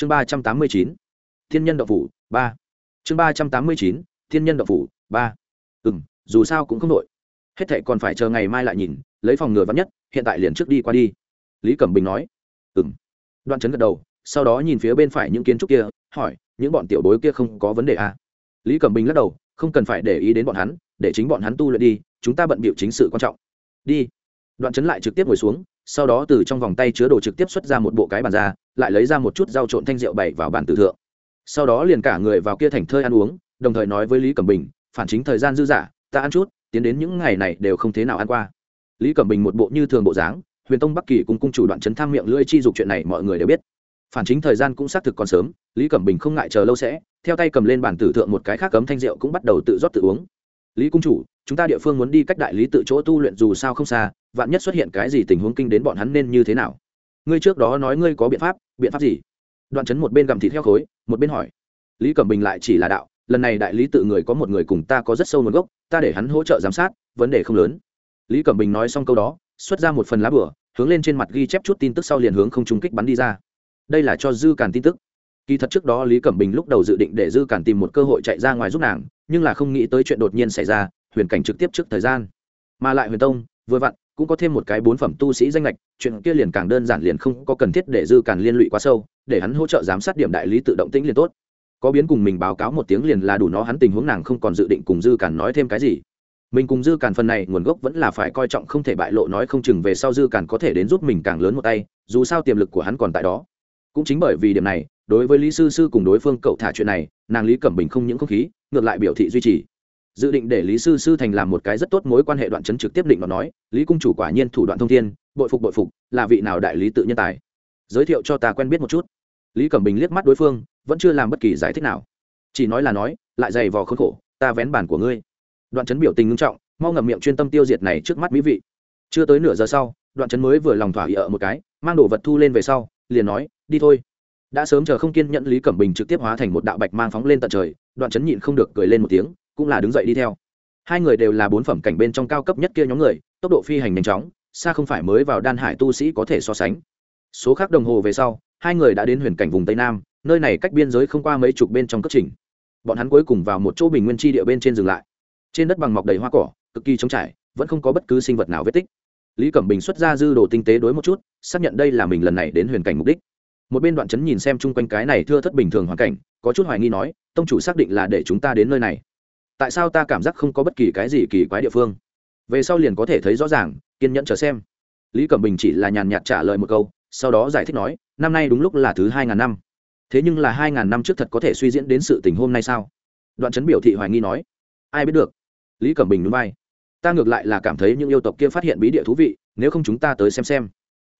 chương ba trăm tám mươi chín, thiên nhân đậu phủ, ba. Chương ba trăm tám mươi chín, thiên nhân đậu phủ, ba. Ừ m dù sao cũng không đội hết thệ còn phải chờ ngày mai lại nhìn, lấy phòng ngừa vắn nhất, hiện tại liền trước đi qua đi. Lý cẩm bình nói. Ừ m đoạn chấn gật đầu, sau đó nhìn phía bên phải những kiến trúc kia, hỏi, những bọn tiểu bối kia không có vấn đề à? lý cẩm bình lắc đầu, không cần phải để ý đến bọn hắn, để chính bọn hắn tu luyện đi, chúng ta bận bịu chính sự quan trọng. Đi. Đoạn chấn lại trực tiếp ngồi xuống sau đó từ trong vòng tay chứa đồ trực tiếp xuất ra một bộ cái bàn ra, lại lấy ra một chút rau trộn thanh rượu bày vào bàn tử thượng. Sau đó liền cả người vào kia thành thơi ăn uống, đồng thời nói với lý cẩm bình, phản chính thời gian dư dả, ta ăn chút, tiến đến những ngày này đều không thế nào ăn qua. Lý cẩm bình một bộ như thường bộ dáng, huyền tông bắc kỳ cùng cung chủ đoạn chấn tham miệng lưỡi chi dục chuyện này mọi người đều biết. Phản chính thời gian cũng xác thực còn sớm, lý cẩm bình không ngại chờ lâu sẽ, theo tay cầm lên bàn tử thượng một cái khác cấm thanh rượu cũng bắt đầu tự rót tự uống. Lý cung chủ, chúng ta địa phương muốn đi cách đại lý tự chỗ tu luyện dù sao không xa vạn nhất xuất hiện cái gì tình huống kinh đến bọn hắn nên như thế nào? Ngươi trước đó nói ngươi có biện pháp biện pháp gì? Đoạn chấn một bên gặm thịt theo khối, một bên hỏi. Lý cẩm bình lại chỉ là đạo, lần này đại lý tự người có một người cùng ta có rất sâu nguồn gốc, ta để hắn hỗ trợ giám sát, vấn đề không lớn. Lý cẩm bình nói xong câu đó, xuất ra một phần lá bửa, hướng lên trên mặt ghi chép chút tin tức sau liền hướng không trung kích bắn đi ra. Đây là cho dư càn tin tức. Kỳ thật trước đó lý cẩm bình lúc đầu dự định để dư càn tìm một cơ hội chạy ra ngoài giúp nàng, nhưng là không nghĩ tới chuyện đột nhiên xảy ra, huyền cảnh trực tiếp trước thời gian. Mà lại huyền tông, vừa vặn cũng có thêm một cái bốn phẩm tu sĩ danh lệch chuyện kia liền càng đơn giản liền không có cần thiết để dư càn liên lụy quá sâu, để hắn hỗ trợ giám sát điểm đại lý tự động tĩnh liền tốt. Có biến cùng mình báo cáo một tiếng liền là đủ nó, hắn tình huống nàng không còn dự định cùng dư càn nói thêm cái gì. Mình cùng dư càn phần này nguồn gốc vẫn là phải coi trọng, không thể bại lộ nói không chừng về sau dư càn có thể đến giúp mình càng lớn một tay, dù sao tiềm lực của hắn còn tại đó. Cũng chính bởi vì điểm này, đối với lý sư sư cùng đối phương cậu thả chuyện này, nàng lý cẩm bình không những không khí, ngược lại biểu thị duy trì dự định để lý sư sư thành làm một cái rất tốt mối quan hệ đoạn chấn trực tiếp định và nói, lý cung chủ quả nhiên thủ đoạn thông thiên, bội phục bội phục, là vị nào đại lý tự nhân tài? Giới thiệu cho ta quen biết một chút. Lý cẩm bình liếc mắt đối phương, vẫn chưa làm bất kỳ giải thích nào. Chỉ nói là nói, lại dày vò khốn khổ, ta vén bàn của ngươi. Đoạn chấn biểu tình ngưng trọng, mau ngậm miệng chuyên tâm tiêu diệt này trước mắt mỹ vị. Chưa tới nửa giờ sau, đoạn chấn mới vừa lòng thỏa ở một cái, mang đồ vật thu lên về sau, liền nói, đi thôi. Đã sớm chờ không kiên nhẫn lý cẩm bình trực tiếp hóa thành một đạo bạch mang phóng lên tận trời, đoạn chấn nhịn không được cười lên một tiếng cũng là đứng dậy đi theo. Hai người đều là bốn phẩm cảnh bên trong cao cấp nhất kia nhóm người, tốc độ phi hành nhanh chóng, xa không phải mới vào đan hải tu sĩ có thể so sánh. Số khác đồng hồ về sau, hai người đã đến huyền cảnh vùng tây nam, nơi này cách biên giới không qua mấy chục bên trong cất trình. Bọn hắn cuối cùng vào một chỗ bình nguyên tri địa bên trên dừng lại. Trên đất bằng mọc đầy hoa cỏ, cực kỳ trống trải, vẫn không có bất cứ sinh vật nào vết tích. Lý cẩm bình xuất ra dư đồ tinh tế đối một chút, xác nhận đây là mình lần này đến huyền cảnh mục đích. Một bên đoạn chấn nhìn xem chung quanh cái này thưa thất bình thường hoàn cảnh, có chút hoài nghi nói, tông chủ xác định là để chúng ta đến nơi này tại sao ta cảm giác không có bất kỳ cái gì kỳ quái địa phương? Về sau liền có thể thấy rõ ràng, kiên nhẫn chờ xem. Lý cẩm bình chỉ là nhàn nhạt trả lời một câu, sau đó giải thích nói, năm nay đúng lúc là thứ hai ngàn năm. Thế nhưng là hai ngàn năm trước thật có thể suy diễn đến sự tình hôm nay sao? Đoạn chấn biểu thị hoài nghi nói, ai biết được? Lý cẩm bình núi bay ta ngược lại là cảm thấy những yêu tộc kia phát hiện bí địa thú vị, nếu không chúng ta tới xem xem.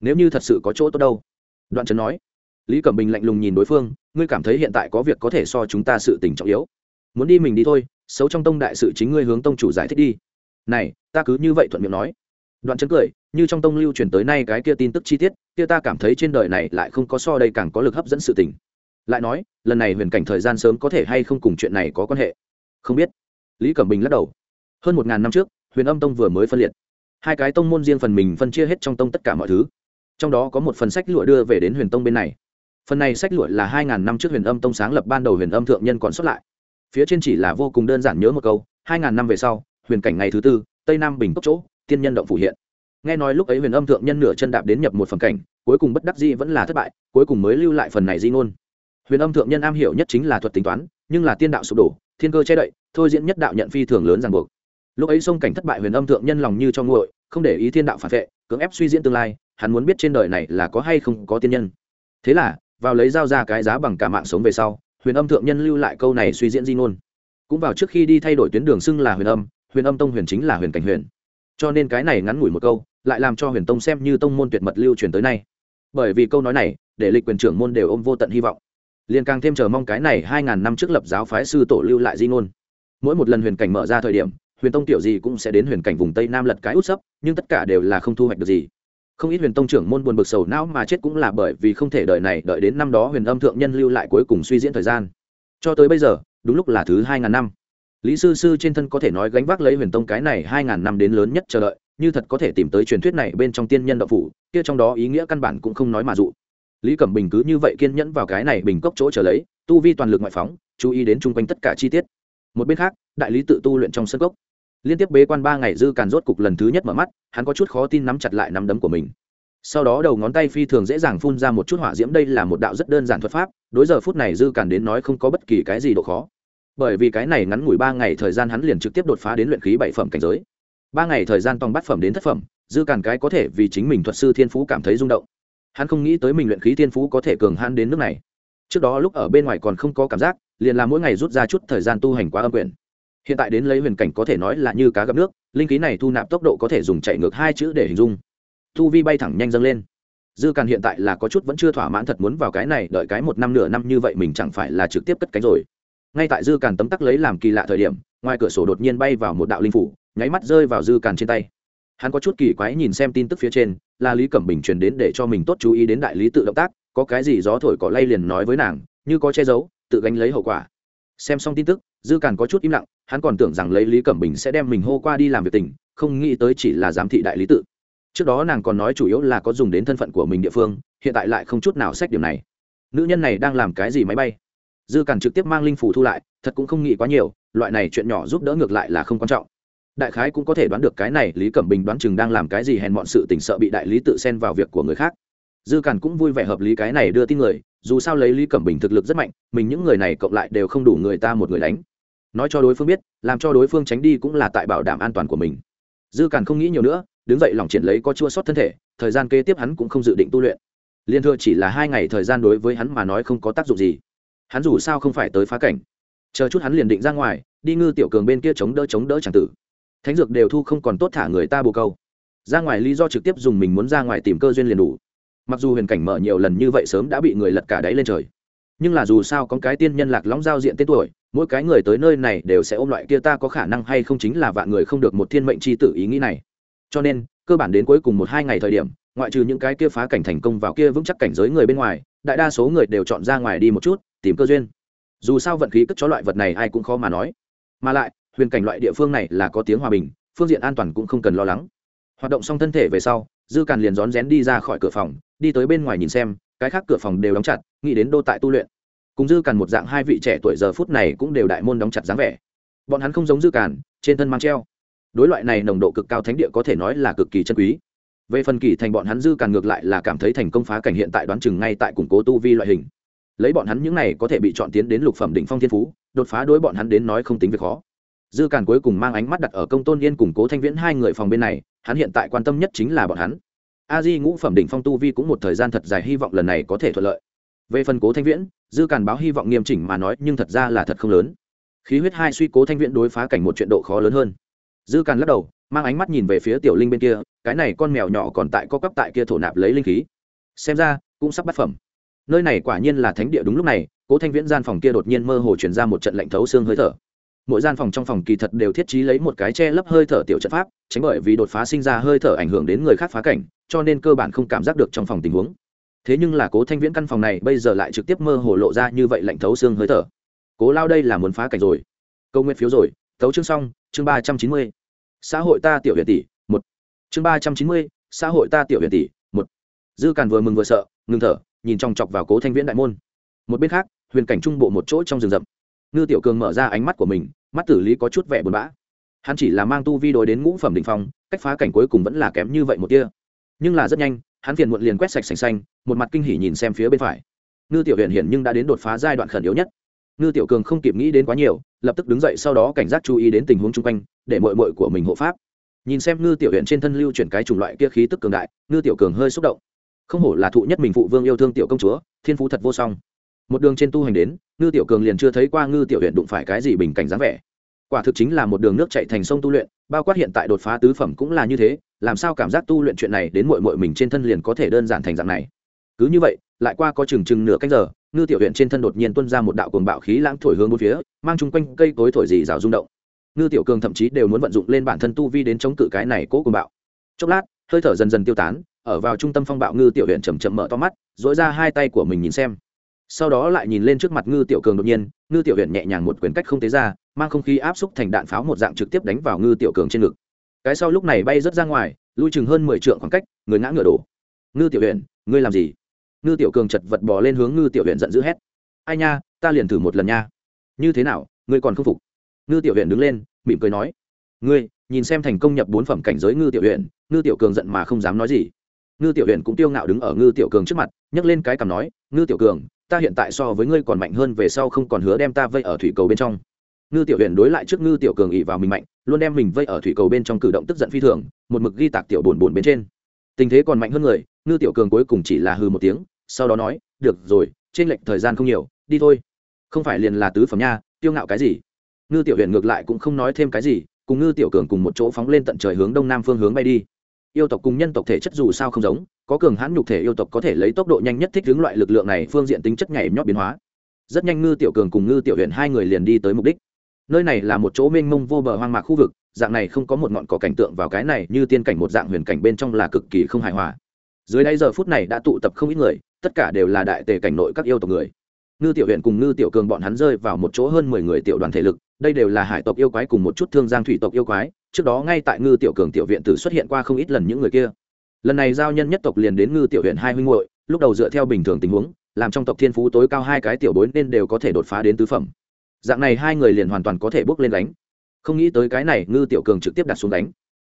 Nếu như thật sự có chỗ tốt đâu? Đoạn Trấn nói, lý cẩm bình lạnh lùng nhìn đối phương, ngươi cảm thấy hiện tại có việc có thể so chúng ta sự tình trọng yếu muốn đi mình đi thôi, xấu trong tông đại sự chính ngươi hướng tông chủ giải thích đi. Này, ta cứ như vậy thuận miệng nói. Đoạn chấn cười, như trong tông lưu truyền tới nay cái kia tin tức chi tiết, kia ta cảm thấy trên đời này lại không có so đây càng có lực hấp dẫn sự tình. Lại nói, lần này huyền cảnh thời gian sớm có thể hay không cùng chuyện này có quan hệ? Không biết. Lý cẩm bình lắc đầu. Hơn một ngàn năm trước, huyền âm tông vừa mới phân liệt. Hai cái tông môn riêng phần mình phân chia hết trong tông tất cả mọi thứ. Trong đó có một phần sách lụa đưa về đến huyền tông bên này. Phần này sách lụa là hai ngàn năm trước huyền âm tông sáng lập ban đầu huyền âm thượng nhân còn xuất lại phía trên chỉ là vô cùng đơn giản nhớ một câu, hai ngàn năm về sau, huyền cảnh ngày thứ tư, tây nam bình cốc chỗ, tiên nhân động phủ hiện. Nghe nói lúc ấy huyền âm thượng nhân nửa chân đạp đến nhập một phần cảnh, cuối cùng bất đắc dĩ vẫn là thất bại, cuối cùng mới lưu lại phần này di ngôn. Huyền âm thượng nhân am hiểu nhất chính là thuật tính toán, nhưng là tiên đạo sụp đổ, thiên cơ che đậy, thôi diễn nhất đạo nhận phi thường lớn ràng buộc. Lúc ấy sông cảnh thất bại huyền âm thượng nhân lòng như cho nguội, không để ý thiên đạo phản vệ, cưỡng ép suy diễn tương lai, hắn muốn biết trên đời này là có hay không có tiên nhân. Thế là, vào lấy dao ra cái giá bằng cả mạng sống về sau huyền âm thượng nhân lưu lại câu này suy diễn di ngôn. Cũng vào trước khi đi thay đổi tuyến đường xưng là huyền âm huyền âm tông huyền chính là huyền cảnh huyền. Cho nên cái này ngắn ngủi một câu, lại làm cho huyền tông xem như tông môn tuyệt mật lưu truyền tới nay. Bởi vì câu nói này, để lịch quyền trưởng môn đều ôm vô tận hy vọng. Liền càng thêm chờ mong cái này hai ngàn năm trước lập giáo phái sư tổ lưu lại di ngôn. Mỗi một lần huyền cảnh mở ra thời điểm, huyền tông tiểu gì cũng sẽ đến huyền cảnh vùng tây nam lật cái út sấp, nhưng tất cả đều là không thu hoạch được gì không ít huyền tông trưởng môn buồn bực sầu não mà chết cũng là bởi vì không thể đợi này, đợi đến năm đó huyền âm thượng nhân lưu lại cuối cùng suy diễn thời gian. Cho tới bây giờ, đúng lúc là thứ hai ngàn năm. Lý sư sư trên thân có thể nói gánh vác lấy huyền tông cái này hai ngàn năm đến lớn nhất chờ đợi, như thật có thể tìm tới truyền thuyết này bên trong tiên nhân đạo phủ, kia trong đó ý nghĩa căn bản cũng không nói mà dụ. Lý cẩm bình cứ như vậy kiên nhẫn vào cái này bình cốc chỗ trở lấy, tu vi toàn lực ngoại phóng, chú ý đến chung quanh tất cả chi tiết. Một bên khác, đại lý tự tu luyện trong sân cốc liên tiếp bế quan ba ngày dư càn rốt cục lần thứ nhất mở mắt, hắn có chút khó tin nắm chặt lại nắm đấm của mình. Sau đó đầu ngón tay phi thường dễ dàng phun ra một chút hỏa diễm, đây là một đạo rất đơn giản thuật pháp, đối giờ phút này dư càn đến nói không có bất kỳ cái gì độ khó. Bởi vì cái này ngắn ngủi ba ngày thời gian hắn liền trực tiếp đột phá đến luyện khí bảy phẩm cảnh giới. Ba ngày thời gian tòng bắt phẩm đến thất phẩm, dư càn cái có thể vì chính mình thuật sư thiên phú cảm thấy rung động. Hắn không nghĩ tới mình luyện khí thiên phú có thể cường hắn đến nước này. Trước đó lúc ở bên ngoài còn không có cảm giác, liền là mỗi ngày rút ra chút thời gian tu hành quá âm quyển hiện tại đến lấy huyền cảnh có thể nói là như cá gặp nước, linh khí này thu nạp tốc độ có thể dùng chạy ngược hai chữ để hình dung. Thu vi bay thẳng nhanh dâng lên. Dư càn hiện tại là có chút vẫn chưa thỏa mãn thật muốn vào cái này, đợi cái một năm nửa năm như vậy mình chẳng phải là trực tiếp cất cánh rồi. Ngay tại dư càn tấm tắc lấy làm kỳ lạ thời điểm, ngoài cửa sổ đột nhiên bay vào một đạo linh phủ, nháy mắt rơi vào dư càn trên tay. Hắn có chút kỳ quái nhìn xem tin tức phía trên, là lý cẩm bình truyền đến để cho mình tốt chú ý đến đại lý tự động tác, có cái gì gió thổi cỏ lay liền nói với nàng, như có che giấu, tự gánh lấy hậu quả. Xem xong tin tức dư càn có chút im lặng, hắn còn tưởng rằng lấy lý cẩm bình sẽ đem mình hô qua đi làm việc tình, không nghĩ tới chỉ là giám thị đại lý tự. Trước đó nàng còn nói chủ yếu là có dùng đến thân phận của mình địa phương, hiện tại lại không chút nào xét điểm này. Nữ nhân này đang làm cái gì máy bay? Dư càn trực tiếp mang linh phủ thu lại, thật cũng không nghĩ quá nhiều, loại này chuyện nhỏ giúp đỡ ngược lại là không quan trọng. Đại khái cũng có thể đoán được cái này, lý cẩm bình đoán chừng đang làm cái gì hèn mọn sự tình sợ bị đại lý tự xen vào việc của người khác. Dư càn cũng vui vẻ hợp lý cái này đưa tin người, dù sao lấy lý cẩm bình thực lực rất mạnh, mình những người này cộng lại đều không đủ người ta một người đánh nói cho đối phương biết, làm cho đối phương tránh đi cũng là tại bảo đảm an toàn của mình. Dư càn không nghĩ nhiều nữa, đứng dậy lòng triển lấy có chua sót thân thể, thời gian kế tiếp hắn cũng không dự định tu luyện. Liên thừa chỉ là hai ngày thời gian đối với hắn mà nói không có tác dụng gì. Hắn dù sao không phải tới phá cảnh. Chờ chút hắn liền định ra ngoài, đi ngư tiểu cường bên kia chống đỡ chống đỡ c tử. Thánh dược đều thu không còn tốt thả người ta bồ câu. Ra ngoài lý do trực tiếp dùng mình muốn ra ngoài tìm cơ duyên liền đủ. Mặc dù huyền cảnh mở nhiều lần như vậy sớm đã bị người lật cả đáy lên trời. Nhưng là dù sao có cái tiên nhân lạc lõng giao diện tên tuổi mỗi cái người tới nơi này đều sẽ ôm loại kia ta có khả năng hay không chính là vạn người không được một thiên mệnh c h i tử ý nghĩ này. Cho nên, cơ bản đến cuối cùng một hai ngày thời điểm, ngoại trừ những cái kia phá cảnh thành công vào kia vững chắc cảnh giới người bên ngoài, đại đa số người đều chọn ra ngoài đi một chút, tìm cơ duyên. Dù sao vận khí cất cho loại vật này ai cũng khó mà nói. Mà lại, huyền cảnh loại địa phương này là có tiếng hòa bình, phương diện an toàn cũng không cần lo lắng. Hoạt động xong thân thể về sau, dư càn liền rón rén đi ra khỏi cửa phòng, đi tới bên ngoài nhìn xem, cái khác cửa phòng đều đóng chặt, nghĩ đến đô tại tu luyện cùng dư càn một dạng hai vị trẻ tuổi giờ phút này cũng đều đại môn đóng chặt dáng vẻ. Bọn hắn không giống dư càn, trên thân mang treo. Đối loại này nồng độ cực cao thánh địa có thể nói là cực kỳ chân quý. Về phần kỳ thành bọn hắn dư càn ngược lại là cảm thấy thành công phá cảnh hiện tại đoán chừng ngay tại củng cố tu vi loại hình. Lấy bọn hắn những này có thể bị chọn tiến đến lục phẩm đỉnh phong thiên phú, đột phá đối bọn hắn đến nói không tính việc khó. Dư càn cuối cùng mang ánh mắt đặt ở công tôn yên củng cố thanh viễn hai người phòng bên này, hắn hiện tại quan tâm nhất chính là bọn hắn. A di ngũ phẩm đỉnh phong tu vi cũng một thời gian thật dài, hy vọng lần này có thể thuận lợi về phần cố thanh viễn, dư càn báo hy vọng nghiêm chỉnh mà nói, nhưng thật ra là thật không lớn. Khí huyết hai suy cố thanh viễn đối phá cảnh một chuyện độ khó lớn hơn. Dư càn lắc đầu, mang ánh mắt nhìn về phía tiểu linh bên kia, cái này con mèo nhỏ còn tại co cắp tại kia thổ nạp lấy linh khí. Xem ra, cũng sắp bắt phẩm. Nơi này quả nhiên là thánh địa đúng lúc này, cố thanh viễn gian phòng kia đột nhiên mơ hồ chuyển ra một trận lạnh thấu xương hơi thở. Mỗi gian phòng trong phòng kỳ thật đều thiết trí lấy một cái che lấp hơi thở tiểu trận pháp, tránh bởi vì đột phá sinh ra hơi thở ảnh hưởng đến người khác phá cảnh, cho nên cơ bản không cảm giác được trong phòng tình huống thế nhưng là cố thanh viễn căn phòng này bây giờ lại trực tiếp mơ hồ lộ ra như vậy lạnh thấu xương hơi thở. Cố lao đây là muốn phá cảnh rồi. Câu nguyên phiếu rồi, thấu chương xong, chương ba trăm chín mươi. Xã hội ta tiểu huyện tỷ, một. Chương ba trăm chín mươi, xã hội ta tiểu huyện tỷ, một. Dư càn vừa mừng vừa sợ, ngừng thở, nhìn trong chọc vào cố thanh viễn đại môn. Một bên khác, huyền cảnh trung bộ một chỗ trong rừng rậm. Ngư tiểu cường mở ra ánh mắt của mình, mắt tử lý có chút vẻ buồn bã. Hắn chỉ là mang tu vi đối đến ngũ phẩm đ ỉ n h phong, cách phá cảnh cuối cùng vẫn là kém như vậy một tia. Nhưng là rất nhanh hắn phiền muộn liền quét sạch sành xanh, một mặt kinh hỉ nhìn xem phía bên phải. Ngư tiểu huyện hiển nhưng đã đến đột phá giai đoạn khẩn yếu nhất. Ngư tiểu cường không kịp nghĩ đến quá nhiều, lập tức đứng dậy sau đó cảnh giác chú ý đến tình huống chung quanh, để mội mội của mình hộ pháp. Nhìn xem ngư tiểu huyện trên thân lưu chuyển cái chủng loại kia khí tức cường đại, ngư tiểu cường hơi xúc động. Không hổ là thụ nhất mình phụ vương yêu thương tiểu công chúa, thiên phú thật vô song. Một đường trên tu hành đến, ngư tiểu cường liền chưa thấy qua ngư tiểu huyện đụng phải cái gì bình cảnh dáng vẻ. Quả thực chính là một đường nước chạy thành sông tu luyện, bao quát hiện tại đột phá tứ phẩm cũng là như thế làm sao cảm giác tu luyện chuyện này đến mội mội mình trên thân liền có thể đơn giản thành dạng này? Cứ như vậy, lại qua có chừng chừng nửa canh giờ, ngư tiểu huyện trên thân đột nhiên tuân ra một đạo cồn bạo khí lãng thổi hướng một phía, mang chung quanh cây cối thổi dì rào rung động. Ngư tiểu cường thậm chí đều muốn vận dụng lên bản thân tu vi đến chống cự cái này cố cồn bạo. Chốc lát, hơi thở dần dần tiêu tán, ở vào trung tâm phong bạo ngư tiểu huyện chầm chậm mở to mắt dỗi ra hai tay của mình nhìn xem. Sau đó lại nhìn lên trước mặt ngư tiểu cường đột nhiên, ngư tiểu huyện nhẹ nhàng một quyền cách không tế ra, mang không khí áp xúc thành đạn pháo một dạng trực tiếp đánh vào ngư tiểu cường trên ngực cái sau lúc này bay rớt ra ngoài lui chừng hơn mười trượng khoảng cách người ngã ngựa đổ ngư tiểu huyện ngươi làm gì ngư tiểu cường chật vật bò lên hướng ngư tiểu huyện giận dữ hét ai nha ta liền thử một lần nha như thế nào ngươi còn không phục ngư tiểu huyện đứng lên mỉm cười nói ngươi nhìn xem thành công nhập bốn phẩm cảnh giới ngư tiểu huyện ngư tiểu cường giận mà không dám nói gì ngư tiểu huyện cũng tiêu ngạo đứng ở ngư tiểu cường trước mặt nhấc lên cái cằm nói ngư tiểu cường ta hiện tại so với ngươi còn mạnh hơn về sau không còn hứa đem ta vây ở thủy cầu bên trong ngư tiểu huyện đối lại trước ngư tiểu cường ỉ vào mình mạnh luôn đem mình vây ở thủy cầu bên trong cử động tức giận phi thường, một mực ghi tạc tiểu bồn bồn bên trên. Tình thế còn mạnh hơn người, ngư tiểu cường cuối cùng chỉ là hư một tiếng, sau đó nói, được rồi, trên lệnh thời gian không nhiều, đi thôi. Không phải liền là tứ phẩm nha, tiêu ngạo cái gì? Ngư tiểu huyện ngược lại cũng không nói thêm cái gì, cùng ngư tiểu cường cùng một chỗ phóng lên tận trời hướng đông nam phương hướng bay đi. Yêu tộc cùng nhân tộc thể chất dù sao không giống, có cường hãn nhục thể yêu tộc có thể lấy tốc độ nhanh nhất thích hướng loại lực lượng này phương diện tính chất nhảy nhót biến hóa. Rất nhanh ngư tiểu cường cùng ngư tiểu huyện hai người liền đi tới mục đích nơi này là một chỗ mênh mông vô bờ hoang mạc khu vực, dạng này không có một ngọn cỏ cảnh tượng vào cái này như tiên cảnh một dạng huyền cảnh bên trong là cực kỳ không hài hòa. Dưới đây giờ phút này đã tụ tập không ít người, tất cả đều là đại tề cảnh nội các yêu tộc người. Ngư tiểu huyện cùng ngư tiểu cường bọn hắn rơi vào một chỗ hơn mười người tiểu đoàn thể lực, đây đều là hải tộc yêu quái cùng một chút thương giang thủy tộc yêu quái, trước đó ngay tại ngư tiểu cường tiểu viện tử xuất hiện qua không ít lần những người kia. Lần này giao nhân nhất tộc liền đến ngư tiểu huyện hai huynh hội lúc đầu dựa theo bình thường tình huống, làm trong tộc thiên phú tối cao hai cái tiểu bối nên đều có thể đột phá đến tứ phẩm dạng này hai người liền hoàn toàn có thể bước lên đánh không nghĩ tới cái này, ngư tiểu cường trực tiếp đặt xuống đánh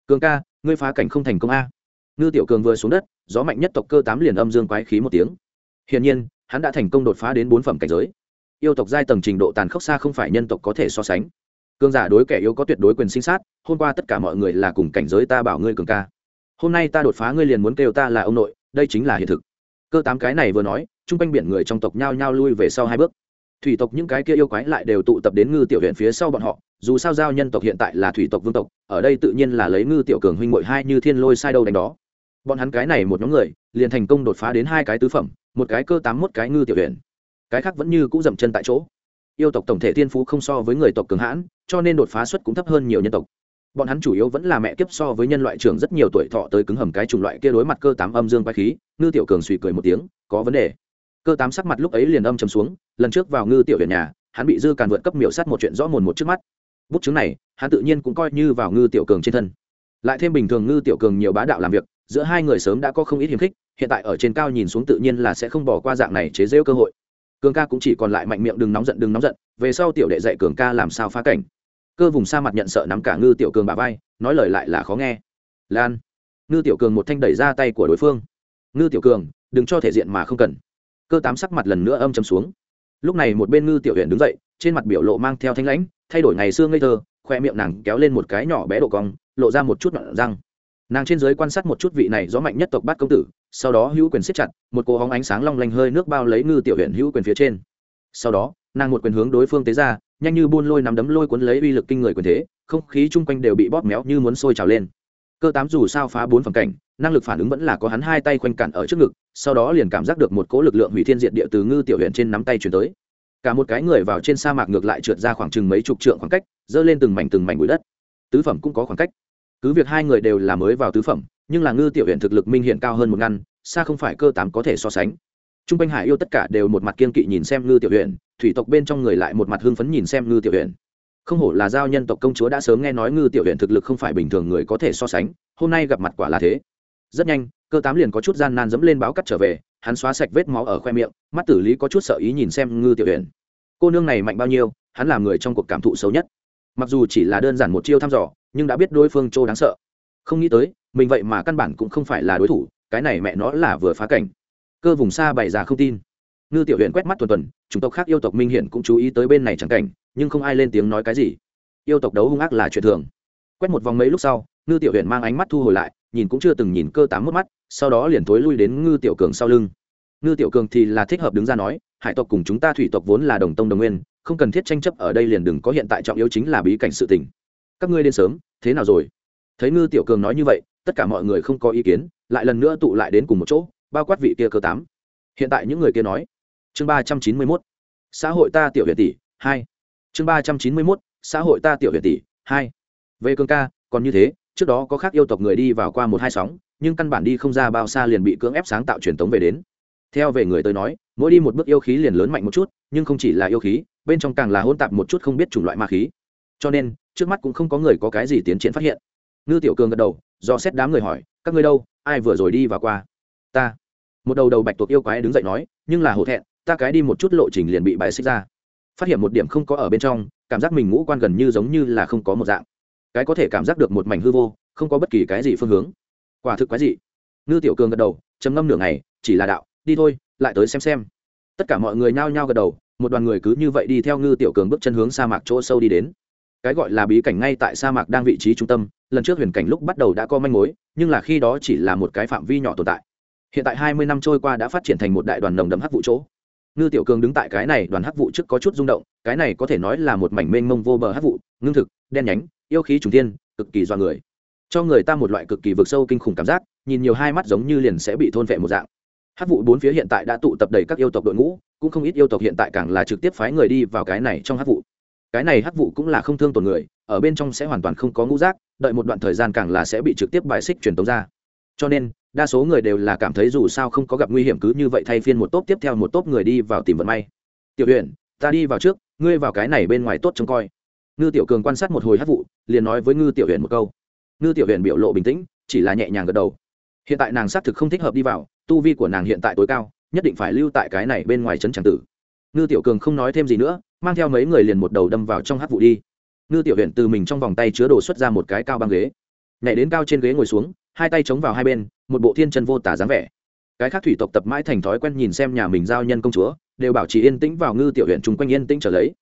cường ca, ngươi phá cảnh không thành công a. Ngư tiểu cường vừa xuống đất, gió mạnh nhất tộc cơ tám liền âm dương quái khí một tiếng. Hiển nhiên, hắn đã thành công đột phá đến bốn phẩm cảnh giới. Yêu tộc giai tầng trình độ tàn khốc xa không phải nhân tộc có thể so sánh. Cường giả đối kẻ yếu có tuyệt đối quyền sinh sát, hôm qua tất cả mọi người là cùng cảnh giới ta bảo ngươi cường ca. Hôm nay ta đột phá ngươi liền muốn kêu ta là ông nội, đây chính là hiện thực. Cơ tám cái này vừa nói, chung quanh biển người trong tộc nhao nhao lui về sau hai bước thủy tộc những cái kia yêu quái lại đều tụ tập đến ngư tiểu huyện phía sau bọn họ, dù sao giao nhân tộc hiện tại là thủy tộc vương tộc, ở đây tự nhiên là lấy ngư tiểu cường huynh mội hai như thiên lôi sai đâu đánh đó. Bọn hắn cái này một nhóm người, liền thành công đột phá đến hai cái tứ phẩm, một cái cơ tám mốt cái ngư tiểu huyện. Cái khác vẫn như cũ dậm chân tại chỗ. Yêu tộc tổng thể thiên phú không so với người tộc cường hãn, cho nên đột phá suất cũng thấp hơn nhiều nhân tộc. Bọn hắn chủ yếu vẫn là mẹ kiếp so với nhân loại trưởng rất nhiều tuổi thọ tới cứng hầm cái chủng loại kia đối mặt cơ tám âm dương quái khí, ngư tiểu cường suy cười một tiếng, có vấn đề cơ tám sắc mặt lúc ấy liền âm chấm xuống, lần trước vào ngư tiểu huyện nhà, hắn bị dư càn vượt cấp miểu sát một chuyện rõ mồn một trước mắt. Bút chứng này, hắn tự nhiên cũng coi như vào ngư tiểu cường trên thân. Lại thêm bình thường ngư tiểu cường nhiều bá đạo làm việc, giữa hai người sớm đã có không ít hiềm khích, hiện tại ở trên cao nhìn xuống tự nhiên là sẽ không bỏ qua dạng này chế rêu cơ hội. Cường ca cũng chỉ còn lại mạnh miệng đừng nóng giận, đừng nóng giận, về sau tiểu đệ dạy cường ca làm sao phá cảnh. Cơ vùng sa mặt nhận sợ nắm cả ngư tiểu cường bà vai, nói lời lại là khó nghe. Lan, ngư tiểu cường một thanh đẩy ra tay của đối phương. Ngư tiểu cường, đừng cho thể diện mà không cần cơ tám sắc mặt lần nữa âm chầm xuống. Lúc này một bên ngư tiểu huyện đứng dậy, trên mặt biểu lộ mang theo thanh lãnh, thay đổi ngày xưa ngây thơ, khoe miệng nàng kéo lên một cái nhỏ bé độ cong, lộ ra một chút mặn răng. Nàng trên giới quan sát một chút vị này gió mạnh nhất tộc bát công tử, sau đó hữu quyền siết chặt, một cô hóng ánh sáng long lanh hơi nước bao lấy ngư tiểu huyện hữu quyền phía trên. Sau đó, nàng một quyền hướng đối phương tế ra, nhanh như buôn lôi nắm đấm lôi cuốn lấy uy lực kinh người quyền thế, không khí chung quanh đều bị bóp méo như muốn sôi trào lên cơ tám dù sao phá bốn phẩm cảnh, năng lực phản ứng vẫn là có hắn hai tay khoanh cản ở trước ngực, sau đó liền cảm giác được một cỗ lực lượng hủy thiên diệt địa từ ngư tiểu huyện trên nắm tay chuyển tới. Cả một cái người vào trên sa mạc ngược lại trượt ra khoảng chừng mấy chục trượng khoảng cách dơ lên từng mảnh từng mảnh bụi đất. Tứ phẩm cũng có khoảng cách. Cứ việc hai người đều là mới vào tứ phẩm, nhưng là ngư tiểu huyện thực lực minh hiện cao hơn một ngăn, xa không phải cơ tám có thể so sánh. T r u n g quanh hải yêu tất cả đều một mặt kiên kỵ nhìn xem ngư tiểu huyện, thủy tộc bên trong người lại một mặt hưng phấn nhìn xem ngư tiểu huyện không hổ là giao nhân tộc công chúa đã sớm nghe nói ngư tiểu huyện thực lực không phải bình thường người có thể so sánh, hôm nay gặp mặt quả là thế. Rất nhanh, cơ tám liền có chút gian nan dẫm lên báo cắt trở về, hắn xóa sạch vết máu ở khoe miệng, mắt tử lý có chút sợ ý nhìn xem ngư tiểu huyện cô nương này mạnh bao nhiêu, hắn là người trong cuộc cảm thụ xấu nhất. Mặc dù chỉ là đơn giản một chiêu thăm dò, nhưng đã biết đối phương châu đáng sợ. Không nghĩ tới, mình vậy mà căn bản cũng không phải là đối thủ, cái này mẹ nó là vừa phá cảnh. Cơ vùng xa bày ra không tin ngư tiểu huyện quét mắt tuần tuần chúng tộc khác yêu tộc minh hiển cũng chú ý tới bên này chẳng cảnh, nhưng không ai lên tiếng nói cái gì. Yêu tộc đấu hung ác là chuyện thường. Quét một vòng mấy lúc sau, ngư tiểu huyện mang ánh mắt thu hồi lại, nhìn cũng chưa từng nhìn cơ tám mất mắt, sau đó liền thối lui đến ngư tiểu cường sau lưng. Ngư tiểu cường thì là thích hợp đứng ra nói, hải tộc cùng chúng ta thủy tộc vốn là đồng tông đồng nguyên, không cần thiết tranh chấp ở đây liền đừng có hiện tại trọng yếu chính là bí cảnh sự tình. Các ngươi đến sớm, thế nào rồi? Thấy ngư tiểu cường nói như vậy, tất cả mọi người không có ý kiến, lại lần nữa tụ lại đến cùng một chỗ, bao quát vị kia cơ tám. Hiện tại những người kia nói chương ba trăm chín mươi mốt, xã hội ta tiểu huyện tỷ, hai. Chương ba trăm chín mươi mốt, xã hội ta tiểu huyện tỷ, hai. Về cương ca, còn như thế, trước đó có khác yêu tộc người đi vào qua một hai sóng, nhưng căn bản đi không ra bao xa liền bị cưỡng ép sáng tạo truyền tống về đến. Theo về người tới nói, mỗi đi một bước yêu khí liền lớn mạnh một chút, nhưng không chỉ là yêu khí, bên trong càng là hôn tạp một chút không biết chủng loại ma khí. Cho nên, trước mắt cũng không có người có cái gì tiến triển phát hiện. Ngư tiểu cường gật đầu, do xét đám người hỏi, các ngươi đâu? Ai vừa rồi đi và qua? Ta. Một đầu đầu bạch tuộc yêu quái đứng dậy nói, nhưng là hổ thẹn ta cái đi một chút lộ trình liền bị bài xích ra. Phát hiện một điểm không có ở bên trong, cảm giác mình ngũ quan gần như giống như là không có một dạng. Cái có thể cảm giác được một mảnh hư vô, không có bất kỳ cái gì phương hướng. Quả thực quái gì ngư tiểu cường gật đầu chấm ngâm nửa ngày, chỉ là đạo, đi thôi, lại tới xem xem. Tất cả mọi người nhao nhao gật đầu, một đoàn người cứ như vậy đi theo ngư tiểu cường bước chân hướng sa mạc chỗ sâu đi đến. Cái gọi là bí cảnh ngay tại sa mạc đang vị trí trung tâm, lần trước huyền cảnh lúc bắt đầu đã có manh mối, nhưng là khi đó chỉ là một cái phạm vi nhỏ tồn tại. Hiện tại hai mươi năm trôi qua đã phát triển thành một đại đoàn nồng đấm hắc vụ chỗ ngư tiểu cường đứng tại cái này đoàn hắc vụ trước có chút rung động, cái này có thể nói là một mảnh mênh mông vô bờ hắc vụ, ngưng thực, đen nhánh, yêu khí trùng tiên cực kỳ do người. Cho người ta một loại cực kỳ vực sâu kinh khủng cảm giác, nhìn nhiều hai mắt giống như liền sẽ bị thôn vệ một dạng. Hắc vụ bốn phía hiện tại đã tụ tập đầy các yêu tộc đội ngũ, cũng không ít yêu tộc hiện tại càng là trực tiếp phái người đi vào cái này trong hắc vụ. Cái này hắc vụ cũng là không thương tổn người, ở bên trong sẽ hoàn toàn không có ngũ rác đợi một đoạn thời gian càng là sẽ bị trực tiếp bài xích truyền tống ra cho nên, đa số người đều là cảm thấy dù sao không có gặp nguy hiểm cứ như vậy thay phiên một tốp tiếp theo một tốp người đi vào tìm vận may. Tiểu huyện ta đi vào trước, ngươi vào cái này bên ngoài tốt trông coi. Ngư tiểu cường quan sát một hồi hát vụ, liền nói với ngư tiểu huyện một câu. Ngư tiểu huyện biểu lộ bình tĩnh, chỉ là nhẹ nhàng gật đầu. Hiện tại nàng xác thực không thích hợp đi vào, tu vi của nàng hiện tại tối cao, nhất định phải lưu tại cái này bên ngoài trấn tràng tử. Ngư tiểu cường không nói thêm gì nữa, mang theo mấy người liền một đầu đâm vào trong hát vụ đi. Ngư tiểu huyện từ mình trong vòng tay chứa đồ xuất ra một cái cao băng ghế. Nhảy đến cao trên ghế ngồi xuống hai tay chống vào hai bên, một bộ thiên chân vô tả dáng vẻ. Cái khác thủy tộc tập mãi thành thói quen nhìn xem nhà mình giao nhân công chúa, đều bảo trì yên tĩnh vào ngư tiểu huyện chung quanh yên tĩnh trở lấy.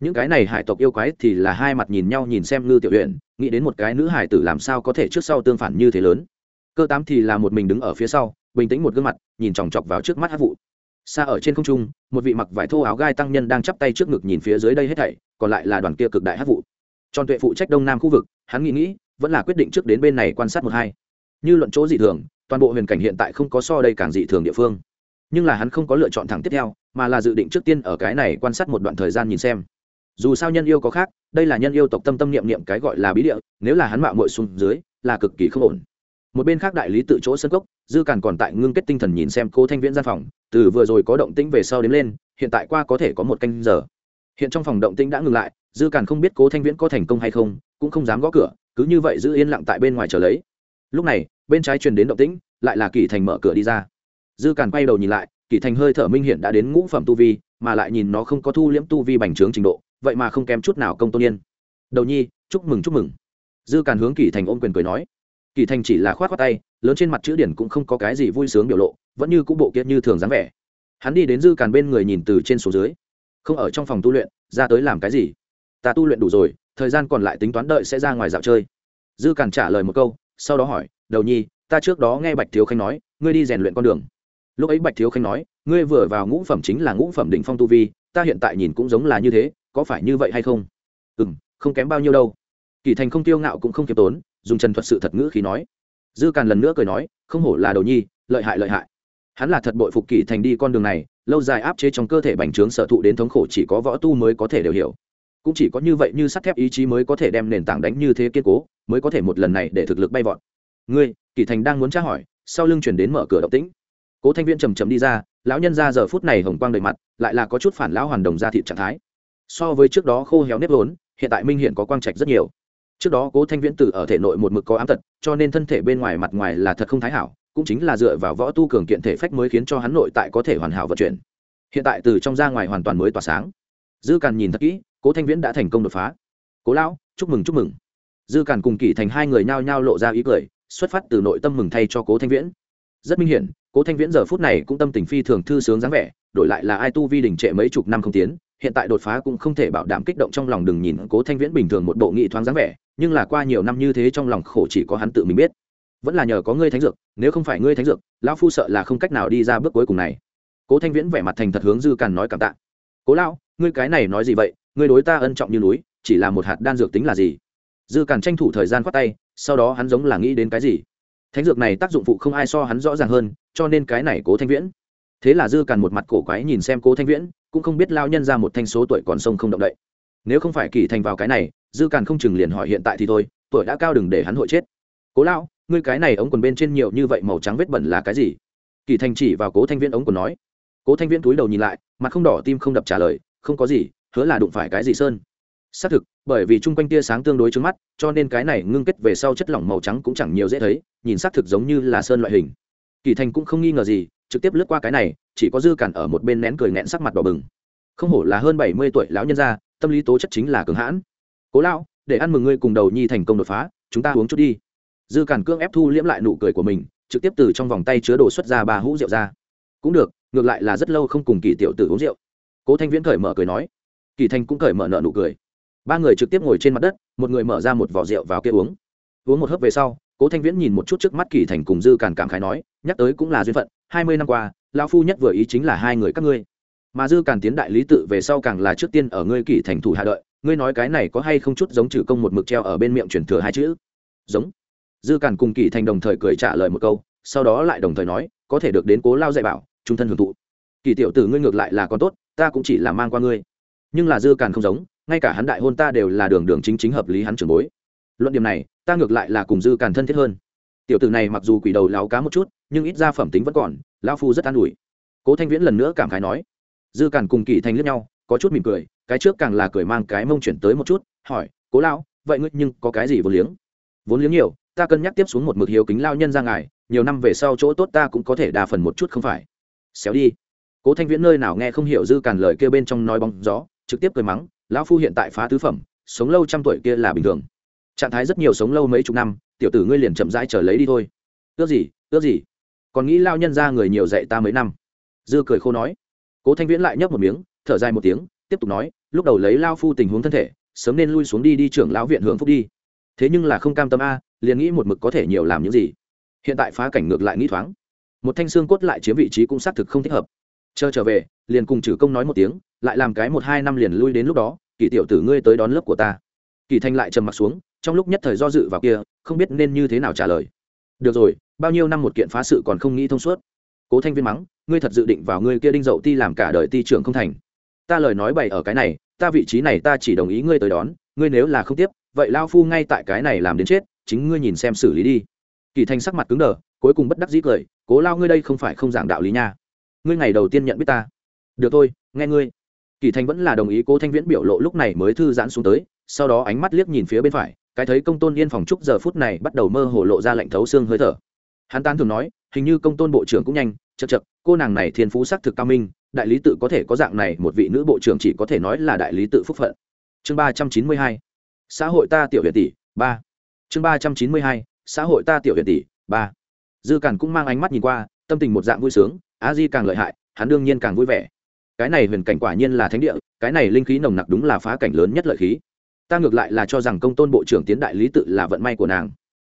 Những cái này hải tộc yêu quái thì là hai mặt nhìn nhau nhìn xem ngư tiểu huyện, nghĩ đến một cái nữ hải tử làm sao có thể trước sau tương phản như thế lớn. Cơ tám thì là một mình đứng ở phía sau, bình tĩnh một gương mặt, nhìn chòng chọc vào trước mắt hát vụ. Xa ở trên không trung, một vị mặc vải thô áo gai tăng nhân đang chắp tay trước ngực nhìn phía dưới đây hết thảy, còn lại là đoàn kia cực đại hát vụ. Tròn tuệ phụ trách đông nam khu vực, hắn nghĩ nghĩ, vẫn là quyết định trước đến bên này quan sát một hai như luận chỗ dị thường, toàn bộ huyền cảnh hiện tại không có so đây càng dị thường địa phương. Nhưng là hắn không có lựa chọn thẳng tiếp theo, mà là dự định trước tiên ở cái này quan sát một đoạn thời gian nhìn xem. Dù sao nhân yêu có khác, đây là nhân yêu tộc tâm tâm niệm niệm cái gọi là bí địa, nếu là hắn mạo muội xuống dưới, là cực kỳ không ổn. Một bên khác đại lý tự chỗ sân cốc, dư càn còn tại ngưng kết tinh thần nhìn xem cô thanh viễn gian phòng, từ vừa rồi có động tĩnh về sau đến lên, hiện tại qua có thể có một canh giờ. Hiện trong phòng động tĩnh đã ngừng lại, dư càn không biết cố thanh viễn có thành công hay không, cũng không dám gõ cửa, cứ như vậy giữ yên lặng tại bên ngoài chờ lấy lúc này, bên trái truyền đến động tĩnh, lại là kỳ thành mở cửa đi ra. Dư càn quay đầu nhìn lại, kỳ thành hơi thở minh hiện đã đến ngũ phẩm tu vi, mà lại nhìn nó không có thu liễm tu vi bành trướng trình độ, vậy mà không kém chút nào công tôn yên. Đầu nhi, chúc mừng chúc mừng. Dư càn hướng kỳ thành ôm quyền cười nói. Kỳ thành chỉ là khoát khoát tay, lớn trên mặt chữ điển cũng không có cái gì vui sướng biểu lộ, vẫn như cũ bộ kiệt như thường dáng vẻ. Hắn đi đến dư càn bên người nhìn từ trên xuống dưới. Không ở trong phòng tu luyện, ra tới làm cái gì? Ta tu luyện đủ rồi, thời gian còn lại tính toán đợi sẽ ra ngoài dạo chơi. Dư càn trả lời một câu sau đó hỏi, đầu nhi, ta trước đó nghe bạch thiếu khanh nói, ngươi đi rèn luyện con đường. Lúc ấy bạch thiếu khanh nói, ngươi vừa vào ngũ phẩm chính là ngũ phẩm đỉnh phong tu vi, ta hiện tại nhìn cũng giống là như thế, có phải như vậy hay không? Ừ m không kém bao nhiêu đâu. Kỳ thành không tiêu ngạo cũng không k i ê m tốn, dùng trần thuật sự thật ngữ khi nói. Dư càn lần nữa cười nói, không hổ là đầu nhi, lợi hại lợi hại. Hắn là thật bội phục kỳ thành đi con đường này, lâu dài áp chế trong cơ thể bành trướng sở thụ đến thống khổ chỉ có võ tu mới có thể đều hiểu cũng chỉ có như vậy như sắt thép ý chí mới có thể đem nền tảng đánh như thế kiên cố, mới có thể một lần này để thực lực bay vọt. Ngươi, kỳ thành đang muốn tra hỏi, sau lưng chuyển đến mở cửa động tĩnh. Cố thanh viên trầm trầm đi ra, lão nhân ra giờ phút này hồng quang đầy mặt, lại là có chút phản lão hoàn đồng ra thị trạng thái. So với trước đó khô héo nếp vốn, hiện tại minh hiện có quang trạch rất nhiều. Trước đó cố thanh viễn tử ở thể nội một mực có ám tật, cho nên thân thể bên ngoài mặt ngoài là thật không thái hảo, cũng chính là dựa vào võ tu cường kiện thể phách mới khiến cho hắn nội tại có thể hoàn hảo vận chuyển. Hiện tại từ trong ra ngoài hoàn toàn mới tỏa sáng dư càn nhìn thật kỹ, cố thanh viễn đã thành công đột phá. Cố lão, chúc mừng chúc mừng. Dư càn cùng kỷ thành hai người nhao nhao lộ ra ý cười, xuất phát từ nội tâm mừng thay cho cố thanh viễn. Rất minh hiển, cố thanh viễn giờ phút này cũng tâm tình phi thường thư sướng dáng vẻ, đổi lại là ai tu vi đình trệ mấy chục năm không tiến, hiện tại đột phá cũng không thể bảo đảm kích động trong lòng đừng nhìn cố thanh viễn bình thường một bộ nghị thoáng dáng vẻ, nhưng là qua nhiều năm như thế trong lòng khổ chỉ có hắn tự mình biết. Vẫn là nhờ có ngươi thánh dược, nếu không phải ngươi thánh dược, lão phu sợ là không cách nào đi ra bước cuối cùng này. Cố thanh viễn vẻ mặt thành thật hướng dư càn nói cảm tạ. Cố lão ngươi cái này nói gì vậy, ngươi đối ta ân trọng như núi, chỉ là một hạt đan dược tính là gì? Dư càn tranh thủ thời gian khoát tay, sau đó hắn giống là nghĩ đến cái gì? Thánh dược này tác dụng phụ không ai so hắn rõ ràng hơn, cho nên cái này cố thanh viễn. Thế là dư càn một mặt cổ quái nhìn xem cố thanh viễn, cũng không biết lao nhân ra một thanh số tuổi còn sông không động đậy. Nếu không phải kỳ thành vào cái này, dư càn không chừng liền hỏi hiện tại thì thôi, tuổi đã cao đừng để hắn hội chết. Cố lão, ngươi cái này ống quần bên trên nhiều như vậy màu trắng vết bẩn là cái gì? Kỳ thành chỉ vào cố thanh viễn ống quần nói. Cố thanh viễn túi đầu nhìn lại, mặt không đỏ, tim không đập trả lời không có gì, hứa là đụng phải cái gì sơn. Xác thực, bởi vì chung quanh tia sáng tương đối trước mắt, cho nên cái này ngưng kết về sau chất lỏng màu trắng cũng chẳng nhiều dễ thấy, nhìn xác thực giống như là sơn loại hình. Kỳ thành cũng không nghi ngờ gì, trực tiếp lướt qua cái này, chỉ có dư cản ở một bên nén cười nghẹn sắc mặt đỏ bừng. Không hổ là hơn bảy mươi tuổi lão nhân gia, tâm lý tố chất chính là cường hãn. Cố lão, để ăn mừng ngươi cùng đầu nhi thành công đột phá, chúng ta uống chút đi. Dư cản cương ép thu liễm lại nụ cười của mình, trực tiếp từ trong vòng tay chứa đồ xuất ra ba hũ rượu ra. Cũng được, ngược lại là rất lâu không cùng kỳ tiểu tử uống rượu cố thanh viễn cởi mở cười nói. Kỳ thanh cũng cởi mở nợ nụ cười. Ba người trực tiếp ngồi trên mặt đất, một người mở ra một vỏ rượu vào kia uống. Uống một hớp về sau, cố thanh viễn nhìn một chút trước mắt kỳ thành cùng dư càn cảm khái nói, nhắc tới cũng là duyên phận, hai mươi năm qua, lão phu nhất vừa ý chính là hai người các ngươi. Mà dư càn tiến đại lý tự về sau càng là trước tiên ở ngươi kỳ thành thủ hạ đợi, ngươi nói cái này có hay không chút giống trừ công một mực treo ở bên miệng chuyển thừa hai chữ? Giống. Dư càn cùng kỳ thành đồng thời cười trả lời một câu, sau đó lại đồng thời nói, có thể được đến cố lao dạy bảo, trung thân hưởng thụ kỳ tiểu tử ngươi ngược lại là con tốt, ta cũng chỉ là mang qua ngươi. Nhưng là dư càn không giống, ngay cả hắn đại hôn ta đều là đường đường chính chính hợp lý hắn trưởng bối. Luận điểm này, ta ngược lại là cùng dư càn thân thiết hơn. Tiểu tử này mặc dù quỷ đầu láo cá một chút, nhưng ít ra phẩm tính vẫn còn lao phu rất an ủi. Cố thanh viễn lần nữa cảm khái nói. Dư càn cùng kỳ thành lướt nhau, có chút mỉm cười, cái trước càng là cười mang cái mông chuyển tới một chút, hỏi, cố lao vậy ngươi nhưng có cái gì vốn liếng? Vốn liếng nhiều, ta cân nhắc tiếp xuống một mực hiếu kính lao nhân ra ngài, nhiều năm về sau chỗ tốt ta cũng có thể đa phần một chút không phải. Xéo đi cố thanh viễn nơi nào nghe không hiểu dư càn lời kêu bên trong nói bóng gió, trực tiếp cười mắng, lão phu hiện tại phá tứ phẩm, sống lâu trăm tuổi kia là bình thường. Trạng thái rất nhiều sống lâu mấy chục năm, tiểu tử ngươi liền chậm rãi trở lấy đi thôi. Ước gì ước gì? Còn nghĩ lao nhân ra người nhiều dạy ta mấy năm. Dư cười khô nói. Cố thanh viễn lại nhấp một miếng, thở dài một tiếng, tiếp tục nói, lúc đầu lấy lao phu tình huống thân thể, sớm nên lui xuống đi đi trưởng lão viện hưởng phúc đi. Thế nhưng là không cam tâm a, liền nghĩ một mực có thể nhiều làm những gì. Hiện tại phá cảnh ngược lại nghĩ thoáng. Một thanh xương cốt lại chiếm vị trí cũng xác thực không thích hợp chờ trở về, liền cùng trừ công nói một tiếng, lại làm cái một hai năm liền lui đến lúc đó, kỳ tiểu tử ngươi tới đón lớp của ta. Kỳ thanh lại trầm mặt xuống, trong lúc nhất thời do dự vào kia, không biết nên như thế nào trả lời. Được rồi, bao nhiêu năm một kiện phá sự còn không nghĩ thông suốt. Cố thanh viên mắng, ngươi thật dự định vào ngươi kia đinh dậu ti làm cả đời ti trưởng không thành. Ta lời nói bày ở cái này, ta vị trí này ta chỉ đồng ý ngươi tới đón, ngươi nếu là không tiếp, vậy lao phu ngay tại cái này làm đến chết, chính ngươi nhìn xem xử lý đi. Kỳ thanh sắc mặt cứng đờ, cuối cùng bất đắc dĩ cười, cố lao ngươi đây không phải không giảng đạo lý nha ngươi ngày đầu tiên nhận biết ta. Được thôi, nghe ngươi. Kỳ thanh vẫn là đồng ý cố thanh viễn biểu lộ lúc này mới thư giãn xuống tới, sau đó ánh mắt liếc nhìn phía bên phải, cái thấy công tôn yên phòng trúc giờ phút này bắt đầu mơ hồ lộ ra lạnh thấu xương hơi thở. Hắn tan thường nói, hình như công tôn bộ trưởng cũng nhanh chật chật cô nàng này thiên phú sắc thực cao minh, đại lý tự có thể có dạng này, một vị nữ bộ trưởng chỉ có thể nói là đại lý tự phúc phận. Chương ba trăm chín mươi hai, xã hội ta tiểu huyện tỷ, ba. Chương ba trăm chín mươi hai, xã hội ta tiểu huyện tỷ, ba. Dư cản cũng mang ánh mắt nhìn qua, tâm tình một dạng vui sướng a di càng lợi hại, hắn đương nhiên càng vui vẻ. Cái này huyền cảnh quả nhiên là thánh địa, cái này linh khí nồng nặc đúng là phá cảnh lớn nhất lợi khí. Ta ngược lại là cho rằng công tôn bộ trưởng tiến đại lý tự là vận may của nàng.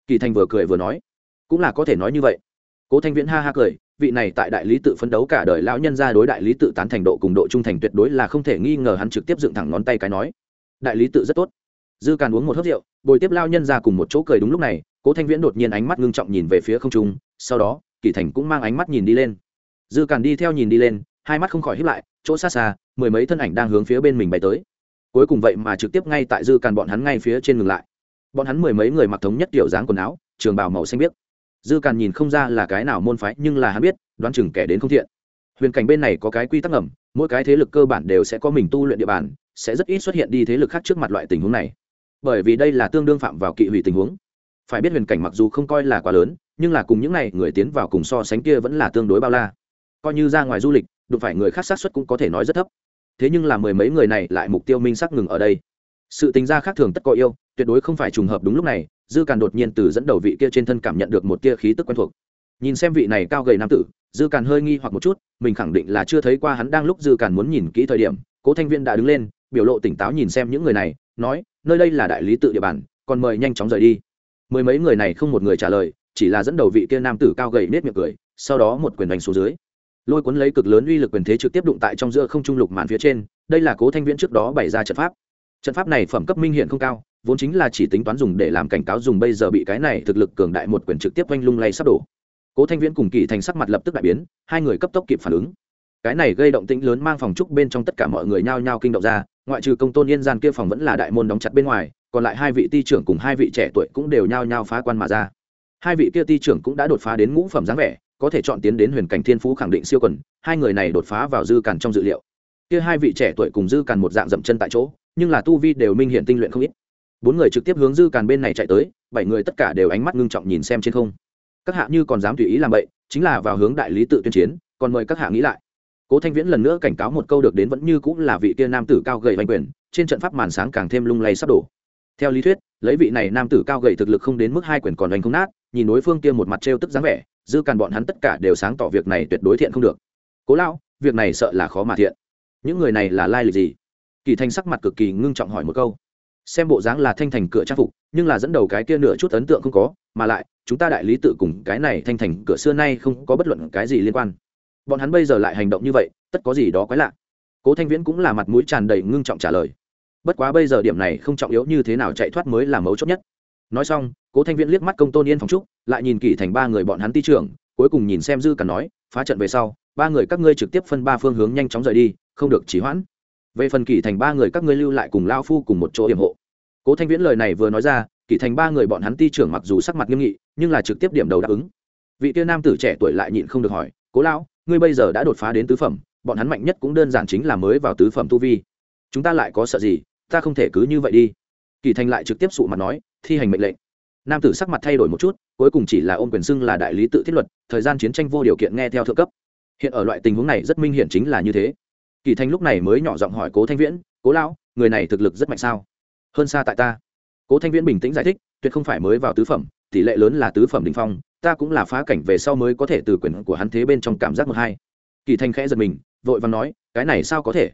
Kỳ thành vừa cười vừa nói, cũng là có thể nói như vậy. Cố thanh viễn ha ha cười, vị này tại đại lý tự phấn đấu cả đời lão nhân ra đối đại lý tự tán thành độ cùng độ trung thành tuyệt đối là không thể nghi ngờ hắn trực tiếp dựng thẳng ngón tay cái nói. Đại lý tự rất tốt. Dư càn uống một hớp rượu, bồi tiếp lao nhân ra cùng một chỗ cười đúng lúc này, cố thanh viễn đột nhiên ánh mắt ngưng trọng nhìn về phía không trung, sau đó, kỳ thành cũng mang ánh mắt nhìn đi lên dư càn đi theo nhìn đi lên, hai mắt không khỏi hiếp lại, chỗ xa xa, mười mấy thân ảnh đang hướng phía bên mình bay tới. Cuối cùng vậy mà trực tiếp ngay tại dư càn bọn hắn ngay phía trên ngừng lại. Bọn hắn mười mấy người mặc thống nhất kiểu dáng quần áo, trường bào màu xanh biếc. Dư càn nhìn không ra là cái nào môn phái, nhưng là hắn biết, đoán chừng kẻ đến không thiện. Huyền cảnh bên này có cái quy tắc ngầm, mỗi cái thế lực cơ bản đều sẽ có mình tu luyện địa bàn, sẽ rất ít xuất hiện đi thế lực khác trước mặt loại tình huống này. Bởi vì đây là tương đương phạm vào kỵ hủy tình huống. Phải biết huyền cảnh mặc dù không coi là quá lớn, nhưng là cùng những n à y người tiến vào cùng so sánh kia vẫn là tương đối bao la coi như ra ngoài du lịch, đụng phải người khác sát xuất cũng có thể nói rất thấp. Thế nhưng là mười mấy người này lại mục tiêu minh sắc ngừng ở đây. Sự tính ra khác thường tất có yêu, tuyệt đối không phải trùng hợp đúng lúc này, dư càn đột nhiên từ dẫn đầu vị kia trên thân cảm nhận được một tia khí tức quen thuộc. Nhìn xem vị này cao gầy nam tử, dư càn hơi nghi hoặc một chút, mình khẳng định là chưa thấy qua hắn đang lúc dư càn muốn nhìn kỹ thời điểm, cố thanh viên đã đứng lên, biểu lộ tỉnh táo nhìn xem những người này, nói, nơi đây là đại lý tự địa bàn, còn mời nhanh chóng rời đi. Mười mấy người này không một người trả lời, chỉ là dẫn đầu vị kia nam tử cao gầy nết miệng cười, sau đó một quyền đánh xuống dưới lôi cuốn lấy cực lớn uy lực quyền thế trực tiếp đụng tại trong giữa không trung lục màn phía trên, đây là cố thanh viễn trước đó bày ra trận pháp. Trận pháp này phẩm cấp minh hiện không cao, vốn chính là chỉ tính toán dùng để làm cảnh cáo dùng bây giờ bị cái này thực lực cường đại một quyền trực tiếp oanh lung lay sắp đổ. Cố thanh viễn cùng kỳ thành sắc mặt lập tức đại biến, hai người cấp tốc kịp phản ứng. Cái này gây động tĩnh lớn mang phòng trúc bên trong tất cả mọi người nhao nhao kinh động ra, ngoại trừ công tôn yên gian kia phòng vẫn là đại môn đóng chặt bên ngoài, còn lại hai vị ti trưởng cùng hai vị trẻ tuổi cũng đều nhao nhao phá quan mà ra. Hai vị kia ti trưởng cũng đã đột phá đến ngũ phẩm dáng vẻ có thể chọn tiến đến huyền cảnh thiên phú khẳng định siêu quần, hai người này đột phá vào dư càn trong dự liệu. Kia hai vị trẻ tuổi cùng dư càn một dạng dậm chân tại chỗ, nhưng là tu vi đều minh hiện tinh luyện không ít. Bốn người trực tiếp hướng dư càn bên này chạy tới, bảy người tất cả đều ánh mắt ngưng trọng nhìn xem trên không. Các hạ như còn dám tùy ý làm vậy, chính là vào hướng đại lý tự tuyên chiến, còn mời các hạ nghĩ lại. Cố thanh viễn lần nữa cảnh cáo một câu được đến vẫn như cũng là vị kia nam tử cao gầy vành quyền, trên trận pháp màn sáng càng thêm lung lay sắp đổ. Theo lý thuyết, lấy vị này nam tử cao gầy thực lực không đến mức hai quyền còn đánh không nát nhìn đối phương kia một mặt trêu tức dáng vẻ, dư càn bọn hắn tất cả đều sáng tỏ việc này tuyệt đối thiện không được. Cố lão, việc này sợ là khó mà thiện. Những người này là lai lịch gì? Kỳ thanh sắc mặt cực kỳ ngưng trọng hỏi một câu. Xem bộ dáng là thanh thành cửa trang phục, nhưng là dẫn đầu cái kia nửa chút ấn tượng không có, mà lại, chúng ta đại lý tự cùng cái này thanh thành cửa xưa nay không có bất luận cái gì liên quan. Bọn hắn bây giờ lại hành động như vậy, tất có gì đó quái lạ. Cố thanh viễn cũng là mặt mũi tràn đầy ngưng trọng trả lời. Bất quá bây giờ điểm này không trọng yếu như thế nào chạy thoát mới là mấu chốt nhất nói xong, cố thanh viễn liếc mắt công tôn yên phòng trúc lại nhìn kỷ thành ba người bọn hắn ti trưởng, cuối cùng nhìn xem dư cả nói, phá trận về sau, ba người các ngươi trực tiếp phân ba phương hướng nhanh chóng rời đi, không được trì hoãn. Về phần kỷ thành ba người các ngươi lưu lại cùng lao phu cùng một chỗ hiểm hộ. Cố thanh viễn lời này vừa nói ra, kỷ thành ba người bọn hắn ti trưởng mặc dù sắc mặt nghiêm nghị, nhưng là trực tiếp điểm đầu đáp ứng. Vị tiên nam tử trẻ tuổi lại nhịn không được hỏi, cố lão, ngươi bây giờ đã đột phá đến tứ phẩm, bọn hắn mạnh nhất cũng đơn giản chính là mới vào tứ phẩm tu vi. Chúng ta lại có sợ gì, ta không thể cứ như vậy đi. Kỳ thành lại trực tiếp sụ mặt nói thi hành mệnh lệnh. Nam tử sắc mặt thay đổi một chút, cuối cùng chỉ là ôm quyền xưng là đại lý tự thiết luật, thời gian chiến tranh vô điều kiện nghe theo thượng cấp. Hiện ở loại tình huống này rất minh hiển chính là như thế. Kỳ thanh lúc này mới nhỏ giọng hỏi cố thanh viễn, cố lão, người này thực lực rất mạnh sao? Hơn xa tại ta. Cố thanh viễn bình tĩnh giải thích, tuyệt không phải mới vào tứ phẩm, tỷ lệ lớn là tứ phẩm đình phong, ta cũng là phá cảnh về sau mới có thể từ quyền của hắn thế bên trong cảm giác một hai. Kỳ thanh khẽ giật mình, vội và nói, cái này sao có thể?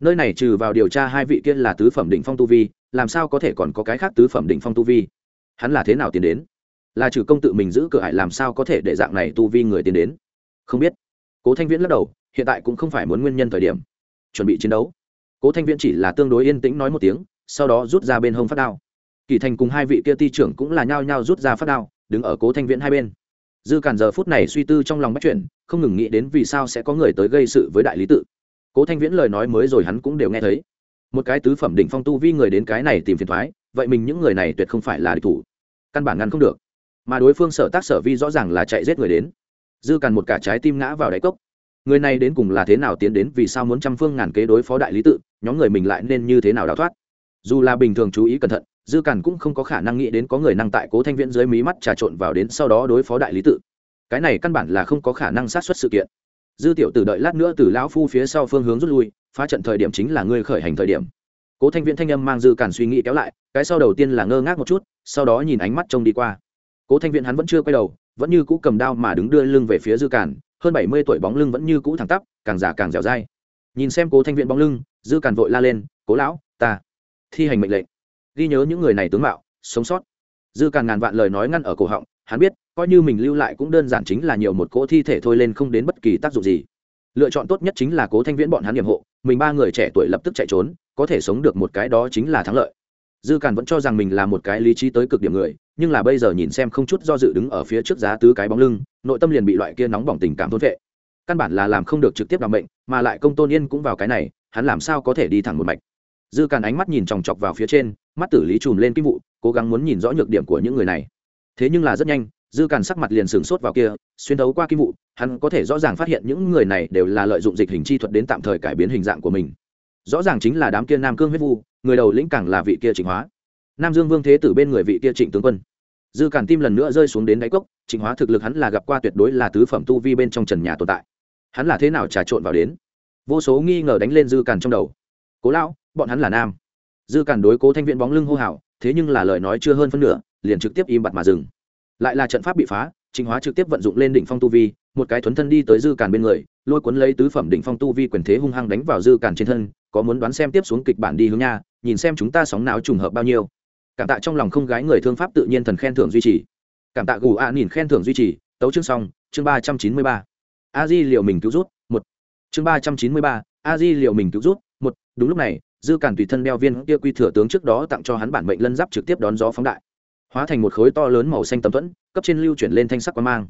Nơi này trừ vào điều tra hai vị kia là tứ phẩm đỉnh phong tu vi làm sao có thể còn có cái khác tứ phẩm đỉnh phong tu vi? Hắn là thế nào tiến đến? Là trừ công tự mình giữ cửa hại làm sao có thể để dạng này tu vi người tiến đến? Không biết. Cố thanh viễn lắc đầu, hiện tại cũng không phải muốn nguyên nhân thời điểm. Chuẩn bị chiến đấu. Cố thanh viễn chỉ là tương đối yên tĩnh nói một tiếng, sau đó rút ra bên hông phát đao. Kỳ thành cùng hai vị kia ti trưởng cũng là nhao nhao rút ra phát đao, đứng ở cố thanh viễn hai bên. Dư cản giờ phút này suy tư trong lòng bắt chuyện không ngừng nghĩ đến vì sao sẽ có người tới gây sự với đại lý tự. Cố thanh viễn lời nói mới rồi hắn cũng đều nghe thấy một cái tứ phẩm đỉnh phong tu vi người đến cái này tìm phiền thoái, vậy mình những người này tuyệt không phải là địch thủ. Căn bản ngăn không được. Mà đối phương sở tác sở vi rõ ràng là chạy giết người đến. Dư càn một cả trái tim ngã vào đáy cốc. Người này đến cùng là thế nào tiến đến vì sao muốn trăm phương ngàn kế đối phó đại lý tự, nhóm người mình lại nên như thế nào đào thoát? Dù là bình thường chú ý cẩn thận, dư càn cũng không có khả năng nghĩ đến có người năng tại cố thanh viễn dưới mí mắt trà trộn vào đến sau đó đối phó đại lý tự. Cái này căn bản là không có khả năng sát xuất sự kiện. Dư tiểu tử đợi lát nữa từ lão phu phía sau phương hướng rút lui phá trận thời điểm chính là ngươi khởi hành thời điểm. Cố thanh viễn thanh âm mang dư cản suy nghĩ kéo lại cái sau đầu tiên là ngơ ngác một chút sau đó nhìn ánh mắt trông đi qua. Cố thanh viễn hắn vẫn chưa quay đầu vẫn như cũ cầm đao mà đứng đưa lưng về phía dư cản, hơn bảy mươi tuổi bóng lưng vẫn như cũ thẳng tắp càng già càng dẻo dai. Nhìn xem cố thanh viễn bóng lưng dư cản vội la lên cố lão ta thi hành mệnh lệnh. Ghi nhớ những người này tướng mạo sống sót. Dư cản ngàn vạn lời nói ngăn ở cổ họng hắn biết coi như mình lưu lại cũng đơn giản chính là nhiều một cỗ thi thể thôi lên không đến bất kỳ tác dụng gì. Lựa chọn tốt nhất chính là cố thanh viễn bọn hắn nhiệm hộ mình ba người trẻ tuổi lập tức chạy trốn, có thể sống được một cái đó chính là thắng lợi. Dư càn vẫn cho rằng mình là một cái lý trí tới cực điểm người, nhưng là bây giờ nhìn xem không chút do dự đứng ở phía trước giá tứ cái bóng lưng, nội tâm liền bị loại kia nóng bỏng tình cảm thôn vệ. Căn bản là làm không được trực tiếp làm bệnh mà lại công tôn yên cũng vào cái này, hắn làm sao có thể đi thẳng một mạch? Dư càn ánh mắt nhìn chòng chọc vào phía trên, mắt tử lý chùm lên kim vụ, cố gắng muốn nhìn rõ nhược điểm của những người này. Thế nhưng là rất nhanh, dư càn sắc mặt liền sửng sốt vào kia, xuyên thấu qua kim vụ hắn có thể rõ ràng phát hiện những người này đều là lợi dụng dịch hình chi thuật đến tạm thời cải biến hình dạng của mình. Rõ ràng chính là đám kia nam cương huyết vu, người đầu lĩnh càng là vị kia trịnh hóa. Nam dương vương thế tử bên người vị kia trịnh tướng quân. Dư cản tim lần nữa rơi xuống đến đáy cốc, trịnh hóa thực lực hắn là gặp qua tuyệt đối là tứ phẩm tu vi bên trong trần nhà tồn tại. Hắn là thế nào trà trộn vào đến? Vô số nghi ngờ đánh lên dư cản trong đầu. Cố lão, bọn hắn là nam. Dư cản đối cố thanh viện bóng lưng hô hào, thế nhưng là lời nói chưa hơn phân nửa, liền trực tiếp im bặt mà dừng. Lại là trận pháp bị phá chính hóa trực tiếp vận dụng lên đỉnh phong tu vi, một cái thuấn thân đi tới dư càn bên người, lôi cuốn lấy tứ phẩm đỉnh phong tu vi quyền thế hung hăng đánh vào dư càn trên thân, có muốn đoán xem tiếp xuống kịch bản đi hướng nha, nhìn xem chúng ta sóng não trùng hợp bao nhiêu. Cảm tạ trong lòng không gái người thương pháp tự nhiên thần khen thưởng duy trì. Cảm tạ gù a nhìn khen thưởng duy trì. Tấu chương xong, chương ba trăm chín mươi ba. A di liệu mình cứu rút, một. Chương ba trăm chín mươi ba, a di liệu mình cứu rút, một. Đúng lúc này, dư càn tùy thân đeo viên kia quy thừa tướng trước đó tặng cho hắn bản mệnh lân giáp trực tiếp đón gió phóng đại hóa thành một khối to lớn màu xanh tầm thuẫn, cấp trên lưu chuyển lên thanh sắc quang mang.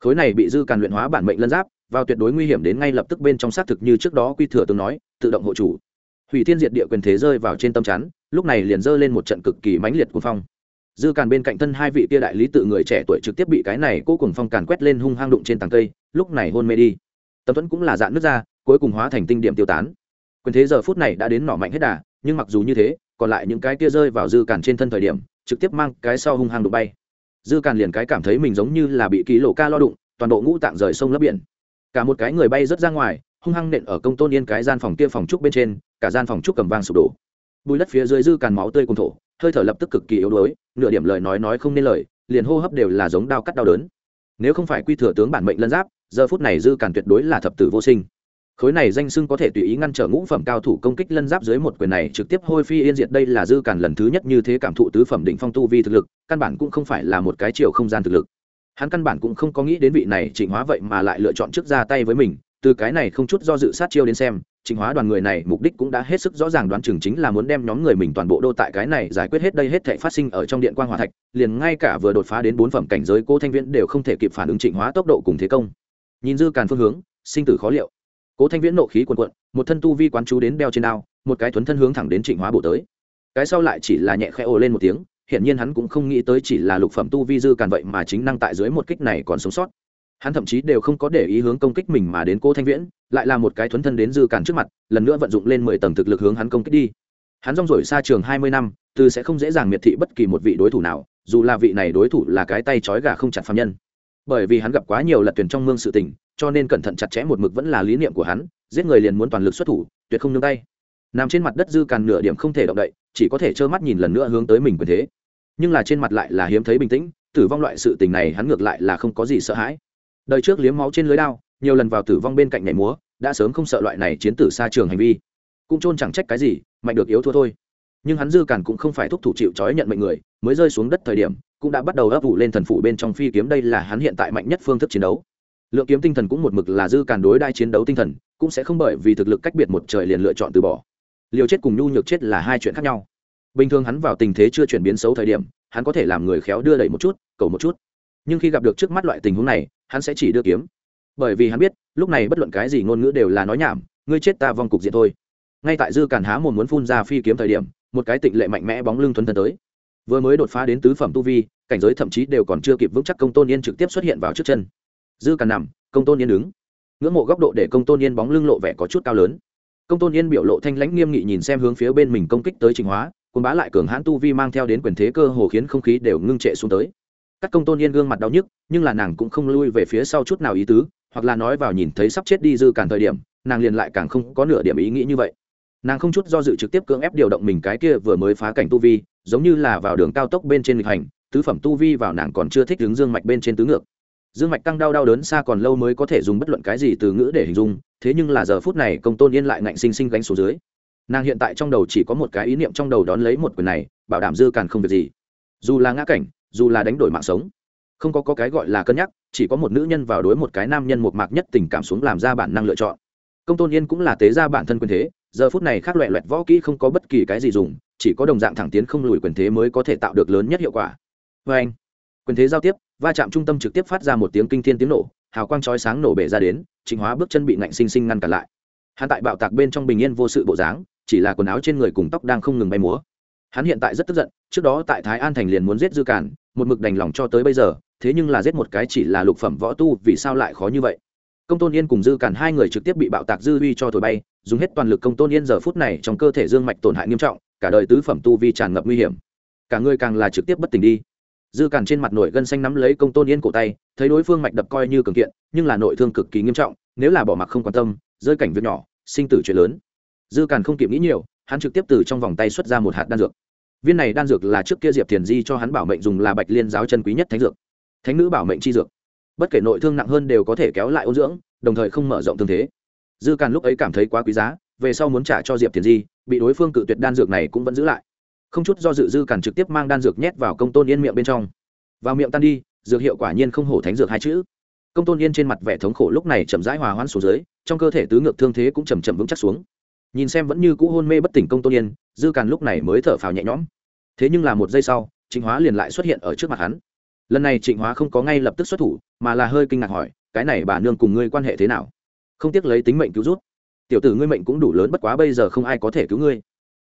Khối này bị dư càn luyện hóa bản mệnh lân giáp, vào tuyệt đối nguy hiểm đến ngay lập tức bên trong xác thực như trước đó quy thừa từng nói, tự động hộ chủ. Hủy thiên diệt địa quyền thế rơi vào trên tâm chắn, lúc này liền dơ lên một trận cực kỳ mãnh liệt của phong. Dư càn bên cạnh thân hai vị tia đại lý tự người trẻ tuổi trực tiếp bị cái này cố cùng phong càn quét lên hung hang đụng trên tàng cây, lúc này hôn mê đi. Tâm thuẫn cũng là dạn nước ra, cuối cùng hóa thành tinh điểm tiêu tán. Quyền thế giờ phút này đã đến nỏ mạnh hết đà, nhưng mặc dù như thế, còn lại những cái kia rơi vào dư càn trên thân thời điểm trực tiếp mang cái sau hung hăng đụng bay. Dư càn liền cái cảm thấy mình giống như là bị ký lộ ca lo đụng, toàn bộ ngũ tạng rời sông lấp biển. Cả một cái người bay rớt ra ngoài, hung hăng nện ở công tôn yên cái gian phòng kia phòng trúc bên trên, cả gian phòng trúc cầm vang sụp đổ. Bùi đất phía dưới dư càn máu tươi cùng thổ, hơi thở lập tức cực kỳ yếu đuối, nửa điểm lời nói nói không nên lời, liền hô hấp đều là giống đau cắt đau đớn. Nếu không phải quy thừa tướng bản mệnh lân giáp, giờ phút này dư càn tuyệt đối là thập tử vô sinh khối này danh sưng có thể tùy ý ngăn trở ngũ phẩm cao thủ công kích lân giáp dưới một quyền này trực tiếp hôi phi yên diệt đây là dư càn lần thứ nhất như thế cảm thụ tứ phẩm đỉnh phong tu vi thực lực, căn bản cũng không phải là một cái chiều không gian thực lực. Hắn căn bản cũng không có nghĩ đến vị này trịnh hóa vậy mà lại lựa chọn trước ra tay với mình, từ cái này không chút do dự sát chiêu đến xem, trịnh hóa đoàn người này mục đích cũng đã hết sức rõ ràng đoán chừng chính là muốn đem nhóm người mình toàn bộ đô tại cái này giải quyết hết đây hết thể phát sinh ở trong điện quan hòa thạch, liền ngay cả vừa đột phá đến bốn phẩm cảnh giới cô thanh viễn đều không thể kịp phản ứng trịnh hóa tốc độ cùng thế công. Nhìn dư càn phương hướng, sinh tử khó liệu cố thanh viễn nộ khí quần quận một thân tu vi quán chú đến đeo trên đao, một cái thuấn thân hướng thẳng đến trịnh hóa bổ tới. Cái sau lại chỉ là nhẹ khẽ ồ lên một tiếng hiện nhiên hắn cũng không nghĩ tới chỉ là lục phẩm tu vi dư càn vậy mà chính năng tại dưới một kích này còn sống sót. Hắn thậm chí đều không có để ý hướng công kích mình mà đến cô thanh viễn, lại là một cái thuấn thân đến dư càn trước mặt, lần nữa vận dụng lên mười tầng thực lực hướng hắn công kích đi. Hắn rong rổi xa trường hai mươi năm, từ sẽ không dễ dàng miệt thị bất kỳ một vị đối thủ nào, dù là vị này đối thủ là cái tay trói gà không chặt phạm nhân. Bởi vì hắn gặp quá nhiều lật tuyển trong mương sự tình cho nên cẩn thận chặt chẽ một mực vẫn là lý niệm của hắn, giết người liền muốn toàn lực xuất thủ, tuyệt không nương tay. Nằm trên mặt đất dư càn nửa điểm không thể động đậy, chỉ có thể trơ mắt nhìn lần nữa hướng tới mình quyền thế. Nhưng là trên mặt lại là hiếm thấy bình tĩnh, tử vong loại sự tình này hắn ngược lại là không có gì sợ hãi. Đời trước liếm máu trên lưới đao, nhiều lần vào tử vong bên cạnh nhảy múa, đã sớm không sợ loại này chiến tử xa trường hành vi. Cũng chôn chẳng trách cái gì, mạnh được yếu thua thôi. Nhưng hắn dư càn cũng không phải thúc thủ chịu trói nhận mệnh người, mới rơi xuống đất thời điểm, cũng đã bắt đầu ấp ủ lên thần phủ bên trong phi kiếm. Đây là hắn hiện tại mạnh nhất phương thức chiến đấu lượng kiếm tinh thần cũng một mực là dư càn đối đai chiến đấu tinh thần, cũng sẽ không bởi vì thực lực cách biệt một trời liền lựa chọn từ bỏ. Liều chết cùng nhu nhược chết là hai chuyện khác nhau. Bình thường hắn vào tình thế chưa chuyển biến xấu thời điểm, hắn có thể làm người khéo đưa đẩy một chút, cầu một chút. Nhưng khi gặp được trước mắt loại tình huống này, hắn sẽ chỉ đưa kiếm. Bởi vì hắn biết, lúc này bất luận cái gì ngôn ngữ đều là nói nhảm, ngươi chết ta vong cục diện thôi. Ngay tại dư càn há một muốn phun ra phi kiếm thời điểm, một cái tịnh lệ mạnh mẽ bóng lưng thuần thân tới. Vừa mới đột phá đến tứ phẩm tu vi, cảnh giới thậm chí đều còn chưa kịp vững chắc công tôn yên trực tiếp xuất hiện vào trước chân dư càn nằm, công tôn yên đứng. Ngưỡng mộ góc độ để công tôn yên bóng lưng lộ vẻ có chút cao lớn. Công tôn yên biểu lộ thanh lãnh nghiêm nghị nhìn xem hướng phía bên mình công kích tới trình hóa quân bá lại cường hãn tu vi mang theo đến quyền thế cơ hồ khiến không khí đều ngưng trệ xuống tới. Các công tôn yên gương mặt đau nhức, nhưng là nàng cũng không lui về phía sau chút nào ý tứ, hoặc là nói vào nhìn thấy sắp chết đi dư cản thời điểm, nàng liền lại càng không có nửa điểm ý nghĩ như vậy. Nàng không chút do dự trực tiếp cưỡng ép điều động mình cái kia vừa mới phá cảnh tu vi, giống như là vào đường cao tốc bên trên lịch hành, tứ phẩm tu vi vào nàng còn chưa thích đứng dương mạch bên trên tứ ngược dương mạch căng đau đau đớn xa còn lâu mới có thể dùng bất luận cái gì từ ngữ để hình dung thế nhưng là giờ phút này công tôn yên lại ngạnh sinh sinh gánh xuống dưới. Nàng hiện tại trong đầu chỉ có một cái ý niệm trong đầu đón lấy một quyền này bảo đảm dư càn không việc gì. Dù là ngã cảnh dù là đánh đổi mạng sống không có, có cái gọi là cân nhắc chỉ có một nữ nhân vào đối một cái nam nhân một mạc nhất tình cảm xuống làm ra bản năng lựa chọn. Công tôn yên cũng là tế ra bản thân quyền thế giờ phút này khác loẹ loẹt võ kỹ không có bất kỳ cái gì dùng chỉ có đồng dạng thẳng tiến không lùi quyền thế mới có thể tạo được lớn nhất hiệu quả. Vê anh. Quyền thế giao tiếp va chạm trung tâm trực tiếp phát ra một tiếng kinh thiên tiếng nổ, hào quang chói sáng nổ bể ra đến, trịnh hóa bước chân bị nạnh sinh sinh ngăn cản lại. Hắn tại bạo tạc bên trong bình yên vô sự bộ dáng, chỉ là quần áo trên người cùng tóc đang không ngừng bay múa. Hắn hiện tại rất tức giận, trước đó tại thái an thành liền muốn giết dư cản, một mực đành lòng cho tới bây giờ, thế nhưng là giết một cái chỉ là lục phẩm võ tu, vì sao lại khó như vậy? Công tôn yên cùng dư cản hai người trực tiếp bị bạo tạc dư uy cho thổi bay, dùng hết toàn lực công tôn yên giờ phút này trong cơ thể dương mạch tổn hại nghiêm trọng, cả đời tứ phẩm tu vi tràn ngập nguy hiểm. Cả người càng là trực tiếp bất tỉnh đi dư cản trên mặt nổi gân xanh nắm lấy công tôn yên cổ tay, thấy đối phương mạch đập coi như cường kiện, nhưng là nội thương cực kỳ nghiêm trọng, nếu là bỏ mặc không quan tâm, rơi cảnh việc nhỏ, sinh tử chuyện lớn. Dư cản không kịp nghĩ nhiều, hắn trực tiếp từ trong vòng tay xuất ra một hạt đan dược. Viên này đan dược là trước kia diệp thiền di cho hắn bảo mệnh dùng là bạch liên giáo chân quý nhất thánh dược. Thánh nữ bảo mệnh chi dược. Bất kể nội thương nặng hơn đều có thể kéo lại ôn dưỡng, đồng thời không mở rộng thương thế. Dư càn lúc ấy cảm thấy quá quý giá, về sau muốn trả cho diệp thiền di, bị đối phương cự tuyệt đan dược này cũng vẫn giữ lại không chút do dự dư cản trực tiếp mang đan dược nhét vào công tôn yên miệng bên trong. Vào miệng tan đi, dược hiệu quả nhiên không hổ thánh dược hai chữ. Công tôn yên trên mặt vẻ thống khổ lúc này chậm rãi hòa hoãn xuống dưới, trong cơ thể tứ ngược thương thế cũng chầm chậm vững chắc xuống. Nhìn xem vẫn như cũ hôn mê bất tỉnh công tôn yên, dư càn lúc này mới thở phào nhẹ nhõm. Thế nhưng là một giây sau, trịnh hóa liền lại xuất hiện ở trước mặt hắn. Lần này trịnh hóa không có ngay lập tức xuất thủ, mà là hơi kinh ngạc hỏi, cái này bà nương cùng ngươi quan hệ thế nào? Không tiếc lấy tính mệnh cứu rút. Tiểu tử ngươi mệnh cũng đủ lớn, bất quá bây giờ không ai có thể cứu ngươi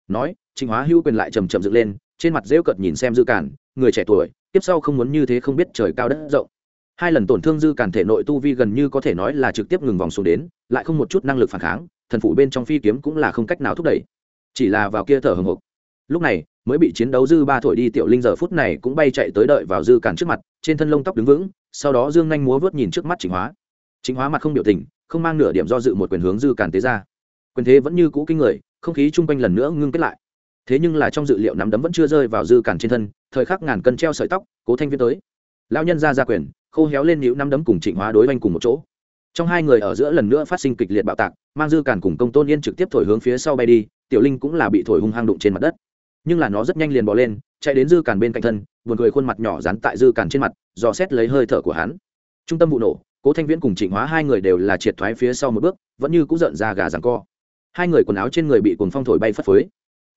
nói, trịnh hóa hữu quyền lại chầm chậm dựng lên, trên mặt rêu cợt nhìn xem dư cản người trẻ tuổi tiếp sau không muốn như thế không biết trời cao đất rộng. Hai lần tổn thương dư cản thể nội tu vi gần như có thể nói là trực tiếp ngừng vòng xuống đến, lại không một chút năng lực phản kháng, thần phủ bên trong phi kiếm cũng là không cách nào thúc đẩy. Chỉ là vào kia thở hồng hộc. Lúc này, mới bị chiến đấu dư ba thổi đi tiểu linh giờ phút này cũng bay chạy tới đợi vào dư cản trước mặt, trên thân lông tóc đứng vững, sau đó dương nhanh múa vớt nhìn trước mắt chính hóa. Chính hóa mặt không biểu tình, không mang nửa điểm do dự một quyền hướng dư cản tế ra. Quyền thế vẫn như cũ kinh người không khí chung quanh lần nữa ngưng kết lại. Thế nhưng là trong dự liệu nắm đấm vẫn chưa rơi vào dư cản trên thân, thời khắc ngàn cân treo sợi tóc, cố thanh viên tới. Lao nhân ra ra quyền, khô héo lên nhũ nắm đấm cùng trịnh hóa đối oanh cùng một chỗ. Trong hai người ở giữa lần nữa phát sinh kịch liệt bạo tạc, mang dư cản cùng công tôn yên trực tiếp thổi hướng phía sau bay đi, tiểu linh cũng là bị thổi hung hăng đụng trên mặt đất. Nhưng là nó rất nhanh liền bỏ lên, chạy đến dư cản bên cạnh thân, buồn cười khuôn mặt nhỏ dán tại dư cản trên mặt, dò xét lấy hơi thở của hắn. Trung tâm vụ nổ, cố thanh viễn cùng trịnh hóa hai người đều là triệt thoái phía sau một bước, vẫn như cũng giận ra gà rằng co hai người quần áo trên người bị cuồng phong thổi bay phất phới.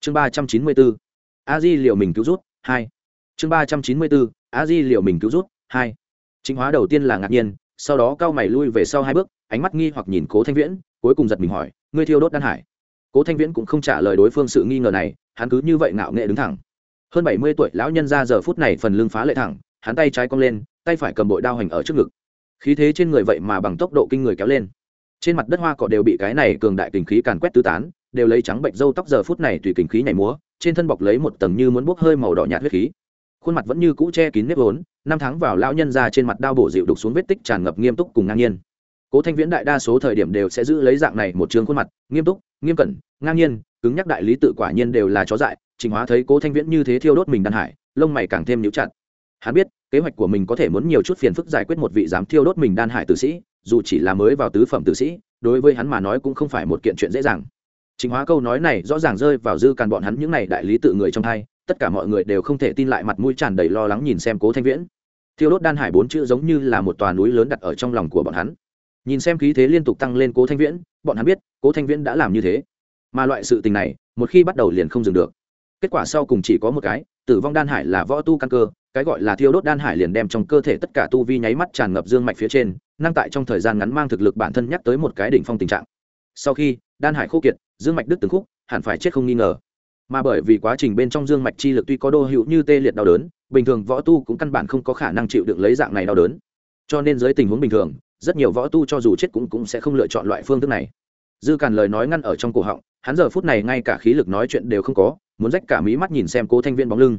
Chương ba trăm chín mươi bốn, a di liệu mình cứu rút, hai. Chương ba trăm chín mươi bốn, a di liệu mình cứu rút, hai. Chính hóa đầu tiên là ngạc nhiên, sau đó cao mày lui về sau hai bước, ánh mắt nghi hoặc nhìn cố thanh viễn, cuối cùng giật mình hỏi, ngươi thiêu đốt đan hải? Cố thanh viễn cũng không trả lời đối phương sự nghi ngờ này, hắn cứ như vậy ngạo nghệ đứng thẳng. Hơn bảy mươi tuổi lão nhân ra giờ phút này phần lưng phá lệ thẳng, hắn tay trái cong lên, tay phải cầm bội đao hành ở trước ngực. Khí thế trên người vậy mà bằng tốc độ kinh người kéo lên trên mặt đất hoa cỏ đều bị cái này cường đại kinh khí càn quét tứ tán, đều lấy trắng bệnh râu tóc giờ phút này tùy kinh khí nhảy múa, trên thân bọc lấy một tầng như muốn bốc hơi màu đỏ nhạt huyết khí. Khuôn mặt vẫn như cũ che kín nếp vốn, năm tháng vào lão nhân ra trên mặt đao bổ dịu đục xuống vết tích tràn ngập nghiêm túc cùng ngang nhiên. Cố thanh viễn đại đa số thời điểm đều sẽ giữ lấy dạng này một trường khuôn mặt, nghiêm túc, nghiêm cẩn, ngang nhiên, cứng nhắc đại lý tự quả nhiên đều là chó dại, trình hóa thấy cố thanh viễn như thế thiêu đốt mình đan hải, lông mày càng thêm nhũ chặt. Hắn biết, kế hoạch của mình có thể muốn nhiều chút phiền phức giải quyết một vị dám thiêu đốt mình đan hải tử sĩ dù chỉ là mới vào tứ phẩm tử sĩ, đối với hắn mà nói cũng không phải một kiện chuyện dễ dàng. Chính hóa câu nói này rõ ràng rơi vào dư càn bọn hắn những n à y đại lý tự người trong hai tất cả mọi người đều không thể tin lại mặt mũi tràn đầy lo lắng nhìn xem cố thanh viễn. Thiêu đốt đan hải bốn chữ giống như là một tòa núi lớn đặt ở trong lòng của bọn hắn. Nhìn xem khí thế liên tục tăng lên cố thanh viễn, bọn hắn biết cố thanh viễn đã làm như thế. Mà loại sự tình này, một khi bắt đầu liền không dừng được. Kết quả sau cùng chỉ có một cái, tử vong đan hải là võ tu căn cơ cái gọi là thiêu đốt đan hải liền đem trong cơ thể tất cả tu vi nháy mắt tràn ngập dương mạch phía trên, năng tại trong thời gian ngắn mang thực lực bản thân nhắc tới một cái đỉnh phong tình trạng. Sau khi, đan hải khô kiệt, dương mạch đứt từng khúc, hẳn phải chết không nghi ngờ. Mà bởi vì quá trình bên trong dương mạch chi lực tuy có đô hữu như tê liệt đau đớn, bình thường võ tu cũng căn bản không có khả năng chịu đựng lấy dạng này đau đớn. Cho nên dưới tình huống bình thường, rất nhiều võ tu cho dù chết cũng cũng sẽ không lựa chọn loại phương thức này. Dư càn lời nói ngăn ở trong cổ họng, hắn giờ phút này ngay cả khí lực nói chuyện đều không có, muốn rách cả mí mắt nhìn xem cố thanh viên bóng lưng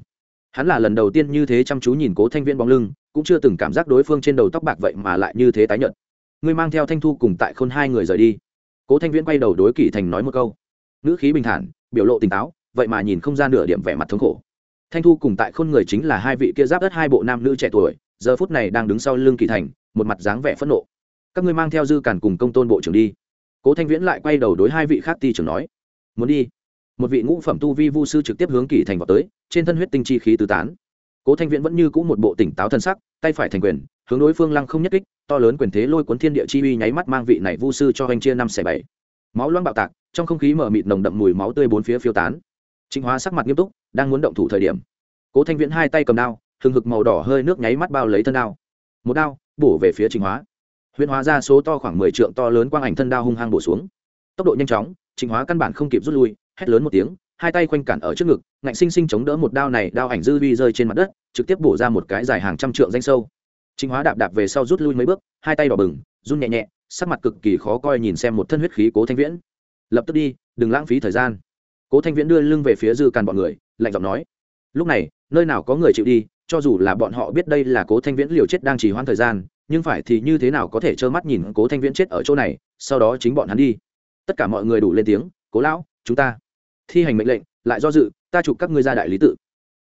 hắn là lần đầu tiên như thế chăm chú nhìn cố thanh viễn bóng lưng, cũng chưa từng cảm giác đối phương trên đầu tóc bạc vậy mà lại như thế tái nhợt. Ngươi mang theo thanh thu cùng tại khôn hai người rời đi. Cố thanh viễn quay đầu đối kỷ thành nói một câu. Ngữ khí bình thản, biểu lộ tỉnh táo, vậy mà nhìn không ra nửa điểm vẻ mặt thống khổ. Thanh thu cùng tại khôn người chính là hai vị kia giáp đất hai bộ nam nữ trẻ tuổi, giờ phút này đang đứng sau lưng kỳ thành, một mặt dáng vẻ phẫn nộ. Các ngươi mang theo dư cản cùng công tôn bộ trưởng đi. Cố thanh viễn lại quay đầu đối hai vị khác ti trưởng nói. Muốn đi một vị ngũ phẩm tu vi vu sư trực tiếp hướng kỳ thành vào tới trên thân huyết tinh chi khí tứ tán cố thanh viễn vẫn như cũ một bộ tỉnh táo thân sắc tay phải thành quyền hướng đối phương lăng không nhất kích to lớn quyền thế lôi cuốn thiên địa chi uy nháy mắt mang vị này vu sư cho anh chia năm xẻ bảy máu loang bạo tạc trong không khí mở mịt nồng đậm mùi máu tươi bốn phía phiêu tán Trịnh Hóa sắc mặt nghiêm túc, đang muốn động thủ thời điểm. Cố Thanh Viễn hai tay cầm đao, hừng hực màu đỏ hơi nước nháy mắt bao lấy thân đao. Một đao, bổ về phía Trịnh Hóa. Huyễn hóa ra số to khoảng mười trượng to lớn quang ảnh thân đao hung hăng bổ xuống. Tốc độ nhanh chóng, Trịnh Hóa căn bản không kịp rút lui, hét lớn một tiếng, hai tay quanh cản ở trước ngực, ngạnh sinh sinh chống đỡ một đao này, đao ảnh dư vi rơi trên mặt đất, trực tiếp bổ ra một cái dài hàng trăm trượng danh sâu. chính Hóa đạp đạp về sau rút lui mấy bước, hai tay đỏ bừng, run nhẹ nhẹ, sắc mặt cực kỳ khó coi nhìn xem một thân huyết khí Cố Thanh Viễn. Lập tức đi, đừng lãng phí thời gian cố thanh viễn đưa lưng về phía dư càn bọn người lạnh giọng nói lúc này nơi nào có người chịu đi cho dù là bọn họ biết đây là cố thanh viễn liều chết đang trì hoãn thời gian nhưng phải thì như thế nào có thể trơ mắt nhìn cố thanh viễn chết ở chỗ này sau đó chính bọn hắn đi tất cả mọi người đủ lên tiếng cố lão chúng ta thi hành mệnh lệnh, lại do dự, ta chụp các ngươi ra đại lý tự.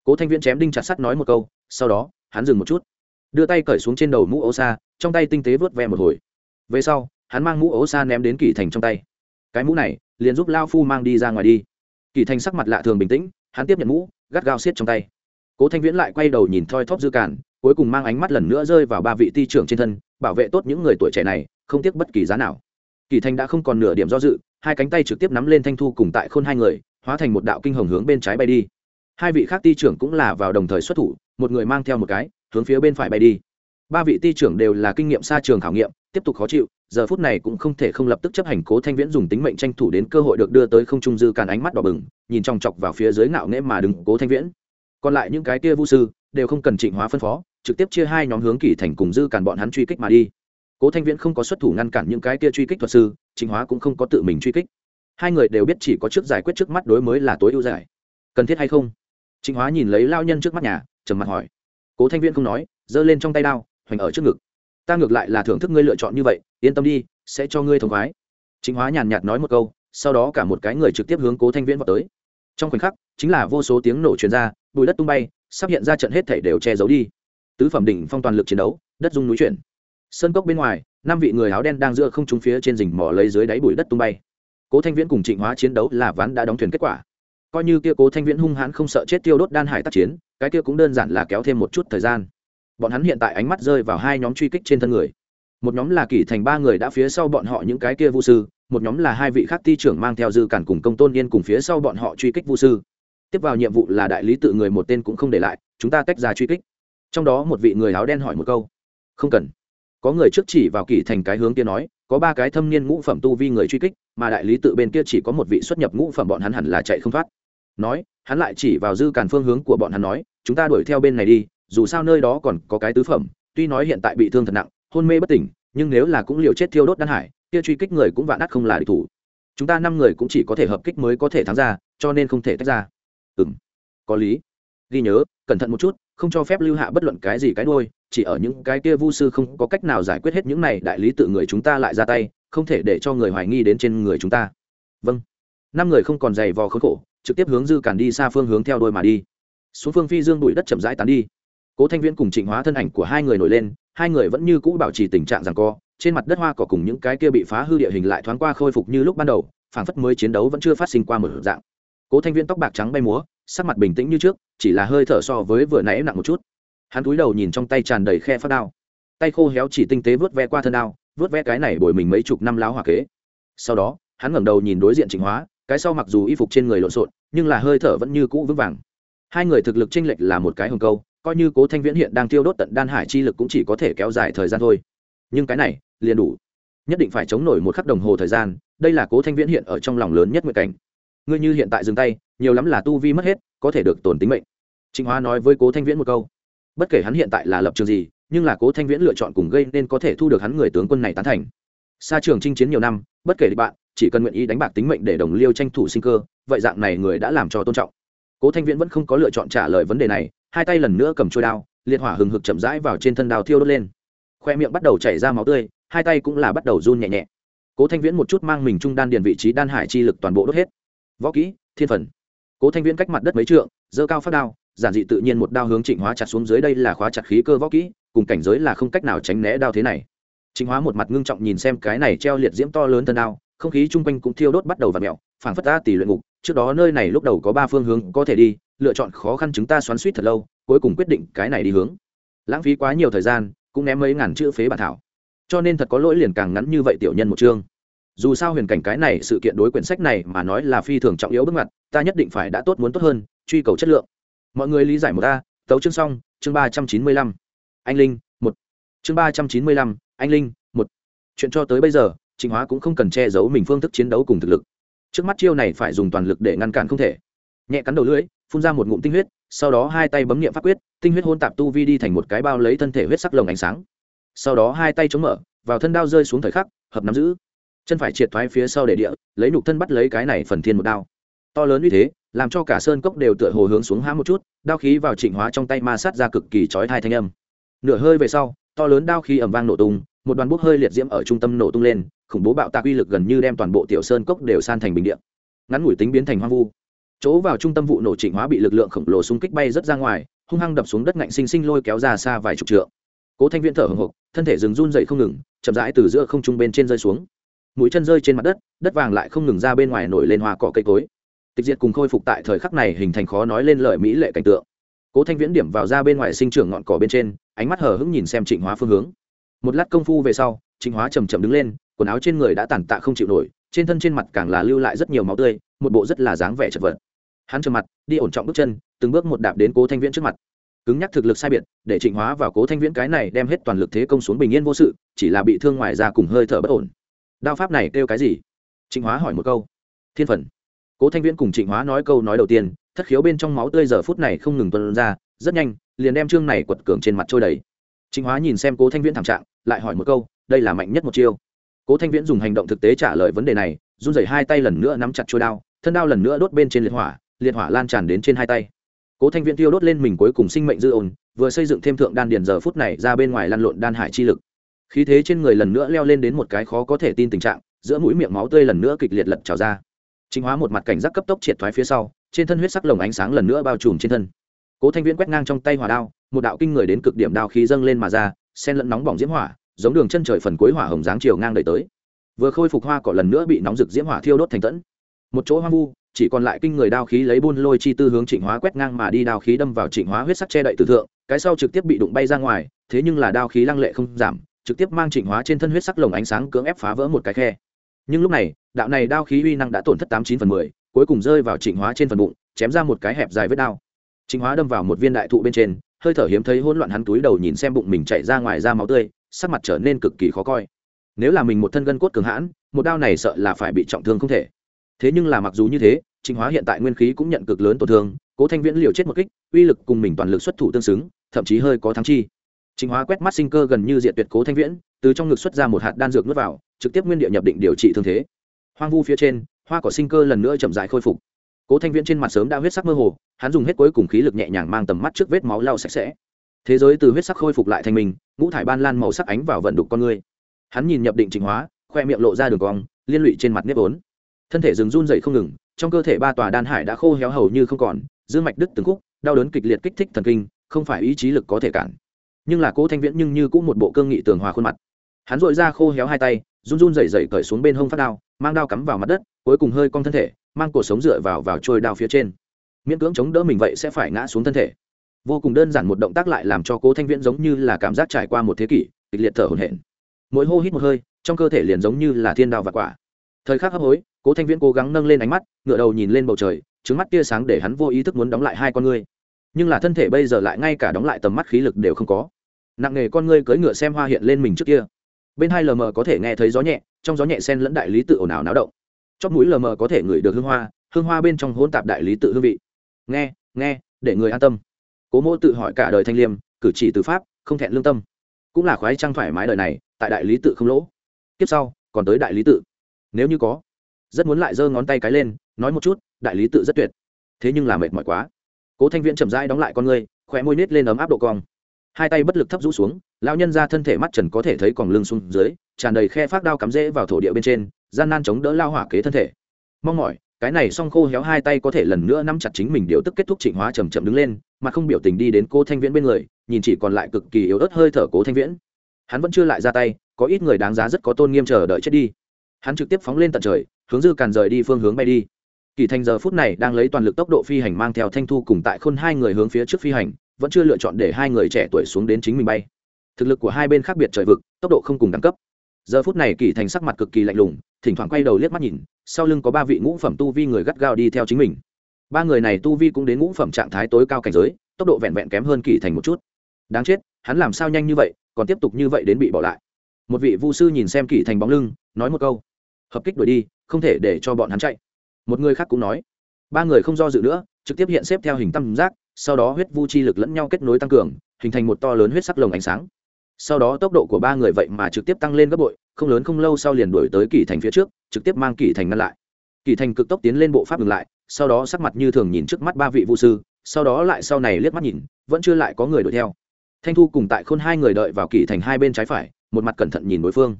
Cố thanh viễn chém đinh chặt sắt nói một câu, sau đó, hắn dừng một chút. Đưa tay cởi xuống trên đầu mũ ấu xa trong tay tinh tế vớt ve một hồi. Về sau, hắn mang mũ ấu xa ném đến kỷ thành trong tay. Cái mũ này, liền giúp lao phu mang đi ra ngoài đi. Kỳ thành sắc mặt lạ thường bình tĩnh, hắn tiếp nhận mũ, gắt gao xiết trong tay. Cố thanh viễn lại quay đầu nhìn thoi thóp dư cản cuối cùng mang ánh mắt lần nữa rơi vào ba vị ti trưởng trên thân, bảo vệ tốt những người tuổi trẻ này, không tiếc bất kỳ giá nào. Kỳ thanh đã không còn nửa điểm do dự, hai cánh tay trực tiếp nắm lên thanh thu cùng tại khôn hai người hóa thành một đạo kinh hồng hướng bên trái bay đi. Hai vị khác ti trưởng cũng là vào đồng thời xuất thủ, một người mang theo một cái, hướng phía bên phải bay đi. Ba vị ti trưởng đều là kinh nghiệm xa trường khảo nghiệm, tiếp tục khó chịu, giờ phút này cũng không thể không lập tức chấp hành cố thanh viễn dùng tính mệnh tranh thủ đến cơ hội được đưa tới không trung dư càn ánh mắt đỏ bừng, nhìn chòng chọc vào phía dưới ngạo nghễ mà đứng cố thanh viễn. Còn lại những cái kia vu sư, đều không cần trịnh hóa phân phó, trực tiếp chia hai nhóm hướng kỷ thành cùng dư càn bọn hắn truy kích mà đi. Cố thanh viễn không có xuất thủ ngăn cản những cái kia truy kích thuật sư, trịnh hóa cũng không có tự mình truy kích hai người đều biết chỉ có trước giải quyết trước mắt đối mới là tối ưu giải. Cần thiết hay không? Trịnh hóa nhìn lấy lao nhân trước mắt nhà, trầm mặt hỏi. Cố thanh viễn không nói, giơ lên trong tay đao, hoành ở trước ngực. Ta ngược lại là thưởng thức ngươi lựa chọn như vậy, yên tâm đi, sẽ cho ngươi thông khoái. Chính hóa nhàn nhạt nói một câu, sau đó cả một cái người trực tiếp hướng cố thanh viễn vào tới. Trong khoảnh khắc, chính là vô số tiếng nổ truyền ra bùi đất tung bay, sắp hiện ra trận hết thể đều che giấu đi. Tứ phẩm đỉnh phong toàn lực chiến đấu, đất dung núi chuyển. Sơn cốc bên ngoài, năm vị người áo đen đang giữa không trúng phía trên rình mỏ lấy dưới đáy bụi đất tung bay cố thanh viễn cùng trịnh hóa chiến đấu là ván đã đóng thuyền kết quả. Coi như kia cố thanh viễn hung hãn không sợ chết tiêu đốt đan hải tác chiến, cái kia cũng đơn giản là kéo thêm một chút thời gian. Bọn hắn hiện tại ánh mắt rơi vào hai nhóm truy kích trên thân người. Một nhóm là kỷ thành ba người đã phía sau bọn họ những cái kia vũ sư, một nhóm là hai vị khác ti trưởng mang theo dư cản cùng công tôn yên cùng phía sau bọn họ truy kích vũ sư. Tiếp vào nhiệm vụ là đại lý tự người một tên cũng không để lại, chúng ta tách ra truy kích. Trong đó một vị người áo đen hỏi một câu. Không cần có người trước chỉ vào kỳ thành cái hướng kia nói, có ba cái thâm niên ngũ phẩm tu vi người truy kích, mà đại lý tự bên kia chỉ có một vị xuất nhập ngũ phẩm bọn hắn hẳn là chạy không thoát. Nói, hắn lại chỉ vào dư càn phương hướng của bọn hắn nói, chúng ta đuổi theo bên này đi, dù sao nơi đó còn có cái tứ phẩm, tuy nói hiện tại bị thương thật nặng, hôn mê bất tỉnh, nhưng nếu là cũng liều chết thiêu đốt đan hải, kia truy kích người cũng vạn ắt không là địch thủ. Chúng ta năm người cũng chỉ có thể hợp kích mới có thể thắng ra, cho nên không thể tách ra. Ừ m có lý. Ghi nhớ, cẩn thận một chút không cho phép lưu hạ bất luận cái gì cái đôi chỉ ở những cái kia vu sư không có cách nào giải quyết hết những này đại lý tự người chúng ta lại ra tay, không thể để cho người hoài nghi đến trên người chúng ta. Vâng. Năm người không còn giày vò khốn khổ, trực tiếp hướng dư càn đi xa phương hướng theo đôi mà đi. Xuống phương phi dương bụi đất chậm rãi tán đi. Cố thanh viễn cùng trịnh hóa thân ảnh của hai người nổi lên, hai người vẫn như cũ bảo trì tình trạng rằng co, trên mặt đất hoa cỏ cùng những cái kia bị phá hư địa hình lại thoáng qua khôi phục như lúc ban đầu, phảng phất mới chiến đấu vẫn chưa phát sinh qua một dạng. Cố thanh viễn tóc bạc trắng bay múa sắc mặt bình tĩnh như trước, chỉ là hơi thở so với vừa nãy nặng một chút. Hắn cúi đầu nhìn trong tay tràn đầy khe phát đao. Tay khô héo chỉ tinh tế vớt ve qua thân đao vớt ve cái này bồi mình mấy chục năm láo hòa kế. Sau đó, hắn ngẩng đầu nhìn đối diện trịnh hóa, cái sau mặc dù y phục trên người lộn xộn, nhưng là hơi thở vẫn như cũ vững vàng. Hai người thực lực chênh lệch là một cái hồng câu, coi như cố thanh viễn hiện đang tiêu đốt tận đan hải chi lực cũng chỉ có thể kéo dài thời gian thôi. Nhưng cái này, liền đủ. Nhất định phải chống nổi một khắc đồng hồ thời gian, đây là cố thanh viễn hiện ở trong lòng lớn nhất nguyện cảnh ngươi như hiện tại dừng tay, nhiều lắm là tu vi mất hết, có thể được tổn tính mệnh. Trịnh hóa nói với cố thanh viễn một câu. Bất kể hắn hiện tại là lập trường gì, nhưng là cố thanh viễn lựa chọn cùng gây nên có thể thu được hắn người tướng quân này tán thành. Xa trường chinh chiến nhiều năm, bất kể bạn, chỉ cần nguyện ý đánh bạc tính mệnh để đồng liêu tranh thủ sinh cơ, vậy dạng này người đã làm cho tôn trọng. Cố thanh viễn vẫn không có lựa chọn trả lời vấn đề này, hai tay lần nữa cầm trôi đao, liệt hỏa hừng hực chậm rãi vào trên thân đao thiêu đốt lên. Khoe miệng bắt đầu chảy ra máu tươi, hai tay cũng là bắt đầu run nhẹ nhẹ. Cố thanh viễn một chút mang mình trung đan điền vị trí đan hải chi lực toàn bộ đốt hết võ kỹ, thiên phần. Cố thanh viễn cách mặt đất mấy trượng dơ cao phát đao, giản dị tự nhiên một đao hướng trịnh hóa chặt xuống dưới đây là khóa chặt khí cơ võ kỹ, cùng cảnh giới là không cách nào tránh né đao thế này. Trịnh hóa một mặt ngưng trọng nhìn xem cái này treo liệt diễm to lớn thân đao, không khí chung quanh cũng thiêu đốt bắt đầu và mẹo phảng phất ta tỷ luyện ngục, trước đó nơi này lúc đầu có ba phương hướng có thể đi, lựa chọn khó khăn chúng ta xoắn suýt thật lâu, cuối cùng quyết định cái này đi hướng. Lãng phí quá nhiều thời gian, cũng ném mấy ngàn chữ phế bản thảo. Cho nên thật có lỗi liền càng ngắn như vậy tiểu nhân một chương dù sao huyền cảnh cái này sự kiện đối quyển sách này mà nói là phi thường trọng yếu bước ngoặt, ta nhất định phải đã tốt muốn tốt hơn truy cầu chất lượng. Mọi người lý giải một ta tấu chương xong chương ba trăm chín mươi lăm. Anh linh một. Chương ba trăm chín mươi lăm anh linh một. Chuyện cho tới bây giờ trịnh hóa cũng không cần che giấu mình phương thức chiến đấu cùng thực lực. Trước mắt chiêu này phải dùng toàn lực để ngăn cản không thể. Nhẹ cắn đầu lưỡi phun ra một ngụm tinh huyết sau đó hai tay bấm nghiệm pháp quyết tinh huyết hôn tạp tu vi đi thành một cái bao lấy thân thể huyết sắc lồng ánh sáng. Sau đó hai tay chống mở vào thân đao rơi xuống thời khắc hợp nắm giữ chân phải triệt thoái phía sau để địa, lấy nục thân bắt lấy cái này phần thiên một đao. To lớn như thế, làm cho cả sơn cốc đều tựa hồ hướng xuống há một chút, đao khí vào trịnh hóa trong tay ma sát ra cực kỳ chói thai thanh âm. Nửa hơi về sau, to lớn đao khí ẩm vang nổ tung, một đoàn bốc hơi liệt diễm ở trung tâm nổ tung lên, khủng bố bạo tạc uy lực gần như đem toàn bộ tiểu sơn cốc đều san thành bình điện ngắn ngủi tính biến thành hoang vu. Chỗ vào trung tâm vụ nổ trịnh hóa bị lực lượng khổng lồ xung kích bay rất ra ngoài, hung hăng đập xuống đất ngạnh sinh sinh lôi kéo ra xa vài chục trượng. Cố thanh viễn thở hồng hộc, thân thể dừng run dậy không ngừng, chậm rãi từ giữa không trung bên trên rơi xuống mũi chân rơi trên mặt đất đất vàng lại không ngừng ra bên ngoài nổi lên hoa cỏ cây cối. Tịch diệt cùng khôi phục tại thời khắc này hình thành khó nói lên lời mỹ lệ cảnh tượng. Cố thanh viễn điểm vào ra bên ngoài sinh trưởng ngọn cỏ bên trên, ánh mắt hờ hững nhìn xem trịnh hóa phương hướng. Một lát công phu về sau, trịnh hóa chầm chậm đứng lên, quần áo trên người đã tàn tạ không chịu nổi, trên thân trên mặt càng là lưu lại rất nhiều máu tươi, một bộ rất là dáng vẻ chật vật. Hắn trầm mặt, đi ổn trọng bước chân, từng bước một đạp đến cố thanh viễn trước mặt. Cứng nhắc thực lực sai biệt, để trịnh hóa vào cố thanh viễn cái này đem hết toàn lực thế công xuống bình yên vô sự, chỉ là bị thương ngoài ra cùng hơi thở bất ổn đao pháp này kêu cái gì? Trịnh hóa hỏi một câu. Thiên phần. Cố thanh viễn cùng trịnh hóa nói câu nói đầu tiên, thất khiếu bên trong máu tươi giờ phút này không ngừng tuân ra, rất nhanh, liền đem chương này quật cường trên mặt trôi đầy. Trịnh hóa nhìn xem cố thanh viễn thảm trạng, lại hỏi một câu, đây là mạnh nhất một chiêu. Cố thanh viễn dùng hành động thực tế trả lời vấn đề này, run rẩy hai tay lần nữa nắm chặt trôi đao, thân đao lần nữa đốt bên trên liệt hỏa liệt hỏa lan tràn đến trên hai tay. Cố thanh viễn tiêu đốt lên mình cuối cùng sinh mệnh dư ồn, vừa xây dựng thêm thượng đan điền giờ phút này ra bên ngoài lăn lộn đan hải chi lực khí thế trên người lần nữa leo lên đến một cái khó có thể tin tình trạng, giữa mũi miệng máu tươi lần nữa kịch liệt lật trào ra. Chính hóa một mặt cảnh giác cấp tốc triệt thoái phía sau, trên thân huyết sắc lồng ánh sáng lần nữa bao trùm trên thân. Cố thanh viễn quét ngang trong tay hỏa đao, một đạo kinh người đến cực điểm đao khí dâng lên mà ra, sen lẫn nóng bỏng diễm hỏa, giống đường chân trời phần cuối hỏa hồng dáng chiều ngang đẩy tới. Vừa khôi phục hoa cỏ lần nữa bị nóng rực diễm hỏa thiêu đốt thành tẫn. Một chỗ hoang vu, chỉ còn lại kinh người đao khí lấy buôn lôi chi tư hướng trịnh hóa quét ngang mà đi đao khí đâm vào trịnh hóa huyết sắc che đậy từ thượng, cái sau trực tiếp bị đụng bay ra ngoài, thế nhưng là đao khí lăng lệ không giảm trực tiếp mang trịnh hóa trên thân huyết sắc lồng ánh sáng cưỡng ép phá vỡ một cái khe. Nhưng lúc này, đạo này đao khí uy năng đã tổn thất tám chín phần mười, cuối cùng rơi vào trịnh hóa trên phần bụng, chém ra một cái hẹp dài vết đao. Trịnh hóa đâm vào một viên đại thụ bên trên, hơi thở hiếm thấy hỗn loạn hắn túi đầu nhìn xem bụng mình chạy ra ngoài ra máu tươi, sắc mặt trở nên cực kỳ khó coi. Nếu là mình một thân gân cốt cường hãn, một đao này sợ là phải bị trọng thương không thể. Thế nhưng là mặc dù như thế trịnh hóa hiện tại nguyên khí cũng nhận cực lớn tổn thương, cố thanh viễn liều chết một kích, uy lực cùng mình toàn lực xuất thủ tương xứng, thậm chí hơi có thắng chi. Trình hóa quét mắt sinh cơ gần như diệt tuyệt cố thanh viễn từ trong ngực xuất ra một hạt đan dược nuốt vào trực tiếp nguyên địa nhập định điều trị thương thế. Hoang vu phía trên hoa cỏ sinh cơ lần nữa chậm rãi khôi phục. Cố thanh viễn trên mặt sớm đã huyết sắc mơ hồ hắn dùng hết cuối cùng khí lực nhẹ nhàng mang tầm mắt trước vết máu lau sạch sẽ. Thế giới từ huyết sắc khôi phục lại thành mình ngũ thải ban lan màu sắc ánh vào vận đục con người. Hắn nhìn nhập định Trình hóa khoe miệng lộ ra đường cong liên lụy trên mặt nếp ốm, thân thể rừng run rẩy không ngừng trong cơ thể ba tòa đan hải đã khô héo hầu như không còn dương mạch đứt từng khúc đau đớn kịch liệt kích thích thần kinh không phải ý chí lực có thể cản nhưng là cố thanh viễn nhưng như cũng một bộ cương nghị tường hòa khuôn mặt hắn dội ra khô héo hai tay run run rẩy rẩy cởi xuống bên hông phát đao mang đao cắm vào mặt đất cuối cùng hơi cong thân thể mang cuộc sống dựa vào vào trôi đao phía trên miễn cưỡng chống đỡ mình vậy sẽ phải ngã xuống thân thể vô cùng đơn giản một động tác lại làm cho cố thanh viễn giống như là cảm giác trải qua một thế kỷ kịch liệt thở hổn hển mỗi hô hít một hơi trong cơ thể liền giống như là thiên đao và quả thời khắc hấp hối cố thanh viễn cố gắng nâng lên ánh mắt ngựa đầu nhìn lên bầu trời trứng mắt tia sáng để hắn vô ý thức muốn đóng lại hai con ngươi nhưng là thân thể bây giờ lại ngay cả đóng lại tầm mắt khí lực đều không có nặng nghề con ngươi cưỡi ngựa xem hoa hiện lên mình trước kia. Bên hai lờ mờ có thể nghe thấy gió nhẹ, trong gió nhẹ sen lẫn đại lý tự ồn ào náo động. Chóp mũi lờ mờ có thể ngửi được hương hoa hương hoa bên trong hỗn tạp đại lý tự hương vị. Nghe nghe, để người an tâm. Cố mô tự hỏi cả đời thanh liêm, cử chỉ từ pháp, không thẹn lương tâm. Cũng là khoái trang thoải mái đời này, tại đại lý tự không lỗ. Tiếp sau, còn tới đại lý tự. Nếu như có, rất muốn lại giơ ngón tay cái lên, nói một chút, đại lý tự rất tuyệt. Thế nhưng là mệt mỏi quá. Cố thanh viễn chậm rãi đóng lại con ngươi, khóe môi nít lên ấm áp độ cong hai tay bất lực thấp rũ xuống, lão nhân ra thân thể mắt trần có thể thấy còn lưng xuống dưới, tràn đầy khe phát đao cắm rễ vào thổ địa bên trên, gian nan chống đỡ lao hỏa kế thân thể. Mong mỏi, cái này song khô héo hai tay có thể lần nữa nắm chặt chính mình điều tức kết thúc trịnh hóa chầm chậm đứng lên, mà không biểu tình đi đến cô thanh viễn bên người, nhìn chỉ còn lại cực kỳ yếu ớt hơi thở cố thanh viễn. Hắn vẫn chưa lại ra tay, có ít người đáng giá rất có tôn nghiêm chờ đợi chết đi. Hắn trực tiếp phóng lên tận trời, hướng dư càn rời đi phương hướng bay đi. Kỳ thành giờ phút này đang lấy toàn lực tốc độ phi hành mang theo thanh thu cùng tại khôn hai người hướng phía trước phi hành vẫn chưa lựa chọn để hai người trẻ tuổi xuống đến chính mình bay. Thực lực của hai bên khác biệt trời vực, tốc độ không cùng đẳng cấp. Giờ phút này kỳ thành sắc mặt cực kỳ lạnh lùng, thỉnh thoảng quay đầu liếc mắt nhìn, sau lưng có ba vị ngũ phẩm tu vi người gắt gao đi theo chính mình. Ba người này tu vi cũng đến ngũ phẩm trạng thái tối cao cảnh giới, tốc độ vẹn vẹn kém hơn kỳ thành một chút. Đáng chết, hắn làm sao nhanh như vậy, còn tiếp tục như vậy đến bị bỏ lại. Một vị vu sư nhìn xem kỳ thành bóng lưng, nói một câu. Hợp kích đuổi đi, không thể để cho bọn hắn chạy. Một người khác cũng nói. Ba người không do dự nữa, trực tiếp hiện xếp theo hình tam giác sau đó huyết vu chi lực lẫn nhau kết nối tăng cường, hình thành một to lớn huyết sắc lồng ánh sáng. Sau đó tốc độ của ba người vậy mà trực tiếp tăng lên gấp bội, không lớn không lâu sau liền đuổi tới kỳ thành phía trước, trực tiếp mang kỳ thành ngăn lại. Kỳ thành cực tốc tiến lên bộ pháp ngừng lại, sau đó sắc mặt như thường nhìn trước mắt ba vị vũ sư, sau đó lại sau này liếc mắt nhìn, vẫn chưa lại có người đuổi theo. Thanh thu cùng tại khôn hai người đợi vào kỳ thành hai bên trái phải, một mặt cẩn thận nhìn đối phương.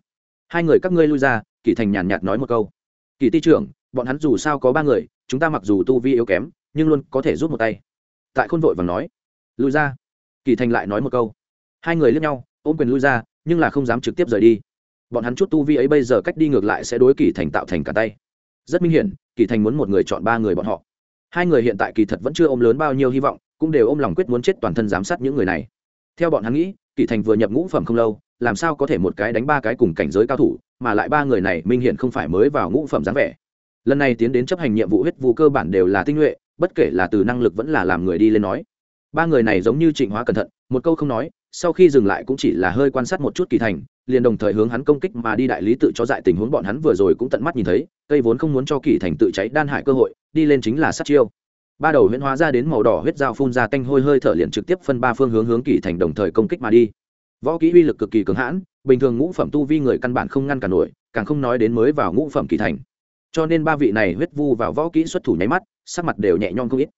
Hai người các ngươi lui ra, kỳ thành nhàn nhạt nói một câu. Kỳ ty trưởng, bọn hắn dù sao có ba người, chúng ta mặc dù tu vi yếu kém, nhưng luôn có thể rút một tay tại khôn vội và nói, lui ra. Kỳ thành lại nói một câu. Hai người liếc nhau, ôm quyền lui ra, nhưng là không dám trực tiếp rời đi. Bọn hắn chút tu vi ấy bây giờ cách đi ngược lại sẽ đối kỳ thành tạo thành cả tay. Rất minh hiển, kỳ thành muốn một người chọn ba người bọn họ. Hai người hiện tại kỳ thật vẫn chưa ôm lớn bao nhiêu hy vọng, cũng đều ôm lòng quyết muốn chết toàn thân giám sát những người này. Theo bọn hắn nghĩ, kỳ thành vừa nhập ngũ phẩm không lâu, làm sao có thể một cái đánh ba cái cùng cảnh giới cao thủ, mà lại ba người này minh hiển không phải mới vào ngũ phẩm dáng vẻ. Lần này tiến đến chấp hành nhiệm vụ huyết vụ cơ bản đều là tinh nhuệ bất kể là từ năng lực vẫn là làm người đi lên nói. Ba người này giống như trịnh hóa cẩn thận, một câu không nói, sau khi dừng lại cũng chỉ là hơi quan sát một chút kỳ thành, liền đồng thời hướng hắn công kích mà đi đại lý tự cho dại tình huống bọn hắn vừa rồi cũng tận mắt nhìn thấy, cây vốn không muốn cho kỳ thành tự cháy đan hại cơ hội, đi lên chính là sát chiêu. Ba đầu huyễn hóa ra đến màu đỏ huyết dao phun ra tanh hôi hơi thở liền trực tiếp phân ba phương hướng hướng kỳ thành đồng thời công kích mà đi. Võ kỹ uy lực cực kỳ cứng hãn, bình thường ngũ phẩm tu vi người căn bản không ngăn cản nổi, càng không nói đến mới vào ngũ phẩm kỳ thành cho nên ba vị này huyết vu vào võ kỹ xuất thủ nháy mắt, sắc mặt đều nhẹ nhõm không ít.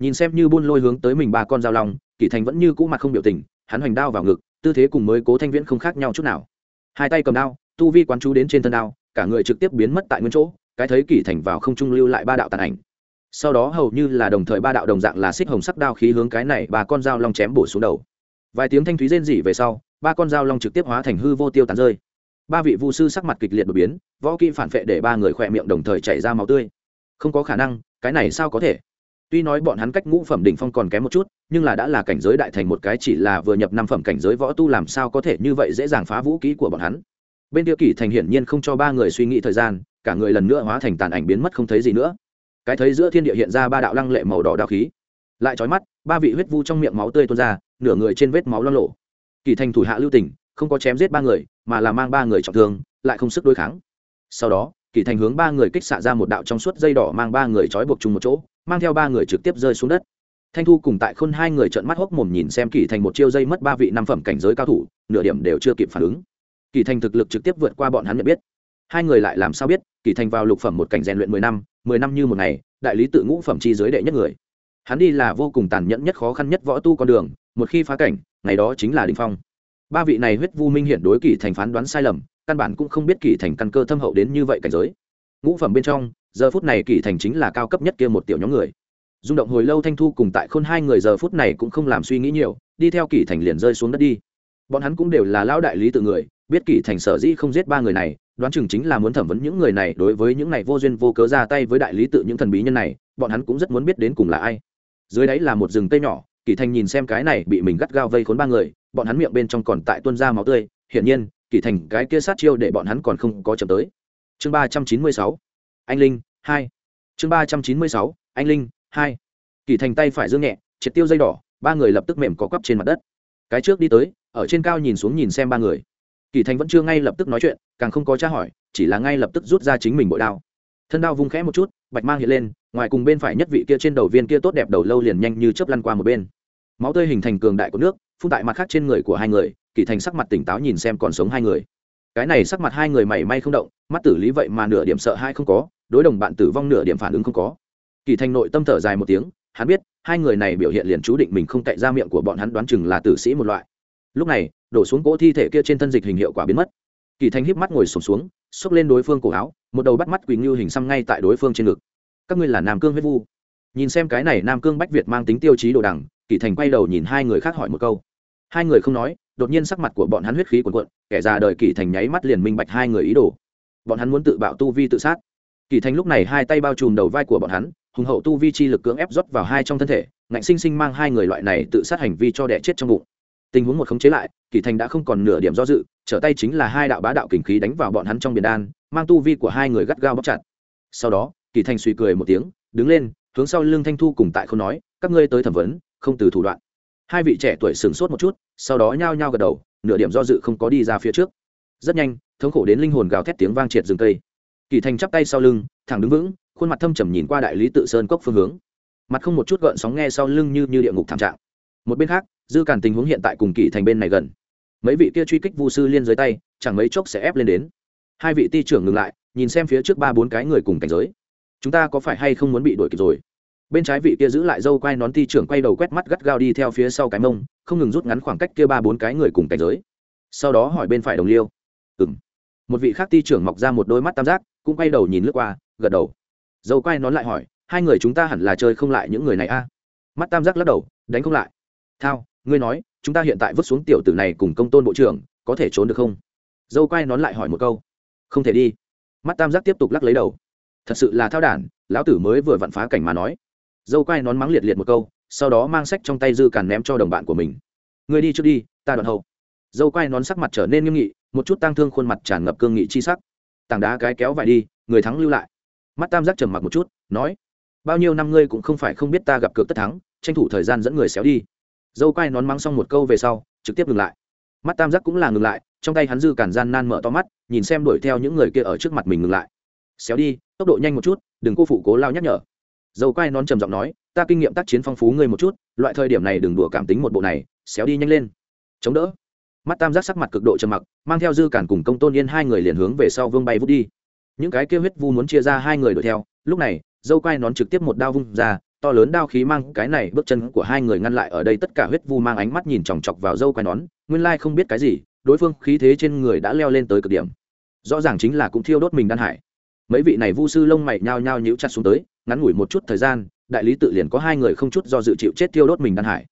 Nhìn xem như buôn lôi hướng tới mình ba con dao long kỷ thành vẫn như cũ mặt không biểu tình, hắn hoành đao vào ngực, tư thế cùng mới cố thanh viễn không khác nhau chút nào. Hai tay cầm đao, tu vi quán chú đến trên thân đao, cả người trực tiếp biến mất tại nguyên chỗ, cái thấy kỷ thành vào không trung lưu lại ba đạo tàn ảnh. Sau đó hầu như là đồng thời ba đạo đồng dạng là xích hồng sắc đao khí hướng cái này ba con dao long chém bổ xuống đầu. Vài tiếng thanh thúy rên rỉ về sau, ba con dao long trực tiếp hóa thành hư vô tiêu tán rơi ba vị vu sư sắc mặt kịch liệt đột biến, võ kỹ phản vệ để ba người khỏe miệng đồng thời chảy ra máu tươi. Không có khả năng, cái này sao có thể? Tuy nói bọn hắn cách ngũ phẩm đỉnh phong còn kém một chút, nhưng là đã là cảnh giới đại thành một cái chỉ là vừa nhập năm phẩm cảnh giới võ tu làm sao có thể như vậy dễ dàng phá vũ kỹ của bọn hắn. Bên tiêu kỷ thành hiển nhiên không cho ba người suy nghĩ thời gian, cả người lần nữa hóa thành tàn ảnh biến mất không thấy gì nữa. Cái thấy giữa thiên địa hiện ra ba đạo lăng lệ màu đỏ đao khí. Lại trói mắt, ba vị huyết vu trong miệng máu tươi tuôn ra, nửa người trên vết máu lo lộ. Kỳ thành thủ hạ lưu tỉnh không có chém giết ba người, mà là mang ba người trọng thương, lại không sức đối kháng. Sau đó, kỳ thành hướng ba người kích xạ ra một đạo trong suốt dây đỏ mang ba người trói buộc chung một chỗ, mang theo ba người trực tiếp rơi xuống đất. Thanh thu cùng tại khôn hai người trợn mắt hốc mồm nhìn xem kỳ thành một chiêu dây mất ba vị năm phẩm cảnh giới cao thủ, nửa điểm đều chưa kịp phản ứng. Kỳ thành thực lực trực tiếp vượt qua bọn hắn nhận biết. Hai người lại làm sao biết, kỳ thành vào lục phẩm một cảnh rèn luyện mười năm mười năm như một ngày, đại lý tự ngũ phẩm chi giới đệ nhất người. Hắn đi là vô cùng tàn nhẫn nhất khó khăn nhất võ tu con đường, một khi phá cảnh, ngày đó chính là đình phong ba vị này huyết vu minh hiện đối kỳ thành phán đoán sai lầm, căn bản cũng không biết kỳ thành căn cơ thâm hậu đến như vậy cảnh giới. Ngũ phẩm bên trong, giờ phút này kỳ thành chính là cao cấp nhất kia một tiểu nhóm người. Rung động hồi lâu thanh thu cùng tại khôn hai người giờ phút này cũng không làm suy nghĩ nhiều, đi theo kỳ thành liền rơi xuống đất đi. Bọn hắn cũng đều là lão đại lý tự người, biết kỳ thành sở dĩ không giết ba người này, đoán chừng chính là muốn thẩm vấn những người này đối với những này vô duyên vô cớ ra tay với đại lý tự những thần bí nhân này, bọn hắn cũng rất muốn biết đến cùng là ai. Dưới đấy là một rừng cây nhỏ, kỳ thành nhìn xem cái này bị mình gắt gao vây khốn ba người bọn hắn miệng bên trong còn tại tuôn ra máu tươi, hiển nhiên, kỳ thành cái kia sát chiêu để bọn hắn còn không có chậm tới. Chương ba trăm chín mươi sáu, anh linh, hai. Chương ba trăm chín mươi sáu, anh linh, hai. Kỳ thành tay phải dương nhẹ, triệt tiêu dây đỏ, ba người lập tức mềm có quắp trên mặt đất. Cái trước đi tới, ở trên cao nhìn xuống nhìn xem ba người. Kỳ thành vẫn chưa ngay lập tức nói chuyện, càng không có tra hỏi, chỉ là ngay lập tức rút ra chính mình bội đao. Thân đao vung khẽ một chút, bạch mang hiện lên, ngoài cùng bên phải nhất vị kia trên đầu viên kia tốt đẹp đầu lâu liền nhanh như chớp lăn qua một bên. Máu tươi hình thành cường đại của nước phun tại mặt khác trên người của hai người, kỳ thành sắc mặt tỉnh táo nhìn xem còn sống hai người. Cái này sắc mặt hai người mảy may không động, mắt tử lý vậy mà nửa điểm sợ hai không có, đối đồng bạn tử vong nửa điểm phản ứng không có. Kỳ thành nội tâm thở dài một tiếng, hắn biết, hai người này biểu hiện liền chú định mình không cậy ra miệng của bọn hắn đoán chừng là tử sĩ một loại. Lúc này, đổ xuống cỗ thi thể kia trên thân dịch hình hiệu quả biến mất. Kỳ thanh híp mắt ngồi sổm xuống, xốc lên đối phương cổ áo, một đầu bắt mắt quỳnh như hình xăm ngay tại đối phương trên ngực. Các ngươi là nam cương huyết vu. Nhìn xem cái này nam cương bách việt mang tính tiêu chí đồ đằng, kỳ thành quay đầu nhìn hai người khác hỏi một câu hai người không nói, đột nhiên sắc mặt của bọn hắn huyết khí cuồn cuộn, kẻ già đời kỳ thành nháy mắt liền minh bạch hai người ý đồ. Bọn hắn muốn tự bạo tu vi tự sát. Kỳ thành lúc này hai tay bao trùm đầu vai của bọn hắn, hùng hậu tu vi chi lực cưỡng ép rót vào hai trong thân thể, ngạnh sinh sinh mang hai người loại này tự sát hành vi cho đẻ chết trong bụng. Tình huống một khống chế lại, kỳ thành đã không còn nửa điểm do dự, trở tay chính là hai đạo bá đạo kình khí đánh vào bọn hắn trong biển đan, mang tu vi của hai người gắt gao bóc chặt. Sau đó, kỳ thành suy cười một tiếng, đứng lên, hướng sau lưng thanh thu cùng tại không nói, các ngươi tới thẩm vấn, không từ thủ đoạn hai vị trẻ tuổi sửng sốt một chút, sau đó nhao nhao gật đầu, nửa điểm do dự không có đi ra phía trước. Rất nhanh, thống khổ đến linh hồn gào thét tiếng vang triệt rừng cây. Kỳ thành chắp tay sau lưng, thẳng đứng vững, khuôn mặt thâm trầm nhìn qua đại lý tự sơn cốc phương hướng. Mặt không một chút gợn sóng nghe sau lưng như như địa ngục thảm trạng. Một bên khác, dư cản tình huống hiện tại cùng kỳ thành bên này gần. Mấy vị kia truy kích vu sư liên dưới tay, chẳng mấy chốc sẽ ép lên đến. Hai vị ti trưởng ngừng lại, nhìn xem phía trước ba bốn cái người cùng cảnh giới. Chúng ta có phải hay không muốn bị đuổi kịp rồi? Bên trái vị kia giữ lại dâu quai nón ti trưởng quay đầu quét mắt gắt gao đi theo phía sau cái mông, không ngừng rút ngắn khoảng cách kia ba bốn cái người cùng cảnh giới. Sau đó hỏi bên phải đồng liêu. Ừ m một vị khác ti trưởng mọc ra một đôi mắt tam giác, cũng quay đầu nhìn lướt qua, gật đầu. Dâu quai nón lại hỏi, hai người chúng ta hẳn là chơi không lại những người này a? Mắt tam giác lắc đầu, đánh không lại. Thao, ngươi nói, chúng ta hiện tại vứt xuống tiểu tử này cùng công tôn bộ trưởng, có thể trốn được không? Dâu quay nón lại hỏi một câu. Không thể đi. Mắt tam giác tiếp tục lắc lấy đầu. Thật sự là thao đản, lão tử mới vừa vặn phá cảnh mà nói dâu quay nón mắng liệt liệt một câu, sau đó mang sách trong tay dư càn ném cho đồng bạn của mình. Người đi trước đi, ta đoạn hậu. Dâu quay nón sắc mặt trở nên nghiêm nghị, một chút tang thương khuôn mặt tràn ngập cương nghị chi sắc. Tảng đá cái kéo vải đi, người thắng lưu lại. Mắt tam giác trầm mặc một chút, nói, bao nhiêu năm ngươi cũng không phải không biết ta gặp cược tất thắng, tranh thủ thời gian dẫn người xéo đi. Dâu quai nón mắng xong một câu về sau, trực tiếp ngừng lại. Mắt tam giác cũng là ngừng lại, trong tay hắn dư cản gian nan mở to mắt, nhìn xem đuổi theo những người kia ở trước mặt mình ngừng lại. Xéo đi, tốc độ nhanh một chút, đừng cô phụ cố lao nhắc nhở dâu quai nón trầm giọng nói, ta kinh nghiệm tác chiến phong phú ngươi một chút, loại thời điểm này đừng đùa cảm tính một bộ này, xéo đi nhanh lên. Chống đỡ. Mắt tam giác sắc mặt cực độ trầm mặc, mang theo dư cản cùng công tôn yên hai người liền hướng về sau vương bay vút đi. Những cái kêu huyết vu muốn chia ra hai người đuổi theo, lúc này, dâu quai nón trực tiếp một đao vung ra, to lớn đao khí mang cái này bước chân của hai người ngăn lại ở đây tất cả huyết vu mang ánh mắt nhìn chòng chọc vào dâu quai nón nguyên lai không biết cái gì, đối phương khí thế trên người đã leo lên tới cực điểm. Rõ ràng chính là cũng thiêu đốt mình đan hải. Mấy vị này vu sư lông mày nhao nhao nhíu chặt xuống tới ngắn ngủi một chút thời gian, đại lý tự liền có hai người không chút do dự chịu chết thiêu đốt mình đan hải.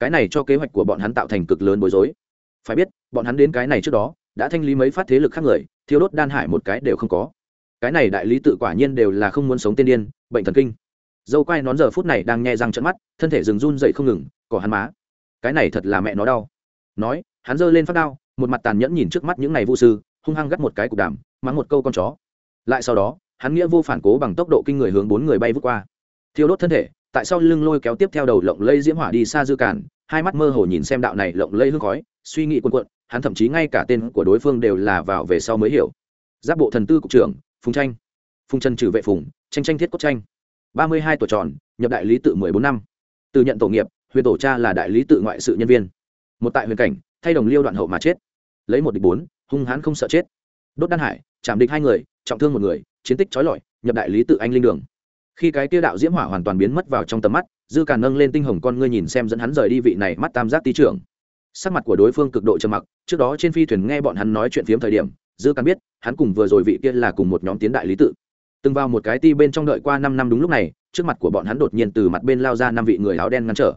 Cái này cho kế hoạch của bọn hắn tạo thành cực lớn bối rối. Phải biết, bọn hắn đến cái này trước đó, đã thanh lý mấy phát thế lực khác người, thiêu đốt đan hải một cái đều không có. Cái này đại lý tự quả nhiên đều là không muốn sống tiên điên, bệnh thần kinh. Dâu quai nón giờ phút này đang nghe răng trận mắt, thân thể rừng run dậy không ngừng, cỏ hắn má. Cái này thật là mẹ nó đau. Nói, hắn giơ lên phát đao, một mặt tàn nhẫn nhìn trước mắt những ngày vũ sư, hung hăng gắt một cái cục đàm, mắng một câu con chó. Lại sau đó hắn nghĩa vô phản cố bằng tốc độ kinh người hướng bốn người bay vút qua. Thiêu đốt thân thể, tại sao lưng lôi kéo tiếp theo đầu lộng lây diễm hỏa đi xa dư cản, hai mắt mơ hồ nhìn xem đạo này lộng lây hương khói, suy nghĩ quần quận hắn thậm chí ngay cả tên của đối phương đều là vào về sau mới hiểu. Giáp bộ thần tư cục trưởng, phùng tranh. Phùng trần trừ vệ phùng, tranh tranh thiết cốt tranh. Ba mươi hai tuổi tròn, nhập đại lý tự mười bốn năm. Từ nhận tổ nghiệp, huyền tổ cha là đại lý tự ngoại sự nhân viên. Một tại huyền cảnh, thay đồng liêu đoạn hậu mà chết. Lấy một địch bốn, hung hãn không sợ chết. Đốt đan hải, chạm địch hai người trọng thương một người, chiến tích trói lọi, nhập đại lý tự anh linh đường. Khi cái kia đạo diễm hỏa hoàn toàn biến mất vào trong tầm mắt, dư càn nâng lên tinh hồng con ngươi nhìn xem dẫn hắn rời đi vị này mắt tam giác tý trưởng. Sắc mặt của đối phương cực độ trầm mặc, trước đó trên phi thuyền nghe bọn hắn nói chuyện phiếm thời điểm, dư càn biết, hắn cùng vừa rồi vị kia là cùng một nhóm tiến đại lý tự. Từng vào một cái ti bên trong đợi qua năm năm đúng lúc này, trước mặt của bọn hắn đột nhiên từ mặt bên lao ra năm vị người áo đen ngăn trở.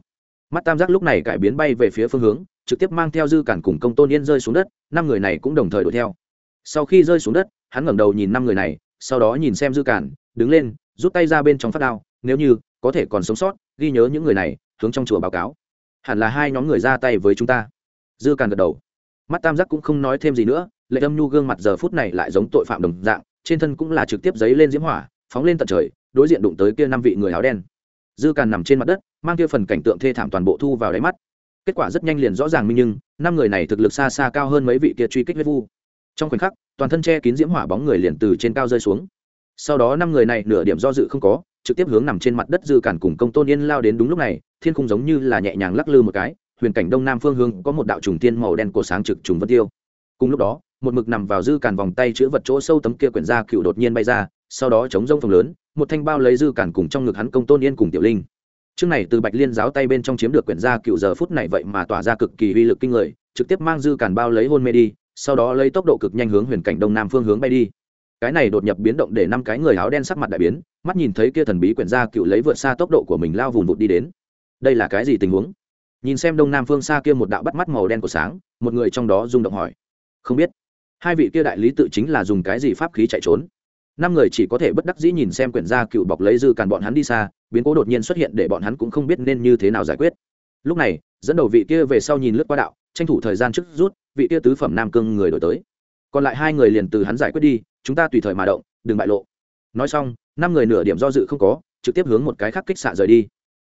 Mắt tam giác lúc này cải biến bay về phía phương hướng, trực tiếp mang theo dư cản cùng công tôn yên rơi xuống đất, năm người này cũng đồng thời đuổi theo sau khi rơi xuống đất, hắn ngẩng đầu nhìn năm người này, sau đó nhìn xem dư cản, đứng lên, rút tay ra bên trong phát đao, nếu như có thể còn sống sót, ghi nhớ những người này, hướng trong chùa báo cáo. Hẳn là hai nhóm người ra tay với chúng ta. Dư cản gật đầu. Mắt tam giác cũng không nói thêm gì nữa, lệ âm nhu gương mặt giờ phút này lại giống tội phạm đồng dạng, trên thân cũng là trực tiếp giấy lên diễm hỏa, phóng lên tận trời, đối diện đụng tới kia năm vị người áo đen. Dư càn nằm trên mặt đất, mang kia phần cảnh tượng thê thảm toàn bộ thu vào đáy mắt. Kết quả rất nhanh liền rõ ràng minh nhưng, năm người này thực lực xa xa cao hơn mấy vị kia truy kích huyết vu trong khoảnh khắc toàn thân che kín diễm hỏa bóng người liền từ trên cao rơi xuống. Sau đó năm người này nửa điểm do dự không có trực tiếp hướng nằm trên mặt đất dư cản cùng công tôn yên lao đến đúng lúc này thiên khung giống như là nhẹ nhàng lắc lư một cái huyền cảnh đông nam phương hướng có một đạo trùng tiên màu đen cổ sáng trực trùng vân tiêu. Cùng lúc đó một mực nằm vào dư cản vòng tay chứa vật chỗ sâu tấm kia quyển ra cựu đột nhiên bay ra sau đó chống rông phòng lớn một thanh bao lấy dư cản cùng trong ngực hắn công tôn yên cùng tiểu linh. Trước này từ Bạch Liên giáo tay bên trong chiếm được quyển gia cựu giờ phút này vậy mà tỏa ra cực kỳ uy lực kinh người, trực tiếp mang dư cản bao lấy hôn mê đi, sau đó lấy tốc độ cực nhanh hướng huyền cảnh đông nam phương hướng bay đi. Cái này đột nhập biến động để năm cái người áo đen sắc mặt đại biến, mắt nhìn thấy kia thần bí quyển gia cựu lấy vượt xa tốc độ của mình lao vùn vụt đi đến. Đây là cái gì tình huống? Nhìn xem đông nam phương xa kia một đạo bắt mắt màu đen của sáng, một người trong đó rung động hỏi. Không biết. Hai vị kia đại lý tự chính là dùng cái gì pháp khí chạy trốn? năm người chỉ có thể bất đắc dĩ nhìn xem quyển gia cựu bọc lấy dư càn bọn hắn đi xa biến cố đột nhiên xuất hiện để bọn hắn cũng không biết nên như thế nào giải quyết lúc này dẫn đầu vị kia về sau nhìn lướt qua đạo tranh thủ thời gian trước rút vị kia tứ phẩm nam cương người đổi tới. Còn lại hai người liền từ hắn giải quyết đi, chúng ta tùy thời mà động, đừng bại lộ. Nói xong, năm người nửa điểm do dự không có, trực tiếp hướng một cái khác kích xạ rời đi.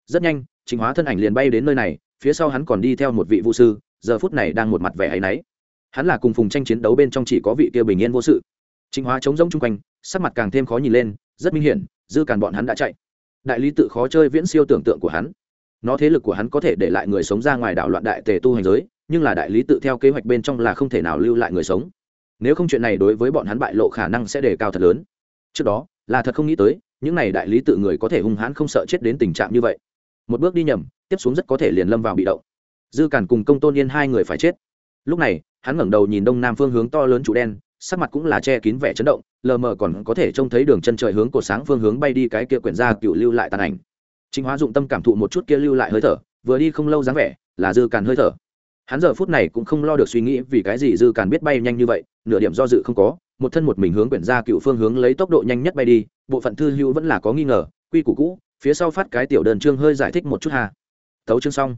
Rất nhanh, trình hóa thân ảnh liền bay đến nơi này, phía sau hắn còn đi theo một vị vũ sư, giờ phút này đang một mặt vẻ áy náy. Hắn là cùng phùng tranh chiến đấu bên trong chỉ có vị kia bình yên vô sự. Trình hóa chống rỗng chung quanh, sắc mặt càng thêm khó nhìn lên, rất minh hiển, dư càn bọn hắn đã chạy. Đại lý tự khó chơi viễn siêu tưởng tượng của hắn. Nó thế lực của hắn có thể để lại người sống ra ngoài đảo loạn đại tề tu hành giới nhưng là đại lý tự theo kế hoạch bên trong là không thể nào lưu lại người sống. Nếu không chuyện này đối với bọn hắn bại lộ khả năng sẽ đề cao thật lớn. Trước đó, là thật không nghĩ tới, những này đại lý tự người có thể hung hãn không sợ chết đến tình trạng như vậy. Một bước đi nhầm, tiếp xuống rất có thể liền lâm vào bị động. Dư cản cùng công tôn yên hai người phải chết. Lúc này, hắn ngẩng đầu nhìn đông nam phương hướng to lớn trụ đen, sắc mặt cũng là che kín vẻ chấn động, lờ mờ còn có thể trông thấy đường chân trời hướng cột sáng phương hướng bay đi cái kia quyển ra cựu lưu lại tàn ảnh. Chính hóa dụng tâm cảm thụ một chút kia lưu lại hơi thở, vừa đi không lâu dáng vẻ, là dư càn hơi thở hắn giờ phút này cũng không lo được suy nghĩ vì cái gì dư càn biết bay nhanh như vậy, nửa điểm do dự không có, một thân một mình hướng quyển ra cựu phương hướng lấy tốc độ nhanh nhất bay đi, bộ phận thư hữu vẫn là có nghi ngờ, quy củ cũ, phía sau phát cái tiểu đơn chương hơi giải thích một chút hà thấu chương xong.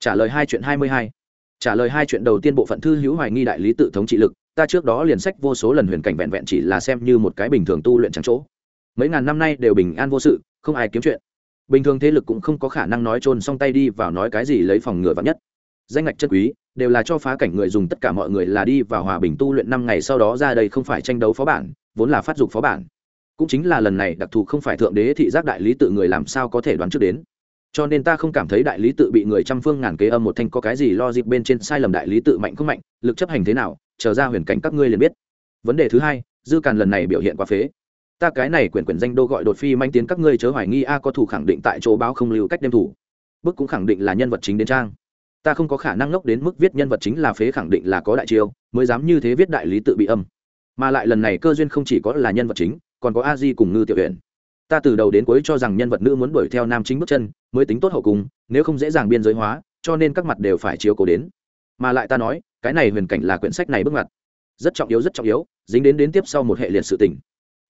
Trả lời hai chuyện hai mươi hai. Trả lời hai chuyện đầu tiên bộ phận thư hữu hoài nghi đại lý tự thống trị lực, ta trước đó liền sách vô số lần huyền cảnh vẹn vẹn chỉ là xem như một cái bình thường tu luyện trắng chỗ. Mấy ngàn năm nay đều bình an vô sự, không ai kiếm chuyện. Bình thường thế lực cũng không có khả năng nói trôn xong tay đi vào nói cái gì lấy phòng ngừa vắng nhất danh ngạch chân quý, đều là cho phá cảnh người dùng, tất cả mọi người là đi vào hòa bình tu luyện năm ngày sau đó ra đây không phải tranh đấu phó bản, vốn là phát dục phó bản. Cũng chính là lần này đặc thù không phải thượng đế thị giác đại lý tự người làm sao có thể đoán trước đến. Cho nên ta không cảm thấy đại lý tự bị người trăm phương ngàn kế âm một thanh có cái gì lo dịp bên trên sai lầm đại lý tự mạnh không mạnh, lực chấp hành thế nào, chờ ra huyền cảnh các ngươi liền biết. Vấn đề thứ hai, dư càn lần này biểu hiện quá phế. Ta cái này quyển quyển danh đô gọi đột phi manh tiến các ngươi chớ hoài nghi a, có thủ khẳng định tại chỗ báo không lưu cách đem thủ. Bức cũng khẳng định là nhân vật chính đến trang ta không có khả năng ngốc đến mức viết nhân vật chính là phế khẳng định là có đại chiêu, mới dám như thế viết đại lý tự bị âm. Mà lại lần này cơ duyên không chỉ có là nhân vật chính, còn có a di cùng ngư tiểu huyện ta từ đầu đến cuối cho rằng nhân vật nữ muốn đuổi theo nam chính bước chân, mới tính tốt hậu cùng nếu không dễ dàng biên giới hóa, cho nên các mặt đều phải chiếu cố đến. Mà lại ta nói, cái này huyền cảnh là quyển sách này bước ngoặt. Rất trọng yếu, rất trọng yếu, dính đến đến tiếp sau một hệ liệt sự tình.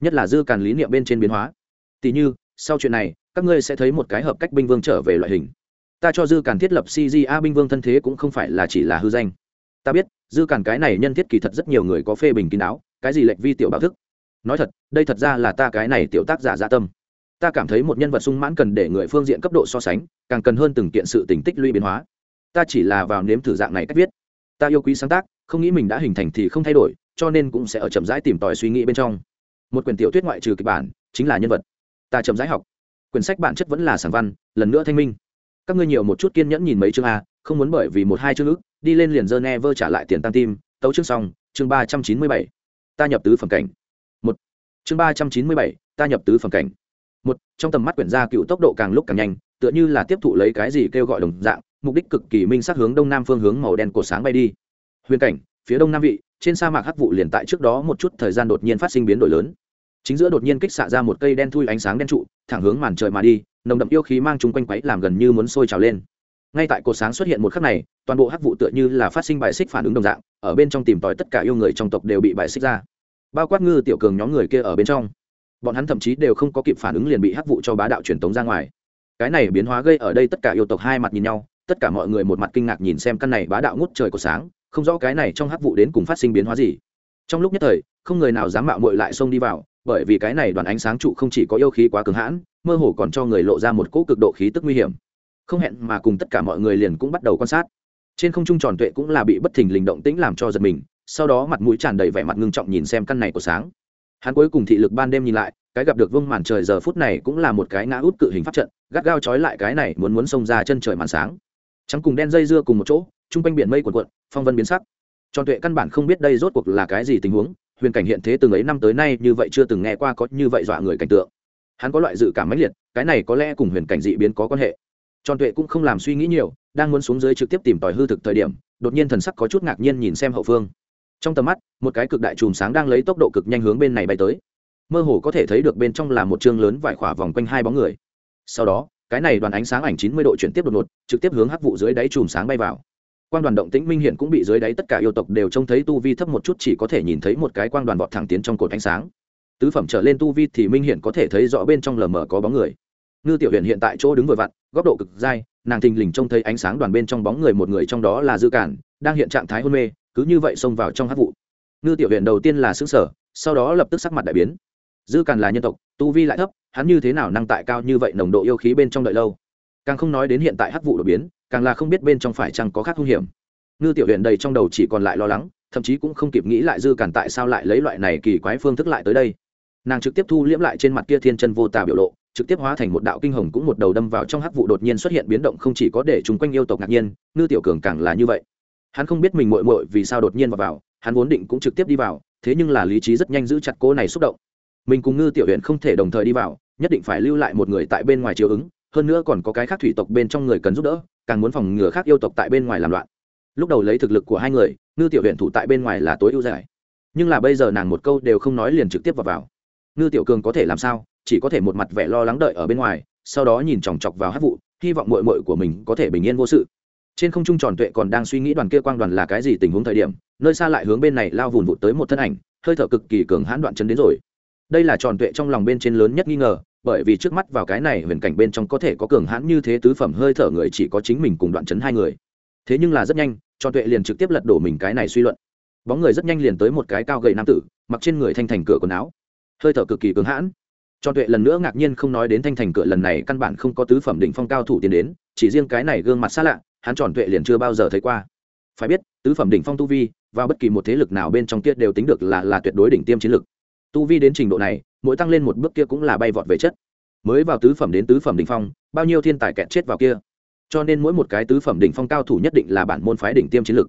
Nhất là dư càn lý niệm bên trên biến hóa. Tỷ như, sau chuyện này, các ngươi sẽ thấy một cái hợp cách binh vương trở về loại hình ta cho dư càn thiết lập cga binh vương thân thế cũng không phải là chỉ là hư danh. Ta biết, dư càn cái này nhân thiết kỳ thật rất nhiều người có phê bình kín đáo, cái gì lệnh vi tiểu báo thức? Nói thật, đây thật ra là ta cái này tiểu tác giả dạ tâm. Ta cảm thấy một nhân vật sung mãn cần để người phương diện cấp độ so sánh, càng cần hơn từng kiện sự tình tích lũy biến hóa. Ta chỉ là vào nếm thử dạng này cách viết. Ta yêu quý sáng tác, không nghĩ mình đã hình thành thì không thay đổi, cho nên cũng sẽ ở chậm rãi tìm tòi suy nghĩ bên trong. Một quyển tiểu thuyết ngoại trừ kịch bản, chính là nhân vật. Ta chậm rãi học. Quyển sách bản chất vẫn là sản văn, lần nữa thanh minh các ngươi nhiều một chút kiên nhẫn nhìn mấy chương a, không muốn bởi vì một hai chương ức, đi lên liền dơ ne vơ trả lại tiền tăng tim, tấu chương xong, chương ba trăm chín mươi bảy, ta nhập tứ phẩm cảnh. Một, chương ba trăm chín mươi bảy, ta nhập tứ phẩm cảnh. Một, trong tầm mắt quyển gia cựu tốc độ càng lúc càng nhanh, tựa như là tiếp thụ lấy cái gì kêu gọi đồng dạng, mục đích cực kỳ minh sát hướng đông nam phương hướng màu đen cổ sáng bay đi. Huyền cảnh, phía đông nam vị, trên sa mạc hắc vụ liền tại trước đó một chút thời gian đột nhiên phát sinh biến đổi lớn. Chính giữa đột nhiên kích xạ ra một cây đen thui ánh sáng đen trụ, thẳng hướng màn trời mà đi nồng đậm yêu khí mang chung quanh quấy làm gần như muốn sôi trào lên. Ngay tại cột sáng xuất hiện một khắc này, toàn bộ hắc vụ tựa như là phát sinh bài xích phản ứng đồng dạng, ở bên trong tìm tòi tất cả yêu người trong tộc đều bị bài xích ra. Bao quát ngư tiểu cường nhóm người kia ở bên trong. Bọn hắn thậm chí đều không có kịp phản ứng liền bị hắc vụ cho bá đạo truyền tống ra ngoài. Cái này biến hóa gây ở đây tất cả yêu tộc hai mặt nhìn nhau, tất cả mọi người một mặt kinh ngạc nhìn xem căn này bá đạo ngút trời của sáng, không rõ cái này trong hắc vụ đến cùng phát sinh biến hóa gì. Trong lúc nhất thời, không người nào dám mạo muội lại xông đi vào, bởi vì cái này đoàn ánh sáng trụ không chỉ có yêu khí quá cứng hãn mơ hồ còn cho người lộ ra một cỗ cực độ khí tức nguy hiểm. Không hẹn mà cùng tất cả mọi người liền cũng bắt đầu quan sát. Trên không trung tròn tuệ cũng là bị bất thình lình động tĩnh làm cho giật mình, sau đó mặt mũi tràn đầy vẻ mặt ngưng trọng nhìn xem căn này của sáng. Hắn cuối cùng thị lực ban đêm nhìn lại, cái gặp được vương màn trời giờ phút này cũng là một cái ngã út cự hình pháp trận, gắt gao trói lại cái này muốn muốn xông ra chân trời màn sáng. Trắng cùng đen dây dưa cùng một chỗ, chung quanh biển mây cuộn cuộn, phong vân biến sắc. Tròn tuệ căn bản không biết đây rốt cuộc là cái gì tình huống, huyền cảnh hiện thế từng ấy năm tới nay như vậy chưa từng nghe qua có như vậy dọa người cảnh tượng hắn có loại dự cảm mãnh liệt, cái này có lẽ cùng huyền cảnh dị biến có quan hệ. Tròn tuệ cũng không làm suy nghĩ nhiều, đang muốn xuống dưới trực tiếp tìm tòi hư thực thời điểm, đột nhiên thần sắc có chút ngạc nhiên nhìn xem hậu phương. Trong tầm mắt, một cái cực đại chùm sáng đang lấy tốc độ cực nhanh hướng bên này bay tới. Mơ hồ có thể thấy được bên trong là một chương lớn vải khỏa vòng quanh hai bóng người. Sau đó, cái này đoàn ánh sáng ảnh chín mươi độ chuyển tiếp đột ngột, trực tiếp hướng hắc vụ dưới đáy chùm sáng bay vào. Quan đoàn động tĩnh minh hiện cũng bị dưới đáy tất cả yêu tộc đều trông thấy tu vi thấp một chút chỉ có thể nhìn thấy một cái quang đoàn vọt thẳng tiến trong cột ánh sáng tứ phẩm trở lên tu vi thì minh hiển có thể thấy rõ bên trong lờ mờ có bóng người. Ngư tiểu huyện hiện tại chỗ đứng vừa vặn, góc độ cực dai, nàng thình lình trông thấy ánh sáng đoàn bên trong bóng người, một người trong đó là dư cản, đang hiện trạng thái hôn mê, cứ như vậy xông vào trong hát vụ. Ngư tiểu huyện đầu tiên là xứng sở sau đó lập tức sắc mặt đại biến. Dư cản là nhân tộc, tu vi lại thấp, hắn như thế nào năng tại cao như vậy nồng độ yêu khí bên trong đợi lâu? Càng không nói đến hiện tại hát vụ đột biến, càng là không biết bên trong phải chăng có khác hung hiểm. Ngư tiểu huyện đầy trong đầu chỉ còn lại lo lắng, thậm chí cũng không kịp nghĩ lại dư cản tại sao lại lấy loại này kỳ quái phương thức lại tới đây nàng trực tiếp thu liễm lại trên mặt kia thiên chân vô tà biểu lộ, trực tiếp hóa thành một đạo kinh hồng cũng một đầu đâm vào trong hắc vụ đột nhiên xuất hiện biến động không chỉ có để chúng quanh yêu tộc ngạc nhiên, ngư tiểu cường càng là như vậy. Hắn không biết mình muội muội vì sao đột nhiên vào vào, hắn vốn định cũng trực tiếp đi vào, thế nhưng là lý trí rất nhanh giữ chặt cô này xúc động. Mình cùng ngư tiểu huyện không thể đồng thời đi vào, nhất định phải lưu lại một người tại bên ngoài chiếu ứng, hơn nữa còn có cái khác thủy tộc bên trong người cần giúp đỡ, càng muốn phòng ngừa khác yêu tộc tại bên ngoài làm loạn. Lúc đầu lấy thực lực của hai người, ngư tiểu huyện thủ tại bên ngoài là tối ưu giải. Nhưng là bây giờ nàng một câu đều không nói liền trực tiếp vào vào ngư tiểu cường có thể làm sao, chỉ có thể một mặt vẻ lo lắng đợi ở bên ngoài, sau đó nhìn chòng chọc vào hát vụ, hy vọng mội mội của mình có thể bình yên vô sự. Trên không trung tròn tuệ còn đang suy nghĩ đoàn kia quang đoàn là cái gì tình huống thời điểm, nơi xa lại hướng bên này lao vùn vụt tới một thân ảnh, hơi thở cực kỳ cường hãn đoạn chân đến rồi. Đây là tròn tuệ trong lòng bên trên lớn nhất nghi ngờ, bởi vì trước mắt vào cái này huyền cảnh bên trong có thể có cường hãn như thế tứ phẩm hơi thở người chỉ có chính mình cùng đoạn chấn hai người. Thế nhưng là rất nhanh, tròn tuệ liền trực tiếp lật đổ mình cái này suy luận. Bóng người rất nhanh liền tới một cái cao gầy nam tử, mặc trên người thanh thành cửa quần áo hơi thở cực kỳ cứng hãn. Tròn tuệ lần nữa ngạc nhiên không nói đến thanh thành cửa lần này căn bản không có tứ phẩm đỉnh phong cao thủ tiến đến, chỉ riêng cái này gương mặt xa lạ, hắn tròn tuệ liền chưa bao giờ thấy qua. Phải biết, tứ phẩm đỉnh phong tu vi và bất kỳ một thế lực nào bên trong kia đều tính được là là tuyệt đối đỉnh tiêm chiến lực. Tu vi đến trình độ này, mỗi tăng lên một bước kia cũng là bay vọt về chất. Mới vào tứ phẩm đến tứ phẩm đỉnh phong, bao nhiêu thiên tài kẹt chết vào kia. Cho nên mỗi một cái tứ phẩm đỉnh phong cao thủ nhất định là bản môn phái đỉnh tiêm chiến lực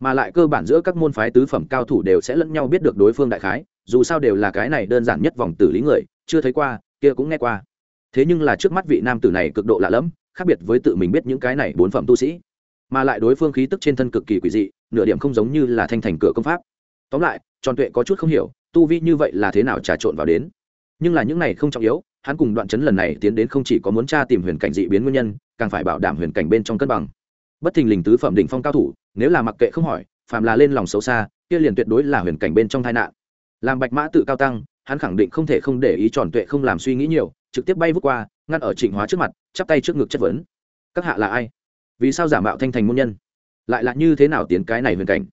mà lại cơ bản giữa các môn phái tứ phẩm cao thủ đều sẽ lẫn nhau biết được đối phương đại khái, dù sao đều là cái này đơn giản nhất vòng tử lý người, chưa thấy qua, kia cũng nghe qua. Thế nhưng là trước mắt vị nam tử này cực độ lạ lẫm, khác biệt với tự mình biết những cái này bốn phẩm tu sĩ. Mà lại đối phương khí tức trên thân cực kỳ quỷ dị, nửa điểm không giống như là thanh thành cửa công pháp. Tóm lại, tròn tuệ có chút không hiểu, tu vi như vậy là thế nào trà trộn vào đến. Nhưng là những này không trọng yếu, hắn cùng đoạn chấn lần này tiến đến không chỉ có muốn tra tìm huyền cảnh dị biến nguyên nhân, càng phải bảo đảm huyền cảnh bên trong cân bằng. Bất thình lình tứ phẩm đỉnh phong cao thủ nếu là mặc kệ không hỏi, phàm là lên lòng xấu xa, kia liền tuyệt đối là huyền cảnh bên trong tai nạn. Làm bạch mã tự cao tăng, hắn khẳng định không thể không để ý tròn tuệ không làm suy nghĩ nhiều, trực tiếp bay vút qua, ngăn ở trịnh hóa trước mặt, chắp tay trước ngực chất vấn. Các hạ là ai? Vì sao giả mạo thanh thành môn nhân? Lại là như thế nào tiến cái này huyền cảnh?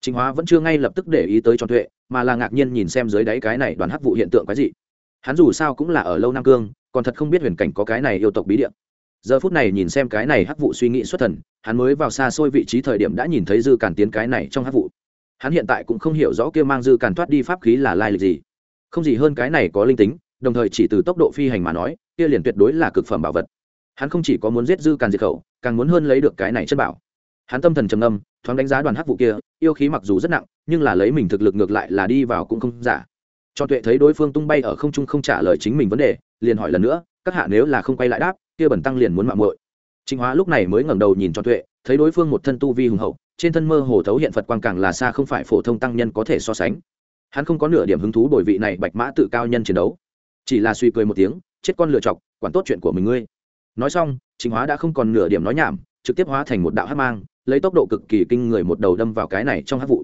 Trịnh hóa vẫn chưa ngay lập tức để ý tới tròn tuệ, mà là ngạc nhiên nhìn xem dưới đáy cái này đoàn hắc vụ hiện tượng cái gì hắn dù sao cũng là ở lâu nam cương, còn thật không biết huyền cảnh có cái này yêu tộc bí điện giờ phút này nhìn xem cái này hắc vụ suy nghĩ xuất thần, hắn mới vào xa xôi vị trí thời điểm đã nhìn thấy dư càn tiến cái này trong hắc vụ hắn hiện tại cũng không hiểu rõ kia mang dư càn thoát đi pháp khí là lai lịch gì. Không gì hơn cái này có linh tính, đồng thời chỉ từ tốc độ phi hành mà nói, kia liền tuyệt đối là cực phẩm bảo vật. Hắn không chỉ có muốn giết dư càn diệt khẩu, càng muốn hơn lấy được cái này chất bảo. Hắn tâm thần trầm âm thoáng đánh giá đoàn hắc vụ kia, yêu khí mặc dù rất nặng, nhưng là lấy mình thực lực ngược lại là đi vào cũng không giả. Cho tuệ thấy đối phương tung bay ở không trung không trả lời chính mình vấn đề, liền hỏi lần nữa, các hạ nếu là không quay lại đáp kia bẩn tăng liền muốn mạng muội Trịnh Hóa lúc này mới ngẩng đầu nhìn cho Tuệ, thấy đối phương một thân tu vi hùng hậu, trên thân mơ hồ thấu hiện Phật quang càng là xa không phải phổ thông tăng nhân có thể so sánh. Hắn không có nửa điểm hứng thú đổi vị này bạch mã tự cao nhân chiến đấu, chỉ là suy cười một tiếng, chết con lựa chọc, quản tốt chuyện của mình ngươi. Nói xong, Trịnh Hóa đã không còn nửa điểm nói nhảm, trực tiếp hóa thành một đạo hắc mang, lấy tốc độ cực kỳ kinh người một đầu đâm vào cái này trong hắc vụ.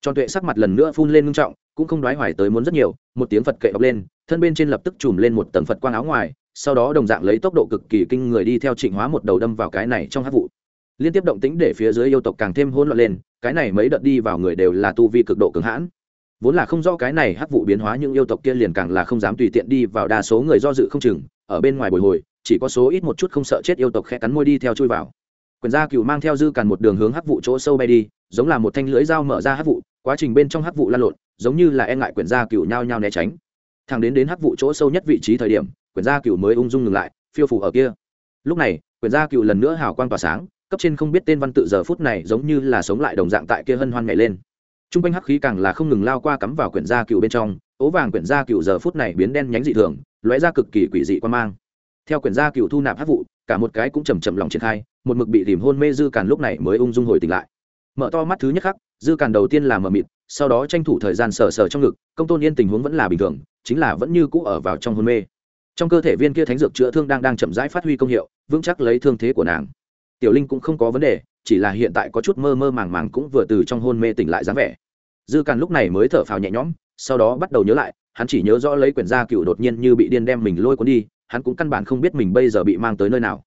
Tròn Tuệ sắc mặt lần nữa phun lên ngưng trọng, cũng không đoái hoài tới muốn rất nhiều, một tiếng Phật kệ đọc lên, thân bên trên lập tức trùm lên một tầng Phật quang áo ngoài, sau đó đồng dạng lấy tốc độ cực kỳ kinh người đi theo trịnh hóa một đầu đâm vào cái này trong hát vụ. Liên tiếp động tĩnh để phía dưới yêu tộc càng thêm hỗn loạn lên, cái này mấy đợt đi vào người đều là tu vi cực độ cường hãn. Vốn là không do cái này hắc vụ biến hóa những yêu tộc kia liền càng là không dám tùy tiện đi vào đa số người do dự không chừng, ở bên ngoài bồi hồi, chỉ có số ít một chút không sợ chết yêu tộc khẽ cắn môi đi theo chui vào. Quyền gia cựu mang theo dư càn một đường hướng hắc vụ chỗ sâu bay đi, giống là một thanh lưỡi dao mở ra hắc vụ, quá trình bên trong hắc vụ lan lộn, giống như là e ngại quyền gia cựu nhao nhao né tránh. Thằng đến đến hắc vụ chỗ sâu nhất vị trí thời điểm Quyển gia cựu mới ung dung ngừng lại, phiêu phủ ở kia. Lúc này, Quyển gia cựu lần nữa hào quang tỏa sáng, cấp trên không biết tên văn tự giờ phút này giống như là sống lại đồng dạng tại kia hân hoan nhảy lên. T r u n g quanh hắc khí càng là không ngừng lao qua cắm vào quyển gia cựu bên trong, ố vàng quyển gia cựu giờ phút này biến đen nhánh dị thường, lóe ra cực kỳ quỷ dị quan mang. Theo quyển gia cựu thu nạp hắc vụ, cả một cái cũng chầm chậm lòng triển khai, một mực bị tìm hôn mê dư càn lúc này mới ung dung hồi tỉnh lại. Mở to mắt thứ nhất khắc, dư càn đầu tiên là mờ mịt, sau đó tranh thủ thời gian sờ sờ trong ngực, công tôn yên tình huống vẫn là bình thường, chính là vẫn như cũ ở vào trong hôn mê trong cơ thể viên kia thánh dược chữa thương đang đang chậm rãi phát huy công hiệu, vững chắc lấy thương thế của nàng. Tiểu linh cũng không có vấn đề, chỉ là hiện tại có chút mơ mơ màng màng cũng vừa từ trong hôn mê tỉnh lại dáng vẻ. Dư càn lúc này mới thở phào nhẹ nhõm, sau đó bắt đầu nhớ lại, hắn chỉ nhớ rõ lấy quyển gia cựu đột nhiên như bị điên đem mình lôi cuốn đi, hắn cũng căn bản không biết mình bây giờ bị mang tới nơi nào.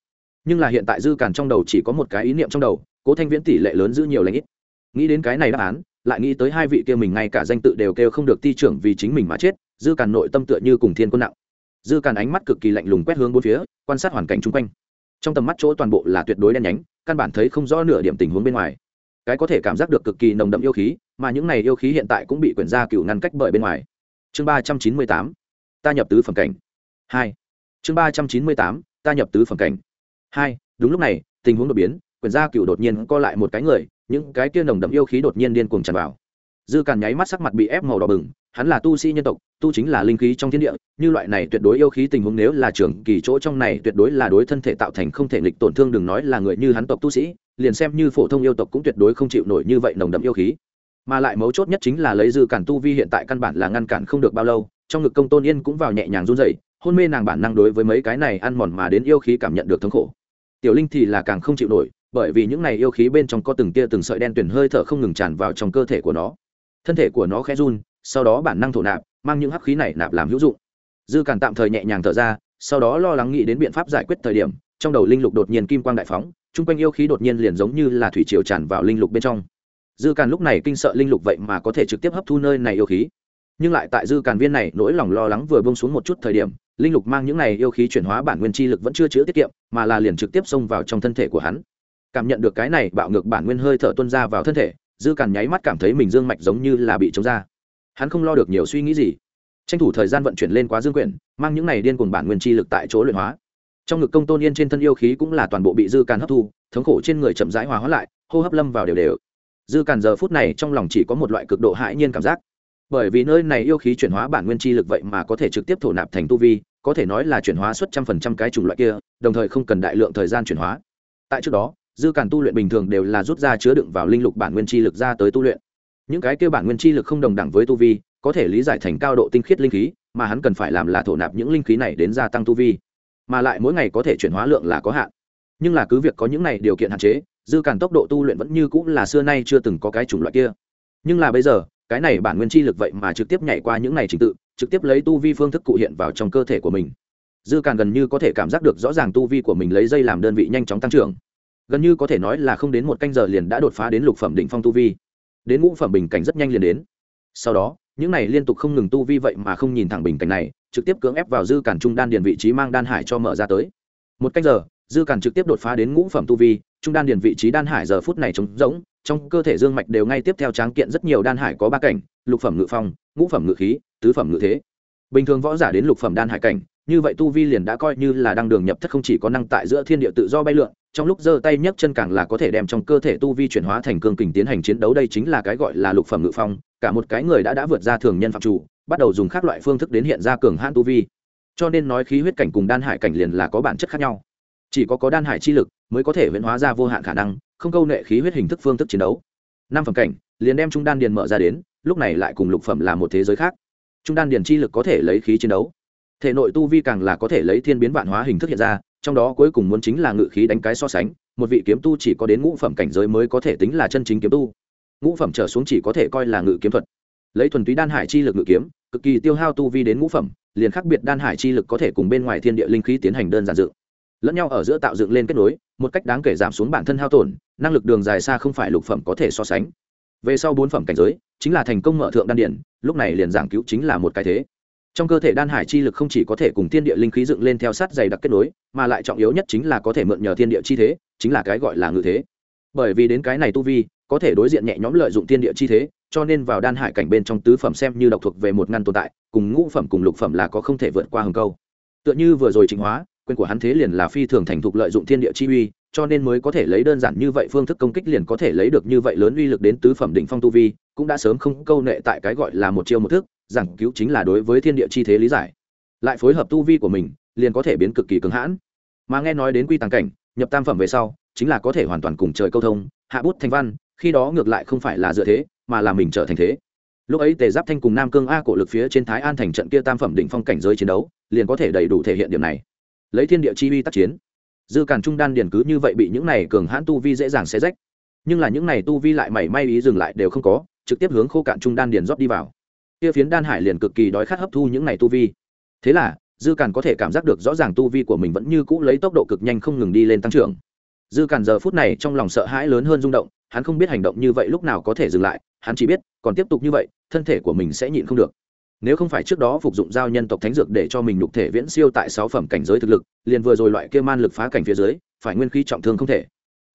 Nhưng là hiện tại dư càn trong đầu chỉ có một cái ý niệm trong đầu, cố thanh viễn tỷ lệ lớn giữ nhiều lãnh ít. Nghĩ đến cái này đáp án, lại nghĩ tới hai vị kia mình ngay cả danh tự đều kêu không được ti trưởng vì chính mình mà chết, dư càn nội tâm tựa như cùng thiên quân nặng dư càn ánh mắt cực kỳ lạnh lùng quét hướng bốn phía, quan sát hoàn cảnh chung quanh. Trong tầm mắt chỗ toàn bộ là tuyệt đối đen nhánh, căn bản thấy không rõ nửa điểm tình huống bên ngoài. Cái có thể cảm giác được cực kỳ nồng đậm yêu khí, mà những này yêu khí hiện tại cũng bị quyển gia cựu ngăn cách bởi bên ngoài. Chương ba trăm chín mươi tám, ta nhập tứ phẩm cảnh. Hai. Chương ba trăm chín mươi tám, ta nhập tứ phẩm cảnh. Hai, đúng lúc này, tình huống đột biến, quyển gia cựu đột nhiên co lại một cái người, những cái kia nồng đậm yêu khí đột nhiên điên cuồng tràn vào. Dư càn nháy mắt sắc mặt bị ép màu đỏ bừng hắn là tu sĩ nhân tộc, tu chính là linh khí trong thiên địa, như loại này tuyệt đối yêu khí tình huống nếu là trưởng kỳ chỗ trong này tuyệt đối là đối thân thể tạo thành không thể nghịch tổn thương đừng nói là người như hắn tộc tu sĩ, liền xem như phổ thông yêu tộc cũng tuyệt đối không chịu nổi như vậy nồng đậm yêu khí. Mà lại mấu chốt nhất chính là lấy dư cản tu vi hiện tại căn bản là ngăn cản không được bao lâu, trong ngực công tôn yên cũng vào nhẹ nhàng run dậy hôn mê nàng bản năng đối với mấy cái này ăn mòn mà đến yêu khí cảm nhận được thống khổ. Tiểu linh thì là càng không chịu nổi, bởi vì những này yêu khí bên trong có từng tia từng sợi đen tuyển hơi thở không ngừng tràn vào trong cơ thể của nó. Thân thể của nó khẽ run sau đó bản năng thổ nạp, mang những hắc khí này nạp làm hữu dụng. Dư càn tạm thời nhẹ nhàng thở ra, sau đó lo lắng nghĩ đến biện pháp giải quyết thời điểm, trong đầu linh lục đột nhiên kim quang đại phóng, chung quanh yêu khí đột nhiên liền giống như là thủy triều tràn vào linh lục bên trong. Dư càn lúc này kinh sợ linh lục vậy mà có thể trực tiếp hấp thu nơi này yêu khí. Nhưng lại tại dư càn viên này nỗi lòng lo lắng vừa bông xuống một chút thời điểm, linh lục mang những này yêu khí chuyển hóa bản nguyên chi lực vẫn chưa chữa tiết kiệm, mà là liền trực tiếp xông vào trong thân thể của hắn. Cảm nhận được cái này, bạo ngược bản nguyên hơi thở tuân ra vào thân thể, dư càn nháy mắt cảm thấy mình dương mạch giống như là bị chống ra hắn không lo được nhiều suy nghĩ gì. Tranh thủ thời gian vận chuyển lên quá dương quyển, mang những này điên cuồng bản nguyên chi lực tại chỗ luyện hóa. Trong ngực công tôn yên trên thân yêu khí cũng là toàn bộ bị dư càn hấp thu, thống khổ trên người chậm rãi hòa hóa lại, hô hấp lâm vào đều đều. Dư càn giờ phút này trong lòng chỉ có một loại cực độ hãi nhiên cảm giác. Bởi vì nơi này yêu khí chuyển hóa bản nguyên chi lực vậy mà có thể trực tiếp thổ nạp thành tu vi, có thể nói là chuyển hóa suốt trăm phần trăm cái chủng loại kia, đồng thời không cần đại lượng thời gian chuyển hóa. Tại trước đó, dư càn tu luyện bình thường đều là rút ra chứa đựng vào linh lục bản nguyên chi lực ra tới tu luyện những cái kia bản nguyên chi lực không đồng đẳng với tu vi, có thể lý giải thành cao độ tinh khiết linh khí, mà hắn cần phải làm là thổ nạp những linh khí này đến gia tăng tu vi. Mà lại mỗi ngày có thể chuyển hóa lượng là có hạn. Nhưng là cứ việc có những này điều kiện hạn chế, dư càn tốc độ tu luyện vẫn như cũng là xưa nay chưa từng có cái chủng loại kia. Nhưng là bây giờ, cái này bản nguyên chi lực vậy mà trực tiếp nhảy qua những này trình tự, trực tiếp lấy tu vi phương thức cụ hiện vào trong cơ thể của mình. Dư càn gần như có thể cảm giác được rõ ràng tu vi của mình lấy dây làm đơn vị nhanh chóng tăng trưởng. Gần như có thể nói là không đến một canh giờ liền đã đột phá đến lục phẩm định phong tu vi đến ngũ phẩm bình cảnh rất nhanh liền đến. Sau đó, những này liên tục không ngừng tu vi vậy mà không nhìn thẳng bình cảnh này, trực tiếp cưỡng ép vào dư cản trung đan điền vị trí mang đan hải cho mở ra tới. Một cách giờ, dư cản trực tiếp đột phá đến ngũ phẩm tu vi, trung đan điền vị trí đan hải giờ phút này trống rỗng, trong cơ thể dương mạch đều ngay tiếp theo tráng kiện rất nhiều đan hải có ba cảnh, lục phẩm ngự phong, ngũ phẩm ngự khí, tứ phẩm ngự thế. Bình thường võ giả đến lục phẩm đan hải cảnh như vậy tu vi liền đã coi như là đang đường nhập thất không chỉ có năng tại giữa thiên địa tự do bay lượn, trong lúc giơ tay nhấc chân càng là có thể đem trong cơ thể tu vi chuyển hóa thành cương kình tiến hành chiến đấu, đây chính là cái gọi là lục phẩm ngự phong, cả một cái người đã đã vượt ra thường nhân phạm chủ, bắt đầu dùng các loại phương thức đến hiện ra cường hãn tu vi. Cho nên nói khí huyết cảnh cùng đan hải cảnh liền là có bản chất khác nhau. Chỉ có có đan hải chi lực mới có thể huyễn hóa ra vô hạn khả năng, không câu nệ khí huyết hình thức phương thức chiến đấu. Năm phẩm cảnh, liền đem trung đan điền mở ra đến, lúc này lại cùng lục phẩm là một thế giới khác. Trung đan điền chi lực có thể lấy khí chiến đấu thể nội tu vi càng là có thể lấy thiên biến vạn hóa hình thức hiện ra, trong đó cuối cùng muốn chính là ngự khí đánh cái so sánh, một vị kiếm tu chỉ có đến ngũ phẩm cảnh giới mới có thể tính là chân chính kiếm tu. Ngũ phẩm trở xuống chỉ có thể coi là ngự kiếm thuật. Lấy thuần túy đan hải chi lực ngự kiếm, cực kỳ tiêu hao tu vi đến ngũ phẩm, liền khác biệt đan hải chi lực có thể cùng bên ngoài thiên địa linh khí tiến hành đơn giản dựng. Lẫn nhau ở giữa tạo dựng lên kết nối, một cách đáng kể giảm xuống bản thân hao tổn, năng lực đường dài xa không phải lục phẩm có thể so sánh. Về sau bốn phẩm cảnh giới, chính là thành công mở thượng đan điển, lúc này liền giảng cứu chính là một cái thế trong cơ thể đan hải chi lực không chỉ có thể cùng thiên địa linh khí dựng lên theo sát dày đặc kết nối, mà lại trọng yếu nhất chính là có thể mượn nhờ thiên địa chi thế, chính là cái gọi là ngự thế. Bởi vì đến cái này tu vi, có thể đối diện nhẹ nhõm lợi dụng thiên địa chi thế, cho nên vào đan hải cảnh bên trong tứ phẩm xem như độc thuộc về một ngăn tồn tại, cùng ngũ phẩm cùng lục phẩm là có không thể vượt qua hừng câu. Tựa như vừa rồi chính hóa, quyền của hắn thế liền là phi thường thành thục lợi dụng thiên địa chi uy, cho nên mới có thể lấy đơn giản như vậy phương thức công kích liền có thể lấy được như vậy lớn uy lực đến tứ phẩm đỉnh phong tu vi, cũng đã sớm không câu nệ tại cái gọi là một chiêu một thức giảng cứu chính là đối với thiên địa chi thế lý giải. Lại phối hợp tu vi của mình, liền có thể biến cực kỳ cứng hãn. Mà nghe nói đến quy tàng cảnh, nhập tam phẩm về sau, chính là có thể hoàn toàn cùng trời câu thông, hạ bút thành văn, khi đó ngược lại không phải là dựa thế, mà là mình trở thành thế. Lúc ấy tề giáp thanh cùng nam cương a cổ lực phía trên thái an thành trận kia tam phẩm định phong cảnh giới chiến đấu, liền có thể đầy đủ thể hiện điểm này. Lấy thiên địa chi uy tác chiến, dư càn trung đan điền cứ như vậy bị những này cường hãn tu vi dễ dàng xé rách. Nhưng là những này tu vi lại mảy may ý dừng lại đều không có, trực tiếp hướng khô cạn trung đan điền rót đi vào kia phiến đan hải liền cực kỳ đói khát hấp thu những này tu vi. Thế là, dư càn có thể cảm giác được rõ ràng tu vi của mình vẫn như cũ lấy tốc độ cực nhanh không ngừng đi lên tăng trưởng. Dư càn giờ phút này trong lòng sợ hãi lớn hơn rung động, hắn không biết hành động như vậy lúc nào có thể dừng lại, hắn chỉ biết, còn tiếp tục như vậy, thân thể của mình sẽ nhịn không được. Nếu không phải trước đó phục dụng giao nhân tộc thánh dược để cho mình nhục thể viễn siêu tại sáu phẩm cảnh giới thực lực, liền vừa rồi loại kia man lực phá cảnh phía dưới, phải nguyên khí trọng thương không thể.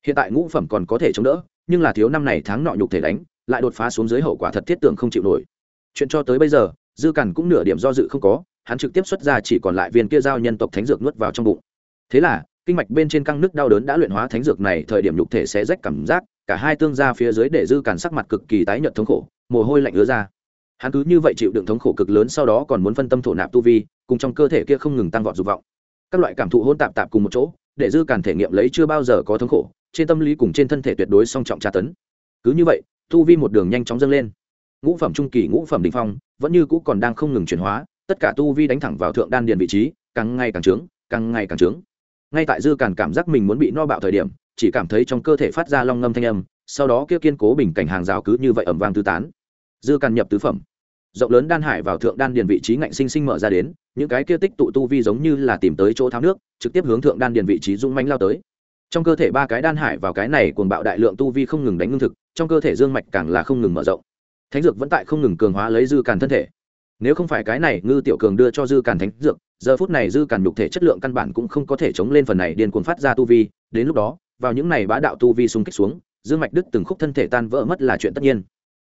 Hiện tại ngũ phẩm còn có thể chống đỡ, nhưng là thiếu năm này tháng nọ nhục thể đánh, lại đột phá xuống dưới hậu quả thật thiết tưởng không chịu nổi chuyện cho tới bây giờ, dư cản cũng nửa điểm do dự không có, hắn trực tiếp xuất ra chỉ còn lại viên kia giao nhân tộc thánh dược nuốt vào trong bụng. Thế là, kinh mạch bên trên căng nước đau đớn đã luyện hóa thánh dược này, thời điểm nhục thể sẽ rách cảm giác, cả hai tương ra phía dưới để dư cản sắc mặt cực kỳ tái nhợt thống khổ, mồ hôi lạnh ứa ra. Hắn cứ như vậy chịu đựng thống khổ cực lớn sau đó còn muốn phân tâm thổ nạp tu vi, cùng trong cơ thể kia không ngừng tăng vọt dục vọng. Các loại cảm thụ hôn tạp tạp cùng một chỗ, để dư cản thể nghiệm lấy chưa bao giờ có thống khổ, trên tâm lý cùng trên thân thể tuyệt đối song trọng tra tấn. Cứ như vậy, tu vi một đường nhanh chóng dâng lên ngũ phẩm trung kỳ, ngũ phẩm đình phong, vẫn như cũ còn đang không ngừng chuyển hóa, tất cả tu vi đánh thẳng vào thượng đan điền vị trí, càng ngày càng trướng, càng ngày càng trướng. Ngay tại dư càn cảm giác mình muốn bị no bạo thời điểm, chỉ cảm thấy trong cơ thể phát ra long ngâm thanh âm, sau đó kia kiên cố bình cảnh hàng rào cứ như vậy ẩm vang tứ tán. Dư càn nhập tứ phẩm. Rộng lớn đan hải vào thượng đan điền vị trí ngạnh sinh sinh mở ra đến, những cái kia tích tụ tu vi giống như là tìm tới chỗ tháo nước, trực tiếp hướng thượng đan điền vị trí dung manh lao tới. Trong cơ thể ba cái đan hải vào cái này cuồng bạo đại lượng tu vi không ngừng đánh ngưng thực, trong cơ thể dương mạch càng là không ngừng mở rộng thánh dược vẫn tại không ngừng cường hóa lấy dư càn thân thể. Nếu không phải cái này, ngư tiểu cường đưa cho dư càn thánh dược, giờ phút này dư càn nhục thể chất lượng căn bản cũng không có thể chống lên phần này điên cuồng phát ra tu vi. Đến lúc đó, vào những này bá đạo tu vi xung kích xuống dương mạch đức từng khúc thân thể tan vỡ mất là chuyện tất nhiên.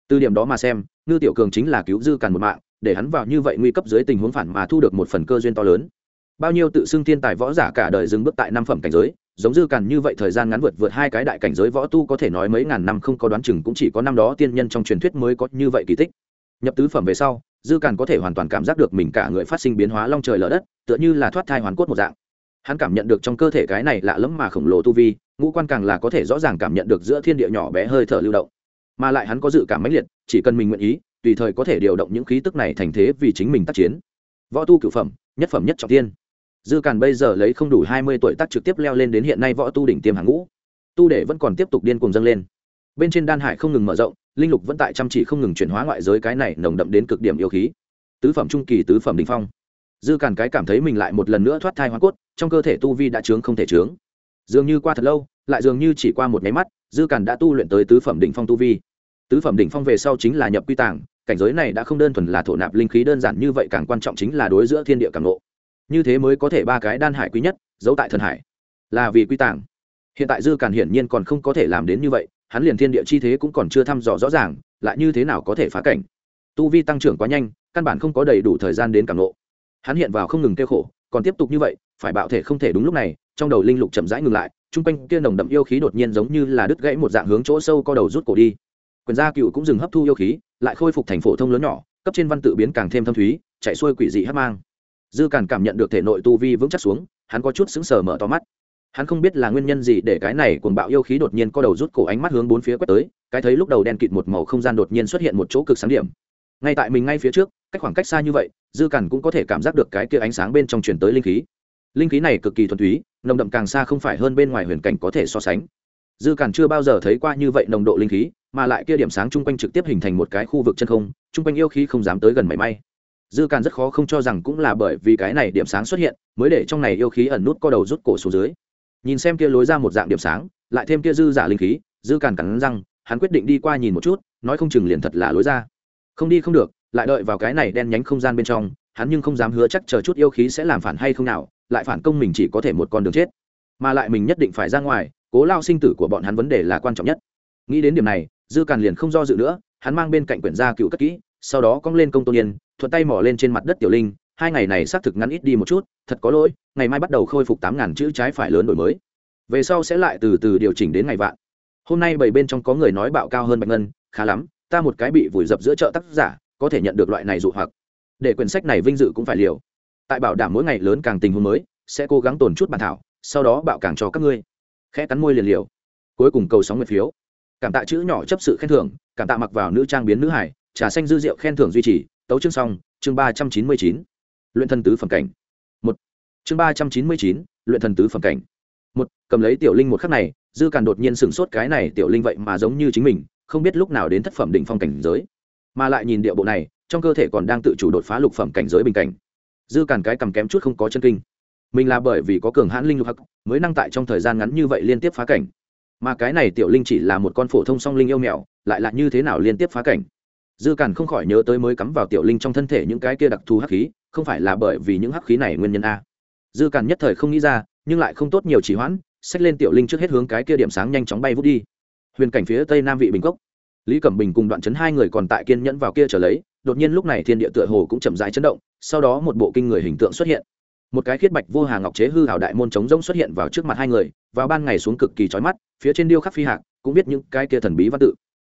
Từ điểm đó mà xem, ngư tiểu cường chính là cứu dư càn một mạng, để hắn vào như vậy nguy cấp dưới tình huống phản mà thu được một phần cơ duyên to lớn. Bao nhiêu tự xưng thiên tài võ giả cả đời dừng bước tại năm phẩm cảnh giới giống dư càn như vậy, thời gian ngắn vượt vượt hai cái đại cảnh giới võ tu có thể nói mấy ngàn năm không có đoán chừng, cũng chỉ có năm đó tiên nhân trong truyền thuyết mới có như vậy kỳ tích. Nhập tứ phẩm về sau, dư càn có thể hoàn toàn cảm giác được mình cả người phát sinh biến hóa long trời lở đất, tựa như là thoát thai hoàn cốt một dạng. Hắn cảm nhận được trong cơ thể cái này lạ lẫm mà khổng lồ tu vi, ngũ quan càng là có thể rõ ràng cảm nhận được giữa thiên địa nhỏ bé hơi thở lưu động. Mà lại hắn có dự cảm mãnh liệt, chỉ cần mình nguyện ý, tùy thời có thể điều động những khí tức này thành thế vì chính mình tác chiến. Võ tu cửu phẩm, nhất phẩm nhất trọng tiên dư càn bây giờ lấy không đủ hai mươi tuổi tác trực tiếp leo lên đến hiện nay võ tu đỉnh tiêm hàng ngũ. Tu để vẫn còn tiếp tục điên cuồng dâng lên. Bên trên đan hải không ngừng mở rộng, linh lục vẫn tại chăm chỉ không ngừng chuyển hóa ngoại giới cái này nồng đậm đến cực điểm yêu khí. Tứ phẩm trung kỳ, tứ phẩm đình phong. Dư càn cái cảm thấy mình lại một lần nữa thoát thai hoa cốt, trong cơ thể tu vi đã trướng không thể trướng dường như qua thật lâu, lại dường như chỉ qua một nháy mắt, dư càn đã tu luyện tới tứ phẩm đỉnh phong tu vi. Tứ phẩm đỉnh phong về sau chính là nhập quy tàng, cảnh giới này đã không đơn thuần là thổ nạp linh khí đơn giản như vậy, càng quan trọng chính là đối giữa thiên địa càng lộ như thế mới có thể ba cái đan hải quý nhất, giấu tại thần hải. Là vì quy tàng. Hiện tại dư càn hiển nhiên còn không có thể làm đến như vậy, hắn liền thiên địa chi thế cũng còn chưa thăm dò rõ ràng, lại như thế nào có thể phá cảnh. Tu vi tăng trưởng quá nhanh, căn bản không có đầy đủ thời gian đến cảm lộ hắn hiện vào không ngừng kêu khổ, còn tiếp tục như vậy, phải bạo thể không thể đúng lúc này, trong đầu linh lục chậm rãi ngừng lại, chung quanh kia nồng đậm yêu khí đột nhiên giống như là đứt gãy một dạng hướng chỗ sâu co đầu rút cổ đi. Quyền gia cựu cũng dừng hấp thu yêu khí, lại khôi phục thành phổ thông lớn nhỏ, cấp trên văn tự biến càng thêm thâm thúy, chạy xuôi quỷ dị hát mang dư càn cảm nhận được thể nội tu vi vững chắc xuống, hắn có chút sững sờ mở to mắt. Hắn không biết là nguyên nhân gì để cái này cuồng bạo yêu khí đột nhiên co đầu rút cổ ánh mắt hướng bốn phía quét tới, cái thấy lúc đầu đen kịt một màu không gian đột nhiên xuất hiện một chỗ cực sáng điểm. Ngay tại mình ngay phía trước, cách khoảng cách xa như vậy, dư cằn cũng có thể cảm giác được cái kia ánh sáng bên trong chuyển tới linh khí. Linh khí này cực kỳ thuần túy, nồng đậm càng xa không phải hơn bên ngoài huyền cảnh có thể so sánh. Dư càn chưa bao giờ thấy qua như vậy nồng độ linh khí, mà lại kia điểm sáng chung quanh trực tiếp hình thành một cái khu vực chân không, chung quanh yêu khí không dám tới gần mảy may dư càn rất khó không cho rằng cũng là bởi vì cái này điểm sáng xuất hiện, mới để trong này yêu khí ẩn nút co đầu rút cổ xuống dưới. Nhìn xem kia lối ra một dạng điểm sáng, lại thêm kia dư giả linh khí, dư càn cắn răng, hắn quyết định đi qua nhìn một chút, nói không chừng liền thật là lối ra. Không đi không được, lại đợi vào cái này đen nhánh không gian bên trong, hắn nhưng không dám hứa chắc chờ chút yêu khí sẽ làm phản hay không nào, lại phản công mình chỉ có thể một con đường chết. Mà lại mình nhất định phải ra ngoài, cố lao sinh tử của bọn hắn vấn đề là quan trọng nhất. Nghĩ đến điểm này, dư càn liền không do dự nữa, hắn mang bên cạnh quyển gia cựu cất kỹ, sau đó cong lên công tôn yên thuận tay mỏ lên trên mặt đất tiểu linh, hai ngày này xác thực ngắn ít đi một chút, thật có lỗi, ngày mai bắt đầu khôi phục tám ngàn chữ trái phải lớn đổi mới. Về sau sẽ lại từ từ điều chỉnh đến ngày vạn. Hôm nay bảy bên trong có người nói bạo cao hơn bạch ngân, khá lắm, ta một cái bị vùi dập giữa chợ tác giả, có thể nhận được loại này dụ hoặc. Để quyển sách này vinh dự cũng phải liều. Tại bảo đảm mỗi ngày lớn càng tình huống mới, sẽ cố gắng tồn chút bản thảo, sau đó bạo càng cho các ngươi. Khẽ cắn môi liền liều. Cuối cùng cầu sóng nguyệt phiếu. Cảm tạ chữ nhỏ chấp sự khen thưởng, cảm tạ mặc vào nữ trang biến nữ hải trà xanh dư rượu khen thưởng duy trì tấu chương xong, chương ba trăm chín mươi chín. Luyện thần tứ phẩm cảnh. Một. Chương ba trăm chín mươi chín, luyện thần tứ phẩm cảnh. Một, cầm lấy tiểu linh một khắc này, dư càn đột nhiên sửng sốt cái này tiểu linh vậy mà giống như chính mình, không biết lúc nào đến thất phẩm đỉnh phong cảnh giới. Mà lại nhìn địa bộ này, trong cơ thể còn đang tự chủ đột phá lục phẩm cảnh giới bình cảnh. Dư càn cái cầm kém chút không có chân kinh. Mình là bởi vì có cường hãn linh lục hắc, mới năng tại trong thời gian ngắn như vậy liên tiếp phá cảnh. Mà cái này tiểu linh chỉ là một con phổ thông song linh yêu mèo, lại là như thế nào liên tiếp phá cảnh? Dư càn không khỏi nhớ tới mới cắm vào tiểu linh trong thân thể những cái kia đặc thù hắc khí, không phải là bởi vì những hắc khí này nguyên nhân a. Dư càn nhất thời không nghĩ ra, nhưng lại không tốt nhiều trì hoãn, xách lên tiểu linh trước hết hướng cái kia điểm sáng nhanh chóng bay vút đi. Huyền cảnh phía tây nam vị bình cốc. Lý cẩm bình cùng đoạn chấn hai người còn tại kiên nhẫn vào kia trở lấy, đột nhiên lúc này thiên địa tựa hồ cũng chậm rãi chấn động, sau đó một bộ kinh người hình tượng xuất hiện. Một cái khiết bạch vô hà ngọc chế hư hảo đại môn chống rỗng xuất hiện vào trước mặt hai người, vào ban ngày xuống cực kỳ trói mắt, phía trên điêu khắc phi hạc, cũng biết những cái kia thần bí văn tự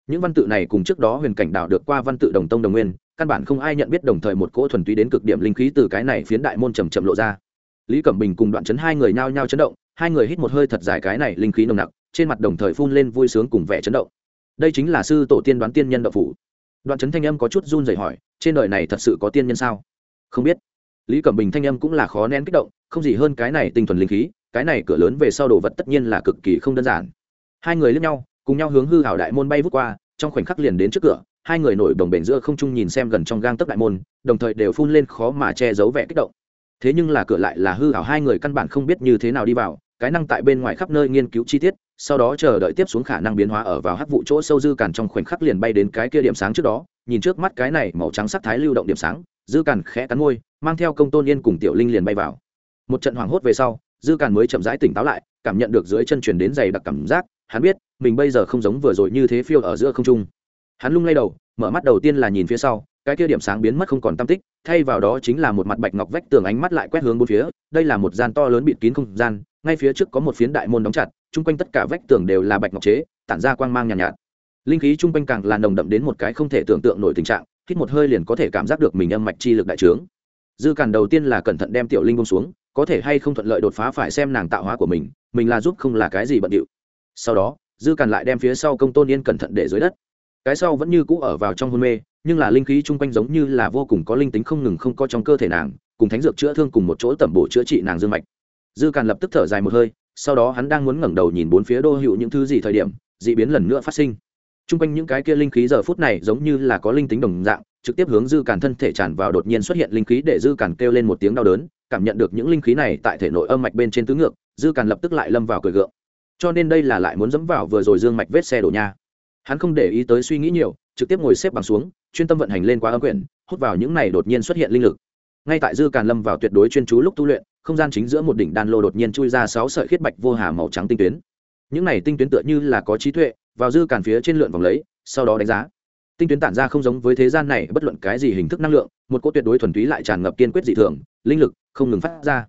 những văn tự này cùng trước đó huyền cảnh đạo được qua văn tự đồng tông đồng nguyên, căn bản không ai nhận biết đồng thời một cỗ thuần túy đến cực điểm linh khí từ cái này phiến đại môn chầm chậm lộ ra. Lý cẩm bình cùng đoạn chấn hai người nhao nhao chấn động, hai người hít một hơi thật dài cái này linh khí nồng nặc, trên mặt đồng thời phun lên vui sướng cùng vẻ chấn động. Đây chính là sư tổ tiên đoán tiên nhân đạo phủ. Đoạn chấn thanh âm có chút run rẩy hỏi, trên đời này thật sự có tiên nhân sao? Không biết. Lý cẩm bình thanh âm cũng là khó nén kích động, không gì hơn cái này tinh thuần linh khí, cái này cửa lớn về sau đồ vật tất nhiên là cực kỳ không đơn giản. Hai người lướt nhau cùng nhau hướng hư hảo đại môn bay vút qua, trong khoảnh khắc liền đến trước cửa, hai người nổi đồng bền giữa không trung nhìn xem gần trong gang tấc đại môn, đồng thời đều phun lên khó mà che giấu vẻ kích động. Thế nhưng là cửa lại là hư hảo, hai người căn bản không biết như thế nào đi vào, cái năng tại bên ngoài khắp nơi nghiên cứu chi tiết, sau đó chờ đợi tiếp xuống khả năng biến hóa ở vào hắc vụ chỗ sâu dư càn trong khoảnh khắc liền bay đến cái kia điểm sáng trước đó, nhìn trước mắt cái này màu trắng sắc thái lưu động điểm sáng, dư càn khẽ cắn môi, mang theo công tôn yên cùng tiểu linh liền bay vào. Một trận hoảng hốt về sau, dư càn mới chậm rãi tỉnh táo lại, cảm nhận được dưới chân chuyển đến dày đặc cảm giác hắn biết mình bây giờ không giống vừa rồi như thế phiêu ở giữa không trung. Hắn lung lay đầu mở mắt đầu tiên là nhìn phía sau cái kia điểm sáng biến mất không còn tam tích thay vào đó chính là một mặt bạch ngọc vách tường ánh mắt lại quét hướng bốn phía đây là một gian to lớn bịt kín không gian ngay phía trước có một phiến đại môn đóng chặt chung quanh tất cả vách tường đều là bạch ngọc chế tản ra quang mang nhàn nhạt, nhạt. Linh khí chung quanh càng là nồng đậm đến một cái không thể tưởng tượng nổi tình trạng hít một hơi liền có thể cảm giác được mình âm mạch chi lực đại trướng. Dư càn đầu tiên là cẩn thận đem tiểu linh bông xuống có thể hay không thuận lợi đột phá phải xem nàng tạo hóa của mình mình là giúp không là cái gì bận điệu sau đó, dư càn lại đem phía sau công tôn yên cẩn thận để dưới đất. Cái sau vẫn như cũ ở vào trong hôn mê, nhưng là linh khí chung quanh giống như là vô cùng có linh tính không ngừng không có trong cơ thể nàng, cùng thánh dược chữa thương cùng một chỗ tẩm bổ chữa trị nàng dương mạch. Dư càn lập tức thở dài một hơi, sau đó hắn đang muốn ngẩng đầu nhìn bốn phía đô hữu những thứ gì thời điểm, d ị biến lần nữa phát sinh. Chung quanh những cái kia linh khí giờ phút này giống như là có linh tính đồng dạng, trực tiếp hướng dư càn thân thể tràn vào đột nhiên xuất hiện linh khí để dư càn kêu lên một tiếng đau đớn, cảm nhận được những linh khí này tại thể nội âm mạch bên trên tứ ngược, dư càn lập tức lại lâm vào cười gượng cho nên đây là lại muốn dẫm vào vừa rồi dương mạch vết xe đổ nha. Hắn không để ý tới suy nghĩ nhiều, trực tiếp ngồi xếp bằng xuống, chuyên tâm vận hành lên qua âm quyển, hút vào những này đột nhiên xuất hiện linh lực. Ngay tại dư càn lâm vào tuyệt đối chuyên chú lúc tu luyện, không gian chính giữa một đỉnh đan lô đột nhiên chui ra sáu sợi khiết bạch vô hà màu trắng tinh tuyến. Những này tinh tuyến tựa như là có trí tuệ, vào dư càn phía trên lượn vòng lấy, sau đó đánh giá. Tinh tuyến tản ra không giống với thế gian này, bất luận cái gì hình thức năng lượng, một cỗ tuyệt đối thuần túy lại tràn ngập kiên quyết dị thường, linh lực không ngừng phát ra.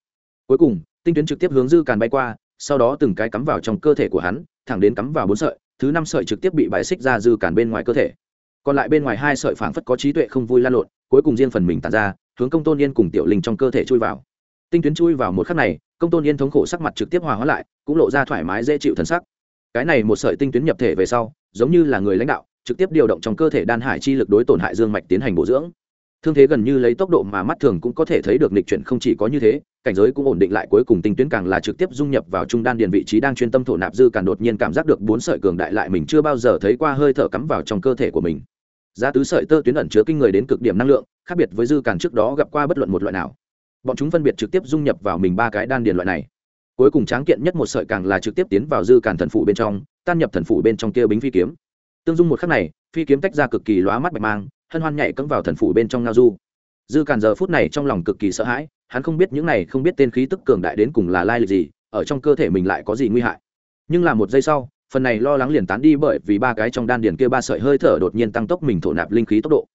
Cuối cùng, tinh tuyến trực tiếp hướng dư càn bay qua sau đó từng cái cắm vào trong cơ thể của hắn, thẳng đến cắm vào bốn sợi, thứ năm sợi trực tiếp bị bài xích ra dư cản bên ngoài cơ thể. Còn lại bên ngoài hai sợi phảng phất có trí tuệ không vui lan lộn, cuối cùng riêng phần mình tàn ra, hướng công tôn yên cùng tiểu linh trong cơ thể chui vào. Tinh tuyến chui vào một khắc này, công tôn yên thống khổ sắc mặt trực tiếp hòa hóa lại, cũng lộ ra thoải mái dễ chịu thần sắc. Cái này một sợi tinh tuyến nhập thể về sau, giống như là người lãnh đạo, trực tiếp điều động trong cơ thể đan hải chi lực đối tổn hại dương mạch tiến hành bổ dưỡng thương thế gần như lấy tốc độ mà mắt thường cũng có thể thấy được lịch chuyển không chỉ có như thế, cảnh giới cũng ổn định lại cuối cùng tinh tuyến càng là trực tiếp dung nhập vào trung đan điền vị trí đang chuyên tâm thổ nạp dư càng đột nhiên cảm giác được bốn sợi cường đại lại mình chưa bao giờ thấy qua hơi thở cắm vào trong cơ thể của mình. Giá tứ sợi tơ tuyến ẩn chứa kinh người đến cực điểm năng lượng, khác biệt với dư càng trước đó gặp qua bất luận một loại nào. Bọn chúng phân biệt trực tiếp dung nhập vào mình ba cái đan điền loại này. Cuối cùng tráng kiện nhất một sợi càng là trực tiếp tiến vào dư càn thần phủ bên trong, tan nhập thần phủ bên trong kia bính phi kiếm. Tương dung một khắc này, phi kiếm tách ra cực kỳ lóa mắt bạch mang hân hoan nhảy cẫng vào thần phủ bên trong ngao du. Dư càn giờ phút này trong lòng cực kỳ sợ hãi, hắn không biết những này không biết tên khí tức cường đại đến cùng là lai lịch gì, ở trong cơ thể mình lại có gì nguy hại. Nhưng là một giây sau, phần này lo lắng liền tán đi bởi vì ba cái trong đan điền kia ba sợi hơi thở đột nhiên tăng tốc mình thổ nạp linh khí tốc độ.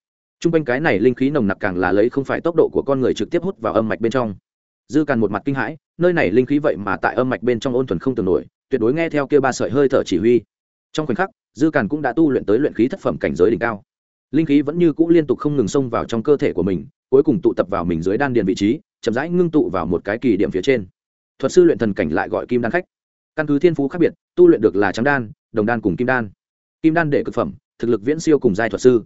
T r u n g quanh cái này linh khí nồng nặc càng là lấy không phải tốc độ của con người trực tiếp hút vào âm mạch bên trong. Dư càn một mặt kinh hãi, nơi này linh khí vậy mà tại âm mạch bên trong ôn thuần không tưởng nổi, tuyệt đối nghe theo kia ba sợi hơi thở chỉ huy. Trong khoảnh khắc, dư càn cũng đã tu luyện tới luyện khí thất phẩm cảnh giới đỉnh cao linh khí vẫn như cũ liên tục không ngừng xông vào trong cơ thể của mình, cuối cùng tụ tập vào mình dưới đan điền vị trí, chậm rãi ngưng tụ vào một cái kỳ điểm phía trên. Thuật sư luyện thần cảnh lại gọi kim đan khách. Căn cứ thiên phú khác biệt, tu luyện được là trắng đan, đồng đan cùng kim đan. Kim đan để cực phẩm, thực lực viễn siêu cùng giai thuật sư.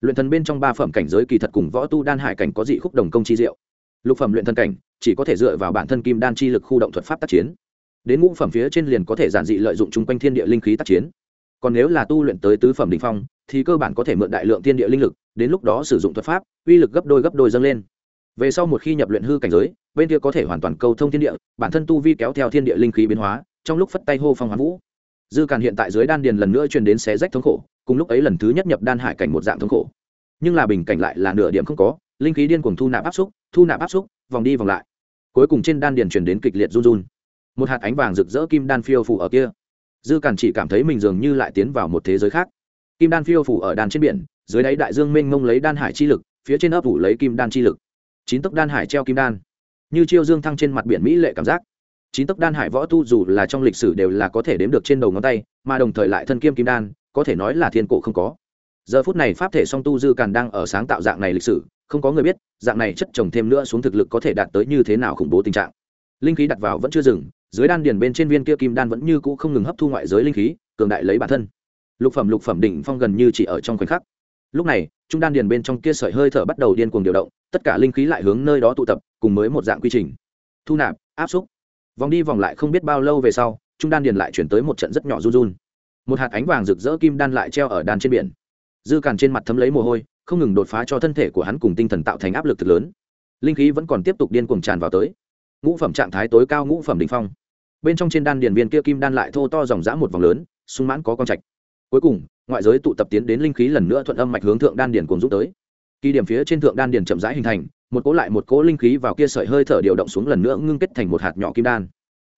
Luyện thần bên trong ba phẩm cảnh giới kỳ thật cùng võ tu đan hải cảnh có dị khúc đồng công chi diệu. Lục phẩm luyện thần cảnh, chỉ có thể dựa vào bản thân kim đan chi lực khu động thuật pháp tác chiến. Đến ngũ phẩm phía trên liền có thể giản dị lợi dụng chung quanh thiên địa linh khí tác chiến. Còn nếu là tu luyện tới tứ phẩm đ ỉ n h phong thì cơ bản có thể mượn đại lượng thiên địa linh lực, đến lúc đó sử dụng thuật pháp, uy lực gấp đôi gấp đôi dâng lên. Về sau một khi nhập luyện hư cảnh giới, bên kia có thể hoàn toàn câu thông thiên địa, bản thân tu vi kéo theo thiên địa linh khí biến hóa, trong lúc phất tay hô phong hoán vũ. Dư càn hiện tại dưới đan điền lần nữa truyền đến xé rách thống khổ, cùng lúc ấy lần thứ nhất nhập đan hải cảnh một dạng thống khổ. Nhưng là bình cảnh lại là nửa điểm không có, linh khí điên cuồng thu nạp áp xúc, thu nạp áp xúc, vòng đi vòng lại. Cuối cùng trên đan điền truyền đến kịch liệt run run. Một hạt ánh vàng rực rỡ kim đan phiêu phủ ở kia. Dư càn chỉ cảm thấy mình dường như lại tiến vào một thế giới khác kim đan phiêu phủ ở đàn trên biển, dưới đáy đại dương mênh mông lấy đan hải chi lực, phía trên ấp ủ lấy kim đan chi lực. Chín tấc đan hải treo kim đan. Như chiêu dương thăng trên mặt biển mỹ lệ cảm giác. Chín tấc đan hải võ tu dù là trong lịch sử đều là có thể đếm được trên đầu ngón tay, mà đồng thời lại thân kiêm kim đan, có thể nói là thiên cổ không có. Giờ phút này pháp thể song tu dư càn đang ở sáng tạo dạng này lịch sử, không có người biết, dạng này chất trồng thêm nữa xuống thực lực có thể đạt tới như thế nào khủng bố tình trạng. Linh khí đặt vào vẫn chưa dừng, dưới đan điền bên trên viên kia kim đan vẫn như cũ không ngừng hấp thu ngoại giới linh khí, cường đại lấy bản thân lục phẩm lục phẩm đỉnh phong gần như chỉ ở trong khoảnh khắc. Lúc này, trung đan điền bên trong kia sợi hơi thở bắt đầu điên cuồng điều động, tất cả linh khí lại hướng nơi đó tụ tập, cùng mới một dạng quy trình. Thu nạp, áp xúc. Vòng đi vòng lại không biết bao lâu về sau, trung đan điền lại chuyển tới một trận rất nhỏ run run. Một hạt ánh vàng rực rỡ kim đan lại treo ở đan trên biển. Dư càn trên mặt thấm lấy mồ hôi, không ngừng đột phá cho thân thể của hắn cùng tinh thần tạo thành áp lực thật lớn. Linh khí vẫn còn tiếp tục điên cuồng tràn vào tới. Ngũ phẩm trạng thái tối cao ngũ phẩm đ ỉ n h phong. Bên trong trên đan điền viên kia kim đan lại thô to dòng dã một vòng lớn, sung mãn có con trạch cuối cùng, ngoại giới tụ tập tiến đến linh khí lần nữa thuận âm mạch hướng thượng đan điền cùng rút tới. Kỳ điểm phía trên thượng đan điền chậm rãi hình thành, một cỗ lại một cỗ linh khí vào kia sợi hơi thở điều động xuống lần nữa ngưng kết thành một hạt nhỏ kim đan.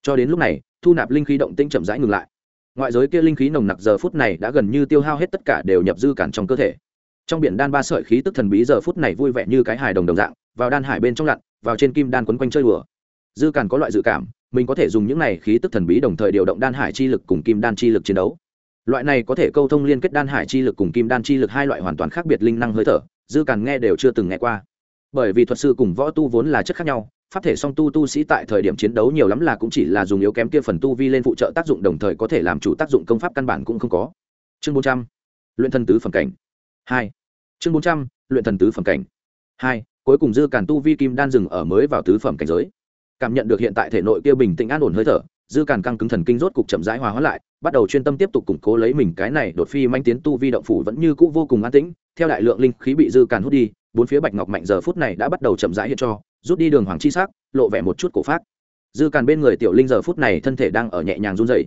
Cho đến lúc này, thu nạp linh khí động tinh chậm rãi ngừng lại. Ngoại giới kia linh khí nồng nặc giờ phút này đã gần như tiêu hao hết tất cả đều nhập dư cản trong cơ thể. Trong biển đan ba sợi khí tức thần bí giờ phút này vui vẻ như cái hài đồng đồng dạng, vào đan hải bên trong lặn, vào trên kim đan quấn quanh chơi đùa. Dư cản có loại dự cảm, mình có thể dùng những này khí tức thần bí đồng thời điều động đan hải chi lực cùng kim đan chi lực chiến đấu loại này có thể câu thông liên kết đan hải chi lực cùng kim đan chi lực hai loại hoàn toàn khác biệt linh năng hơi thở, dư càn nghe đều chưa từng nghe qua. Bởi vì thuật sư cùng võ tu vốn là chất khác nhau, pháp thể song tu tu sĩ tại thời điểm chiến đấu nhiều lắm là cũng chỉ là dùng yếu kém kia phần tu vi lên phụ trợ tác dụng đồng thời có thể làm chủ tác dụng công pháp căn bản cũng không có. Chương bốn trăm, luyện thần tứ phẩm cảnh. Hai, chương bốn trăm, luyện thần tứ phẩm cảnh. Hai, cuối cùng dư càn tu vi kim đan dừng ở mới vào tứ phẩm cảnh giới. Cảm nhận được hiện tại thể nội kia bình tĩnh an ổn hơi thở, dư càn căng cứng thần kinh rốt cục chậm rãi hòa hóa lại bắt đầu chuyên tâm tiếp tục củng cố lấy mình. Cái này đột phi manh tiến tu vi động phủ vẫn như cũ vô cùng an tĩnh. Theo đại lượng linh khí bị dư càn hút đi, bốn phía bạch ngọc mạnh giờ phút này đã bắt đầu chậm rãi hiện cho, rút đi đường hoàng chi sắc, lộ vẻ một chút cổ phát dư càn bên người tiểu linh giờ phút này thân thể đang ở nhẹ nhàng run rẩy.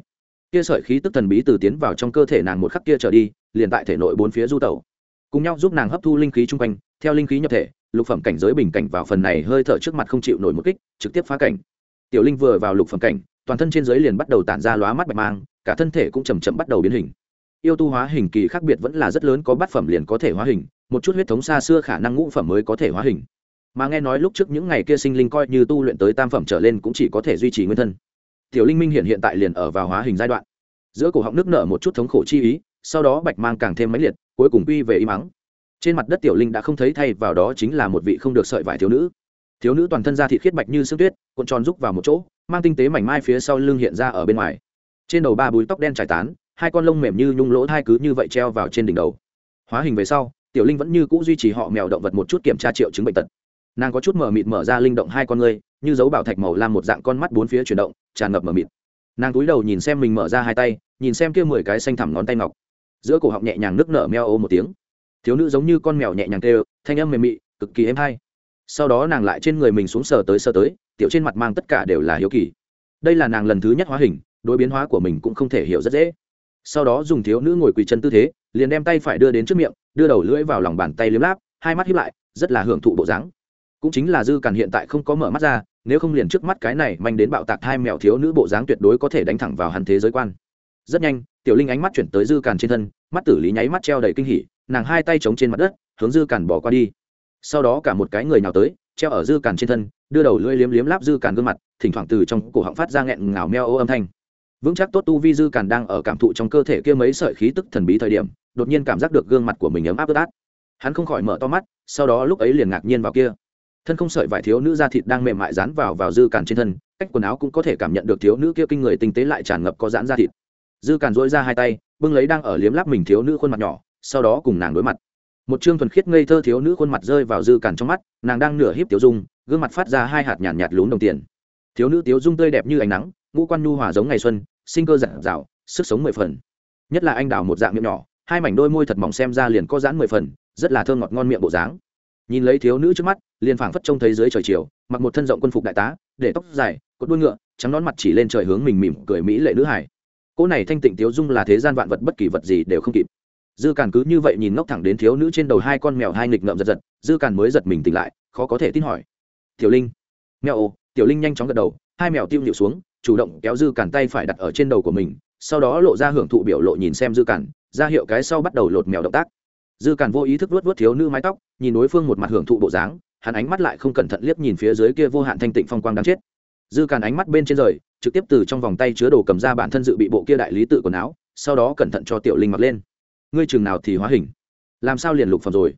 Kia sợi khí tức thần bí từ tiến vào trong cơ thể nàng một khắc kia trở đi, liền tại thể nội bốn phía du tẩu. Cùng nhau giúp nàng hấp thu linh khí chung quanh, theo linh khí nhập thể, lục phẩm cảnh giới bình cảnh vào phần này hơi thở trước mặt không chịu nổi một kích, trực tiếp phá cảnh. Tiểu linh vừa vào lục phẩm cảnh, toàn thân trên giới liền bắt đầu tản ra lóa mắt bạch mang cả thân thể cũng chầm chậm bắt đầu biến hình. Yêu tu hóa hình kỳ khác biệt vẫn là rất lớn, có bát phẩm liền có thể hóa hình, một chút huyết thống xa xưa khả năng ngũ phẩm mới có thể hóa hình. Mà nghe nói lúc trước những ngày kia sinh linh coi như tu luyện tới tam phẩm trở lên cũng chỉ có thể duy trì nguyên thân. Tiểu linh minh hiện hiện tại liền ở vào hóa hình giai đoạn. Giữa cổ họng nước nở một chút thống khổ chi ý, sau đó bạch mang càng thêm mãnh liệt, cuối cùng quy về im mắng. Trên mặt đất tiểu linh đã không thấy thay vào đó chính là một vị không được sợi vải thiếu nữ. Thiếu nữ toàn thân da thịt khiết bạch như sương tuyết, cuộn tròn rúc vào một chỗ, mang tinh tế mảnh mai phía sau lưng hiện ra ở bên ngoài trên đầu ba búi tóc đen trải tán, hai con lông mềm như nhung lỗ thai cứ như vậy treo vào trên đỉnh đầu. Hóa hình về sau, tiểu linh vẫn như c ũ duy trì họ mèo động vật một chút kiểm tra triệu chứng bệnh tật. Nàng có chút mở mịt mở ra linh động hai con ngươi, như dấu bảo thạch màu làm một dạng con mắt bốn phía chuyển động, tràn ngập mở mịt. Nàng túi đầu nhìn xem mình mở ra hai tay, nhìn xem kia mười cái xanh thẳm ngón tay ngọc. Giữa cổ họng nhẹ nhàng nước nở meo ô một tiếng. Thiếu nữ giống như con mèo nhẹ nhàng kêu, thanh âm mềm mị cực kỳ êm hay. Sau đó nàng lại trên người mình xuống sờ tới sờ tới, tiểu trên mặt mang tất cả đều là hiếu kỳ. Đây là nàng lần thứ nhất hóa hình đối biến hóa của mình cũng không thể hiểu rất dễ. Sau đó dùng thiếu nữ ngồi quỳ chân tư thế, liền đem tay phải đưa đến trước miệng, đưa đầu lưỡi vào lòng bàn tay liếm láp, hai mắt hiếp lại, rất là hưởng thụ bộ dáng. Cũng chính là dư càn hiện tại không có mở mắt ra, nếu không liền trước mắt cái này manh đến bạo tạc hai mèo thiếu nữ bộ dáng tuyệt đối có thể đánh thẳng vào hàn thế giới quan. Rất nhanh, tiểu linh ánh mắt chuyển tới dư càn trên thân, mắt tử lý nháy mắt treo đầy kinh hỉ, nàng hai tay chống trên mặt đất, hướng dư càn bỏ qua đi. Sau đó cả một cái người nào tới, treo ở dư càn trên thân, đưa đầu lưỡi liếm liếm láp dư càn gương mặt, thỉnh thoảng từ trong cổ họng phát ra nghẹn ngào meo ô âm thanh vững chắc tốt tu vi dư càn đang ở cảm thụ trong cơ thể kia mấy sợi khí tức thần bí thời điểm đột nhiên cảm giác được gương mặt của mình ấm áp ướt át. Hắn không khỏi mở to mắt sau đó lúc ấy liền ngạc nhiên vào kia. Thân không sợi vải thiếu nữ da thịt đang mềm mại dán vào vào dư càn trên thân cách quần áo cũng có thể cảm nhận được thiếu nữ kia kinh người tinh tế lại tràn ngập có dãn da thịt. Dư càn dỗi ra hai tay bưng lấy đang ở liếm láp mình thiếu nữ khuôn mặt nhỏ sau đó cùng nàng đối mặt. Một chương thuần khiết ngây thơ thiếu nữ khuôn mặt rơi vào dư càn trong mắt nàng đang nửa híp tiểu dung gương mặt phát ra hai hạt nhàn nhạt, nhạt lún đồng tiền. Thiếu nữ tiếu dung tươi đẹp như ánh nắng ngũ quan nhu hòa giống ngày xuân sinh cơ dạng dạo sức sống mười phần. Nhất là anh đào một dạng miệng nhỏ, hai mảnh đôi môi thật mỏng xem ra liền có giãn mười phần, rất là thơ ngọt ngon miệng bộ dáng. Nhìn lấy thiếu nữ trước mắt, liền phảng phất trông thấy dưới trời chiều, mặc một thân rộng quân phục đại tá, để tóc dài, cột đuôi ngựa, trắng nón mặt chỉ lên trời hướng mình mỉm cười mỹ lệ nữ hải cô này thanh tịnh tiếu dung là thế gian vạn vật bất kỳ vật gì đều không kịp. Dư càn cứ như vậy nhìn ngốc thẳng đến thiếu nữ trên đầu hai con mèo hai nghịch ngợm giật giật, dư càn mới giật mình tỉnh lại, khó có thể tin hỏi. Tiểu linh. Mèo ồ. Tiểu linh nhanh chóng gật đầu, hai mèo tiêu nhịu xuống chủ động kéo dư cản tay phải đặt ở trên đầu của mình, sau đó lộ ra hưởng thụ biểu lộ nhìn xem dư cản, ra hiệu cái sau bắt đầu lột mèo động tác. Dư cản vô ý thức vuốt vuốt thiếu nữ mái tóc, nhìn đối phương một mặt hưởng thụ bộ dáng, hắn ánh mắt lại không cẩn thận liếc nhìn phía dưới kia vô hạn thanh tịnh phong quang đáng chết. Dư cản ánh mắt bên trên rời, trực tiếp từ trong vòng tay chứa đồ cầm ra bản thân dự bị bộ kia đại lý tự quần áo, sau đó cẩn thận cho tiểu linh mặc lên. Ngươi chừng nào thì hóa hình? Làm sao liền lục phẩm rồi?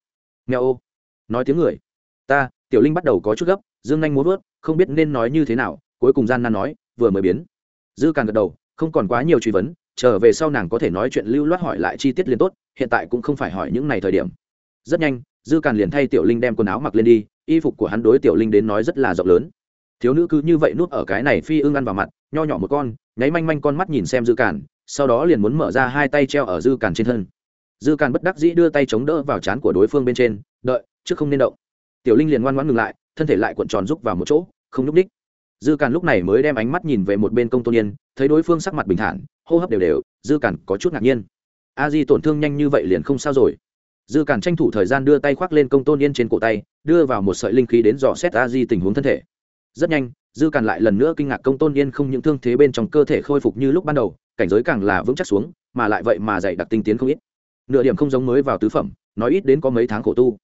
Nghe ô. Nói tiếng người. Ta, tiểu linh bắt đầu có chút gấp, dương nhanh muốn vớt không biết nên nói như thế nào, cuối cùng gian nan nói vừa mới biến. Dư càn gật đầu, không còn quá nhiều truy vấn, trở về sau nàng có thể nói chuyện lưu loát hỏi lại chi tiết liền tốt, hiện tại cũng không phải hỏi những này thời điểm. Rất nhanh, dư càn liền thay tiểu linh đem quần áo mặc lên đi, y phục của hắn đối tiểu linh đến nói rất là rộng lớn. Thiếu nữ cứ như vậy nuốt ở cái này phi ưng ăn vào mặt, nho nhỏ một con, nháy manh manh con mắt nhìn xem dư càn, sau đó liền muốn mở ra hai tay treo ở dư càn trên thân. Dư càn bất đắc dĩ đưa tay chống đỡ vào trán của đối phương bên trên, đợi chứ không nên động. Tiểu linh liền ngoan ngoãn ngừng lại, thân thể lại cuộn tròn rúc vào một chỗ, không nhúc ních dư càn lúc này mới đem ánh mắt nhìn về một bên công tôn yên, thấy đối phương sắc mặt bình thản, hô hấp đều đều, dư càn có chút ngạc nhiên. A di tổn thương nhanh như vậy liền không sao rồi. Dư càn tranh thủ thời gian đưa tay khoác lên công tôn yên trên cổ tay, đưa vào một sợi linh khí đến dò xét a di tình huống thân thể. Rất nhanh, dư càn lại lần nữa kinh ngạc công tôn yên không những thương thế bên trong cơ thể khôi phục như lúc ban đầu, cảnh giới càng là vững chắc xuống, mà lại vậy mà dạy đặc tinh tiến không ít. Nửa điểm không giống mới vào tứ phẩm, nói ít đến có mấy tháng khổ tu.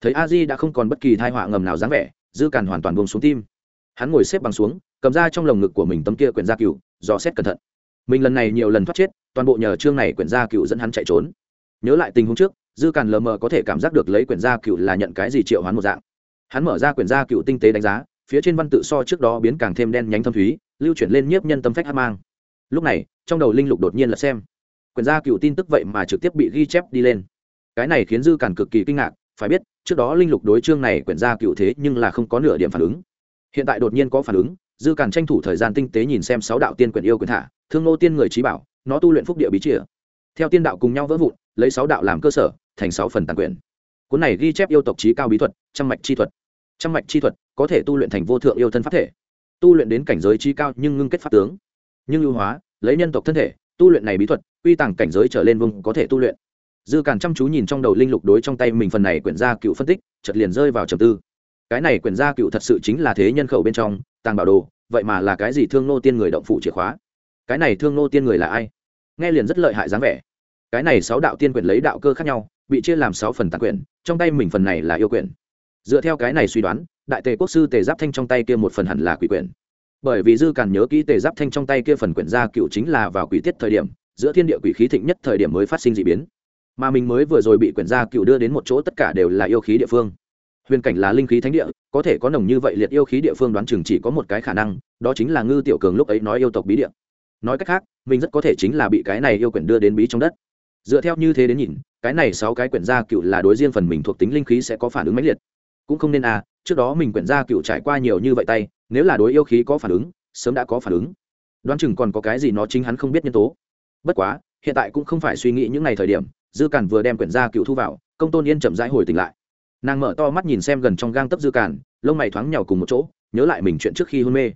Thấy a di đã không còn bất kỳ thai họa ngầm nào dáng vẻ, dư càn hoàn toàn buông xuống tim hắn ngồi xếp bằng xuống, cầm ra trong lồng ngực của mình tấm kia quyển gia cựu dò xét cẩn thận. Mình lần này nhiều lần thoát chết, toàn bộ nhờ chương này quyển gia cựu dẫn hắn chạy trốn. Nhớ lại tình huống trước, dư càn lờ mờ có thể cảm giác được lấy quyển gia cựu là nhận cái gì triệu hoán một dạng. Hắn mở ra quyển gia cựu tinh tế đánh giá, phía trên văn tự so trước đó biến càng thêm đen nhánh thâm thúy, lưu chuyển lên nhiếp nhân tâm phách hát mang. Lúc này, trong đầu linh lục đột nhiên là xem. Quyển gia cựu tin tức vậy mà trực tiếp bị ghi chép đi lên. Cái này khiến dư càn cực kỳ kinh ngạc, phải biết, trước đó linh lục đối chương này quyển gia cựu thế nhưng là không có nửa điểm phản ứng hiện tại đột nhiên có phản ứng, dư càn tranh thủ thời gian tinh tế nhìn xem sáu đạo tiên quyển yêu quyển thả, thương nô tiên người trí bảo, nó tu luyện phúc địa bí chìa theo tiên đạo cùng nhau vỡ vụn, lấy sáu đạo làm cơ sở, thành sáu phần tàn quyển cuốn này ghi chép yêu tộc trí cao bí thuật, trăm mạch chi thuật. Trăm mạch chi thuật có thể tu luyện thành vô thượng yêu thân pháp thể. Tu luyện đến cảnh giới trí cao nhưng ngưng kết pháp tướng. Nhưng ưu hóa, lấy nhân tộc thân thể, tu luyện này bí thuật uy tàng cảnh giới trở lên vùng có thể tu luyện. Dư càn chăm chú nhìn trong đầu linh lục đối trong tay mình phần này quyển ra cựu phân tích chật liền rơi vào trầm tư cái này quyền gia cựu thật sự chính là thế nhân khẩu bên trong, tàng bảo đồ, vậy mà là cái gì thương nô tiên người động phụ chìa khóa? Cái này thương nô tiên người là ai? Nghe liền rất lợi hại dáng vẻ. Cái này sáu đạo tiên quyền lấy đạo cơ khác nhau, bị chia làm sáu phần tàn quyền trong tay mình phần này là yêu quyền dựa theo cái này suy đoán, đại tề quốc sư tề giáp thanh trong tay kia một phần hẳn là quỷ quyền bởi vì dư càn nhớ kỹ tề giáp thanh trong tay kia phần quyển gia cựu chính là vào quỷ tiết thời điểm, giữa thiên địa quỷ khí thịnh nhất thời điểm mới phát sinh d ị biến. Mà mình mới vừa rồi bị quyển gia cựu đưa đến một chỗ tất cả đều là yêu khí địa phương huyền cảnh là linh khí thánh địa, có thể có nồng như vậy liệt yêu khí địa phương đoán chừng chỉ có một cái khả năng, đó chính là ngư tiểu cường lúc ấy nói yêu tộc bí địa. Nói cách khác, mình rất có thể chính là bị cái này yêu quyển đưa đến bí trong đất. Dựa theo như thế đến nhìn, cái này sáu cái quyển gia cựu là đối riêng phần mình thuộc tính linh khí sẽ có phản ứng mãnh liệt. Cũng không nên à trước đó mình quyển gia cựu trải qua nhiều như vậy tay, nếu là đối yêu khí có phản ứng, sớm đã có phản ứng. Đoán chừng còn có cái gì nó chính hắn không biết nhân tố. Bất quá, hiện tại cũng không phải suy nghĩ những ngày thời điểm, dư cản vừa đem quyển gia cựu thu vào, công tôn yên chậm rãi hồi tỉnh lại nàng mở to mắt nhìn xem gần trong gang tấp dư cản lông mày thoáng nhào cùng một chỗ, nhớ lại mình chuyện trước khi hôn mê.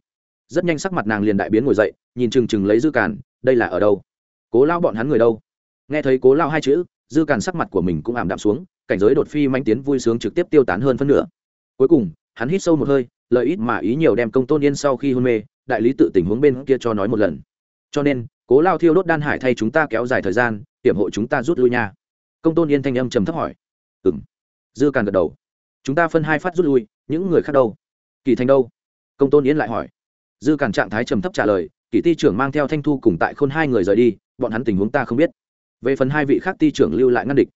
Rất nhanh sắc mặt nàng liền đại biến ngồi dậy, nhìn chừng chừng lấy dư cản đây là ở đâu? Cố lao bọn hắn người đâu? Nghe thấy cố lao hai chữ, dư cản sắc mặt của mình cũng ảm đạm xuống, cảnh giới đột phi manh tiến vui sướng trực tiếp tiêu tán hơn phân nửa. Cuối cùng, hắn hít sâu một hơi lợi ít mà ý nhiều đem công tôn yên sau khi hôn mê, đại lý tự tình huống bên kia cho nói một lần. Cho nên, cố lao thiêu đốt đan hải thay chúng ta kéo dài thời gian, hiểm hộ chúng ta rút lui nha. Công tôn yên thanh âm trầm thấp hỏi. Ừ m dư càn gật đầu. Chúng ta phân hai phát rút lui, những người khác đâu? Kỳ thành đâu? Công tôn yên lại hỏi. Dư càn trạng thái trầm thấp trả lời, kỳ ti trưởng mang theo thanh thu cùng tại khôn hai người rời đi, bọn hắn tình huống ta không biết. Về phần hai vị khác ti trưởng lưu lại ngăn địch.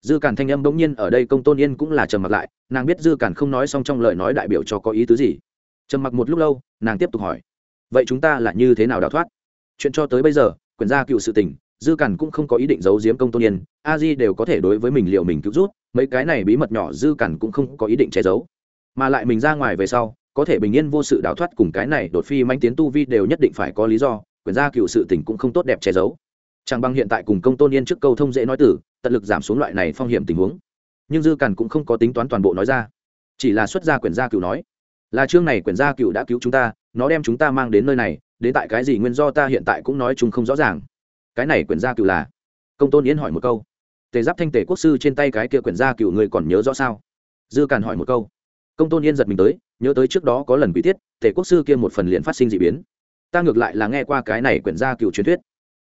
Dư càn thanh âm bỗng nhiên ở đây, công tôn yên cũng là trầm mặc lại, nàng biết dư càn không nói xong trong lời nói đại biểu cho có ý tứ gì. Trầm mặc một lúc lâu, nàng tiếp tục hỏi, vậy chúng ta là như thế nào đào thoát? Chuyện cho tới bây giờ, quyền gia cựu sự tình dư cản cũng không có ý định giấu giếm công tôn yên, a di đều có thể đối với mình liệu mình cứu rút mấy cái này bí mật nhỏ dư cản cũng không có ý định che giấu. Mà lại mình ra ngoài về sau, có thể bình yên vô sự đào thoát cùng cái này đột phi manh tiến tu vi đều nhất định phải có lý do, quyền gia cựu sự tình cũng không tốt đẹp che giấu. Chẳng bằng hiện tại cùng công tôn yên trước câu thông dễ nói tử, tận lực giảm xuống loại này phong hiểm tình huống. Nhưng dư cản cũng không có tính toán toàn bộ nói ra. Chỉ là xuất gia quyền gia cựu nói, là chương này quyền gia cựu đã cứu chúng ta, nó đem chúng ta mang đến nơi này, đến tại cái gì nguyên do ta hiện tại cũng nói chúng không rõ ràng cái này quyển gia cựu là? Công tôn yến hỏi một câu. Tề giáp thanh tề quốc sư trên tay cái kia quyển gia cựu người còn nhớ rõ sao? Dư càn hỏi một câu. Công tôn yên giật mình tới, nhớ tới trước đó có lần bí tiết, tề quốc sư kia một phần liền phát sinh d ị biến. Ta ngược lại là nghe qua cái này quyển gia cựu truyền thuyết.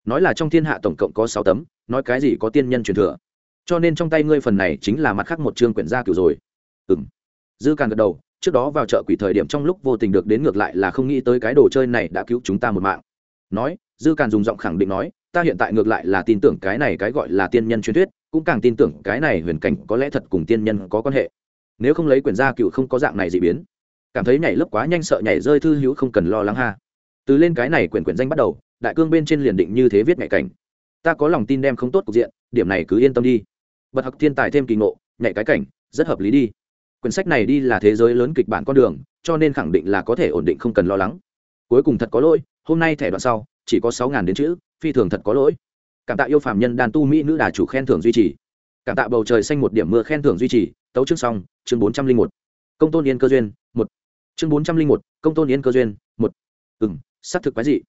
Nói là trong thiên hạ tổng cộng có sáu tấm, nói cái gì có tiên nhân truyền thừa. Cho nên trong tay ngươi phần này chính là mặt khác một chương quyển gia cựu rồi. Ừ m dư càn gật đầu, trước đó vào chợ quỷ thời điểm trong lúc vô tình được đến ngược lại là không nghĩ tới cái đồ chơi này đã cứu chúng ta một mạng. Nói, dư càn dùng giọng khẳng định nói ta hiện tại ngược lại là tin tưởng cái này cái gọi là tiên nhân truyền thuyết, cũng càng tin tưởng cái này huyền cảnh có lẽ thật cùng tiên nhân có quan hệ. Nếu không lấy quyển gia cựu không có dạng này dị biến, cảm thấy nhảy lớp quá nhanh sợ nhảy rơi thư hữu không cần lo lắng ha. Từ lên cái này quyển quyển danh bắt đầu, đại cương bên trên liền định như thế viết nhạy cảnh. Ta có lòng tin đem không tốt cục diện, điểm này cứ yên tâm đi. Bật học thiên tài thêm kỳ ngộ, nhạy cái cảnh, rất hợp lý đi. Quyển sách này đi là thế giới lớn kịch bản con đường, cho nên khẳng định là có thể ổn định không cần lo lắng. Cuối cùng thật có lỗi, hôm nay thẻ đoạn sau, chỉ có sáu ngàn đến chữ phi thường thật có lỗi. Cảm tạ yêu phạm nhân đàn tu mỹ nữ đà chủ khen thưởng duy trì. Cảm tạ bầu trời xanh một điểm mưa khen thưởng duy trì. Tấu chương xong, chương bốn trăm linh một. Công tôn yên cơ duyên, một. Chương bốn trăm linh một, công tôn yên cơ duyên, một. Ừ m xác thực quái dị.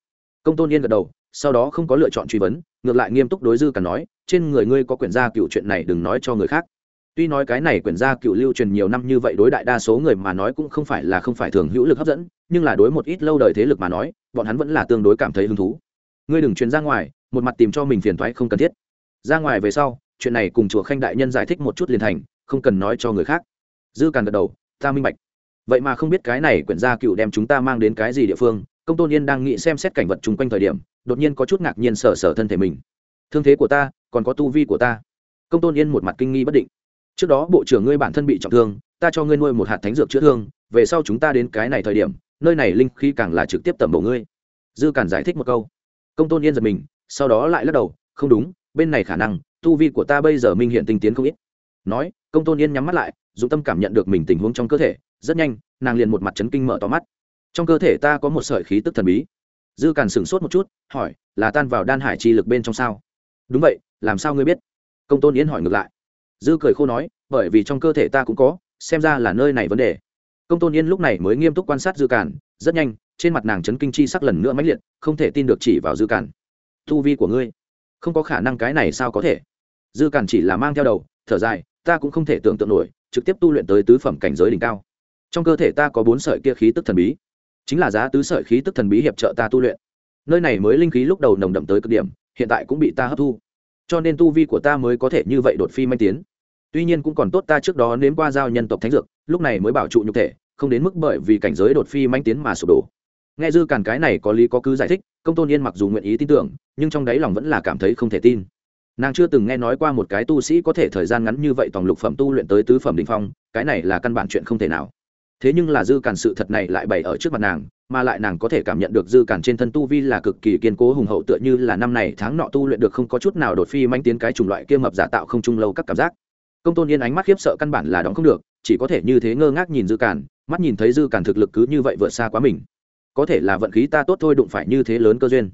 Công tôn yên gật đầu, sau đó không có lựa chọn truy vấn, ngược lại nghiêm túc đối dư cả nói, trên người ngươi có quyển gia cựu chuyện này đừng nói cho người khác. Tuy nói cái này quyển gia cựu lưu truyền nhiều năm như vậy đối đại đa số người mà nói cũng không phải là không phải thường hữu lực hấp dẫn, nhưng là đối một ít lâu đời thế lực mà nói, bọn hắn vẫn là tương đối cảm thấy hứng thú ngươi đừng truyền ra ngoài, một mặt tìm cho mình phiền thoái không cần thiết. Ra ngoài về sau, chuyện này cùng chùa khanh đại nhân giải thích một chút liền thành, không cần nói cho người khác. Dư càn gật đầu, ta minh bạch. Vậy mà không biết cái này quyển gia cựu đem chúng ta mang đến cái gì địa phương, công tôn yên đang nghĩ xem xét cảnh vật chung quanh thời điểm, đột nhiên có chút ngạc nhiên sở sở thân thể mình. Thương thế của ta, còn có tu vi của ta. Công tôn yên một mặt kinh nghi bất định. Trước đó bộ trưởng ngươi bản thân bị trọng thương, ta cho ngươi nuôi một hạt thánh dược chữa thương, về sau chúng ta đến cái này thời điểm, nơi này linh khí càng là trực tiếp tẩm bổ ngươi. Dư càn giải thích một câu công tôn yên giật mình, sau đó lại lắc đầu, không đúng, bên này khả năng, tu vi của ta bây giờ minh hiện tinh tiến không ít. Nói, công tôn yên nhắm mắt lại dũng tâm cảm nhận được mình tình huống trong cơ thể, rất nhanh, nàng liền một mặt chấn kinh mở to mắt. Trong cơ thể ta có một sợi khí tức thần bí. Dư càn sửng sốt một chút, hỏi, là tan vào đan hải chi lực bên trong sao? Đúng vậy, làm sao ngươi biết? Công tôn yên hỏi ngược lại. Dư cười khô nói, bởi vì trong cơ thể ta cũng có, xem ra là nơi này vấn đề. Công tôn yên lúc này mới nghiêm túc quan sát dư càn, rất nhanh trên mặt nàng chấn kinh chi sắc lần nữa mãnh liệt, không thể tin được chỉ vào dư cản. tu vi của ngươi, không có khả năng cái này sao có thể? Dư cản chỉ là mang theo đầu, thở dài, ta cũng không thể tưởng tượng nổi, trực tiếp tu luyện tới tứ phẩm cảnh giới đỉnh cao. Trong cơ thể ta có bốn sợi kia khí tức thần bí, chính là giá tứ sợi khí tức thần bí hiệp trợ ta tu luyện. Nơi này mới linh khí lúc đầu nồng đậm tới cực điểm, hiện tại cũng bị ta hấp thu. Cho nên tu vi của ta mới có thể như vậy đột phi manh tiến. Tuy nhiên cũng còn tốt ta trước đó nếm qua giao nhân tộc thánh dược, lúc này mới bảo trụ nhục thể, không đến mức bởi vì cảnh giới đột phi manh tiến mà sụp đổ nghe dư cản cái này có lý có cứ giải thích công tôn yên mặc dù nguyện ý tin tưởng nhưng trong đáy lòng vẫn là cảm thấy không thể tin. Nàng chưa từng nghe nói qua một cái tu sĩ có thể thời gian ngắn như vậy toàn lục phẩm tu luyện tới tứ phẩm đình phong cái này là căn bản chuyện không thể nào. Thế nhưng là dư cản sự thật này lại bày ở trước mặt nàng mà lại nàng có thể cảm nhận được dư cản trên thân tu vi là cực kỳ kiên cố hùng hậu tựa như là năm này tháng nọ tu luyện được không có chút nào đột phi manh tiến cái chủng loại kia mập giả tạo không chung lâu các cảm giác. Công tôn yên ánh mắt khiếp sợ căn bản là đóng không được chỉ có thể như thế ngơ ngác nhìn dư cản, mắt nhìn thấy dư cản thực lực cứ như vậy vượt xa quá mình có thể là vận khí ta tốt thôi đụng phải như thế lớn cơ duyên.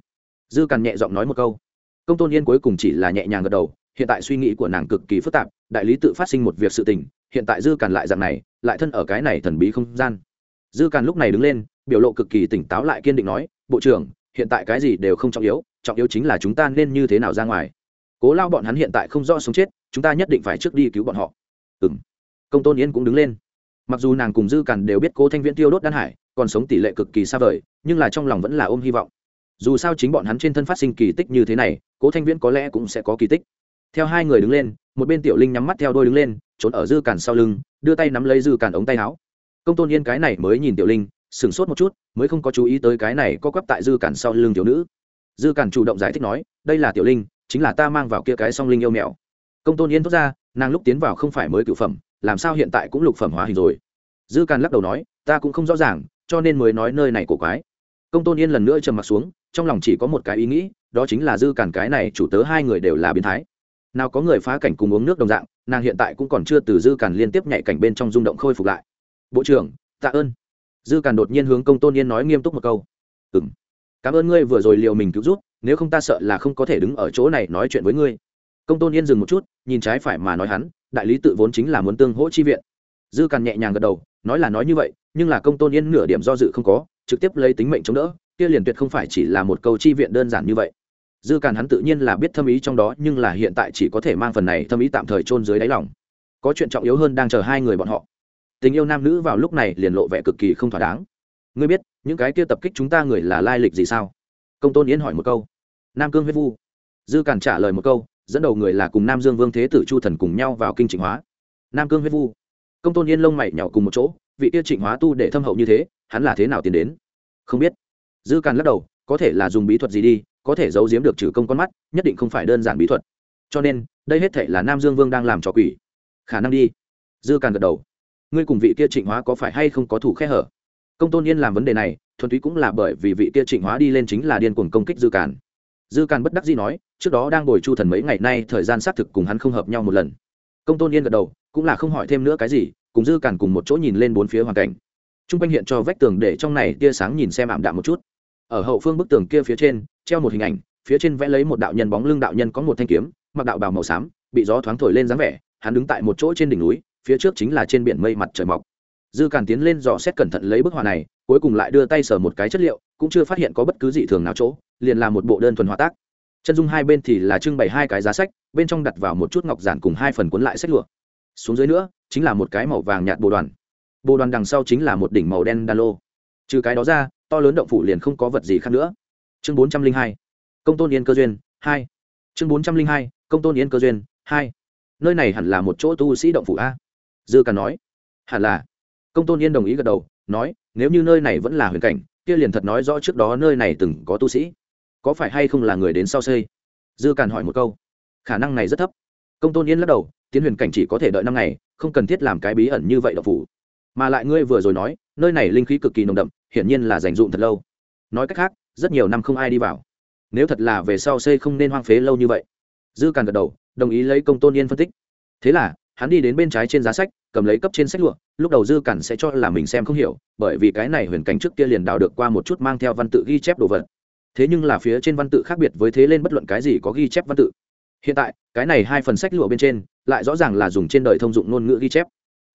Dư càn nhẹ giọng nói một câu. Công tôn yên cuối cùng chỉ là nhẹ nhàng gật đầu, hiện tại suy nghĩ của nàng cực kỳ phức tạp, đại lý tự phát sinh một việc sự tình, hiện tại dư càn lại dạng này, lại thân ở cái này thần bí không gian. Dư càn lúc này đứng lên, biểu lộ cực kỳ tỉnh táo lại kiên định nói, bộ trưởng, hiện tại cái gì đều không trọng yếu trọng yếu chính là chúng ta nên như thế nào ra ngoài. Cố lao bọn hắn hiện tại không rõ sống chết, chúng ta nhất định phải trước đi cứu bọn họ. Ừ m công tôn yên cũng đứng lên mặc dù nàng cùng dư cằn đều biết cố thanh viễn tiêu đốt đan hải, còn sống tỷ lệ cực kỳ xa vời, nhưng là trong lòng vẫn là ôm hy vọng. Dù sao chính bọn hắn trên thân phát sinh kỳ tích như thế này, cố thanh viễn có lẽ cũng sẽ có kỳ tích. Theo hai người đứng lên, một bên tiểu linh nhắm mắt theo đôi đứng lên, trốn ở dư cản sau lưng, đưa tay nắm lấy dư cản ống tay áo. Công tôn yên cái này mới nhìn tiểu linh, sửng sốt một chút, mới không có chú ý tới cái này có quắp tại dư cản sau lưng tiểu nữ. Dư cản chủ động giải thích nói, đây là tiểu linh, chính là ta mang vào kia cái song linh yêu mèo. Công tôn yên thốt ra, nàng lúc tiến vào không phải mới cựu phẩm làm sao hiện tại cũng lục phẩm hóa hình rồi. Dư càn lắc đầu nói, ta cũng không rõ ràng, cho nên mới nói nơi này cổ quái. Công tôn yên lần nữa trầm m ặ t xuống, trong lòng chỉ có một cái ý nghĩ, đó chính là dư càn cái này chủ tớ hai người đều là biến thái. Nào có người phá cảnh cùng uống nước đồng dạng, nàng hiện tại cũng còn chưa từ dư càn liên tiếp nhạy cảnh bên trong rung động khôi phục lại. Bộ trưởng, tạ ơn. Dư càn đột nhiên hướng công tôn yên nói nghiêm túc một câu. Ừ m cảm ơn ngươi vừa rồi liệu mình cứu rút nếu không ta sợ là không có thể đứng ở chỗ này nói chuyện với ngươi. Công tôn yên dừng một chút, nhìn trái phải mà nói hắn đại lý tự vốn chính là muốn tương hỗ chi viện. Dư càn nhẹ nhàng gật đầu, nói là nói như vậy, nhưng là công tôn yên nửa điểm do dự không có, trực tiếp lấy tính mệnh chống đỡ, kia liền tuyệt không phải chỉ là một câu chi viện đơn giản như vậy. Dư càn hắn tự nhiên là biết thâm ý trong đó, nhưng là hiện tại chỉ có thể mang phần này thâm ý tạm thời chôn dưới đáy lòng. Có chuyện trọng yếu hơn đang chờ hai người bọn họ. Tình yêu nam nữ vào lúc này liền lộ vẻ cực kỳ không thỏa đáng. Ngươi biết, những cái kia tập kích chúng ta người là lai lịch gì sao? Công tôn yến hỏi một câu. Nam cương huyết vu. Dư càn trả lời một câu dẫn đầu người là cùng nam dương vương thế tử chu thần cùng nhau vào kinh trịnh hóa. Nam cương huyết vu. Công tôn yên lông mày nhỏ cùng một chỗ, vị kia trịnh hóa tu để thâm hậu như thế, hắn là thế nào tiến đến? Không biết. Dư càn lắc đầu, có thể là dùng bí thuật gì đi, có thể giấu giếm được trừ công con mắt, nhất định không phải đơn giản bí thuật. Cho nên, đây hết thể là nam dương vương đang làm trò quỷ. Khả năng đi. Dư càn gật đầu. Ngươi cùng vị kia trịnh hóa có phải hay không có thủ khe hở? Công tôn yên làm vấn đề này, thuần túy cũng là bởi vì vị kia trịnh hóa đi lên chính là điên cuồng công kích dư càn dư càn bất đắc dĩ nói, trước đó đang ngồi chu thần mấy ngày nay, thời gian xác thực cùng hắn không hợp nhau một lần. Công tôn yên gật đầu, cũng là không hỏi thêm nữa cái gì, cùng dư càn cùng một chỗ nhìn lên bốn phía hoàn cảnh. T r u n g quanh hiện cho vách tường để trong này tia sáng nhìn xem ảm đạm một chút. Ở hậu phương bức tường kia phía trên, treo một hình ảnh, phía trên vẽ lấy một đạo nhân bóng lưng đạo nhân có một thanh kiếm, mặc đạo bào màu xám, bị gió thoáng thổi lên dáng vẻ, hắn đứng tại một chỗ trên đỉnh núi, phía trước chính là trên biển mây mặt trời mọc. Dư càn tiến lên dò xét cẩn thận lấy bức họa này cuối cùng lại đưa tay sờ một cái chất liệu, cũng chưa phát hiện có bất cứ dị thường nào chỗ, liền là một bộ đơn thuần hóa tác. Chân dung hai bên thì là trưng bày hai cái giá sách, bên trong đặt vào một chút ngọc giản cùng hai phần cuốn lại sách lụa. Xuống dưới nữa, chính là một cái màu vàng nhạt bồ đoàn. Bồ đoàn đằng sau chính là một đỉnh màu đen đa lô. Trừ cái đó ra, to lớn động phủ liền không có vật gì khác nữa. Chương bốn trăm linh hai, công tôn yên cơ duyên, hai. Chương bốn trăm linh hai, công tôn yên cơ duyên, hai. Nơi này hẳn là một chỗ tu sĩ động phủ a. Dư càn nói. Hẳn là. Công tôn yên đồng ý gật đầu, nói nếu như nơi này vẫn là huyền cảnh, kia liền thật nói rõ trước đó nơi này từng có tu sĩ. Có phải hay không là người đến sau xây? Dư càn hỏi một câu. Khả năng này rất thấp. Công tôn yên lắc đầu, tiến huyền cảnh chỉ có thể đợi năm ngày, không cần thiết làm cái bí ẩn như vậy độc phủ. Mà lại ngươi vừa rồi nói, nơi này linh khí cực kỳ nồng đậm, hiển nhiên là dành dụm thật lâu. Nói cách khác, rất nhiều năm không ai đi vào. Nếu thật là về sau xây không nên hoang phế lâu như vậy. Dư càn gật đầu, đồng ý lấy công tôn yên phân tích. Thế là hắn đi đến bên trái trên giá sách, cầm lấy cấp trên sách lụa, lúc đầu dư cản sẽ cho là mình xem không hiểu, bởi vì cái này huyền cảnh trước kia liền đào được qua một chút mang theo văn tự ghi chép đồ vật. Thế nhưng là phía trên văn tự khác biệt với thế lên bất luận cái gì có ghi chép văn tự. Hiện tại, cái này hai phần sách lụa bên trên, lại rõ ràng là dùng trên đời thông dụng ngôn ngữ ghi chép.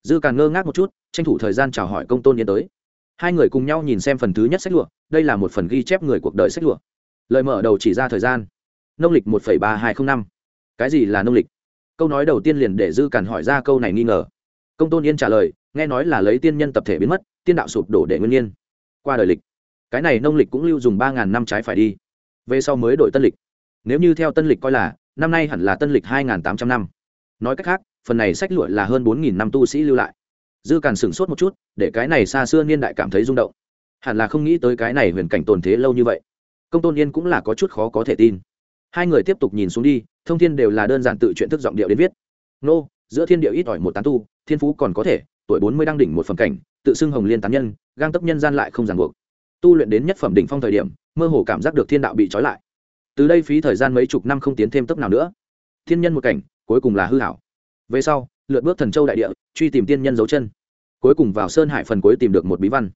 Dư càn ngơ ngác một chút, tranh thủ thời gian chào hỏi công tôn yên tới. Hai người cùng nhau nhìn xem phần thứ nhất sách lụa, đây là một phần ghi chép người cuộc đời sách lụa. Lời mở đầu chỉ ra thời gian. Nông lịch một ba hai t r ă n h năm. Cái gì là nông lịch? Câu nói đầu tiên liền để dư càn hỏi ra câu này nghi ngờ. Công tôn yên trả lời, nghe nói là lấy tiên nhân tập thể biến mất, tiên đạo sụp đổ để nguyên nhiên. Qua đời lịch, cái này nông lịch cũng lưu dùng ba ngàn năm trái phải đi. Về sau mới đổi tân lịch. Nếu như theo tân lịch coi là, năm nay hẳn là tân lịch hai ngàn tám trăm năm. Nói cách khác, phần này sách lụa là hơn bốn nghìn năm tu sĩ lưu lại. Dư càn sửng sốt một chút, để cái này xa xưa niên đại cảm thấy rung động. Hẳn là không nghĩ tới cái này huyền cảnh tồn thế lâu như vậy. Công tôn yên cũng là có chút khó có thể tin. Hai người tiếp tục nhìn xuống đi thông thiên đều là đơn giản tự chuyện thức giọng điệu đến viết. Nô, giữa thiên điệu ít ỏi một tán tu, thiên phú còn có thể, tuổi bốn mươi đang đỉnh một phẩm cảnh, tự xưng hồng liên tán nhân, gang tấp nhân gian lại không ràng buộc. Tu luyện đến nhất phẩm đỉnh phong thời điểm, mơ hồ cảm giác được thiên đạo bị trói lại. Từ đây phí thời gian mấy chục năm không tiến thêm tốc nào nữa. Thiên nhân một cảnh, cuối cùng là hư hảo về sau, lượt bước thần châu đại địa, truy tìm tiên nhân dấu chân. Cuối cùng vào sơn hải phần cuối tìm được một bí văn.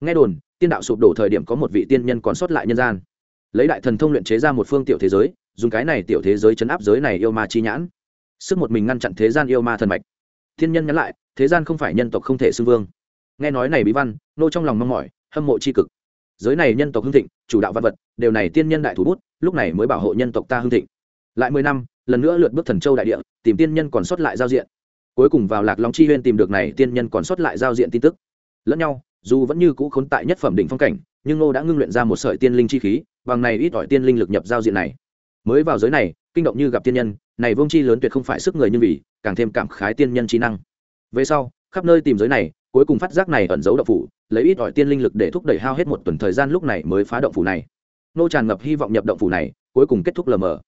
Nghe đồn, tiên đạo sụp đổ thời điểm có một vị tiên nhân còn sót lại nhân gian. Lấy đại thần thông luyện chế ra một phương tiểu thế giới dùng cái này tiểu thế giới chấn áp giới này yêu ma chi nhãn. Sức một mình ngăn chặn thế gian yêu ma thần mạch. Thiên nhân nhắn lại, thế gian không phải nhân tộc không thể xưng vương. Nghe nói này bí văn, nô trong lòng mong mỏi, hâm mộ c h i cực. Giới này nhân tộc hưng thịnh, chủ đạo văn vật, đều này tiên nhân đại thủ bút, lúc này mới bảo hộ nhân tộc ta hưng thịnh. Lại mười năm, lần nữa lượt bước thần châu đại địa, tìm tiên nhân còn sót lại giao diện. Cuối cùng vào lạc long chi huyên tìm được này tiên nhân còn sót lại giao diện tin tức. Lẫn nhau, dù vẫn như cũ khốn tại nhất phẩm đỉnh phong cảnh, nhưng nô đã ngưng luyện ra một sợi tiên linh chi khí, bằng này ít ỏi tiên linh lực nhập giao diện này mới vào giới này, kinh động như gặp tiên nhân, này vương chi lớn tuyệt không phải sức người như vì, càng thêm cảm khái tiên nhân trí năng. Về sau, khắp nơi tìm giới này, cuối cùng phát giác này ẩn giấu động phủ, lấy ít ỏi tiên linh lực để thúc đẩy hao hết một tuần thời gian lúc này mới phá động phủ này. Nô tràn ngập hy vọng nhập động phủ này, cuối cùng kết thúc lờ mờ.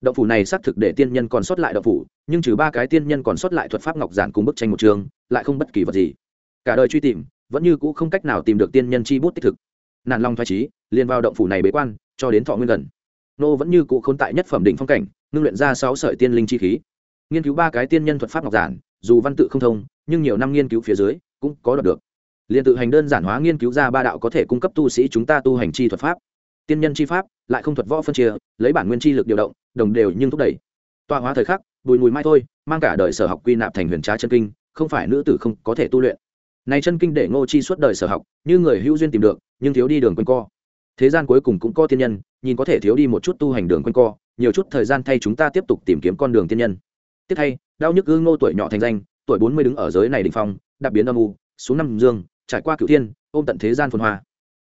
Động phủ này xác thực để tiên nhân còn sót lại động phủ, nhưng trừ ba cái tiên nhân còn sót lại thuật pháp ngọc giản cùng bức tranh một trường lại không bất kỳ vật gì. Cả đời truy tìm, vẫn như cũ không cách nào tìm được tiên nhân chi bút tích thực. Nản long thoái trí liền vào động phủ này bế quan, cho đến thọ nguyên gần nô vẫn như cụ khốn tại nhất phẩm đỉnh phong cảnh, ngưng luyện ra sáu sợi tiên linh chi khí. Nghiên cứu ba cái tiên nhân thuật pháp ngọc giản, dù văn tự không thông, nhưng nhiều năm nghiên cứu phía dưới, cũng có đọc được. Liền tự hành đơn giản hóa nghiên cứu ra ba đạo có thể cung cấp tu sĩ chúng ta tu hành chi thuật pháp. Tiên nhân chi pháp, lại không thuật võ phân chia, lấy bản nguyên chi lực điều động, đồng đều nhưng thúc đẩy. Tọa hóa thời khắc, bùi mùi mai thôi, mang cả đời sở học quy nạp thành huyền trá chân kinh, không phải nữ tử không có thể tu luyện. Này chân kinh để ngô chi suốt đời sở học, như người hữu duyên tìm được, nhưng thiếu đi đường quanh co. Thế gian cuối cùng cũng có tiên nhân nhìn có thể thiếu đi một chút tu hành đường quanh co, nhiều chút thời gian thay chúng ta tiếp tục tìm kiếm con đường tiên nhân. Tiếp thay đau nhức gương ngô tuổi nhỏ thành danh, tuổi bốn mươi đứng ở giới này đình phong, đặc biến âm u, xuống năm dương, trải qua cựu tiên ôm tận thế gian phồn hoa.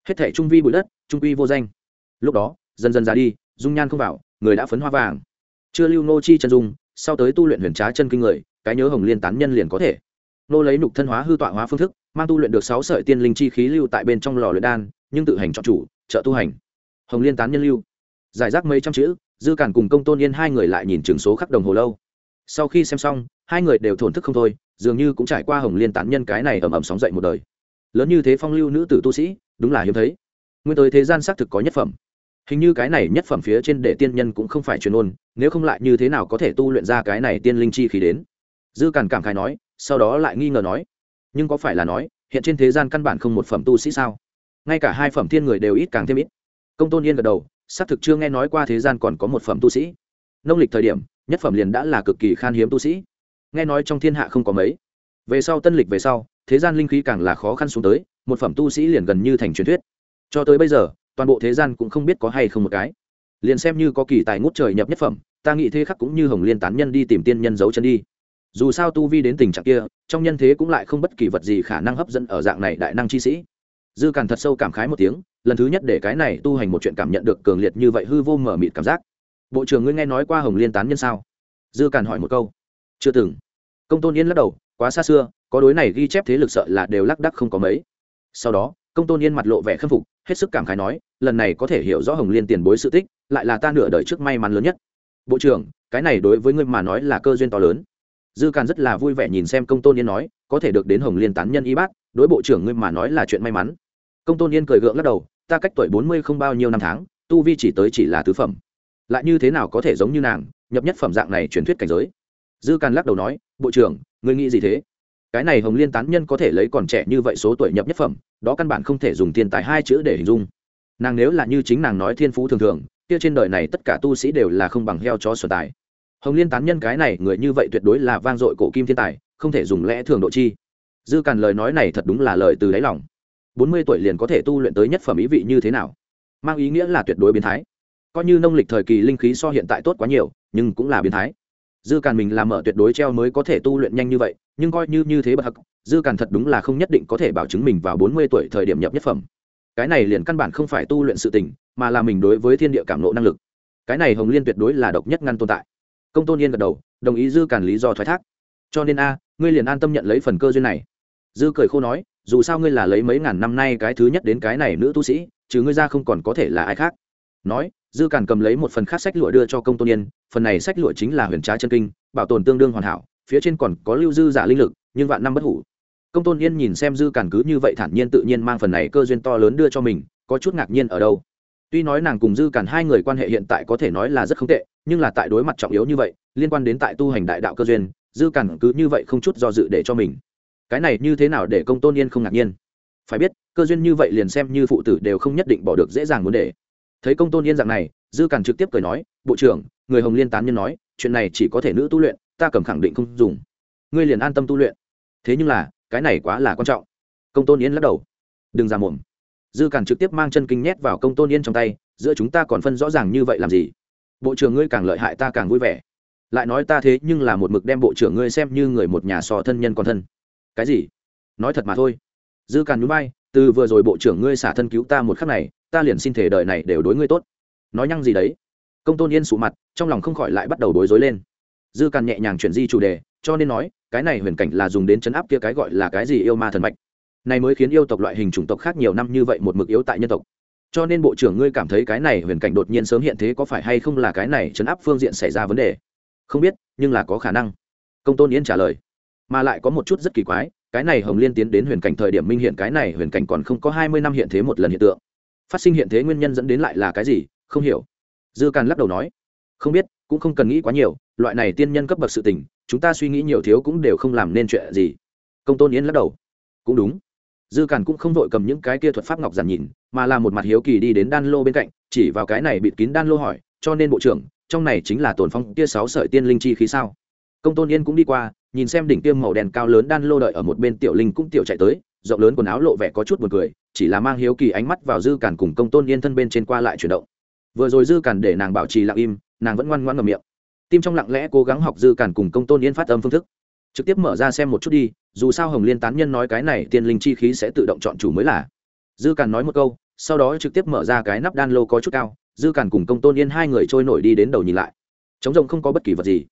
Hết thể trung vi bụi đất, trung quy vô danh. Lúc đó, dần dần ra đi, dung nhan không vào, người đã phấn hoa vàng. Chưa lưu nô chi chân dung, sau tới tu luyện huyền trá chân kinh người, cái nhớ hồng liên tán nhân liền có thể. Nô lấy nục thân hóa hư tọa hóa phương thức, mang tu luyện được sáu sợi tiên linh chi khí lưu tại bên trong lò luyện đan, nhưng tự hành chọn chủ, trợ tu hành hồng liên tán nhân lưu. Giải rác mấy trăm chữ, dư cản cùng công tôn yên hai người lại nhìn trường số khắc đồng hồ lâu. Sau khi xem xong, hai người đều thổn thức không thôi, dường như cũng trải qua hồng liên tán nhân cái này ầm ầm sóng dậy một đời. Lớn như thế phong lưu nữ tử tu sĩ, đúng là hiếm thấy. Nguyên tới thế gian xác thực có nhất phẩm. Hình như cái này nhất phẩm phía trên để tiên nhân cũng không phải truyền ôn, nếu không lại như thế nào có thể tu luyện ra cái này tiên linh chi khí đến? Dư càn cảm khai nói, sau đó lại nghi ngờ nói, nhưng có phải là nói, hiện trên thế gian căn bản không một phẩm tu sĩ sao? Ngay cả hai phẩm thiên người đều ít càng thêm ít công tôn yên gật đầu, xác thực chưa nghe nói qua thế gian còn có một phẩm tu sĩ. Nông lịch thời điểm, nhất phẩm liền đã là cực kỳ khan hiếm tu sĩ. Nghe nói trong thiên hạ không có mấy. Về sau tân lịch về sau, thế gian linh khí càng là khó khăn xuống tới, một phẩm tu sĩ liền gần như thành truyền thuyết. Cho tới bây giờ, toàn bộ thế gian cũng không biết có hay không một cái. Liền xem như có kỳ tài ngút trời nhập nhất phẩm, ta nghĩ thế khắc cũng như hồng liên tán nhân đi tìm tiên nhân giấu chân đi. Dù sao tu vi đến tình trạng kia, trong nhân thế cũng lại không bất kỳ vật gì khả năng hấp dẫn ở dạng này đại năng chi sĩ dư càn thật sâu cảm khái một tiếng, lần thứ nhất để cái này tu hành một chuyện cảm nhận được cường liệt như vậy hư vô mở mịt cảm giác. Bộ trưởng ngươi nghe nói qua hồng liên tán nhân sao? Dư càn hỏi một câu. Chưa từng. Công tôn yên lắc đầu, quá xa xưa, có đối này ghi chép thế lực sợ là đều lắc đắc không có mấy. Sau đó, công tôn yên mặt lộ vẻ khâm phục, hết sức cảm khái nói, lần này có thể hiểu rõ hồng liên tiền bối sự tích, lại là ta nửa đời trước may mắn lớn nhất. Bộ trưởng, cái này đối với ngươi mà nói là cơ duyên to lớn. Dư càn rất là vui vẻ nhìn xem công tôn yên nói, có thể được đến hồng liên tán nhân y bác đối bộ trưởng ngươi mà nói là chuyện may mắn công tôn yên cười gượng lắc đầu, ta cách tuổi bốn mươi không bao nhiêu năm tháng, tu vi chỉ tới chỉ là tứ phẩm. Lại như thế nào có thể giống như nàng, nhập nhất phẩm dạng này truyền thuyết cảnh giới? Dư càn lắc đầu nói, bộ trưởng người nghĩ gì thế? Cái này hồng liên tán nhân có thể lấy còn trẻ như vậy số tuổi nhập nhất phẩm, đó căn bản không thể dùng tiền tài hai chữ để hình dung. Nàng nếu là như chính nàng nói thiên phú thường thường, kia trên đời này tất cả tu sĩ đều là không bằng heo chó sở tài. Hồng liên tán nhân cái này, người như vậy tuyệt đối là vang dội cổ kim thiên tài, không thể dùng lẽ thường độ chi. Dư càn lời nói này thật đúng là lời từ đáy lòng bốn mươi tuổi liền có thể tu luyện tới nhất phẩm ý vị như thế nào? Mang ý nghĩa là tuyệt đối biến thái. Coi như nông lịch thời kỳ linh khí so hiện tại tốt quá nhiều, nhưng cũng là biến thái. Dư càn mình làm mở tuyệt đối treo mới có thể tu luyện nhanh như vậy, nhưng coi như như thế bậc hắc, dư càn thật đúng là không nhất định có thể bảo chứng mình vào bốn mươi tuổi thời điểm nhập nhất phẩm. Cái này liền căn bản không phải tu luyện sự tình, mà là mình đối với thiên địa cảm nộ năng lực. Cái này hồng liên tuyệt đối là độc nhất ngăn tồn tại. Công tôn yên gật đầu, đồng ý dư càn lý do thoái thác. Cho nên a, ngươi liền an tâm nhận lấy phần cơ duyên này. Dư cười khô nói dù sao ngươi là lấy mấy ngàn năm nay cái thứ nhất đến cái này nữ tu sĩ chứ ngươi ra không còn có thể là ai khác. Nói, dư càn cầm lấy một phần khác sách lụa đưa cho công tôn yên, phần này sách lụa chính là huyền trá chân kinh, bảo tồn tương đương hoàn hảo, phía trên còn có lưu dư giả linh lực, nhưng vạn năm bất hủ. Công tôn yên nhìn xem dư càn cứ như vậy thản nhiên tự nhiên mang phần này cơ duyên to lớn đưa cho mình, có chút ngạc nhiên ở đâu. Tuy nói nàng cùng dư càn hai người quan hệ hiện tại có thể nói là rất không tệ, nhưng là tại đối mặt trọng yếu như vậy, liên quan đến tại tu hành đại đạo cơ duyên, dư càn cứ như vậy không chút do dự để cho mình cái này như thế nào để công tôn yên không ngạc nhiên? Phải biết, cơ duyên như vậy liền xem như phụ tử đều không nhất định bỏ được dễ dàng muốn để. Thấy công tôn yên dạng này, dư càn trực tiếp cười nói, bộ trưởng, người hồng liên tán nhân nói, chuyện này chỉ có thể nữ tu luyện, ta cầm khẳng định không dùng. Ngươi liền an tâm tu luyện. Thế nhưng là, cái này quá là quan trọng. Công tôn yên lắc đầu. Đừng ra mồm. Dư càn trực tiếp mang chân kinh nhét vào công tôn yên trong tay, giữa chúng ta còn phân rõ ràng như vậy làm gì? Bộ trưởng ngươi càng lợi hại ta càng vui vẻ. Lại nói ta thế nhưng là một mực đem bộ trưởng ngươi xem như người một nhà so thân nhân còn thân cái gì? Nói thật mà thôi. Dư càn núi bay từ vừa rồi bộ trưởng ngươi xả thân cứu ta một khắc này, ta liền xin thể đời này đều đối ngươi tốt. Nói nhăng gì đấy? Công tôn yên sụ mặt, trong lòng không khỏi lại bắt đầu bối rối lên. Dư càn nhẹ nhàng chuyển di chủ đề, cho nên nói, cái này huyền cảnh là dùng đến chấn áp kia cái gọi là cái gì yêu ma thần mạch. Này mới khiến yêu tộc loại hình chủng tộc khác nhiều năm như vậy một mực yếu tại nhân tộc. Cho nên bộ trưởng ngươi cảm thấy cái này huyền cảnh đột nhiên sớm hiện thế có phải hay không là cái này chấn áp phương diện xảy ra vấn đề? Không biết, nhưng là có khả năng. Công tôn yên trả lời mà lại có một chút rất kỳ quái, cái này hồng liên tiến đến huyền cảnh thời điểm minh hiện cái này huyền cảnh còn không có hai mươi năm hiện thế một lần hiện tượng. Phát sinh hiện thế nguyên nhân dẫn đến lại là cái gì, không hiểu. Dư càn lắc đầu nói, không biết, cũng không cần nghĩ quá nhiều, loại này tiên nhân cấp bậc sự tình, chúng ta suy nghĩ nhiều thiếu cũng đều không làm nên chuyện gì. Công tôn yến lắc đầu, cũng đúng. Dư càn cũng không vội cầm những cái kia thuật pháp ngọc giản nhìn, mà là một mặt hiếu kỳ đi đến đan lô bên cạnh, chỉ vào cái này bịt kín đan lô hỏi, cho nên bộ trưởng, trong này chính là tồn phong kia sáu sợi tiên linh chi khí sao? Công tôn yên cũng đi qua nhìn xem đỉnh tiêm màu đen cao lớn đan lô đợi ở một bên tiểu linh cũng tiểu chạy tới, rộng lớn quần áo lộ vẻ có chút buồn cười, chỉ là mang hiếu kỳ ánh mắt vào dư càn cùng công tôn yên thân bên trên qua lại chuyển động. Vừa rồi dư càn để nàng bảo trì lặng im, nàng vẫn ngoan ngoan ngầm miệng. Tim trong lặng lẽ cố gắng học dư càn cùng công tôn yên phát âm phương thức. Trực tiếp mở ra xem một chút đi, dù sao hồng liên tán nhân nói cái này tiên linh chi khí sẽ tự động chọn chủ mới là. Dư càn nói một câu, sau đó trực tiếp mở ra cái nắp đan lô có chút cao, dư càn cùng công tôn yên hai người trôi nổi đi đến đầu nhìn lại. Chống rồng không có bất kỳ vật gì.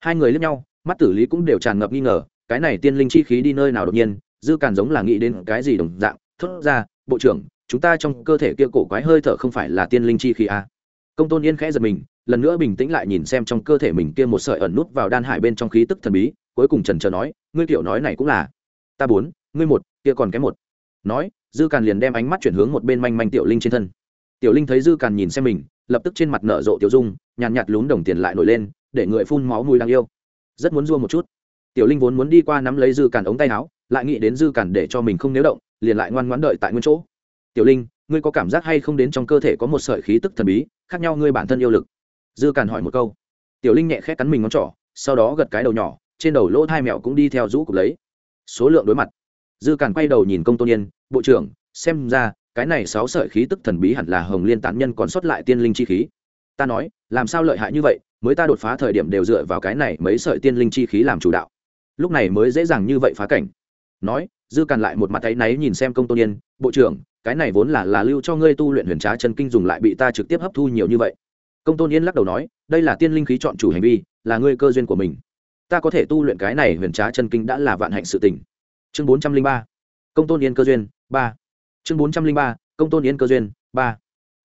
Hai người lướt nhau mắt tử lý cũng đều tràn ngập nghi ngờ cái này tiên linh chi khí đi nơi nào đột nhiên dư càn giống là nghĩ đến cái gì đồng dạng thốt ra bộ trưởng chúng ta trong cơ thể kia cổ quái hơi thở không phải là tiên linh chi khí à. công tôn yên khẽ giật mình lần nữa bình tĩnh lại nhìn xem trong cơ thể mình kia một sợi ẩn nút vào đan hải bên trong khí tức thần bí cuối cùng trần trờ nói ngươi kiểu nói này cũng là. Ta bốn ngươi một kia còn cái một. Nói dư càn liền đem ánh mắt chuyển hướng một bên manh manh tiểu linh trên thân. Tiểu linh thấy dư càn nhìn xem mình lập tức trên mặt nở rộ tiểu dung nhàn nhạt, nhạt lún đồng tiền lại nổi lên để người phun máu mùi đang yêu rất muốn dua một chút. Tiểu linh vốn muốn đi qua nắm lấy dư cản ống tay áo, lại nghĩ đến dư cản để cho mình không nếu động, liền lại ngoan ngoãn đợi tại nguyên chỗ. Tiểu linh, ngươi có cảm giác hay không đến trong cơ thể có một sợi khí tức thần bí, khác nhau ngươi bản thân yêu lực? Dư cản hỏi một câu. Tiểu linh nhẹ khét cắn mình ngón trỏ, sau đó gật cái đầu nhỏ, trên đầu lỗ hai mẹo cũng đi theo rũ cục lấy. Số lượng đối mặt. Dư cản quay đầu nhìn công tôn yên, bộ trưởng, xem ra, cái này sáu sợi khí tức thần bí hẳn là hồng liên tán nhân còn sót lại tiên linh chi khí. Ta nói, làm sao lợi hại như vậy mới ta đột phá thời điểm đều dựa vào cái này mấy sợi tiên linh chi khí làm chủ đạo. Lúc này mới dễ dàng như vậy phá cảnh. Nói, dư càn lại một mặt tay náy nhìn xem công tôn yên, bộ trưởng, cái này vốn là là lưu cho ngươi tu luyện huyền trá chân kinh dùng lại bị ta trực tiếp hấp thu nhiều như vậy. Công tôn yên lắc đầu nói, đây là tiên linh khí chọn chủ hành vi, là ngươi cơ duyên của mình. Ta có thể tu luyện cái này huyền trá chân kinh đã là vạn hạnh sự tình. Chương bốn trăm linh ba, công tôn yên cơ duyên, ba. Chương bốn trăm linh ba, công tôn yên cơ duyên, ba.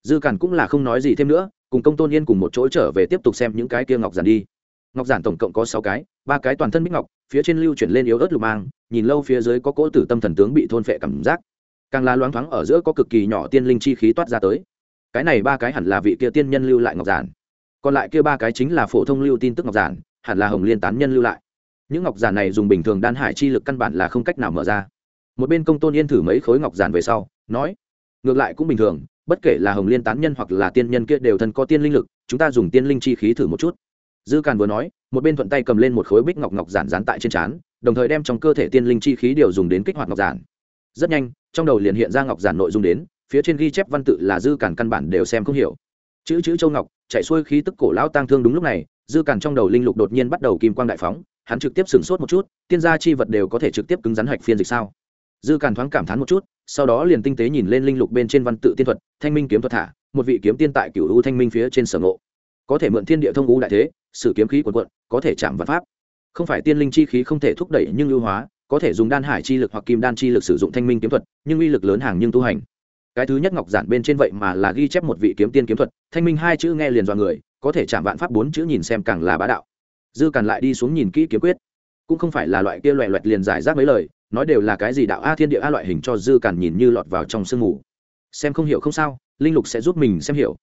Dư cản cũng là không nói gì thêm nữa cùng công tôn yên cùng một chỗ trở về tiếp tục xem những cái kia ngọc giản đi. Ngọc giản tổng cộng có sáu cái, ba cái toàn thân bích ngọc, phía trên lưu chuyển lên yếu ớt lục mang, nhìn lâu phía dưới có cỗ tử tâm thần tướng bị thôn phệ cảm giác. Càng là loáng thoáng ở giữa có cực kỳ nhỏ tiên linh chi khí toát ra tới. Cái này ba cái hẳn là vị kia tiên nhân lưu lại ngọc giản. Còn lại kia ba cái chính là phổ thông lưu tin tức ngọc giản, hẳn là hồng liên tán nhân lưu lại. Những ngọc giản này dùng bình thường đan hải chi lực căn bản là không cách nào mở ra. Một bên công tôn yên thử mấy khối ngọc giản về sau, nói, ngược lại cũng bình thường bất kể là hồng liên tán nhân hoặc là tiên nhân kia đều thân có tiên linh lực, chúng ta dùng tiên linh chi khí thử một chút. Dư càn vừa nói, một bên thuận tay cầm lên một khối bích ngọc ngọc giản dán tại trên trán, đồng thời đem trong cơ thể tiên linh chi khí đều dùng đến kích hoạt ngọc giản. Rất nhanh, trong đầu liền hiện ra ngọc giản nội dung đến, phía trên ghi chép văn tự là dư càn căn bản đều xem không hiểu. Chữ chữ châu ngọc, chạy xuôi khí tức cổ lão tang thương đúng lúc này, dư càn trong đầu linh lục đột nhiên bắt đầu kim quang đại phóng, hắn trực tiếp sửng sốt một chút, tiên gia chi vật đều có thể trực tiếp cứng rắn hạch phiên dịch sao? Dư càn thoáng cảm thán một chút, sau đó liền tinh tế nhìn lên linh lục bên trên văn tự tiên thuật, thanh minh kiếm thuật thả, một vị kiếm tiên tại cửu u thanh minh phía trên sở ngộ. Có thể mượn thiên địa thông u đại thế, sử kiếm khí quần quận có thể chạm vật pháp. Không phải tiên linh chi khí không thể thúc đẩy nhưng ưu hóa, có thể dùng đan hải chi lực hoặc kim đan chi lực sử dụng thanh minh kiếm thuật, nhưng uy lực lớn hàng nhưng tu hành. Cái thứ nhất ngọc giản bên trên vậy mà là ghi chép một vị kiếm tiên kiếm thuật, thanh minh hai chữ nghe liền dọa người, có thể chạm vạn pháp bốn chữ nhìn xem càng là bá đạo. Dư càn lại đi xuống nhìn kỹ kiếm quyết. Cũng không phải là loại kia loẹ loẹt liền giải rác mấy lời nói đều là cái gì đạo a thiên địa a loại hình cho dư càn nhìn như lọt vào trong sương mù. Xem không hiểu không sao, linh lục sẽ giúp mình xem hiểu.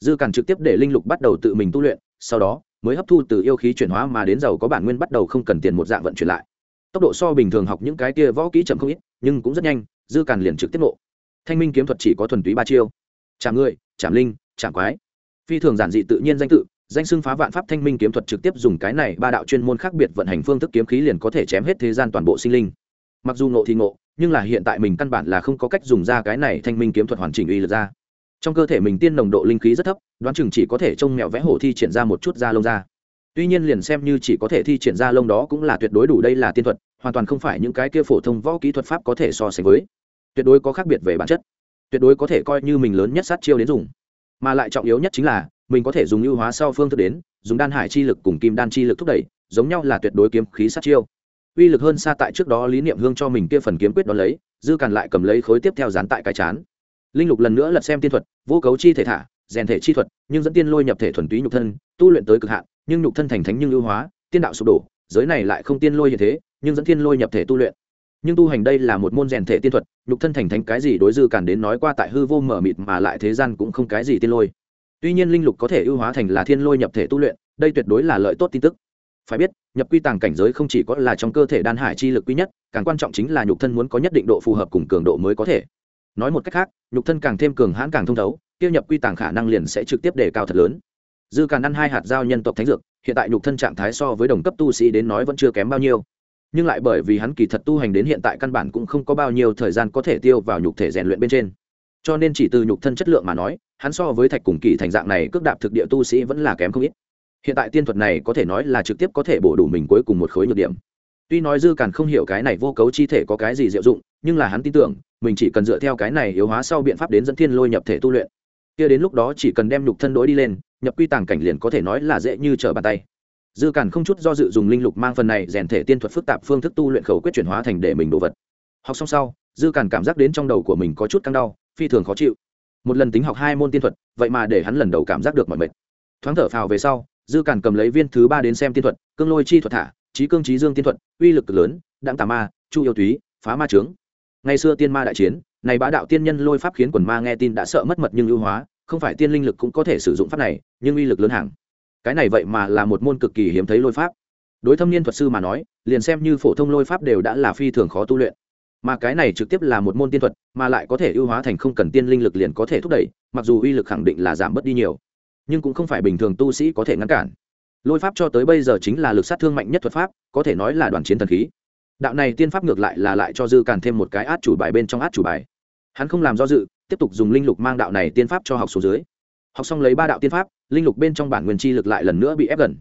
Dư càn trực tiếp để linh lục bắt đầu tự mình tu luyện, sau đó mới hấp thu từ yêu khí chuyển hóa mà đến giàu có bản nguyên bắt đầu không cần tiền một dạng vận chuyển lại. Tốc độ so bình thường học những cái kia võ kỹ chậm không ít, nhưng cũng rất nhanh, dư càn liền trực tiếp nộ. Thanh minh kiếm thuật chỉ có thuần túy ba chiêu. Chạm người chạm linh chạm quái. Phi thường giản dị tự nhiên danh tự, danh xưng phá vạn pháp thanh minh kiếm thuật trực tiếp dùng cái này ba đạo chuyên môn khác biệt vận hành phương thức kiếm khí liền có thể chém hết thế gian toàn bộ sinh linh mặc dù ngộ thì ngộ, nhưng là hiện tại mình căn bản là không có cách dùng ra cái này thanh minh kiếm thuật hoàn chỉnh uy lực ra. Trong cơ thể mình tiên nồng độ linh khí rất thấp, đoán chừng chỉ có thể trông mẹo vẽ hổ thi triển ra một chút da lông ra. Tuy nhiên liền xem như chỉ có thể thi triển ra lông đó cũng là tuyệt đối đủ đây là tiên thuật, hoàn toàn không phải những cái kia phổ thông võ kỹ thuật pháp có thể so sánh với. Tuyệt đối có khác biệt về bản chất. Tuyệt đối có thể coi như mình lớn nhất sát chiêu đến dùng. Mà lại trọng yếu nhất chính là, mình có thể dùng ưu hóa sau phương thức đến, dùng đan hải chi lực cùng kim đan chi lực thúc đẩy, giống nhau là tuyệt đối kiếm khí sát chiêu uy lực hơn xa tại trước đó lý niệm hương cho mình kia phần kiếm quyết đó lấy, dư càn lại cầm lấy khối tiếp theo dán tại cái chán. Linh lục lần nữa lật xem tiên thuật, vô cấu chi thể thả, rèn thể chi thuật, nhưng dẫn tiên lôi nhập thể thuần túy nhục thân, tu luyện tới cực hạn, nhưng nhục thân thành thánh nhưng ưu hóa, tiên đạo sụp đổ, giới này lại không tiên lôi như thế, nhưng dẫn tiên lôi nhập thể tu luyện. Nhưng tu hành đây là một môn rèn thể tiên thuật, nhục thân thành thánh cái gì đối dư càn đến nói qua tại hư vô mở mịt mà lại thế gian cũng không cái gì tiên lôi. Tuy nhiên linh lục có thể ưu hóa thành là thiên lôi nhập thể tu luyện, đây tuyệt đối là lợi tốt tin tức. Phải biết nhập quy tàng cảnh giới không chỉ có là trong cơ thể đan hải chi lực quý nhất, càng quan trọng chính là nhục thân muốn có nhất định độ phù hợp cùng cường độ mới có thể. Nói một cách khác, nhục thân càng thêm cường hãn càng thông thấu tiêu nhập quy tàng khả năng liền sẽ trực tiếp đề cao thật lớn. Dư càn ăn hai hạt dao nhân tộc thánh dược, hiện tại nhục thân trạng thái so với đồng cấp tu sĩ đến nói vẫn chưa kém bao nhiêu. Nhưng lại bởi vì hắn kỳ thật tu hành đến hiện tại căn bản cũng không có bao nhiêu thời gian có thể tiêu vào nhục thể rèn luyện bên trên. Cho nên chỉ từ nhục thân chất lượng mà nói, hắn so với thạch cùng kỳ thành dạng này cước đạp thực địa tu sĩ vẫn là kém không ít hiện tại tiên thuật này có thể nói là trực tiếp có thể bổ đủ mình cuối cùng một khối nhược điểm. Tuy nói dư càn không hiểu cái này vô cấu chi thể có cái gì diệu dụng, nhưng là hắn tin tưởng, mình chỉ cần dựa theo cái này yếu hóa sau biện pháp đến dẫn thiên lôi nhập thể tu luyện. Kia đến lúc đó chỉ cần đem nhục thân đối đi lên, nhập quy tàng cảnh liền có thể nói là dễ như trở bàn tay. Dư càn không chút do dự dùng linh lục mang phần này rèn thể tiên thuật phức tạp phương thức tu luyện khẩu quyết chuyển hóa thành để mình đồ vật. Học xong sau, dư càn cảm giác đến trong đầu của mình có chút căng đau, phi thường khó chịu. Một lần tính học hai môn tiên thuật, vậy mà để hắn lần đầu cảm giác được mọi mệt. Thoáng thở phào về sau dư cản cầm lấy viên thứ ba đến xem tiên thuật, cương lôi chi thuật thả, trí cương trí dương tiên thuật, uy lực cực lớn đặng tà ma, chu yêu túy, phá ma trướng. Ngày xưa tiên ma đại chiến, này bá đạo tiên nhân lôi pháp khiến quần ma nghe tin đã sợ mất mật nhưng ưu hóa, không phải tiên linh lực cũng có thể sử dụng pháp này, nhưng uy lực lớn hàng. Cái này vậy mà là một môn cực kỳ hiếm thấy lôi pháp. Đối thâm niên thuật sư mà nói, liền xem như phổ thông lôi pháp đều đã là phi thường khó tu luyện. Mà cái này trực tiếp là một môn tiên thuật, mà lại có thể ưu hóa thành không cần tiên linh lực liền có thể thúc đẩy, mặc dù uy lực khẳng định là giảm bớt đi nhiều nhưng cũng không phải bình thường tu sĩ có thể ngăn cản. Lôi pháp cho tới bây giờ chính là lực sát thương mạnh nhất thuật pháp, có thể nói là đoàn chiến thần khí. Đạo này tiên pháp ngược lại là lại cho dư càn thêm một cái át chủ bài bên trong át chủ bài. Hắn không làm do dự, tiếp tục dùng linh lục mang đạo này tiên pháp cho học số dưới. Học xong lấy ba đạo tiên pháp, linh lục bên trong bản nguyên chi lực lại lần nữa bị ép gần.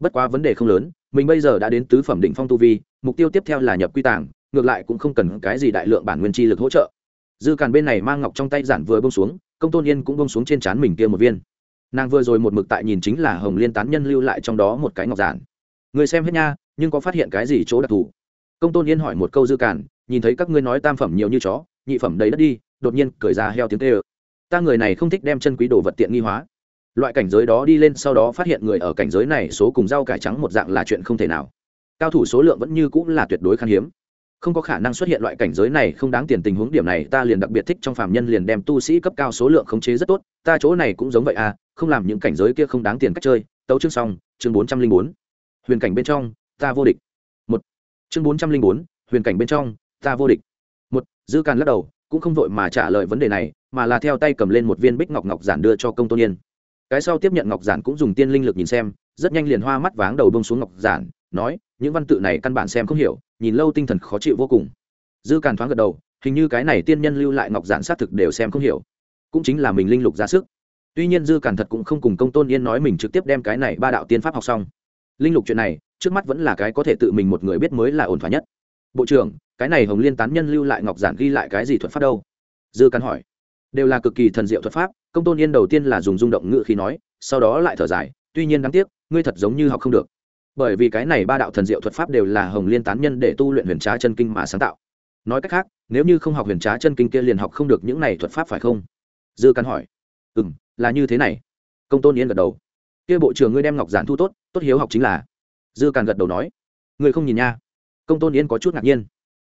Bất quá vấn đề không lớn, mình bây giờ đã đến tứ phẩm đỉnh phong tu vi, mục tiêu tiếp theo là nhập quy tàng, ngược lại cũng không cần cái gì đại lượng bản nguyên chi lực hỗ trợ. Dư càn bên này mang ngọc trong tay giản vừa bông xuống, công tôn yên cũng bông xuống trên trán mình kia một viên nàng vừa rồi một mực tại nhìn chính là hồng liên tán nhân lưu lại trong đó một cái ngọc giản. Người xem hết nha, nhưng có phát hiện cái gì chỗ đặc thù? Công tôn yên hỏi một câu dư cản nhìn thấy các ngươi nói tam phẩm nhiều như chó, nhị phẩm đầy đất đi, đột nhiên cởi ra heo tiếng tê ơ ta người này không thích đem chân quý đồ vật tiện nghi hóa. Loại cảnh giới đó đi lên sau đó phát hiện người ở cảnh giới này số cùng rau cải trắng một dạng là chuyện không thể nào. Cao thủ số lượng vẫn như cũng là tuyệt đối khan hiếm không có khả năng xuất hiện loại cảnh giới này, không đáng tiền tình huống điểm này, ta liền đặc biệt thích trong phạm nhân liền đem tu sĩ cấp cao số lượng khống chế rất tốt, ta chỗ này cũng giống vậy à không làm những cảnh giới kia không đáng tiền cách chơi. Tấu chương xong, chương bốn trăm linh bốn. Huyền cảnh bên trong, ta vô địch. Một. Chương bốn trăm linh bốn, huyền cảnh bên trong, ta vô địch. Một. Dư càn lắc đầu, cũng không vội mà trả lời vấn đề này, mà là theo tay cầm lên một viên bích ngọc ngọc giản đưa cho công tôn yên. Cái sau tiếp nhận ngọc giản cũng dùng tiên linh lực nhìn xem, rất nhanh liền hoa mắt váng đầu bông xuống ngọc giản, nói, những văn tự này căn bản xem không hiểu nhìn lâu tinh thần khó chịu vô cùng. Dư càn thoáng gật đầu, hình như cái này tiên nhân lưu lại ngọc giản xác thực đều xem không hiểu. Cũng chính là mình linh lục ra sức. Tuy nhiên dư càn thật cũng không cùng công tôn yên nói mình trực tiếp đem cái này ba đạo tiên pháp học xong. Linh lục chuyện này, trước mắt vẫn là cái có thể tự mình một người biết mới là ổn thỏa nhất. Bộ trưởng, cái này hồng liên tán nhân lưu lại ngọc giản ghi lại cái gì thuật pháp đâu? Dư càn hỏi. Đều là cực kỳ thần diệu thuật pháp, công tôn yên đầu tiên là dùng rung động ngự khi nói, sau đó lại thở dài, tuy nhiên đáng tiếc, ngươi thật giống như học không được bởi vì cái này ba đạo thần diệu thuật pháp đều là hồng liên tán nhân để tu luyện huyền trá chân kinh mà sáng tạo. Nói cách khác, nếu như không học huyền trá chân kinh kia liền học không được những này thuật pháp phải không? Dư cắn hỏi. Ừ m là như thế này. Công tôn yên gật đầu. Kia bộ trưởng ngươi đem ngọc giản thu tốt tốt hiếu học chính là. Dư càn gật đầu nói. Ngươi không nhìn nha. Công tôn yên có chút ngạc nhiên.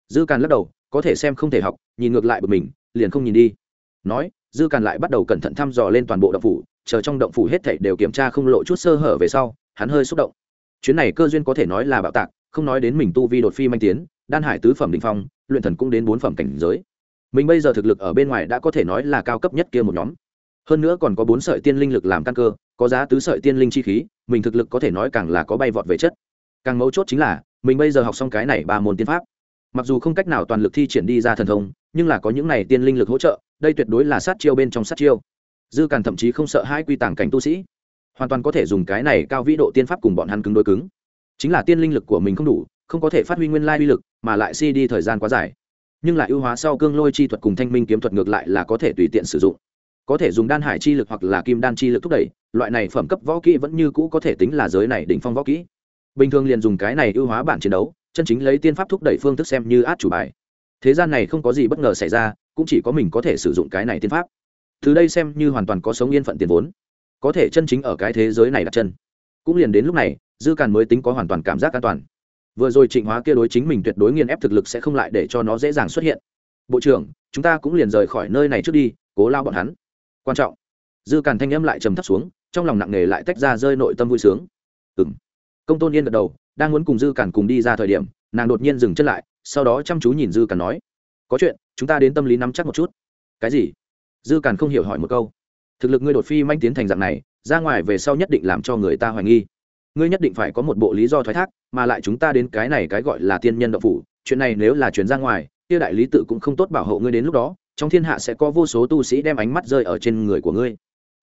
Dư càn lắc đầu, có thể xem không thể học, nhìn ngược lại bực mình, liền không nhìn đi. Nói, dư càn lại bắt đầu cẩn thận thăm dò lên toàn bộ động phủ, chờ trong động phủ hết thảy đều kiểm tra không lộ chút sơ hở về sau, hắn hơi xúc động chuyến này cơ duyên có thể nói là bạo tạc, không nói đến mình tu vi đột phi manh tiến, đan hải tứ phẩm định phong, luyện thần cũng đến bốn phẩm cảnh giới. Mình bây giờ thực lực ở bên ngoài đã có thể nói là cao cấp nhất kia một nhóm. Hơn nữa còn có bốn sợi tiên linh lực làm căn cơ, có giá tứ sợi tiên linh chi khí, mình thực lực có thể nói càng là có bay vọt về chất. Càng mấu chốt chính là, mình bây giờ học xong cái này ba môn tiên pháp. Mặc dù không cách nào toàn lực thi triển đi ra thần thông, nhưng là có những này tiên linh lực hỗ trợ, đây tuyệt đối là sát chiêu bên trong sát chiêu. Dư càn thậm chí không sợ hai quy tàng cảnh tu sĩ hoàn toàn có thể dùng cái này cao vĩ độ tiên pháp cùng bọn hắn cứng đối cứng. Chính là tiên linh lực của mình không đủ, không có thể phát huy nguyên lai uy lực, mà lại si đi thời gian quá dài. Nhưng lại ưu hóa sau cương lôi chi thuật cùng thanh minh kiếm thuật ngược lại là có thể tùy tiện sử dụng. Có thể dùng đan hải chi lực hoặc là kim đan chi lực thúc đẩy, loại này phẩm cấp võ kỹ vẫn như cũ có thể tính là giới này đỉnh phong võ kỹ. Bình thường liền dùng cái này ưu hóa bản chiến đấu, chân chính lấy tiên pháp thúc đẩy phương thức xem như át chủ bài. Thế gian này không có gì bất ngờ xảy ra, cũng chỉ có mình có thể sử dụng cái này tiên pháp. Từ đây xem như hoàn toàn có sống yên phận tiền vốn có thể chân chính ở cái thế giới này đặt chân. Cũng liền đến lúc này, dư càn mới tính có hoàn toàn cảm giác an toàn. Vừa rồi trịnh hóa kia đối chính mình tuyệt đối nghiên ép thực lực sẽ không lại để cho nó dễ dàng xuất hiện. Bộ trưởng, chúng ta cũng liền rời khỏi nơi này trước đi, cố lao bọn hắn. Quan trọng. Dư càn thanh âm lại trầm thấp xuống, trong lòng nặng nề lại tách ra rơi nội tâm vui sướng. Ừng công tôn yên gật đầu, đang muốn cùng dư càn cùng đi ra thời điểm, nàng đột nhiên dừng chân lại, sau đó chăm chú nhìn dư càn nói, có chuyện, chúng ta đến tâm lý nắm chắc một chút. Cái gì? Dư càn không hiểu hỏi một câu thực lực ngươi đột phi manh tiến thành dạng này, ra ngoài về sau nhất định làm cho người ta hoài nghi. Ngươi nhất định phải có một bộ lý do thoái thác, mà lại chúng ta đến cái này cái gọi là tiên nhân đậu phủ, chuyện này nếu là chuyển ra ngoài, kia đại lý tự cũng không tốt bảo hộ ngươi đến lúc đó, trong thiên hạ sẽ có vô số tu sĩ đem ánh mắt rơi ở trên người của ngươi.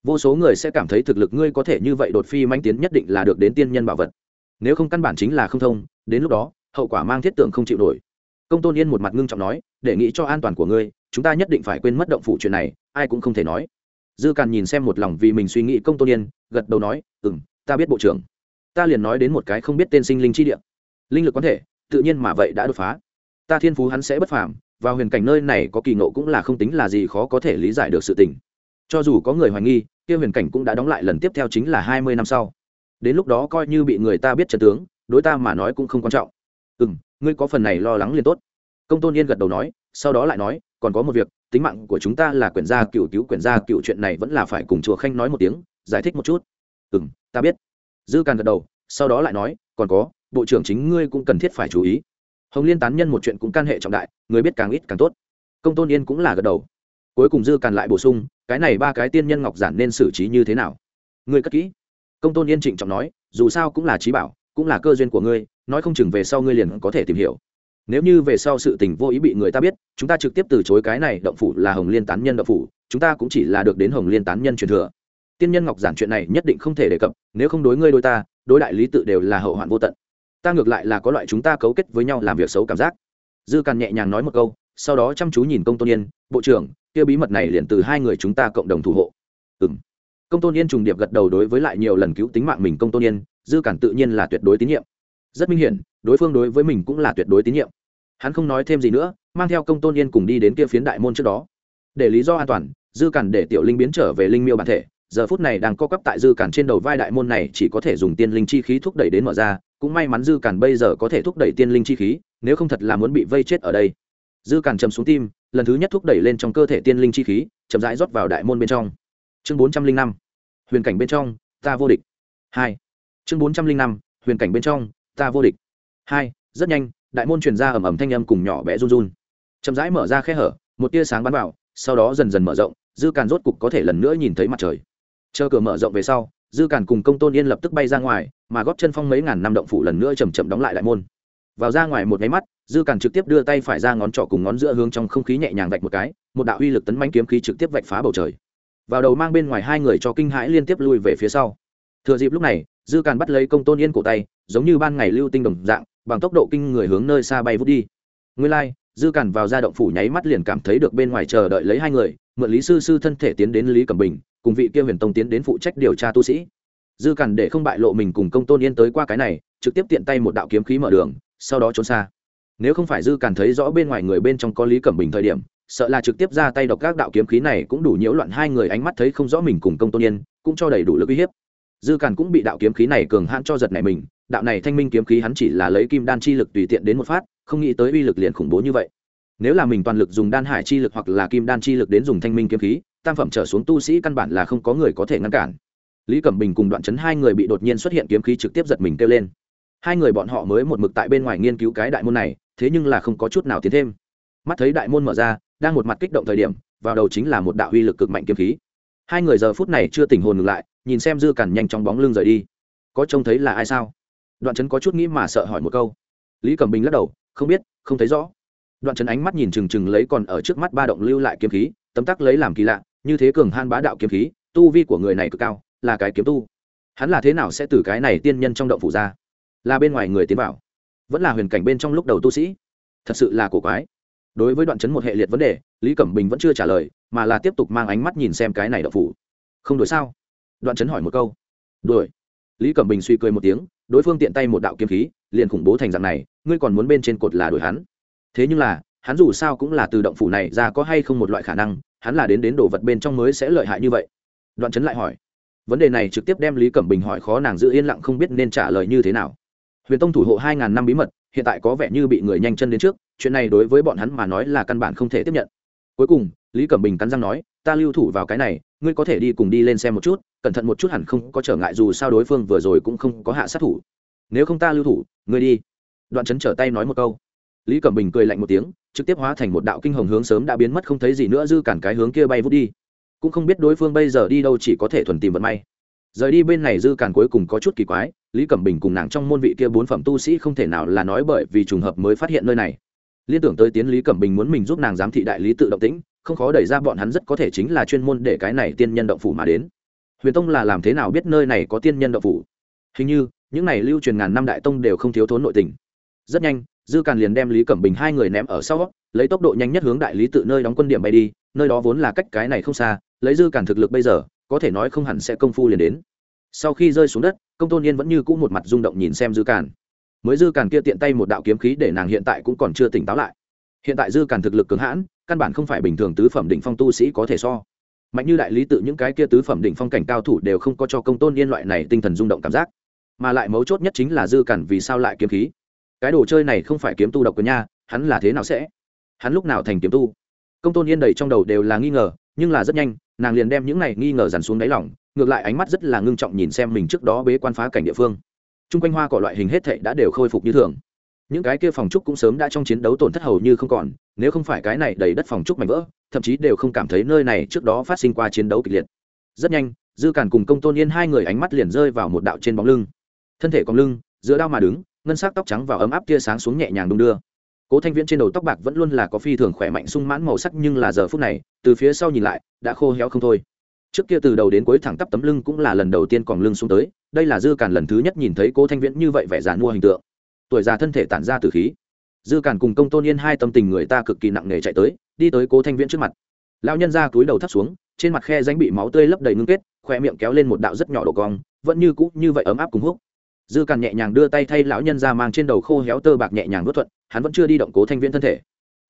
Vô số người sẽ cảm thấy thực lực ngươi có thể như vậy đột phi manh tiến nhất định là được đến tiên nhân bảo vật. Nếu không căn bản chính là không thông, đến lúc đó, hậu quả mang thiết tượng không chịu nổi. Công tôn yên một mặt ngưng trọng nói, để nghĩ cho an toàn của ngươi, chúng ta nhất định phải quên mất động phủ chuyện này, ai cũng không thể nói dư càn nhìn xem một lòng vì mình suy nghĩ công tôn yên, gật đầu nói ừ m ta biết bộ trưởng. Ta liền nói đến một cái không biết tên sinh linh chi địa. Linh lực có thể, tự nhiên mà vậy đã đột phá. Ta thiên phú hắn sẽ bất phàm và huyền cảnh nơi này có kỳ nộ cũng là không tính là gì khó có thể lý giải được sự tình. Cho dù có người hoài nghi, kia huyền cảnh cũng đã đóng lại lần tiếp theo chính là hai mươi năm sau. Đến lúc đó coi như bị người ta biết trần tướng, đối ta mà nói cũng không quan trọng. Ừ m ngươi có phần này lo lắng liền tốt. Công tôn yên gật đầu nói, sau đó lại nói, còn có một việc tính mạng của chúng ta là quyển gia cựu cứu, quyển gia cựu chuyện này vẫn là phải cùng chùa khanh nói một tiếng, giải thích một chút. Ừ m ta biết. Dư càn gật đầu, sau đó lại nói, còn có, bộ trưởng chính ngươi cũng cần thiết phải chú ý. Hồng liên tán nhân một chuyện cũng can hệ trọng đại, người biết càng ít càng tốt. Công tôn yên cũng là gật đầu. Cuối cùng dư càn lại bổ sung, cái này ba cái tiên nhân ngọc giản nên xử trí như thế nào? Ngươi cất kỹ. Công tôn yên trịnh trọng nói, dù sao cũng là trí bảo, cũng là cơ duyên của ngươi, nói không chừng về sau ngươi liền có thể tìm hiểu nếu như về sau sự tình vô ý bị người ta biết, chúng ta trực tiếp từ chối cái này động phủ là hồng liên tán nhân động phủ, chúng ta cũng chỉ là được đến hồng liên tán nhân truyền thừa. Tiên nhân ngọc giản chuyện này nhất định không thể đề cập, nếu không đối ngươi đôi ta, đối đại lý tự đều là hậu hoạn vô tận. Ta ngược lại là có loại chúng ta cấu kết với nhau làm việc xấu cảm giác. Dư càn nhẹ nhàng nói một câu, sau đó chăm chú nhìn công tôn yên, bộ trưởng, kia bí mật này liền từ hai người chúng ta cộng đồng thủ hộ. Ừ m công tôn yên trùng điệp gật đầu đối với lại nhiều lần cứu tính mạng mình công tôn yên, dư cản tự nhiên là tuyệt đối tín nhiệm rất minh hiển, đối phương đối với mình cũng là tuyệt đối tín nhiệm. Hắn không nói thêm gì nữa, mang theo công tôn yên cùng đi đến kia phiến đại môn trước đó. Để lý do an toàn, dư cản để tiểu linh biến trở về linh miêu bản thể, giờ phút này đang co quắp tại dư cản trên đầu vai đại môn này chỉ có thể dùng tiên linh chi khí thúc đẩy đến mở ra, cũng may mắn dư cản bây giờ có thể thúc đẩy tiên linh chi khí, nếu không thật là muốn bị vây chết ở đây. Dư cản chầm xuống tim, lần thứ nhất thúc đẩy lên trong cơ thể tiên linh chi khí, chậm rãi rót vào đại môn bên trong. Chương bốn trăm linh năm, huyền cảnh bên trong, ta vô địch. Hai. Chương bốn trăm linh năm, huyền cảnh bên trong ta vô địch. Hai, rất nhanh, đại môn truyền ra ầm ầm thanh âm cùng nhỏ bé run run. Chậm rãi mở ra khe hở, một tia sáng bắn vào, sau đó dần dần mở rộng, dư càn rốt cục có thể lần nữa nhìn thấy mặt trời. Chờ cửa mở rộng về sau, dư càn cùng công tôn yên lập tức bay ra ngoài, mà góp chân phong mấy ngàn năm động phủ lần nữa chầm chậm đóng lại đại môn. Vào ra ngoài một nháy mắt, dư càn trực tiếp đưa tay phải ra ngón trỏ cùng ngón giữa hướng trong không khí nhẹ nhàng vạch một cái, một đạo uy lực tấn manh kiếm khí trực tiếp vạch phá bầu trời. Vào đầu mang bên ngoài hai người cho kinh hãi liên tiếp lui về phía sau. Thừa dịp lúc này, dư càn bắt lấy công tôn yên cổ tay giống như ban ngày lưu tinh đồng dạng bằng tốc độ kinh người hướng nơi xa bay vút đi. Nguyên lai、like, dư cản vào ra động phủ nháy mắt liền cảm thấy được bên ngoài chờ đợi lấy hai người mượn lý sư sư thân thể tiến đến lý cẩm bình cùng vị kia huyền tông tiến đến phụ trách điều tra tu sĩ. Dư cản để không bại lộ mình cùng công tôn yên tới qua cái này trực tiếp tiện tay một đạo kiếm khí mở đường sau đó trốn xa. Nếu không phải dư cản thấy rõ bên ngoài người bên trong có lý cẩm bình thời điểm sợ là trực tiếp ra tay độc các đạo kiếm khí này cũng đủ nhiễu loạn hai người ánh mắt thấy không rõ mình cùng công tôn yên cũng cho đầy đủ lực uy hiếp dư càn cũng bị đạo kiếm khí này cường hãn cho giật này mình, đạo này thanh minh kiếm khí hắn chỉ là lấy kim đan chi lực tùy tiện đến một phát, không nghĩ tới uy lực liền khủng bố như vậy. Nếu là mình toàn lực dùng đan hải chi lực hoặc là kim đan chi lực đến dùng thanh minh kiếm khí, tam phẩm trở xuống tu sĩ căn bản là không có người có thể ngăn cản. Lý cẩm bình cùng đoạn chấn hai người bị đột nhiên xuất hiện kiếm khí trực tiếp giật mình kêu lên. Hai người bọn họ mới một mực tại bên ngoài nghiên cứu cái đại môn này, thế nhưng là không có chút nào tiến thêm. Mắt thấy đại môn mở ra, đang một mặt kích động thời điểm, vào đầu chính là một đạo uy lực cực mạnh kiếm khí hai người giờ phút này chưa tỉnh hồn ngừng lại, nhìn xem dư cản nhanh chóng bóng lưng rời đi. Có trông thấy là ai sao? Đoạn trấn có chút nghĩ mà sợ hỏi một câu. Lý cẩm bình lắc đầu, không biết, không thấy rõ. Đoạn trấn ánh mắt nhìn trừng trừng lấy còn ở trước mắt ba động lưu lại kiếm khí, tấm tắc lấy làm kỳ lạ, như thế cường han bá đạo kiếm khí, tu vi của người này cực cao, là cái kiếm tu. Hắn là thế nào sẽ từ cái này tiên nhân trong động phủ ra? Là bên ngoài người tiến vào, vẫn là huyền cảnh bên trong lúc đầu tu sĩ? Thật sự là cổ quái. Đối với đoạn chấn một hệ liệt vấn đề, lý cẩm bình vẫn chưa trả lời mà là tiếp tục mang ánh mắt nhìn xem cái này đậu phủ. Không đổi sao? Đoạn chấn hỏi một câu. Đuổi. Lý cẩm bình suy cười một tiếng, đối phương tiện tay một đạo kiếm khí, liền khủng bố thành dạng này, ngươi còn muốn bên trên cột là đuổi hắn? Thế nhưng là, hắn dù sao cũng là từ động phủ này ra có hay không một loại khả năng, hắn là đến đến đồ vật bên trong mới sẽ lợi hại như vậy. Đoạn chấn lại hỏi. Vấn đề này trực tiếp đem lý cẩm bình hỏi khó nàng giữ yên lặng không biết nên trả lời như thế nào. Huyền tông thủ hộ hai ngàn năm bí mật, hiện tại có vẻ như bị người nhanh chân đến trước, chuyện này đối với bọn hắn mà nói là căn bản không thể tiếp nhận cuối cùng, lý cẩm bình cắn răng nói, ta lưu thủ vào cái này, ngươi có thể đi cùng đi lên xem một chút, cẩn thận một chút hẳn không có trở ngại dù sao đối phương vừa rồi cũng không có hạ sát thủ. Nếu không ta lưu thủ, ngươi đi. Đoạn chấn trở tay nói một câu. Lý cẩm bình cười lạnh một tiếng, trực tiếp hóa thành một đạo kinh hồng hướng sớm đã biến mất không thấy gì nữa dư cản cái hướng kia bay vút đi. Cũng không biết đối phương bây giờ đi đâu chỉ có thể thuần tìm vận may. Rời đi bên này dư cản cuối cùng có chút kỳ quái, lý cẩm bình cùng nàng trong môn vị kia bốn phẩm tu sĩ không thể nào là nói bởi vì trùng hợp mới phát hiện nơi này liên tưởng tới tiến lý cẩm bình muốn mình giúp nàng giám thị đại lý tự động tĩnh, không khó đẩy ra bọn hắn rất có thể chính là chuyên môn để cái này tiên nhân động phủ mà đến. Huyền tông là làm thế nào biết nơi này có tiên nhân động phủ? Hình như, những này lưu truyền ngàn năm đại tông đều không thiếu thốn nội tình. Rất nhanh, dư càn liền đem lý cẩm bình hai người ném ở sau, lấy tốc độ nhanh nhất hướng đại lý tự nơi đóng quân điểm bay đi, nơi đó vốn là cách cái này không xa, lấy dư càn thực lực bây giờ, có thể nói không hẳn sẽ công phu liền đến. Sau khi rơi xuống đất, công tôn yên vẫn như cũ một mặt rung động nhìn xem dư càn mới dư càn kia tiện tay một đạo kiếm khí để nàng hiện tại cũng còn chưa tỉnh táo lại. Hiện tại dư càn thực lực cứng hãn, căn bản không phải bình thường tứ phẩm đỉnh phong tu sĩ có thể so. Mạnh như đại lý tự những cái kia tứ phẩm đỉnh phong cảnh cao thủ đều không có cho công tôn yên loại này tinh thần rung động cảm giác. Mà lại mấu chốt nhất chính là dư càn vì sao lại kiếm khí? Cái đồ chơi này không phải kiếm tu độc của nha, hắn là thế nào sẽ? Hắn lúc nào thành kiếm tu? Công tôn yên đầy trong đầu đều là nghi ngờ, nhưng là rất nhanh, nàng liền đem những này nghi ngờ dằn xuống đáy lỏng ngược lại ánh mắt rất là ngưng trọng nhìn xem mình trước đó bế quan phá cảnh địa phương chung quanh hoa cỏ loại hình hết thệ đã đều khôi phục như thường. Những cái kia phòng trúc cũng sớm đã trong chiến đấu tổn thất hầu như không còn, nếu không phải cái này đầy đất phòng trúc mảnh vỡ, thậm chí đều không cảm thấy nơi này trước đó phát sinh qua chiến đấu kịch liệt. Rất nhanh, dư càn cùng công tôn yên hai người ánh mắt liền rơi vào một đạo trên bóng lưng. Thân thể còn lưng, giữa đao mà đứng, ngân s ắ c tóc trắng và ấm áp tia sáng xuống nhẹ nhàng đung đưa. Cố thanh viễn trên đầu tóc bạc vẫn luôn là có phi thường khỏe mạnh sung mãn màu sắc nhưng là giờ phút này, từ phía sau nhìn lại, đã khô héo không thôi trước kia từ đầu đến cuối thẳng tắp tấm lưng cũng là lần đầu tiên còn lưng xuống tới, đây là dư càn lần thứ nhất nhìn thấy cô thanh viễn như vậy vẻ giàn mua hình tượng. Tuổi già thân thể tản ra từ khí. Dư càn cùng công tôn yên hai tâm tình người ta cực kỳ nặng nề chạy tới, đi tới cố thanh viễn trước mặt. Lão nhân ra túi đầu thắt xuống, trên mặt khe danh bị máu tươi lấp đầy ngưng kết khoe miệng kéo lên một đạo rất nhỏ độ cong, vẫn như cũ như vậy ấm áp cùng húc. Dư càn nhẹ nhàng đưa tay thay lão nhân ra mang trên đầu khô héo tơ bạc nhẹ nhàng vớt thuận, hắn vẫn chưa đi động cố thanh viễn thân thể.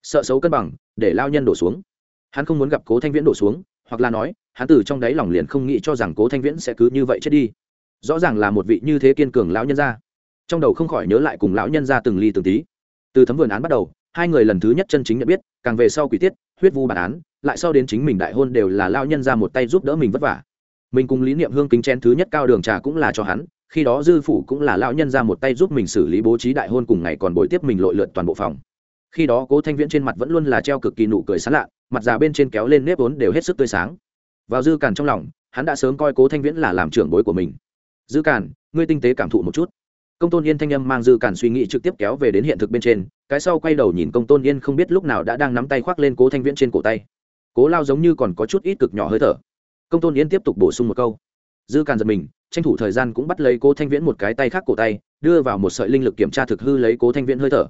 Sợ xấu cân bằng, để lao nhân đổ xuống. Hắn không muốn gặp cố thanh viễn đổ xuống hoặc là nói, hắn từ trong đáy lòng liền không nghĩ cho rằng cố thanh viễn sẽ cứ như vậy chết đi. Rõ ràng là một vị như thế kiên cường lão nhân gia. Trong đầu không khỏi nhớ lại cùng lão nhân gia từng ly từng tí. Từ thấm vườn án bắt đầu, hai người lần thứ nhất chân chính nhận biết, càng về sau quỷ tiết, huyết vu bản án, lại sau đến chính mình đại hôn đều là lao nhân ra một tay giúp đỡ mình vất vả. Mình cùng lý niệm hương kính chen thứ nhất cao đường trà cũng là cho hắn, khi đó dư phủ cũng là lao nhân ra một tay giúp mình xử lý bố trí đại hôn cùng ngày còn bồi tiếp mình lội lượt toàn bộ phòng. Khi đó cố thanh viễn trên mặt vẫn luôn là treo cực kỳ nụ cười sán lạ mặt già bên trên kéo lên nếp vốn đều hết sức tươi sáng. Vào dư càn trong lòng, hắn đã sớm coi cố thanh viễn là làm trưởng bối của mình. Dư càn, ngươi tinh tế cảm thụ một chút. Công tôn yên thanh âm mang dư càn suy nghĩ trực tiếp kéo về đến hiện thực bên trên, cái sau quay đầu nhìn công tôn yên không biết lúc nào đã đang nắm tay khoác lên cố thanh viễn trên cổ tay. Cố lao giống như còn có chút ít cực nhỏ hơi thở. Công tôn yên tiếp tục bổ sung một câu. Dư càn giật mình, tranh thủ thời gian cũng bắt lấy cố thanh viễn một cái tay khác cổ tay, đưa vào một sợi linh lực kiểm tra thực hư lấy cố thanh viễn hơi thở.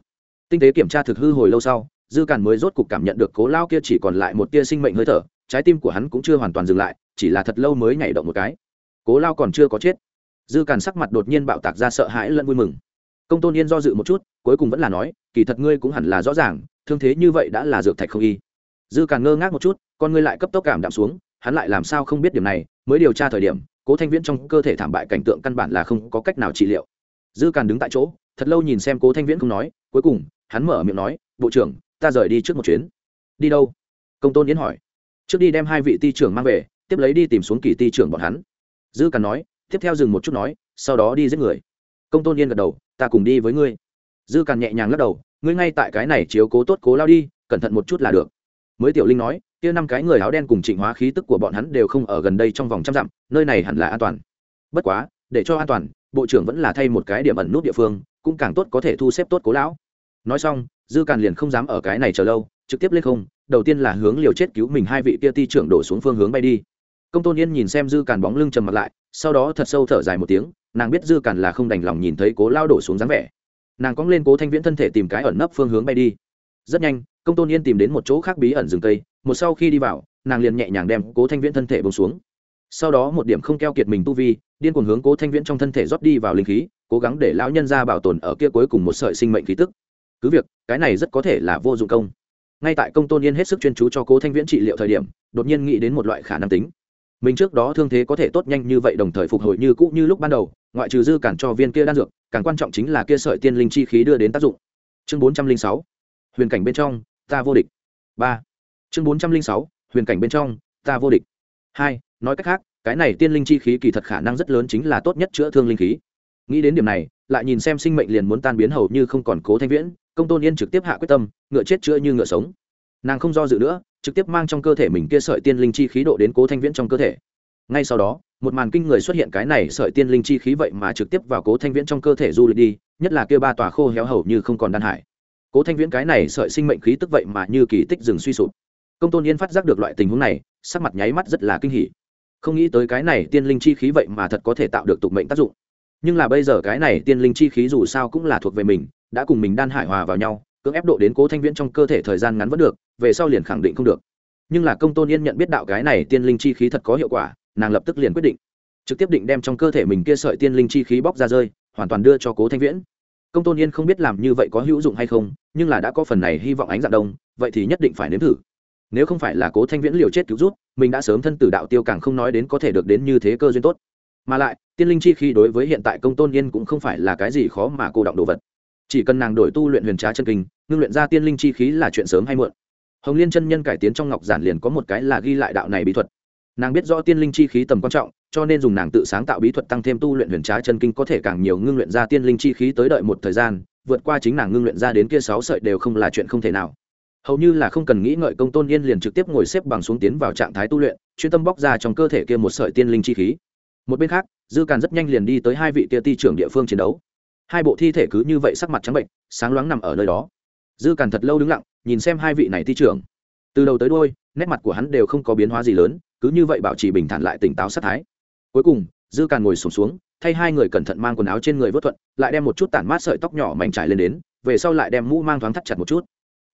Tinh tế kiểm tra thực hư hồi lâu sau dư càn mới rốt cục cảm nhận được cố lao kia chỉ còn lại một tia sinh mệnh hơi thở, trái tim của hắn cũng chưa hoàn toàn dừng lại, chỉ là thật lâu mới nhảy động một cái. Cố lao còn chưa có chết. Dư càn sắc mặt đột nhiên bạo tạc ra sợ hãi lẫn vui mừng. Công tôn yên do dự một chút, cuối cùng vẫn là nói, kỳ thật ngươi cũng hẳn là rõ ràng, thương thế như vậy đã là dược thạch không y. Dư càn ngơ ngác một chút, con ngươi lại cấp tốc cảm đạm xuống, hắn lại làm sao không biết điểm này, mới điều tra thời điểm, cố thanh viễn trong cơ thể thảm bại cảnh tượng căn bản là không có cách nào trị liệu. Dư càn đứng tại chỗ, thật lâu nhìn xem cố thanh viễn không nói, cuối cùng, hắn mở miệng nói, bộ trưởng ta rời đi trước một chuyến. Đi đâu? Công tôn yến hỏi. Trước đi đem hai vị ti trưởng mang về, tiếp lấy đi tìm xuống kỳ ti trưởng bọn hắn. Dư càn nói, tiếp theo dừng một chút nói, sau đó đi giết người. Công tôn yên gật đầu, ta cùng đi với ngươi. Dư càn nhẹ nhàng lắc đầu, ngươi ngay tại cái này chiếu cố tốt cố lao đi, cẩn thận một chút là được. Mới tiểu linh nói, kia năm cái người áo đen cùng trịnh hóa khí tức của bọn hắn đều không ở gần đây trong vòng trăm dặm, nơi này hẳn là an toàn. Bất quá, để cho an toàn, bộ trưởng vẫn là thay một cái điểm ẩn nút địa phương, cũng càng tốt có thể thu xếp tốt cố lão. Nói xong dư càn liền không dám ở cái này chờ lâu, trực tiếp lên không, đầu tiên là hướng liều chết cứu mình hai vị kia ti trưởng đổ xuống phương hướng bay đi. Công tôn yên nhìn xem dư càn bóng lưng trầm mặt lại, sau đó thật sâu thở dài một tiếng, nàng biết dư càn là không đành lòng nhìn thấy cố lao đổ xuống dáng vẻ. Nàng cóng lên cố thanh viễn thân thể tìm cái ẩn nấp phương hướng bay đi. Rất nhanh, công tôn yên tìm đến một chỗ khác bí ẩn rừng tây một sau khi đi vào, nàng liền nhẹ nhàng đem cố thanh viễn thân thể bông xuống. Sau đó một điểm không keo kiệt mình tu vi, điên cuồng hướng cố thanh viễn trong thân thể rót đi vào linh khí, cố gắng để lão nhân ra bảo tồn ở kia cuối cùng một sợi sinh mệnh khí tức cứ việc, cái này rất có thể là vô dụng công. Ngay tại công tôn yên hết sức chuyên chú cho cố thanh viễn trị liệu thời điểm, đột nhiên nghĩ đến một loại khả năng tính. Mình trước đó thương thế có thể tốt nhanh như vậy đồng thời phục hồi như cũ như lúc ban đầu, ngoại trừ dư cản cho viên kia đan dược, càng quan trọng chính là kia sợi tiên linh chi khí đưa đến tác dụng. Chương bốn trăm linh sáu, huyền cảnh bên trong, ta vô địch. Ba. Chương bốn trăm linh sáu, huyền cảnh bên trong, ta vô địch. Hai, nói cách khác, cái này tiên linh chi khí kỳ thật khả năng rất lớn chính là tốt nhất chữa thương linh khí. Nghĩ đến điểm này, lại nhìn xem sinh mệnh liền muốn tan biến hầu như không còn cố thanh viễn công tôn yên trực tiếp hạ quyết tâm, ngựa chết chữa như ngựa sống. Nàng không do dự nữa, trực tiếp mang trong cơ thể mình kia sợi tiên linh chi khí độ đến cố thanh viễn trong cơ thể. Ngay sau đó, một màn kinh người xuất hiện cái này sợi tiên linh chi khí vậy mà trực tiếp vào cố thanh viễn trong cơ thể du lịch đi, nhất là kia ba tòa khô héo hầu như không còn đan hải. Cố thanh viễn cái này sợi sinh mệnh khí tức vậy mà như kỳ tích rừng suy sụp. Công tôn yên phát giác được loại tình huống này, sắc mặt nháy mắt rất là kinh hỉ. Không nghĩ tới cái này tiên linh chi khí vậy mà thật có thể tạo được tục mệnh tác dụng. Nhưng là bây giờ cái này tiên linh chi khí dù sao cũng là thuộc về mình đã cùng mình đan hải hòa vào nhau, cưỡng ép độ đến cố thanh viễn trong cơ thể thời gian ngắn vẫn được, về sau liền khẳng định không được. Nhưng là công tôn yên nhận biết đạo cái này tiên linh chi khí thật có hiệu quả, nàng lập tức liền quyết định, trực tiếp định đem trong cơ thể mình kia sợi tiên linh chi khí bóc ra rơi, hoàn toàn đưa cho cố thanh viễn. Công tôn yên không biết làm như vậy có hữu dụng hay không, nhưng là đã có phần này hy vọng ánh dạng đông, vậy thì nhất định phải nếm thử. Nếu không phải là cố thanh viễn liều chết cứu rút mình đã sớm thân tử đạo tiêu càng không nói đến có thể được đến như thế cơ duyên tốt. Mà lại, tiên linh chi khí đối với hiện tại công tôn yên cũng không phải là cái gì khó mà cô động đồ vật chỉ cần nàng đổi tu luyện huyền trá chân kinh, ngưng luyện ra tiên linh chi khí là chuyện sớm hay muộn. Hồng liên chân nhân cải tiến trong ngọc giản liền có một cái là ghi lại đạo này bí thuật. Nàng biết rõ tiên linh chi khí tầm quan trọng, cho nên dùng nàng tự sáng tạo bí thuật tăng thêm tu luyện huyền trá chân kinh có thể càng nhiều ngưng luyện ra tiên linh chi khí tới đợi một thời gian, vượt qua chính nàng ngưng luyện ra đến kia sáu sợi đều không là chuyện không thể nào. Hầu như là không cần nghĩ ngợi công tôn yên liền trực tiếp ngồi xếp bằng xuống tiến vào trạng thái tu luyện, chuyên tâm bóc ra trong cơ thể kia một sợi tiên linh chi khí. Một bên khác, dư càn rất nhanh liền đi tới hai vị kia ti trưởng địa phương chiến đấu hai bộ thi thể cứ như vậy sắc mặt trắng bệnh sáng loáng nằm ở nơi đó. Dư càn thật lâu đứng lặng nhìn xem hai vị này thi trưởng. Từ đầu tới đôi nét mặt của hắn đều không có biến hóa gì lớn cứ như vậy bảo trì bình thản lại tỉnh táo sát thái. Cuối cùng dư càn ngồi sùng xuống, xuống thay hai người cẩn thận mang quần áo trên người vớt thuận lại đem một chút tản mát sợi tóc nhỏ mảnh trải lên đến về sau lại đem mũ mang thoáng thắt chặt một chút.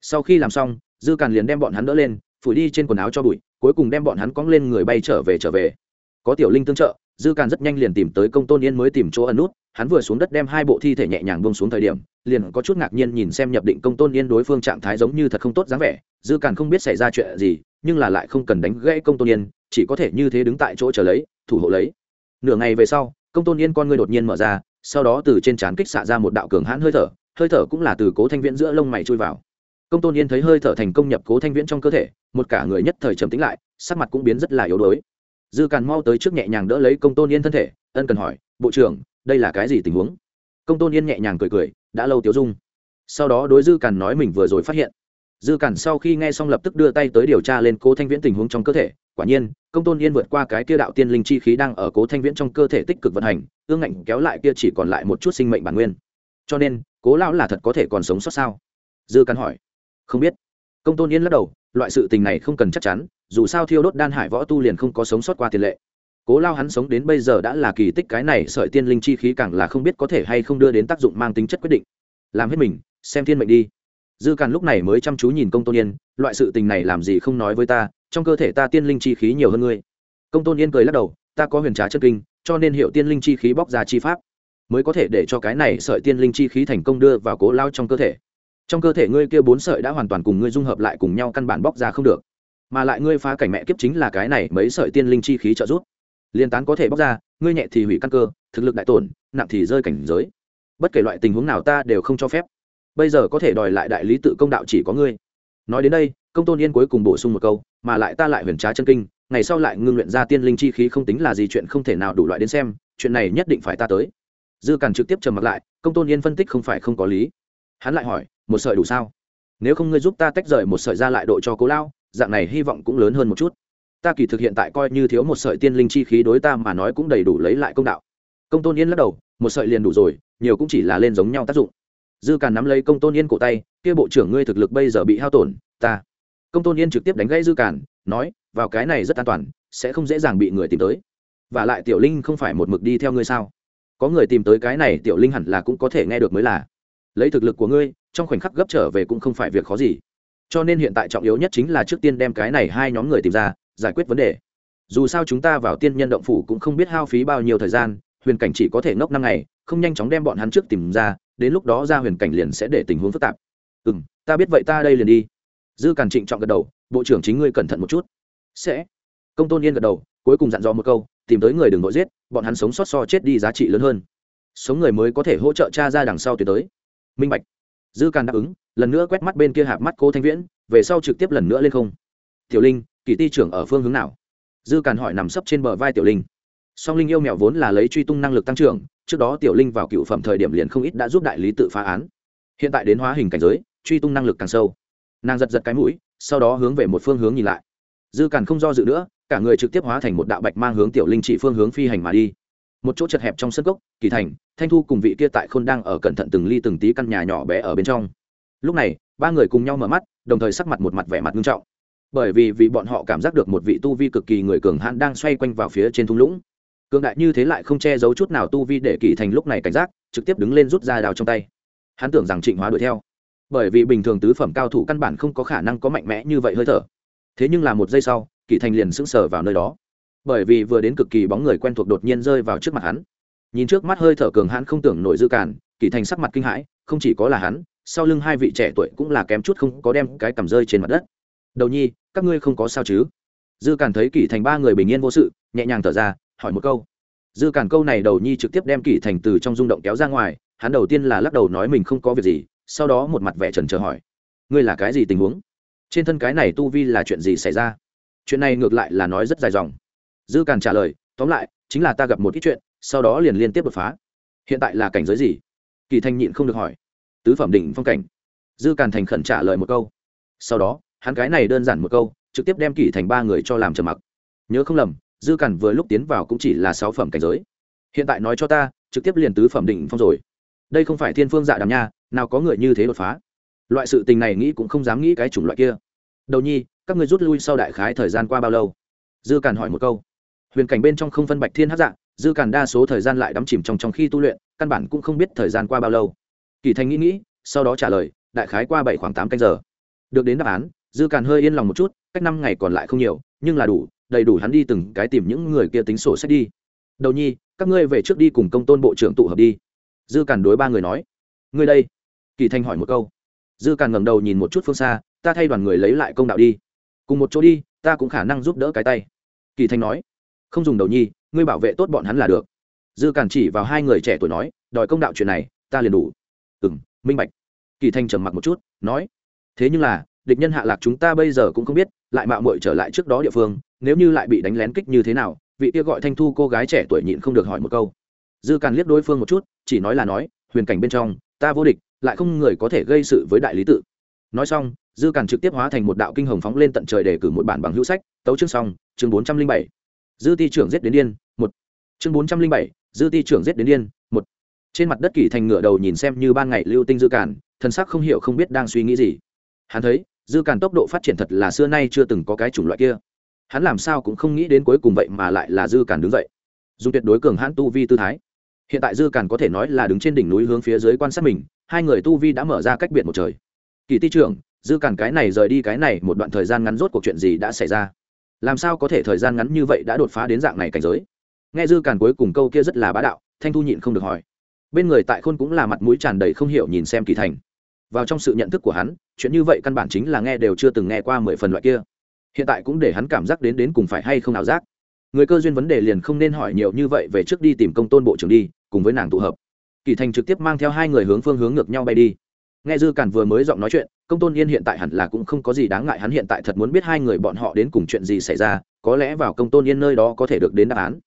Sau khi làm xong dư càn liền đem bọn hắn đỡ lên phủi đi trên quần áo cho bụi cuối cùng đem bọn hắn cóng lên người bay trở về trở về. Có tiểu linh tương trợ dư càn rất nhanh liền tìm tới công tôn yên mới tìm chỗ ẩn nút hắn vừa xuống đất đem hai bộ thi thể nhẹ nhàng buông xuống thời điểm, liền có chút ngạc nhiên nhìn xem nhập định công tôn yên đối phương trạng thái giống như thật không tốt dáng vẻ, dư càn không biết xảy ra chuyện gì, nhưng là lại không cần đánh gãy công tôn yên, chỉ có thể như thế đứng tại chỗ chờ lấy, thủ hộ lấy. Nửa ngày về sau, công tôn yên con ngươi đột nhiên mở ra, sau đó từ trên trán kích xạ ra một đạo cường hãn hơi thở hơi thở cũng là từ cố thanh viễn giữa lông mày chui vào. Công tôn yên thấy hơi thở thành công nhập cố thanh viễn trong cơ thể, một cả người nhất thời trầm tính lại, sắc mặt cũng biến rất là yếu đuối. Dư càn mau tới trước nhẹ nhàng đỡ lấy công tôn yên thân thể, ân cần hỏi, bộ trưởng đây là cái gì tình huống? Công tôn yên nhẹ nhàng cười cười, đã lâu tiêu dung. Sau đó đối dư càn nói mình vừa rồi phát hiện. Dư cản sau khi nghe xong lập tức đưa tay tới điều tra lên cố thanh viễn tình huống trong cơ thể. Quả nhiên, công tôn yên vượt qua cái kia đạo tiên linh chi khí đang ở cố thanh viễn trong cơ thể tích cực vận hành, ương ngạnh kéo lại kia chỉ còn lại một chút sinh mệnh bản nguyên. Cho nên, cố lão là thật có thể còn sống sót sao? Dư cản hỏi. Không biết. Công tôn yên lắc đầu, loại sự tình này không cần chắc chắn, dù sao thiêu đốt đan hải võ tu liền không có sống sót qua tiền lệ cố lao hắn sống đến bây giờ đã là kỳ tích, cái này sợi tiên linh chi khí càng là không biết có thể hay không đưa đến tác dụng mang tính chất quyết định. Làm hết mình, xem thiên mệnh đi. Dư càn lúc này mới chăm chú nhìn công tôn yên, loại sự tình này làm gì không nói với ta, trong cơ thể ta tiên linh chi khí nhiều hơn ngươi. Công tôn yên cười lắc đầu, ta có huyền trá chân kinh, cho nên hiệu tiên linh chi khí bóc ra chi pháp, mới có thể để cho cái này sợi tiên linh chi khí thành công đưa vào cố lao trong cơ thể. Trong cơ thể ngươi kia bốn sợi đã hoàn toàn cùng ngươi dung hợp lại cùng nhau căn bản bóc ra không được, mà lại ngươi phá cảnh mẹ kiếp chính là cái này mấy sợi tiên linh chi khí trợ giúp liên tán có thể bóc ra, ngươi nhẹ thì hủy căn cơ, thực lực đại tổn, nặng thì rơi cảnh giới. Bất kể loại tình huống nào ta đều không cho phép. Bây giờ có thể đòi lại đại lý tự công đạo chỉ có ngươi. Nói đến đây, công tôn yên cuối cùng bổ sung một câu, mà lại ta lại huyền trá chân kinh, ngày sau lại ngưng luyện ra tiên linh chi khí không tính là gì chuyện không thể nào đủ loại đến xem, chuyện này nhất định phải ta tới. Dư càn trực tiếp trầm mặt lại, công tôn yên phân tích không phải không có lý. Hắn lại hỏi, một sợi đủ sao? Nếu không ngươi giúp ta tách rời một sợi ra lại độ cho cố lao, dạng này hy vọng cũng lớn hơn một chút ta kỳ thực hiện tại coi như thiếu một sợi tiên linh chi khí đối ta mà nói cũng đầy đủ lấy lại công đạo. Công tôn yên lắc đầu, một sợi liền đủ rồi, nhiều cũng chỉ là lên giống nhau tác dụng. Dư càn nắm lấy công tôn yên cổ tay, kia bộ trưởng ngươi thực lực bây giờ bị hao tổn, ta. Công tôn yên trực tiếp đánh gãy dư càn, nói, vào cái này rất an toàn, sẽ không dễ dàng bị người tìm tới. Và lại tiểu linh không phải một mực đi theo ngươi sao? Có người tìm tới cái này tiểu linh hẳn là cũng có thể nghe được mới là. Lấy thực lực của ngươi, trong khoảnh khắc gấp trở về cũng không phải việc khó gì. Cho nên hiện tại trọng yếu nhất chính là trước tiên đem cái này hai nhóm người tìm ra giải quyết vấn đề. Dù sao chúng ta vào tiên nhân động phủ cũng không biết hao phí bao nhiêu thời gian, huyền cảnh chỉ có thể ngốc năm ngày, không nhanh chóng đem bọn hắn trước tìm ra, đến lúc đó ra huyền cảnh liền sẽ để tình huống phức tạp. Ừ m ta biết vậy ta đây liền đi. Dư càn trịnh trọng gật đầu, bộ trưởng chính ngươi cẩn thận một chút. Sẽ. Công tôn yên gật đầu, cuối cùng dặn dò một câu, tìm tới người đừng nội giết, bọn hắn sống sót so chết đi giá trị lớn hơn. Sống người mới có thể hỗ trợ cha ra đằng sau tuyệt tới. Minh bạch. Dư càn đáp ứng, lần nữa quét mắt bên kia hạp mắt cô thanh viễn, về sau trực tiếp lần nữa lên không. Tiểu linh kỳ ti trưởng ở phương hướng nào? Dư càn hỏi nằm sấp trên bờ vai tiểu linh. Song linh yêu mẹo vốn là lấy truy tung năng lực tăng trưởng, trước đó tiểu linh vào cựu phẩm thời điểm liền không ít đã giúp đại lý tự phá án. Hiện tại đến hóa hình cảnh giới, truy tung năng lực càng sâu. Nàng giật giật cái mũi, sau đó hướng về một phương hướng nhìn lại. Dư càn không do dự nữa, cả người trực tiếp hóa thành một đạo bạch mang hướng tiểu linh trị phương hướng phi hành mà đi. Một chỗ chật hẹp trong sân cốc, kỳ thành, thanh thu cùng vị kia tại khôn đang ở cẩn thận từng ly từng tí căn nhà nhỏ bé ở bên trong. Lúc này, ba người cùng nhau mở mắt, đồng thời sắc mặt một mặt vẻ mặt nghiêm trọng bởi vì vì bọn họ cảm giác được một vị tu vi cực kỳ người cường hãn đang xoay quanh vào phía trên thung lũng. Cường đại như thế lại không che giấu chút nào tu vi để kỳ thành lúc này cảnh giác, trực tiếp đứng lên rút ra đào trong tay. Hắn tưởng rằng trịnh hóa đuổi theo. Bởi vì bình thường tứ phẩm cao thủ căn bản không có khả năng có mạnh mẽ như vậy hơi thở. Thế nhưng là một giây sau, kỳ thành liền sững sờ vào nơi đó. Bởi vì vừa đến cực kỳ bóng người quen thuộc đột nhiên rơi vào trước mặt hắn. Nhìn trước mắt hơi thở cường hãn không tưởng nổi dư cản kỳ thành sắc mặt kinh hãi, không chỉ có là hắn, sau lưng hai vị trẻ tuổi cũng là kém chút không có đem cái cầm rơi trên mặt đất đầu nhi, các ngươi không có sao chứ? Dư cản thấy kỷ thành ba người bình yên vô sự, nhẹ nhàng thở ra, hỏi một câu. Dư cản câu này đầu nhi trực tiếp đem kỷ thành từ trong rung động kéo ra ngoài, hắn đầu tiên là lắc đầu nói mình không có việc gì, sau đó một mặt vẻ trần chờ hỏi. Ngươi là cái gì tình huống? Trên thân cái này tu vi là chuyện gì xảy ra? Chuyện này ngược lại là nói rất dài dòng. Dư càn trả lời, tóm lại, chính là ta gặp một ít chuyện, sau đó liền liên tiếp đột phá. Hiện tại là cảnh giới gì? Kỳ thanh nhịn không được hỏi. Tứ phẩm đỉnh phong cảnh. Dư càn thành khẩn trả lời một câu. Sau đó hắn cái này đơn giản một câu, trực tiếp đem kỷ thành ba người cho làm trầm mặc. Nhớ không lầm, dư cẩn vừa lúc tiến vào cũng chỉ là sáu phẩm cảnh giới. Hiện tại nói cho ta, trực tiếp liền tứ phẩm đỉnh phong rồi. Đây không phải thiên phương dạ đàm nha, nào có người như thế đột phá. Loại sự tình này nghĩ cũng không dám nghĩ cái chủng loại kia. Đầu nhi, các người rút lui sau đại khái thời gian qua bao lâu? Dư cẩn hỏi một câu. Huyền cảnh bên trong không phân bạch thiên hát dạng dư cẩn đa số thời gian lại đắm chìm trong trong khi tu luyện, căn bản cũng không biết thời gian qua bao lâu. Kỳ thành nghĩ nghĩ, sau đó trả lời, đại khái qua bảy khoảng tám canh giờ. Được đến đáp án dư càn hơi yên lòng một chút, cách năm ngày còn lại không nhiều, nhưng là đủ, đầy đủ hắn đi từng cái tìm những người kia tính sổ sách đi. Đầu nhi, các ngươi về trước đi cùng công tôn bộ trưởng tụ hợp đi. Dư càn đối ba người nói. Ngươi đây. Kỳ thanh hỏi một câu. Dư càn ngẩng đầu nhìn một chút phương xa, ta thay đoàn người lấy lại công đạo đi. Cùng một chỗ đi, ta cũng khả năng giúp đỡ cái tay. Kỳ thanh nói. Không dùng đầu nhi, ngươi bảo vệ tốt bọn hắn là được. Dư càn chỉ vào hai người trẻ tuổi nói, đòi công đạo chuyện này, ta liền đủ. Ừ m minh bạch. Kỳ thanh trầm mặc một chút, nói. Thế nhưng là địch nhân hạ lạc chúng ta bây giờ cũng không biết, lại mạo muội trở lại trước đó địa phương, nếu như lại bị đánh lén kích như thế nào, vị kia gọi thanh thu cô gái trẻ tuổi nhịn không được hỏi một câu. Dư càn liếc đối phương một chút, chỉ nói là nói, huyền cảnh bên trong, ta vô địch, lại không người có thể gây sự với đại lý tự. Nói xong, dư càn trực tiếp hóa thành một đạo kinh hồng phóng lên tận trời để cử một bản bằng hữu sách, tấu chương xong, chương bốn trăm linh bảy. Dư ti trưởng giết đến điên, một. Chương bốn trăm linh bảy, dư ti trưởng giết đến điên, một. Trên mặt đất kỳ thành ngựa đầu nhìn xem như ban ngày lưu tinh dư càn thân sắc không hiểu không biết đang suy nghĩ gì. Hắn thấy dư càn tốc độ phát triển thật là xưa nay chưa từng có cái chủng loại kia. Hắn làm sao cũng không nghĩ đến cuối cùng vậy mà lại là dư càn đứng dậy. Dùng tuyệt đối cường hãn tu vi tư thái. Hiện tại dư càn có thể nói là đứng trên đỉnh núi hướng phía dưới quan sát mình, hai người tu vi đã mở ra cách biệt một trời. Kỳ ti trưởng, dư càn cái này rời đi cái này, một đoạn thời gian ngắn rốt cuộc chuyện gì đã xảy ra? Làm sao có thể thời gian ngắn như vậy đã đột phá đến dạng này cảnh giới? Nghe dư càn cuối cùng câu kia rất là bá đạo, thanh thu nhịn không được hỏi. Bên người tại khôn cũng là mặt mũi tràn đầy không hiểu nhìn xem kỳ thành vào trong sự nhận thức của hắn, chuyện như vậy căn bản chính là nghe đều chưa từng nghe qua mười phần loại kia. Hiện tại cũng để hắn cảm giác đến đến cùng phải hay không nào giác. Người cơ duyên vấn đề liền không nên hỏi nhiều như vậy về trước đi tìm công tôn bộ trưởng đi, cùng với nàng tụ hợp. Kỳ thành trực tiếp mang theo hai người hướng phương hướng ngược nhau bay đi. Nghe dư cản vừa mới giọng nói chuyện, công tôn yên hiện tại hẳn là cũng không có gì đáng ngại, hắn hiện tại thật muốn biết hai người bọn họ đến cùng chuyện gì xảy ra, có lẽ vào công tôn yên nơi đó có thể được đến đáp án.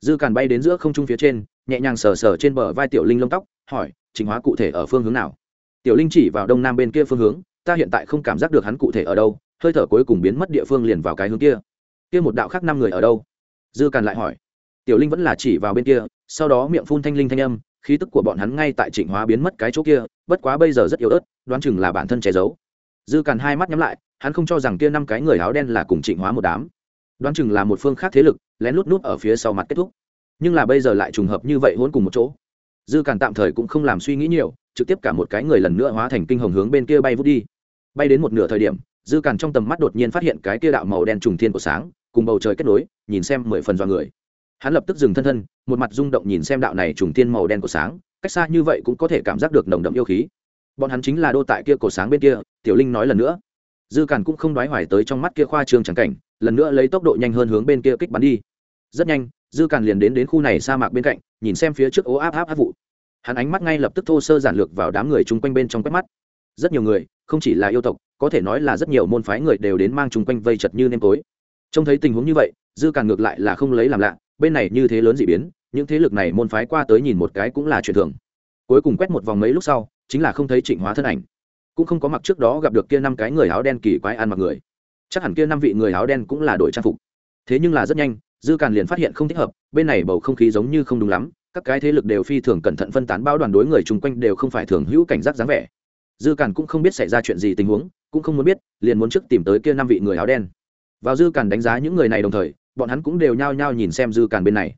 Dư cản bay đến giữa không trung phía trên, nhẹ nhàng sờ sờ trên bờ vai tiểu linh lông tóc, hỏi, trình hóa cụ thể ở phương hướng nào? Tiểu linh chỉ vào đông nam bên kia phương hướng, ta hiện tại không cảm giác được hắn cụ thể ở đâu, hơi thở cuối cùng biến mất địa phương liền vào cái hướng kia. Kia một đạo khác năm người ở đâu? Dư càn lại hỏi. Tiểu linh vẫn là chỉ vào bên kia, sau đó miệng phun thanh linh thanh âm, khí tức của bọn hắn ngay tại trịnh hóa biến mất cái chỗ kia, bất quá bây giờ rất yếu ớt, đoán chừng là bản thân che giấu. Dư càn hai mắt nhắm lại, hắn không cho rằng kia năm cái người áo đen là cùng trịnh hóa một đám. Đoán chừng là một phương khác thế lực, lén lút nút ở phía sau mặt kết thúc. Nhưng là bây giờ lại trùng hợp như vậy hôn cùng một chỗ. Dư càn tạm thời cũng không làm suy nghĩ nhiều trực tiếp cả một cái người lần nữa hóa thành kinh hồng hướng bên kia bay vút đi. Bay đến một nửa thời điểm, dư càn trong tầm mắt đột nhiên phát hiện cái kia đạo màu đen trùng thiên của sáng, cùng bầu trời kết nối, nhìn xem mười phần do người. Hắn lập tức dừng thân thân, một mặt rung động nhìn xem đạo này trùng thiên màu đen của sáng, cách xa như vậy cũng có thể cảm giác được nồng đậm yêu khí. Bọn hắn chính là đô tại kia cổ sáng bên kia, tiểu linh nói lần nữa. Dư càn cũng không đoái hoài tới trong mắt kia khoa trương trắng cảnh, lần nữa lấy tốc độ nhanh hơn hướng bên kia kích bắn đi. Rất nhanh, dư càn liền đến đến khu này sa mạc bên cạnh, nhìn xem phía trước ố áp áp áp vụ hắn ánh mắt ngay lập tức thô sơ giản lược vào đám người chung quanh bên trong quét mắt. Rất nhiều người, không chỉ là yêu tộc, có thể nói là rất nhiều môn phái người đều đến mang chung quanh vây chật như nêm tối. Trông thấy tình huống như vậy, dư càng ngược lại là không lấy làm lạ, bên này như thế lớn dị biến, những thế lực này môn phái qua tới nhìn một cái cũng là chuyện thường. Cuối cùng quét một vòng mấy lúc sau, chính là không thấy trịnh hóa thân ảnh. Cũng không có mặc trước đó gặp được kia năm cái người áo đen kỳ quái ăn mặc người. Chắc hẳn kia năm vị người áo đen cũng là đổi trang phục. Thế nhưng là rất nhanh, dư càn liền phát hiện không thích hợp, bên này bầu không khí giống như không đúng lắm các cái thế lực đều phi thường cẩn thận phân tán bao đoàn đối người chung quanh đều không phải thường hữu cảnh giác dáng vẻ. Dư càn cũng không biết xảy ra chuyện gì tình huống, cũng không muốn biết, liền muốn trước tìm tới kia năm vị người áo đen. Vào dư càn đánh giá những người này đồng thời, bọn hắn cũng đều nhao nhao nhìn xem dư càn bên này.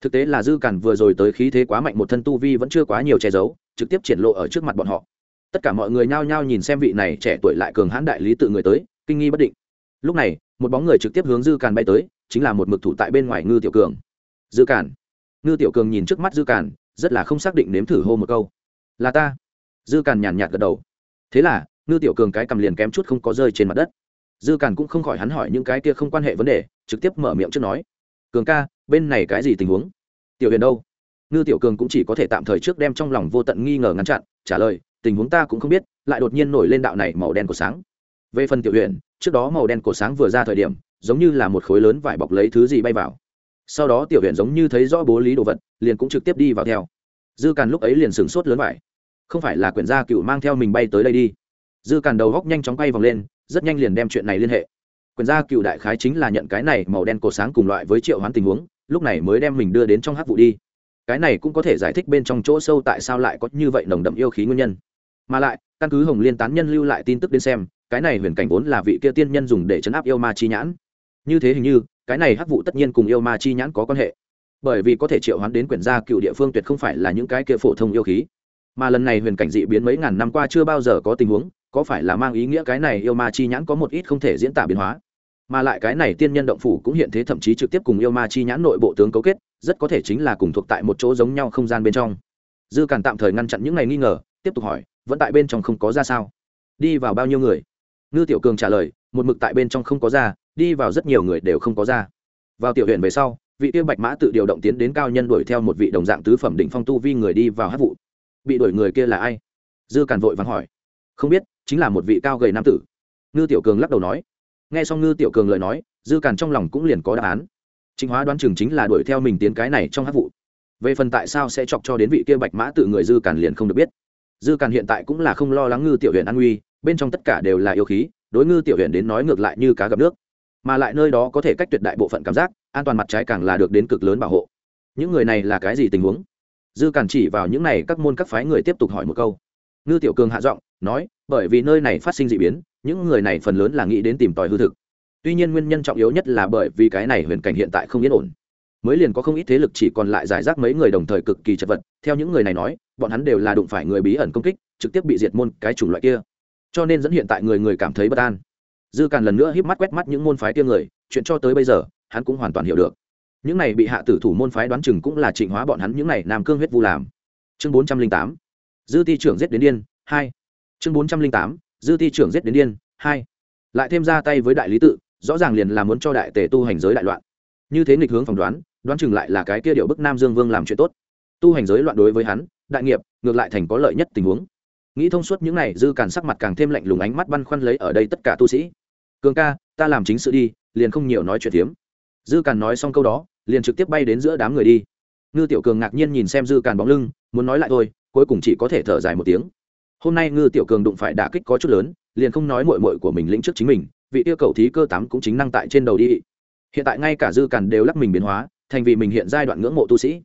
Thực tế là dư càn vừa rồi tới khí thế quá mạnh một thân tu vi vẫn chưa quá nhiều che giấu, trực tiếp triển lộ ở trước mặt bọn họ. Tất cả mọi người nhao nhao nhìn xem vị này trẻ tuổi lại cường hãn đại lý tự người tới, kinh nghi bất định. Lúc này, một bóng người trực tiếp hướng dư càn bay tới, chính là một mực thủ tại bên ngoài ngư tiểu cường. Dư càn ngư tiểu cường nhìn trước mắt dư càn, rất là không xác định nếm thử hô một câu. Là ta. Dư càn nhàn nhạt gật đầu. Thế là, ngư tiểu cường cái cầm liền kém chút không có rơi trên mặt đất. Dư càn cũng không khỏi hắn hỏi những cái kia không quan hệ vấn đề, trực tiếp mở miệng trước nói. Cường ca, bên này cái gì tình huống? Tiểu huyền đâu? Ngư tiểu cường cũng chỉ có thể tạm thời trước đem trong lòng vô tận nghi ngờ ngăn chặn, trả lời, tình huống ta cũng không biết, lại đột nhiên nổi lên đạo này màu đen của sáng. Về phần tiểu huyền, trước đó màu đen của sáng vừa ra thời điểm, giống như là một khối lớn vải bọc lấy thứ gì bay vào sau đó tiểu huyện giống như thấy rõ bố lý đồ vật, liền cũng trực tiếp đi vào theo. Dư càn lúc ấy liền sửng sốt lớn vải không phải là quyển gia cựu mang theo mình bay tới đây đi. Dư càn đầu góc nhanh chóng quay vòng lên, rất nhanh liền đem chuyện này liên hệ. Quyển gia cựu đại khái chính là nhận cái này màu đen cổ sáng cùng loại với triệu hoán tình huống, lúc này mới đem mình đưa đến trong hát vụ đi. Cái này cũng có thể giải thích bên trong chỗ sâu tại sao lại có như vậy nồng đậm yêu khí nguyên nhân. Mà lại, căn cứ hồng liên tán nhân lưu lại tin tức đến xem, cái này huyền cảnh vốn là vị kia tiên nhân dùng để chấn áp yêu ma chi nhãn. Như thế hình như cái này hắc vụ tất nhiên cùng yêu ma chi nhãn có quan hệ. Bởi vì có thể triệu hoán đến quyển gia cựu địa phương tuyệt không phải là những cái kia phổ thông yêu khí. Mà lần này huyền cảnh dị biến mấy ngàn năm qua chưa bao giờ có tình huống, có phải là mang ý nghĩa cái này yêu ma chi nhãn có một ít không thể diễn tả biến hóa? Mà lại cái này tiên nhân động phủ cũng hiện thế thậm chí trực tiếp cùng yêu ma chi nhãn nội bộ tướng cấu kết, rất có thể chính là cùng thuộc tại một chỗ giống nhau không gian bên trong. Dư càn tạm thời ngăn chặn những ngày nghi ngờ, tiếp tục hỏi, vẫn tại bên trong không có ra sao? Đi vào bao nhiêu người? Ngư tiểu cường trả lời, một mực tại bên trong không có ra đi vào rất nhiều người đều không có ra. Vào tiểu huyện về sau, vị tiêu bạch mã tự điều động tiến đến cao nhân đuổi theo một vị đồng dạng tứ phẩm định phong tu vi người đi vào hát vụ. Bị đuổi người kia là ai? Dư càn vội vắng hỏi. Không biết, chính là một vị cao gầy nam tử. Ngư tiểu cường lắc đầu nói. Nghe xong ngư tiểu cường lời nói, dư càn trong lòng cũng liền có đáp án. Chính hóa đoán chừng chính là đuổi theo mình tiến cái này trong hát vụ. Về phần tại sao sẽ chọc cho đến vị kia bạch mã tự người dư càn liền không được biết. Dư càn hiện tại cũng là không lo lắng ngư tiểu huyện an nguy, bên trong tất cả đều là yêu khí, đối ngư tiểu huyện đến nói ngược lại như cá gặp nước mà lại nơi đó có thể cách tuyệt đại bộ phận cảm giác, an toàn mặt trái càng là được đến cực lớn bảo hộ. Những người này là cái gì tình huống? Dư càn chỉ vào những này các môn các phái người tiếp tục hỏi một câu. Ngư tiểu cường hạ giọng, nói, bởi vì nơi này phát sinh d ị biến, những người này phần lớn là nghĩ đến tìm tòi hư thực. Tuy nhiên nguyên nhân trọng yếu nhất là bởi vì cái này huyền cảnh hiện tại không yên ổn. Mới liền có không ít thế lực chỉ còn lại giải rác mấy người đồng thời cực kỳ chật vật. Theo những người này nói, bọn hắn đều là đụng phải người bí ẩn công kích, trực tiếp bị diệt môn, cái chủng loại kia. Cho nên dẫn hiện tại người người cảm thấy bất an dư càn lần nữa híp mắt quét mắt những môn phái kia người, chuyện cho tới bây giờ, hắn cũng hoàn toàn hiểu được. Những này bị hạ tử thủ môn phái đoán chừng cũng là trịnh hóa bọn hắn những này nam cương huyết vu làm. Chương bốn trăm linh tám, dư ti trưởng giết đến điên, hai. Chương bốn trăm linh tám, dư ti trưởng giết đến điên, hai. Lại thêm ra tay với đại lý tự, rõ ràng liền là muốn cho đại tề tu hành giới đại loạn. Như thế nghịch hướng phỏng đoán đoán chừng lại là cái kia điệu bức nam dương vương làm chuyện tốt. Tu hành giới loạn đối với hắn, đại nghiệp, ngược lại thành có lợi nhất tình huống. Nghĩ thông suốt những này, dư càn sắc mặt càng thêm lạnh lùng ánh mắt băn khoăn lấy ở đây tất cả tu sĩ cường ca, ta làm chính sự đi, liền không nhiều nói chuyện tiếm dư càn nói xong câu đó, liền trực tiếp bay đến giữa đám người đi. Ngư tiểu cường ngạc nhiên nhìn xem dư càn bóng lưng, muốn nói lại thôi, cuối cùng chỉ có thể thở dài một tiếng. Hôm nay ngư tiểu cường đụng phải đả kích có chút lớn, liền không nói mội mội của mình lĩnh trước chính mình, vị yêu cầu thí cơ tám cũng chính năng tại trên đầu đi. Hiện tại ngay cả dư càn đều lắc mình biến hóa, thành vì mình hiện giai đoạn ngưỡng mộ tu sĩ.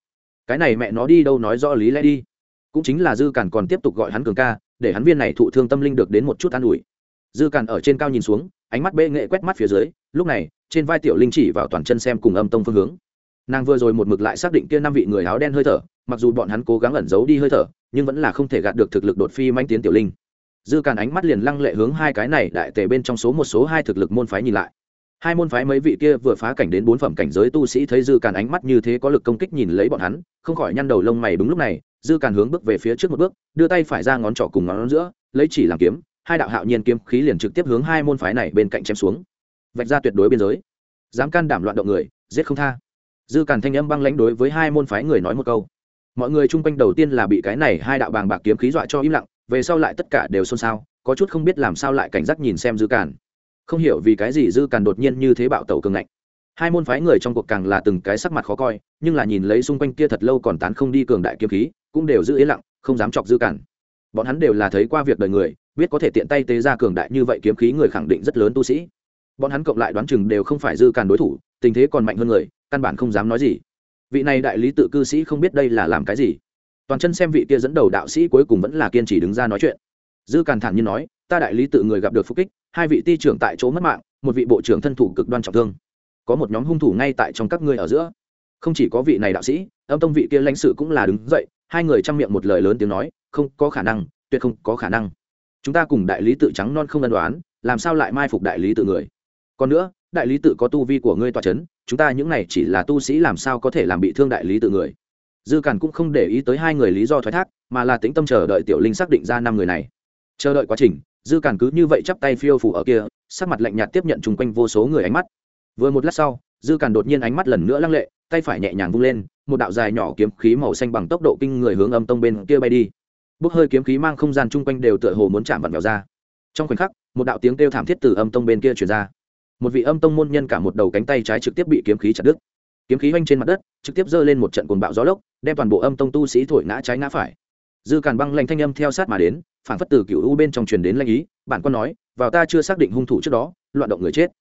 Cái này mẹ nó đi đâu nói rõ lý lẽ đi. Cũng chính là dư càn còn tiếp tục gọi hắn cường ca, để hắn viên này thụ thương tâm linh được đến một chút an ủi. Dư càn ở trên cao nhìn xuống ánh mắt bệ nghệ quét mắt phía dưới, lúc này, trên vai tiểu linh chỉ vào toàn chân xem cùng âm tông phương hướng. Nàng vừa rồi một mực lại xác định kia năm vị người áo đen hơi thở, mặc dù bọn hắn cố gắng ẩn giấu đi hơi thở, nhưng vẫn là không thể gạt được thực lực đột phi manh tiến tiểu linh. Dư càn ánh mắt liền lăng lệ hướng hai cái này đại tề bên trong số một số hai thực lực môn phái nhìn lại. Hai môn phái mấy vị kia vừa phá cảnh đến bốn phẩm cảnh giới tu sĩ thấy dư càn ánh mắt như thế có lực công kích nhìn lấy bọn hắn, không khỏi nhăn đầu lông mày đúng lúc này, dư càn hướng bước về phía trước một bước, đưa tay phải ra ngón trỏ cùng ngón giữa, lấy chỉ làm kiếm hai đạo hạo nhiên kiếm khí liền trực tiếp hướng hai môn phái này bên cạnh chém xuống. Vạch ra tuyệt đối biên giới. Dám can đảm loạn động người, giết không tha. Dư càn thanh âm băng lãnh đối với hai môn phái người nói một câu. Mọi người chung quanh đầu tiên là bị cái này hai đạo bàng bạc kiếm khí dọa cho im lặng, về sau lại tất cả đều xôn xao, có chút không biết làm sao lại cảnh giác nhìn xem dư càn. Không hiểu vì cái gì dư càn đột nhiên như thế bạo tẩu cường ngạnh. Hai môn phái người trong cuộc càng là từng cái sắc mặt khó coi, nhưng là nhìn lấy xung quanh kia thật lâu còn tán không đi cường đại kiếm khí, cũng đều giữ yên lặng, không dám chọc dư càn. Bọn hắn đều là thấy qua việc đời người biết có thể tiện tay tế ra cường đại như vậy kiếm khí người khẳng định rất lớn tu sĩ. Bọn hắn cộng lại đoán chừng đều không phải dư càn đối thủ, tình thế còn mạnh hơn người, căn bản không dám nói gì. Vị này đại lý tự cư sĩ không biết đây là làm cái gì. Toàn chân xem vị kia dẫn đầu đạo sĩ cuối cùng vẫn là kiên trì đứng ra nói chuyện. Dư càn thản nhiên nói, ta đại lý tự người gặp được phúc kích, hai vị ti trưởng tại chỗ mất mạng, một vị bộ trưởng thân thủ cực đoan trọng thương. Có một nhóm hung thủ ngay tại trong các ngươi ở giữa. Không chỉ có vị này đạo sĩ, âm tông vị kia lãnh sự cũng là đứng dậy, hai người chăm miệng một lời lớn tiếng nói, không có khả năng, tuyệt không có khả năng chúng ta cùng đại lý tự trắng non không ân đoán, làm sao lại mai phục đại lý tự người? Còn nữa, đại lý tự có tu vi của ngươi tọa c h ấ n chúng ta những này chỉ là tu sĩ làm sao có thể làm bị thương đại lý tự người? Dư càn cũng không để ý tới hai người lý do thoái thác, mà là tĩnh tâm chờ đợi tiểu linh xác định ra năm người này. Chờ đợi quá trình, dư càn cứ như vậy chắp tay phiêu phủ ở kia, sắc mặt lạnh nhạt tiếp nhận chung quanh vô số người ánh mắt. Vừa một lát sau, dư càn đột nhiên ánh mắt lần nữa lăng lệ, tay phải nhẹ nhàng vung lên, một đạo dài nhỏ kiếm khí màu xanh bằng tốc độ kinh người hướng âm tông bên kia bay đi bốc hơi kiếm khí mang không gian chung quanh đều tựa hồ muốn chạm vặn vẹo ra. Trong khoảnh khắc, một đạo tiếng kêu thảm thiết từ âm tông bên kia chuyển ra. Một vị âm tông môn nhân cả một đầu cánh tay trái trực tiếp bị kiếm khí chặt đứt. Kiếm khí oanh trên mặt đất, trực tiếp giơ lên một trận cuồng bạo gió lốc, đem toàn bộ âm tông tu sĩ thổi ngã trái ngã phải. Dư càn băng lanh thanh âm theo sát mà đến, phản phất từ cựu u bên trong truyền đến lanh ý, bản con nói, vào ta chưa xác định hung thủ trước đó, loạn động người chết.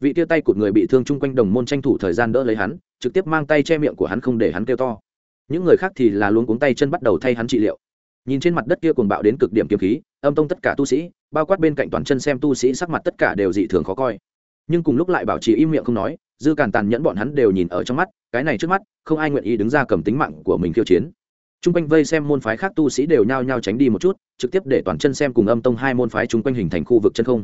Vị tia tay cụt người bị thương chung quanh đồng môn tranh thủ thời gian đỡ lấy hắn, trực tiếp mang tay che miệng của hắn không để hắn kêu to. Những người khác thì là luôn cuống tay chân bắt đầu thay hắn trị liệu nhìn trên mặt đất kia cuồng bạo đến cực điểm kiếm khí, âm tông tất cả tu sĩ, bao quát bên cạnh toàn chân xem tu sĩ sắc mặt tất cả đều dị thường khó coi. Nhưng cùng lúc lại bảo trì im miệng không nói, dư càn tàn nhẫn bọn hắn đều nhìn ở trong mắt, cái này trước mắt, không ai nguyện ý đứng ra cầm tính mạng của mình khiêu chiến. T r u n g quanh vây xem môn phái khác tu sĩ đều nhao nhao tránh đi một chút, trực tiếp để toàn chân xem cùng âm tông hai môn phái chung quanh hình thành khu vực chân không.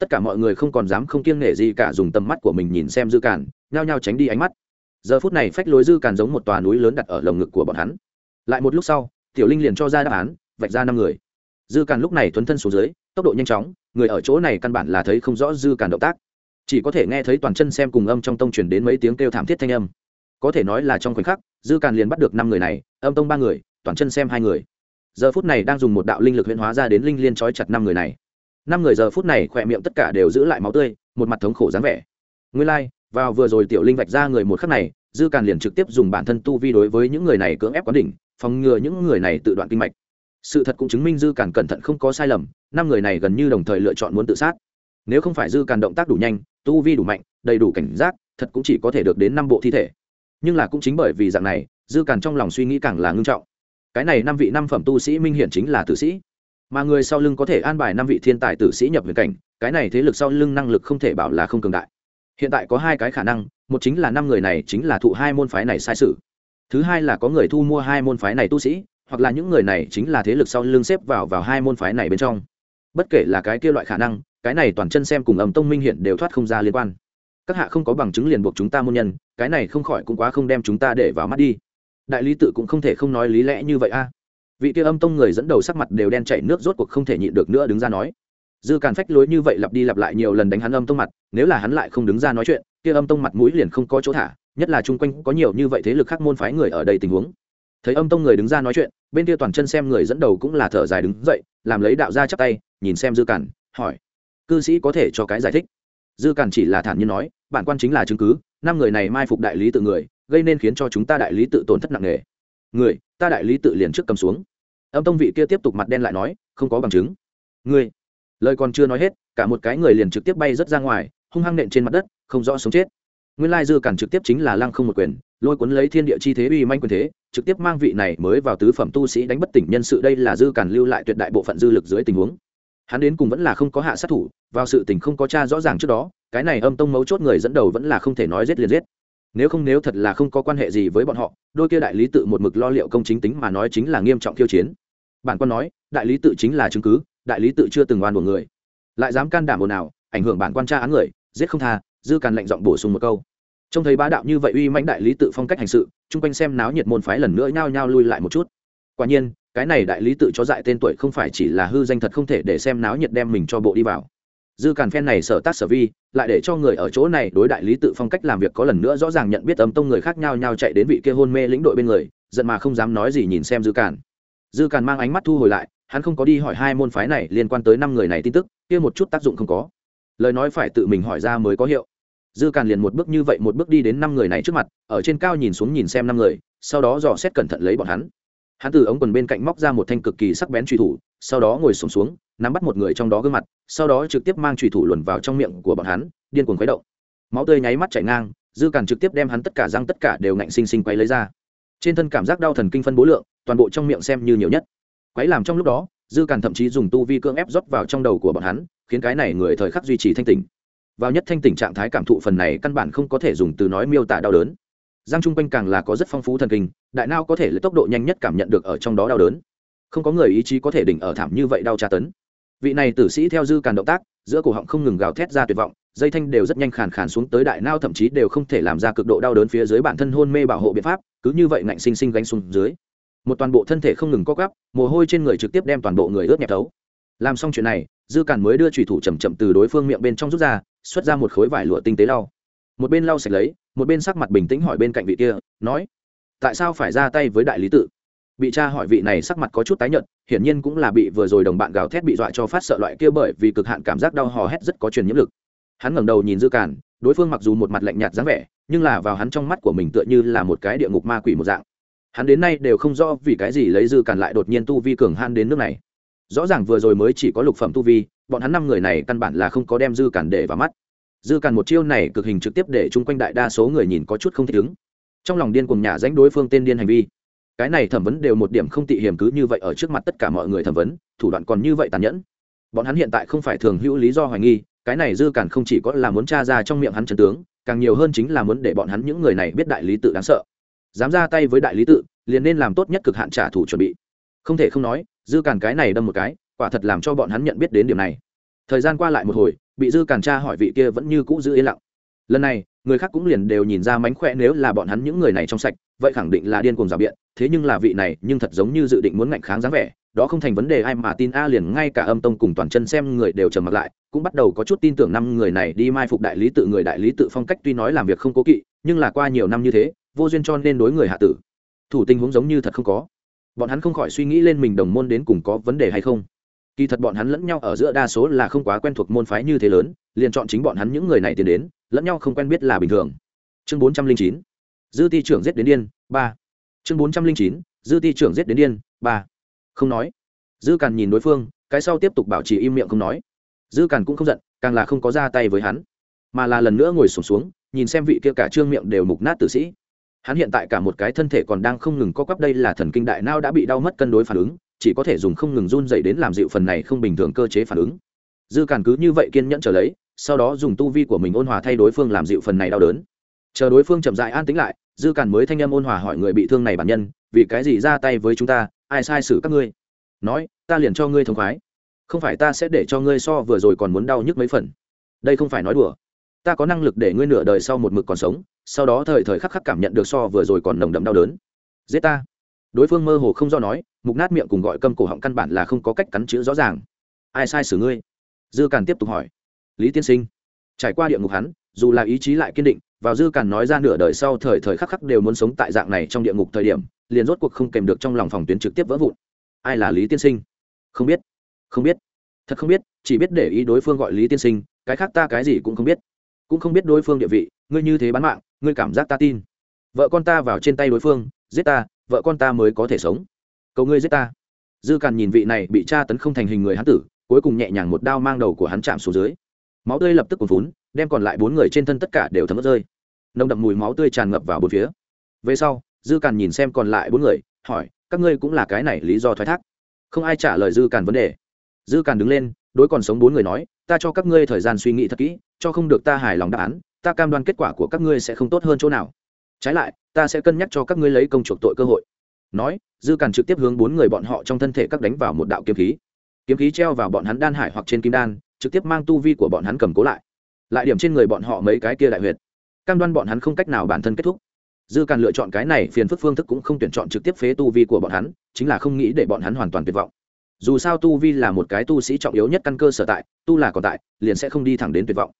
Tất cả mọi người không còn dám không kiêng nể gì cả dùng tầm mắt của mình nhìn xem dư càn, nhao nhao tránh đi ánh mắt. Giờ phút này phách lối dư càn giống một tòa núi lớn đặt ở lồng ngực của bọn hắn. Lại một lúc sau tiểu linh liền cho ra đáp án vạch ra năm người. Dư càn lúc này thuấn thân xuống dưới tốc độ nhanh chóng người ở chỗ này căn bản là thấy không rõ dư càn động tác. Chỉ có thể nghe thấy toàn chân xem cùng âm trong tông chuyển đến mấy tiếng kêu thảm thiết thanh âm. Có thể nói là trong khoảnh khắc dư càn liền bắt được năm người này âm tông ba người toàn chân xem hai người. Giờ phút này đang dùng một đạo linh lực huyễn hóa ra đến linh liên trói chặt năm người này. Năm người giờ phút này khỏe miệng tất cả đều giữ lại máu tươi một mặt thống khổ dáng vẻ. Nguyên lai、like, vào vừa rồi tiểu linh vạch ra người một khắc này, dư càn liền trực tiếp dùng bản thân tu vi đối với những người này cưỡng ép quán đỉnh, phòng ngừa những người này tự đoạn kinh mạch. Sự thật cũng chứng minh dư càn cẩn thận không có sai lầm, năm người này gần như đồng thời lựa chọn muốn tự sát. Nếu không phải dư càn động tác đủ nhanh, tu vi đủ mạnh, đầy đủ cảnh giác, thật cũng chỉ có thể được đến năm bộ thi thể. Nhưng là cũng chính bởi vì dạng này, dư càn trong lòng suy nghĩ càng là ngưng trọng. Cái này năm vị năm phẩm tu sĩ minh hiển chính là tử sĩ. Mà người sau lưng có thể an bài năm vị thiên tài tử sĩ nhập huyền cảnh, cái này thế lực sau lưng năng lực không thể bảo là không cường đại hiện tại có hai cái khả năng, một chính là năm người này chính là thụ hai môn phái này sai sự. Thứ hai là có người thu mua hai môn phái này tu sĩ, hoặc là những người này chính là thế lực sau lưng xếp vào vào hai môn phái này bên trong. Bất kể là cái kia loại khả năng, cái này toàn chân xem cùng Âm tông minh hiện đều thoát không ra liên quan. Các hạ không có bằng chứng liền buộc chúng ta môn nhân, cái này không khỏi cũng quá không đem chúng ta để vào mắt đi. Đại lý tự cũng không thể không nói lý lẽ như vậy a. Vị kia âm tông người dẫn đầu sắc mặt đều đen chảy nước, rốt cuộc không thể nhịn được nữa đứng ra nói dư càn phách lối như vậy lặp đi lặp lại nhiều lần đánh hắn âm tông mặt, nếu là hắn lại không đứng ra nói chuyện, kia âm tông mặt mũi liền không có chỗ thả, nhất là chung quanh có nhiều như vậy thế lực khác môn phái người ở đây tình huống. Thấy âm tông người đứng ra nói chuyện, bên kia toàn chân xem người dẫn đầu cũng là thở dài đứng dậy, làm lấy đạo ra chắp tay, nhìn xem dư càn, hỏi, cư sĩ có thể cho cái giải thích? Dư càn chỉ là thản nhiên nói, bản quan chính là chứng cứ, năm người này mai phục đại lý tự người, gây nên khiến cho chúng ta đại lý tự tổn thất nặng nề. Người, ta đại lý tự liền trước cầm xuống. Âm tông vị kia tiếp tục mặt đen lại nói, không có bằng chứng. Người lời còn chưa nói hết, cả một cái người liền trực tiếp bay rớt ra ngoài, hung hăng nện trên mặt đất, không rõ sống chết. Nguyên lai dư cản trực tiếp chính là lăng không một quyền, lôi cuốn lấy thiên địa chi thế uy manh quyền thế, trực tiếp mang vị này mới vào tứ phẩm tu sĩ đánh bất tỉnh nhân sự đây là dư cản lưu lại tuyệt đại bộ phận dư lực dưới tình huống. Hắn đến cùng vẫn là không có hạ sát thủ, vào sự tình không có cha rõ ràng trước đó, cái này âm tông mấu chốt người dẫn đầu vẫn là không thể nói giết liền giết. Nếu không nếu thật là không có quan hệ gì với bọn họ, đôi kia đại lý tự một mực lo liệu công chính tính mà nói chính là nghiêm trọng khiêu chiến. Bản quan nói, đại lý tự chính là chứng cứ đại lý tự chưa từng oan của người. Lại dám can đảm ồn nào ảnh hưởng bản quan tra án người, giết không tha, dư càn lệnh giọng bổ sung một câu. Trông thấy bá đạo như vậy uy mãnh đại lý tự phong cách hành sự, chung quanh xem náo nhiệt môn phái lần nữa nhao nhao lui lại một chút. Quả nhiên, cái này đại lý tự cho dại tên tuổi không phải chỉ là hư danh thật không thể để xem náo nhiệt đem mình cho bộ đi vào. Dư càn phen này sở tác sở vi, lại để cho người ở chỗ này đối đại lý tự phong cách làm việc có lần nữa rõ ràng nhận biết âm tông người khác nhau nhau chạy đến vị kia hôn mê lĩnh đội bên người, giận mà không dám nói gì nhìn xem dư càn. Dư càn mang ánh mắt thu hồi lại hắn không có đi hỏi hai môn phái này liên quan tới năm người này tin tức kia một chút tác dụng không có. Lời nói phải tự mình hỏi ra mới có hiệu. Dư càn liền một bước như vậy một bước đi đến năm người này trước mặt ở trên cao nhìn xuống nhìn xem năm người sau đó dò xét cẩn thận lấy bọn hắn. Hắn từ ống quần bên cạnh móc ra một thanh cực kỳ sắc bén truy thủ sau đó ngồi sùng xuống, xuống nắm bắt một người trong đó gương mặt sau đó trực tiếp mang truy thủ luồn vào trong miệng của bọn hắn điên cuồng khuấy động. Máu tươi nháy mắt chảy ngang dư càn trực tiếp đem hắn tất cả răng tất cả đều ngạnh xinh xinh quay lấy ra. Trên thân cảm giác đau thần kinh phân bố lượng toàn bộ trong miệng xem như nhiều nhất quấy làm trong lúc đó, dư càn thậm chí dùng tu vi cưỡng ép rót vào trong đầu của bọn hắn, khiến cái này người thời khắc duy trì thanh tỉnh. Vào nhất thanh tỉnh trạng thái cảm thụ phần này căn bản không có thể dùng từ nói miêu tả đau đớn. Giang trung quanh càng là có rất phong phú thần kinh, đại nao có thể lấy tốc độ nhanh nhất cảm nhận được ở trong đó đau đớn. Không có người ý chí có thể đỉnh ở thảm như vậy đau tra tấn. Vị này tử sĩ theo dư càn động tác, giữa cổ họng không ngừng gào thét ra tuyệt vọng, dây thanh đều rất nhanh khàn khàn xuống tới đại nao thậm chí đều không thể làm ra cực độ đau đớn phía dưới bản thân hôn mê bảo hộ biện pháp, cứ như vậy ngạnh sinh sinh gánh xuống dưới một toàn bộ thân thể không ngừng co gắp mồ hôi trên người trực tiếp đem toàn bộ người ướt nhẹp thấu. Làm xong chuyện này, dư càn mới đưa trùy thủ chầm chậm từ đối phương miệng bên trong rút ra, xuất ra một khối vải lụa tinh tế lau. Một bên lau sạch lấy, một bên sắc mặt bình tĩnh hỏi bên cạnh vị kia, nói, tại sao phải ra tay với đại lý tự bị cha hỏi vị này sắc mặt có chút tái nhợt, hiển nhiên cũng là bị vừa rồi đồng bạn gào thét bị dọa cho phát sợ loại kia bởi vì cực hạn cảm giác đau hò hét rất có truyền nhiễm lực. Hắn ngẩng đầu nhìn dư càn đối phương mặc dù một mặt lạnh nhạt dáng vẻ, nhưng là vào hắn trong mắt của mình tựa như là một cái địa ngục ma quỷ một dạng hắn đến nay đều không rõ vì cái gì lấy dư cản lại đột nhiên tu vi cường han đến nước này. Rõ ràng vừa rồi mới chỉ có lục phẩm tu vi, bọn hắn năm người này căn bản là không có đem dư cản để vào mắt. Dư cản một chiêu này cực hình trực tiếp để chung quanh đại đa số người nhìn có chút không thích ứng. Trong lòng điên cùng nhà danh đối phương tên điên hành vi. Cái này thẩm vấn đều một điểm không tị hiểm cứ như vậy ở trước mặt tất cả mọi người thẩm vấn, thủ đoạn còn như vậy tàn nhẫn. Bọn hắn hiện tại không phải thường hữu lý do hoài nghi, cái này dư cản không chỉ có là muốn t r a ra trong miệng hắn trần tướng, càng nhiều hơn chính là muốn để bọn hắn những người này biết đại lý tự đáng sợ dám ra tay với đại lý tự, liền nên làm tốt nhất cực hạn trả thù chuẩn bị. Không thể không nói, dư càn cái này đâm một cái, quả thật làm cho bọn hắn nhận biết đến điểm này. Thời gian qua lại một hồi, bị dư càn tra hỏi vị kia vẫn như cũ giữ yên lặng. Lần này, người khác cũng liền đều nhìn ra mánh khỏe nếu là bọn hắn những người này trong sạch, vậy khẳng định là điên cuồng rào biện, thế nhưng là vị này, nhưng thật giống như dự định muốn ngạnh kháng dáng vẻ, đó không thành vấn đề ai mà tin a liền ngay cả âm tông cùng toàn chân xem người đều trầm mặc lại, cũng bắt đầu có chút tin tưởng năm người này đi mai phục đại lý tự, người đại lý tự phong cách tuy nói làm việc không cố kỵ, nhưng là qua nhiều năm như thế vô duyên cho nên đối người hạ tử. Thủ tình huống giống như thật không có. Bọn hắn không khỏi suy nghĩ lên mình đồng môn đến cùng có vấn đề hay không. Kỳ thật bọn hắn lẫn nhau ở giữa đa số là không quá quen thuộc môn phái như thế lớn liền chọn chính bọn hắn những người này tiến đến lẫn nhau không quen biết là bình thường. Chương bốn trăm linh chín. Dư ti trưởng giết đến điên ba. Chương bốn trăm linh chín. Dư ti trưởng giết đến điên ba. Không nói. Dư càn nhìn đối phương cái sau tiếp tục bảo trì im miệng không nói. Dư càn cũng không giận càng là không có ra tay với hắn mà là lần nữa ngồi sùng xuống, xuống nhìn xem vị kia cả trương miệng đều mục nát tử sĩ hắn hiện tại cả một cái thân thể còn đang không ngừng co quắp đây là thần kinh đại nao đã bị đau mất cân đối phản ứng, chỉ có thể dùng không ngừng run dậy đến làm dịu phần này không bình thường cơ chế phản ứng. Dư càn cứ như vậy kiên nhẫn trở lấy, sau đó dùng tu vi của mình ôn hòa thay đối phương làm dịu phần này đau đớn. Chờ đối phương chậm dại an tính lại, dư càn mới thanh âm ôn hòa hỏi người bị thương này bản nhân, vì cái gì ra tay với chúng ta, ai sai xử các ngươi? Nói, ta liền cho ngươi thống khoái. Không phải ta sẽ để cho ngươi so vừa rồi còn muốn đau nhức mấy phần. Đây không phải nói đùa. Ta có năng lực để ngươi nửa đời sau một mực còn sống sau đó thời thời khắc khắc cảm nhận được so vừa rồi còn nồng đậm đau đớn. Giết ta. Đối phương mơ hồ không do nói, mục nát miệng cùng gọi câm cổ họng căn bản là không có cách cắn chữ rõ ràng. Ai sai xử ngươi? Dư càn tiếp tục hỏi. Lý tiên sinh. Trải qua địa ngục hắn, dù là ý chí lại kiên định, vào dư càn nói ra nửa đời sau thời thời khắc khắc đều muốn sống tại dạng này trong địa ngục thời điểm, liền rốt cuộc không kèm được trong lòng phòng tuyến trực tiếp vỡ vụn. Ai là lý tiên sinh? Không biết. Không biết. Thật không biết, chỉ biết để ý đối phương gọi lý tiên sinh, cái khác ta cái gì cũng không biết. Cũng không biết đối phương địa vị, ngươi như thế bán mạng ngươi cảm giác ta tin. Vợ con ta vào trên tay đối phương, giết ta, vợ con ta mới có thể sống. Cầu ngươi giết ta. Dư càn nhìn vị này bị tra tấn không thành hình người hắn tử, cuối cùng nhẹ nhàng một đao mang đầu của hắn chạm xuống dưới. Máu tươi lập tức cuồn vún đem còn lại bốn người trên thân tất cả đều thấm ướt rơi. Nồng đậm mùi máu tươi tràn ngập vào bốn phía. Về sau, dư càn nhìn xem còn lại bốn người, hỏi, các ngươi cũng là cái này lý do thoái thác? Không ai trả lời dư càn vấn đề. Dư càn đứng lên, đối còn sống bốn người nói, ta cho các ngươi thời gian suy nghĩ thật kỹ, cho không được ta hài lòng đáp án ta cam đoan kết quả của các ngươi sẽ không tốt hơn chỗ nào. Trái lại, ta sẽ cân nhắc cho các ngươi lấy công chuộc tội cơ hội. Nói, dư càn trực tiếp hướng bốn người bọn họ trong thân thể các đánh vào một đạo kiếm khí. Kiếm khí treo vào bọn hắn đan hải hoặc trên kim đan, trực tiếp mang tu vi của bọn hắn cầm cố lại. Lại điểm trên người bọn họ mấy cái kia đại huyệt. Cam đoan bọn hắn không cách nào bản thân kết thúc. Dư càn lựa chọn cái này phiền phức phương thức cũng không tuyển chọn trực tiếp phế tu vi của bọn hắn, chính là không nghĩ để bọn hắn hoàn toàn tuyệt vọng. Dù sao tu vi là một cái tu sĩ trọng yếu nhất căn cơ sở tại, tu là còn tại, liền sẽ không đi thẳng đến tuyệt vọng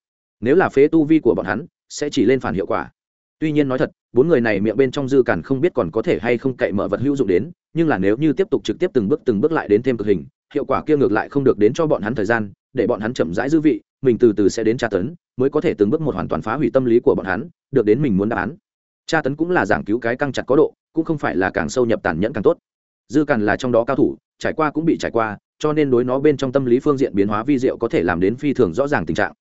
nếu là phế tu vi của bọn hắn, sẽ chỉ lên phản hiệu quả. Tuy nhiên nói thật, bốn người này miệng bên trong dư càn không biết còn có thể hay không cậy mở vật hữu dụng đến, nhưng là nếu như tiếp tục trực tiếp từng bước từng bước lại đến thêm cực hình, hiệu quả kia ngược lại không được đến cho bọn hắn thời gian, để bọn hắn chậm rãi dư vị, mình từ từ sẽ đến tra tấn, mới có thể từng bước một hoàn toàn phá hủy tâm lý của bọn hắn, được đến mình muốn đáp án. Tra tấn cũng là giảng cứu cái căng chặt có độ, cũng không phải là càng sâu nhập tàn nhẫn càng tốt. Dư càn là trong đó cao thủ, trải qua cũng bị trải qua, cho nên đối nó bên trong tâm lý phương diện biến hóa vi diệu có thể làm đến phi thường rõ ràng tình trạng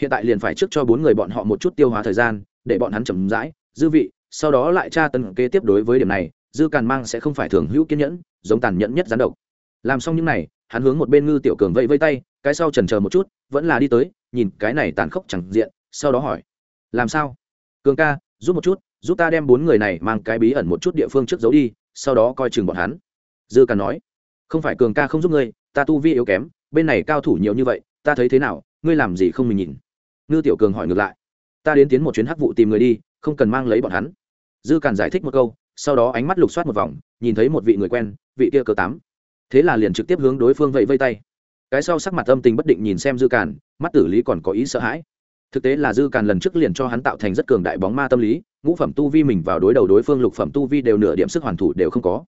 hiện tại liền phải trước cho bốn người bọn họ một chút tiêu hóa thời gian, để bọn hắn chậm rãi. Dư vị, sau đó lại tra tấn kế tiếp đối với điểm này, dư càn mang sẽ không phải thường hữu kiên nhẫn, giống tàn nhẫn nhất gián độc. Làm xong những này, hắn hướng một bên ngư tiểu cường vẫy vây tay, cái sau trần chờ một chút, vẫn là đi tới, nhìn cái này tàn khốc chẳng diện, sau đó hỏi, làm sao? Cường ca, giúp một chút, giúp ta đem bốn người này mang cái bí ẩn một chút địa phương trước giấu đi, sau đó coi chừng bọn hắn. Dư càn nói, không phải cường ca không giúp ngươi, ta tu vi yếu kém, bên này cao thủ nhiều như vậy, ta thấy thế nào, ngươi làm gì không mình nhìn? Ngư tiểu cường hỏi ngược lại. Ta đến tiến một chuyến hắc vụ tìm người đi, không cần mang lấy bọn hắn. Dư càn giải thích một câu, sau đó ánh mắt lục soát một vòng, nhìn thấy một vị người quen, vị kia cờ tám. Thế là liền trực tiếp hướng đối phương vẫy vây tay. Cái sau sắc mặt âm tình bất định nhìn xem dư càn, mắt tử lý còn có ý sợ hãi. Thực tế là dư càn lần trước liền cho hắn tạo thành rất cường đại bóng ma tâm lý, ngũ phẩm tu vi mình vào đối đầu đối phương, lục phẩm tu vi đều nửa điểm sức hoàn thủ đều không có.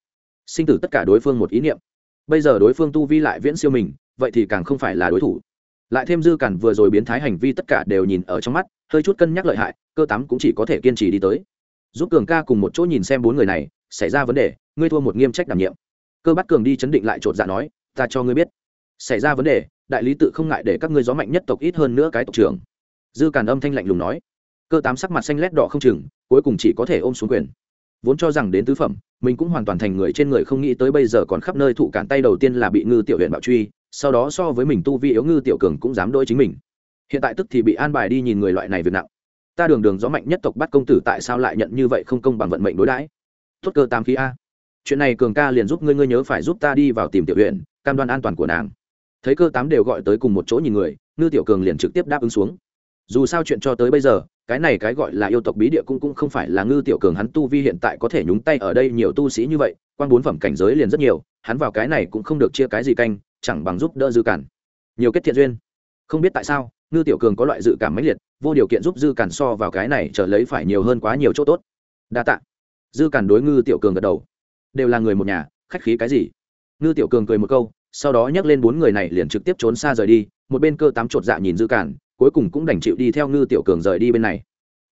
Sinh tử tất cả đối phương một ý niệm. Bây giờ đối phương tu vi lại viễn siêu mình, vậy thì càng không phải là đối thủ lại thêm dư cản vừa rồi biến thái hành vi tất cả đều nhìn ở trong mắt, hơi chút cân nhắc lợi hại, cơ tắm cũng chỉ có thể kiên trì đi tới. Giúp cường ca cùng một chỗ nhìn xem bốn người này, xảy ra vấn đề, ngươi thua một nghiêm trách đảm nhiệm. Cơ bắt cường đi chấn định lại chột dạ nói, ta cho ngươi biết, xảy ra vấn đề, đại lý tự không ngại để các ngươi gió mạnh nhất tộc ít hơn nữa cái tộc trưởng. Dư càn âm thanh lạnh lùng nói. Cơ tám sắc mặt xanh lét đỏ không chừng, cuối cùng chỉ có thể ôm xuống quyền. Vốn cho rằng đến tứ phẩm, mình cũng hoàn toàn thành người trên người không nghĩ tới bây giờ còn khắp nơi thụ cản tay đầu tiên là bị ngư tiểu huyện bạo truy sau đó so với mình tu vi yếu ngư tiểu cường cũng dám đôi chính mình. Hiện tại tức thì bị an bài đi nhìn người loại này việc nặng. Ta đường đường gió mạnh nhất tộc bắt công tử tại sao lại nhận như vậy không công bằng vận mệnh đối đãi? Tốt cơ tam khí a. Chuyện này cường ca liền giúp ngươi ngươi nhớ phải giúp ta đi vào tìm tiểu huyện, cam đoan an toàn của nàng. Thấy cơ tám đều gọi tới cùng một chỗ nhìn người, ngư tiểu cường liền trực tiếp đáp ứng xuống. Dù sao chuyện cho tới bây giờ, cái này cái gọi là yêu tộc bí địa cũng cũng không phải là ngư tiểu cường hắn tu vi hiện tại có thể nhúng tay ở đây nhiều tu sĩ như vậy quan bốn phẩm cảnh giới liền rất nhiều, hắn vào cái này cũng không được chia cái gì canh chẳng bằng giúp đỡ dư cản. Nhiều kết thiện duyên. Không biết tại sao, ngư tiểu cường có loại dự cảm mãnh liệt, vô điều kiện giúp dư cản so vào cái này trở lấy phải nhiều hơn quá nhiều chỗ tốt. Đa tạ. Dư cản đối ngư tiểu cường gật đầu. Đều là người một nhà, khách khí cái gì? Ngư tiểu cường cười một câu, sau đó nhắc lên bốn người này liền trực tiếp trốn xa rời đi, một bên cơ tám chột dạ nhìn dư cản, cuối cùng cũng đành chịu đi theo ngư tiểu cường rời đi bên này.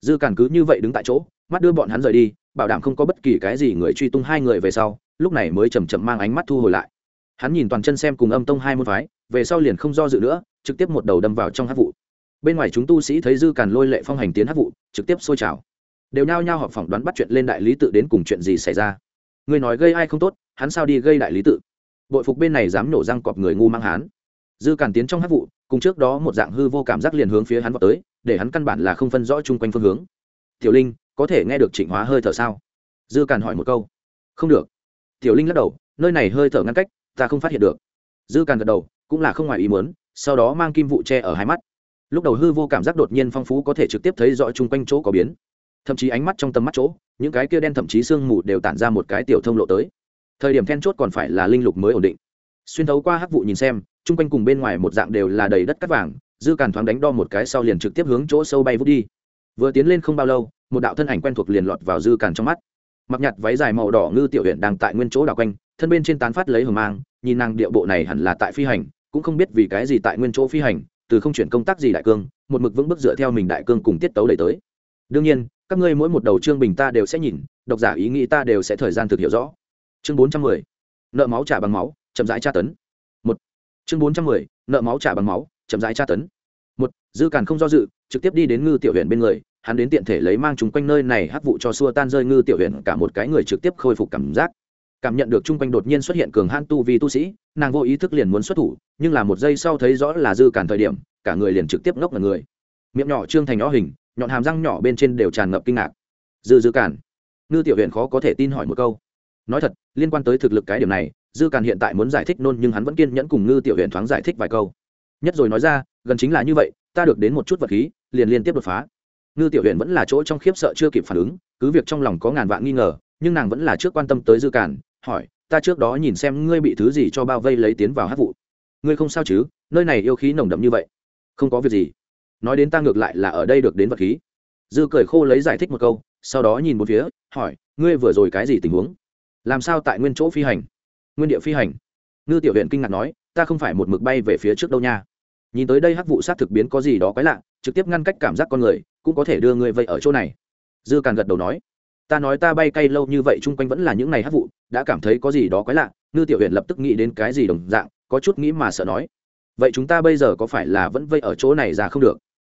Dư cản cứ như vậy đứng tại chỗ, mắt đưa bọn hắn rời đi, bảo đảm không có bất kỳ cái gì người truy tung hai người về sau, lúc này mới chầm chậm mang ánh mắt thu hồi lại hắn nhìn toàn chân xem cùng âm tông hai môn phái, về sau liền không do dự nữa, trực tiếp một đầu đâm vào trong hát vụ. Bên ngoài chúng tu sĩ thấy dư càn lôi lệ phong hành tiến hát vụ, trực tiếp sôi trào. Đều nhao nhao họp phỏng đoán bắt chuyện lên đại lý tự đến cùng chuyện gì xảy ra. Người nói gây ai không tốt, hắn sao đi gây đại lý tự? Bội phục bên này dám nổ răng cọp người ngu mang hán dư càn tiến trong hát vụ, cùng trước đó một dạng hư vô cảm giác liền hướng phía hắn vào tới, để hắn căn bản là không phân rõ chung quanh phương hướng. Tiểu linh, có thể nghe được trịnh hóa hơi thở sao? Dư càn hỏi một câu. Không được. Tiểu linh lắc đầu, nơi này hơi thở ngăn cách ta không phát hiện được. Dư càn gật đầu, cũng là không ngoài ý muốn, sau đó mang kim vụ che ở hai mắt. Lúc đầu hư vô cảm giác đột nhiên phong phú có thể trực tiếp thấy rõ chung quanh chỗ có biến. Thậm chí ánh mắt trong tầm mắt chỗ, những cái kia đen thậm chí sương mù đều tản ra một cái tiểu thông lộ tới. Thời điểm then chốt còn phải là linh lục mới ổn định. Xuyên thấu qua hắc vụ nhìn xem, chung quanh cùng bên ngoài một dạng đều là đầy đất cắt vàng, dư càn thoáng đánh đo một cái sau liền trực tiếp hướng chỗ sâu bay vút đi. Vừa tiến lên không bao lâu, một đạo thân ảnh quen thuộc liền lọt vào dư càn trong mắt. Mặc nhặt váy dài màu đỏ ngư tiểu huyện đang tại nguyên chỗ đảo quanh thân bên trên tán phát lấy hờ mang, nhìn nàng điệu bộ này hẳn là tại phi hành, cũng không biết vì cái gì tại nguyên chỗ phi hành, từ không chuyển công tác gì đại cương, một mực vững bước dựa theo mình đại cương cùng tiết tấu đẩy tới. Đương nhiên, các ngươi mỗi một đầu chương bình ta đều sẽ nhìn, độc giả ý nghĩ ta đều sẽ thời gian thực hiểu rõ. Chương bốn trăm mười, nợ máu trả bằng máu, chậm rãi tra tấn. Một, chương bốn trăm mười, nợ máu trả bằng máu, chậm rãi tra tấn. Một, dư càn không do dự, trực tiếp đi đến ngư tiểu huyện bên người, hắn đến tiện thể lấy mang chúng quanh nơi này hắc vụ cho xua tan rơi ngư tiểu huyện cả một cái người trực tiếp khôi phục cảm giác cảm nhận được chung quanh đột nhiên xuất hiện cường han tu vi tu sĩ, nàng vô ý thức liền muốn xuất thủ, nhưng là một giây sau thấy rõ là dư cản thời điểm, cả người liền trực tiếp ngốc là người. Miệng nhỏ trương thành nhỏ hình, nhọn hàm răng nhỏ bên trên đều tràn ngập kinh ngạc. Dư dư cản. Ngư tiểu huyện khó có thể tin hỏi một câu. Nói thật, liên quan tới thực lực cái điểm này, dư cản hiện tại muốn giải thích nôn nhưng hắn vẫn kiên nhẫn cùng ngư tiểu huyện thoáng giải thích vài câu. Nhất rồi nói ra, gần chính là như vậy, ta được đến một chút vật khí, liền liên tiếp đột phá. Ngư tiểu huyện vẫn là chỗ trong khiếp sợ chưa kịp phản ứng, cứ việc trong lòng có ngàn vạn nghi ngờ, nhưng nàng vẫn là trước quan tâm tới dư cản hỏi, ta trước đó nhìn xem ngươi bị thứ gì cho bao vây lấy tiến vào hát vụ. Ngươi không sao chứ? Nơi này yêu khí nồng đậm như vậy. Không có việc gì. Nói đến ta ngược lại là ở đây được đến vật khí. Dư cười khô lấy giải thích một câu, sau đó nhìn một phía, hỏi, ngươi vừa rồi cái gì tình huống? Làm sao tại nguyên chỗ phi hành? Nguyên địa phi hành? Ngư tiểu huyện kinh ngạc nói, ta không phải một mực bay về phía trước đâu nha. Nhìn tới đây hắc vụ sát thực biến có gì đó quái lạ, trực tiếp ngăn cách cảm giác con người, cũng có thể đưa ngươi vậy ở chỗ này. Dư càn gật đầu nói ta nói ta bay cay lâu như vậy chung quanh vẫn là những ngày hát vụ, đã cảm thấy có gì đó quái lạ, ngư tiểu huyện lập tức nghĩ đến cái gì đồng dạng, có chút nghĩ mà sợ nói. Vậy chúng ta bây giờ có phải là vẫn vây ở chỗ này ra không được?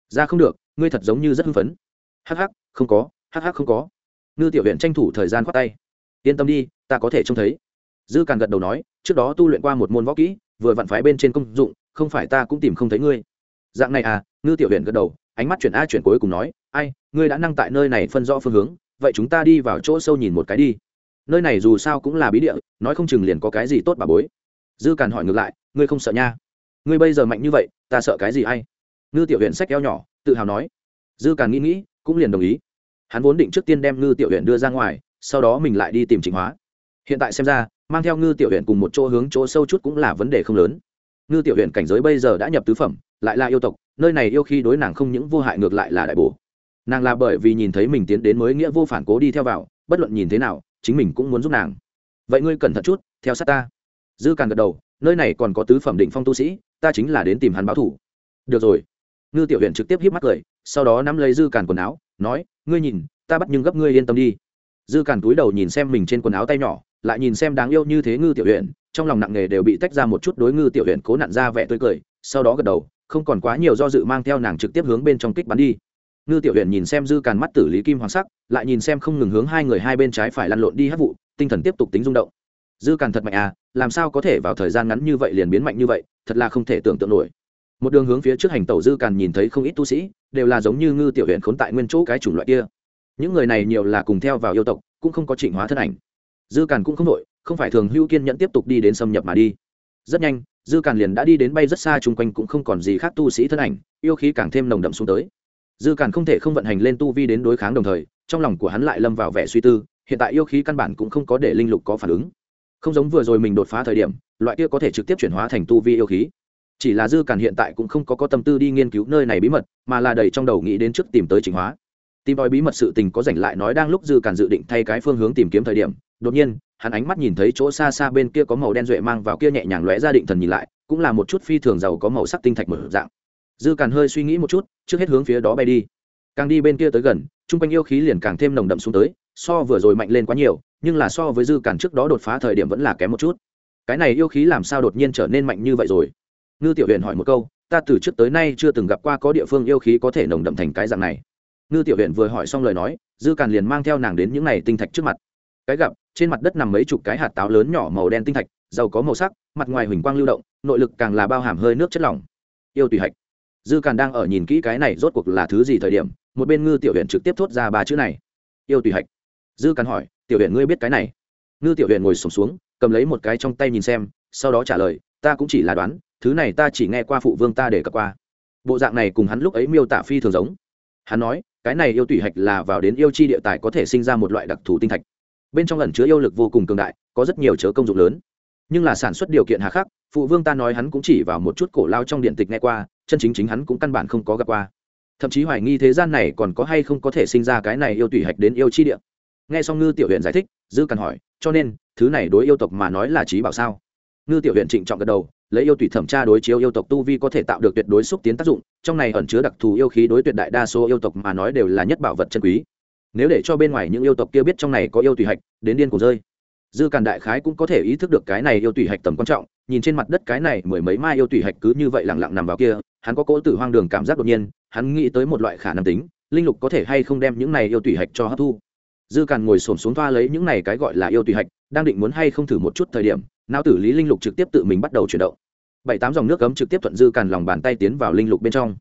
Ra không được, ngươi thật giống như rất hưng phấn. Hắc hắc, không có, hắc hắc không có. Ngư tiểu huyện tranh thủ thời gian khoát tay. Yên tâm đi, ta có thể trông thấy. Dư càng gật đầu nói, trước đó tu luyện qua một môn võ kỹ, vừa vặn phái bên trên công dụng, không phải ta cũng tìm không thấy ngươi. Dạng này à ngư tiểu huyện gật đầu, ánh mắt chuyển a chuyển cuối cùng nói, ai, ngươi đã năng tại nơi này phân rõ phương hướng vậy chúng ta đi vào chỗ sâu nhìn một cái đi. Nơi này dù sao cũng là bí địa, nói không chừng liền có cái gì tốt bà bối. Dư càn hỏi ngược lại, ngươi không sợ nha? Ngươi bây giờ mạnh như vậy, ta sợ cái gì hay? Ngư tiểu huyện sách eo nhỏ, tự hào nói. Dư càn nghĩ nghĩ, cũng liền đồng ý. Hắn vốn định trước tiên đem ngư tiểu huyện đưa ra ngoài, sau đó mình lại đi tìm chính hóa. Hiện tại xem ra, mang theo ngư tiểu huyện cùng một chỗ hướng chỗ sâu chút cũng là vấn đề không lớn. Ngư tiểu huyện cảnh giới bây giờ đã nhập tứ phẩm, lại là yêu tộc, nơi này yêu khi đối nàng không những vô hại ngược lại là đại bổ nàng là bởi vì nhìn thấy mình tiến đến mới nghĩa vô phản cố đi theo vào, bất luận nhìn thế nào, chính mình cũng muốn giúp nàng. Vậy ngươi cẩn thận chút, theo sát ta. Dư càn gật đầu, nơi này còn có tứ phẩm định phong tu sĩ, ta chính là đến tìm hắn báo thủ. Được rồi. Ngư tiểu huyện trực tiếp hiếp mắt cười, sau đó nắm lấy dư càn quần áo, nói, ngươi nhìn, ta bắt nhưng gấp ngươi yên tâm đi. Dư càn túi đầu nhìn xem mình trên quần áo tay nhỏ, lại nhìn xem đáng yêu như thế ngư tiểu huyện trong lòng nặng nề đều bị tách ra một chút đối ngư tiểu huyện cố nặn ra vẻ tươi cười, sau đó gật đầu, không còn quá nhiều do dự mang theo nàng trực tiếp hướng bên trong kích bắn đi ngư tiểu huyện nhìn xem dư càn mắt tử lý kim hoàng sắc, lại nhìn xem không ngừng hướng hai người hai bên trái phải lăn lộn đi hát vụ, tinh thần tiếp tục tính rung động. Dư càn thật mạnh à làm sao có thể vào thời gian ngắn như vậy liền biến mạnh như vậy, thật là không thể tưởng tượng nổi. Một đường hướng phía trước hành tẩu dư càn nhìn thấy không ít tu sĩ, đều là giống như ngư tiểu huyện khốn tại nguyên chỗ cái chủng loại kia. Những người này nhiều là cùng theo vào yêu tộc, cũng không có trịnh hóa thân ảnh. Dư càn cũng không đội không phải thường hưu kiên nhẫn tiếp tục đi đến xâm nhập mà đi. Rất nhanh, dư càn liền đã đi đến bay rất xa chung quanh cũng không còn gì khác tu sĩ thân ảnh, yêu khí càng thêm nồng đậm xuống tới dư càn không thể không vận hành lên tu vi đến đối kháng đồng thời, trong lòng của hắn lại lâm vào vẻ suy tư, hiện tại yêu khí căn bản cũng không có để linh lục có phản ứng. Không giống vừa rồi mình đột phá thời điểm, loại kia có thể trực tiếp chuyển hóa thành tu vi yêu khí. Chỉ là dư càn hiện tại cũng không có có tâm tư đi nghiên cứu nơi này bí mật, mà là đầy trong đầu nghĩ đến trước tìm tới trình hóa. Tìm đòi bí mật sự tình có rảnh lại nói đang lúc dư càn dự định thay cái phương hướng tìm kiếm thời điểm, đột nhiên, hắn ánh mắt nhìn thấy chỗ xa xa bên kia có màu đen duệ mang vào kia nhẹ nhàng lóe ra định thần nhìn lại, cũng là một chút phi thường giàu có màu sắc tinh thạch mở dạng dư càn hơi suy nghĩ một chút, trước hết hướng phía đó bay đi. Càng đi bên kia tới gần, chung quanh yêu khí liền càng thêm nồng đậm xuống tới, so vừa rồi mạnh lên quá nhiều, nhưng là so với dư càn trước đó đột phá thời điểm vẫn là kém một chút. Cái này yêu khí làm sao đột nhiên trở nên mạnh như vậy rồi? Ngư tiểu huyền hỏi một câu, ta từ trước tới nay chưa từng gặp qua có địa phương yêu khí có thể nồng đậm thành cái dạng này. Ngư tiểu huyền vừa hỏi xong lời nói, dư càn liền mang theo nàng đến những này tinh thạch trước mặt. Cái gặp, trên mặt đất nằm mấy chục cái hạt táo lớn nhỏ màu đen tinh thạch, giàu có màu sắc, mặt ngoài huỳnh quang lưu động, nội lực càng là bao hàm hơi nước chất lỏng. Yêu tùy hạch dư càn đang ở nhìn kỹ cái này rốt cuộc là thứ gì thời điểm, một bên ngư tiểu huyện trực tiếp thốt ra ba chữ này. Yêu tùy hạch. Dư càn hỏi, tiểu huyện ngươi biết cái này? Ngư tiểu huyện ngồi sổm xuống, cầm lấy một cái trong tay nhìn xem, sau đó trả lời, ta cũng chỉ là đoán, thứ này ta chỉ nghe qua phụ vương ta để cập qua. Bộ dạng này cùng hắn lúc ấy miêu tả phi thường giống. Hắn nói, cái này yêu tùy hạch là vào đến yêu chi địa tài có thể sinh ra một loại đặc thù tinh thạch. Bên trong ẩn chứa yêu lực vô cùng cường đại, có rất nhiều chớ công dụng lớn. Nhưng là sản xuất điều kiện hà khắc, phụ vương ta nói hắn cũng chỉ vào một chút cổ lao trong điện tịch nghe qua chân chính chính hắn cũng căn bản không có gặp qua. Thậm chí hoài nghi thế gian này còn có hay không có thể sinh ra cái này yêu tùy hạch đến yêu chi địa. Nghe xong ngư tiểu huyện giải thích, dư cần hỏi, cho nên, thứ này đối yêu tộc mà nói là trí bảo sao? Ngư tiểu huyện trịnh trọng gật đầu, lấy yêu tùy thẩm tra đối chiếu yêu tộc tu vi có thể tạo được tuyệt đối xúc tiến tác dụng, trong này ẩn chứa đặc thù yêu khí đối tuyệt đại đa số yêu tộc mà nói đều là nhất bảo vật chân quý. Nếu để cho bên ngoài những yêu tộc kia biết trong này có yêu tùy hạch, đến điên cùng rơi. Dư càn đại khái cũng có thể ý thức được cái này yêu tùy hạch tầm quan trọng, nhìn trên mặt đất cái này mười mấy mai yêu tùy hạch cứ như vậy lẳng lặng nằm vào kia hắn có cỗ tử hoang đường cảm giác đột nhiên, hắn nghĩ tới một loại khả năng tính, linh lục có thể hay không đem những này yêu tùy hạch cho hấp thu. Dư càn ngồi xổm xuống thoa lấy những này cái gọi là yêu tùy hạch, đang định muốn hay không thử một chút thời điểm não tử lý linh lục trực tiếp tự mình bắt đầu chuyển động. Bảy tám dòng nước cấm trực tiếp thuận dư càn lòng bàn tay tiến vào linh lục bên trong.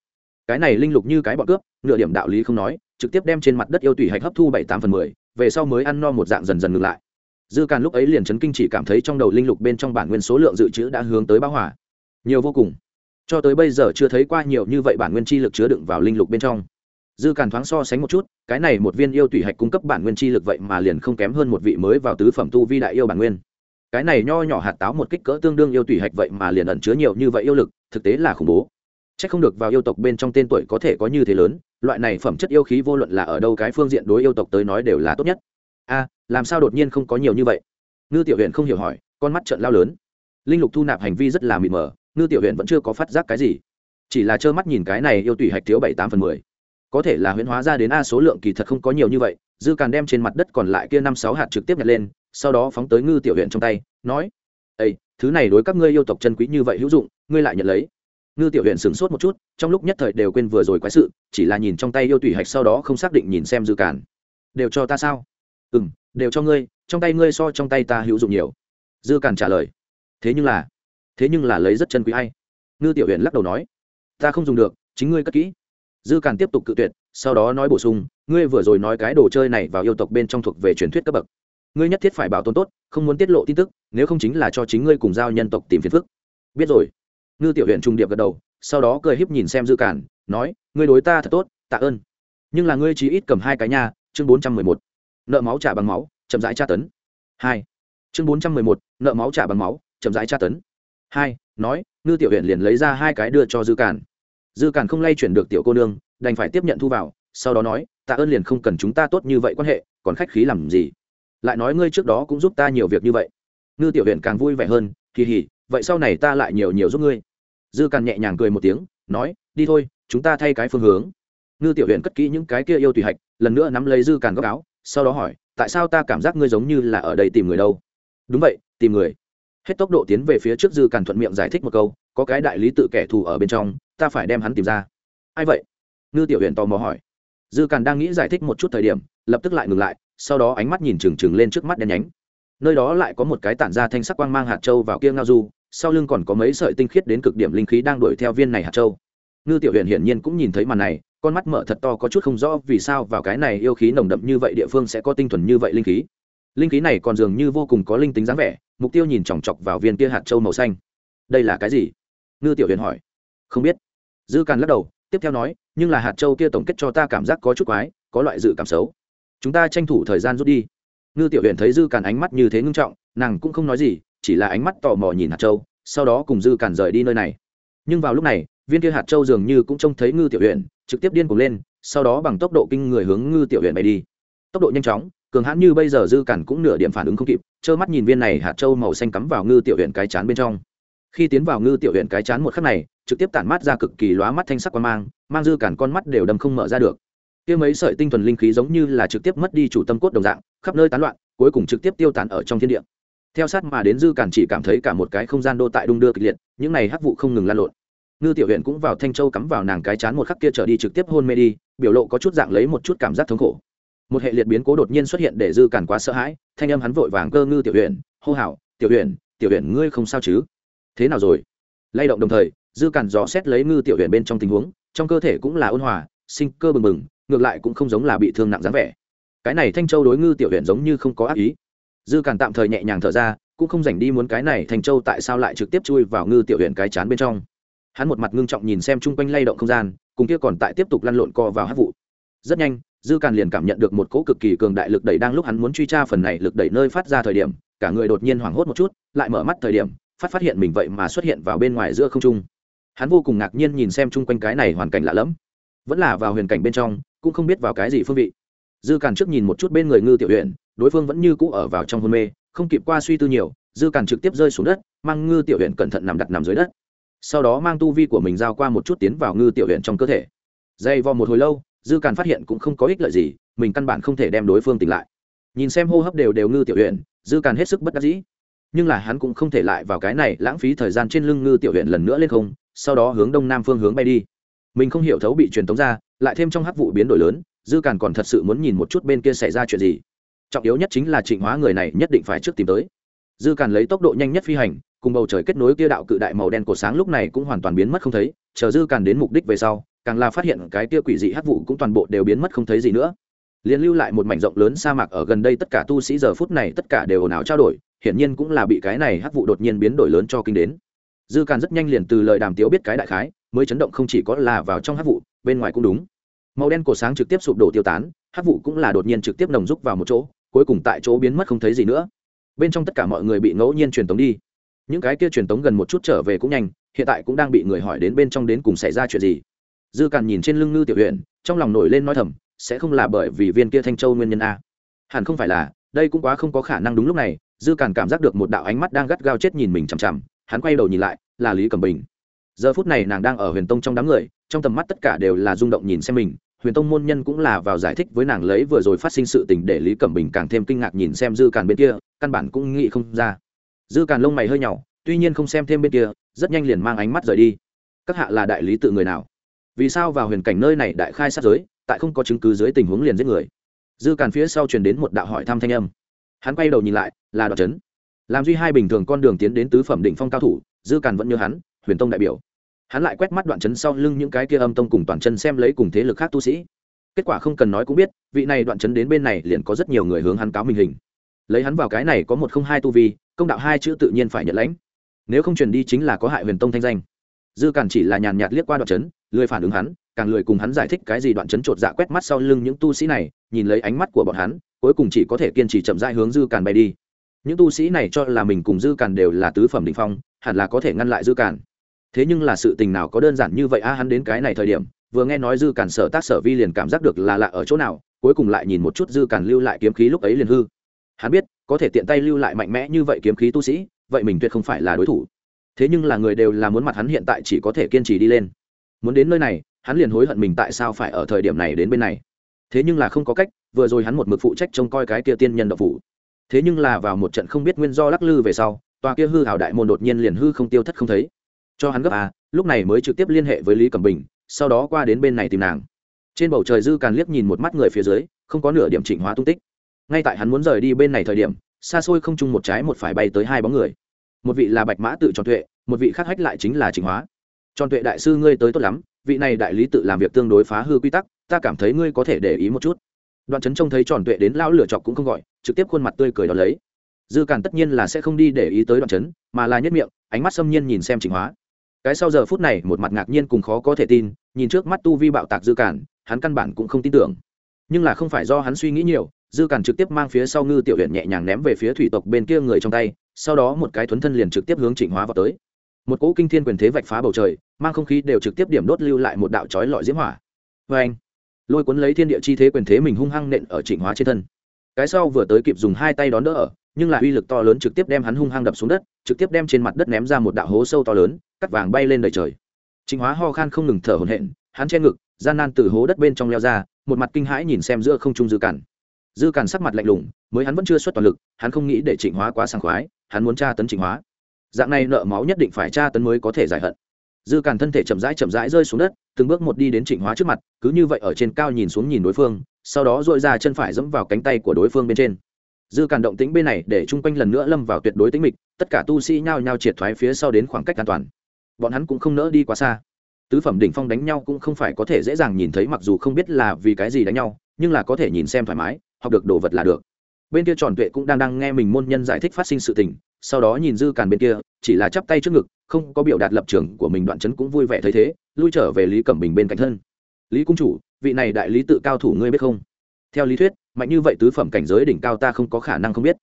Cái này linh lục như cái bọn cướp, nửa điểm đạo lý không nói, trực tiếp đem trên mặt đất yêu tùy hạch hấp thu bảy tám phần mười, về sau mới ăn no một dạng dần dần ngừng lại. Dư càn lúc ấy liền chấn kinh chỉ cảm thấy trong đầu linh lục bên trong bản nguyên số lượng dự trữ đã hướng tới bão hỏa nhiều vô cùng cho tới bây giờ chưa thấy qua nhiều như vậy bản nguyên chi lực chứa đựng vào linh lục bên trong. Dư càn thoáng so sánh một chút, cái này một viên yêu tùy hạch cung cấp bản nguyên chi lực vậy mà liền không kém hơn một vị mới vào tứ phẩm tu vi đại yêu bản nguyên. Cái này nho nhỏ hạt táo một kích cỡ tương đương yêu tùy hạch vậy mà liền ẩn chứa nhiều như vậy yêu lực, thực tế là khủng bố. C h ắ c không được vào yêu tộc bên trong tên tuổi có thể có như thế lớn, loại này phẩm chất yêu khí vô luận là ở đâu cái phương diện đối yêu tộc tới nói đều là tốt nhất. A, làm sao đột nhiên không có nhiều như vậy? Ngư tiểu huyện không hiểu hỏi, con mắt trận lao lớn. Linh lục thu nạp hành vi rất là mịt mờ ngư tiểu huyện vẫn chưa có phát giác cái gì. Chỉ là trơ mắt nhìn cái này yêu tủy hạch thiếu bảy tám phần mười. Có thể là huyễn hóa ra đến a số lượng kỳ thật không có nhiều như vậy, dư càn đem trên mặt đất còn lại kia năm sáu hạt trực tiếp nhặt lên, sau đó phóng tới ngư tiểu huyện trong tay, nói ây thứ này đối các ngươi yêu tộc chân quý như vậy hữu dụng, ngươi lại nhận lấy. Ngư tiểu huyện sửng sốt một chút, trong lúc nhất thời đều quên vừa rồi quái sự, chỉ là nhìn trong tay yêu tủy hạch sau đó không xác định nhìn xem dư càn. Đều cho ta sao? Ừ m đều cho ngươi, trong tay ngươi so trong tay ta hữu dụng nhiều. Dư càn trả lời, thế nhưng là thế nhưng là lấy rất chân quý hay? Ngư tiểu huyện lắc đầu nói, ta không dùng được, chính ngươi cất kỹ. Dư càn tiếp tục cự tuyệt, sau đó nói bổ sung, ngươi vừa rồi nói cái đồ chơi này vào yêu tộc bên trong thuộc về truyền thuyết cấp bậc. Ngươi nhất thiết phải bảo tồn tốt, không muốn tiết lộ tin tức, nếu không chính là cho chính ngươi cùng giao nhân tộc tìm phiền phức. Biết rồi. Ngư tiểu huyện trung điệp gật đầu, sau đó cười híp nhìn xem dư cản nói, ngươi đối ta thật tốt, tạ ơn. Nhưng là ngươi chỉ ít cầm hai cái nhà chương bốn trăm mười một. Nợ máu trả bằng máu, chậm rãi tra tấn. Hai. Chương bốn trăm mười một, nợ máu trả bằng máu, chậm rãi tra tấn hai, nói, ngư tiểu huyện liền lấy ra hai cái đưa cho dư cản dư cản không lay chuyển được tiểu cô nương, đành phải tiếp nhận thu vào, sau đó nói, tạ ơn liền không cần chúng ta tốt như vậy quan hệ, còn khách khí làm gì? Lại nói ngươi trước đó cũng giúp ta nhiều việc như vậy. Ngư tiểu huyện càng vui vẻ hơn kỳ hỉ vậy sau này ta lại nhiều nhiều giúp ngươi. Dư càn nhẹ nhàng cười một tiếng, nói, đi thôi, chúng ta thay cái phương hướng. Ngư tiểu huyện cất kỹ những cái kia yêu tùy hạch, lần nữa nắm lấy dư càn góc áo, sau đó hỏi, tại sao ta cảm giác ngươi giống như là ở đây tìm người đâu? Đúng vậy, tìm người hết tốc độ tiến về phía trước dư càn thuận miệng giải thích một câu, có cái đại lý tự kẻ thù ở bên trong, ta phải đem hắn tìm ra. Ai vậy? Ngư tiểu huyện tò mò hỏi. Dư càn đang nghĩ giải thích một chút thời điểm, lập tức lại ngừng lại, sau đó ánh mắt nhìn trừng trừng lên trước mắt đen nhánh. Nơi đó lại có một cái tản ra thanh sắc quang mang hạt châu vào kia ngao du, sau lưng còn có mấy sợi tinh khiết đến cực điểm linh khí đang đuổi theo viên này hạt châu. Ngư tiểu huyện hiển nhiên cũng nhìn thấy màn này, con mắt mở thật to có chút không rõ vì sao vào cái này yêu khí nồng đậm như vậy địa phương sẽ có tinh thuần như vậy linh khí. Linh khí này còn dường như vô cùng có linh tính dáng vẻ mục tiêu nhìn chòng chọc vào viên kia hạt châu màu xanh. Đây là cái gì? Ngư tiểu Uyển hỏi. Không biết. Dư càn lắc đầu tiếp theo nói nhưng là hạt châu kia tổng kết cho ta cảm giác có chút quái có loại dự cảm xấu. Chúng ta tranh thủ thời gian rút đi. Ngư tiểu Uyển thấy dư càn ánh mắt như thế ngưng trọng nàng cũng không nói gì chỉ là ánh mắt tò mò nhìn hạt châu sau đó cùng dư càn rời đi nơi này. Nhưng vào lúc này viên kia hạt châu dường như cũng trông thấy ngư tiểu Uyển, trực tiếp điên cuồng lên sau đó bằng tốc độ kinh người hướng ngư tiểu Uyển bay đi. Tốc độ nhanh chóng cường hãn như bây giờ dư cản cũng nửa điểm phản ứng không kịp, trơ mắt nhìn viên này hạt châu màu xanh cắm vào ngư tiểu huyện cái chán bên trong. Khi tiến vào ngư tiểu huyện cái chán một khắc này, trực tiếp tản mát ra cực kỳ lóa mắt thanh sắc quan mang mang dư cản con mắt đều đâm không mở ra được. Kia mấy sợi tinh thuần linh khí giống như là trực tiếp mất đi chủ tâm cốt đồng dạng, khắp nơi tán loạn, cuối cùng trực tiếp tiêu tán ở trong thiên địa. Theo sát mà đến dư cản chỉ cảm thấy cả một cái không gian đô tại đung đưa kịch liệt, những này hắc vụ không ngừng lan lộn. Ngư tiểu huyện cũng vào thanh châu cắm vào nàng cái chán một khắc kia trở đi trực tiếp hôn mê đi, biểu lộ có chút dạng lấy một chút cảm giác thống khổ một hệ liệt biến cố đột nhiên xuất hiện để dư cản quá sợ hãi, thanh âm hắn vội vàng cơ ngư tiểu huyện hô hào, tiểu huyện tiểu huyện ngươi không sao chứ? Thế nào rồi? Lay động đồng thời, dư cản dò xét lấy ngư tiểu huyện bên trong tình huống, trong cơ thể cũng là ôn hòa, sinh cơ bừng bừng, ngược lại cũng không giống là bị thương nặng dáng vẻ. Cái này thanh châu đối ngư tiểu huyện giống như không có ác ý. Dư cản tạm thời nhẹ nhàng thở ra, cũng không dành đi muốn cái này thanh châu tại sao lại trực tiếp chui vào ngư tiểu huyện cái chán bên trong. Hắn một mặt ngưng trọng nhìn xem chung quanh lay động không gian, cùng kia còn tại tiếp tục lăn lộn co vào hát vụ rất nhanh, dư càn liền cảm nhận được một cỗ cực kỳ cường đại lực đẩy đang lúc hắn muốn truy tra phần này lực đẩy nơi phát ra thời điểm, cả người đột nhiên hoảng hốt một chút, lại mở mắt thời điểm, phát phát hiện mình vậy mà xuất hiện vào bên ngoài giữa không trung. Hắn vô cùng ngạc nhiên nhìn xem chung quanh cái này hoàn cảnh lạ lẫm. Vẫn là vào huyền cảnh bên trong, cũng không biết vào cái gì phương vị. Dư càn trước nhìn một chút bên người ngư tiểu huyện đối phương vẫn như cũ ở vào trong hôn mê, không kịp qua suy tư nhiều, dư càn trực tiếp rơi xuống đất, mang ngư tiểu huyện cẩn thận nằm đặt nằm dưới đất. Sau đó mang tu vi của mình giao qua một chút tiến vào ngư tiểu huyện trong cơ thể. Dây vò một hồi lâu dư càn phát hiện cũng không có ích lợi gì, mình căn bản không thể đem đối phương tỉnh lại. Nhìn xem hô hấp đều đều ngư tiểu huyện dư càn hết sức bất đắc dĩ. Nhưng là hắn cũng không thể lại vào cái này lãng phí thời gian trên lưng ngư tiểu huyện lần nữa lên không, sau đó hướng đông nam phương hướng bay đi. Mình không hiểu thấu bị truyền tống ra, lại thêm trong hắc vụ biến đổi lớn, dư càn còn thật sự muốn nhìn một chút bên kia xảy ra chuyện gì. Trọng yếu nhất chính là trịnh hóa người này nhất định phải trước tìm tới. Dư càn lấy tốc độ nhanh nhất phi hành, cùng bầu trời kết nối kia đạo cự đại màu đen của sáng lúc này cũng hoàn toàn biến mất không thấy, chờ dư càn đến mục đích về sau càng là phát hiện cái kia quỷ dị hắc vụ cũng toàn bộ đều biến mất không thấy gì nữa. Liền lưu lại một mảnh rộng lớn sa mạc ở gần đây tất cả tu sĩ giờ phút này tất cả đều ồn ào trao đổi, hiển nhiên cũng là bị cái này hắc vụ đột nhiên biến đổi lớn cho kinh đến. Dư càn rất nhanh liền từ lời đàm tiếu biết cái đại khái, mới chấn động không chỉ có là vào trong hắc vụ, bên ngoài cũng đúng. Màu đen cổ sáng trực tiếp sụp đổ tiêu tán, hắc vụ cũng là đột nhiên trực tiếp nồng rúc vào một chỗ, cuối cùng tại chỗ biến mất không thấy gì nữa. Bên trong tất cả mọi người bị ngẫu nhiên truyền tống đi. Những cái kia truyền tống gần một chút trở về cũng nhanh, hiện tại cũng đang bị người hỏi đến bên trong đến cùng xảy ra chuyện gì dư càn nhìn trên lưng ngư tiểu huyện trong lòng nổi lên nói thầm, sẽ không là bởi vì viên kia thanh châu nguyên nhân a. Hẳn không phải là, đây cũng quá không có khả năng đúng lúc này, dư càn cảm giác được một đạo ánh mắt đang gắt gao chết nhìn mình chằm chằm, hắn quay đầu nhìn lại, là lý cẩm bình. Giờ phút này nàng đang ở huyền tông trong đám người, trong tầm mắt tất cả đều là rung động nhìn xem mình, huyền tông môn nhân cũng là vào giải thích với nàng lấy vừa rồi phát sinh sự tình để lý cẩm bình càng thêm kinh ngạc nhìn xem dư càn bên kia, căn bản cũng nghĩ không ra. Dư càn lông mày hơi nhỏ tuy nhiên không xem thêm bên kia, rất nhanh liền mang ánh mắt rời đi. Các hạ là đại lý tự người nào? Vì sao vào huyền cảnh nơi này đại khai sát giới, tại không có chứng cứ dưới tình huống liền giết người? Dư càn phía sau truyền đến một đạo hỏi thăm thanh âm. Hắn quay đầu nhìn lại, là đoạn trấn làm duy hai bình thường con đường tiến đến tứ phẩm đỉnh phong cao thủ, dư càn vẫn nhớ hắn, huyền tông đại biểu. Hắn lại quét mắt đoạn chấn sau lưng những cái kia âm tông cùng toàn chân xem lấy cùng thế lực khác tu sĩ. Kết quả không cần nói cũng biết, vị này đoạn chấn đến bên này liền có rất nhiều người hướng hắn cáo mình hình. Lấy hắn vào cái này có một không hai tu vi, công đạo hai chữ tự nhiên phải nhận lãnh. Nếu không truyền đi chính là có hại huyền tông thanh danh. Dư càn chỉ là nhàn nhạt liếc qua đoạn chấn lười phản ứng hắn, càng lười cùng hắn giải thích cái gì đoạn chấn chột dạ quét mắt sau lưng những tu sĩ này, nhìn lấy ánh mắt của bọn hắn, cuối cùng chỉ có thể kiên trì chậm rãi hướng dư càn bay đi. Những tu sĩ này cho là mình cùng dư càn đều là tứ phẩm đình phong, hẳn là có thể ngăn lại dư càn. Thế nhưng là sự tình nào có đơn giản như vậy a, hắn đến cái này thời điểm, vừa nghe nói dư càn sở tác sở vi liền cảm giác được là lạ ở chỗ nào, cuối cùng lại nhìn một chút dư càn lưu lại kiếm khí lúc ấy liền hư. Hắn biết, có thể tiện tay lưu lại mạnh mẽ như vậy kiếm khí tu sĩ, vậy mình tuyệt không phải là đối thủ. Thế nhưng là người đều là muốn mặt hắn hiện tại chỉ có thể kiên trì đi lên muốn đến nơi này, hắn liền hối hận mình tại sao phải ở thời điểm này đến bên này. Thế nhưng là không có cách, vừa rồi hắn một mực phụ trách trông coi cái kia tiên nhân độc phủ. Thế nhưng là vào một trận không biết nguyên do lắc lư về sau, tòa kia hư hảo đại môn đột nhiên liền hư không tiêu thất không thấy. Cho hắn gấp à lúc này mới trực tiếp liên hệ với lý cẩm bình, sau đó qua đến bên này tìm nàng. Trên bầu trời dư càn liếc nhìn một mắt người phía dưới, không có nửa điểm chỉnh hóa tung tích. Ngay tại hắn muốn rời đi bên này thời điểm, xa xôi không chung một trái một phải bay tới hai bóng người. Một vị là bạch mã tự tròn tuệ, một vị khác hách lại chính là chỉnh hóa tròn tuệ đại sư ngươi tới tốt lắm, vị này đại lý tự làm việc tương đối phá hư quy tắc, ta cảm thấy ngươi có thể để ý một chút. Đoạn trấn trông thấy tròn tuệ đến lão lửa chọc cũng không gọi, trực tiếp khuôn mặt tươi cười đón lấy. Dư càn tất nhiên là sẽ không đi để ý tới đoạn trấn, mà là nhất miệng, ánh mắt xâm nhiên nhìn xem Trình hóa. Cái sau giờ phút này, một mặt ngạc nhiên cùng khó có thể tin, nhìn trước mắt tu vi bạo tạc dư cản hắn căn bản cũng không tin tưởng. Nhưng là không phải do hắn suy nghĩ nhiều, dư cản trực tiếp mang phía sau ngư tiểu huyện nhẹ nhàng ném về phía thủy tộc bên kia người trong tay, sau đó một cái thuấn thân liền trực tiếp hướng trịnh hóa vào tới một cỗ kinh thiên quyền thế vạch phá bầu trời, mang không khí đều trực tiếp điểm đốt lưu lại một đạo chói lọi diễm hỏa. Vê anh, lôi cuốn lấy thiên địa chi thế quyền thế mình hung hăng nện ở trịnh hóa trên thân. Cái sau vừa tới kịp dùng hai tay đón đỡ ở, nhưng là uy lực to lớn trực tiếp đem hắn hung hăng đập xuống đất, trực tiếp đem trên mặt đất ném ra một đạo hố sâu to lớn, cắt vàng bay lên đời trời. Trịnh hóa ho khan không ngừng thở hổn hển, hắn che ngực, gian nan từ hố đất bên trong leo ra, một mặt kinh hãi nhìn xem giữa không trung dư cản. Dư cản sắc mặt lạnh lùng, mới hắn vẫn chưa xuất toàn lực, hắn không nghĩ để trịnh hóa quá sảng khoái, hắn muốn tra tấn trịnh hóa dạng này nợ máu nhất định phải tra tấn mới có thể giải hận. Dư càn thân thể chậm rãi chậm rãi rơi xuống đất, từng bước một đi đến trịnh hóa trước mặt, cứ như vậy ở trên cao nhìn xuống nhìn đối phương, sau đó dội ra chân phải dẫm vào cánh tay của đối phương bên trên. Dư càn động tĩnh bên này để chung quanh lần nữa lâm vào tuyệt đối tĩnh mịch, tất cả tu sĩ nhao nhao triệt thoái phía sau đến khoảng cách an toàn. Bọn hắn cũng không nỡ đi quá xa. Tứ phẩm đỉnh phong đánh nhau cũng không phải có thể dễ dàng nhìn thấy mặc dù không biết là vì cái gì đánh nhau, nhưng là có thể nhìn xem thoải mái, học được đồ vật là được. Bên kia tròn tuệ cũng đang đang nghe mình môn nhân giải thích phát sinh sự tình sau đó nhìn dư càn bên kia, chỉ là chắp tay trước ngực, không có biểu đạt lập trường của mình, đoạn chấn cũng vui vẻ thấy thế, lui trở về lý cẩm bình bên cạnh thân. Lý cung chủ, vị này đại lý tự cao thủ ngươi biết không? Theo lý thuyết, mạnh như vậy tứ phẩm cảnh giới đỉnh cao ta không có khả năng không biết.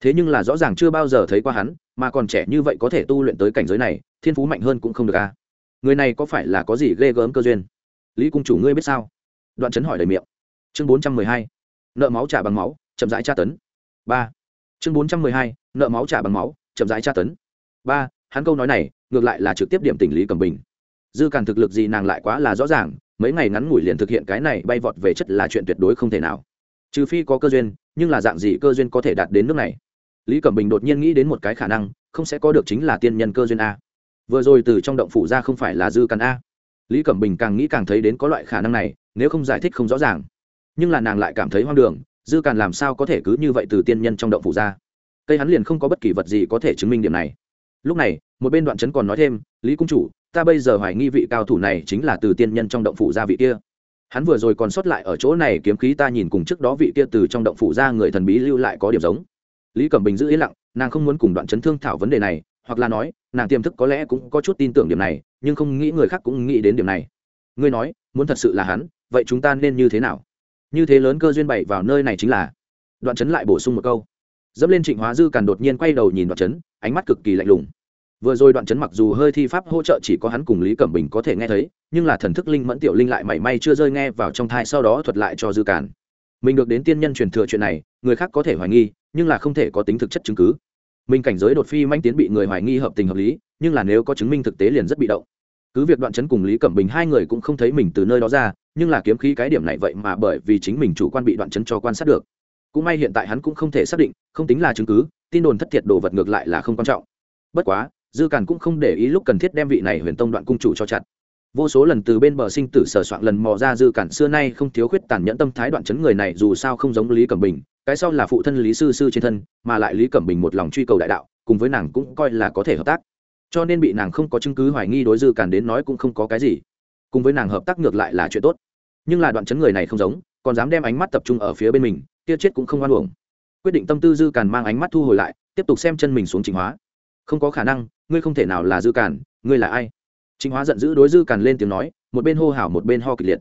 Thế nhưng là rõ ràng chưa bao giờ thấy qua hắn, mà còn trẻ như vậy có thể tu luyện tới cảnh giới này, thiên phú mạnh hơn cũng không được a à. người này có phải là có gì ghê gớm cơ duyên? Lý cung chủ ngươi biết sao? Đoạn chấn hỏi đầy miệng. Chương bốn trăm mười hai. Nợ máu trả bằng máu, chậm rãi tra tấn. Ba. Chương bốn trăm mười hai nợ máu trả bằng máu, chậm rãi tra tấn. Ba, hắn câu nói này ngược lại là trực tiếp điểm tình lý cầm bình. Dư càn thực lực gì nàng lại quá là rõ ràng, mấy ngày ngắn ngủi liền thực hiện cái này bay vọt về chất là chuyện tuyệt đối không thể nào. Trừ phi có cơ duyên, nhưng là dạng gì cơ duyên có thể đạt đến nước này? Lý cẩm bình đột nhiên nghĩ đến một cái khả năng, không sẽ có được chính là tiên nhân cơ duyên a. Vừa rồi từ trong động phủ ra không phải là dư càn a. Lý cẩm bình càng nghĩ càng thấy đến có loại khả năng này, nếu không giải thích không rõ ràng. Nhưng là nàng lại cảm thấy hoang đường, dư càn làm sao có thể cứ như vậy từ tiên nhân trong động phủ ra? Cây hắn liền không có bất kỳ vật gì có thể chứng minh điểm này. Lúc này, một bên đoạn trấn còn nói thêm, lý cung chủ, ta bây giờ hoài nghi vị cao thủ này chính là từ tiên nhân trong động phủ ra vị kia. Hắn vừa rồi còn sót lại ở chỗ này kiếm khí ta nhìn cùng trước đó vị kia từ trong động phủ ra người thần bí lưu lại có điểm giống. Lý cẩm bình giữ yên lặng, nàng không muốn cùng đoạn chấn thương thảo vấn đề này, hoặc là nói, nàng tiềm thức có lẽ cũng có chút tin tưởng điểm này, nhưng không nghĩ người khác cũng nghĩ đến điểm này. Ngươi nói, muốn thật sự là hắn, vậy chúng ta nên như thế nào? Như thế lớn cơ duyên bày vào nơi này chính là. Đoạn chấn lại bổ sung một câu dẫm lên trịnh hóa dư càn đột nhiên quay đầu nhìn đoạn chấn, ánh mắt cực kỳ lạnh lùng. Vừa rồi đoạn chấn mặc dù hơi thi pháp hỗ trợ chỉ có hắn cùng lý cẩm bình có thể nghe thấy, nhưng là thần thức linh mẫn tiểu linh lại mảy may chưa rơi nghe vào trong thai sau đó thuật lại cho dư càn. Mình được đến tiên nhân truyền thừa chuyện này, người khác có thể hoài nghi, nhưng là không thể có tính thực chất chứng cứ. Mình cảnh giới đột phi manh tiến bị người hoài nghi hợp tình hợp lý, nhưng là nếu có chứng minh thực tế liền rất bị động. Cứ việc đoạn chấn cùng lý cẩm bình hai người cũng không thấy mình từ nơi đó ra, nhưng là kiếm khí cái điểm này vậy mà bởi vì chính mình chủ quan bị đoạn chấn cho quan sát được cũng may hiện tại hắn cũng không thể xác định, không tính là chứng cứ, tin đồn thất thiệt đồ vật ngược lại là không quan trọng. Bất quá, dư càn cũng không để ý lúc cần thiết đem vị này huyền tông đoạn cung chủ cho chặt. Vô số lần từ bên bờ sinh tử sờ soạn lần mò ra dư cản xưa nay không thiếu khuyết tàn nhẫn tâm thái đoạn chấn người này dù sao không giống lý cẩm bình, cái sau là phụ thân lý sư sư trên thân, mà lại lý cẩm bình một lòng truy cầu đại đạo, cùng với nàng cũng coi là có thể hợp tác. Cho nên bị nàng không có chứng cứ hoài nghi đối dư cản đến nói cũng không có cái gì. Cùng với nàng hợp tác ngược lại là chuyện tốt. Nhưng là đoạn chấn người này không giống, còn dám đem ánh mắt tập trung ở phía bên mình kia chết cũng không oan uổng. Quyết định tâm tư dư càn mang ánh mắt thu hồi lại, tiếp tục xem chân mình xuống trình hóa. Không có khả năng, ngươi không thể nào là dư càn, ngươi là ai? Trình hóa giận dữ đối dư càn lên tiếng nói, một bên hô hào một bên ho kịch liệt.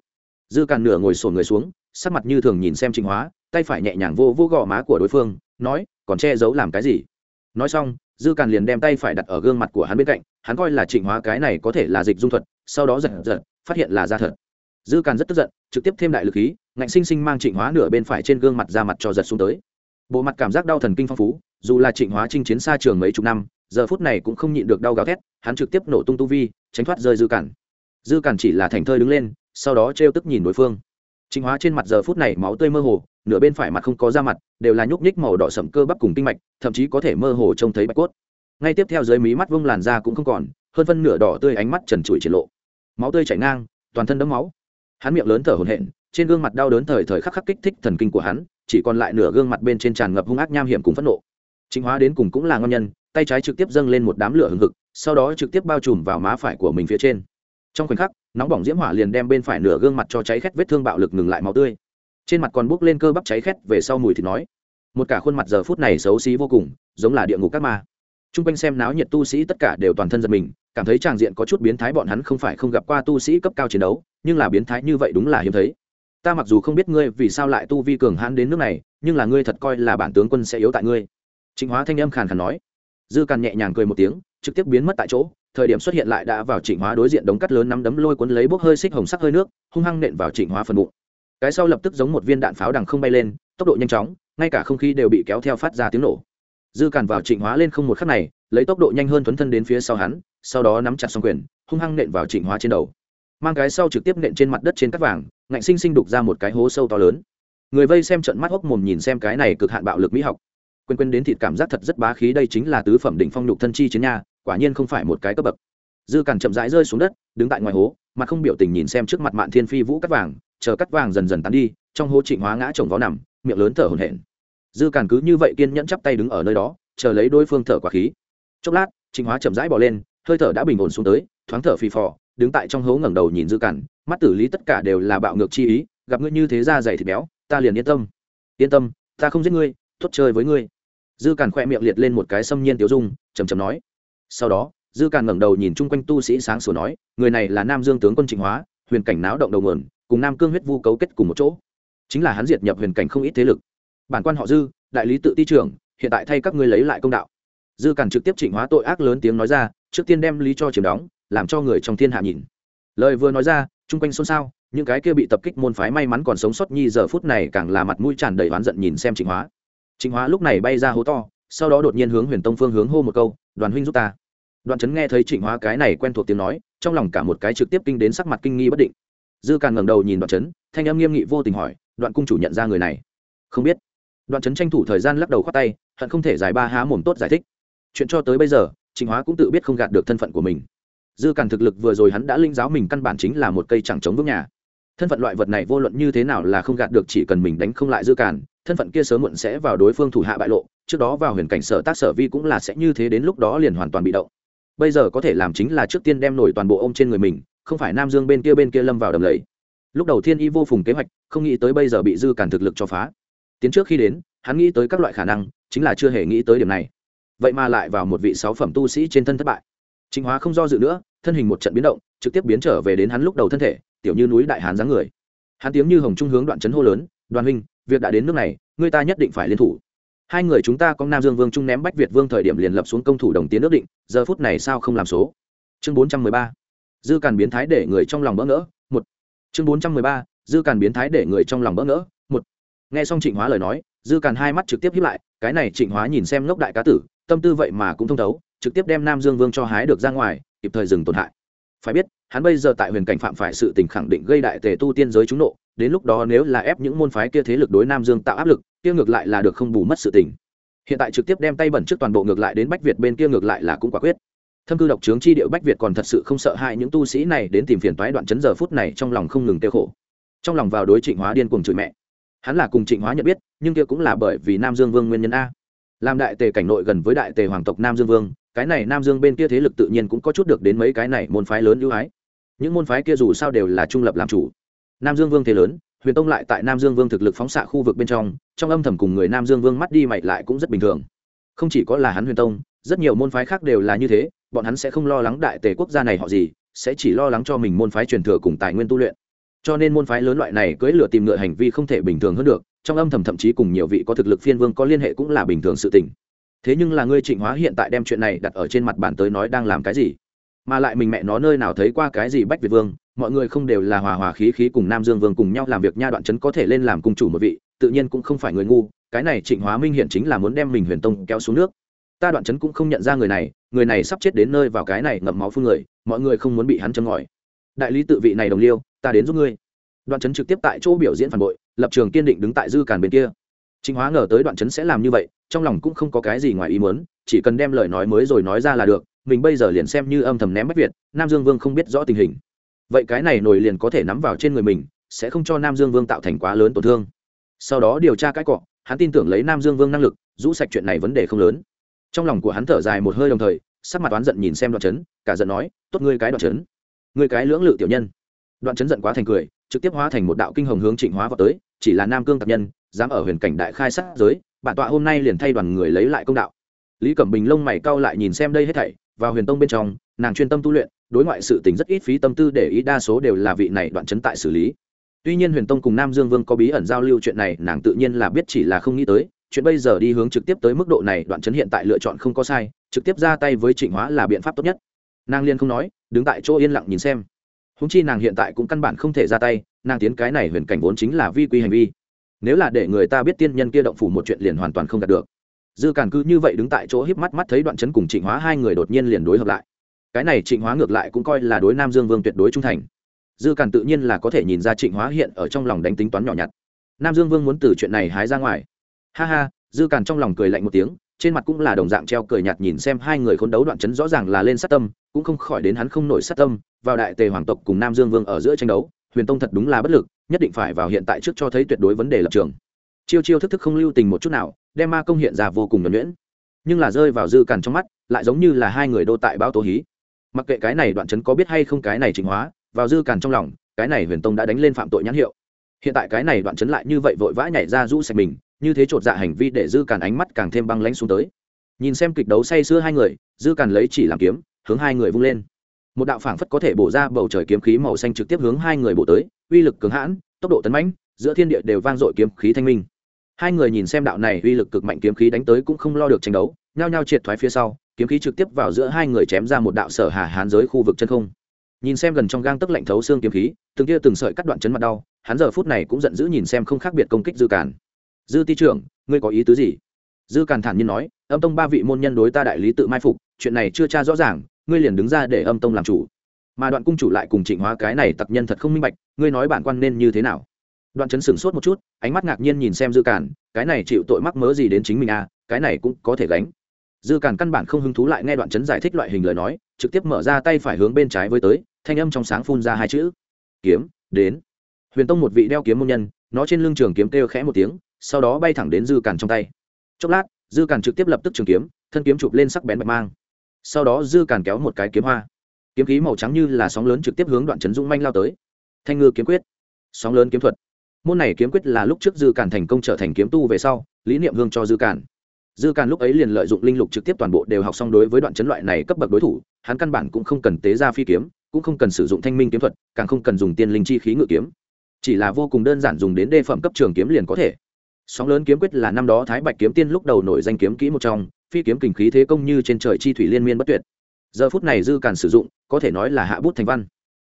Dư càn nửa ngồi sổn người xuống, sắc mặt như thường nhìn xem trình hóa, tay phải nhẹ nhàng vô vô gò má của đối phương, nói, còn che giấu làm cái gì? Nói xong, dư càn liền đem tay phải đặt ở gương mặt của hắn bên cạnh, hắn coi là trịnh hóa cái này có thể là dịch dung thuật, sau đó giật giật, phát hiện là da thật dư càn rất tức giận, trực tiếp thêm đại lực khí, ngạnh sinh sinh mang trịnh hóa nửa bên phải trên gương mặt ra mặt cho giật xuống tới. Bộ mặt cảm giác đau thần kinh phong phú, dù là trịnh hóa chinh chiến xa trường mấy chục năm, giờ phút này cũng không nhịn được đau gào thét, hắn trực tiếp nổ tung tu vi, tránh thoát rơi dư cản dư cản chỉ là thành thơi đứng lên, sau đó trêu tức nhìn đối phương. Trịnh hóa trên mặt giờ phút này máu tươi mơ hồ, nửa bên phải mặt không có da mặt, đều là nhúc nhích màu đỏ sậm cơ bắp cùng tinh mạch, thậm chí có thể mơ hồ trông thấy bạch cốt. Ngay tiếp theo dưới mí mắt vông làn da cũng không còn, hơn phân nửa đỏ tươi ánh mắt trần trụi triển lộ. Máu tươi chảy ngang, toàn thân đấm máu hắn miệng lớn thở hổn hển, trên gương mặt đau đớn thời thời khắc khắc kích thích thần kinh của hắn, chỉ còn lại nửa gương mặt bên trên tràn ngập hung ác nham hiểm cùng phẫn nộ. Chính hóa đến cùng cũng là ngon nhân, tay trái trực tiếp dâng lên một đám lửa hừng hực, sau đó trực tiếp bao trùm vào má phải của mình phía trên. Trong khoảnh khắc, nóng bỏng diễm hỏa liền đem bên phải nửa gương mặt cho cháy khét vết thương bạo lực ngừng lại máu tươi. Trên mặt còn bốc lên cơ bắp cháy khét về sau mùi thì nói. Một cả khuôn mặt giờ phút này xấu xí vô cùng, giống là địa ngục các ma t r u n g quanh xem náo nhiệt tu sĩ tất cả đều toàn thân giật mình, cảm thấy tràng diện có chút biến thái bọn hắn không phải không gặp qua tu sĩ cấp cao chiến đấu, nhưng là biến thái như vậy đúng là hiếm thấy. Ta mặc dù không biết ngươi vì sao lại tu vi cường hãn đến nước này, nhưng là ngươi thật coi là bản tướng quân sẽ yếu tại ngươi. Trịnh hóa thanh âm khàn khàn nói. Dư càn nhẹ nhàng cười một tiếng, trực tiếp biến mất tại chỗ, thời điểm xuất hiện lại đã vào trịnh hóa đối diện đống cắt lớn nắm đấm lôi cuốn lấy bốc hơi xích hồng sắc hơi nước, hung hăng nện vào trịnh hóa phần bụng. Cái sau lập tức giống một viên đạn pháo đằng không bay lên, tốc độ nhanh chóng, ngay cả không khí đều bị kéo theo phát ra tiếng nổ dư càn vào trịnh hóa lên không một khắc này, lấy tốc độ nhanh hơn thuấn thân đến phía sau hắn, sau đó nắm chặt xong quyền, hung hăng nện vào trịnh hóa trên đầu. Mang cái sau trực tiếp nện trên mặt đất trên cắt vàng, ngạnh sinh sinh đục ra một cái hố sâu to lớn. Người vây xem trận mắt hốc mồm nhìn xem cái này cực hạn bạo lực mỹ học. Quên quên đến thịt cảm giác thật rất bá khí đây chính là tứ phẩm đỉnh phong nhục thân chi chiến nha, quả nhiên không phải một cái cấp bậc. Dư càn chậm rãi rơi xuống đất, đứng tại ngoài hố mặt không biểu tình nhìn xem trước mặt mạn thiên phi vũ cắt vàng, chờ cắt vàng dần dần tán đi, trong hố trịnh hóa ngã chồng vó nằm, miệng lớn thở hổn hển dư càn cứ như vậy kiên nhẫn chắp tay đứng ở nơi đó, chờ lấy đối phương thở quả khí. Chốc lát, trịnh hóa chậm rãi bỏ lên, hơi thở đã bình ổn xuống tới, thoáng thở phì phò, đứng tại trong hố ngẩng đầu nhìn dư càn, mắt tử lý tất cả đều là bạo ngược chi ý, gặp ngươi như thế ra dày thịt béo, ta liền yên tâm. Yên tâm, ta không giết ngươi thốt chơi với ngươi. Dư càn khoe miệng liệt lên một cái xâm nhiên tiêu dung chầm chầm nói. Sau đó, dư càn ngẩng đầu nhìn chung quanh tu sĩ sáng sủa nói, người này là nam dương tướng quân trịnh hóa, huyền cảnh náo động đầu nguồn, cùng nam cương huyết vu cấu kết cùng một chỗ. Chính là hắn diệt nhập huyền cảnh không ít thế lực bản quan họ dư, đại lý tự ti trưởng, hiện tại thay các ngươi lấy lại công đạo. Dư càn trực tiếp trịnh hóa tội ác lớn tiếng nói ra, trước tiên đem lý cho chiếm đóng, làm cho người trong thiên hạ nhìn. Lời vừa nói ra, chung quanh xôn xao, những cái kia bị tập kích môn phái may mắn còn sống sót nhi giờ phút này càng là mặt mũi tràn đầy oán giận nhìn xem trịnh hóa. Trịnh hóa lúc này bay ra hố to, sau đó đột nhiên hướng huyền tông phương hướng hô một câu, đoàn huynh giúp ta. Đoàn trấn nghe thấy trịnh hóa cái này quen thuộc tiếng nói, trong lòng cả một cái trực tiếp kinh đến sắc mặt kinh nghi bất định. Dư càng ngẩng đầu nhìn đoàn trấn thanh em nghiêm nghị vô tình hỏi, đoạn cung chủ nhận ra người này? Không biết đoạn trấn tranh thủ thời gian lắc đầu khoát tay, hận không thể giải ba há mồm tốt giải thích. Chuyện cho tới bây giờ, trịnh hóa cũng tự biết không gạt được thân phận của mình. Dư cản thực lực vừa rồi hắn đã linh giáo mình căn bản chính là một cây chẳng chống vững nhà. Thân phận loại vật này vô luận như thế nào là không gạt được chỉ cần mình đánh không lại dư cản, thân phận kia sớm muộn sẽ vào đối phương thủ hạ bại lộ, trước đó vào huyền cảnh sở tác sở vi cũng là sẽ như thế đến lúc đó liền hoàn toàn bị động. Bây giờ có thể làm chính là trước tiên đem nổi toàn bộ ô m trên người mình, không phải nam dương bên kia bên kia lâm vào đầm lầy. Lúc đầu thiên y vô phùng kế hoạch, không nghĩ tới bây giờ bị dư cản thực lực cho phá tiến trước khi đến, hắn nghĩ tới các loại khả năng, chính là chưa hề nghĩ tới điểm này. Vậy mà lại vào một vị sáu phẩm tu sĩ trên thân thất bại. Chính hóa không do dự nữa, thân hình một trận biến động, trực tiếp biến trở về đến hắn lúc đầu thân thể, tiểu như núi đại hán dáng người. Hắn tiếng như hồng trung hướng đoạn chấn hô lớn, đoàn huynh, việc đã đến nước này người ta nhất định phải liên thủ. Hai người chúng ta có nam dương vương trung ném bách việt vương thời điểm liền lập xuống công thủ đồng tiến ước định, giờ phút này sao không làm số? Chương bốn trăm mười ba. Dư càn biến thái để người trong lòng bỡ ngỡ, một. Chương bốn trăm mười ba. Dư càn biến thái để người trong lòng bỡ ngỡ nghe xong trịnh hóa lời nói, dư càn hai mắt trực tiếp hiếp lại, cái này trịnh hóa nhìn xem ngốc đại cá tử, tâm tư vậy mà cũng thông thấu, trực tiếp đem nam dương vương cho hái được ra ngoài, kịp thời dừng tổn hại. Phải biết, hắn bây giờ tại huyền cảnh phạm phải sự tình khẳng định gây đại tề tu tiên giới trúng nộ, đến lúc đó nếu là ép những môn phái kia thế lực đối nam dương tạo áp lực, kia ngược lại là được không bù mất sự tình. Hiện tại trực tiếp đem tay bẩn trước toàn bộ ngược lại đến bách việt bên kia ngược lại là cũng quả quyết. Thâm cư độc trướng chi điệu bách việt còn thật sự không sợ hãi những tu sĩ này đến tìm phiền toái đoạn chấn giờ phút này trong lòng không ngừng tiêu khổ. Trong lòng vào đối trịnh hóa điên cuồng chửi mẹ hắn là cùng trịnh hóa nhận biết, nhưng kia cũng là bởi vì nam dương vương nguyên nhân a. Làm đại tề cảnh nội gần với đại tề hoàng tộc nam dương vương, cái này nam dương bên kia thế lực tự nhiên cũng có chút được đến mấy cái này môn phái lớn ưu ái. Những môn phái kia dù sao đều là trung lập làm chủ. Nam dương vương thế lớn, huyền tông lại tại nam dương vương thực lực phóng xạ khu vực bên trong trong âm thầm cùng người nam dương vương mắt đi mày lại cũng rất bình thường. Không chỉ có là hắn huyền tông, rất nhiều môn phái khác đều là như thế, bọn hắn sẽ không lo lắng đại tề quốc gia này họ gì, sẽ chỉ lo lắng cho mình môn phái truyền thừa cùng tài nguyên tu luyện cho nên môn phái lớn loại này cưỡi lửa tìm ngựa hành vi không thể bình thường hơn được, trong âm thầm thậm chí cùng nhiều vị có thực lực phiên vương có liên hệ cũng là bình thường sự tình. Thế nhưng là ngươi trịnh hóa hiện tại đem chuyện này đặt ở trên mặt bản tới nói đang làm cái gì? Mà lại mình mẹ nó nơi nào thấy qua cái gì bách việt vương, mọi người không đều là hòa hòa khí khí cùng nam dương vương cùng nhau làm việc nha đoạn trấn có thể lên làm cung chủ một vị, tự nhiên cũng không phải người ngu, cái này trịnh hóa minh hiện chính là muốn đem mình huyền tông kéo xuống nước. Ta đoạn trấn cũng không nhận ra người này người này sắp chết đến nơi vào cái này ngậm máu phương người, mọi người không muốn bị hắn châm ngòi. Đại lý tự vị này đồng liêu ta đến giúp ngươi. Đoạn trấn trực tiếp tại chỗ biểu diễn phản bội, lập trường kiên định đứng tại dư càn bên kia. Chính hóa ngờ tới đoạn trấn sẽ làm như vậy, trong lòng cũng không có cái gì ngoài ý muốn, chỉ cần đem lời nói mới rồi nói ra là được, mình bây giờ liền xem như âm thầm ném bách việt, nam dương vương không biết rõ tình hình. Vậy cái này nổi liền có thể nắm vào trên người mình, sẽ không cho nam dương vương tạo thành quá lớn tổn thương. Sau đó điều tra cái cọ, hắn tin tưởng lấy nam dương vương năng lực, rũ sạch chuyện này vấn đề không lớn. Trong lòng của hắn thở dài một hơi đồng thời, sắc mặt oán giận nhìn xem đoạn chấn, cả giận nói, tốt ngươi cái đoạn chấn. Ngươi cái lưỡng lự tiểu nhân đoạn chấn giận quá thành cười, trực tiếp hóa thành một đạo kinh hồng hướng trịnh hóa vào tới, chỉ là nam cương tập nhân, dám ở huyền cảnh đại khai sát giới, bản tọa hôm nay liền thay đoàn người lấy lại công đạo. Lý cẩm bình lông mày cau lại nhìn xem đây hết thảy, vào huyền tông bên trong, nàng chuyên tâm tu luyện, đối ngoại sự tình rất ít phí tâm tư để ý, đa số đều là vị này đoạn chấn tại xử lý. Tuy nhiên huyền tông cùng nam dương vương có bí ẩn giao lưu chuyện này, nàng tự nhiên là biết chỉ là không nghĩ tới, chuyện bây giờ đi hướng trực tiếp tới mức độ này, đoạn chấn hiện tại lựa chọn không có sai, trực tiếp ra tay với trịnh hóa là biện pháp tốt nhất. Nàng liên không nói, đứng tại chỗ yên lặng nhìn xem húng chi nàng hiện tại cũng căn bản không thể ra tay, nàng tiến cái này huyền cảnh vốn chính là vi quy hành vi. Nếu là để người ta biết tiên nhân kia động phủ một chuyện liền hoàn toàn không đạt được. Dư càn cứ như vậy đứng tại chỗ híp mắt mắt thấy đoạn chấn cùng trịnh hóa hai người đột nhiên liền đối hợp lại. Cái này trịnh hóa ngược lại cũng coi là đối nam dương vương tuyệt đối trung thành. Dư càn tự nhiên là có thể nhìn ra trịnh hóa hiện ở trong lòng đánh tính toán nhỏ nhặt. Nam dương vương muốn từ chuyện này hái ra ngoài. Ha ha, dư càn trong lòng cười lạnh một tiếng, trên mặt cũng là đồng dạng treo cười nhạt nhìn xem hai người khôn đấu đoạn chấn rõ ràng là lên sát tâm cũng không khỏi đến hắn không nổi sát tâm, vào đại tề hoàng tộc cùng nam dương vương ở giữa tranh đấu, huyền tông thật đúng là bất lực, nhất định phải vào hiện tại trước cho thấy tuyệt đối vấn đề lập trường. Chiêu chiêu thức thức không lưu tình một chút nào, đem ma công hiện ra vô cùng nhuẩn nhuyễn. Nhưng là rơi vào dư càn trong mắt, lại giống như là hai người đô tại báo tố hí. Mặc kệ cái này đoạn chấn có biết hay không cái này chính hóa, vào dư càn trong lòng, cái này huyền tông đã đánh lên phạm tội nhãn hiệu. Hiện tại cái này đoạn chấn lại như vậy vội vã nhảy ra rũ sạch mình, như thế chột dạ hành vi để dư càn ánh mắt càng thêm băng lãnh xuống tới. Nhìn xem kịch đấu say sưa hai người, dư càn lấy chỉ làm kiếm hướng hai người vung lên. Một đạo phảng phất có thể bổ ra bầu trời kiếm khí màu xanh trực tiếp hướng hai người bổ tới, uy lực cường hãn, tốc độ tấn mãnh, giữa thiên địa đều vang dội kiếm khí thanh minh. Hai người nhìn xem đạo này uy lực cực mạnh kiếm khí đánh tới cũng không lo được tranh đấu, nhao nhao triệt thoái phía sau, kiếm khí trực tiếp vào giữa hai người chém ra một đạo sở hà hán giới khu vực chân không. Nhìn xem gần trong gang tấc lạnh thấu xương kiếm khí, từng kia từng sợi cắt đoạn chấn mặt đau, hắn giờ phút này cũng giận dữ nhìn xem không khác biệt công kích dư cản dư ti trưởng, ngươi có ý tứ gì? Dư càn thản nhiên nói, âm tông ba vị môn nhân đối ta đại lý tự mai phục, chuyện này chưa tra rõ ràng ngươi liền đứng ra để âm tông làm chủ. Mà đoạn cung chủ lại cùng trịnh hóa cái này tặc nhân thật không minh bạch ngươi nói bản quan nên như thế nào? Đoạn chấn sửng sốt một chút ánh mắt ngạc nhiên nhìn xem dư cản, cái này chịu tội mắc mớ gì đến chính mình à cái này cũng có thể gánh. Dư cản căn bản không hứng thú lại nghe đoạn chấn giải thích loại hình lời nói trực tiếp mở ra tay phải hướng bên trái với tới thanh âm trong sáng phun ra hai chữ. Kiếm đến. Huyền tông một vị đeo kiếm môn nhân nó trên lưng trường kiếm kêu khẽ một tiếng sau đó bay thẳng đến dư cản trong tay. Chốc lát dư cản trực tiếp lập tức trường kiếm thân kiếm chụp lên sắc bén bạch mang sau đó dư càn kéo một cái kiếm hoa. Kiếm khí màu trắng như là sóng lớn trực tiếp hướng đoạn trấn dũng manh lao tới. Thanh ngư kiếm quyết. Sóng lớn kiếm thuật. Môn này kiếm quyết là lúc trước dư càn thành công trở thành kiếm tu về sau, lý niệm hương cho dư càn. Dư càn lúc ấy liền lợi dụng linh lục trực tiếp toàn bộ đều học xong đối với đoạn chấn loại này cấp bậc đối thủ, hắn căn bản cũng không cần tế ra phi kiếm, cũng không cần sử dụng thanh minh kiếm thuật, càng không cần dùng tiên linh chi khí ngự kiếm. Chỉ là vô cùng đơn giản dùng đến đề phẩm cấp trường kiếm liền có thể. Sóng lớn kiếm quyết là năm đó thái bạch kiếm tiên lúc đầu nổi danh kiếm kỹ một trong phi kiếm kình khí thế công như trên trời chi thủy liên miên bất tuyệt. Giờ phút này dư càn sử dụng, có thể nói là hạ bút thành văn.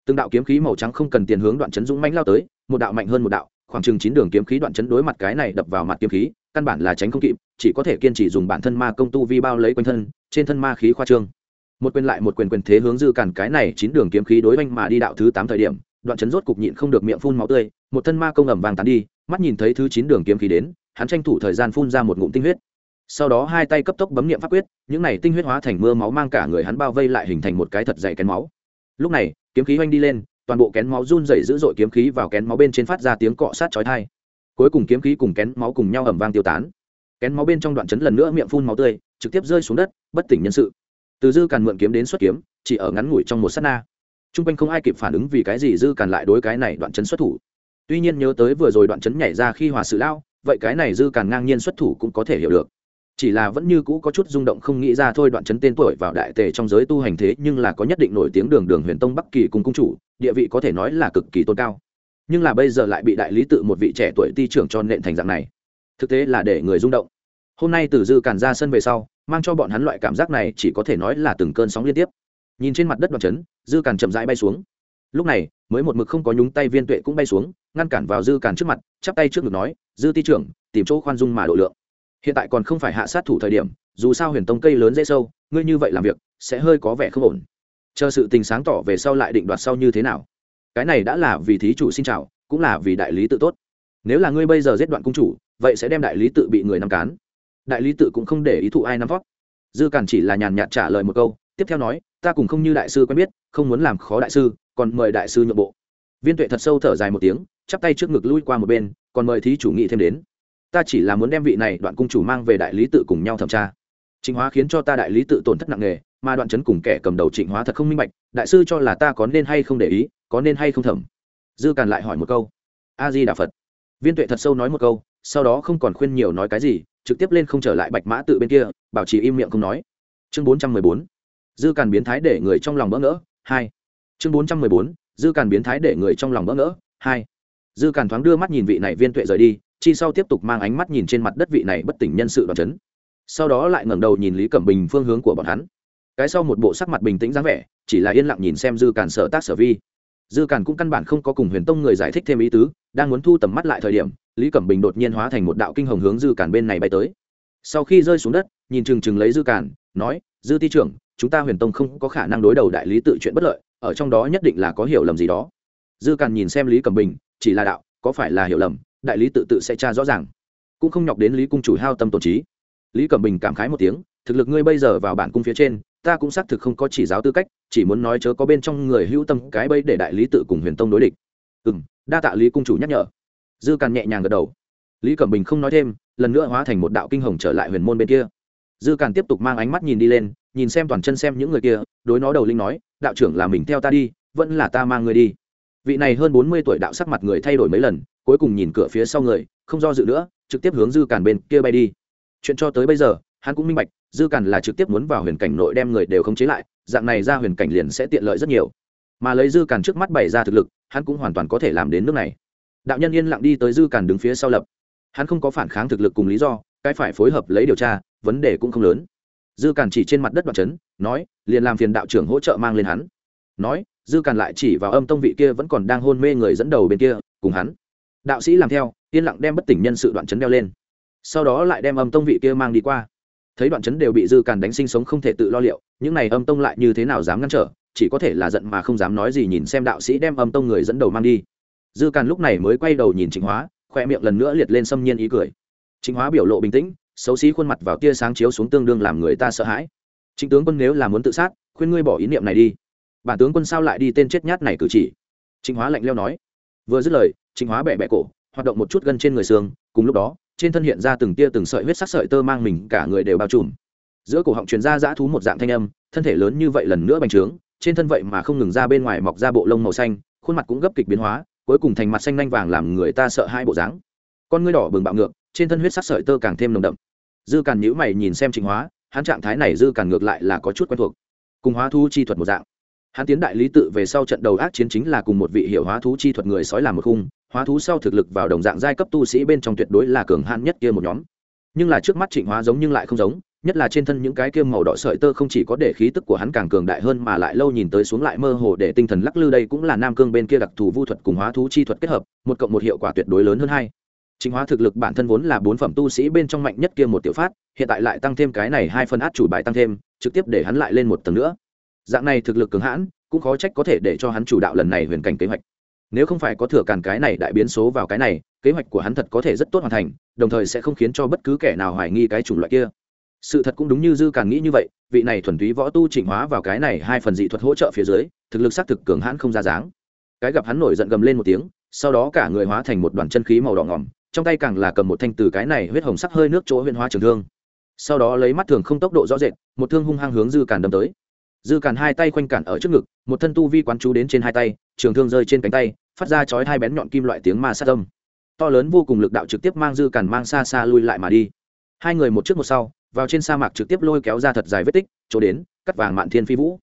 Từng đạo kiếm khí màu trắng không cần tiền hướng đoạn chấn dũng mãnh lao tới, một đạo mạnh hơn một đạo, khoảng chừng chín đường kiếm khí đoạn chấn đối mặt cái này đập vào mặt kiếm khí, căn bản là tránh không kịp, chỉ có thể kiên trì dùng bản thân ma công tu vi bao lấy quanh thân, trên thân ma khí khoa trương. Một quyền lại một quyền quyền thế hướng dư càn cái này chín đường kiếm khí đối oanh mà đi đạo thứ tám thời điểm, đoạn chấn rốt cục nhịn không được miệng phun máu tươi, một thân ma công ẩm vàng tán đi, mắt nhìn thấy thứ chín đường kiếm khí đến, hắn tranh thủ thời gian phun ra một ngụm tinh huyết sau đó hai tay cấp tốc bấm nghiệm pháp quyết, những này tinh huyết hóa thành mưa máu mang cả người hắn bao vây lại hình thành một cái thật dày kén máu. Lúc này, kiếm khí oanh đi lên, toàn bộ kén máu run dày dữ dội kiếm khí vào kén máu bên trên phát ra tiếng cọ sát chói thai cuối cùng kiếm khí cùng kén máu cùng nhau ẩm vang tiêu tán. Kén máu bên trong đoạn chấn lần nữa miệng phun máu tươi, trực tiếp rơi xuống đất, bất tỉnh nhân sự. Từ dư càn mượn kiếm đến xuất kiếm, chỉ ở ngắn ngủi trong một s á t na. T r u n g quanh không ai kịp phản ứng vì cái gì dư càn lại đối cái này đoạn chấn xuất thủ. Tuy nhiên nhớ tới vừa rồi đoạn chấn nhảy ra khi hòa sự lao, vậy cái này dư càn ngang nhiên xuất thủ cũng có thể hiểu được chỉ là vẫn như cũ có chút rung động không nghĩ ra thôi, đoạn chấn tên tuổi vào đại tề trong giới tu hành thế nhưng là có nhất định nổi tiếng đường đường huyền tông bắc kỳ cùng cung chủ, địa vị có thể nói là cực kỳ tôn cao. Nhưng là bây giờ lại bị đại lý tự một vị trẻ tuổi ti trưởng cho nện thành dạng này. Thực tế là để người rung động. Hôm nay từ dư càn ra sân về sau, mang cho bọn hắn loại cảm giác này chỉ có thể nói là từng cơn sóng liên tiếp. Nhìn trên mặt đất đoạn chấn, dư càn chậm rãi bay xuống. Lúc này, mới một mực không có nhúng tay viên tuệ cũng bay xuống, ngăn cản vào dư càn trước mặt, chắp tay trước ngực nói, dư ti trưởng, tìm chỗ khoan dung mà độ lượng hiện tại còn không phải hạ sát thủ thời điểm, dù sao huyền tông cây lớn dễ sâu, ngươi như vậy làm việc, sẽ hơi có vẻ không ổn. Chờ sự tình sáng tỏ về sau lại định đoạt sau như thế nào? Cái này đã là vì thí chủ xin chào, cũng là vì đại lý tự tốt. Nếu là ngươi bây giờ giết đoạn cung chủ, vậy sẽ đem đại lý tự bị người nắm cán. Đại lý tự cũng không để ý thụ ai nắm vót. Dư cản chỉ là nhàn nhạt trả lời một câu, tiếp theo nói, ta cùng không như đại sư quen biết, không muốn làm khó đại sư, còn mời đại sư nhượng bộ. Viên tuệ thật sâu thở dài một tiếng, chắp tay trước ngực lui qua một bên, còn mời thí chủ nghị thêm đến ta chỉ là muốn đem vị này đoạn cung chủ mang về đại lý tự cùng nhau thẩm tra. Trịnh hóa khiến cho ta đại lý tự tổn thất nặng nề, mà đoạn chấn cùng kẻ cầm đầu trịnh hóa thật không minh bạch, đại sư cho là ta có nên hay không để ý, có nên hay không thẩm. Dư càn lại hỏi một câu. A di đà phật. Viên tuệ thật sâu nói một câu, sau đó không còn khuyên nhiều nói cái gì, trực tiếp lên không trở lại bạch mã tự bên kia, bảo trì im miệng không nói. Chương bốn trăm mười bốn. Dư càn biến thái để người trong lòng bỡ ngỡ, hai. Chương bốn trăm mười bốn. Dư càn biến thái để người trong lòng bỡ ngỡ, hai. Dư càn thoáng đưa mắt nhìn vị này viên tuệ rời đi chi sau tiếp tục mang ánh mắt nhìn trên mặt đất vị này bất tỉnh nhân sự đoàn chấn sau đó lại ngẩng đầu nhìn lý cẩm bình phương hướng của bọn hắn. Cái sau một bộ sắc mặt bình tĩnh dáng vẻ, chỉ là yên lặng nhìn xem dư càn sở tác sở vi. Dư càn cũng căn bản không có cùng huyền tông người giải thích thêm ý tứ, đang muốn thu tầm mắt lại thời điểm, lý cẩm bình đột nhiên hóa thành một đạo kinh hồng hướng dư càn bên này bay tới. Sau khi rơi xuống đất, nhìn chừng chừng lấy dư càn, nói, dư ti trưởng, chúng ta huyền tông không có khả năng đối đầu đại lý tự chuyện bất lợi, ở trong đó nhất định là có hiểu lầm gì đó. Dư càn nhìn xem lý cẩm bình, chỉ là đạo, có phải là hiểu lầm? Đại lý tự tự sẽ tra rõ ràng. Cũng không nhọc đến lý cung chủ hao tâm tổ trí. Lý cẩm bình cảm khái một tiếng, thực lực ngươi bây giờ vào bản cung phía trên, ta cũng xác thực không có chỉ giáo tư cách, chỉ muốn nói chớ có bên trong người hữu tâm cái bây để đại lý tự cùng huyền tông đối địch. Ừ m đa tạ lý cung chủ nhắc nhở. Dư càn nhẹ nhàng gật đầu. Lý cẩm bình không nói thêm, lần nữa hóa thành một đạo kinh hồng trở lại huyền môn bên kia. Dư càn tiếp tục mang ánh mắt nhìn đi lên, nhìn xem toàn chân xem những người kia, đối nó đầu linh nói, đạo trưởng là mình theo ta đi, vẫn là ta mang người đi vị này hơn bốn mươi tuổi đạo sắc mặt người thay đổi mấy lần, cuối cùng nhìn cửa phía sau người, không do dự nữa, trực tiếp hướng dư càn bên kia bay đi. Chuyện cho tới bây giờ, hắn cũng minh bạch, dư càn là trực tiếp muốn vào huyền cảnh nội đem người đều khống chế lại, dạng này ra huyền cảnh liền sẽ tiện lợi rất nhiều. Mà lấy dư càn trước mắt bày ra thực lực, hắn cũng hoàn toàn có thể làm đến nước này. Đạo nhân yên lặng đi tới dư càn đứng phía sau lập. Hắn không có phản kháng thực lực cùng lý do, cái phải phối hợp lấy điều tra, vấn đề cũng không lớn. Dư càn chỉ trên mặt đất đoạn trấn nói, liền làm phiền đạo trưởng hỗ trợ mang lên hắn nói, dư càn lại chỉ vào âm tông vị kia vẫn còn đang hôn mê người dẫn đầu bên kia, cùng hắn. Đạo sĩ làm theo, yên lặng đem bất tỉnh nhân sự đoạn chấn đeo lên. Sau đó lại đem âm tông vị kia mang đi qua. Thấy đoạn chấn đều bị dư càn đánh sinh sống không thể tự lo liệu, những này âm tông lại như thế nào dám ngăn trở, chỉ có thể là giận mà không dám nói gì nhìn xem đạo sĩ đem âm tông người dẫn đầu mang đi. Dư càn lúc này mới quay đầu nhìn trịnh hóa, khoe miệng lần nữa liệt lên xâm nhiên ý cười. Trịnh hóa biểu lộ bình tĩnh, xấu xí khuôn mặt vào tia sáng chiếu xuống tương đương làm người ta sợ hãi. Trịnh tướng quân nếu là muốn tự sát, khuyên ngươi bỏ ý niệm này đi bản tướng quân sao lại đi tên chết nhát này cử chỉ? Trịnh hóa lạnh leo nói. Vừa dứt lời, trịnh hóa bẹ bẹ cổ, hoạt động một chút gân trên người xương, cùng lúc đó, trên thân hiện ra từng tia từng sợi huyết sắc sợi tơ mang mình cả người đều bao trùm. Giữa cổ họng truyền ra dã thú một dạng thanh âm, thân thể lớn như vậy lần nữa bành trướng, trên thân vậy mà không ngừng ra bên ngoài mọc ra bộ lông màu xanh, khuôn mặt cũng gấp kịch biến hóa, cuối cùng thành mặt xanh nanh vàng làm người ta sợ hai bộ dáng. Con ngươi đỏ bừng bạo ngược, trên thân huyết sắc sợi tơ càng thêm nồng đậm. Dư càn nhữ mày nhìn xem trịnh hóa, hắn trạng thái này dư càn ngược lại là có chút quen thuộc. Cùng hóa thu chi thuật một dạng hắn tiến đại lý tự về sau trận đầu ác chiến chính là cùng một vị hiệu hóa thú chi thuật người sói làm một khung, hóa thú sau thực lực vào đồng dạng giai cấp tu sĩ bên trong tuyệt đối là cường hạn nhất kia một nhóm. Nhưng là trước mắt trịnh hóa giống nhưng lại không giống, nhất là trên thân những cái kia màu đỏ sợi tơ không chỉ có để khí tức của hắn càng cường đại hơn mà lại lâu nhìn tới xuống lại mơ hồ để tinh thần lắc lư đây cũng là nam cương bên kia đặc thù vu thuật cùng hóa thú chi thuật kết hợp, một cộng một hiệu quả tuyệt đối lớn hơn hai. Trịnh hóa thực lực bản thân vốn là bốn phẩm tu sĩ bên trong mạnh nhất kia một tiểu phát, hiện tại lại tăng thêm cái này hai phần át chủ bài tăng thêm, trực tiếp để hắn lại lên một tầng nữa dạng này thực lực cường hãn, cũng khó trách có thể để cho hắn chủ đạo lần này huyền cảnh kế hoạch. Nếu không phải có thừa càn cái này đại biến số vào cái này, kế hoạch của hắn thật có thể rất tốt hoàn thành, đồng thời sẽ không khiến cho bất cứ kẻ nào hoài nghi cái chủng loại kia. Sự thật cũng đúng như dư càn nghĩ như vậy, vị này thuần túy võ tu chỉnh hóa vào cái này hai phần dị thuật hỗ trợ phía dưới, thực lực xác thực cường hãn không ra dáng. Cái gặp hắn nổi giận gầm lên một tiếng, sau đó cả người hóa thành một đoàn chân khí màu đỏ ngỏm, trong tay càng là cầm một thanh từ cái này huyết hồng sắc hơi nước chỗ huyện hóa trường thương. Sau đó lấy mắt thường không tốc độ rõ rệt, một thương hung hăng hướng dư càn đâm tới dư càn hai tay khoanh cản ở trước ngực, một thân tu vi quán chú đến trên hai tay, trường thương rơi trên cánh tay, phát ra chói hai bén nhọn kim loại tiếng ma sát âm. To lớn vô cùng lực đạo trực tiếp mang dư càn mang xa xa lui lại mà đi. Hai người một trước một sau, vào trên sa mạc trực tiếp lôi kéo ra thật dài vết tích, chỗ đến, cắt vàng mạn thiên phi vũ.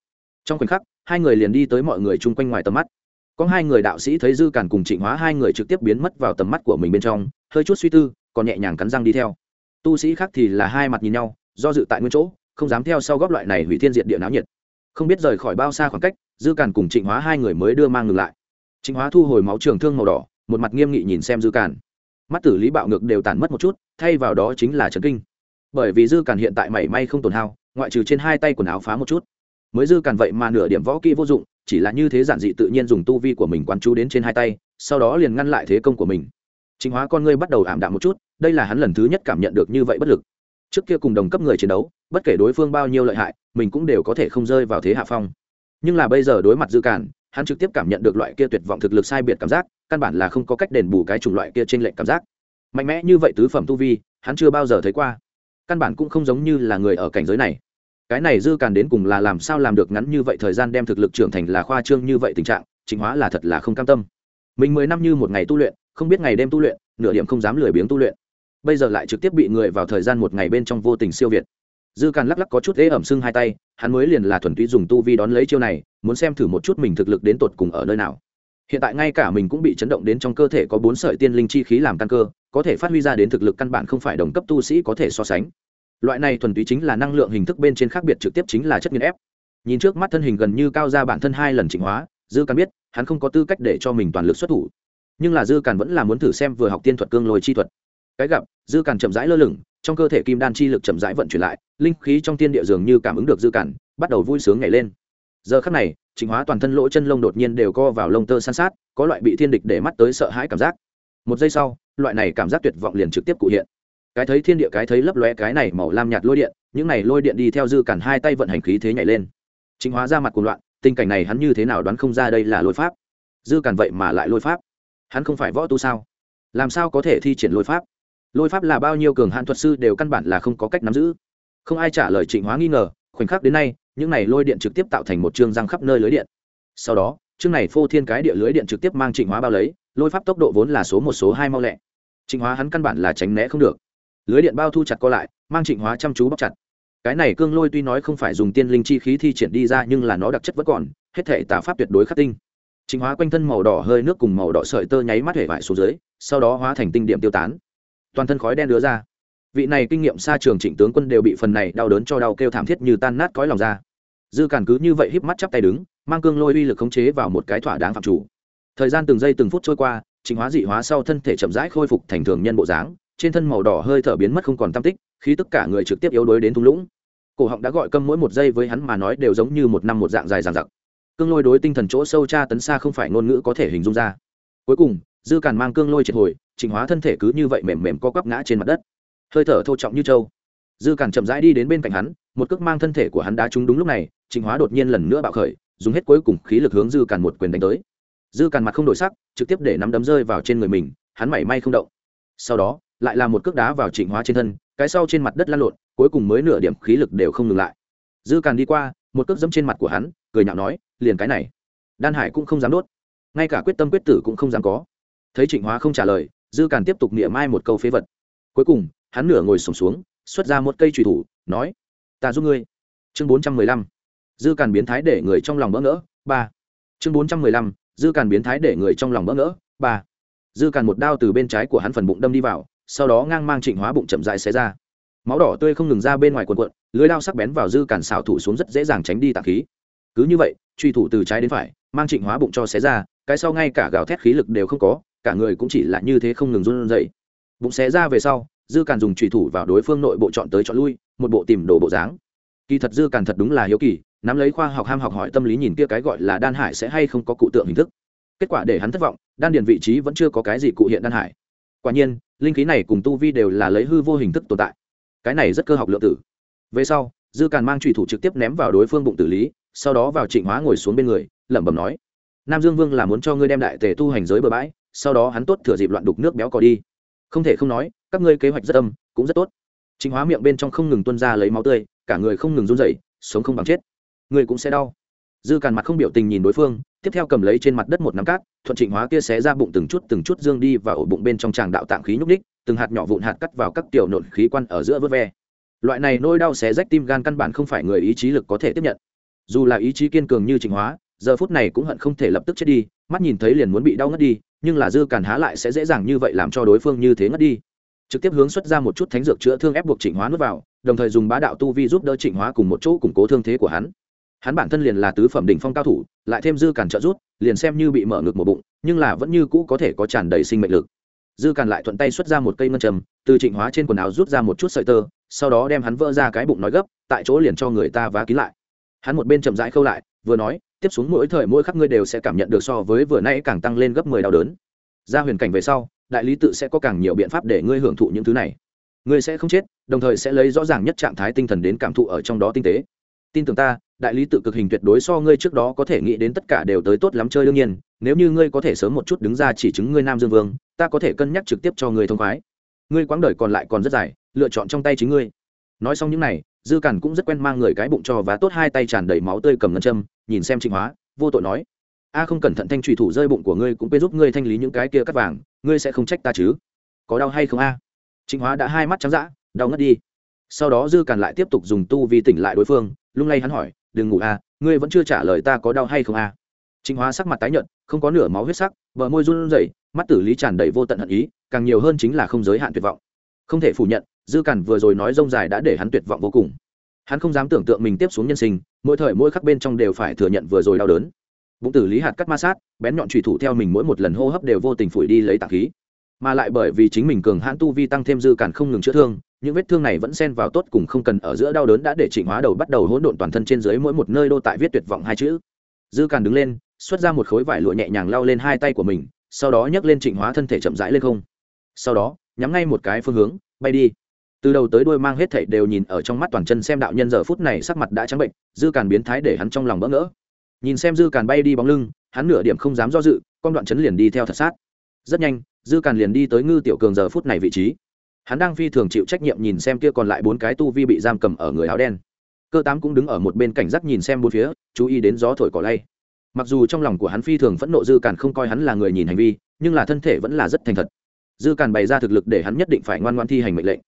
Trong khoảnh khắc, hai người liền đi tới mọi người chung quanh ngoài tầm mắt. Có hai người đạo sĩ thấy dư càn cùng trịnh hóa hai người trực tiếp biến mất vào tầm mắt của mình bên trong, hơi chút suy tư, còn nhẹ nhàng cắn răng đi theo. Tu sĩ khác thì là hai mặt nhìn nhau, do dự tại nguyên chỗ, không dám theo sau góp loại này hủy thiên diện địa náo nhiệt không biết rời khỏi bao xa khoảng cách, dư càn cùng trịnh hóa hai người mới đưa mang ngừng lại. Trịnh hóa thu hồi máu trường thương màu đỏ, một mặt nghiêm nghị nhìn xem dư càn. Mắt tử lý bạo ngược đều tàn mất một chút, thay vào đó chính là trấn kinh. Bởi vì dư càn hiện tại mảy may không tổn hao, ngoại trừ trên hai tay quần áo phá một chút. Mới dư càn vậy mà nửa điểm võ kỹ vô dụng, chỉ là như thế giản dị tự nhiên dùng tu vi của mình quán chú đến trên hai tay, sau đó liền ngăn lại thế công của mình. Chính hóa con ngươi bắt đầu ảm đạm một chút, đây là hắn lần thứ nhất cảm nhận được như vậy bất lực. Trước kia cùng đồng cấp người chiến đấu bất kể đối phương bao nhiêu lợi hại, mình cũng đều có thể không rơi vào thế hạ phong. Nhưng là bây giờ đối mặt dư cản, hắn trực tiếp cảm nhận được loại kia tuyệt vọng thực lực sai biệt cảm giác, căn bản là không có cách đền bù cái chủng loại kia trên lệnh cảm giác. Mạnh mẽ như vậy tứ phẩm tu vi, hắn chưa bao giờ thấy qua. Căn bản cũng không giống như là người ở cảnh giới này. Cái này dư càn đến cùng là làm sao làm được ngắn như vậy thời gian đem thực lực trưởng thành là khoa trương như vậy tình trạng, chính hóa là thật là không cam tâm. Mình mười năm như một ngày tu luyện, không biết ngày đêm tu luyện, nửa điểm không dám lười biếng tu luyện. Bây giờ lại trực tiếp bị người vào thời gian một ngày bên trong vô tình siêu việt dư càn lắc lắc có chút ế ẩm sưng hai tay, hắn mới liền là thuần túy dùng tu vi đón lấy chiêu này, muốn xem thử một chút mình thực lực đến tột cùng ở nơi nào. Hiện tại ngay cả mình cũng bị chấn động đến trong cơ thể có bốn sợi tiên linh chi khí làm căn cơ, có thể phát huy ra đến thực lực căn bản không phải đồng cấp tu sĩ có thể so sánh. Loại này thuần túy chính là năng lượng hình thức bên trên khác biệt trực tiếp chính là chất nghiên ép. Nhìn trước mắt thân hình gần như cao ra bản thân hai lần chỉnh hóa, dư càn biết, hắn không có tư cách để cho mình toàn lực xuất thủ. Nhưng là dư càn vẫn là muốn thử xem vừa học tiên thuật cương lồi chi thuật. Cái gặp, dư càn chậm rãi lơ lửng trong cơ thể kim đan chi lực chậm rãi vận chuyển lại, linh khí trong tiên địa dường như cảm ứng được dư cản, bắt đầu vui sướng nhảy lên. Giờ khắc này chỉnh hóa toàn thân lỗ chân lông đột nhiên đều co vào lông tơ san sát, có loại bị thiên địch để mắt tới sợ hãi cảm giác. Một giây sau, loại này cảm giác tuyệt vọng liền trực tiếp cụ hiện. Cái thấy thiên địa, cái thấy lấp lóe cái này màu lam nhạt lôi điện, những này lôi điện đi theo dư cản hai tay vận hành khí thế nhảy lên. Chính hóa ra mặt cuồng loạn, tình cảnh này hắn như thế nào đoán không ra đây là lôi pháp? Dư cản vậy mà lại lôi pháp? Hắn không phải võ tu sao? Làm sao có thể thi triển lôi pháp? Lôi pháp là bao nhiêu cường hạn thuật sư đều căn bản là không có cách nắm giữ. Không ai trả lời trịnh hóa nghi ngờ, khoảnh khắc đến nay, những này lôi điện trực tiếp tạo thành một chương răng khắp nơi lưới điện. Sau đó chương này phô thiên cái địa lưới điện trực tiếp mang trịnh hóa bao lấy, lôi pháp tốc độ vốn là số một, số hai mau lẹ. Trịnh hóa hắn căn bản là tránh né không được. Lưới điện bao thu chặt co lại, mang trịnh hóa chăm chú bóc chặt. Cái này cương lôi tuy nói không phải dùng tiên linh chi khí thi triển đi ra nhưng là nó đặc chất vẫn còn, hết thể tà pháp tuyệt đối khắc tinh. Trịnh hóa quanh thân màu đỏ hơi nước cùng màu đỏ sợi tơ nháy mắt hể vải xuống dưới, sau đó hóa thành tinh điểm tiêu tán toàn thân khói đen đứa ra. Vị này kinh nghiệm xa trường trịnh tướng quân đều bị phần này đau đớn cho đau kêu thảm thiết như tan nát cõi lòng ra. Dư cản cứ như vậy híp mắt chắp tay đứng, mang cương lôi uy lực khống chế vào một cái thỏa đáng phạm chủ. Thời gian từng giây từng phút trôi qua chính hóa dị hóa sau thân thể chậm rãi khôi phục thành thường nhân bộ dáng, trên thân màu đỏ hơi thở biến mất không còn tam tích khi tất cả người trực tiếp yếu đuối đến thung lũng. Cổ họng đã gọi câm mỗi một giây với hắn mà nói đều giống như một năm một dạng dài dằng dặc. Cương lôi đối tinh thần chỗ sâu tra tấn xa không phải ngôn ngữ có thể hình dung ra. Cuối cùng dư càn mang cương lôi triệt hồi trình hóa thân thể cứ như vậy mềm mềm co quắp ngã trên mặt đất. Hơi thở thô trọng như trâu. Dư càn chậm rãi đi đến bên cạnh hắn, một cước mang thân thể của hắn đá trúng đúng lúc này trình hóa đột nhiên lần nữa bạo khởi, dùng hết cuối cùng khí lực hướng dư càn một quyền đánh tới. Dư càn mặt không đổi sắc, trực tiếp để nắm đấm rơi vào trên người mình, hắn mảy may không động. Sau đó, lại là một cước đá vào trịnh hóa trên thân, cái sau trên mặt đất lăn lộn, cuối cùng mới nửa điểm khí lực đều không ngừng lại. Dư càn đi qua, một cước dẫm trên mặt của hắn, cười nhạo nói, liền cái này, đan hải cũng không dám đốt. Ngay cả quyết tâm quyết tử cũng không dám có thấy trịnh hóa không trả lời dư càn tiếp tục niệm mai một câu phế vật. Cuối cùng hắn nửa ngồi sùng xuống, xuống xuất ra một cây trùy thủ nói ta giúp ngươi. Chương bốn trăm mười lăm. Dư càn biến thái để người trong lòng bỡ ngỡ ba. Chương bốn trăm mười lăm. Dư càn biến thái để người trong lòng bỡ ngỡ ba. Dư càn một đao từ bên trái của hắn phần bụng đâm đi vào sau đó ngang mang trịnh hóa bụng chậm dại xé ra. Máu đỏ tươi không ngừng ra bên ngoài quần quận lưới lao sắc bén vào dư càn xảo thủ xuống rất dễ dàng tránh đi tạc khí. Cứ như vậy truy thủ từ trái đến phải mang trịnh hóa bụng cho xé ra cái sau ngay cả gào thét khí lực đều không có cả người cũng chỉ là như thế không ngừng run dậy bụng xé ra về sau, dư càn dùng trùy thủ vào đối phương nội bộ chọn tới chọn lui, một bộ tìm đồ bộ dáng. Kỳ thật dư càn thật đúng là hiếu kỳ, nắm lấy khoa học ham học hỏi tâm lý nhìn kia cái gọi là đan hải sẽ hay không có cụ tượng hình thức. Kết quả để hắn thất vọng, đan điền vị trí vẫn chưa có cái gì cụ hiện đan hải. Quả nhiên, linh khí này cùng tu vi đều là lấy hư vô hình thức tồn tại. Cái này rất cơ học lượng tử. Về sau, dư càn mang trùy thủ trực tiếp ném vào đối phương bụng tử lý, sau đó vào trịnh hóa ngồi xuống bên người, lẩm bẩm nói, nam dương vương là muốn cho ngươi đem đại tề tu hành giới bờ bãi sau đó hắn tốt thừa dịp loạn đục nước béo cò đi. Không thể không nói, các ngươi kế hoạch rất âm, cũng rất tốt. Trình hóa miệng bên trong không ngừng tuân ra lấy máu tươi, cả người không ngừng run rẩy, sống không bằng chết. Người cũng sẽ đau. Dư càn mặt không biểu tình nhìn đối phương, tiếp theo cầm lấy trên mặt đất một nắm cát, thuận trịnh hóa kia xé ra bụng từng chút từng chút dương đi và ổ bụng bên trong tràng đạo tạng khí nhúc ních từng hạt nhỏ vụn hạt cắt vào các tiểu nộn khí quan ở giữa vớt ve. Loại này nỗi đau xé rách tim gan căn bản không phải người ý chí lực có thể tiếp nhận. Dù là ý chí kiên cường như trịnh hóa, giờ phút này cũng hận không thể lập tức chết đi, mắt nhìn thấy liền muốn bị đau ngất đi nhưng là dư càn há lại sẽ dễ dàng như vậy làm cho đối phương như thế ngất đi. Trực tiếp hướng xuất ra một chút thánh dược chữa thương ép buộc trịnh hóa nuốt vào, đồng thời dùng bá đạo tu vi giúp đỡ trịnh hóa cùng một chỗ củng cố thương thế của hắn. Hắn bản thân liền là tứ phẩm đỉnh phong cao thủ, lại thêm dư càn trợ rút liền xem như bị mở ngực một bụng, nhưng là vẫn như cũ có thể có tràn đầy sinh mệnh lực. Dư càn lại thuận tay xuất ra một cây ngân trầm từ trịnh hóa trên quần áo rút ra một chút sợi tơ, sau đó đem hắn vỡ ra cái bụng nói gấp, tại chỗ liền cho người ta vá kín lại. Hắn một bên chậm rãi khâu lại, vừa nói tiếp xuống mỗi thời mỗi khắc ngươi đều sẽ cảm nhận được so với vừa nãy càng tăng lên gấp mười đau đớn. Ra huyền cảnh về sau, đại lý tự sẽ có càng nhiều biện pháp để ngươi hưởng thụ những thứ này. Ngươi sẽ không chết, đồng thời sẽ lấy rõ ràng nhất trạng thái tinh thần đến cảm thụ ở trong đó tinh tế. Tin tưởng ta, đại lý tự cực hình tuyệt đối so ngươi trước đó có thể nghĩ đến tất cả đều tới tốt lắm chơi đương nhiên, nếu như ngươi có thể sớm một chút đứng ra chỉ chứng ngươi nam dương vương, ta có thể cân nhắc trực tiếp cho ngươi thông khoái. Ngươi quãng đời còn lại còn rất dài, lựa chọn trong tay chính ngươi. Nói xong những này dư cản cũng rất quen mang người cái bụng cho và tốt hai tay tràn đầy máu tươi cầm ngân châm, nhìn xem trịnh hóa, vô tội nói, a không cẩn thận thanh trùy thủ rơi bụng của ngươi cũng quên giúp ngươi thanh lý những cái kia cắt vàng, ngươi sẽ không trách ta chứ? Có đau hay không a? Trịnh hóa đã hai mắt trắng d đau ngất đi. Sau đó dư cản lại tiếp tục dùng tu vi tỉnh lại đối phương, lung lay hắn hỏi, đừng ngủ à ngươi vẫn chưa trả lời ta có đau hay không a? trịnh hóa sắc mặt tái nhợt, không có nửa máu huyết sắc vợ môi run rẩy, mắt tử lý tràn đầy vô tận hận ý, càng nhiều hơn chính là không giới hạn tuyệt vọng. Không thể phủ nhận dư cản vừa rồi nói rông dài đã để hắn tuyệt vọng vô cùng. Hắn không dám tưởng tượng mình tiếp xuống nhân sinh, mỗi thời mỗi khắc bên trong đều phải thừa nhận vừa rồi đau đớn. Bụng tử lý hạt cắt ma sát, bén nhọn trùy thủ theo mình mỗi một lần hô hấp đều vô tình phủi đi lấy tạng khí. Mà lại bởi vì chính mình cường hãn tu vi tăng thêm dư cản không ngừng chữa thương, những vết thương này vẫn xen vào tốt cùng không cần ở giữa đau đớn đã để trịnh hóa đầu bắt đầu hỗn độn toàn thân trên dưới mỗi một nơi đô tại viết tuyệt vọng hai chữ. Dư càn đứng lên, xuất ra một khối vải lụa nhẹ nhàng lao lên hai tay của mình, sau đó nhấc lên trịnh hóa thân thể chậm rãi lên không. Sau đó, nhắm ngay một cái phương hướng, bay đi từ đầu tới đuôi mang hết thảy đều nhìn ở trong mắt toàn chân xem đạo nhân giờ phút này sắc mặt đã trắng bệnh, dư càn biến thái để hắn trong lòng bỡ ngỡ. Nhìn xem dư càn bay đi bóng lưng, hắn nửa điểm không dám do dự, con đoạn chấn liền đi theo thật sát. Rất nhanh, dư càn liền đi tới ngư tiểu cường giờ phút này vị trí. Hắn đang phi thường chịu trách nhiệm nhìn xem kia còn lại bốn cái tu vi bị giam cầm ở người áo đen. Cơ tám cũng đứng ở một bên cảnh giác nhìn xem bốn phía, chú ý đến gió thổi cỏ lay. Mặc dù trong lòng của hắn phi thường phẫn nộ dư càn không coi hắn là người nhìn hành vi, nhưng là thân thể vẫn là rất thành thật. Dư càn bày ra thực lực để hắn nhất định phải ngoan ngoan thi hành mệnh lệnh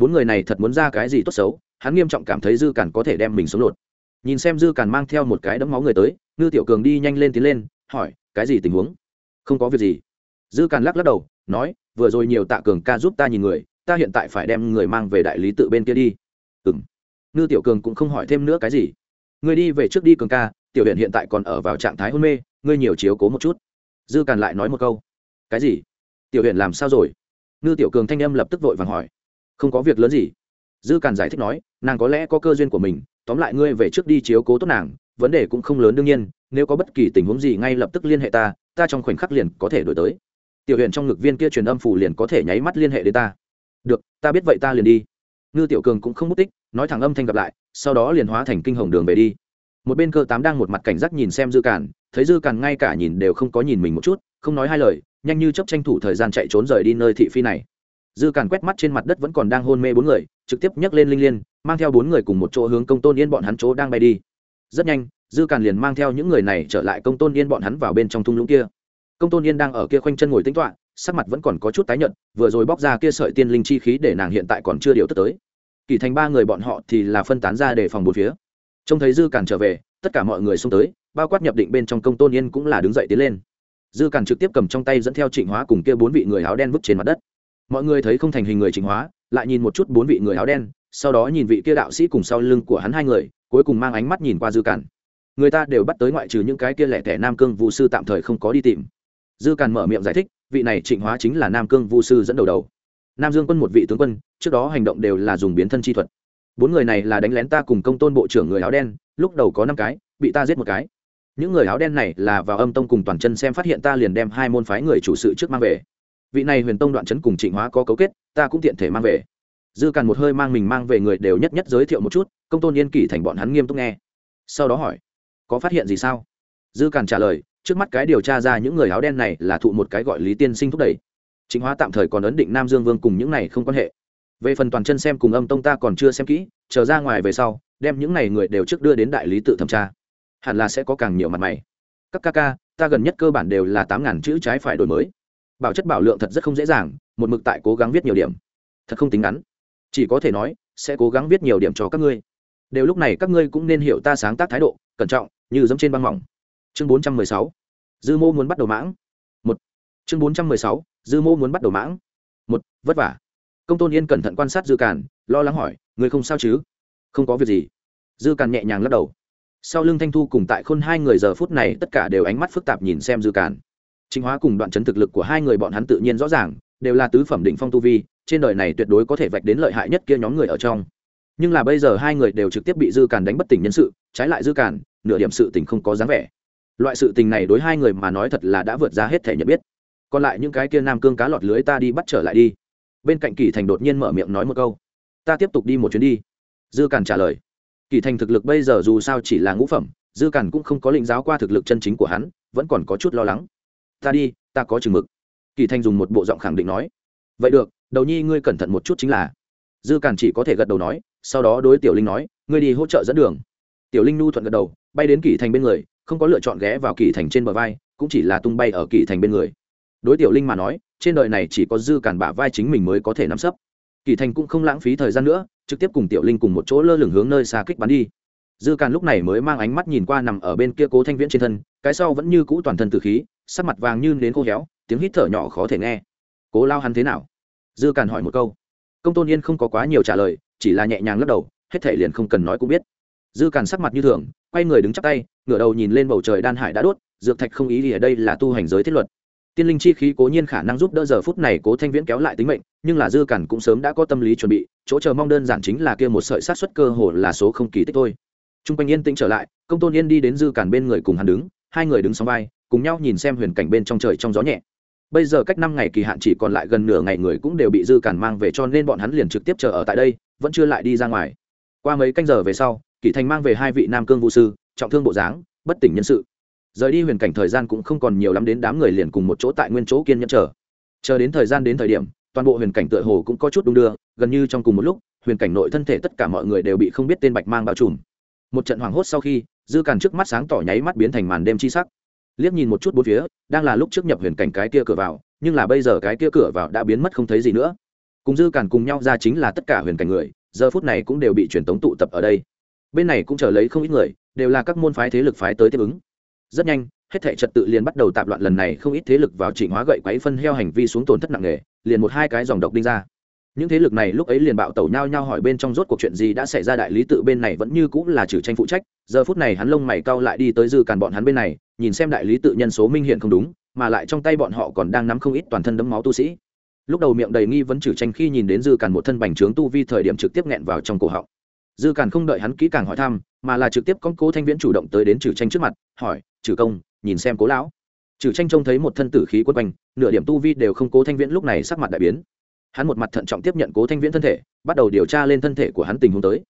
bốn người này thật muốn ra cái gì tốt xấu, hắn nghiêm trọng cảm thấy dư càn có thể đem mình xuống lột. Nhìn xem dư càn mang theo một cái đấm máu người tới, ngư tiểu cường đi nhanh lên tiến lên, hỏi, cái gì tình huống? Không có việc gì. Dư càn lắc lắc đầu, nói, vừa rồi nhiều tạ cường ca giúp ta nhìn người, ta hiện tại phải đem người mang về đại lý tự bên kia đi. Ừ m ngư tiểu cường cũng không hỏi thêm nữa cái gì. Người đi về trước đi cường ca, tiểu huyện hiện tại còn ở vào trạng thái hôn mê, ngươi nhiều chiếu cố một chút. Dư càn lại nói một câu. Cái gì? Tiểu huyện làm sao rồi? Ngư tiểu cường thanh âm lập tức vội vàng hỏi không có việc lớn gì. Dư càn giải thích nói, nàng có lẽ có cơ duyên của mình, tóm lại ngươi về trước đi chiếu cố tốt nàng, vấn đề cũng không lớn đương nhiên, nếu có bất kỳ tình huống gì ngay lập tức liên hệ ta ta trong khoảnh khắc liền có thể đổi tới. Tiểu huyện trong ngực viên kia truyền âm phủ liền có thể nháy mắt liên hệ đến ta. Được, ta biết vậy ta liền đi. Ngư tiểu cường cũng không mất tích, nói thẳng âm thanh gặp lại, sau đó liền hóa thành kinh hồng đường về đi. Một bên cơ tám đang một mặt cảnh giác nhìn xem dư càn, thấy dư càn ngay cả nhìn đều không có nhìn mình một chút, không nói hai lời, nhanh như chấp tranh thủ thời gian chạy trốn rời đi nơi thị phi này dư càn quét mắt trên mặt đất vẫn còn đang hôn mê bốn người, trực tiếp nhấc lên linh liên, mang theo bốn người cùng một chỗ hướng công tôn yên bọn hắn chỗ đang bay đi. Rất nhanh, dư càn liền mang theo những người này trở lại công tôn yên bọn hắn vào bên trong thung lũng kia. Công tôn yên đang ở kia khoanh chân ngồi tính toạ sắc mặt vẫn còn có chút tái nhợt, vừa rồi bóc ra kia sợi tiên linh chi khí để nàng hiện tại còn chưa điều tất tới. Kỳ thành ba người bọn họ thì là phân tán ra để phòng bốn phía. Trông thấy dư càn trở về, tất cả mọi người xông tới, bao quát nhập định bên trong công tôn yên cũng là đứng dậy tiến lên. Dư càn trực tiếp cầm trong tay dẫn theo trịnh hóa cùng kia bốn vị người áo đen vứt trên mặt đất mọi người thấy không thành hình người trịnh hóa, lại nhìn một chút bốn vị người áo đen, sau đó nhìn vị kia đạo sĩ cùng sau lưng của hắn hai người, cuối cùng mang ánh mắt nhìn qua dư cản. người ta đều bắt tới ngoại trừ những cái kia lẻ tẻ nam cương vũ sư tạm thời không có đi tìm. Dư cản mở miệng giải thích, vị này trịnh hóa chính là nam cương vu sư dẫn đầu đầu. Nam dương quân một vị tướng quân, trước đó hành động đều là dùng biến thân chi thuật. Bốn người này là đánh lén ta cùng công tôn bộ trưởng người áo đen, lúc đầu có năm cái, bị ta giết một cái. Những người áo đen này là vào âm tông cùng toàn chân xem phát hiện ta liền đem hai môn phái người chủ sự trước mang về vị này huyền tông đoạn chấn cùng trịnh hóa có cấu kết, ta cũng tiện thể mang về. Dư càn một hơi mang mình mang về người đều nhất nhất giới thiệu một chút, công tôn yên kỷ thành bọn hắn nghiêm túc nghe. Sau đó hỏi, có phát hiện gì sao? Dư càn trả lời, trước mắt cái điều tra ra những người áo đen này là thụ một cái gọi lý tiên sinh thúc đẩy. Chính hóa tạm thời còn ấn định nam dương vương cùng những này không quan hệ. Về phần toàn chân xem cùng âm tông ta còn chưa xem kỹ, chờ ra ngoài về sau, đem những này người đều trước đưa đến đại lý tự thẩm tra. Hẳn là sẽ có càng nhiều mặt mày. Các ca ca, ta gần nhất cơ bản đều là tám ngàn chữ trái phải đổi mới bảo chất bảo lượng thật rất không dễ dàng, một mực tại cố gắng viết nhiều điểm. Thật không tính ngắn. Chỉ có thể nói, sẽ cố gắng viết nhiều điểm cho các ngươi. Đều lúc này các ngươi cũng nên hiểu ta sáng tác thái độ, cẩn trọng, như giống trên băng mỏng. Chương bốn trăm mười sáu. Dư mô muốn bắt đầu mãng. Một. Chương bốn trăm mười sáu. Dư mô muốn bắt đầu mãng. Một. Vất vả. Công tôn yên cẩn thận quan sát dư càn, lo lắng hỏi người không sao chứ? Không có việc gì. Dư càn nhẹ nhàng lắc đầu. Sau lưng thanh thu cùng tại khôn hai người giờ phút này tất cả đều ánh mắt phức tạp nhìn xem dư càn chính hóa cùng đoạn chấn thực lực của hai người bọn hắn tự nhiên rõ ràng, đều là tứ phẩm đỉnh phong tu vi, trên đời này tuyệt đối có thể vạch đến lợi hại nhất kia nhóm người ở trong. Nhưng là bây giờ hai người đều trực tiếp bị dư càn đánh bất tỉnh nhân sự, trái lại dư càn, nửa điểm sự tình không có dáng vẻ. Loại sự tình này đối hai người mà nói thật là đã vượt ra hết thể nhận biết. Còn lại những cái kia nam cương cá lọt lưới ta đi bắt trở lại đi. Bên cạnh kỳ thành đột nhiên mở miệng nói một câu. Ta tiếp tục đi một chuyến đi. Dư càn trả lời. Kỳ thành thực lực bây giờ dù sao chỉ là ngũ phẩm, dư càn cũng không có lĩnh giáo qua thực lực chân chính của hắn, vẫn còn có chút lo lắng ta đi, ta có chừng mực. Kỳ Thanh dùng một bộ giọng khẳng định nói. Vậy được, đầu nhi ngươi cẩn thận một chút chính là. Dư càn chỉ có thể gật đầu nói, sau đó đối tiểu linh nói, ngươi đi hỗ trợ dẫn đường. Tiểu linh nu thuận gật đầu, bay đến kỳ thành bên người, không có lựa chọn ghé vào kỳ thành trên bờ vai, cũng chỉ là tung bay ở kỳ thành bên người. Đối tiểu linh mà nói, trên đời này chỉ có dư Càn bả vai chính mình mới có thể nắm sấp. Kỳ thành cũng không lãng phí thời gian nữa, trực tiếp cùng tiểu linh cùng một chỗ lơ lửng hướng nơi xa kích bắn đi. Dư càn lúc này mới mang ánh mắt nhìn qua nằm ở bên kia cố thanh viễn trên thân, cái sau vẫn như cũ toàn thân từ khí sắc mặt vàng như đến khô héo tiếng hít thở nhỏ khó thể nghe. Cố lao hắn thế nào? Dư càn hỏi một câu. Công tôn yên không có quá nhiều trả lời chỉ là nhẹ nhàng lắc đầu hết thể liền không cần nói cũng biết. Dư càn sắc mặt như thường quay người đứng chắp tay ngửa đầu nhìn lên bầu trời đan hải đã đốt dược thạch không ý gì ở đây là tu hành giới thiết luật. Tiên linh chi khí cố nhiên khả năng giúp đỡ giờ phút này cố thanh viễn kéo lại tính mệnh nhưng là dư cản cũng sớm đã có tâm lý chuẩn bị chỗ chờ mong đơn giản chính là kia một sợi sát xuất cơ hồ là số không kỳ tích thôi. Trung quanh yên tĩnh trở lại, Công Tôn Yên đi đến Dư Cản bên người cùng hắn đứng, hai người đứng song vai, cùng nhau nhìn xem huyền cảnh bên trong trời trong gió nhẹ. Bây giờ cách năm ngày kỳ hạn chỉ còn lại gần nửa ngày người cũng đều bị Dư Cản mang về cho nên bọn hắn liền trực tiếp chờ ở tại đây, vẫn chưa lại đi ra ngoài. Qua mấy canh giờ về sau, Kỷ Thành mang về hai vị nam cương vũ sư, trọng thương bộ dáng, bất tỉnh nhân sự. Rời đi huyền cảnh thời gian cũng không còn nhiều lắm đến đám người liền cùng một chỗ tại nguyên chỗ kiên nhẫn chờ. Chờ đến thời gian đến thời điểm, toàn bộ huyền cảnh tựa hồ cũng có chút đung đưa, gần như trong cùng một lúc, huyền cảnh nội thân thể tất cả mọi người đều bị không biết tên bạch mang bao trùm một trận hoảng hốt sau khi dư càn trước mắt sáng tỏ nháy mắt biến thành màn đêm chi sắc. Liếc nhìn một chút bốn phía, đang là lúc trước nhập huyền cảnh cái kia cửa vào, nhưng là bây giờ cái kia cửa vào đã biến mất không thấy gì nữa. Cùng dư càn cùng nhau ra chính là tất cả huyền cảnh người, giờ phút này cũng đều bị truyền tống tụ tập ở đây. Bên này cũng chờ lấy không ít người, đều là các môn phái thế lực phái tới tiếp ứng. Rất nhanh, hết thể trật tự liền bắt đầu tạp loạn lần này không ít thế lực vào trịnh hóa gậy quấy phân heo hành vi xuống tổn thất nặng nề, liền một hai cái dòng độc đinh ra những thế lực này lúc ấy liền bạo tẩu nhau nhau hỏi bên trong rốt cuộc chuyện gì đã xảy ra, đại lý tự bên này vẫn như cũng là trừ tranh phụ trách. Giờ phút này hắn lông mày cau lại đi tới dư càn bọn hắn bên này, nhìn xem đại lý tự nhân số minh hiện không đúng, mà lại trong tay bọn họ còn đang nắm không ít toàn thân đấm máu tu sĩ. Lúc đầu miệng đầy nghi vấn trừ tranh khi nhìn đến dư càn một thân bành trướng tu vi thời điểm trực tiếp nghẹn vào trong cổ họng. Dư càn không đợi hắn kỹ càng hỏi thăm, mà là trực tiếp con cố thanh viễn chủ động tới đến trừ tranh trước mặt, hỏi, trừ công, nhìn xem cố lão. Trừ tranh trông thấy một thân tử khí quấn quanh, nửa điểm tu vi đều không cố thanh viễn lúc này sắc mặt đại biến hắn một mặt thận trọng tiếp nhận cố thanh viễn thân thể, bắt đầu điều tra lên thân thể của hắn tình huống tới.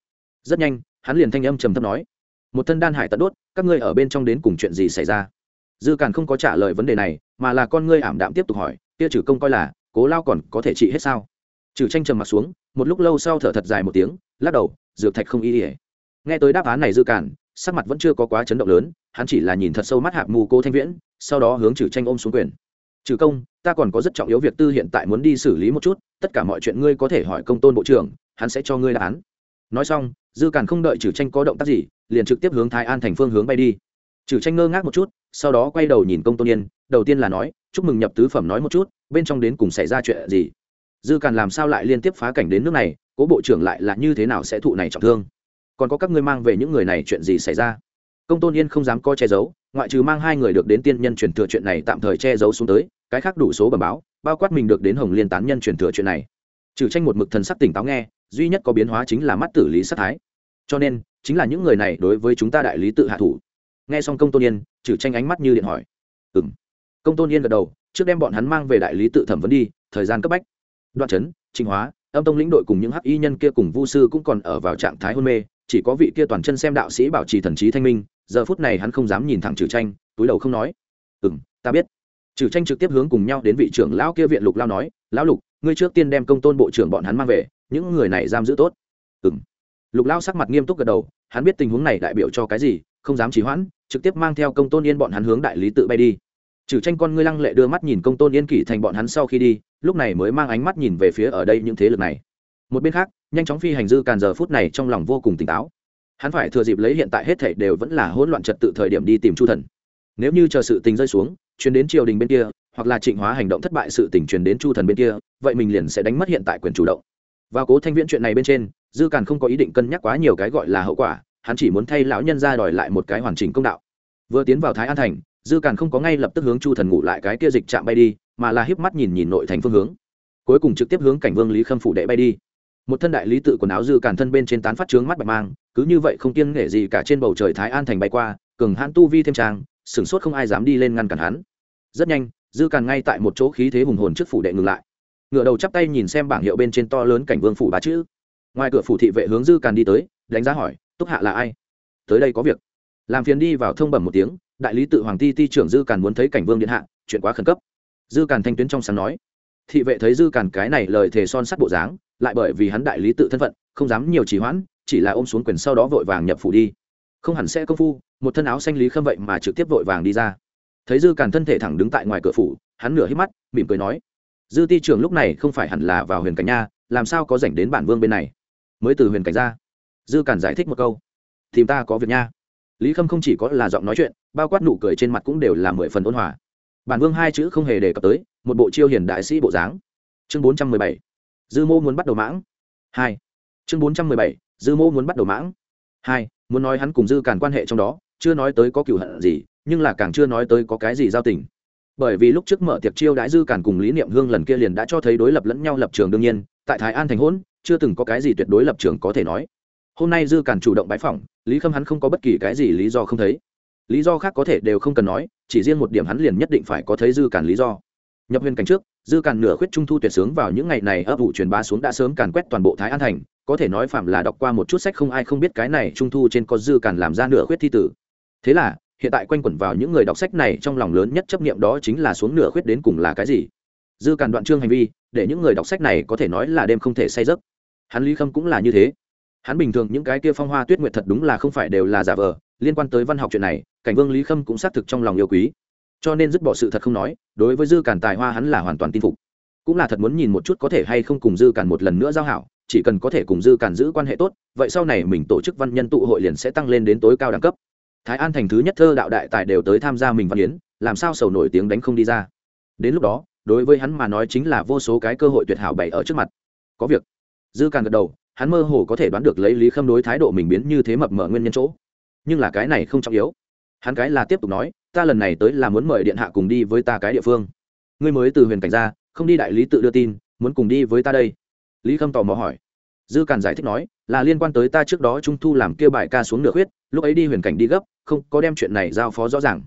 Rất nhanh, hắn liền thanh âm trầm thấp nói, một thân đan hải tận đốt, các ngươi ở bên trong đến cùng chuyện gì xảy ra? Dư càn không có trả lời vấn đề này, mà là con ngươi ảm đạm tiếp tục hỏi, kia trừ công coi là, cố lao còn có thể trị hết sao? Trừ tranh trầm mặt xuống, một lúc lâu sau thở thật dài một tiếng, lắc đầu, dược thạch không y ỉa nghe tới đáp án này dư càn, sắc mặt vẫn chưa có quá chấn động lớn, hắn chỉ là nhìn thật sâu mắt hạp mù cô thanh viễn, sau đó hướng trừ tranh ôm xuống quyền trừ công, ta còn có rất trọng yếu việc tư hiện tại muốn đi xử lý một chút, tất cả mọi chuyện ngươi có thể hỏi công tôn bộ trưởng, hắn sẽ cho ngươi đáp án. Nói xong, dư càn không đợi trừ tranh có động tác gì, liền trực tiếp hướng thái an thành phương hướng bay đi. Trừ tranh ngơ ngác một chút, sau đó quay đầu nhìn công tôn yên, đầu tiên là nói, chúc mừng nhập tứ phẩm nói một chút, bên trong đến cùng xảy ra chuyện gì? Dư càn làm sao lại liên tiếp phá cảnh đến nước này, cố bộ trưởng lại là như thế nào sẽ thụ này trọng thương? Còn có các ngươi mang về những người này chuyện gì xảy ra? Công tôn yên không dám co che giấu ngoại trừ mang hai người được đến tiên nhân truyền thừa chuyện này tạm thời che giấu xuống tới, cái khác đủ số bẩm báo, bao quát mình được đến hồng liên tán nhân truyền thừa chuyện này. Trừ tranh một mực thần sắc tỉnh táo nghe, duy nhất có biến hóa chính là mắt tử lý sát thái. Cho nên, chính là những người này đối với chúng ta đại lý tự hạ thủ. Nghe xong công tôn yên, trừ tranh ánh mắt như điện hỏi. Ừ m công tôn yên gật đầu, trước đem bọn hắn mang về đại lý tự thẩm vấn đi, thời gian cấp bách. Đoạn trấn trinh hóa, âm tông lĩnh đội cùng những hắc y nhân kia cùng vu sư cũng còn ở vào trạng thái hôn mê, chỉ có vị kia toàn chân xem đạo sĩ bảo trì thần trí thanh minh giờ phút này hắn không dám nhìn thẳng trừ tranh, túi đầu không nói. Ừ m ta biết. Trừ tranh trực tiếp hướng cùng nhau đến vị trưởng lão kia viện lục lao nói, lão lục, ngươi trước tiên đem công tôn bộ trưởng bọn hắn mang về, những người này giam giữ tốt. Ừ m lục lao sắc mặt nghiêm túc gật đầu, hắn biết tình huống này đại biểu cho cái gì, không dám trì hoãn, trực tiếp mang theo công tôn yên bọn hắn hướng đại lý tự bay đi. Trừ tranh con ngươi lăng lệ đưa mắt nhìn công tôn yên kỷ thành bọn hắn sau khi đi, lúc này mới mang ánh mắt nhìn về phía ở đây những thế lực này. Một bên khác, nhanh chóng phi hành dư càn giờ phút này trong lòng vô cùng tỉnh táo hắn phải thừa dịp lấy hiện tại hết thảy đều vẫn là hỗn loạn trật tự thời điểm đi tìm chu thần. Nếu như chờ sự tình rơi xuống, chuyển đến triều đình bên kia, hoặc là trịnh hóa hành động thất bại sự tình truyền đến chu thần bên kia, vậy mình liền sẽ đánh mất hiện tại quyền chủ động. Và cố thanh viễn chuyện này bên trên, dư càn không có ý định cân nhắc quá nhiều cái gọi là hậu quả, hắn chỉ muốn thay lão nhân ra đòi lại một cái hoàn chỉnh công đạo. Vừa tiến vào thái an thành, dư càn không có ngay lập tức hướng chu thần ngủ lại cái kia dịch chạm bay đi, mà là híp mắt nhìn nhìn nội thành phương hướng. Cuối cùng trực tiếp hướng cảnh vương lý khâm phủ đệ bay đi một thân đại lý tự quần áo dư cản thân bên trên tán phát trướng mắt bạch mang, cứ như vậy không kiêng nghệ gì cả trên bầu trời thái an thành bay qua, cường hãn tu vi thêm trang, sửng sốt không ai dám đi lên ngăn cản hắn. Rất nhanh, dư cản ngay tại một chỗ khí thế hùng hồn trước phủ đệ ngừng lại. Ngựa đầu chắp tay nhìn xem bảng hiệu bên trên to lớn cảnh vương phủ bá chữ. Ngoài cửa phủ thị vệ hướng dư càn đi tới, đánh giá hỏi, túc hạ là ai? Tới đây có việc. Làm phiền đi vào thông bẩm một tiếng, đại lý tự hoàng ti ti trưởng dư càn muốn thấy cảnh vương điện hạ, chuyện quá khẩn cấp. Dư càn thanh tuyến trong sáng nói. Thị vệ thấy dư càn cái này lời thề son sắt bộ dáng lại bởi vì hắn đại lý tự thân phận, không dám nhiều trì hoãn, chỉ là ôm xuống quyền sau đó vội vàng nhập phủ đi. Không hẳn sẽ công phu, một thân áo xanh lý khâm vậy mà trực tiếp vội vàng đi ra. Thấy dư càn thân thể thẳng đứng tại ngoài cửa phủ, hắn nửa hít mắt, mỉm cười nói, dư ti trưởng lúc này không phải hẳn là vào huyền cảnh nha, làm sao có dành đến bản vương bên này? Mới từ huyền cảnh ra, dư cản giải thích một câu, tìm ta có việc nha. Lý khâm không chỉ có là giọng nói chuyện, bao quát nụ cười trên mặt cũng đều là mười phần ôn hòa. Bản vương hai chữ không hề đề cập tới, một bộ chiêu hiền đại sĩ bộ dáng. Chương bốn trăm mười bảy dư mô muốn bắt đầu mãng. Hai. Chương bốn trăm mười bảy, dư mô muốn bắt đầu mãng. Hai, muốn nói hắn cùng dư càn quan hệ trong đó, chưa nói tới có cựu hận gì, nhưng là càng chưa nói tới có cái gì giao tình. Bởi vì lúc trước mở tiệc chiêu đãi dư càn cùng lý niệm hương lần kia liền đã cho thấy đối lập lẫn nhau lập trường đương nhiên, tại thái an thành hôn, chưa từng có cái gì tuyệt đối lập trường có thể nói. Hôm nay dư càn chủ động bái phỏng, lý khâm hắn không có bất kỳ cái gì lý do không thấy. Lý do khác có thể đều không cần nói, chỉ riêng một điểm hắn liền nhất định phải có thấy dư càn lý do nhập huyền cảnh trước, dư càn nửa khuyết trung thu tuyệt sướng vào những ngày này, ấp ủ truyền bá xuống đã sớm càn quét toàn bộ thái an thành. Có thể nói phạm là đọc qua một chút sách không ai không biết cái này trung thu trên có dư càn làm ra nửa khuyết thi tử. Thế là, hiện tại quanh quẩn vào những người đọc sách này trong lòng lớn nhất chấp nghiệm đó chính là xuống nửa khuyết đến cùng là cái gì? Dư càn đoạn chương hành vi, để những người đọc sách này có thể nói là đêm không thể say giấc. Hắn lý khâm cũng là như thế. Hắn bình thường những cái kia phong hoa tuyết nguyệt thật đúng là không phải đều là giả vờ. Liên quan tới văn học chuyện này, cảnh vương lý khâm cũng xác thực trong lòng yêu quý cho nên dứt bỏ sự thật không nói, đối với dư càn tài hoa hắn là hoàn toàn tin phục. Cũng là thật muốn nhìn một chút có thể hay không cùng dư càn một lần nữa giao hảo, chỉ cần có thể cùng dư càn giữ quan hệ tốt, vậy sau này mình tổ chức văn nhân tụ hội liền sẽ tăng lên đến tối cao đẳng cấp. Thái an thành thứ nhất thơ đạo đại tài đều tới tham gia mình văn yến làm sao sầu nổi tiếng đánh không đi ra. Đến lúc đó, đối với hắn mà nói chính là vô số cái cơ hội tuyệt hảo bày ở trước mặt. Có việc. Dư càn gật đầu, hắn mơ hồ có thể đoán được lấy lý khâm đối thái độ mình biến như thế mập mờ nguyên nhân chỗ. Nhưng là cái này không trọng yếu. Hắn cái là tiếp tục nói ta lần này tới là muốn mời điện hạ cùng đi với ta cái địa phương. Ngươi mới từ huyền cảnh ra, không đi đại lý tự đưa tin, muốn cùng đi với ta đây. Lý khâm tò mò hỏi. Dư càn giải thích nói, là liên quan tới ta trước đó trung thu làm kêu bài ca xuống nửa khuyết, lúc ấy đi huyền cảnh đi gấp, không có đem chuyện này giao phó rõ ràng.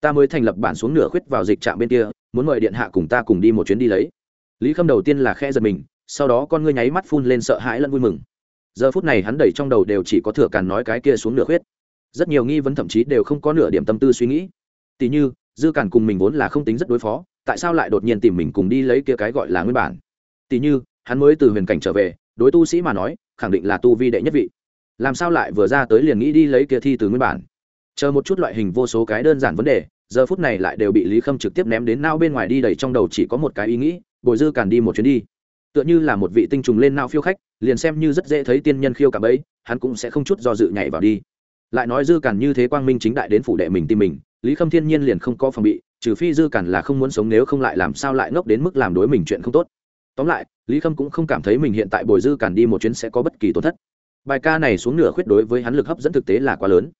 Ta mới thành lập bản xuống nửa khuyết vào dịch trạm bên kia, muốn mời điện hạ cùng ta cùng đi một chuyến đi lấy. Lý khâm đầu tiên là khe giật mình, sau đó con ngươi nháy mắt phun lên sợ hãi lẫn vui mừng. Giờ phút này hắn đẩy trong đầu đều chỉ có thừa càn nói cái kia xuống nửa khuyết. Rất nhiều nghi vấn thậm chí đều không có nửa điểm tâm tư suy nghĩ. Tỷ như, dư cản cùng mình vốn là không tính rất đối phó, tại sao lại đột nhiên tìm mình cùng đi lấy kia cái gọi là nguyên bản? Tỷ như, hắn mới từ huyền cảnh trở về, đối tu sĩ mà nói, khẳng định là tu vi đệ nhất vị. Làm sao lại vừa ra tới liền nghĩ đi lấy kia thi từ nguyên bản? Chờ một chút loại hình vô số cái đơn giản vấn đề, giờ phút này lại đều bị lý khâm trực tiếp ném đến nao bên ngoài đi đầy trong đầu chỉ có một cái ý nghĩ, bồi dư càn đi một chuyến đi. Tựa như là một vị tinh trùng lên nao phiêu khách, liền xem như rất dễ thấy tiên nhân khiêu cả bấy hắn cũng sẽ không chút do dự nhảy vào đi. Lại nói dư càn như thế quang minh chính đại đến phủ đệ mình tìm mình lý khâm thiên nhiên liền không có phòng bị, trừ phi dư càn là không muốn sống nếu không lại làm sao lại ngốc đến mức làm đối mình chuyện không tốt. Tóm lại, lý khâm cũng không cảm thấy mình hiện tại bồi dư càn đi một chuyến sẽ có bất kỳ tổn thất. Bài ca này xuống nửa khuyết đối với hắn lực hấp dẫn thực tế là quá lớn.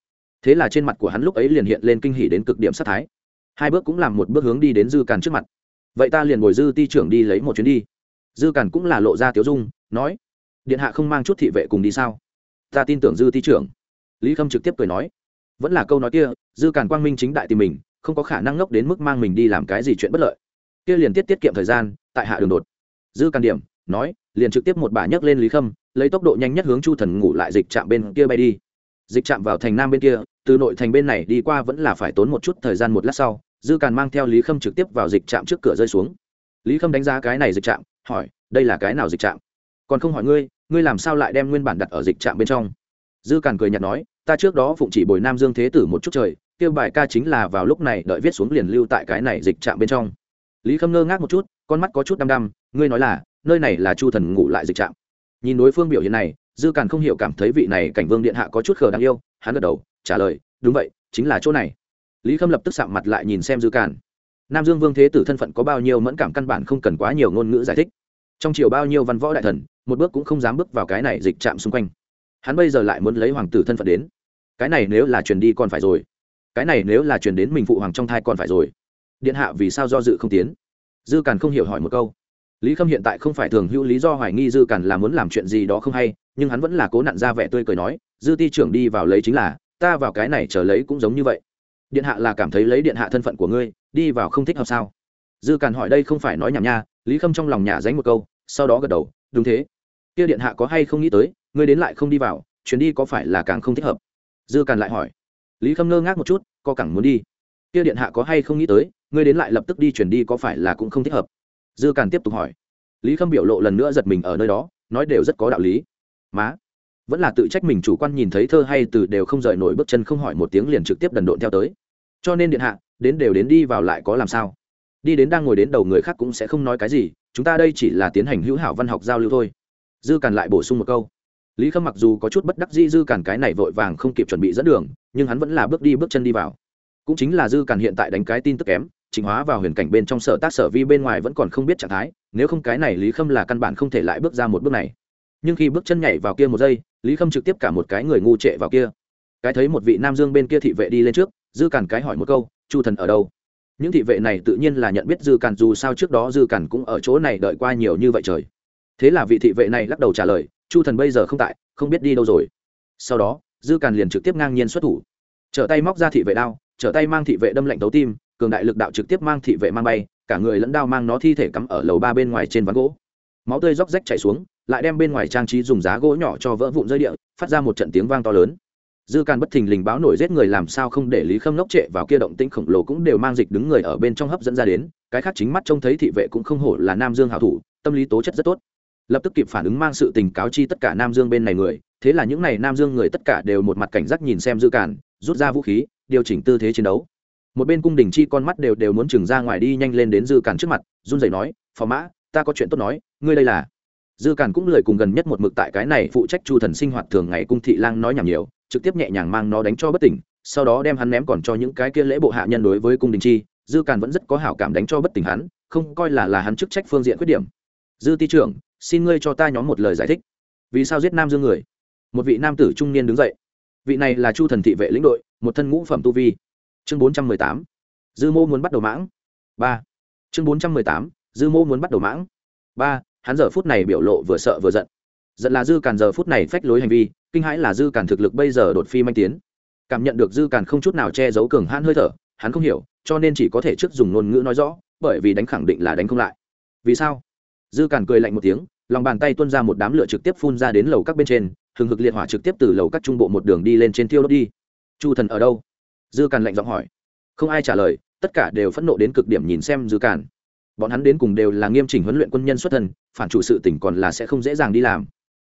Thế là trên mặt của hắn lúc ấy liền hiện lên kinh hỉ đến cực điểm sát thái. Hai bước cũng làm một bước hướng đi đến dư càn trước mặt. Vậy ta liền bồi dư ti trưởng đi lấy một chuyến đi. Dư càn cũng là lộ ra tiếu dung, nói, điện hạ không mang chút thị vệ cùng đi sao? Ta tin tưởng dư ti trưởng. Lý khâm trực tiếp cười nói vẫn là câu nói kia, dư càn quang minh chính đại tìm mình, không có khả năng ngốc đến mức mang mình đi làm cái gì chuyện bất lợi. Kia liền tiết tiết kiệm thời gian, tại hạ đường đột. Dư càn điểm, nói, liền trực tiếp một bà nhấc lên lý khâm, lấy tốc độ nhanh nhất hướng chu thần ngủ lại dịch chạm bên kia bay đi. Dịch chạm vào thành nam bên kia, từ nội thành bên này đi qua vẫn là phải tốn một chút thời gian một lát sau, dư càn mang theo lý khâm trực tiếp vào dịch trạm trước cửa rơi xuống. Lý khâm đánh giá cái này dịch trạm, hỏi, đây là cái nào dịch trạm? Còn không hỏi ngươi ngươi làm sao lại đem nguyên bản đặt ở dịch trạm bên trong? Dư càn cười nhạt nói ta trước đó phụng chỉ bồi nam dương thế tử một chút trời, kêu bài ca chính là vào lúc này đợi viết xuống liền lưu tại cái này dịch trạm bên trong. Lý khâm ngơ ngác một chút, con mắt có chút đăm đăm, ngươi nói là, nơi này là chu thần ngủ lại dịch trạm. Nhìn đối phương biểu hiện này, dư càn không hiểu cảm thấy vị này cảnh vương điện hạ có chút khờ đáng yêu, hắn gật đầu, trả lời, đúng vậy, chính là chỗ này. Lý khâm lập tức sạm mặt lại nhìn xem dư càn. Nam dương vương thế tử thân phận có bao nhiêu mẫn cảm căn bản không cần quá nhiều ngôn ngữ giải thích. Trong chiều bao nhiêu văn võ đại thần, một bước cũng không dám bước vào cái này dịch trạm xung quanh. Hắn bây giờ lại muốn lấy hoàng tử thân phận đến cái này nếu là truyền đi còn phải rồi. Cái này nếu là truyền đến mình phụ hoàng trong thai còn phải rồi. Điện hạ vì sao do dự không tiến? Dư càn không hiểu hỏi một câu. Lý khâm hiện tại không phải thường hữu lý do hoài nghi dư càn là muốn làm chuyện gì đó không hay, nhưng hắn vẫn là cố nặn ra vẻ tươi cười nói, dư ti trưởng đi vào lấy chính là, ta vào cái này chờ lấy cũng giống như vậy. Điện hạ là cảm thấy lấy điện hạ thân phận của ngươi, đi vào không thích hợp sao? Dư càn hỏi đây không phải nói nhảm nha, lý khâm trong lòng nhà dánh một câu, sau đó gật đầu, đúng thế. Kia điện hạ có hay không nghĩ tới, ngươi đến lại không đi vào, chuyến đi có phải là càng không thích hợp? Dư càn lại hỏi. Lý khâm ngơ ngác một chút, co cẳng muốn đi. Kia điện hạ có hay không nghĩ tới, ngươi đến lại lập tức đi chuyển đi có phải là cũng không thích hợp? Dư càn tiếp tục hỏi. Lý khâm biểu lộ lần nữa giật mình ở nơi đó, nói đều rất có đạo lý. Má, vẫn là tự trách mình chủ quan nhìn thấy thơ hay từ đều không rời nổi bước chân không hỏi một tiếng liền trực tiếp đần độn theo tới. Cho nên điện hạ, đến đều đến đi vào lại có làm sao? Đi đến đang ngồi đến đầu người khác cũng sẽ không nói cái gì, chúng ta đây chỉ là tiến hành hữu hảo văn học giao lưu thôi. Dư càn lại bổ sung một câu lý khâm mặc dù có chút bất đắc dĩ dư cản cái này vội vàng không kịp chuẩn bị dẫn đường, nhưng hắn vẫn là bước đi bước chân đi vào. Cũng chính là dư cản hiện tại đánh cái tin tức kém chính hóa vào huyền cảnh bên trong sở tác sở vi bên ngoài vẫn còn không biết trạng thái, nếu không cái này lý khâm là căn bản không thể lại bước ra một bước này. Nhưng khi bước chân nhảy vào kia một giây, lý khâm trực tiếp cả một cái người ngu trệ vào kia. Cái thấy một vị nam dương bên kia thị vệ đi lên trước, dư cản cái hỏi một câu, chu thần ở đâu? Những thị vệ này tự nhiên là nhận biết dư cản dù sao trước đó dư cản cũng ở chỗ này đợi qua nhiều như vậy trời. Thế là vị thị vệ này lắc đầu trả lời chu thần bây giờ không tại, không biết đi đâu rồi. Sau đó, dư càn liền trực tiếp ngang nhiên xuất thủ. Trở tay móc ra thị vệ đao, trở tay mang thị vệ đâm lạnh tấu tim, cường đại lực đạo trực tiếp mang thị vệ mang bay, cả người lẫn đao mang nó thi thể cắm ở lầu ba bên ngoài trên ván gỗ. Máu tươi róc rách chảy xuống, lại đem bên ngoài trang trí dùng giá gỗ nhỏ cho vỡ vụn rơi địa, phát ra một trận tiếng vang to lớn. Dư càn bất thình lình báo nổi giết người làm sao không để lý khâm lốc trệ vào kia động tĩnh khổng lồ cũng đều mang dịch đứng người ở bên trong hấp dẫn ra đến, cái khác chính mắt trông thấy thị vệ cũng không hổ là nam dương hảo thủ, tâm lý tố chất rất tốt lập tức kịp phản ứng mang sự tình cáo chi tất cả nam dương bên này người, thế là những n à y nam dương người tất cả đều một mặt cảnh giác nhìn xem dư cản, rút ra vũ khí, điều chỉnh tư thế chiến đấu. Một bên cung đình chi con mắt đều đều muốn chừng ra ngoài đi nhanh lên đến dư cản trước mặt, run rẩy nói, phò mã, ta có chuyện tốt nói, ngươi đây là dư cản cũng lời cùng gần nhất một mực tại cái này phụ trách chu thần sinh hoạt thường ngày cung thị lang nói nhảm nhiều, trực tiếp nhẹ nhàng mang nó đánh cho bất tỉnh, sau đó đem hắn ném còn cho những cái kia lễ bộ hạ nhân đối với cung đình chi, dư cản vẫn rất có hảo cảm đánh cho bất tỉnh hắn, không coi là là hắn chức trách phương diện khuyết điểm. Dư ti trưởng xin ngươi cho ta nhóm một lời giải thích. Vì sao giết nam dương người? Một vị nam tử trung niên đứng dậy. Vị này là chu thần thị vệ lĩnh đội, một thân ngũ phẩm tu vi. Chương bốn trăm mười tám. Dư mô muốn bắt đầu mãng. Ba. Chương bốn trăm mười tám. Dư mô muốn bắt đầu mãng. Ba, hắn giờ phút này biểu lộ vừa sợ vừa giận. Giận là dư càn giờ phút này phách lối hành vi, kinh hãi là dư càn thực lực bây giờ đột phi manh tiến. Cảm nhận được dư càn không chút nào che giấu cường hãn hơi thở, hắn không hiểu, cho nên chỉ có thể trước dùng ngôn ngữ nói rõ, bởi vì đánh khẳng định là đánh không lại. Vì sao? Dư càn cười lạnh một tiếng lòng bàn tay tuôn ra một đám lửa trực tiếp phun ra đến lầu các bên trên hừng hực liệt hỏa trực tiếp từ lầu các trung bộ một đường đi lên trên thiêu đốt đi. Chu thần ở đâu? Dư càn lạnh giọng hỏi. Không ai trả lời tất cả đều phẫn nộ đến cực điểm nhìn xem dư càn. Bọn hắn đến cùng đều là nghiêm chỉnh huấn luyện quân nhân xuất thần, phản chủ sự tỉnh còn là sẽ không dễ dàng đi làm.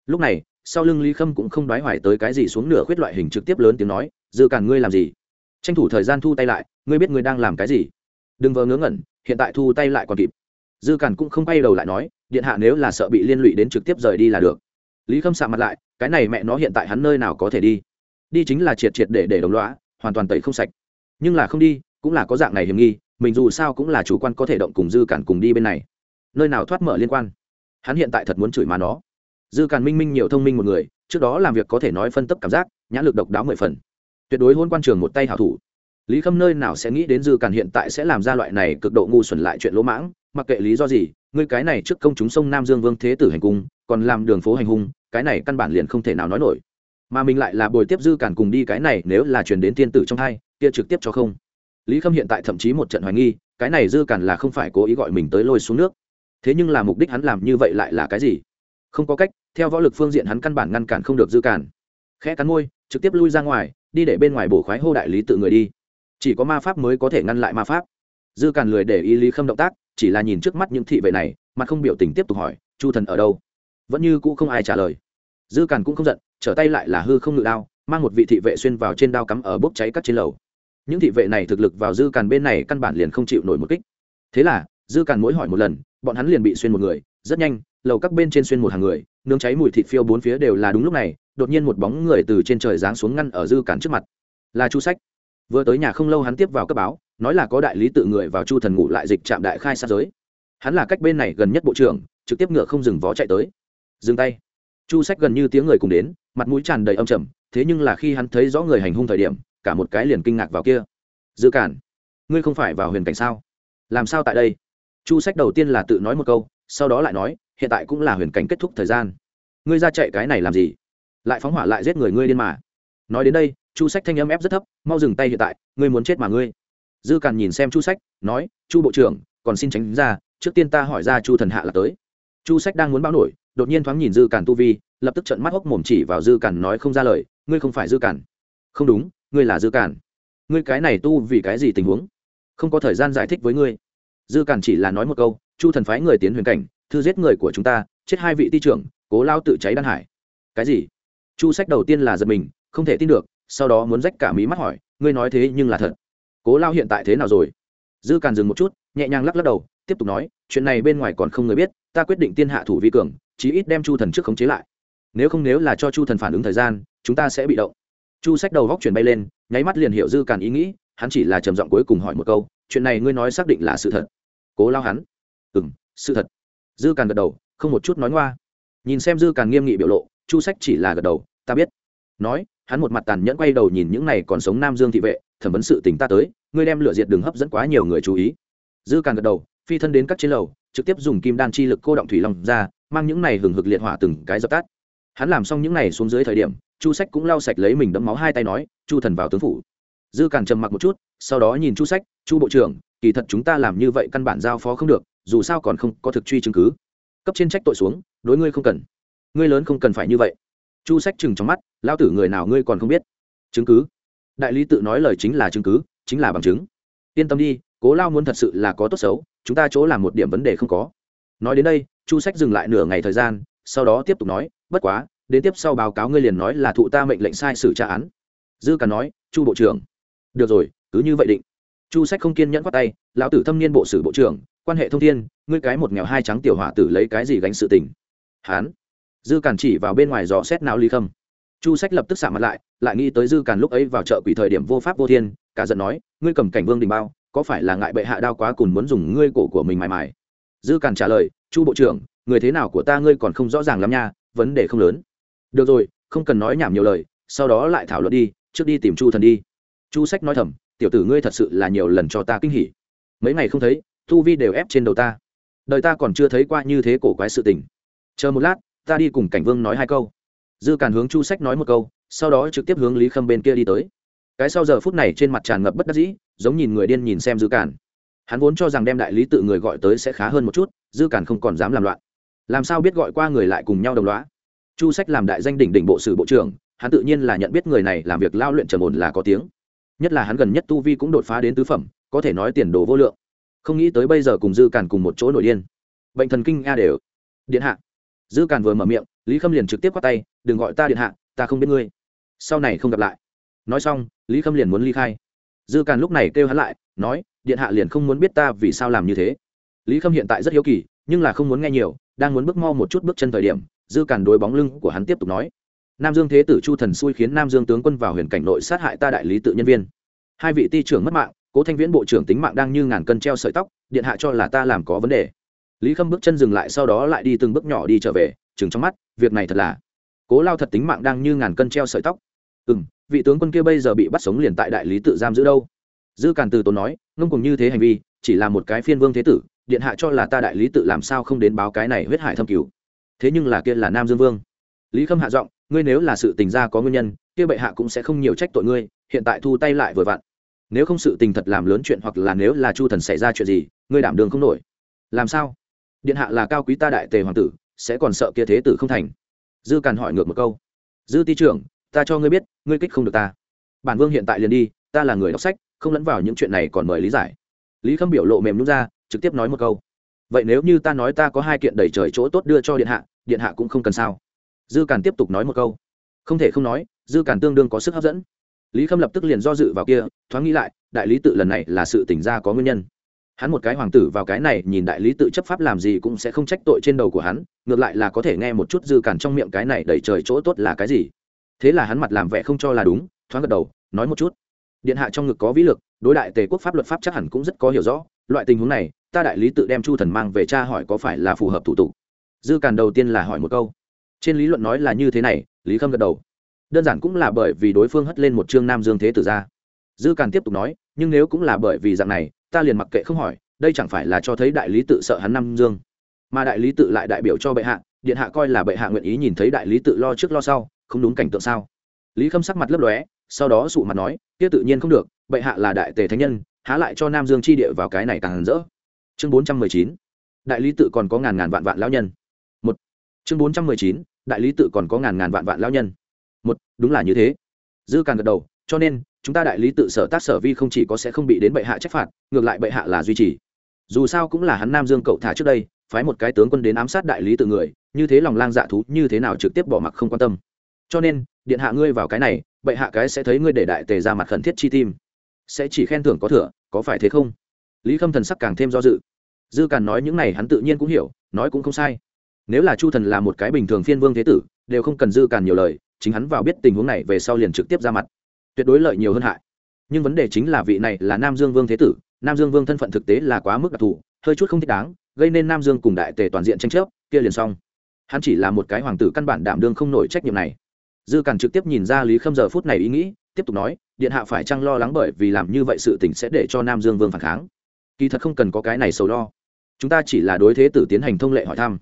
Lúc này sau lưng lý khâm cũng không đoái hoài tới cái gì xuống nửa khuyết loại hình trực tiếp lớn tiếng nói dư càn ngươi làm gì? Tranh thủ thời gian thu tay lại ngươi biết ngươi đang làm cái gì? Đừng vờ ngớ ngẩn hiện tại thu tay lại còn kịp dư cản cũng không quay đầu lại nói, điện hạ nếu là sợ bị liên lụy đến trực tiếp rời đi là được. Lý khâm sạ mặt lại, cái này mẹ nó hiện tại hắn nơi nào có thể đi? Đi chính là triệt triệt để để đồng loã hoàn toàn tẩy không sạch. Nhưng là không đi, cũng là có dạng này hiểm nghi, mình dù sao cũng là chủ quan có thể động cùng dư cản cùng đi bên này. Nơi nào thoát mở liên quan? Hắn hiện tại thật muốn chửi mà nó. Dư cản minh minh nhiều thông minh một người, trước đó làm việc có thể nói phân tấp cảm giác nhã lực độc đáo mười phần. Tuyệt đối hôn quan trường một tay hảo thủ. Lý khâm nơi nào sẽ nghĩ đến dư cản hiện tại sẽ làm ra loại này cực độ ngu xuẩn lại chuyện lỗ mãng? Mặc kệ lý do gì, ngươi cái này trước công chúng sông nam dương vương thế tử hành cung, còn làm đường phố hành hung, cái này căn bản liền không thể nào nói nổi. Mà mình lại là bồi tiếp dư cản cùng đi cái này, nếu là truyền đến thiên tử trong hai, kia trực tiếp cho không. Lý khâm hiện tại thậm chí một trận hoài nghi, cái này dư cản là không phải cố ý gọi mình tới lôi xuống nước. Thế nhưng là mục đích hắn làm như vậy lại là cái gì? Không có cách, theo võ lực phương diện hắn căn bản ngăn cản không được dư cản. Khẽ cắn môi, trực tiếp lui ra ngoài, đi để bên ngoài bổ khoái hô đại lý tự người đi. Chỉ có ma pháp mới có thể ngăn lại ma pháp. Dư cản lười để ý lý khâm động tác chỉ là nhìn trước mắt những thị vệ này, mà không biểu tình tiếp tục hỏi, chu thần ở đâu? Vẫn như cũ không ai trả lời. Dư càn cũng không giận, trở tay lại là hư không ngự đao, mang một vị thị vệ xuyên vào trên đao cắm ở bốc cháy các trên lầu. Những thị vệ này thực lực vào dư càn bên này căn bản liền không chịu nổi một kích. Thế là, dư càn mỗi hỏi một lần, bọn hắn liền bị xuyên một người, rất nhanh, lầu các bên trên xuyên một hàng người, nướng cháy mùi thịt phiêu bốn phía đều là đúng lúc này, đột nhiên một bóng người từ trên trời giáng xuống ngăn ở dư càn trước mặt. Là chu sách. Vừa tới nhà không lâu hắn tiếp vào cấp báo nói là có đại lý tự người vào chu thần ngủ lại dịch trạm đại khai sát giới. Hắn là cách bên này gần nhất bộ trưởng, trực tiếp ngựa không dừng vó chạy tới. Dừng tay. Chu sách gần như tiếng người cùng đến, mặt mũi tràn đầy âm trầm, thế nhưng là khi hắn thấy rõ người hành hung thời điểm, cả một cái liền kinh ngạc vào kia. Dự cản, ngươi không phải vào huyền cảnh sao? Làm sao tại đây? Chu sách đầu tiên là tự nói một câu, sau đó lại nói, hiện tại cũng là huyền cảnh kết thúc thời gian. Ngươi ra chạy cái này làm gì? Lại phóng hỏa lại giết người ngươi điên mà. Nói đến đây, chu sách thanh âm ép rất thấp, mau dừng tay hiện tại, ngươi muốn chết mà ngươi dư càn nhìn xem chu sách, nói, chu bộ trưởng, còn xin tránh ra, trước tiên ta hỏi ra chu thần hạ là tới. Chu sách đang muốn báo nổi, đột nhiên thoáng nhìn dư càn tu vi, lập tức trận mắt hốc mồm chỉ vào dư càn nói không ra lời, ngươi không phải dư càn? Không đúng, ngươi là dư càn. Ngươi cái này tu vì cái gì tình huống? Không có thời gian giải thích với ngươi. Dư càn chỉ là nói một câu, chu thần phái người tiến huyền cảnh, thư giết người của chúng ta, chết hai vị ti trưởng, cố lao tự cháy đan hải. Cái gì? Chu sách đầu tiên là giật mình, không thể tin được, sau đó muốn rách cả mí mắt hỏi, ngươi nói thế nhưng là thật? Cố lao hiện tại thế nào rồi? Dư càn dừng một chút, nhẹ nhàng lắc lắc đầu, tiếp tục nói, chuyện này bên ngoài còn không người biết, ta quyết định tiên hạ thủ vi cường, chí ít đem chu thần trước khống chế lại. Nếu không nếu là cho chu thần phản ứng thời gian, chúng ta sẽ bị động. Chu sách đầu góc chuyển bay lên, nháy mắt liền hiểu dư càn ý nghĩ, hắn chỉ là trầm giọng cuối cùng hỏi một câu, chuyện này ngươi nói xác định là sự thật. Cố lao hắn. Ừ m sự thật. Dư càn gật đầu, không một chút nói ngoa. Nhìn xem dư càn nghiêm nghị biểu lộ, chu sách chỉ là gật đầu, ta biết. Nói, hắn một mặt tàn nhẫn quay đầu nhìn những này còn sống nam dương thị vệ thẩm vấn sự tình ta tới, ngươi đem lửa diệt đường hấp dẫn quá nhiều người chú ý. Dư càn gật đầu, phi thân đến các trên lầu, trực tiếp dùng kim đan chi lực cô động thủy long ra, mang những này hừng hực liệt hỏa từng cái dập tắt. Hắn làm xong những này xuống dưới thời điểm, chu sách cũng lau sạch lấy mình đấm máu hai tay nói, chu thần vào tướng phủ. Dư càn trầm mặc một chút, sau đó nhìn chu sách, chu bộ trưởng, kỳ thật chúng ta làm như vậy căn bản giao phó không được, dù sao còn không có thực truy chứng cứ. Cấp trên trách tội xuống, đối ngươi không cần. Ngươi lớn không cần phải như vậy. Chu sách chừng trong mắt lao tử người nào ngươi còn không biết? Chứng cứ? Đại lý tự nói lời chính là chứng cứ, chính là bằng chứng. Yên tâm đi, cố lao muốn thật sự là có tốt xấu, chúng ta chỗ làm một điểm vấn đề không có. Nói đến đây, chu sách dừng lại nửa ngày thời gian, sau đó tiếp tục nói, bất quá, đến tiếp sau báo cáo ngươi liền nói là thụ ta mệnh lệnh sai xử tra án. Dư cả nói, chu bộ trưởng. Được rồi, cứ như vậy định. Chu sách không kiên nhẫn khoát tay, lão tử thâm niên bộ sử bộ trưởng, quan hệ thông thiên, ngươi cái một nghèo hai trắng tiểu hỏa tử lấy cái gì gánh sự tình? Hán. Dư càn chỉ vào bên ngoài dò xét não ly khâm chu sách lập tức xả mặt lại lại nghĩ tới dư càn lúc ấy vào chợ quỷ thời điểm vô pháp vô thiên, cả giận nói, ngươi cầm cảnh vương đình bao, có phải là ngại bệ hạ đao quá cùn muốn dùng ngươi cổ của mình mài mài? Dư càn trả lời, chu bộ trưởng, người thế nào của ta ngươi còn không rõ ràng lắm nha, vấn đề không lớn. Được rồi, không cần nói nhảm nhiều lời, sau đó lại thảo luận đi, trước đi tìm chu thần đi. Chu sách nói thầm, tiểu tử ngươi thật sự là nhiều lần cho ta kinh hỉ. Mấy ngày không thấy thu vi đều ép trên đầu ta. Đời ta còn chưa thấy qua như thế cổ quái sự tình. Chờ một lát, ta đi cùng cảnh vương nói hai câu dư càn hướng chu sách nói một câu, sau đó trực tiếp hướng lý khâm bên kia đi tới. Cái sau giờ phút này trên mặt tràn ngập bất đắc dĩ, giống nhìn người điên nhìn xem dư càn. Hắn vốn cho rằng đem đại lý tự người gọi tới sẽ khá hơn một chút, dư càn không còn dám làm loạn. Làm sao biết gọi qua người lại cùng nhau đồng loá chu sách làm đại danh đỉnh đỉnh bộ sử bộ trưởng, hắn tự nhiên là nhận biết người này làm việc lao luyện trầm ổn là có tiếng. Nhất là hắn gần nhất tu vi cũng đột phá đến tứ phẩm, có thể nói tiền đồ vô lượng. Không nghĩ tới bây giờ cùng dư càn cùng một chỗ nổi điên. Bệnh thần kinh a đều. Điện hạ dư càn vừa mở miệng, lý khâm liền trực tiếp quát tay, đừng gọi ta điện hạ, ta không biết ngươi. Sau này không gặp lại. Nói xong, lý khâm liền muốn ly khai. Dư càn lúc này kêu hắn lại, nói, điện hạ liền không muốn biết ta vì sao làm như thế. Lý khâm hiện tại rất hiếu kỳ, nhưng là không muốn nghe nhiều, đang muốn bước mau một chút bước chân thời điểm, dư càn đối bóng lưng của hắn tiếp tục nói, nam dương thế tử chu thần xui khiến nam dương tướng quân vào huyền cảnh nội sát hại ta đại lý tự nhân viên. Hai vị ti trưởng mất mạng, cố thanh viễn bộ trưởng tính mạng đang như ngàn cân treo sợi tóc, điện hạ cho là ta làm có vấn đề lý khâm bước chân dừng lại, sau đó lại đi từng bước nhỏ đi trở về, chừng trong mắt, việc này thật là cố lao thật tính mạng đang như ngàn cân treo sợi tóc. Ừ m vị tướng quân kia bây giờ bị bắt sống liền tại đại lý tự giam giữ đâu? Dư càn từ tốn nói, ngông cùng như thế hành vi, chỉ là một cái phiên vương thế tử, điện hạ cho là ta đại lý tự làm sao không đến báo cái này huyết hải thâm cứu thế nhưng là kia là nam dương vương. Lý khâm hạ giọng, ngươi nếu là sự tình ra có nguyên nhân, kia bệ hạ cũng sẽ không nhiều trách tội ngươi, hiện tại thu tay lại vừa vặn. Nếu không sự tình thật làm lớn chuyện hoặc là nếu là chu thần xảy ra chuyện gì, ngươi đảm đường không nổi. Làm sao? Điện hạ là cao quý ta đại tề hoàng tử, sẽ còn sợ kia thế tử không thành. Dư càn hỏi ngược một câu. Dư ti trưởng, ta cho ngươi biết, ngươi kích không được ta. Bản vương hiện tại liền đi, ta là người đọc sách, không lẫn vào những chuyện này còn mời lý giải. Lý khâm biểu lộ mềm nhút ra, trực tiếp nói một câu. Vậy nếu như ta nói ta có hai kiện đầy trời chỗ tốt đưa cho điện hạ điện hạ cũng không cần sao? Dư càn tiếp tục nói một câu. Không thể không nói, dư càn tương đương có sức hấp dẫn. Lý khâm lập tức liền do dự vào kia, thoáng nghĩ lại, đại lý tự lần này là sự tỉnh ra có nguyên nhân hắn một cái hoàng tử vào cái này nhìn đại lý tự chấp pháp làm gì cũng sẽ không trách tội trên đầu của hắn, ngược lại là có thể nghe một chút dư cản trong miệng cái này đẩy trời chỗ tốt là cái gì. Thế là hắn mặt làm vẻ không cho là đúng, thoáng gật đầu, nói một chút. Điện hạ trong ngực có vĩ lực, đối đại tề quốc pháp luật pháp chắc hẳn cũng rất có hiểu rõ, loại tình huống này, ta đại lý tự đem chu thần mang về cha hỏi có phải là phù hợp thủ tục. Dư cản đầu tiên là hỏi một câu. Trên lý luận nói là như thế này, lý khâm gật đầu. Đơn giản cũng là bởi vì đối phương hất lên một chương nam dương thế tử ra dư càn tiếp tục nói, nhưng nếu cũng là bởi vì dạng này, ta liền mặc kệ không hỏi, đây chẳng phải là cho thấy đại lý tự sợ hắn nam dương. Mà đại lý tự lại đại biểu cho bệ hạ, điện hạ coi là bệ hạ nguyện ý nhìn thấy đại lý tự lo trước lo sau, không đúng cảnh tượng sao? Lý khâm sắc mặt lấp lóe, sau đó sụ mặt nói, kia tự nhiên không được, bệ hạ là đại tề thánh nhân, há lại cho nam dương chi địa vào cái này càng hẳn rỡ. Chương bốn trăm mười chín, đại lý tự còn có ngàn ngàn vạn vạn lão nhân. Một, chương bốn trăm mười chín, đại lý tự còn có ngàn ngàn vạn vạn lão nhân. Một, đúng là như thế. Dư càng gật đầu cho nên, chúng ta đại lý tự sở tác sở vi không chỉ có sẽ không bị đến bệ hạ trách phạt, ngược lại bệ hạ là duy trì. Dù sao cũng là hắn nam dương cậu thả trước đây, phái một cái tướng quân đến ám sát đại lý tự người, như thế lòng lang dạ thú như thế nào trực tiếp bỏ mặc không quan tâm. Cho nên, điện hạ ngươi vào cái này, bệ hạ cái sẽ thấy ngươi để đại tề ra mặt khẩn thiết chi tim. Sẽ chỉ khen thưởng có thừa, có phải thế không? Lý khâm thần sắc càng thêm do dự. Dư càn nói những này hắn tự nhiên cũng hiểu, nói cũng không sai. Nếu là chu thần là một cái bình thường phiên vương thế tử, đều không cần dư càn nhiều lời, chính hắn vào biết tình huống này về sau liền trực tiếp ra mặt tuyệt đối lợi nhiều hơn hại. Nhưng vấn đề chính là vị này là nam dương vương thế tử, nam dương vương thân phận thực tế là quá mức đặc thù, hơi chút không thích đáng, gây nên nam dương cùng đại tề toàn diện tranh chấp, kia liền xong. Hắn chỉ là một cái hoàng tử căn bản đảm đương không nổi trách nhiệm này. Dư càn trực tiếp nhìn ra lý khâm giờ phút này ý nghĩ, tiếp tục nói, điện hạ phải chăng lo lắng bởi vì làm như vậy sự tình sẽ để cho nam dương vương phản kháng? Kỳ thật không cần có cái này sầu lo. Chúng ta chỉ là đối thế tử tiến hành thông lệ hỏi thăm.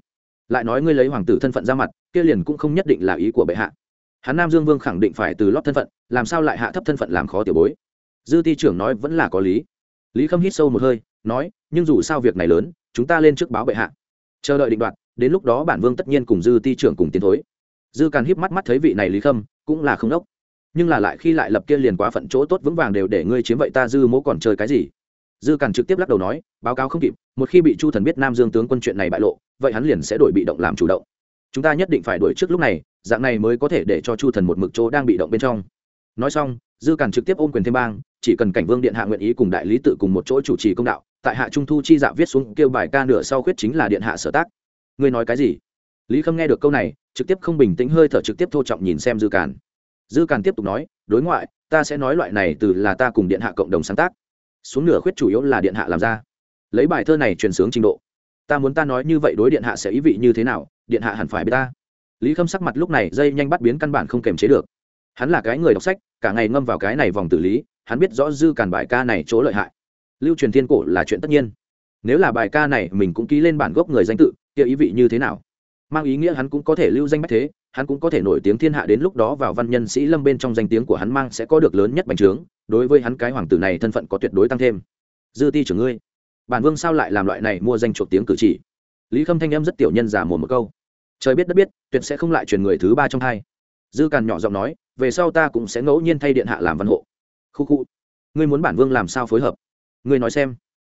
Lại nói ngươi lấy hoàng tử thân phận ra mặt, kia liền cũng không nhất định là ý của bệ hạ hắn nam dương vương khẳng định phải từ lót thân phận, làm sao lại hạ thấp thân phận làm khó tiểu bối? Dư ti trưởng nói vẫn là có lý. Lý khâm hít sâu một hơi, nói, nhưng dù sao việc này lớn, chúng ta lên trước báo bệ hạ. Chờ đợi định đoạt, đến lúc đó bản vương tất nhiên cùng dư ti trưởng cùng tiến thối. Dư càn híp mắt mắt thấy vị này lý khâm, cũng là không đốc. Nhưng là lại khi lại lập kia liền quá phận chỗ tốt vững vàng đều để ngươi chiếm vậy ta dư mỗ còn chơi cái gì? Dư càn trực tiếp lắc đầu nói, báo cáo không kịp, một khi bị chu thần biết nam dương tướng quân chuyện này bại lộ, vậy hắn liền sẽ đổi bị động làm chủ động. Chúng ta nhất định phải đổi trước lúc này dạng này mới có thể để cho chu thần một mực chỗ đang bị động bên trong. Nói xong, dư càn trực tiếp ôm quyền thêm bang, chỉ cần cảnh vương điện hạ nguyện ý cùng đại lý tự cùng một chỗ chủ trì công đạo, tại hạ trung thu chi dạ viết xuống kêu bài ca nửa sau khuyết chính là điện hạ sở tác. Ngươi nói cái gì? Lý khâm nghe được câu này, trực tiếp không bình tĩnh hơi thở trực tiếp thô trọng nhìn xem dư càn. Dư càn tiếp tục nói, đối ngoại, ta sẽ nói loại này từ là ta cùng điện hạ cộng đồng sáng tác. Xuống nửa khuyết chủ yếu là điện hạ làm ra. Lấy bài thơ này truyền sướng trình độ. Ta muốn ta nói như vậy đối điện hạ sẽ ý vị như thế nào? Điện hạ hẳn phải biết ta lý khâm sắc mặt lúc này dây nhanh bắt biến căn bản không kềm chế được. Hắn là cái người đọc sách, cả ngày ngâm vào cái này vòng tử lý, hắn biết rõ dư càn bài ca này chỗ lợi hại. Lưu truyền thiên cổ là chuyện tất nhiên. Nếu là bài ca này mình cũng ký lên bản gốc người danh tự, kia ý vị như thế nào? Mang ý nghĩa hắn cũng có thể lưu danh bách thế, hắn cũng có thể nổi tiếng thiên hạ đến lúc đó vào văn nhân sĩ lâm bên trong danh tiếng của hắn mang sẽ có được lớn nhất bành trướng, đối với hắn cái hoàng tử này thân phận có tuyệt đối tăng thêm. Dư ti trưởng ngươi, bản vương sao lại làm loại này mua danh chuộc tiếng cử chỉ? Lý khâm thanh em rất tiểu nhân giả mồm một câu trời biết đất biết, tuyệt sẽ không lại truyền người thứ ba trong hai dư càn nhỏ giọng nói, về sau ta cũng sẽ ngẫu nhiên thay điện hạ làm văn hộ. Khu khu. Ngươi muốn bản vương làm sao phối hợp? Ngươi nói xem.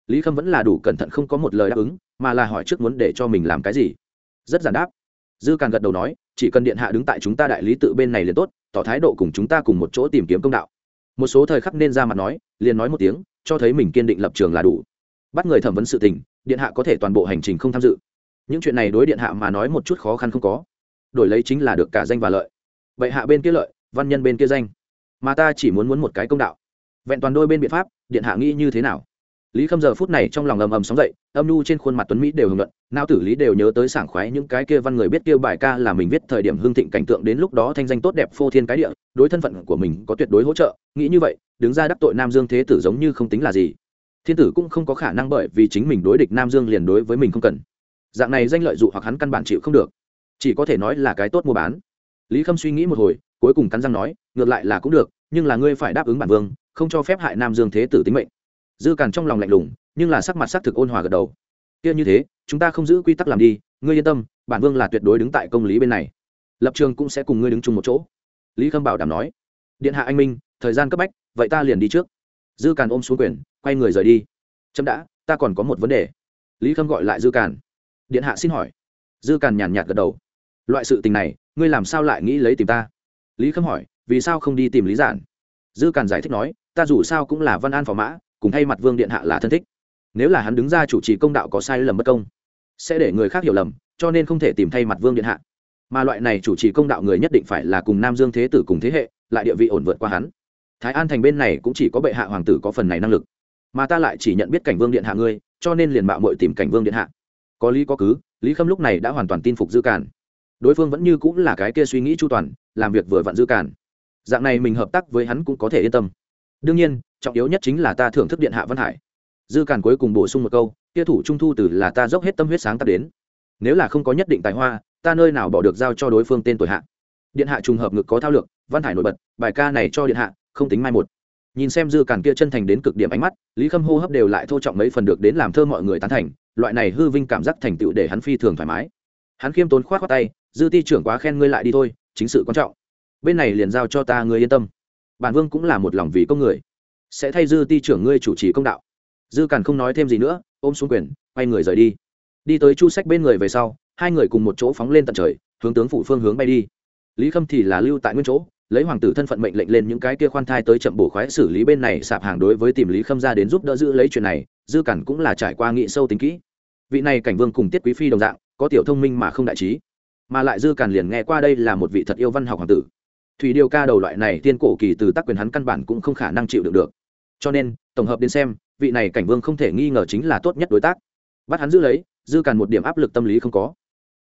Lý khâm vẫn là đủ cẩn thận không có một lời đáp ứng, mà là hỏi trước muốn để cho mình làm cái gì. Rất giản đáp. Dư càn gật đầu nói, chỉ cần điện hạ đứng tại chúng ta đại lý tự bên này liền tốt, tỏ thái độ cùng chúng ta cùng một chỗ tìm kiếm công đạo. Một số thời khắc nên ra mặt nói, liền nói một tiếng, cho thấy mình kiên định lập trường là đủ. Bắt người thẩm vấn sự tình, điện hạ có thể toàn bộ hành trình không tham dự những chuyện này đối điện hạ mà nói một chút khó khăn không có. Đổi lấy chính là được cả danh và lợi. Vậy hạ bên kia lợi, văn nhân bên kia danh. Mà ta chỉ muốn muốn một cái công đạo. Vẹn toàn đôi bên biện pháp, điện hạ nghĩ như thế nào? Lý khâm giờ phút này trong lòng ầm ầm sóng dậy, âm nhu trên khuôn mặt tuấn mỹ đều hưởng luận, nao tử lý đều nhớ tới sảng khoái những cái kia văn người biết kêu bài ca là mình viết thời điểm hương thịnh cảnh tượng đến lúc đó thanh danh tốt đẹp phô thiên cái địa, đối thân phận của mình có tuyệt đối hỗ trợ, nghĩ như vậy, đứng ra đắc tội nam dương thế tử giống như không tính là gì. Thiên tử cũng không có khả năng bởi vì chính mình đối địch nam dương liền đối với mình không cần dạng này danh lợi dụ hoặc hắn căn bản chịu không được. Chỉ có thể nói là cái tốt mua bán. Lý khâm suy nghĩ một hồi, cuối cùng cắn răng nói, ngược lại là cũng được, nhưng là ngươi phải đáp ứng bản vương, không cho phép hại nam dương thế tử tính mệnh. Dư càn trong lòng lạnh lùng, nhưng là sắc mặt sắc thực ôn hòa gật đầu. Kia như thế, chúng ta không giữ quy tắc làm đi, ngươi yên tâm, bản vương là tuyệt đối đứng tại công lý bên này. Lập trường cũng sẽ cùng ngươi đứng chung một chỗ. Lý khâm bảo đảm nói. Điện hạ anh minh, thời gian cấp bách, vậy ta liền đi trước. Dư càn ôm xuống quyền, quay người rời đi. Chậm đã, ta còn có một vấn đề. Lý khâm gọi lại dư càn điện hạ xin hỏi. Dư càn nhàn nhạt gật đầu. Loại sự tình này, ngươi làm sao lại nghĩ lấy tìm ta? Lý khâm hỏi, vì sao không đi tìm lý giản? Dư càn giải thích nói, ta dù sao cũng là văn an phò mã, cùng thay mặt vương điện hạ là thân thích. Nếu là hắn đứng ra chủ trì công đạo có sai lầm bất công, sẽ để người khác hiểu lầm, cho nên không thể tìm thay mặt vương điện hạ. Mà loại này chủ trì công đạo người nhất định phải là cùng nam dương thế tử cùng thế hệ, lại địa vị ổn vượt qua hắn. Thái an thành bên này cũng chỉ có bệ hạ hoàng tử có phần này năng lực. Mà ta lại chỉ nhận biết cảnh vương điện hạ ngươi, cho nên liền mạo mội tìm cảnh vương điện hạ có lý có cứ, lý khâm lúc này đã hoàn toàn tin phục dư cản đối phương vẫn như cũng là cái kia suy nghĩ chu toàn, làm việc vừa vặn dư cản dạng này mình hợp tác với hắn cũng có thể yên tâm. Đương nhiên, trọng yếu nhất chính là ta thưởng thức điện hạ văn hải. Dư cản cuối cùng bổ sung một câu, kia thủ trung thu từ là ta dốc hết tâm huyết sáng tác đến. Nếu là không có nhất định tài hoa, ta nơi nào bỏ được giao cho đối phương tên tuổi hạ? Điện hạ trùng hợp ngực có thao lược, văn hải nổi bật, bài ca này cho điện hạ, không tính mai một. Nhìn xem dư cản kia chân thành đến cực điểm ánh mắt, lý khâm hô hấp đều lại thô trọng mấy phần được đến làm thơ mọi người tán thành loại này hư vinh cảm giác thành tựu để hắn phi thường thoải mái. Hắn khiêm tốn khoát khoát tay, dư ti trưởng quá khen ngươi lại đi thôi, chính sự quan trọng. Bên này liền giao cho ta ngươi yên tâm. Bản vương cũng là một lòng vì công người. Sẽ thay dư ti trưởng ngươi chủ trì công đạo. Dư càn không nói thêm gì nữa, ôm xuống quyền, quay người rời đi. Đi tới chu sách bên người về sau, hai người cùng một chỗ phóng lên tận trời, hướng tướng phủ phương hướng bay đi. Lý khâm thì là lưu tại nguyên chỗ, lấy hoàng tử thân phận mệnh lệnh lên những cái kia khoan thai tới chậm bổ khoái xử lý bên này sạp hàng đối với tìm lý khâm ra đến giúp đỡ giữ lấy chuyện này dư cản cũng là trải qua nghị sâu tính kỹ. Vị này cảnh vương cùng tiết quý phi đồng dạng, có tiểu thông minh mà không đại trí. Mà lại dư cản liền nghe qua đây là một vị thật yêu văn học hoàng tử. Thủy điều ca đầu loại này tiên cổ kỳ từ tác quyền hắn căn bản cũng không khả năng chịu được được. Cho nên, tổng hợp đến xem, vị này cảnh vương không thể nghi ngờ chính là tốt nhất đối tác. Bắt hắn giữ lấy, dư cản một điểm áp lực tâm lý không có.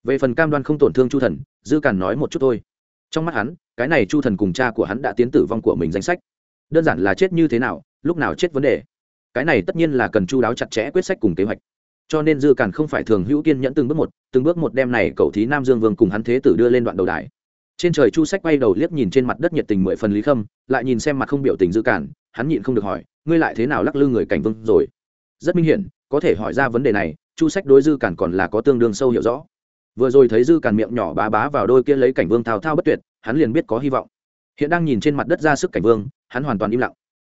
Về phần cam đoan không tổn thương chu thần, dư cản nói một chút thôi. Trong mắt hắn, cái này chu thần cùng cha của hắn đã tiến tử vong của mình danh sách. Đơn giản là chết như thế nào, lúc nào chết vấn đề cái này tất nhiên là cần chu đáo chặt chẽ quyết sách cùng kế hoạch. Cho nên dư càn không phải thường hữu kiên nhẫn từng bước một, từng bước một đem này cậu thí nam dương vương cùng hắn thế tử đưa lên đoạn đầu đài. Trên trời chu sách quay đầu liếc nhìn trên mặt đất nhiệt tình mười phần lý khâm, lại nhìn xem mặt không biểu tình dư càn, hắn nhịn không được hỏi, ngươi lại thế nào lắc lư người cảnh vương rồi? Rất minh hiển, có thể hỏi ra vấn đề này, chu sách đối dư càn còn là có tương đương sâu hiểu rõ. Vừa rồi thấy dư càn miệng nhỏ bá bá vào đôi kia lấy cảnh vương thao thao bất tuyệt, hắn liền biết có hy vọng. Hiện đang nhìn trên mặt đất ra sức cảnh vương, hắn hoàn toàn im lặng.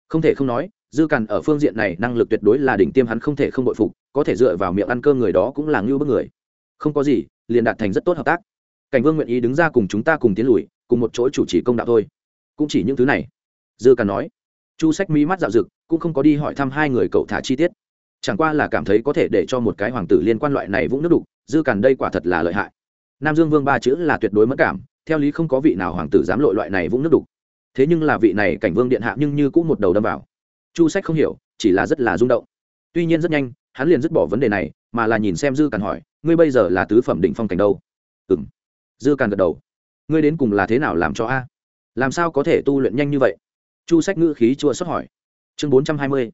Không thể không nói dư càn ở phương diện này năng lực tuyệt đối là đỉnh tiêm, hắn không thể không bội phục, có thể dựa vào miệng ăn cơm người đó cũng là ngưu bức người. Không có gì, liền đạt thành rất tốt hợp tác. Cảnh vương nguyện ý đứng ra cùng chúng ta cùng tiến lùi, cùng một chỗ chủ trì công đạo thôi. Cũng chỉ những thứ này. Dư càn nói. Chu sách mỹ mắt dạo dực, cũng không có đi hỏi thăm hai người cậu thả chi tiết. Chẳng qua là cảm thấy có thể để cho một cái hoàng tử liên quan loại này vũng nước đục, dư càn đây quả thật là lợi hại. Nam dương vương ba chữ là tuyệt đối mất cảm, theo lý không có vị nào hoàng tử dám lội loại này vũng nước đục. Thế nhưng là vị này cảnh vương điện hạ nhưng như cũng một đầu đâm vào chu sách không hiểu, chỉ là rất là rung động. Tuy nhiên rất nhanh, hắn liền dứt bỏ vấn đề này, mà là nhìn xem dư càn hỏi, ngươi bây giờ là tứ phẩm định phong cảnh đâu? Ừ m dư càn gật đầu. Ngươi đến cùng là thế nào làm cho a? Làm sao có thể tu luyện nhanh như vậy? Chu sách ngữ khí chua xuất hỏi. Chương bốn trăm hai mươi,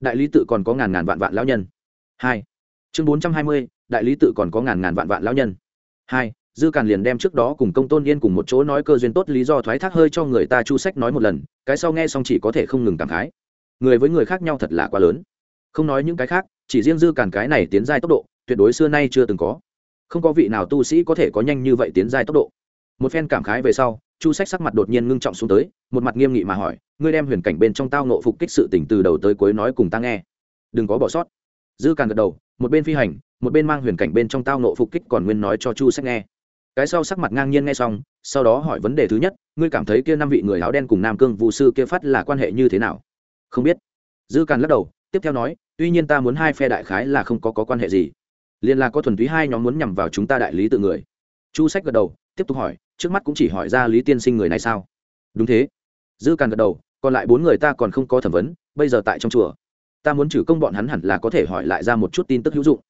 đại lý tự còn có ngàn ngàn vạn vạn lão nhân. Hai. Chương bốn trăm hai mươi, đại lý tự còn có ngàn ngàn vạn vạn lão nhân. Hai. Dư càn liền đem trước đó cùng công tôn yên cùng một chỗ nói cơ duyên tốt lý do thoái thác hơi cho người ta chu sách nói một lần, cái sau nghe xong chỉ có thể không ngừng cảm khái người với người khác nhau thật là quá lớn. Không nói những cái khác, chỉ riêng dư càn cái này tiến giai tốc độ, tuyệt đối xưa nay chưa từng có. Không có vị nào tu sĩ có thể có nhanh như vậy tiến giai tốc độ. Một phen cảm khái về sau, chu sách sắc mặt đột nhiên ngưng trọng xuống tới, một mặt nghiêm nghị mà hỏi, ngươi đem huyền cảnh bên trong tao nộ phục kích sự tỉnh từ đầu tới cuối nói cùng ta nghe. Đừng có bỏ sót. Dư càn gật đầu, một bên phi hành, một bên mang huyền cảnh bên trong tao nộ phục kích còn nguyên nói cho chu sách nghe. Cái sau sắc mặt ngang nhiên nghe xong, sau đó hỏi vấn đề thứ nhất, ngươi cảm thấy kia năm vị người áo đen cùng nam cương vụ sư kia phát là quan hệ như thế nào? Không biết. Dư càn lắc đầu tiếp theo nói tuy nhiên ta muốn hai phe đại khái là không có, có quan hệ gì. Liên là có thuần túy hai nhóm muốn nhằm vào chúng ta đại lý tự người. Chu sách gật đầu tiếp tục hỏi trước mắt cũng chỉ hỏi ra lý tiên sinh người này sao? Đúng thế. Dư càn gật đầu còn lại bốn người ta còn không có thẩm vấn bây giờ tại trong chùa. Ta muốn trừ công bọn hắn hẳn là có thể hỏi lại ra một chút tin tức hữu dụng.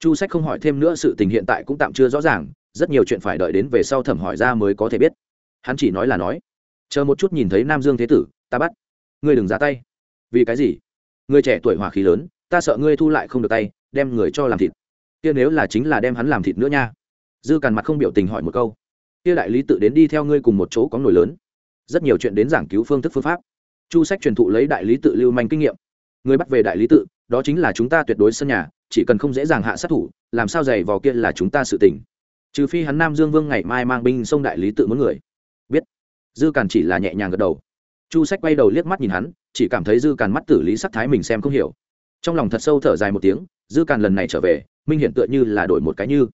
Chu sách không hỏi thêm nữa sự tình hiện tại cũng tạm chưa rõ ràng rất nhiều chuyện phải đợi đến về sau thẩm hỏi ra mới có thể biết. Hắn chỉ nói là nói chờ một chút nhìn thấy nam dương thế tử ta bắt. Ngươi đừng ra tay vì cái gì? Người trẻ tuổi hỏa khí lớn, ta sợ ngươi thu lại không được tay, đem người cho làm thịt. Kia nếu là chính là đem hắn làm thịt nữa nha. Dư càn mặt không biểu tình hỏi một câu. Kia đại lý tự đến đi theo ngươi cùng một chỗ có nổi lớn. Rất nhiều chuyện đến giảng cứu phương thức phương pháp. Chu sách truyền thụ lấy đại lý tự lưu manh kinh nghiệm. Người bắt về đại lý tự, đó chính là chúng ta tuyệt đối sân nhà, chỉ cần không dễ dàng hạ sát thủ, làm sao giày vò kia là chúng ta sự tình. Trừ phi hắn nam dương vương ngày mai mang binh sông đại lý tự muốn người. Biết. Dư càn chỉ là nhẹ nhàng gật đầu. Chu sách quay đầu liếc mắt nhìn hắn chỉ cảm thấy dư càn mắt tử lý sắc thái mình xem không hiểu. Trong lòng thật sâu thở dài một tiếng, dư càn lần này trở về, minh hiện tựa như là đổi một cái như.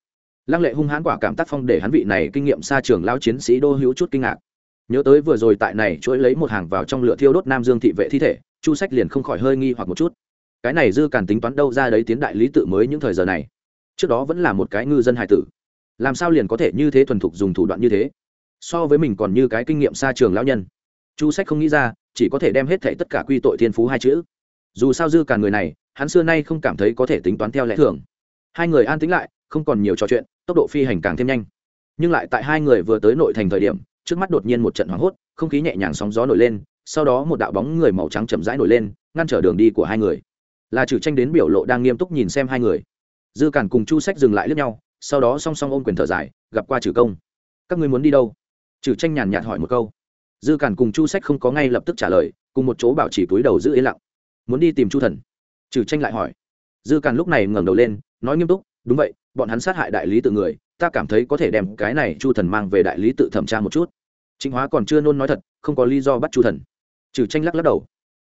Lăng lệ hung hãn quả cảm tác phong để hắn vị này kinh nghiệm xa trường lao chiến sĩ đô hữu chút kinh ngạc. Nhớ tới vừa rồi tại này chuỗi lấy một hàng vào trong lửa thiêu đốt nam dương thị vệ thi thể, chu sách liền không khỏi hơi nghi hoặc một chút. Cái này dư càn tính toán đâu ra đấy tiến đại lý tự mới những thời giờ này? Trước đó vẫn là một cái ngư dân hải tử. Làm sao liền có thể như thế thuần thục dùng thủ đoạn như thế? So với mình còn như cái kinh nghiệm xa trường lão nhân chu sách không nghĩ ra, chỉ có thể đem hết thảy tất cả quy tội thiên phú hai chữ. Dù sao dư càn người này, hắn xưa nay không cảm thấy có thể tính toán theo lẽ thường. Hai người an tính lại, không còn nhiều trò chuyện, tốc độ phi hành càng thêm nhanh. Nhưng lại tại hai người vừa tới nội thành thời điểm, trước mắt đột nhiên một trận hoảng hốt, không khí nhẹ nhàng sóng gió nổi lên, sau đó một đạo bóng người màu trắng chậm rãi nổi lên, ngăn trở đường đi của hai người. Là trừ tranh đến biểu lộ đang nghiêm túc nhìn xem hai người. Dư cản cùng chu sách dừng lại lướt nhau, sau đó song song ôm quyền thở dài, gặp qua trừ công. Các ngươi muốn đi đâu? Trừ tranh nhàn nhạt hỏi một câu dư cản cùng chu sách không có ngay lập tức trả lời, cùng một chỗ bảo chỉ túi đầu giữ yên lặng. Muốn đi tìm chu thần? Trừ tranh lại hỏi. Dư cản lúc này ngẩng đầu lên, nói nghiêm túc, đúng vậy, bọn hắn sát hại đại lý tự người, ta cảm thấy có thể đem cái này chu thần mang về đại lý tự thẩm tra một chút. Chính hóa còn chưa nôn nói thật, không có lý do bắt chu thần. Trừ tranh lắc lắc đầu.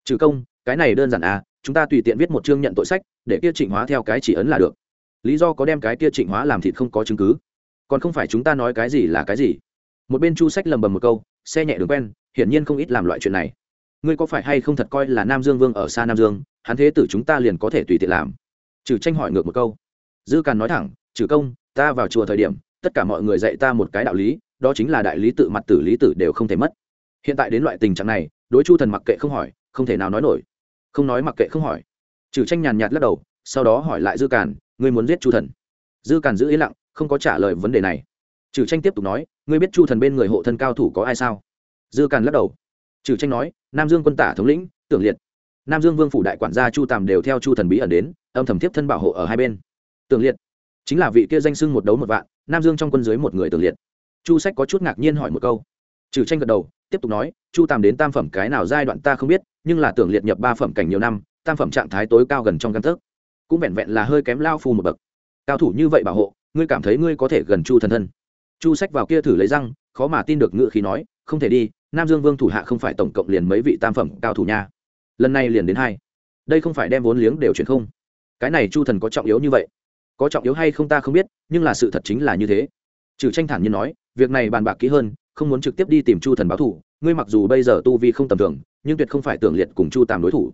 Trừ công, cái này đơn giản à chúng ta tùy tiện viết một chương nhận tội sách, để kia trịnh hóa theo cái chỉ ấn là được. Lý do có đem cái kia trịnh hóa làm thịt không có chứng cứ. Còn không phải chúng ta nói cái gì là cái gì. Một bên chu sách lầm bầm một câu xe nhẹ đường quen, hiển nhiên không ít làm loại chuyện này. Ngươi có phải hay không thật coi là nam dương vương ở xa nam dương, hắn thế tử chúng ta liền có thể tùy tiện làm. Trừ tranh hỏi ngược một câu. Dư càn nói thẳng, trừ công, ta vào chùa thời điểm, tất cả mọi người dạy ta một cái đạo lý, đó chính là đại lý tự mặt tử lý tử đều không thể mất. Hiện tại đến loại tình trạng này, đối chu thần mặc kệ không hỏi, không thể nào nói nổi. Không nói mặc kệ không hỏi. Trừ tranh nhàn nhạt lắc đầu, sau đó hỏi lại dư càn, ngươi muốn giết chu thần? Dư càn giữ yên lặng, không có trả lời vấn đề này trừ tranh tiếp tục nói, ngươi biết chu thần bên người hộ thân cao thủ có ai sao? Dư càn lắc đầu. Trừ tranh nói, nam dương quân tả thống lĩnh, tưởng liệt. Nam dương vương phủ đại quản gia chu tàm đều theo chu thần bí ẩn đến, âm thầm tiếp thân bảo hộ ở hai bên. Tưởng liệt. Chính là vị kia danh sưng một đấu một vạn, nam dương trong quân dưới một người tưởng liệt. Chu sách có chút ngạc nhiên hỏi một câu. Trừ tranh gật đầu, tiếp tục nói, chu tàm đến tam phẩm cái nào giai đoạn ta không biết, nhưng là tưởng liệt nhập ba phẩm cảnh nhiều năm, tam phẩm trạng thái tối cao gần trong căn thức, cũng vẹn vẹn là hơi kém lao phù một bậc. Cao thủ như vậy bảo hộ, ngươi cảm thấy ngươi có thể gần chu thần thân? Chu sách vào kia thử lấy răng, khó mà tin được ngự khí nói, không thể đi, nam dương vương thủ hạ không phải tổng cộng liền mấy vị tam phẩm cao thủ nha. Lần này liền đến hai. Đây không phải đem vốn liếng đều chuyển không? Cái này chu thần có trọng yếu như vậy? Có trọng yếu hay không ta không biết, nhưng là sự thật chính là như thế. Trừ tranh thản nhiên nói, việc này bàn bạc kỹ hơn, không muốn trực tiếp đi tìm chu thần báo thủ, ngươi mặc dù bây giờ tu vi không tầm thường, nhưng tuyệt không phải tưởng liệt cùng chu tàm đối thủ.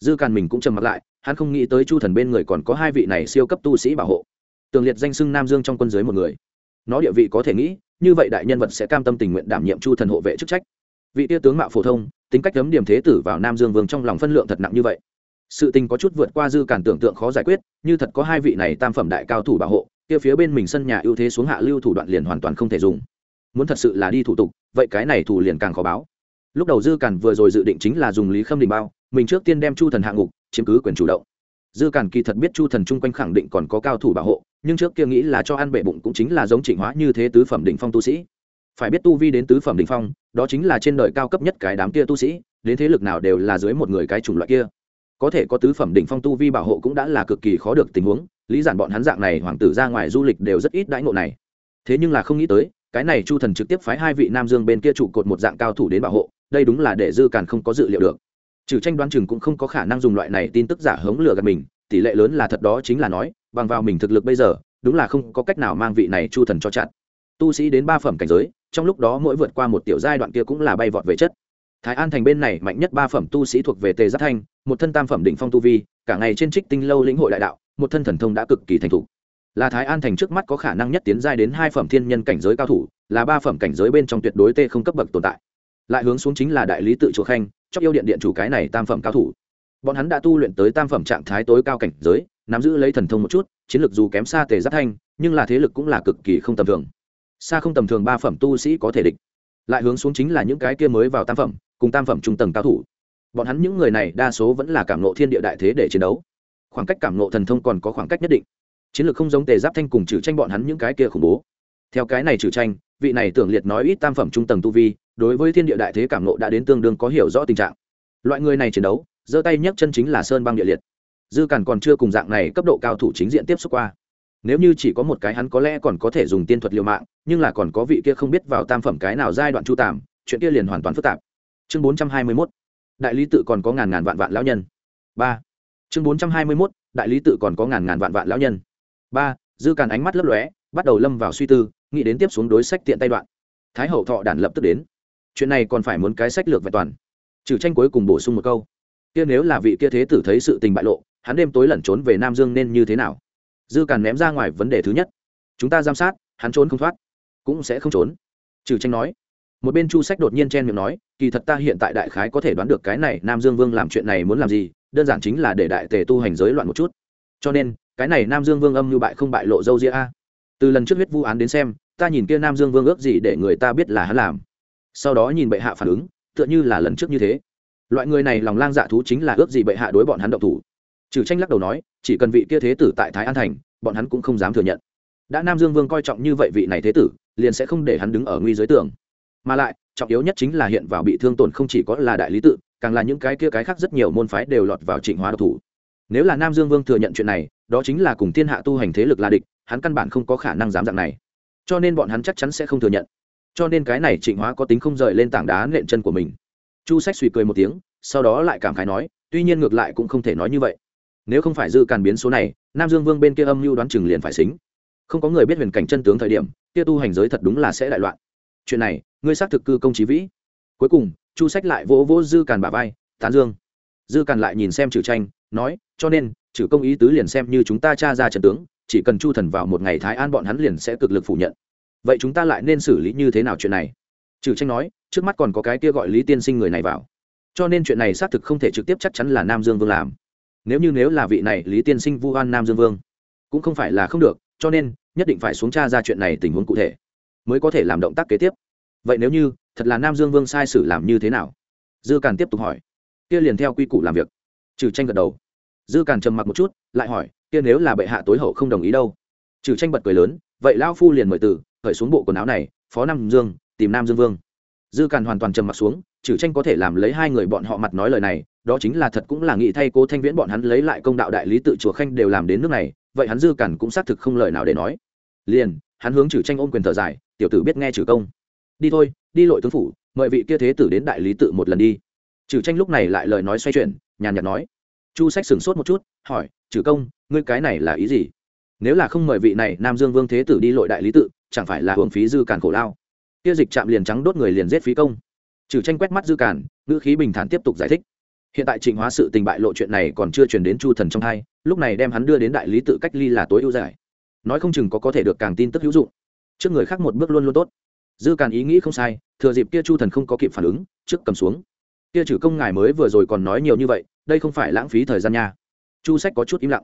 Dư càn mình cũng trầm mặt lại, hắn không nghĩ tới chu thần bên người còn có hai vị này siêu cấp tu sĩ bảo hộ. Tường liệt danh xưng nam dương trong quân giới một người nó địa vị có thể nghĩ, như vậy đại nhân vật sẽ cam tâm tình nguyện đảm nhiệm chu thần hộ vệ chức trách. Vị tia tướng mạo phổ thông, tính cách cấm điểm thế tử vào nam dương vương trong lòng phân lượng thật nặng như vậy. Sự tình có chút vượt qua dư cản tưởng tượng khó giải quyết, như thật có hai vị này tam phẩm đại cao thủ bảo hộ, kia phía bên mình sân nhà ưu thế xuống hạ lưu thủ đoạn liền hoàn toàn không thể dùng. Muốn thật sự là đi thủ tục, vậy cái này thủ liền càng khó báo. Lúc đầu dư cản vừa rồi dự định chính là dùng lý khâm đình bao, mình trước tiên đem chu thần hạ ngục, chiếm cứ quyền chủ động dư cản kỳ thật biết chu thần chung quanh khẳng định còn có cao thủ bảo hộ, nhưng trước kia nghĩ là cho ăn bệ bụng cũng chính là giống trịnh hóa như thế tứ phẩm đỉnh phong tu sĩ. Phải biết tu vi đến tứ phẩm đỉnh phong, đó chính là trên đời cao cấp nhất cái đám kia tu sĩ, đến thế lực nào đều là dưới một người cái chủng loại kia. Có thể có tứ phẩm đỉnh phong tu vi bảo hộ cũng đã là cực kỳ khó được tình huống, lý giản bọn hắn dạng này hoàng tử ra ngoài du lịch đều rất ít đãi ngộ này. Thế nhưng là không nghĩ tới, cái này chu thần trực tiếp phái hai vị nam dương bên kia trụ cột một dạng cao thủ đến bảo hộ, đây đúng là để dư càn không có dự liệu được trừ tranh đoán chừng cũng không có khả năng dùng loại này tin tức giả hống lừa gạt mình, tỷ lệ lớn là thật đó chính là nói, bằng vào mình thực lực bây giờ, đúng là không có cách nào mang vị này chu thần cho chặt tu sĩ đến ba phẩm cảnh giới, trong lúc đó mỗi vượt qua một tiểu giai đoạn kia cũng là bay vọt về chất. Thái an thành bên này mạnh nhất ba phẩm tu sĩ thuộc về tề giác thanh, một thân tam phẩm đỉnh phong tu vi, cả ngày trên trích tinh lâu lĩnh hội đại đạo, một thân thần thông đã cực kỳ thành thục. Là thái an thành trước mắt có khả năng nhất tiến giai đến hai phẩm thiên nhân cảnh giới cao thủ, là ba phẩm cảnh giới bên trong tuyệt đối tê không cấp bậc tồn tại. Lại hướng xuống chính là đại lý tự chùa khanh cho yêu điện điện chủ cái này tam phẩm cao thủ. Bọn hắn đã tu luyện tới tam phẩm trạng thái tối cao cảnh giới, nắm giữ lấy thần thông một chút, chiến lược dù kém xa tề giác thanh, nhưng là thế lực cũng là cực kỳ không tầm thường. Xa không tầm thường ba phẩm tu sĩ có thể địch. Lại hướng xuống chính là những cái kia mới vào tam phẩm, cùng tam phẩm trung tầng cao thủ. Bọn hắn những người này đa số vẫn là cảm nộ thiên địa đại thế để chiến đấu. Khoảng cách cảm nộ thần thông còn có khoảng cách nhất định. Chiến lược không giống tề giáp thanh cùng trừ tranh bọn hắn những cái kia khủng bố theo cái này trừ tranh, vị này tưởng liệt nói ít tam phẩm trung tầng tu vi, đối với thiên địa đại thế cảm nộ đã đến tương đương có hiểu rõ tình trạng. Loại người này chiến đấu, giơ tay nhấc chân chính là sơn băng địa liệt. Dư càn còn chưa cùng dạng này cấp độ cao thủ chính diện tiếp xúc qua. Nếu như chỉ có một cái hắn có lẽ còn có thể dùng tiên thuật liều mạng, nhưng là còn có vị kia không biết vào tam phẩm cái nào giai đoạn chu tàm chuyện kia liền hoàn toàn phức tạp. Chương bốn trăm hai mươi mốt, đại lý tự còn có ngàn ngàn vạn vạn lão nhân. Ba, chương bốn trăm hai mươi mốt, đại lý tự còn có ngàn ngàn vạn vạn lão nhân. Ba, dư càn ánh mắt lấp lóe, bắt đầu lâm vào suy tư nghĩ đến tiếp xuống đối sách tiện tay đoạn. Thái hậu thọ đản lập tức đến. Chuyện này còn phải muốn cái sách lược vẹn toàn. Trừ tranh cuối cùng bổ sung một câu. Kia nếu là vị kia thế tử thấy sự tình bại lộ, hắn đêm tối lẩn trốn về nam dương nên như thế nào? Dư càn ném ra ngoài vấn đề thứ nhất. Chúng ta giám sát, hắn trốn không thoát, cũng sẽ không trốn. Trừ tranh nói. Một bên chu sách đột nhiên chen miệng nói, kỳ thật ta hiện tại đại khái có thể đoán được cái này nam dương vương làm chuyện này muốn làm gì, đơn giản chính là để đại tề tu hành giới loạn một chút. Cho nên, cái này nam dương vương âm như bại không bại lộ dâu ria a. Từ lần trước huyết vu án đến xem ta nhìn kia nam dương vương ước gì để người ta biết là hắn làm. Sau đó nhìn bệ hạ phản ứng, tựa như là lần trước như thế. Loại người này lòng lang dạ thú chính là ước gì bệ hạ đối bọn hắn động thủ. Trừ tranh lắc đầu nói, chỉ cần vị kia thế tử tại thái an thành, bọn hắn cũng không dám thừa nhận. Đã nam dương vương coi trọng như vậy vị này thế tử, liền sẽ không để hắn đứng ở nguy giới tường. Mà lại, trọng yếu nhất chính là hiện vào bị thương tổn không chỉ có là đại lý tự, càng là những cái kia cái khác rất nhiều môn phái đều lọt vào trịnh hóa độc thủ. Nếu là nam dương vương thừa nhận chuyện này, đó chính là cùng thiên hạ tu hành thế lực là địch, hắn căn bản không có khả năng dám dạng này cho nên bọn hắn chắc chắn sẽ không thừa nhận. Cho nên cái này trịnh hóa có tính không rời lên tảng đá nện chân của mình. Chu sách suy cười một tiếng, sau đó lại cảm khái nói, tuy nhiên ngược lại cũng không thể nói như vậy. Nếu không phải dư càn biến số này, nam dương vương bên kia âm mưu đoán chừng liền phải xính. Không có người biết huyền cảnh chân tướng thời điểm, kia tu hành giới thật đúng là sẽ đại loạn. Chuyện này, ngươi xác thực cư công trí vĩ. Cuối cùng, chu sách lại vỗ vỗ dư càn bà vai, tán dương. Dư càn lại nhìn xem trừ tranh, nói, cho nên, trừ công ý tứ liền xem như chúng ta tra ra trận tướng chỉ cần chu thần vào một ngày thái an bọn hắn liền sẽ cực lực phủ nhận. Vậy chúng ta lại nên xử lý như thế nào chuyện này? Trừ tranh nói, trước mắt còn có cái kia gọi lý tiên sinh người này vào. Cho nên chuyện này xác thực không thể trực tiếp chắc chắn là nam dương vương làm. Nếu như nếu là vị này lý tiên sinh vu oan nam dương vương, cũng không phải là không được, cho nên nhất định phải xuống tra ra chuyện này tình huống cụ thể, mới có thể làm động tác kế tiếp. Vậy nếu như thật là nam dương vương sai sử làm như thế nào? Dư càn tiếp tục hỏi. Kia liền theo quy củ làm việc. Trừ tranh gật đầu. Dư càn trầm mặc một chút, lại hỏi kia nếu là bệ hạ tối hậu không đồng ý đâu. Trừ tranh bật cười lớn vậy lao phu liền mời tử, khởi xuống bộ quần áo này phó nam dương tìm nam dương vương. Dư càn hoàn toàn trầm mặc xuống trừ tranh có thể làm lấy hai người bọn họ mặt nói lời này đó chính là thật cũng là nghị thay cố thanh viễn bọn hắn lấy lại công đạo đại lý tự chùa khanh đều làm đến nước này vậy hắn dư càn cũng xác thực không lời nào để nói. Liền hắn hướng trừ tranh ôm quyền thở dài tiểu tử biết nghe trừ công. Đi thôi đi lội tướng phủ mời vị kia thế tử đến đại lý tự một lần đi. Trừ tranh lúc này lại lời nói xoay chuyển nhàn nhạt nói chu sách sửng sốt một chút, hỏi, trừ công, ngươi cái này là ý gì? Nếu là không mời vị này nam dương vương thế tử đi lội đại lý tự, chẳng phải là hưởng phí dư càn khổ lao? Kia dịch chạm liền trắng đốt người liền giết phí công. Trừ tranh quét mắt dư càn, ngữ khí bình thản tiếp tục giải thích. Hiện tại trịnh hóa sự tình bại lộ chuyện này còn chưa truyền đến chu thần trong hai, lúc này đem hắn đưa đến đại lý tự cách ly là tối ưu giải. Nói không chừng có có thể được càng tin tức hữu dụng. Trước người khác một bước luôn luôn tốt. Dư càn ý nghĩ không sai, thừa dịp kia chu thần không có kịp phản ứng, trước cầm xuống. Kia trừ công ngài mới vừa rồi còn nói nhiều như vậy đây không phải lãng phí thời gian nha. Chu sách có chút im lặng.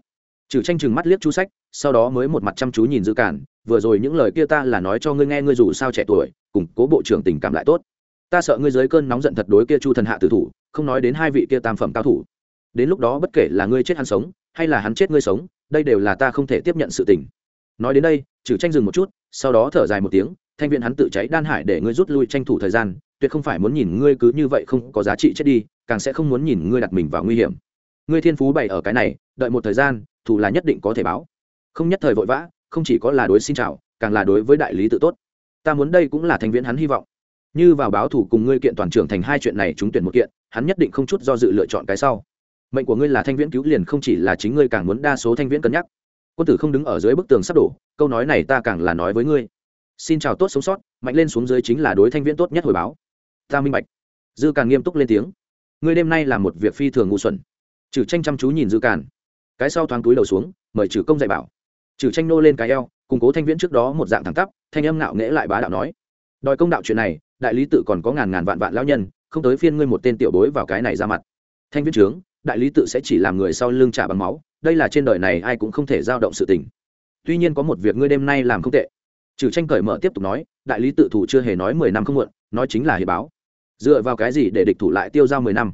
Trừ tranh chừng mắt liếc chu sách, sau đó mới một mặt chăm chú nhìn dư cản, vừa rồi những lời kia ta là nói cho ngươi nghe, ngươi dù sao trẻ tuổi, củng cố bộ trưởng tình cảm lại tốt. Ta sợ ngươi dưới cơn nóng giận thật đối kia chu thần hạ tử thủ, không nói đến hai vị kia tam phẩm cao thủ. Đến lúc đó bất kể là ngươi chết hắn sống, hay là hắn chết ngươi sống, đây đều là ta không thể tiếp nhận sự tình. Nói đến đây trừ tranh dừng một chút, sau đó thở dài một tiếng, thanh viện hắn tự cháy đan hải để ngươi rút lui tranh thủ thời gian, tuyệt không phải muốn nhìn ngươi cứ như vậy không có giá trị chết đi càng sẽ không muốn nhìn ngươi đặt mình vào nguy hiểm. Ngươi thiên phú bày ở cái này, đợi một thời gian, thù là nhất định có thể báo. Không nhất thời vội vã, không chỉ có là đối xin chào, càng là đối với đại lý tự tốt. Ta muốn đây cũng là thành viễn hắn hy vọng. Như vào báo thủ cùng ngươi kiện toàn trưởng thành hai chuyện này chúng tuyển một kiện, hắn nhất định không chút do dự lựa chọn cái sau. Mệnh của ngươi là thanh viễn cứu liền không chỉ là chính ngươi càng muốn đa số thanh viễn cân nhắc. Quân tử không đứng ở dưới bức tường sắp đổ, câu nói này ta càng là nói với ngươi. Xin chào tốt sống sót, mạnh lên xuống dưới chính là đối thanh viễn tốt nhất hồi báo. Ta minh bạch. Dư càng nghiêm túc lên tiếng ngươi đêm nay là một việc phi thường ngu xuẩn. Trừ tranh chăm chú nhìn dư càn, cái sau thoáng túi đầu xuống, mời trừ công dạy bảo. Trừ tranh nô lên cái eo củng cố thanh viễn trước đó một dạng thẳng tắp, thanh âm ngạo nghễ lại bá đạo nói. Đòi công đạo chuyện này, đại lý tự còn có ngàn ngàn vạn vạn lão nhân, không tới phiên ngươi một tên tiểu bối vào cái này ra mặt. Thanh viễn trướng, đại lý tự sẽ chỉ làm người sau lưng trả bằng máu, đây là trên đời này ai cũng không thể giao động sự tình. Tuy nhiên có một việc ngươi đêm nay làm không tệ. Trừ tranh cởi mở tiếp tục nói, đại lý tự thủ chưa hề nói mười năm không muộn, nói chính là hiệp báo dựa vào cái gì để địch thủ lại tiêu giao mười năm?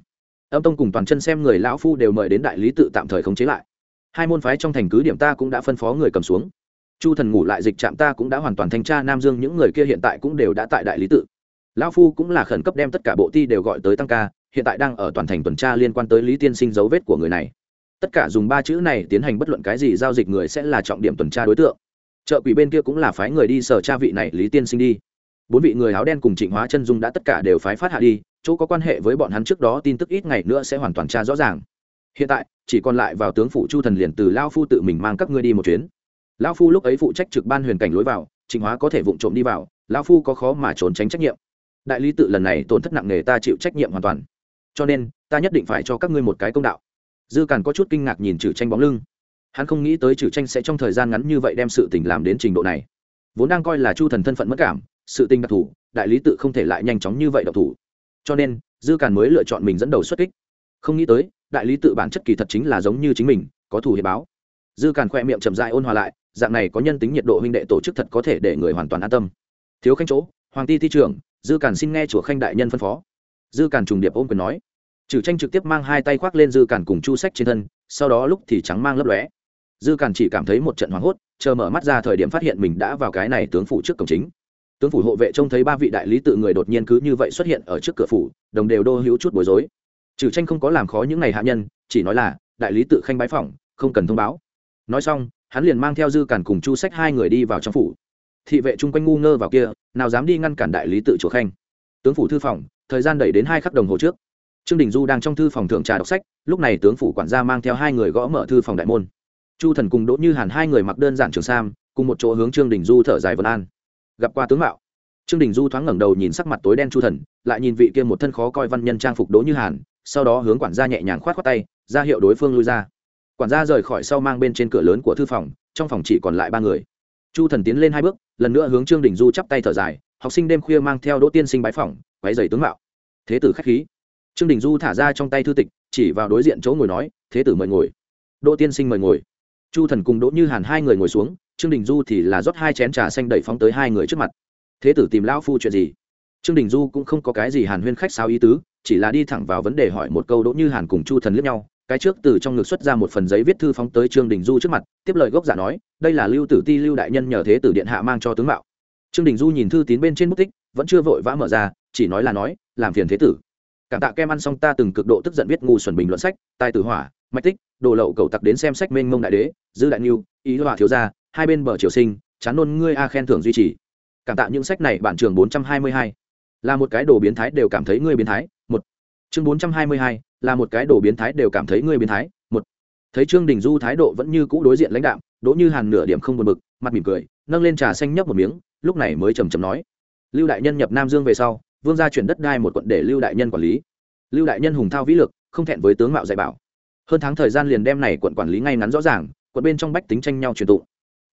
Âm tông cùng toàn chân xem người lão phu đều mời đến đại lý tự tạm thời khống chế lại. Hai môn phái trong thành cứ điểm ta cũng đã phân phó người cầm xuống. Chu thần ngủ lại dịch trạm ta cũng đã hoàn toàn thanh tra nam dương, những người kia hiện tại cũng đều đã tại đại lý tự. Lão phu cũng là khẩn cấp đem tất cả bộ ti đều gọi tới tăng ca, hiện tại đang ở toàn thành tuần tra liên quan tới lý tiên sinh dấu vết của người này. Tất cả dùng ba chữ này tiến hành bất luận cái gì giao dịch người sẽ là trọng điểm tuần tra đối tượng. Chợ quỷ bên kia cũng là phái người đi sở tra vị này lý tiên sinh đi bốn vị người áo đen cùng trịnh hóa chân dung đã tất cả đều phái phát hạ đi, chỗ có quan hệ với bọn hắn trước đó tin tức ít ngày nữa sẽ hoàn toàn tra rõ ràng. Hiện tại, chỉ còn lại vào tướng phụ chu thần liền từ lao phu tự mình mang các ngươi đi một chuyến. Lao phu lúc ấy phụ trách trực ban huyền cảnh lối vào, trịnh hóa có thể vụng trộm đi vào, lao phu có khó mà trốn tránh trách nhiệm. Đại lý tự lần này tổn thất nặng nề ta chịu trách nhiệm hoàn toàn. Cho nên, ta nhất định phải cho các ngươi một cái công đạo. Dư càn có chút kinh ngạc nhìn trừ tranh bóng lưng. Hắn không nghĩ tới trừ tranh sẽ trong thời gian ngắn như vậy đem sự tình làm đến trình độ này. Vốn đang coi là chu thần thân phận mất cảm sự tình đặc thù, đại lý tự không thể lại nhanh chóng như vậy độc thủ. Cho nên, dư càn mới lựa chọn mình dẫn đầu xuất kích. Không nghĩ tới, đại lý tự bản chất kỳ thật chính là giống như chính mình, có thủ hiệp báo. Dư càn khoe miệng chậm dại ôn hòa lại, dạng này có nhân tính nhiệt độ huynh đệ tổ chức thật có thể để người hoàn toàn an tâm. Thiếu khanh chỗ, hoàng ti thi trưởng, dư càn xin nghe chùa khanh đại nhân phân phó. Dư càn trùng điệp ôm quyền nói. Trừ tranh trực tiếp mang hai tay khoác lên dư càn cùng chu sách trên thân, sau đó lúc thì trắng mang lấp lóe. Dư càn chỉ cảm thấy một trận hoảng hốt, chờ mở mắt ra thời điểm phát hiện mình đã vào cái này tướng phụ trước cổng chính tướng phủ hộ vệ trông thấy ba vị đại lý tự người đột nhiên cứ như vậy xuất hiện ở trước cửa phủ, đồng đều đô hữu chút bối rối. Trừ tranh không có làm khó những ngày hạ nhân, chỉ nói là, đại lý tự khanh bái phỏng, không cần thông báo. Nói xong, hắn liền mang theo dư cản cùng chu sách hai người đi vào trong phủ. Thị vệ chung quanh ngu ngơ vào kia, nào dám đi ngăn cản đại lý tự chủ khanh. Tướng phủ thư phòng, thời gian đẩy đến hai khắc đồng hồ trước. Trương đình du đang trong thư phòng thượng trà đọc sách, lúc này tướng phủ quản gia mang theo hai người gõ mở thư phòng đại môn. Chu thần cùng đỗ như hàn hai người mặc đơn giản trường sam, cùng một chỗ hướng trương đình du thở dài vân an gặp qua tướng mạo. Trương đình du thoáng ngẩng đầu nhìn sắc mặt tối đen chu thần, lại nhìn vị kia một thân khó coi văn nhân trang phục đỗ như hàn, sau đó hướng quản gia nhẹ nhàng khoát khoát tay, ra hiệu đối phương lui ra. Quản gia rời khỏi sau mang bên trên cửa lớn của thư phòng, trong phòng chỉ còn lại ba người. Chu thần tiến lên hai bước, lần nữa hướng trương đình du chắp tay thở dài, học sinh đêm khuya mang theo đỗ tiên sinh bái phỏng quáy dày tướng mạo. Thế tử k h á c h khí. Trương đình du thả ra trong tay thư tịch, chỉ vào đối diện chỗ ngồi nói, thế tử mời ngồi. Đỗ tiên sinh mời ngồi. Chu thần cùng đỗ như hàn hai người ngồi xuống trương đình du thì là rót hai chén trà xanh đẩy phóng tới hai người trước mặt. Thế tử tìm lão phu chuyện gì? Trương đình du cũng không có cái gì hàn huyên khách sao ý tứ, chỉ là đi thẳng vào vấn đề hỏi một câu đỗ như hàn cùng chu thần liếc nhau. Cái trước từ trong ngực xuất ra một phần giấy viết thư phóng tới trương đình du trước mặt, tiếp lời gốc giả nói, đây là lưu tử ti, lưu đại nhân nhờ thế tử điện hạ mang cho tướng mạo. Trương đình du nhìn thư tín bên trên bút tích, vẫn chưa vội vã mở ra, chỉ nói là nói, làm phiền thế tử. Cảm tạ kem ăn xong ta từng cực độ tức giận viết ngu xuẩn bình luận sách, tài tử hỏa, mạch tích, đồ lậu cầu tặc đến xem sách mênh mông đại đế, dư đại niu ý hòa thiếu gia hai bên bờ triều sinh, chán nôn ngươi a khen thưởng duy trì. Cảm tạ những sách này, bản trường bốn trăm hai mươi hai. Là một cái đồ biến thái đều cảm thấy ngươi biến thái, một. Chương bốn trăm hai mươi hai, là một cái đồ biến thái đều cảm thấy ngươi biến thái, một. Thấy trương đình du thái độ vẫn như cũ đối diện lãnh đạo đỗ như hàn nửa điểm không buồn bực, mặt mỉm cười, nâng lên trà xanh nhấp một miếng, lúc này mới trầm trầm nói. Lưu đại nhân nhập nam dương về sau, vương gia chuyển đất đai một quận để lưu đại nhân quản lý. Lưu đại nhân hùng thao vĩ lực, không thẹn với tướng mạo dạy bảo. Hơn tháng thời gian liền đem này quận quản lý ngay ngắn rõ ràng, quận bên trong bách tính tranh nhau truyền tụng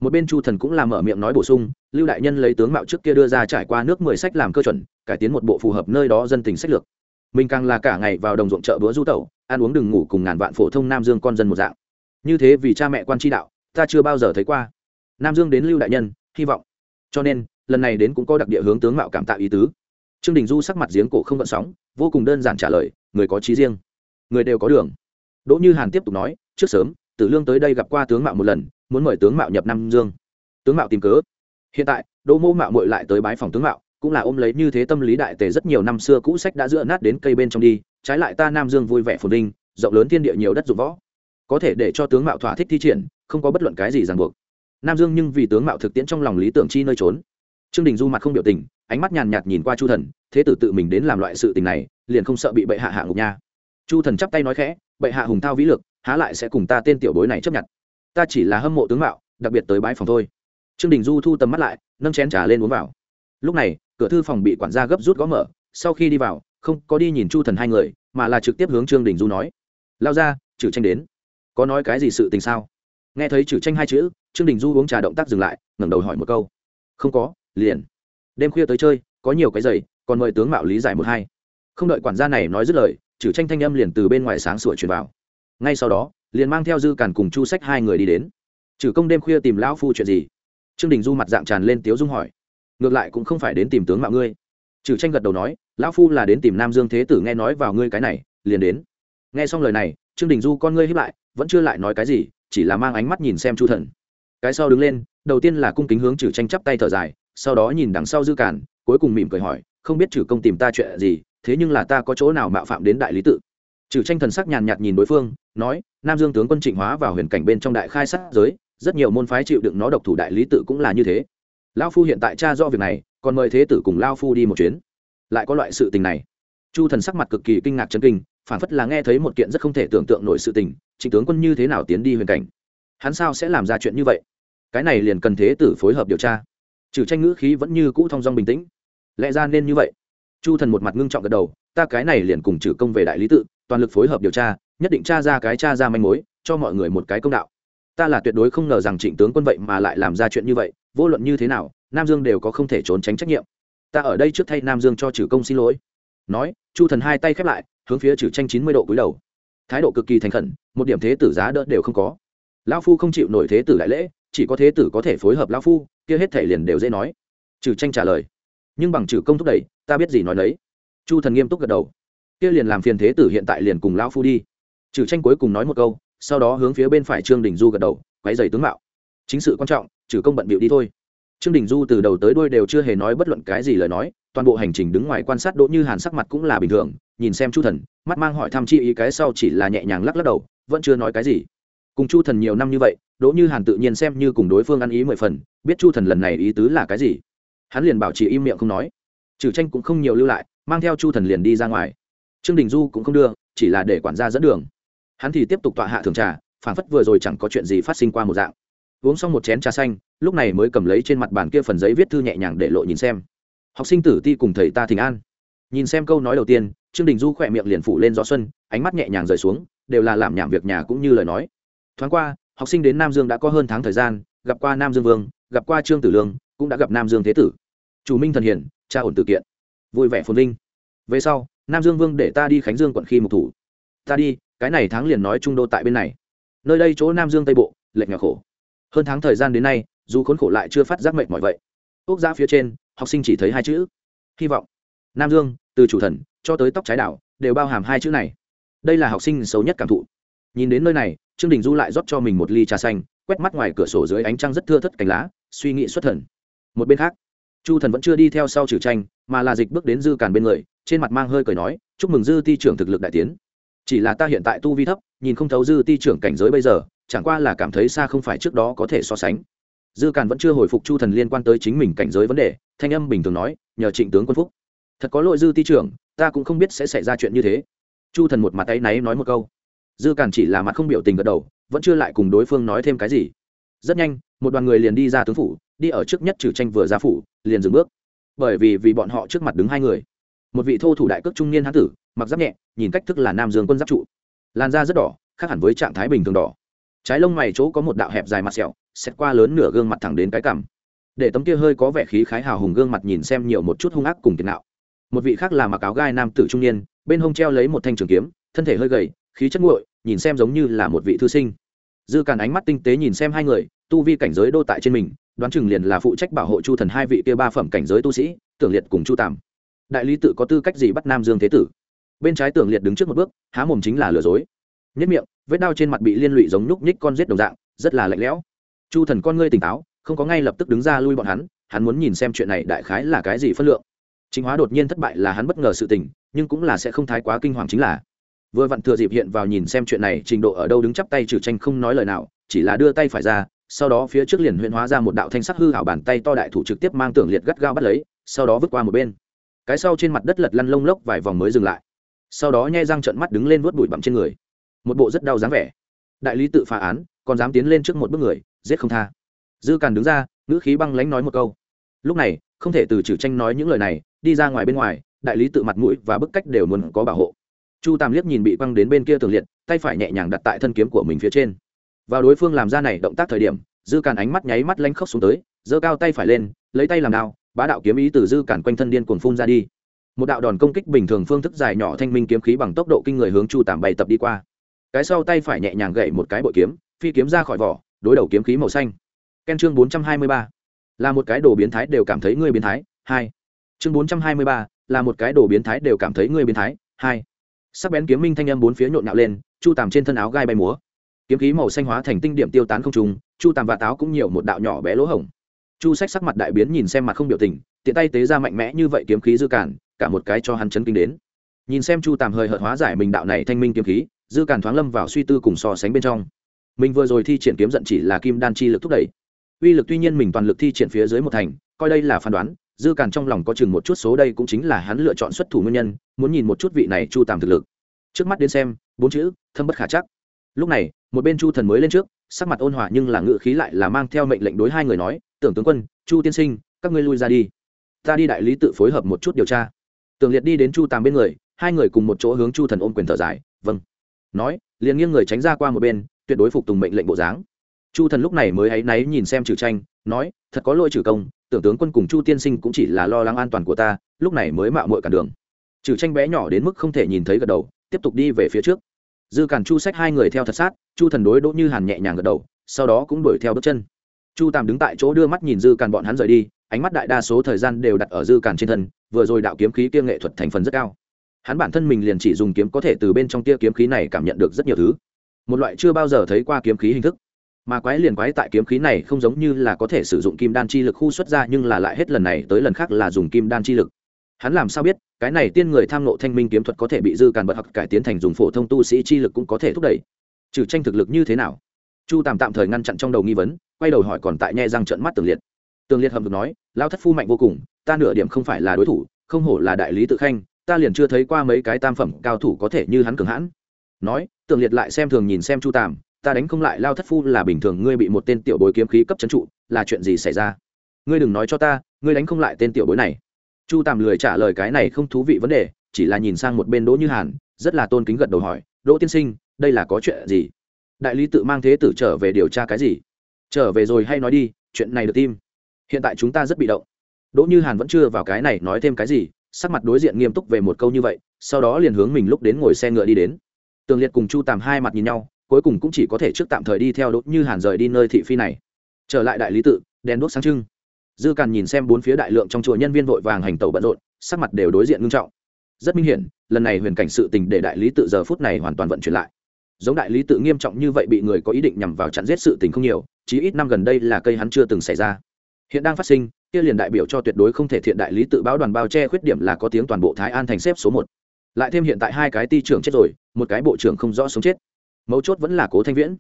một bên chu thần cũng làm mở miệng nói bổ sung, lưu đại nhân lấy tướng mạo trước kia đưa ra trải qua nước mười sách làm cơ chuẩn, cải tiến một bộ phù hợp nơi đó dân tình sách lược. Mình càng là cả ngày vào đồng ruộng chợ búa du tẩu, ăn uống đừng ngủ cùng ngàn vạn phổ thông nam dương con dân một dạng. Như thế vì cha mẹ quan tri đạo, ta chưa bao giờ thấy qua. Nam dương đến lưu đại nhân, hy vọng. Cho nên, lần này đến cũng có đặc địa hướng tướng mạo cảm tạo ý tứ. Trương đình du sắc mặt giếng cổ không gợn sóng, vô cùng đơn giản trả lời, người có trí riêng, người đều có đường. Đỗ như hàn tiếp tục nói, trước sớm tử lương tới đây gặp qua tướng mạo một lần, muốn mời tướng mạo nhập nam dương. Tướng mạo tìm cớ. Hiện tại, đỗ mô mạo mội lại tới bái phòng tướng mạo, cũng là ôm lấy như thế tâm lý đại tề rất nhiều năm xưa cũ sách đã dựa nát đến cây bên trong đi, trái lại ta nam dương vui vẻ phồn vinh, rộng lớn thiên địa nhiều đất dụng võ. Có thể để cho tướng mạo thỏa thích thi triển, không có bất luận cái gì ràng buộc. Nam dương nhưng vì tướng mạo thực tiễn trong lòng lý tưởng chi nơi trốn. Trương đình du mặt không biểu tình, ánh mắt nhàn nhạt nhìn qua chu thần, thế tử tự mình đến làm loại sự tình này, liền không sợ bị bệ hạ hạ ngục nha. Chu thần chắp tay nói khẽ, bệ hạ hùng thao vĩ lực há lại sẽ cùng ta tên tiểu bối này chấp nhận. Ta chỉ là hâm mộ tướng mạo, đặc biệt tới bãi phòng thôi. Trương đình du thu tầm mắt lại, nâng chén trà lên uống vào. Lúc này, cửa thư phòng bị quản gia gấp rút gõ mở, sau khi đi vào, không có đi nhìn chu thần hai người, mà là trực tiếp hướng trương đình du nói, lao ra, trừ tranh đến. Có nói cái gì sự tình sao? Nghe thấy trừ tranh hai chữ, trương đình du uống trà động tác dừng lại, ngẩng đầu hỏi một câu, không có, liền. Đêm khuya tới chơi, có nhiều cái giày, còn mời tướng mạo lý giải một hai. Không đợi quản gia này nói dứt lời, trừ tranh thanh âm liền từ bên ngoài sáng sủa truyền vào ngay sau đó, liền mang theo dư càn cùng chu sách hai người đi đến. Trừ công đêm khuya tìm lão phu chuyện gì? Trương đình du mặt dạng tràn lên tiếu dung hỏi. Ngược lại cũng không phải đến tìm tướng mạo ngươi. Trừ tranh gật đầu nói, lão phu là đến tìm nam dương thế tử nghe nói vào ngươi cái này, liền đến. Nghe xong lời này, trương đình du con ngươi hiếp lại, vẫn chưa lại nói cái gì, chỉ là mang ánh mắt nhìn xem chu thần. Cái sau đứng lên, đầu tiên là cung kính hướng trừ tranh chắp tay thở dài, sau đó nhìn đằng sau dư cản cuối cùng mỉm cười hỏi, không biết trừ công tìm ta chuyện gì, thế nhưng là ta có chỗ nào mạo phạm đến đại lý tự? Trừ tranh thần sắc nhàn nhạt nhìn đối phương, nói, nam dương tướng quân trịnh hóa vào huyền cảnh bên trong đại khai sát giới, rất nhiều môn phái chịu đựng nó độc thủ đại lý tự cũng là như thế. Lao phu hiện tại cha do việc này, còn mời thế tử cùng lao phu đi một chuyến. Lại có loại sự tình này. Chu thần sắc mặt cực kỳ kinh ngạc chân kinh, phản phất là nghe thấy một kiện rất không thể tưởng tượng nổi sự tình, trịnh tướng quân như thế nào tiến đi huyền cảnh? Hắn sao sẽ làm ra chuyện như vậy? Cái này liền cần thế tử phối hợp điều tra. Trừ tranh ngữ khí vẫn như cũ thong dong bình tĩnh. Lẽ ra nên như vậy. Chu thần một mặt ngưng trọng gật đầu, ta cái này liền cùng trừ công về đại lý tự toàn lực phối hợp điều tra, nhất định tra ra cái tra ra manh mối, cho mọi người một cái công đạo. Ta là tuyệt đối không ngờ rằng trịnh tướng quân vậy mà lại làm ra chuyện như vậy, vô luận như thế nào, nam dương đều có không thể trốn tránh trách nhiệm. Ta ở đây trước thay nam dương cho trừ công xin lỗi. Nói, chu thần hai tay khép lại, hướng phía trừ tranh chín mươi độ cúi đầu. Thái độ cực kỳ thành khẩn, một điểm thế tử giá đỡ đều không có. Lão phu không chịu nổi thế tử đại lễ, chỉ có thế tử có thể phối hợp lão phu, kia hết thể liền đều dễ nói. Trừ tranh trả lời. Nhưng bằng trừ công thúc đẩy, ta biết gì nói đấy chu thần nghiêm túc gật đầu kia liền làm phiền thế tử hiện tại liền cùng lão phu đi. Trừ tranh cuối cùng nói một câu, sau đó hướng phía bên phải trương đình du gật đầu quáy dày tướng mạo. Chính sự quan trọng, trừ công bận bịu đi thôi. Trương đình du từ đầu tới đuôi đều chưa hề nói bất luận cái gì lời nói, toàn bộ hành trình đứng ngoài quan sát đỗ như hàn sắc mặt cũng là bình thường, nhìn xem chu thần, mắt mang hỏi thăm chi ý cái sau chỉ là nhẹ nhàng lắc lắc đầu, vẫn chưa nói cái gì. Cùng chu thần nhiều năm như vậy, đỗ như hàn tự nhiên xem như cùng đối phương ăn ý mười phần, biết chu thần lần này ý tứ là cái gì. Hắn liền bảo trì im miệng không nói. Trừ tranh cũng không nhiều lưu lại, mang theo chu thần liền đi ra ngoài trương đình du cũng không đưa, chỉ là để quản gia dẫn đường. Hắn thì tiếp tục tọa hạ thường trà, phản phất vừa rồi chẳng có chuyện gì phát sinh qua một dạng. Uống xong một chén trà xanh, lúc này mới cầm lấy trên mặt bàn kia phần giấy viết thư nhẹ nhàng để lộ nhìn xem. Học sinh tử ti cùng thầy ta thỉnh an. Nhìn xem câu nói đầu tiên, trương đình du khỏe miệng liền phủ lên gió xuân, ánh mắt nhẹ nhàng rời xuống, đều là làm nhảm việc nhà cũng như lời nói. Thoáng qua, học sinh đến nam dương đã có hơn tháng thời gian, gặp qua nam dương vương, gặp qua trương tử lương, cũng đã gặp nam dương thế tử. Chủ minh thần hiển tra ổn tự kiện. Vui vẻ phồn linh. về sau nam dương vương để ta đi khánh dương quận khi mục thủ. Ta đi, cái này tháng liền nói trung đô tại bên này. Nơi đây chỗ nam dương tây bộ, lệch nhỏ khổ. Hơn tháng thời gian đến nay, dù khốn khổ lại chưa phát giác mệnh mọi vậy. Quốc gia phía trên, học sinh chỉ thấy hai chữ. Hy vọng. Nam dương, từ chủ thần, cho tới tóc trái đảo, đều bao hàm hai chữ này. Đây là học sinh xấu nhất cảm thụ. Nhìn đến nơi này, trương đình du lại rót cho mình một ly trà xanh, quét mắt ngoài cửa sổ dưới ánh trăng rất thưa thất cành lá, suy nghĩ xuất thần. Một bên khác, chu thần vẫn chưa đi theo sau trừ tranh mà là dịch bước đến dư càn bên người, trên mặt mang hơi cười nói, chúc mừng dư ti trưởng thực lực đại tiến. Chỉ là ta hiện tại tu vi thấp, nhìn không thấu dư ti trưởng cảnh giới bây giờ, chẳng qua là cảm thấy xa không phải trước đó có thể so sánh. Dư càn vẫn chưa hồi phục chu thần liên quan tới chính mình cảnh giới vấn đề, thanh âm bình thường nói, nhờ trịnh tướng quân phúc. Thật có lỗi dư ti trưởng, ta cũng không biết sẽ xảy ra chuyện như thế. Chu thần một mặt tay náy nói một câu. Dư càn chỉ là mặt không biểu tình gật đầu, vẫn chưa lại cùng đối phương nói thêm cái gì. Rất nhanh, một đoàn người liền đi ra tướng phủ, đi ở trước nhất trừ tranh vừa ra phủ, liền dừng bước bởi vì vì bọn họ trước mặt đứng hai người. Một vị thô thủ đại cước trung niên hán tử, mặc giáp nhẹ, nhìn cách thức là nam dương quân giáp trụ. Làn da rất đỏ, khác hẳn với trạng thái bình thường đỏ. Trái lông mày chỗ có một đạo hẹp dài mặt sẹo, xét qua lớn nửa gương mặt thẳng đến cái cằm. Để tấm kia hơi có vẻ khí khái hào hùng gương mặt nhìn xem nhiều một chút hung ác cùng tiền nạo. Một vị khác là mặc áo gai nam tử trung niên, bên hông treo lấy một thanh trường kiếm, thân thể hơi gầy, khí chất nguội, nhìn xem giống như là một vị thư sinh. Dư càn ánh mắt tinh tế nhìn xem hai người, tu vi cảnh giới đô tại trên mình đoán chừng liền là phụ trách bảo hộ chu thần hai vị kia ba phẩm cảnh giới tu sĩ, tưởng liệt cùng chu tàm. Đại lý tự có tư cách gì bắt nam dương thế tử? Bên trái tưởng liệt đứng trước một bước, há mồm chính là lừa dối. Nhất miệng, vết đao trên mặt bị liên lụy giống nhúc nhích con rết đồng dạng, rất là lạnh lẽo. Chu thần con ngươi tỉnh táo, không có ngay lập tức đứng ra lui bọn hắn hắn muốn nhìn xem chuyện này đại khái là cái gì phân lượng. Chính hóa đột nhiên thất bại là hắn bất ngờ sự tình, nhưng cũng là sẽ không thái quá kinh hoàng chính là. Vừa vặn thừa dịp hiện vào nhìn xem chuyện này, trình độ ở đâu đứng chắp tay trừ tranh không nói lời nào, chỉ là đưa tay phải ra sau đó phía trước liền huyện hóa ra một đạo thanh sắc hư hảo bàn tay to đại thủ trực tiếp mang tưởng liệt gắt gao bắt lấy, sau đó vứt qua một bên. Cái sau trên mặt đất lật lăn lông lốc vài vòng mới dừng lại. Sau đó nhai răng trận mắt đứng lên vớt bụi bặm trên người. Một bộ rất đau dáng vẻ. Đại lý tự phá án, còn dám tiến lên trước một bước người, giết không tha. Dư càn đứng ra, ngữ khí băng lánh nói một câu. Lúc này, không thể từ trừ tranh nói những lời này, đi ra ngoài bên ngoài, đại lý tự mặt mũi và bức cách đều muốn có bảo hộ. Chu tam liếc nhìn bị băng đến bên kia tường liệt, tay phải nhẹ nhàng đặt tại thân kiếm của mình phía trên vào đối phương làm ra này động tác thời điểm, dư càn ánh mắt nháy mắt lanh khóc xuống tới, giơ cao tay phải lên, lấy tay làm đao, bá đạo kiếm ý từ dư càn quanh thân điên cuồng phun ra đi. Một đạo đòn công kích bình thường phương thức dài nhỏ thanh minh kiếm khí bằng tốc độ kinh người hướng chu tàm bày tập đi qua. Cái sau tay phải nhẹ nhàng gậy một cái bội kiếm, phi kiếm ra khỏi vỏ, đối đầu kiếm khí màu xanh. Ken chương bốn trăm hai mươi ba. Là một cái đồ biến thái đều cảm thấy ngươi biến thái, hai. Chương bốn trăm hai mươi ba. Là một cái đồ biến thái đều cảm thấy ngươi biến thái, hai. Sắc bén kiếm minh thanh âm bốn phía nhộn nhạo lên, chu tàm trên thân áo gai bay múa kiếm khí màu xanh hóa thành tinh điểm tiêu tán không trùng chu tàm và táo cũng nhiều một đạo nhỏ bé lỗ hổng. Chu sách sắc mặt đại biến nhìn xem mặt không biểu tình, tiện tay tế ra mạnh mẽ như vậy kiếm khí dư cản, cả một cái cho hắn chấn kinh đến. Nhìn xem chu tàm hơi hợt hóa giải mình đạo này thanh minh kiếm khí, dư cản thoáng lâm vào suy tư cùng so sánh bên trong. Mình vừa rồi thi triển kiếm giận chỉ là kim đan chi lực thúc đẩy. Uy lực tuy nhiên mình toàn lực thi triển phía dưới một thành, coi đây là phán đoán, dư cản trong lòng có chừng một chút số đây cũng chính là hắn lựa chọn xuất thủ nguyên nhân, muốn nhìn một chút vị này chu tàm thực lực. Trước mắt đến xem, bốn chữ, thâm bất khả chắc. Lúc này một bên chu thần mới lên trước, sắc mặt ôn hòa nhưng là ngự khí lại là mang theo mệnh lệnh đối hai người nói, tưởng tướng quân, chu tiên sinh, các ngươi lui ra đi. Ta đi đại lý tự phối hợp một chút điều tra. Tường liệt đi đến chu tàm bên người, hai người cùng một chỗ hướng chu thần ôm quyền thở dài vâng. Nói, liền nghiêng người tránh ra qua một bên, tuyệt đối phục tùng mệnh lệnh bộ dáng. Chu thần lúc này mới áy náy nhìn xem trừ tranh, nói, thật có lỗi trừ công, tưởng tướng quân cùng chu tiên sinh cũng chỉ là lo lắng an toàn của ta, lúc này mới mạo mội cả đường. Trừ tranh bé nhỏ đến mức không thể nhìn thấy gật đầu, tiếp tục đi về phía trước dư càn chu sách hai người theo thật sát, chu thần đối đỗ như hàn nhẹ nhàng gật đầu, sau đó cũng đuổi theo bước chân. Chu tàm đứng tại chỗ đưa mắt nhìn dư càn bọn hắn rời đi, ánh mắt đại đa số thời gian đều đặt ở dư càn trên thân, vừa rồi đạo kiếm khí kia nghệ thuật thành phần rất cao. Hắn bản thân mình liền chỉ dùng kiếm có thể từ bên trong tia kiếm khí này cảm nhận được rất nhiều thứ. Một loại chưa bao giờ thấy qua kiếm khí hình thức. Mà quái liền quái tại kiếm khí này không giống như là có thể sử dụng kim đan chi lực khu xuất ra, nhưng là lại hết lần này tới lần khác là dùng kim đan chi lực. Hắn làm sao biết? Cái này tiên người tham nộ thanh minh kiếm thuật có thể bị dư càn bật hoặc cải tiến thành dùng phổ thông tu sĩ chi lực cũng có thể thúc đẩy. Trừ tranh thực lực như thế nào? Chu tàm tạm thời ngăn chặn trong đầu nghi vấn, quay đầu hỏi còn tại nhẹ răng trận mắt tường liệt. Tường liệt hầm được nói lao thất phu mạnh vô cùng, ta nửa điểm không phải là đối thủ, không hổ là đại lý tự khanh, ta liền chưa thấy qua mấy cái tam phẩm cao thủ có thể như hắn cường hãn. Nói, tường liệt lại xem thường nhìn xem chu tàm, ta đánh không lại lao thất phu là bình thường, ngươi bị một tên tiểu bối kiếm khí cấp trấn trụ, là chuyện gì xảy ra? Ngươi đừng nói cho ta, ngươi đánh không lại tên tiểu bối này chu tàm lười trả lời cái này không thú vị vấn đề, chỉ là nhìn sang một bên đỗ như hàn, rất là tôn kính gật đầu hỏi, đỗ tiên sinh, đây là có chuyện gì? Đại lý tự mang thế tử trở về điều tra cái gì? Trở về rồi hay nói đi, chuyện này được tim hiện tại chúng ta rất bị động. Đỗ như hàn vẫn chưa vào cái này nói thêm cái gì, sắc mặt đối diện nghiêm túc về một câu như vậy, sau đó liền hướng mình lúc đến ngồi xe ngựa đi đến. Tường liệt cùng chu tàm hai mặt nhìn nhau, cuối cùng cũng chỉ có thể trước tạm thời đi theo đỗ như hàn rời đi nơi thị phi này. Trở lại đại lý tự, đèn đuốc sáng trưng dư càn nhìn xem bốn phía đại lượng trong chùa nhân viên vội vàng hành tẩu bận rộn, sắc mặt đều đối diện ngưng trọng. Rất minh hiển, lần này huyền cảnh sự tình để đại lý tự giờ phút này hoàn toàn vận chuyển lại. Giống đại lý tự nghiêm trọng như vậy bị người có ý định nhằm vào chặn giết sự tình không nhiều, chí ít năm gần đây là cây hắn chưa từng xảy ra. Hiện đang phát sinh, kia liền đại biểu cho tuyệt đối không thể thiện đại lý tự báo đoàn bao che khuyết điểm là có tiếng toàn bộ thái an thành xếp số một. Lại thêm hiện tại hai cái ty trưởng chết rồi, một cái bộ trưởng không rõ sống chết. Mấu chốt vẫn là cố thanh viễn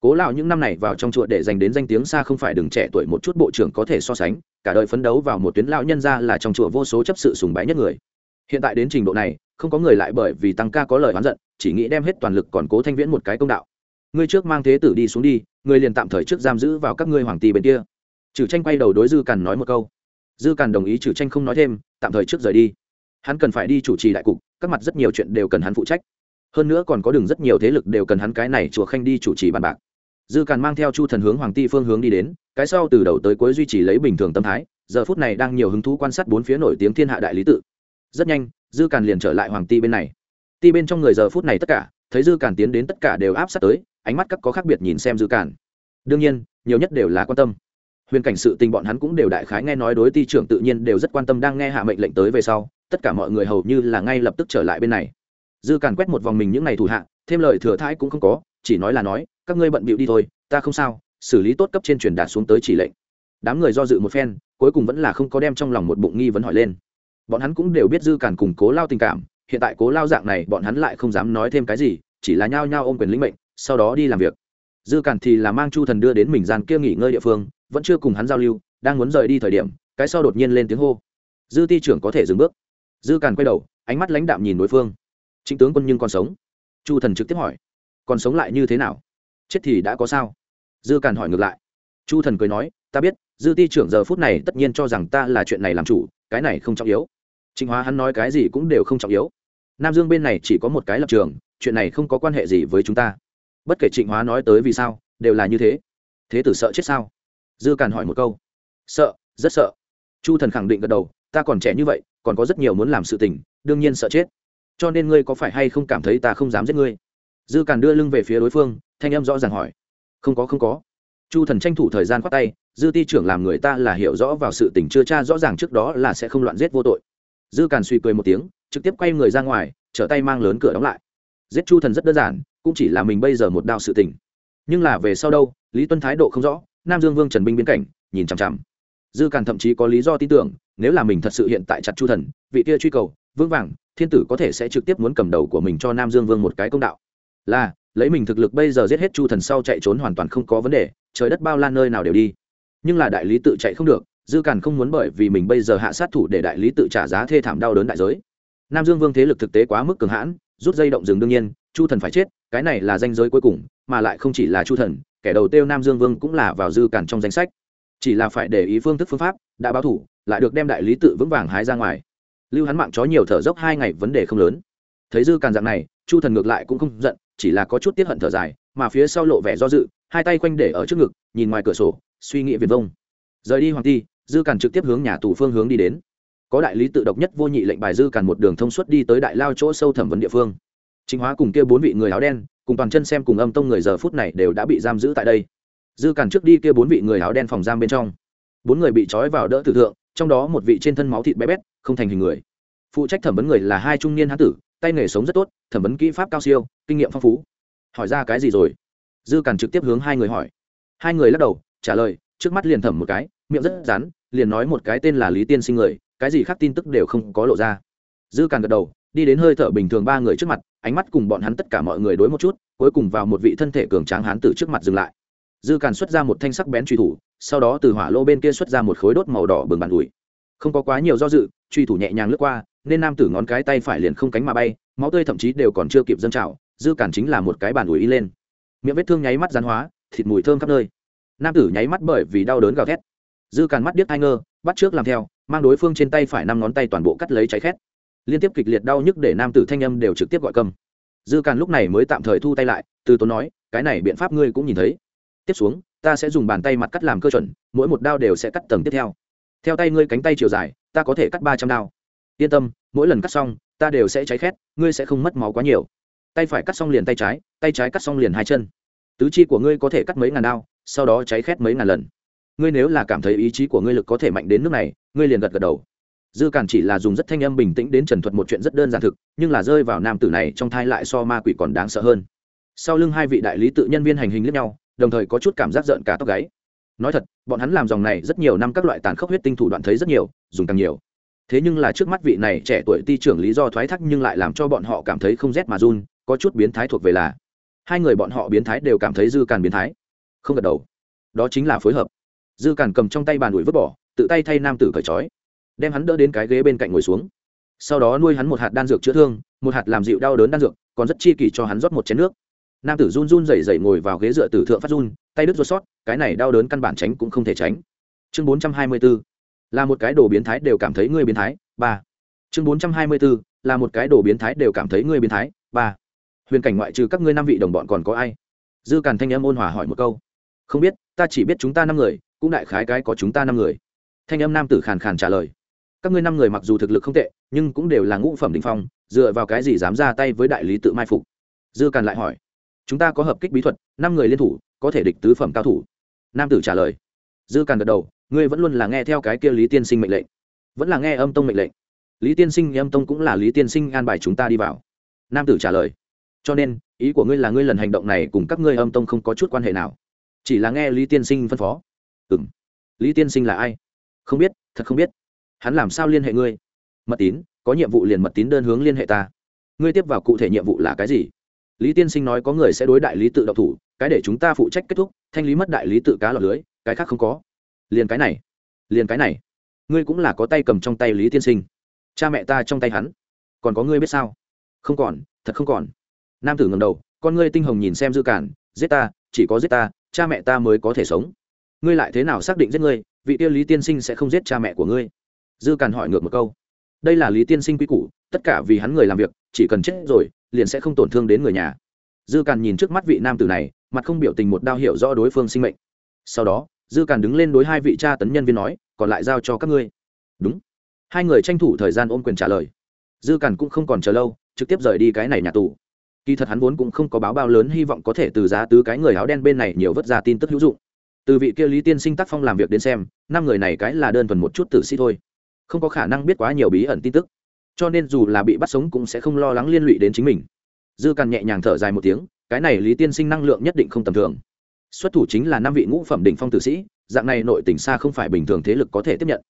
cố lão những năm này vào trong chùa để giành đến danh tiếng xa không phải đừng trẻ tuổi một chút bộ trưởng có thể so sánh, cả đời phấn đấu vào một tuyến lão nhân ra là trong chùa vô số chấp sự sùng bái nhất người. Hiện tại đến trình độ này, không có người lại bởi vì tăng ca có lời oán giận, chỉ nghĩ đem hết toàn lực còn cố thanh viễn một cái công đạo. Ngươi trước mang thế tử đi xuống đi, ngươi liền tạm thời trước giam giữ vào các ngươi hoàng tỳ bên kia. Trừ tranh quay đầu đối dư càn nói một câu. Dư càn đồng ý trừ tranh không nói thêm, tạm thời trước rời đi. Hắn cần phải đi chủ trì đại cục, các mặt rất nhiều chuyện đều cần hắn phụ trách. Hơn nữa còn có đường rất nhiều thế lực đều cần hắn cái này chùa khanh đi chủ trì bàn bạc dư càn mang theo chu thần hướng hoàng ti phương hướng đi đến, cái sau từ đầu tới cuối duy trì lấy bình thường tâm thái, giờ phút này đang nhiều hứng thú quan sát bốn phía nổi tiếng thiên hạ đại lý tự. Rất nhanh, dư càn liền trở lại hoàng ti bên này. Ti bên trong người giờ phút này tất cả, thấy dư càn tiến đến tất cả đều áp sát tới, ánh mắt các có khác biệt nhìn xem dư càn. Đương nhiên, nhiều nhất đều là quan tâm. Huyền cảnh sự tình bọn hắn cũng đều đại khái nghe nói đối ti trưởng tự nhiên đều rất quan tâm đang nghe hạ mệnh lệnh tới về sau, tất cả mọi người hầu như là ngay lập tức trở lại bên này. Dư càn quét một vòng mình những ngày thủ hạ, thêm lời thừa thãi cũng không có chỉ nói là nói, các ngươi bận bịu đi thôi, ta không sao, xử lý tốt cấp trên truyền đạt xuống tới chỉ lệnh. Đám người do dự một phen, cuối cùng vẫn là không có đem trong lòng một bụng nghi vấn hỏi lên. Bọn hắn cũng đều biết dư cản cùng cố lao tình cảm, hiện tại cố lao dạng này bọn hắn lại không dám nói thêm cái gì, chỉ là nhao nhao ôm quyền lĩnh mệnh, sau đó đi làm việc. Dư cản thì là mang chu thần đưa đến mình gian kia nghỉ ngơi địa phương, vẫn chưa cùng hắn giao lưu, đang muốn rời đi thời điểm, cái sau đột nhiên lên tiếng hô. Dư ti trưởng có thể dừng bước. Dư cản quay đầu, ánh mắt lãnh đạm nhìn đối phương. Trịnh tướng quân nhưng còn sống. Chu thần trực tiếp hỏi còn sống lại như thế nào? Chết thì đã có sao? Dư càn hỏi ngược lại. Chu thần cười nói, ta biết, dư ti trưởng giờ phút này tất nhiên cho rằng ta là chuyện này làm chủ, cái này không trọng yếu. Trịnh hóa hắn nói cái gì cũng đều không trọng yếu. Nam dương bên này chỉ có một cái lập trường, chuyện này không có quan hệ gì với chúng ta. Bất kể trịnh hóa nói tới vì sao, đều là như thế. Thế tử sợ chết sao? Dư càn hỏi một câu. Sợ, rất sợ. Chu thần khẳng định gật đầu, ta còn trẻ như vậy, còn có rất nhiều muốn làm sự tình, đương nhiên sợ chết. Cho nên ngươi có phải hay không cảm thấy ta không dám giết ngươi? Dư càn đưa lưng về phía đối phương, thanh âm rõ ràng hỏi. Không có không có. Chu thần tranh thủ thời gian khoát tay, dư ti trưởng làm người ta là hiểu rõ vào sự tình chưa cha rõ ràng trước đó là sẽ không loạn giết vô tội. Dư càn suy cười một tiếng, trực tiếp quay người ra ngoài, trở tay mang lớn cửa đóng lại. Giết chu thần rất đơn giản, cũng chỉ là mình bây giờ một đạo sự tình. Nhưng là về sau đâu, lý tuân thái độ không rõ, nam dương vương trần binh biến cảnh, nhìn chằm chằm. Dư càn thậm chí có lý do tin tưởng, nếu là mình thật sự hiện tại chặt chu thần, vị kia truy cầu vương vàng, thiên tử có thể sẽ trực tiếp muốn cầm đầu của mình cho nam dương vương một cái công đạo là, lấy mình thực lực bây giờ giết hết chu thần sau chạy trốn hoàn toàn không có vấn đề, trời đất bao la nơi nào đều đi. Nhưng là đại lý tự chạy không được, dư càn không muốn bởi vì mình bây giờ hạ sát thủ để đại lý tự trả giá thê thảm đau đớn đại giới. Nam dương vương thế lực thực tế quá mức cường hãn, rút dây động rừng đương nhiên, chu thần phải chết, cái này là danh giới cuối cùng, mà lại không chỉ là chu thần, kẻ đầu tiêu nam dương vương cũng là vào dư càn trong danh sách. Chỉ là phải để ý phương thức phương pháp, đã báo thủ, lại được đem đại lý tự vững vàng hái ra ngoài. Lưu hắn mạng chó nhiều thở dốc hai ngày vấn đề không lớn. Thấy dư càn dạng này, chu thần ngược lại cũng không giận chỉ là có chút tiết hận thở dài, mà phía sau lộ vẻ do dự, hai tay quanh để ở trước ngực, nhìn ngoài cửa sổ, suy nghĩ viền vông. Rời đi hoàng ti, dư càn trực tiếp hướng nhà tù phương hướng đi đến. Có đại lý tự độc nhất vô nhị lệnh bài dư càn một đường thông suốt đi tới đại lao chỗ sâu thẩm vấn địa phương. Chính hóa cùng kia bốn vị người áo đen, cùng toàn chân xem cùng âm tông người giờ phút này đều đã bị giam giữ tại đây. Dư càn trước đi kia bốn vị người áo đen phòng giam bên trong. Bốn người bị trói vào đỡ tử thượng, trong đó một vị trên thân máu thịt bé bét, không thành hình người. Phụ trách thẩm vấn người là hai trung niên hán tử tay nghề sống rất tốt, thẩm vấn kỹ pháp cao siêu, kinh nghiệm phong phú. Hỏi ra cái gì rồi? Dư càn trực tiếp hướng hai người hỏi. Hai người lắc đầu, trả lời, trước mắt liền thẩm một cái, miệng rất rắn, liền nói một cái tên là lý tiên sinh người, cái gì khác tin tức đều không có lộ ra. Dư càn gật đầu, đi đến hơi thở bình thường ba người trước mặt, ánh mắt cùng bọn hắn tất cả mọi người đối một chút, cuối cùng vào một vị thân thể cường tráng hán tử trước mặt dừng lại. Dư càn xuất ra một thanh sắc bén truy thủ, sau đó từ hỏa lô bên kia xuất ra một khối đốt màu đỏ bừng bàn ủi. Không có quá nhiều do dự truy thủ nhẹ nhàng lướt qua, nên nam tử ngón cái tay phải liền không cánh mà bay, máu tươi thậm chí đều còn chưa kịp dâng trào, dư cản chính là một cái bàn ủi y lên. Miệng vết thương nháy mắt rán hóa, thịt mùi thơm khắp nơi. Nam tử nháy mắt bởi vì đau đớn gào thét. Dư cản mắt điếc ai ngơ, bắt trước làm theo, mang đối phương trên tay phải năm ngón tay toàn bộ cắt lấy cháy khét. Liên tiếp kịch liệt đau nhức để nam tử thanh âm đều trực tiếp gọi cầm dư càn lúc này mới tạm thời thu tay lại, từ tốn nói, cái này biện pháp ngươi cũng nhìn thấy. Tiếp xuống, ta sẽ dùng bàn tay mặt cắt làm cơ chuẩn, mỗi một đao đều sẽ cắt tầng tiếp theo. Theo tay ngươi cánh tay chiều dài ta có thể cắt ba trăm đao. Yên tâm, mỗi lần cắt xong, ta đều sẽ cháy khét, ngươi sẽ không mất máu quá nhiều. Tay phải cắt xong liền tay trái tay trái cắt xong liền hai chân. Tứ chi của ngươi có thể cắt mấy ngàn đao, sau đó cháy khét mấy ngàn lần. Ngươi nếu là cảm thấy ý chí của ngươi lực có thể mạnh đến nước này, ngươi liền gật gật đầu. Dư càn chỉ là dùng rất thanh âm bình tĩnh đến trần thuật một chuyện rất đơn giản thực, nhưng là rơi vào nam tử này trong thai lại so ma quỷ còn đáng sợ hơn. Sau lưng hai vị đại lý tự nhân viên hành hình lẫn nhau, đồng thời có chút cảm giác giận cả tóc gáy nói thật, bọn hắn làm dòng này rất nhiều năm các loại tàn khốc huyết tinh thủ đoạn thấy rất nhiều, dùng càng nhiều. Thế nhưng là trước mắt vị này trẻ tuổi ti trưởng lý do thoái thác nhưng lại làm cho bọn họ cảm thấy không rét mà run, có chút biến thái thuộc về là hai người bọn họ biến thái đều cảm thấy dư càn biến thái. Không gật đầu. Đó chính là phối hợp. Dư càn cầm trong tay bàn đuổi vứt bỏ, tự tay thay nam tử cởi trói, đem hắn đỡ đến cái ghế bên cạnh ngồi xuống. Sau đó nuôi hắn một hạt đan dược chữa thương, một hạt làm dịu đau đớn đan dược, còn rất chi kỳ cho hắn rót một chén nước. Nam tử run run rẩy rẩy ngồi vào ghế dựa tử thượng phát run tay đứt ruột sót, cái này đau đớn căn bản tránh cũng không thể tránh. Chương bốn trăm hai mươi 424 là một cái đồ biến thái đều cảm thấy ngươi biến thái, ba. Chương bốn trăm hai mươi 424 là một cái đồ biến thái đều cảm thấy ngươi biến thái, ba. Huyền cảnh ngoại trừ các ngươi năm vị đồng bọn còn có ai? Dư càn thanh âm ôn hòa hỏi một câu. Không biết, ta chỉ biết chúng ta năm người, cũng đại khái cái có chúng ta năm người. Thanh âm nam tử khàn khàn trả lời. Các ngươi năm người mặc dù thực lực không tệ, nhưng cũng đều là ngũ phẩm đình phong, dựa vào cái gì dám ra tay với đại lý tự mai phục? Dư càn lại hỏi. Chúng ta có hợp kích bí thuật, năm người liên thủ có thể địch tứ phẩm cao thủ. Nam tử trả lời. Dư càn gật đầu, ngươi vẫn luôn là nghe theo cái kia lý tiên sinh mệnh lệnh. Vẫn là nghe âm tông mệnh lệnh. Lý tiên sinh, âm tông cũng là lý tiên sinh an bài chúng ta đi vào. Nam tử trả lời. Cho nên, ý của ngươi là ngươi lần hành động này cùng các ngươi âm tông không có chút quan hệ nào. Chỉ là nghe lý tiên sinh phân phó. Ừ m lý tiên sinh là ai? Không biết, thật không biết. Hắn làm sao liên hệ ngươi? Mật tín, có nhiệm vụ liền mật tín đơn hướng liên hệ ta. Ngươi tiếp vào cụ thể nhiệm vụ là cái gì? Lý tiên sinh nói có người sẽ đối đại lý tự động thủ cái để chúng ta phụ trách kết thúc, thanh lý mất đại lý tự cá lọt lưới, cái khác không có. Liền cái này, liền cái này. Ngươi cũng là có tay cầm trong tay lý tiên sinh. Cha mẹ ta trong tay hắn. Còn có ngươi biết sao? Không còn, thật không còn. Nam tử ngầm đầu, con ngươi tinh hồng nhìn xem dư cản, giết ta, chỉ có giết ta, cha mẹ ta mới có thể sống. Ngươi lại thế nào xác định giết ngươi, vị tiêu lý tiên sinh sẽ không giết cha mẹ của ngươi? Dư càn hỏi ngược một câu. Đây là lý tiên sinh quy củ, tất cả vì hắn người làm việc, chỉ cần chết rồi, liền sẽ không tổn thương đến người nhà. Dư càn nhìn trước mắt vị nam tử này mặt không biểu tình một đao hiểu rõ đối phương sinh mệnh. Sau đó, dư càn đứng lên đối hai vị cha tấn nhân viên nói, còn lại giao cho các ngươi. Đúng. Hai người tranh thủ thời gian ôm quyền trả lời. Dư càn cũng không còn chờ lâu, trực tiếp rời đi cái này nhà tù. Kỳ thật hắn vốn cũng không có báo bao lớn hy vọng có thể từ giá tứ cái người áo đen bên này nhiều vất ra tin tức hữu dụng. Từ vị kia lý tiên sinh tác phong làm việc đến xem, năm người này cái là đơn thuần một chút tử sĩ thôi. Không có khả năng biết quá nhiều bí ẩn tin tức. Cho nên dù là bị bắt sống cũng sẽ không lo lắng liên lụy đến chính mình. Dư càn nhẹ nhàng thở dài một tiếng cái này lý tiên sinh năng lượng nhất định không tầm thường. Xuất thủ chính là năm vị ngũ phẩm đỉnh phong tử sĩ, dạng này nội tỉnh xa không phải bình thường thế lực có thể tiếp nhận.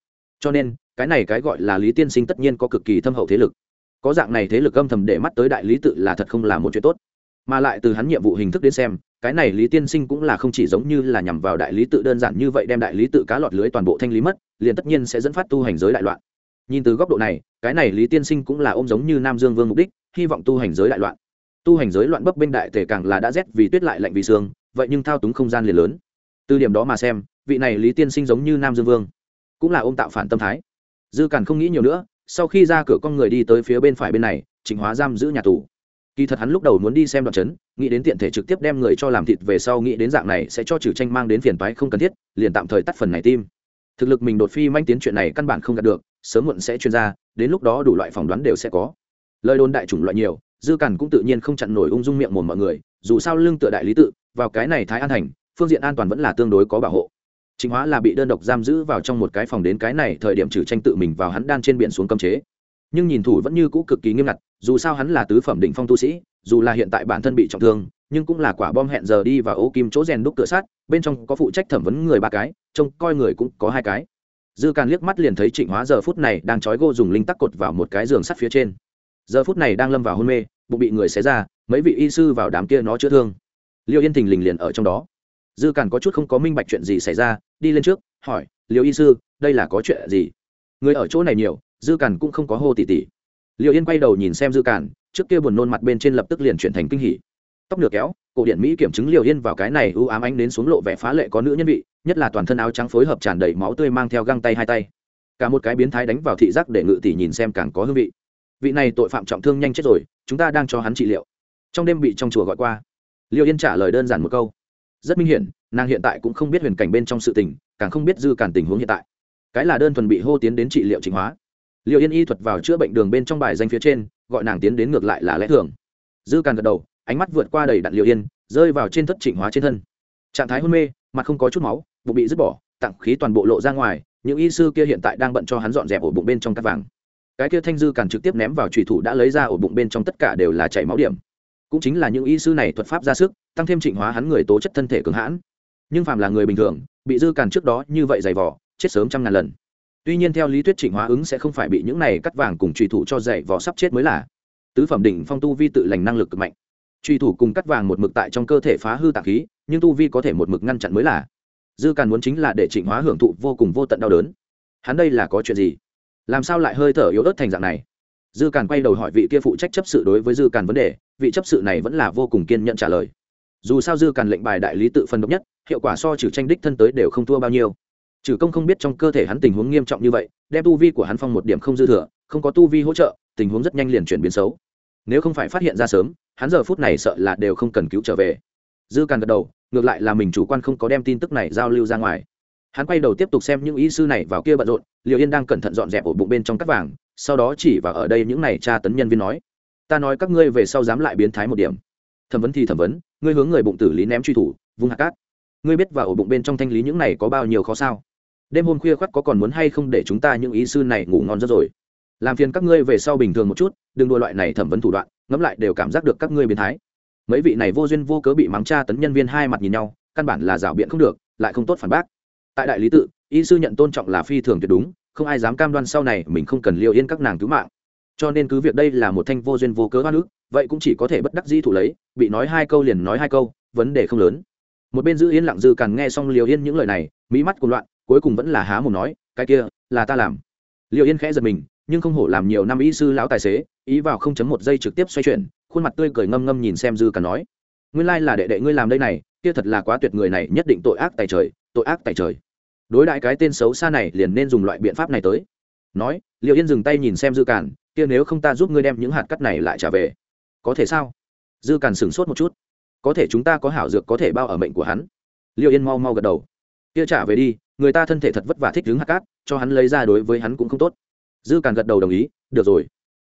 Cho nên, cái này cái gọi là lý tiên sinh tất nhiên có cực kỳ thâm hậu thế lực. Có dạng này thế lực âm thầm để mắt tới đại lý tự là thật không là một chuyện tốt. Mà lại từ hắn nhiệm vụ hình thức đến xem, cái này lý tiên sinh cũng là không chỉ giống như là nhằm vào đại lý tự đơn giản như vậy đem đại lý tự cá lọt lưới toàn bộ thanh lý mất, liền tất nhiên sẽ dẫn phát tu hành giới đại loạn. Nhìn từ góc độ này, cái này lý tiên sinh cũng là ôm giống như nam dương vương mục đích, hy vọng tu hành giới đại loạn tu hành giới loạn bấp bên đại thể càng là đã rét vì tuyết lại lạnh vì sương, vậy nhưng thao túng không gian liền lớn. Từ điểm đó mà xem, vị này lý tiên sinh giống như nam dương vương, cũng là ôm tạo phản tâm thái. Dư càn không nghĩ nhiều nữa, sau khi ra cửa con người đi tới phía bên phải bên này, trịnh hóa giam giữ nhà tù. Kỳ thật hắn lúc đầu muốn đi xem đoạn chấn, nghĩ đến tiện thể trực tiếp đem người cho làm thịt về sau nghĩ đến dạng này sẽ cho trừ tranh mang đến phiền toái không cần thiết, liền tạm thời tắt phần này tim. Thực lực mình đột phi manh tiến chuyện này căn bản không đạt được, sớm muộn sẽ chuyên ra, đến lúc đó đủ loại phỏng đoán đều sẽ có. Lời đồn đại chủng loại nhiều dư cản cũng tự nhiên không chặn nổi ung dung miệng mồm mọi người, dù sao lưng tựa đại lý tự, vào cái này thái an thành, phương diện an toàn vẫn là tương đối có bảo hộ. Chính hóa là bị đơn độc giam giữ vào trong một cái phòng đến cái này thời điểm trừ tranh tự mình vào hắn đan trên biển xuống cấm chế. Nhưng nhìn thủ vẫn như cũ cực kỳ nghiêm ngặt, dù sao hắn là tứ phẩm định phong tu sĩ, dù là hiện tại bản thân bị trọng thương, nhưng cũng là quả bom hẹn giờ đi và ô kim chỗ rèn đúc cửa sát bên trong có phụ trách thẩm vấn người ba cái, trông coi người cũng có hai cái. Dư càn liếc mắt liền thấy trịnh hóa giờ phút này đang trói gô dùng linh tắc cột vào một cái giường sắt phía trên giờ phút này đang lâm vào hôn mê bụng bị người xé ra mấy vị y sư vào đám kia nó chữa thương liêu yên thình lình liền ở trong đó dư càn có chút không có minh bạch chuyện gì xảy ra đi lên trước hỏi liêu y sư đây là có chuyện gì người ở chỗ này nhiều dư càn cũng không có hô tỉ tỉ liệu yên quay đầu nhìn xem dư càn trước kia buồn nôn mặt bên trên lập tức liền chuyển thành kinh hỉ tóc nửa kéo cổ điện mỹ kiểm chứng liều yên vào cái này ưu ám ánh đến xuống lộ vẻ phá lệ có nữ nhân vị nhất là toàn thân áo trắng phối hợp tràn đầy máu tươi mang theo găng tay hai tay cả một cái biến thái đánh vào thị giác để ngự tỷ nhìn xem càng có hương vị vị này tội phạm trọng thương nhanh chết rồi, chúng ta đang cho hắn trị liệu. Trong đêm bị trong chùa gọi qua. Liêu yên trả lời đơn giản một câu. Rất minh hiển, nàng hiện tại cũng không biết huyền cảnh bên trong sự tình, càng không biết dư cản tình huống hiện tại. Cái là đơn thuần bị hô tiến đến trị liệu chính hóa. Liệu yên y thuật vào chữa bệnh đường bên trong bài danh phía trên, gọi nàng tiến đến ngược lại là lẽ thường. Dư càn gật đầu, ánh mắt vượt qua đầy đặn liệu yên, rơi vào trên thất trịnh hóa trên thân. Trạng thái hôn mê, mặt không có chút máu, bụng bị dứt bỏ tặng khí toàn bộ lộ ra ngoài, những y sư kia hiện tại đang bận cho hắn dọn dẹp ổ bụng bên trong cắt vàng cái kia thanh dư càn trực tiếp ném vào trùy thủ đã lấy ra ổ bụng bên trong tất cả đều là chảy máu điểm. Cũng chính là những y sư này thuật pháp ra sức, tăng thêm trịnh hóa hắn người tố chất thân thể cường hãn. Nhưng phàm là người bình thường, bị dư càn trước đó như vậy dày vỏ chết sớm trăm ngàn lần. Tuy nhiên theo lý thuyết trịnh hóa ứng sẽ không phải bị những này cắt vàng cùng trùy thủ cho dày vỏ sắp chết mới là. Tứ phẩm đỉnh phong tu vi tự lành năng lực cực mạnh. Trùy thủ cùng cắt vàng một mực tại trong cơ thể phá hư tạc khí, nhưng tu vi có thể một mực ngăn chặn mới là. Dư càn muốn chính là để trịnh hóa hưởng thụ vô cùng vô tận đau đớn. Hắn đây là có chuyện gì? Làm sao lại hơi thở yếu ớt thành dạng này? Dư càn quay đầu hỏi vị kia phụ trách chấp sự đối với dư càn vấn đề, vị chấp sự này vẫn là vô cùng kiên nhận trả lời. Dù sao dư càn lệnh bài đại lý tự phân độc nhất, hiệu quả so trừ tranh đích thân tới đều không thua bao nhiêu. Trừ công không biết trong cơ thể hắn tình huống nghiêm trọng như vậy, đem tu vi của hắn phong một điểm không dư thừa, không có tu vi hỗ trợ, tình huống rất nhanh liền chuyển biến xấu. Nếu không phải phát hiện ra sớm, hắn giờ phút này sợ là đều không cần cứu trở về. Dư càn gật đầu, ngược lại là mình chủ quan không có đem tin tức này giao lưu ra ngoài hắn quay đầu tiếp tục xem những y sư này vào kia bận rộn liệu yên đang cẩn thận dọn dẹp ổ bụng bên trong cắt vàng, sau đó chỉ vào ở đây những này tra tấn nhân viên nói, ta nói các ngươi về sau dám lại biến thái một điểm. Thẩm vấn thì thẩm vấn, ngươi hướng người bụng tử lý ném truy thủ, vung hạt cát. Ngươi biết vào ổ bụng bên trong thanh lý những này có bao nhiêu khó sao? Đêm hôm khuya khoắt có còn muốn hay không để chúng ta những ý sư này ngủ ngon rất rồi? Làm phiền các ngươi về sau bình thường một chút, đừng đua loại này thẩm vấn thủ đoạn, ngẫm lại đều cảm giác được các ngươi biến thái. Mấy vị này vô duyên vô cớ bị mắng tra tấn nhân viên hai mặt nhìn nhau, căn bản là rảo biện không được, lại không tốt phản bác tại đại lý tự, y sư nhận tôn trọng là phi thường tuyệt đúng, không ai dám cam đoan sau này mình không cần liều yên các nàng cứu mạng. Cho nên cứ việc đây là một thanh vô duyên vô cớ hoa nữ vậy cũng chỉ có thể bất đắc dĩ thủ lấy, bị nói hai câu liền nói hai câu, vấn đề không lớn. Một bên giữ yên lặng dư càng nghe xong liều yên những lời này, mỹ mắt cùng loạn, cuối cùng vẫn là há mồm nói, cái kia, là ta làm. Liều yên khẽ giật mình, nhưng không hổ làm nhiều năm ý sư lão tài xế, ý vào không chấm một giây trực tiếp xoay chuyển, khuôn mặt tươi cười ngâm ngâm nhìn xem dư càng nói, nguyên lai là đệ đệ ngươi làm đây này, kia thật là quá tuyệt người này, nhất định tội ác tài trời, tội ác tài trời đối đại cái tên xấu xa này liền nên dùng loại biện pháp này tới. Nói liệu yên dừng tay nhìn xem dư cản kia nếu không ta giúp ngươi đem những hạt cắt này lại trả về. Có thể sao? Dư cản sửng sốt một chút. Có thể chúng ta có hảo dược có thể bao ở mệnh của hắn. Liệu yên mau mau gật đầu. Kia trả về đi, người ta thân thể thật vất vả thích đứng hạt cát, cho hắn lấy ra đối với hắn cũng không tốt. Dư càn gật đầu đồng ý, được rồi.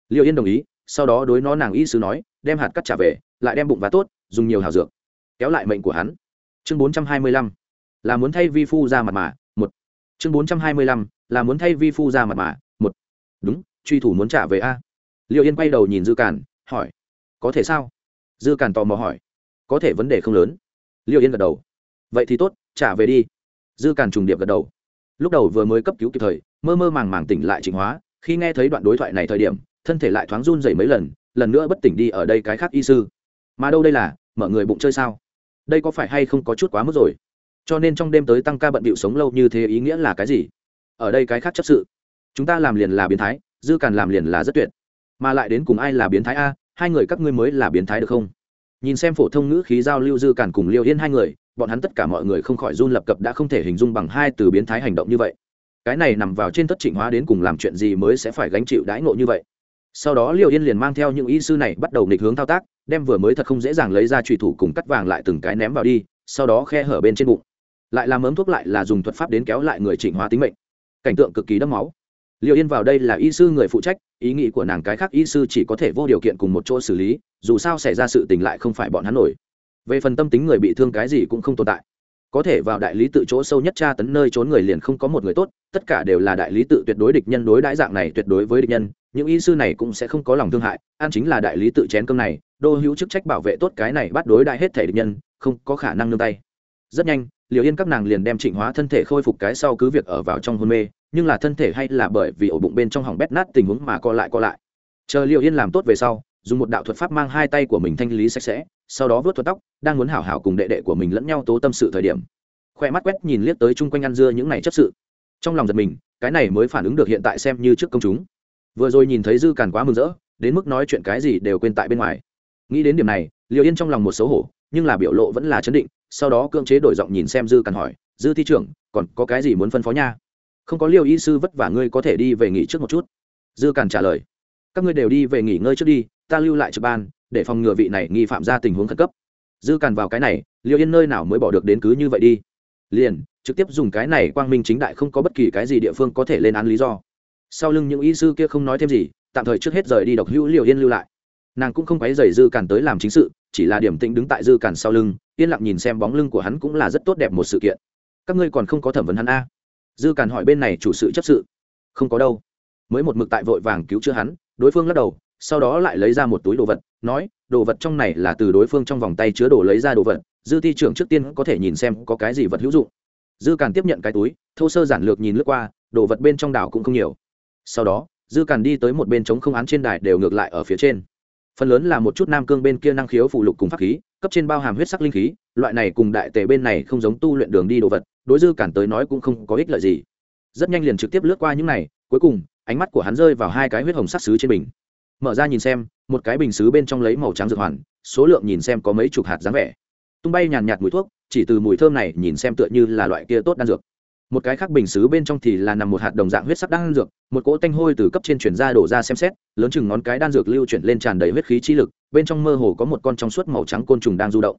Liệu yên đồng ý, sau đó đối nó nàng y sứ nói, đem hạt cắt trả về, lại đem bụng vá tốt, dùng nhiều hảo dược. Kéo lại mệnh của hắn. Chương bốn trăm hai mươi lăm. Là muốn thay vi phu ra mặt mà chương bốn trăm hai mươi lăm, là muốn thay vi phu ra mặt mà, một. Đúng, truy thủ muốn trả về a. Liệu yên quay đầu nhìn dư cản hỏi. Có thể sao? Dư cản tò mò hỏi. Có thể vấn đề không lớn. Liệu yên gật đầu. Vậy thì tốt, trả về đi. Dư cản trùng điệp gật đầu. Lúc đầu vừa mới cấp cứu kịp thời, mơ mơ màng màng tỉnh lại trịnh hóa, khi nghe thấy đoạn đối thoại này thời điểm, thân thể lại thoáng run dày mấy lần lần nữa bất tỉnh đi ở đây cái khác y sư. Mà đâu đây là, mở người bụng chơi sao? Đây có phải hay không có chút quá mức rồi? Cho nên trong đêm tới tăng ca bận bịu sống lâu như thế ý nghĩa là cái gì? Ở đây cái khác chấp sự. Chúng ta làm liền là biến thái, dư càn làm liền là rất tuyệt. Mà lại đến cùng ai là biến thái a, hai người các ngươi mới là biến thái được không? Nhìn xem phổ thông ngữ khí giao lưu dư càn cùng liêu yên hai người, bọn hắn tất cả mọi người không khỏi run lập cập đã không thể hình dung bằng hai từ biến thái hành động như vậy. Cái này nằm vào trên tất trịnh hóa đến cùng làm chuyện gì mới sẽ phải gánh chịu đãi ngộ như vậy? Sau đó liêu yên liền mang theo những y sư này bắt đầu nghịch hướng thao tác, đem vừa mới thật không dễ dàng lấy ra trùy thủ cùng cắt vàng lại từng cái ném vào đi, sau đó khe hở bên trên bụng lại làm ấm thuốc lại là dùng thuật pháp đến kéo lại người chỉnh hóa tính mệnh. Cảnh tượng cực kỳ đẫm máu. Liệu yên vào đây là y sư người phụ trách, ý nghĩ của nàng cái khác y sư chỉ có thể vô điều kiện cùng một chỗ xử lý, dù sao xảy ra sự tình lại không phải bọn hắn nổi. Về phần tâm tính người bị thương cái gì cũng không tồn tại. Có thể vào đại lý tự chỗ sâu nhất tra tấn nơi trốn người liền không có một người tốt, tất cả đều là đại lý tự tuyệt đối địch nhân đối đãi dạng này tuyệt đối với địch nhân, những y sư này cũng sẽ không có lòng thương hại, an chính là đại lý tự chén cơm này, đô hữu chức trách bảo vệ tốt cái này bắt đối đại hết thể địch nhân, không có khả năng nương tay. Rất nhanh liều yên các nàng liền đem trịnh hóa thân thể khôi phục cái sau cứ việc ở vào trong hôn mê, nhưng là thân thể hay là bởi vì ổ bụng bên trong hỏng bét nát tình huống mà co lại co lại. Chờ liều yên làm tốt về sau, dùng một đạo thuật pháp mang hai tay của mình thanh lý sạch sẽ, sau đó vớt thuật tóc, đang muốn hảo hảo cùng đệ đệ của mình lẫn nhau tố tâm sự thời điểm. Khoe mắt quét nhìn liếc tới chung quanh ăn dưa những này chấp sự. Trong lòng giật mình, cái này mới phản ứng được hiện tại xem như trước công chúng. Vừa rồi nhìn thấy dư càn quá mừng rỡ, đến mức nói chuyện cái gì đều quên tại bên ngoài. Nghĩ đến điểm này, liều yên trong lòng một xấu hổ nhưng là biểu lộ vẫn là chấn định, sau đó cưỡng chế đổi giọng nhìn xem dư càn hỏi, dư thi trưởng, còn có cái gì muốn phân phó nha? Không có liều y sư vất vả ngươi có thể đi về nghỉ trước một chút. Dư càn trả lời, các ngươi đều đi về nghỉ ngơi trước đi, ta lưu lại trực ban, để phòng ngừa vị này nghi phạm ra tình huống khẩn cấp. Dư càn vào cái này liệu yên nơi nào mới bỏ được đến cứ như vậy đi? Liền, trực tiếp dùng cái này quang minh chính đại không có bất kỳ cái gì địa phương có thể lên án lý do. Sau lưng những y sư kia không nói thêm gì, tạm thời trước hết rời đi độc hữu liệu yên lưu lại. Nàng cũng không quấy dày dư càn tới làm chính sự chỉ là điểm tĩnh đứng tại dư cản sau lưng, yên lặng nhìn xem bóng lưng của hắn cũng là rất tốt đẹp một sự kiện. Các ngươi còn không có thẩm vấn hắn a? Dư cản hỏi bên này chủ sự chấp sự. Không có đâu. Mới một mực tại vội vàng cứu chữa hắn, đối phương lắc đầu, sau đó lại lấy ra một túi đồ vật, nói, đồ vật trong này là từ đối phương trong vòng tay chứa đồ lấy ra đồ vật, dư ti trưởng trước tiên có thể nhìn xem có cái gì vật hữu dụng. Dư càn tiếp nhận cái túi, thô sơ giản lược nhìn lướt qua, đồ vật bên trong đảo cũng không nhiều. Sau đó, dư càn đi tới một bên trống không án trên đài đều ngược lại ở phía trên phần lớn là một chút nam cương bên kia năng khiếu phụ lục cùng pháp khí, cấp trên bao hàm huyết sắc linh khí, loại này cùng đại tề bên này không giống tu luyện đường đi đồ vật, đối dư cản tới nói cũng không có ích lợi gì. Rất nhanh liền trực tiếp lướt qua những này, cuối cùng, ánh mắt của hắn rơi vào hai cái huyết hồng sắc sứ trên bình. Mở ra nhìn xem, một cái bình sứ bên trong lấy màu trắng dược hoàn, số lượng nhìn xem có mấy chục hạt dáng vẻ. Tung bay nhàn nhạt mùi thuốc, chỉ từ mùi thơm này nhìn xem tựa như là loại kia tốt đan dược một cái khác bình xứ bên trong thì là nằm một hạt đồng dạng huyết sắc đan dược, một cỗ tanh hôi từ cấp trên chuyển ra đổ ra xem xét, lớn chừng ngón cái đan dược lưu chuyển lên tràn đầy huyết khí chi lực, bên trong mơ hồ có một con trong suốt màu trắng côn trùng đang du động.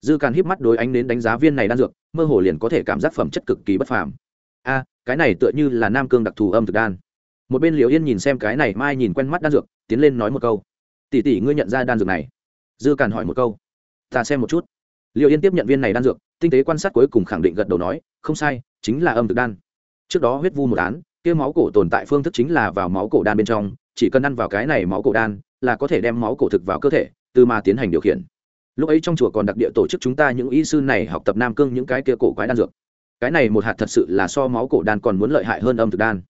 Dư càn híp mắt đối ánh đến đánh giá viên này đan dược, mơ hồ liền có thể cảm giác phẩm chất cực kỳ bất phàm. A, cái này tựa như là nam cương đặc thù âm thực đan. Một bên liều yên nhìn xem cái này, mai nhìn quen mắt đan dược, tiến lên nói một câu. Tỷ tỷ, ngươi nhận ra đan dược này? Dư càn hỏi một câu. Ta xem một chút liệu yên tiếp nhận viên này đan dược, tinh tế quan sát cuối cùng khẳng định gật đầu nói, không sai, chính là âm thực đan. Trước đó huyết vu một án, kia máu cổ tồn tại phương thức chính là vào máu cổ đan bên trong, chỉ cần ăn vào cái này máu cổ đan, là có thể đem máu cổ thực vào cơ thể, từ mà tiến hành điều khiển. Lúc ấy trong chùa còn đặc địa tổ chức chúng ta những y sư này học tập nam cương những cái kia cổ quái đan dược. Cái này một hạt thật sự là so máu cổ đan còn muốn lợi hại hơn âm thực đan.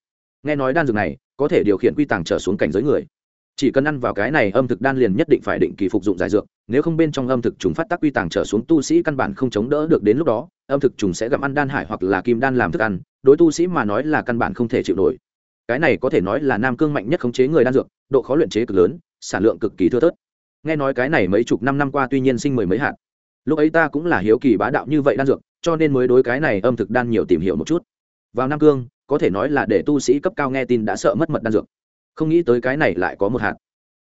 Nghe nói đan dược này, có thể điều khiển quy tàng trở xuống cảnh giới người chỉ cần ăn vào cái này, âm thực đan liền nhất định phải định kỳ phục dụng giải dược, nếu không bên trong âm thực trùng phát tác quy tàng trở xuống, tu sĩ căn bản không chống đỡ được đến lúc đó, âm thực trùng sẽ gặm ăn đan hải hoặc là kim đan làm thức ăn, đối tu sĩ mà nói là căn bản không thể chịu nổi. Cái này có thể nói là nam cương mạnh nhất khống chế người đan dược, độ khó luyện chế cực lớn, sản lượng cực kỳ thưa thớt. Nghe nói cái này mấy chục năm năm qua tuy nhiên sinh mười mấy hạt, lúc ấy ta cũng là hiếu kỳ bá đạo như vậy đan dược, cho nên mới đối cái này âm thực đan nhiều tìm hiểu một chút. Vào nam cương, có thể nói là để tu sĩ cấp cao nghe tin đã sợ mất mật đan dược không nghĩ tới cái này lại có một hạt.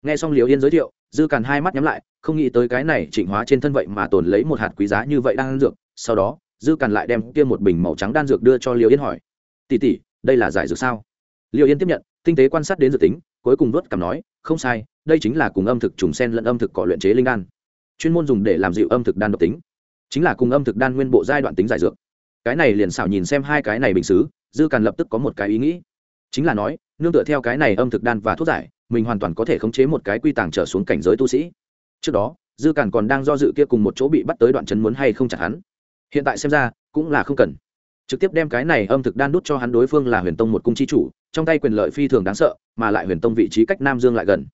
Nghe xong liều yên giới thiệu, dư càn hai mắt nhắm lại, không nghĩ tới cái này chỉnh hóa trên thân vậy mà tồn lấy một hạt quý giá như vậy đang ăn dược. Sau đó, dư càn lại đem kia một bình màu trắng đan dược đưa cho liều yên hỏi tỉ tỉ đây là giải dược sao? Liều yên tiếp nhận, tinh tế quan sát đến dược tính, cuối cùng vớt cảm nói, không sai, đây chính là cùng âm thực trùng sen lẫn âm thực cỏ luyện chế linh đan. Chuyên môn dùng để làm dịu âm thực đan độc tính. Chính là cùng âm thực đan nguyên bộ giai đoạn tính giải dược. Cái này liền xảo nhìn xem hai cái này bình xứ, dư càn lập tức có một cái ý nghĩ. Chính là nói nương tựa theo cái này âm thực đan và thuốc giải, mình hoàn toàn có thể khống chế một cái quy tàng trở xuống cảnh giới tu sĩ. Trước đó, dư càn còn đang do dự kia cùng một chỗ bị bắt tới đoạn chấn muốn hay không chặt hắn. Hiện tại xem ra, cũng là không cần. Trực tiếp đem cái này âm thực đan đút cho hắn đối phương là huyền tông một cung chi chủ, trong tay quyền lợi phi thường đáng sợ, mà lại huyền tông vị trí cách nam dương lại gần.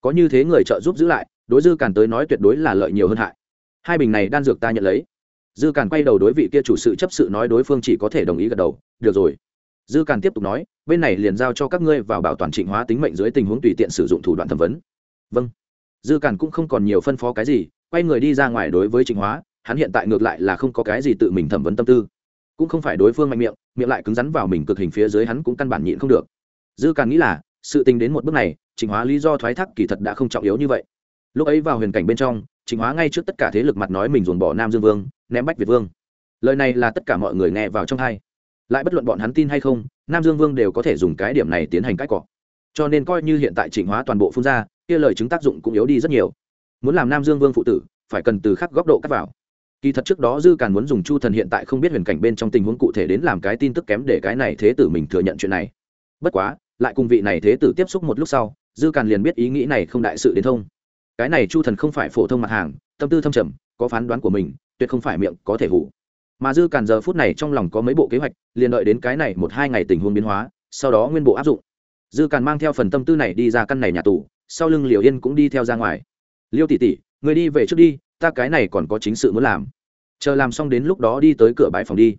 Có như thế người trợ giúp giữ lại, đối dư càn tới nói tuyệt đối là lợi nhiều hơn hại. Hai bình này đan dược ta nhận lấy. Dư càn quay đầu đối vị kia chủ sự chấp sự nói đối phương chỉ có thể đồng ý gật đầu, được rồi dư càn tiếp tục nói, bên này liền giao cho các ngươi vào bảo toàn trịnh hóa tính mệnh dưới tình huống tùy tiện sử dụng thủ đoạn thẩm vấn. Vâng. Dư càn cũng không còn nhiều phân phó cái gì, quay người đi ra ngoài đối với trịnh hóa, hắn hiện tại ngược lại là không có cái gì tự mình thẩm vấn tâm tư. Cũng không phải đối phương mạnh miệng miệng lại cứng rắn vào mình cực hình phía dưới hắn cũng căn bản nhịn không được. Dư càn nghĩ là, sự tình đến một bước này, trịnh hóa lý do thoái thác kỳ thật đã không trọng yếu như vậy. Lúc ấy vào huyền cảnh bên trong, trịnh hóa ngay trước tất cả thế lực mặt nói mình dồn bỏ nam dương vương, ném bách việt vương. Lời này là tất cả mọi người nghe vào trong hai lại bất luận bọn hắn tin hay không, nam dương vương đều có thể dùng cái điểm này tiến hành cãi cọ. Cho nên coi như hiện tại trịnh hóa toàn bộ phun ra, kia lời chứng tác dụng cũng yếu đi rất nhiều. Muốn làm nam dương vương phụ tử, phải cần từ khắc góc độ cắt vào. Kỳ thật trước đó dư càn muốn dùng chu thần hiện tại không biết huyền cảnh bên trong tình huống cụ thể đến làm cái tin tức kém để cái này thế tử mình thừa nhận chuyện này. Bất quá, lại cùng vị này thế tử tiếp xúc một lúc sau, dư càn liền biết ý nghĩ này không đại sự đến thông. Cái này chu thần không phải phổ thông mặt hàng, tâm tư thâm trầm, có phán đoán của mình, tuyệt không phải miệng có thể hủ mà dư càn giờ phút này trong lòng có mấy bộ kế hoạch, liền đợi đến cái này một hai ngày tình huống biến hóa, sau đó nguyên bộ áp dụng. Dư càn mang theo phần tâm tư này đi ra căn này nhà tù, sau lưng liều yên cũng đi theo ra ngoài. Liêu tỷ tỷ, người đi về trước đi, ta cái này còn có chính sự muốn làm. Chờ làm xong đến lúc đó đi tới cửa bãi phòng đi.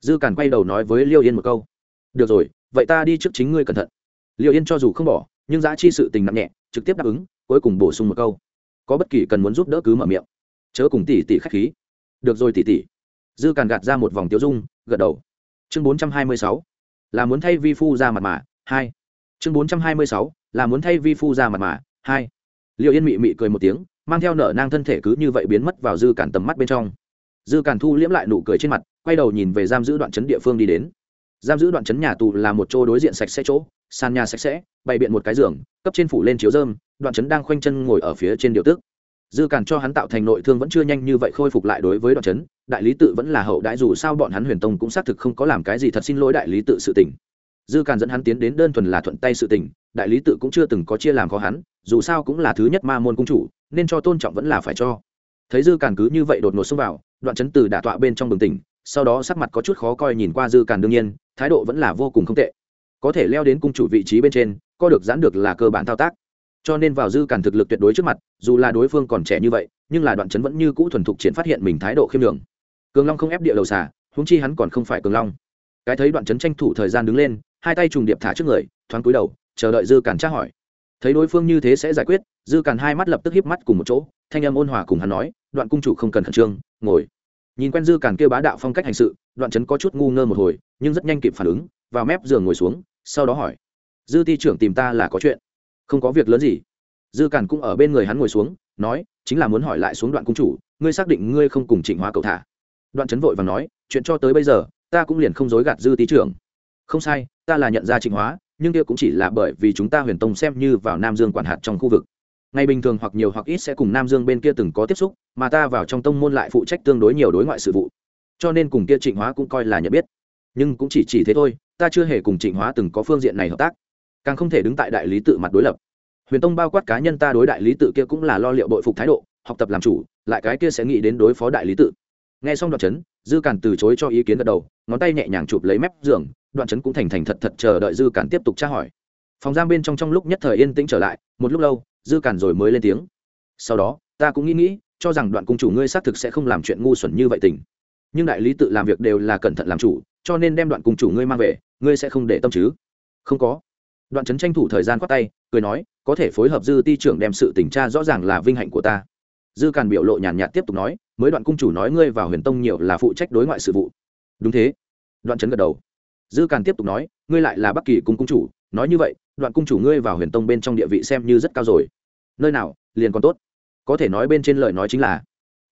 Dư càn quay đầu nói với liêu yên một câu. Được rồi, vậy ta đi trước chính ngươi cẩn thận. Liêu yên cho dù không bỏ, nhưng giá chi sự tình nặng nhẹ, trực tiếp đáp ứng, cuối cùng bổ sung một câu. Có bất kỳ cần muốn giúp đỡ cứ mở miệng. Chớ cùng tỷ tỷ khách khí. Được rồi tỷ tỷ dư càn gạt ra một vòng tiêu dung, gật đầu. Chương bốn trăm hai mươi sáu, là muốn thay vi phu ra mặt mà, hai. Chương bốn trăm hai mươi sáu, là muốn thay vi phu ra mặt mà, hai. Liệu yên mị mị cười một tiếng, mang theo nở nang thân thể cứ như vậy biến mất vào dư càn tầm mắt bên trong. Dư càn thu liễm lại nụ cười trên mặt, quay đầu nhìn về giam giữ đoạn chấn địa phương đi đến. Giam giữ đoạn chấn nhà tù là một chỗ đối diện sạch sẽ chỗ, sàn nhà sạch sẽ, bày biện một cái giường, cấp trên phủ lên chiếu dơm đoạn chấn đang khoanh chân ngồi ở phía trên điều tước dư càn cho hắn tạo thành nội thương vẫn chưa nhanh như vậy khôi phục lại đối với đoạn chấn đại lý tự vẫn là hậu đãi, dù sao bọn hắn huyền tông cũng xác thực không có làm cái gì thật xin lỗi đại lý tự sự tình. Dư càn dẫn hắn tiến đến đơn thuần là thuận tay sự tình, đại lý tự cũng chưa từng có chia làm khó hắn, dù sao cũng là thứ nhất ma môn cung chủ, nên cho tôn trọng vẫn là phải cho. Thấy dư càn cứ như vậy đột ngột xông vào, đoạn chấn từ đả tọa bên trong bừng tỉnh, sau đó sắc mặt có chút khó coi nhìn qua dư càn đương nhiên, thái độ vẫn là vô cùng không tệ. Có thể leo đến cung chủ vị trí bên trên, co được giãn được là cơ bản thao tác. Cho nên vào dư càn thực lực tuyệt đối trước mặt, dù là đối phương còn trẻ như vậy, nhưng là đoạn chấn vẫn như cũ thuần thục triển phát hiện mình thái độ khiêm đường cường long không ép địa đầu xả húng chi hắn còn không phải cường long. Cái thấy đoạn chấn tranh thủ thời gian đứng lên, hai tay trùng điệp thả trước người, thoáng cúi đầu, chờ đợi dư càn tra hỏi. Thấy đối phương như thế sẽ giải quyết, dư càn hai mắt lập tức híp mắt cùng một chỗ, thanh âm ôn hòa cùng hắn nói, đoạn cung chủ không cần khẩn trương, ngồi. Nhìn quen dư càn kêu bá đạo phong cách hành sự, đoạn chấn có chút ngu ngơ một hồi, nhưng rất nhanh kịp phản ứng, vào mép giường ngồi xuống, sau đó hỏi, dư ti trưởng tìm ta là có chuyện? Không có việc lớn gì. Dư càn cũng ở bên người hắn ngồi xuống, nói, chính là muốn hỏi lại xuống đoạn cung chủ, ngươi xác định ngươi không cùng trịnh hóa cậu thả đoạn chấn vội và nói, chuyện cho tới bây giờ, ta cũng liền không dối gạt dư tý trưởng. Không sai, ta là nhận ra trịnh hóa, nhưng kia cũng chỉ là bởi vì chúng ta huyền tông xem như vào nam dương quản hạt trong khu vực. Ngày bình thường hoặc nhiều hoặc ít sẽ cùng nam dương bên kia từng có tiếp xúc, mà ta vào trong tông môn lại phụ trách tương đối nhiều đối ngoại sự vụ. Cho nên cùng kia trịnh hóa cũng coi là nhận biết. Nhưng cũng chỉ chỉ thế thôi, ta chưa hề cùng trịnh hóa từng có phương diện này hợp tác, càng không thể đứng tại đại lý tự mặt đối lập. Huyền tông bao quát cá nhân ta đối đại lý tự kia cũng là lo liệu đội phục thái độ, học tập làm chủ, lại cái kia sẽ nghĩ đến đối phó đại lý tự nghe xong đoạn chấn, dư càn từ chối cho ý kiến gật đầu, ngón tay nhẹ nhàng chụp lấy mép giường, đoạn chấn cũng thành thành thật thật chờ đợi dư càn tiếp tục tra hỏi. Phòng giam bên trong trong lúc nhất thời yên tĩnh trở lại, một lúc lâu, dư càn rồi mới lên tiếng. Sau đó, ta cũng nghĩ nghĩ, cho rằng đoạn cung chủ ngươi xác thực sẽ không làm chuyện ngu xuẩn như vậy tình. Nhưng đại lý tự làm việc đều là cẩn thận làm chủ, cho nên đem đoạn cung chủ ngươi mang về, ngươi sẽ không để tâm chứ? Không có. Đoạn chấn tranh thủ thời gian khoát tay, cười nói, có thể phối hợp dư ti trưởng đem sự tình tra rõ ràng là vinh hạnh của ta. Dư càn biểu lộ nhàn nhạt tiếp tục nói mới đoạn cung chủ nói ngươi vào huyền tông nhiều là phụ trách đối ngoại sự vụ. Đúng thế. Đoạn trấn gật đầu. Dư càn tiếp tục nói, ngươi lại là bắc kỳ cung cung chủ, nói như vậy, đoạn cung chủ ngươi vào huyền tông bên trong địa vị xem như rất cao rồi. Nơi nào, liền còn tốt. Có thể nói bên trên lời nói chính là,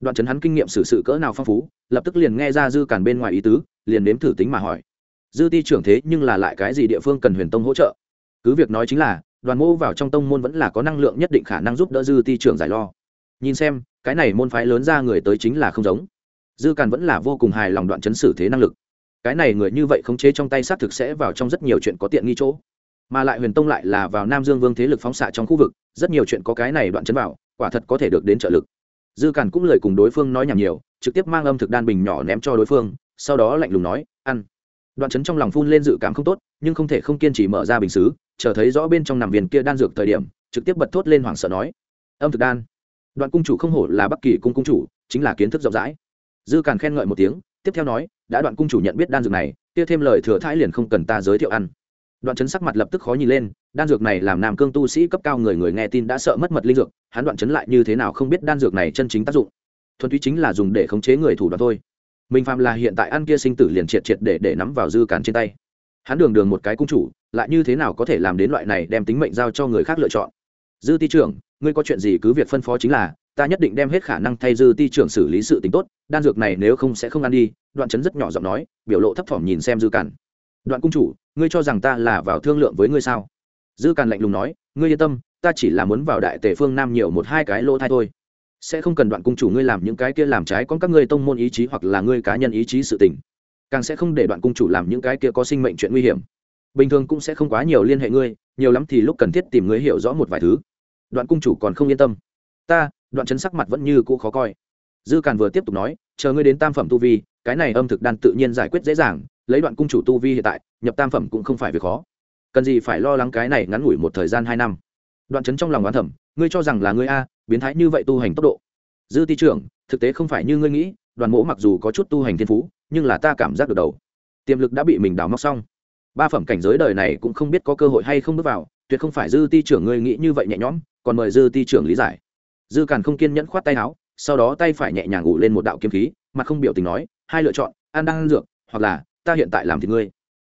đoạn trấn hắn kinh nghiệm xử sự cỡ nào phong phú, lập tức liền nghe ra dư càn bên ngoài ý tứ, liền nếm thử tính mà hỏi. Dư ti trưởng thế nhưng là lại cái gì địa phương cần huyền tông hỗ trợ? Cứ việc nói chính là, đoàn mô vào trong tông môn vẫn là có năng lượng nhất định khả năng giúp đỡ dư ti trưởng giải lo. Nhìn xem cái này môn phái lớn ra người tới chính là không giống. Dư càn vẫn là vô cùng hài lòng đoạn chấn xử thế năng lực. Cái này người như vậy khống chế trong tay xác thực sẽ vào trong rất nhiều chuyện có tiện nghi chỗ. Mà lại huyền tông lại là vào nam dương vương thế lực phóng xạ trong khu vực, rất nhiều chuyện có cái này đoạn chấn vào, quả thật có thể được đến trợ lực. Dư càn cũng lời cùng đối phương nói nhảm nhiều, trực tiếp mang âm thực đan bình nhỏ ném cho đối phương, sau đó lạnh lùng nói, ăn. Đoạn chấn trong lòng phun lên dự cảm không tốt, nhưng không thể không kiên trì mở ra bình xứ, chờ thấy rõ bên trong nằm viên kia đan dược thời điểm, trực tiếp bật thốt lên hoảng sợ nói, âm thực đan đoạn cung chủ không hổ là bắc kỳ cung cung chủ, chính là kiến thức rộng rãi. Dư càn khen ngợi một tiếng, tiếp theo nói, đã đoạn cung chủ nhận biết đan dược này, kia thêm lời thừa thãi liền không cần ta giới thiệu ăn. Đoạn chấn sắc mặt lập tức khó nhìn lên, đan dược này làm nam cương tu sĩ cấp cao người người nghe tin đã sợ mất mật linh dược, hắn đoạn chấn lại như thế nào không biết đan dược này chân chính tác dụng. Thuần túy chính là dùng để khống chế người thủ đoạn thôi. Minh phạm là hiện tại ăn kia sinh tử liền triệt triệt để để nắm vào dư càn trên tay. Hắn đường đường một cái cung chủ, lại như thế nào có thể làm đến loại này đem tính mệnh giao cho người khác lựa chọn? Dư ti trưởng ngươi có chuyện gì cứ việc phân phó chính là, ta nhất định đem hết khả năng thay dư ti trưởng xử lý sự t tốt, đan dược này nếu không sẽ không ăn đi. Đoạn chấn rất nhỏ giọng nói, biểu lộ thấp thỏm nhìn xem dư càn. Đoạn cung chủ, ngươi cho rằng ta là vào thương lượng với ngươi sao? Dư càn lạnh lùng nói, ngươi yên tâm, ta chỉ là muốn vào đại tề phương nam nhiều một hai cái lỗ thai thôi. Sẽ không cần đoạn cung chủ ngươi làm những cái kia làm trái con các ngươi tông môn ý chí hoặc là ngươi cá nhân ý chí sự tình. Càng sẽ không để đoạn cung chủ làm những cái kia có sinh mệnh chuyện nguy hiểm. Bình thường cũng sẽ không quá nhiều liên hệ ngươi, nhiều lắm thì lúc cần thiết tìm ngươi hiểu rõ một vài thứ đoạn cung chủ còn không yên tâm. Ta, đoạn chấn sắc mặt vẫn như cũ khó coi. Dư càn vừa tiếp tục nói, chờ ngươi đến tam phẩm tu vi, cái này âm thực đan tự nhiên giải quyết dễ dàng, lấy đoạn cung chủ tu vi hiện tại, nhập tam phẩm cũng không phải việc khó. Cần gì phải lo lắng cái này ngắn ngủi một thời gian hai năm. Đoạn chấn trong lòng oán thẩm ngươi cho rằng là ngươi a, biến thái như vậy tu hành tốc độ. Dư ti trưởng, thực tế không phải như ngươi nghĩ, đoàn mỗ mặc dù có chút tu hành thiên phú, nhưng là ta cảm giác được đầu. Tiềm lực đã bị mình đào móc xong. Ba phẩm cảnh giới đời này cũng không biết có cơ hội hay không bước vào, tuyệt không phải dư ti trưởng ngươi nghĩ như vậy nhẹ nhõm còn mời dư ti trưởng lý giải. Dư càn không kiên nhẫn khoát tay áo, sau đó tay phải nhẹ nhàng ủ lên một đạo kiếm khí mà không biểu tình nói, hai lựa chọn an đang ăn dược, hoặc là, ta hiện tại làm thì ngươi.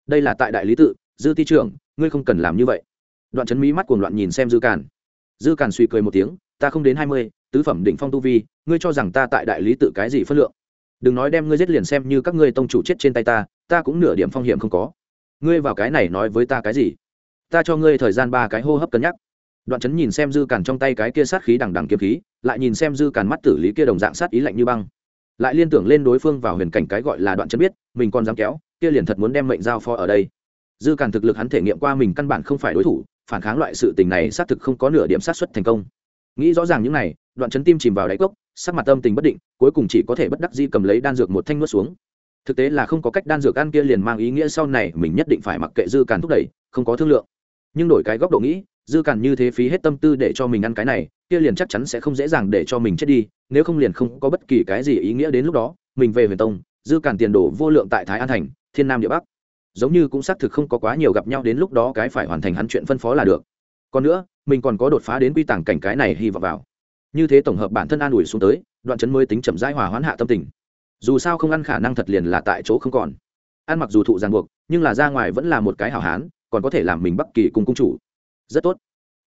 Đây là tại đại lý tự, dư ti trưởng, ngươi không cần làm như vậy. Đoạn chấn mỹ mắt cuồng loạn nhìn xem dư càn. Dư càn suy cười một tiếng, ta không đến hai mươi, tứ phẩm đỉnh phong tu vi, ngươi cho rằng ta tại đại lý tự cái gì phân lượng? Đừng nói đem ngươi giết liền xem như các ngươi tông chủ chết trên tay ta ta cũng nửa điểm phong hiểm không có. Ngươi vào cái này nói với ta cái gì? Ta cho ngươi thời gian ba cái hô hấp cân nhắc đoạn chấn nhìn xem dư càn trong tay cái kia sát khí đằng đằng kiếm khí, lại nhìn xem dư càn mắt tử lý kia đồng dạng sát ý lạnh như băng. Lại liên tưởng lên đối phương vào huyền cảnh cái gọi là đoạn chấn biết, mình còn dám kéo, kia liền thật muốn đem mệnh giao phó ở đây. Dư càn thực lực hắn thể nghiệm qua mình căn bản không phải đối thủ, phản kháng loại sự tình này xác thực không có nửa điểm sát xuất thành công. Nghĩ rõ ràng những này, đoạn chấn tim chìm vào đáy cốc, sắc mặt tâm tình bất định, cuối cùng chỉ có thể bất đắc di cầm lấy đan dược một thanh nuốt xuống. Thực tế là không có cách đan dược ăn kia liền mang ý nghĩa sau này mình nhất định phải mặc kệ dư càn thúc đẩy, không có thương lượng. Nhưng đổi cái góc độ nghĩ dư cản như thế phí hết tâm tư để cho mình ăn cái này, kia liền chắc chắn sẽ không dễ dàng để cho mình chết đi, nếu không liền không có bất kỳ cái gì ý nghĩa đến lúc đó, mình về huyền tông, dư cản tiền đổ vô lượng tại thái an thành, thiên nam địa bắc. Giống như cũng xác thực không có quá nhiều gặp nhau đến lúc đó cái phải hoàn thành hắn chuyện phân phó là được. Còn nữa, mình còn có đột phá đến quy tàng cảnh cái này hy vọng vào. Như thế tổng hợp bản thân an ủi xuống tới, đoạn chấn mới tính chậm rãi hòa hoãn hạ tâm tình. Dù sao không ăn khả năng thật liền là tại chỗ không còn. Ăn mặc dù thụ ràng buộc, nhưng là ra ngoài vẫn là một cái hảo hán, còn có thể làm mình bất kỳ cùng cung chủ rất tốt.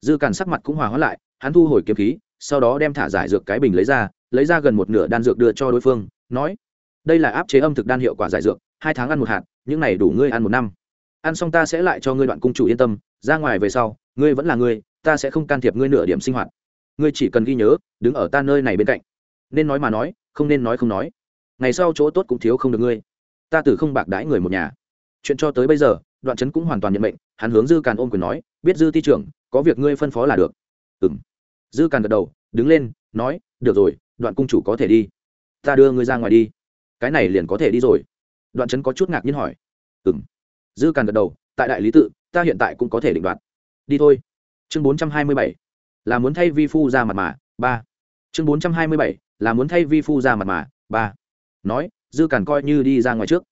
Dư càn sắc mặt cũng hòa hóa lại, hắn thu hồi kiếm khí, sau đó đem thả giải dược cái bình lấy ra lấy ra gần một nửa đan dược đưa cho đối phương, nói, đây là áp chế âm thực đan hiệu quả giải dược, hai tháng ăn một hạt, những này đủ ngươi ăn một năm. Ăn xong ta sẽ lại cho ngươi đoạn cung chủ yên tâm, ra ngoài về sau, ngươi vẫn là ngươi, ta sẽ không can thiệp ngươi nửa điểm sinh hoạt. Ngươi chỉ cần ghi nhớ, đứng ở ta nơi này bên cạnh. Nên nói mà nói, không nên nói không nói. Ngày sau chỗ tốt cũng thiếu không được ngươi. Ta tử không bạc đãi người một nhà. Chuyện cho tới bây giờ, đoạn trấn cũng hoàn toàn nhận mệnh hắn hướng dư càn ôm quyền nói, biết dư ti trưởng, có việc ngươi phân phó là được. Ừ m dư càn gật đầu, đứng lên, nói, được rồi, đoạn cung chủ có thể đi. Ta đưa ngươi ra ngoài đi. Cái này liền có thể đi rồi. Đoạn trấn có chút ngạc nhiên hỏi. Ừ m dư càn gật đầu, tại đại lý tự, ta hiện tại cũng có thể định đoạt. Đi thôi. Chương bốn trăm hai mươi bảy. Là muốn thay vi phu ra mặt mà, ba. Chương bốn trăm hai mươi bảy, là muốn thay vi phu ra mặt mà, ba. Nói, dư càn coi như đi ra ngoài trước.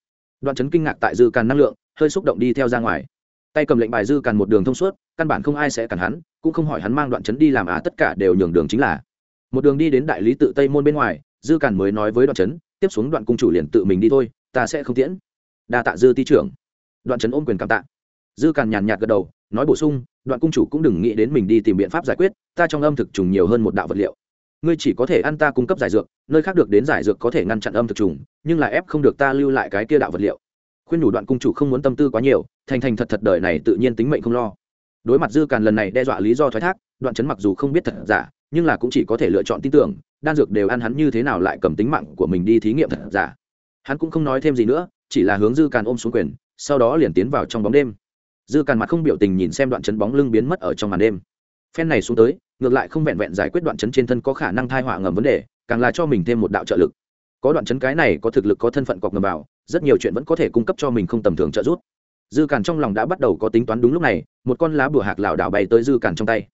Đoạn trấn kinh ngạc tại dư càn năng lượng, hơi xúc động đi theo ra ngoài tay cầm lệnh bài dư càn một đường thông suốt, căn bản không ai sẽ cản hắn, cũng không hỏi hắn mang đoạn trấn đi làm á tất cả đều nhường đường chính là. Một đường đi đến đại lý tự tây môn bên ngoài, dư càn mới nói với đoạn trấn tiếp xuống đoạn cung chủ liền tự mình đi thôi, ta sẽ không tiễn. Đa tạ dư ti trưởng. Đoạn trấn ôm quyền cảm tạ. Dư càn nhàn nhạt gật đầu, nói bổ sung, đoạn cung chủ cũng đừng nghĩ đến mình đi tìm biện pháp giải quyết, ta trong âm thực trùng nhiều hơn một đạo vật liệu. Ngươi chỉ có thể ăn ta cung cấp giải dược, nơi khác được đến giải dược có thể ngăn chặn âm thực trùng, nhưng là ép không được ta lưu lại cái kia đạo vật liệu khuyên nhủ đoạn cung chủ không muốn tâm tư quá nhiều, thành thành thật thật đời này tự nhiên tính mệnh không lo. Đối mặt dư càn lần này đe dọa lý do thoái thác, đoạn chấn mặc dù không biết thật giả, nhưng là cũng chỉ có thể lựa chọn tin tưởng, đan dược đều ăn hắn như thế nào lại cầm tính mạng của mình đi thí nghiệm thật giả. Hắn cũng không nói thêm gì nữa, chỉ là hướng dư càn ôm xuống quyền, sau đó liền tiến vào trong bóng đêm. Dư càn mặt không biểu tình nhìn xem đoạn chấn bóng lưng biến mất ở trong màn đêm. Phen này xuống tới, ngược lại không vẹn vẹn giải quyết đoạn chấn trên thân có khả năng thai họa ngầm vấn đề, càng là cho mình thêm một đạo trợ lực. Có đoạn chấn cái này có thực lực có thân phận cọc ngầm vào rất nhiều chuyện vẫn có thể cung cấp cho mình không tầm thường trợ giúp. Dư càn trong lòng đã bắt đầu có tính toán đúng lúc này, một con lá bùa hạc lảo đảo bay tới dư càn trong tay.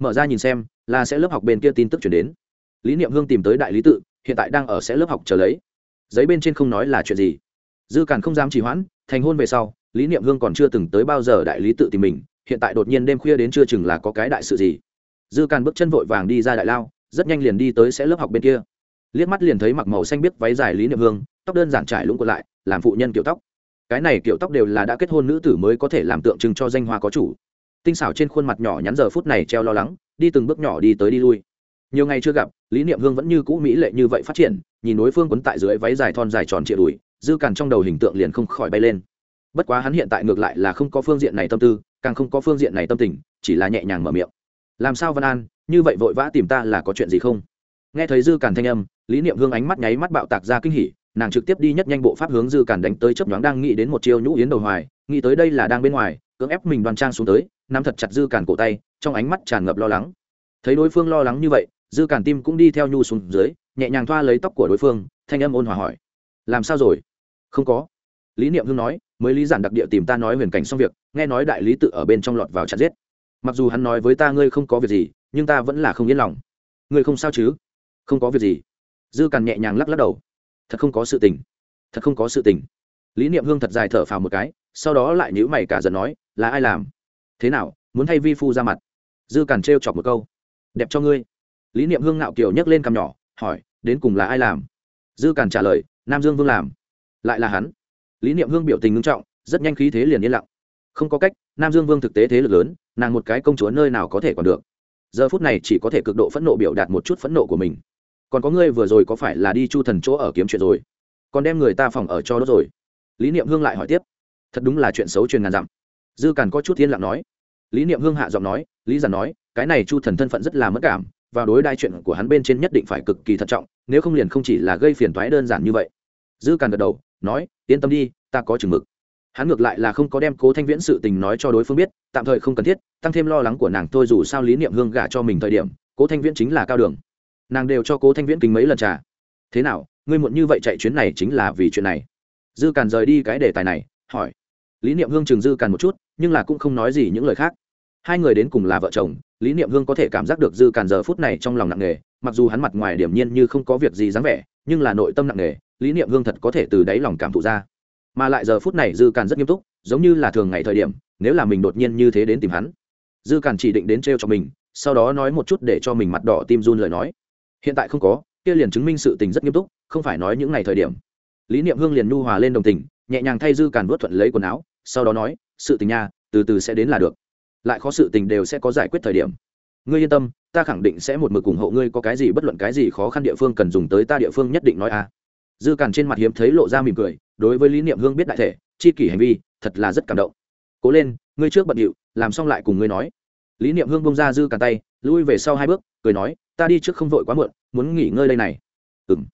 Mở ra nhìn xem, là sẽ lớp học bên kia tin tức chuyển đến. Lý niệm hương tìm tới đại lý tự, hiện tại đang ở sẽ lớp học chờ lấy. Giấy bên trên không nói là chuyện gì. Dư càn không dám trì hoãn, thành hôn về sau, lý niệm hương còn chưa từng tới bao giờ đại lý tự tìm mình, hiện tại đột nhiên đêm khuya đến chưa chừng là có cái đại sự gì. Dư càn bước chân vội vàng đi ra đại lao, rất nhanh liền đi tới sẽ lớp học bên kia. Liếc mắt liền thấy mặc màu xanh biết váy dài lý niệm hương, tóc đơn giản trải lũng còn lại làm phụ nhân kiểu tóc. Cái này kiểu tóc đều là đã kết hôn nữ tử mới có thể làm tượng trưng cho danh hoa có chủ. Tinh xảo trên khuôn mặt nhỏ nhắn giờ phút này treo lo lắng, đi từng bước nhỏ đi tới đi lui. Nhiều ngày chưa gặp, lý niệm hương vẫn như cũ mỹ lệ như vậy phát triển, nhìn đối phương quấn tại dưới váy dài thon dài tròn trịa đùi, dư càn trong đầu hình tượng liền không khỏi bay lên. Bất quá hắn hiện tại ngược lại là không có phương diện này tâm tư, càng không có phương diện này tâm tình, chỉ là nhẹ nhàng mở miệng. Làm sao văn an, như vậy vội vã tìm ta là có chuyện gì không? Nghe thấy dư càn thanh âm, lý niệm hương ánh mắt nháy mắt bạo tạc ra kinh hỉ nàng trực tiếp đi nhất nhanh bộ pháp hướng dư cản đánh tới chấp nhoáng đang nghĩ đến một chiêu nhũ yến đầu hoài, nghĩ tới đây là đang bên ngoài, cưỡng ép mình đoan trang xuống tới, nắm thật chặt dư cản cổ tay, trong ánh mắt tràn ngập lo lắng. Thấy đối phương lo lắng như vậy, dư cản tim cũng đi theo nhu xuống dưới, nhẹ nhàng thoa lấy tóc của đối phương, thanh âm ôn hòa hỏi, làm sao rồi? Không có. Lý niệm hương nói, mới lý giản đặc địa tìm ta nói huyền cảnh xong việc, nghe nói đại lý tự ở bên trong lọt vào chặt giết. Mặc dù hắn nói với ta ngươi không có việc gì, nhưng ta vẫn là không yên lòng. Ngươi không sao chứ? Không có việc gì. Dư càn nhẹ nhàng lắc lắc đầu thật không có sự tình, thật không có sự tình. Lý niệm hương thật dài thở phào một cái, sau đó lại nhữ mày cả giận nói, là ai làm? Thế nào, muốn thay vi phu ra mặt? Dư càn trêu chọc một câu, đẹp cho ngươi. Lý niệm hương ngạo kiều nhấc lên cằm nhỏ, hỏi, đến cùng là ai làm? Dư càn trả lời, nam dương vương làm. Lại là hắn. Lý niệm hương biểu tình ngưng trọng, rất nhanh khí thế liền yên lặng. Không có cách, nam dương vương thực tế thế lực lớn, nàng một cái công chúa nơi nào có thể còn được. Giờ phút này chỉ có thể cực độ phẫn nộ biểu đạt một chút phẫn nộ của mình còn có ngươi vừa rồi có phải là đi chu thần chỗ ở kiếm chuyện rồi? Còn đem người ta phòng ở cho đó rồi. Lý niệm hương lại hỏi tiếp. Thật đúng là chuyện xấu truyền ngàn dặm. Dư càn có chút thiên lặng nói. Lý niệm hương hạ giọng nói, lý giản nói, cái này chu thần thân phận rất là mất cảm, và đối đai chuyện của hắn bên trên nhất định phải cực kỳ thận trọng, nếu không liền không chỉ là gây phiền toái đơn giản như vậy. Dư càn gật đầu, nói, yên tâm đi, ta có chừng mực. Hắn ngược lại là không có đem cố thanh viễn sự tình nói cho đối phương biết, tạm thời không cần thiết, tăng thêm lo lắng của nàng thôi dù sao lý niệm hương gả cho mình thời điểm, cố thanh viễn chính là cao đường nàng đều cho cố thanh viễn kính mấy lần trả thế nào, ngươi muộn như vậy chạy chuyến này chính là vì chuyện này? Dư càn rời đi cái đề tài này, hỏi. Lý niệm hương chừng dư càn một chút, nhưng là cũng không nói gì những lời khác. Hai người đến cùng là vợ chồng, lý niệm hương có thể cảm giác được dư càn giờ phút này trong lòng nặng nề, mặc dù hắn mặt ngoài điểm nhiên như không có việc gì dáng vẻ, nhưng là nội tâm nặng nề, lý niệm hương thật có thể từ đáy lòng cảm thụ ra. Mà lại giờ phút này dư càn rất nghiêm túc, giống như là thường ngày thời điểm, nếu là mình đột nhiên như thế đến tìm hắn, dư càn chỉ định đến t r e o cho mình, sau đó nói một chút để cho mình mặt đỏ tim run lời nói hiện tại không có, kia liền chứng minh sự tình rất nghiêm túc, không phải nói những ngày thời điểm. Lý niệm hương liền nhu hòa lên đồng tình, nhẹ nhàng thay dư càn vớt thuận lấy quần áo, sau đó nói, sự tình nha, từ từ sẽ đến là được. Lại khó sự tình đều sẽ có giải quyết thời điểm. Ngươi yên tâm, ta khẳng định sẽ một mực ủng hộ ngươi, có cái gì bất luận cái gì khó khăn địa phương cần dùng tới ta địa phương nhất định nói a. Dư càn trên mặt hiếm thấy lộ ra mỉm cười, đối với lý niệm hương biết đại thể, chi kỷ hành vi, thật là rất cảm động. Cố lên, ngươi trước bận điệu, làm xong lại cùng ngươi nói. Lý niệm hương bông ra dư càn tay, lui về sau hai bước, cười nói ta đi trước không vội quá muộn, muốn nghỉ ngơi đây này. Ừ m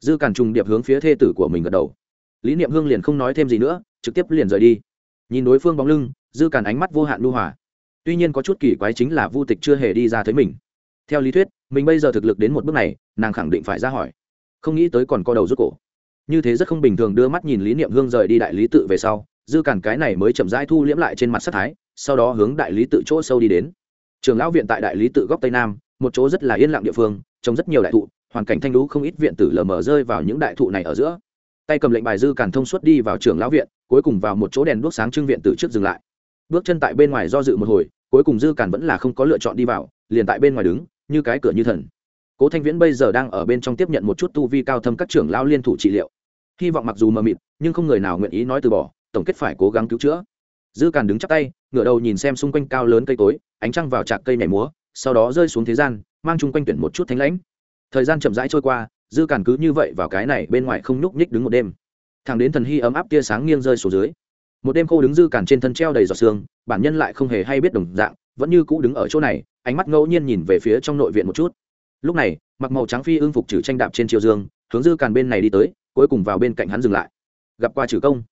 dư càn trùng điệp hướng phía thê tử của mình gật đầu. Lý niệm hương liền không nói thêm gì nữa, trực tiếp liền rời đi. Nhìn đối phương bóng lưng, dư càn ánh mắt vô hạn lưu hòa. Tuy nhiên có chút kỳ quái chính là vu tịch chưa hề đi ra thấy mình. Theo lý thuyết, mình bây giờ thực lực đến một bước này, nàng khẳng định phải ra hỏi. Không nghĩ tới còn co đầu rút cổ. Như thế rất không bình thường đưa mắt nhìn lý niệm hương rời đi đại lý tự về sau, dư cản cái này mới chậm rãi thu liễm lại trên mặt sắc thái, sau đó hướng đại lý tự chỗ sâu đi đến. Trường lão viện tại đại lý tự góc tây nam một chỗ rất là yên lặng địa phương trông rất nhiều đại thụ, hoàn cảnh thanh lũ không ít viện tử lờ mờ rơi vào những đại thụ này ở giữa. Tay cầm lệnh bài dư càn thông suốt đi vào trường lão viện, cuối cùng vào một chỗ đèn đuốc sáng trưng viện tử trước dừng lại. Bước chân tại bên ngoài do dự một hồi, cuối cùng dư càn vẫn là không có lựa chọn đi vào, liền tại bên ngoài đứng, như cái cửa như thần. Cố thanh viễn bây giờ đang ở bên trong tiếp nhận một chút tu vi cao thâm các trưởng lao liên thủ trị liệu. Hy vọng mặc dù mờ mịt, nhưng không người nào nguyện ý nói từ bỏ, tổng kết phải cố gắng cứu chữa. Dư càn đứng chắp tay, ngửa đầu nhìn xem xung quanh cao lớn cây cối ánh trăng vào trạc cây nhảy múa sau đó rơi xuống thế gian, mang chung quanh tuyển một chút thánh lãnh. Thời gian chậm rãi trôi qua, dư càn cứ như vậy vào cái này bên ngoài không nhúc nhích đứng một đêm. Thằng đến thần hy ấm áp tia sáng nghiêng rơi xuống dưới. Một đêm khô đứng dư càn trên thân treo đầy giọt xương bản nhân lại không hề hay biết đồng dạng, vẫn như cũ đứng ở chỗ này, ánh mắt ngẫu nhiên nhìn về phía trong nội viện một chút. Lúc này, mặc màu trắng phi ưng phục trừ tranh đạp trên triều dương, hướng dư càn bên này đi tới, cuối cùng vào bên cạnh hắn dừng lại. Gặp qua trừ công.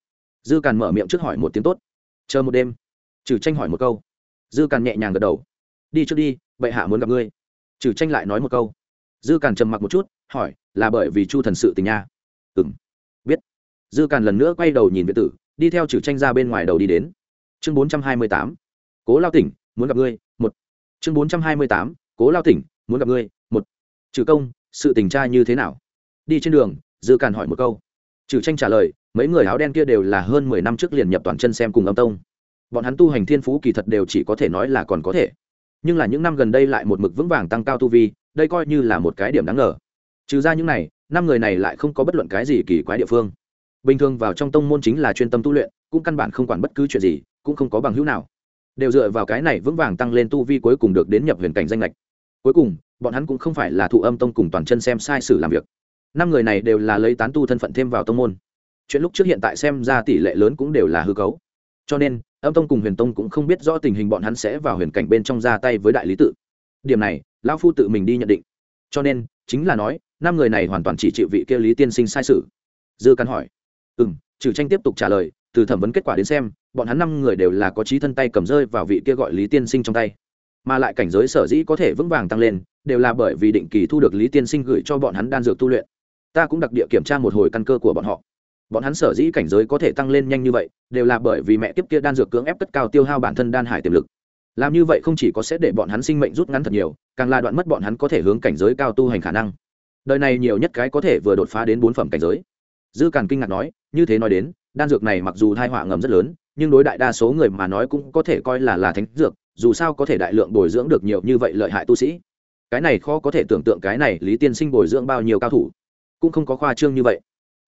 Dư càn mở miệng trước hỏi một tiếng tốt. Chờ một đêm. Trừ tranh hỏi một câu. Dư càn nhẹ nhàng gật đầu đi trước đi, bệ hạ muốn gặp ngươi. Trừ tranh lại nói một câu. Dư càn trầm mặc một chút, hỏi, là bởi vì chu thần sự tình nha? Ừ m biết. Dư càn lần nữa quay đầu nhìn viện tử, đi theo trừ tranh ra bên ngoài đầu đi đến. Chương bốn trăm hai mươi tám. Cố lao tỉnh, muốn gặp ngươi, một. Chương bốn trăm hai mươi tám. Cố lao tỉnh, muốn gặp ngươi, một. Trừ công, sự tình tra như thế nào? Đi trên đường, dư càn hỏi một câu. Trừ tranh trả lời, mấy người áo đen kia đều là hơn mười năm trước liền nhập toàn chân xem cùng âm tông. Bọn hắn tu hành thiên phú kỳ thật đều chỉ có thể nói là còn có thể nhưng là những năm gần đây lại một mực vững vàng tăng cao tu vi, đây coi như là một cái điểm đáng ngờ. Trừ ra những này, năm người này lại không có bất luận cái gì kỳ quái địa phương. Bình thường vào trong tông môn chính là chuyên tâm tu luyện, cũng căn bản không quản bất cứ chuyện gì, cũng không có bằng hữu nào. Đều dựa vào cái này vững vàng tăng lên tu vi cuối cùng được đến nhập huyền cảnh danh lệch cuối cùng, bọn hắn cũng không phải là thụ âm tông cùng toàn chân xem sai sử làm việc. Năm người này đều là lấy tán tu thân phận thêm vào tông môn. Chuyện lúc trước hiện tại xem ra tỷ lệ lớn cũng đều là hư cấu. Cho nên âm tông cùng huyền tông cũng không biết rõ tình hình, bọn hắn sẽ vào huyền cảnh bên trong ra tay với đại lý tự. Điểm này, lão phu tự mình đi nhận định. Cho nên, chính là nói, năm người này hoàn toàn chỉ chịu vị kia lý tiên sinh sai sự. Dư căn hỏi. Ừ m trừ tranh tiếp tục trả lời, từ thẩm vấn kết quả đến xem, bọn hắn năm người đều là có trí thân tay cầm rơi vào vị kia gọi lý tiên sinh trong tay. Mà lại cảnh giới sở dĩ có thể vững vàng tăng lên, đều là bởi vì định kỳ thu được lý tiên sinh gửi cho bọn hắn đan dược tu luyện. Ta cũng đặc địa kiểm tra một hồi căn cơ của bọn họ bọn hắn sở dĩ cảnh giới có thể tăng lên nhanh như vậy, đều là bởi vì mẹ tiếp kia đan dược cưỡng ép tất cao tiêu hao bản thân đan hải tiềm lực. Làm như vậy không chỉ có sẽ để bọn hắn sinh mệnh rút ngắn thật nhiều, càng là đoạn mất bọn hắn có thể hướng cảnh giới cao tu hành khả năng. Đời này nhiều nhất cái có thể vừa đột phá đến bốn phẩm cảnh giới. Dư càn kinh ngạc nói, như thế nói đến, đan dược này mặc dù thai họa ngầm rất lớn, nhưng đối đại đa số người mà nói cũng có thể coi là là thánh dược, dù sao có thể đại lượng bồi dưỡng được nhiều như vậy lợi hại tu sĩ. Cái này khó có thể tưởng tượng cái này lý tiên sinh bồi dưỡng bao nhiêu cao thủ. Cũng không có khoa trương như vậy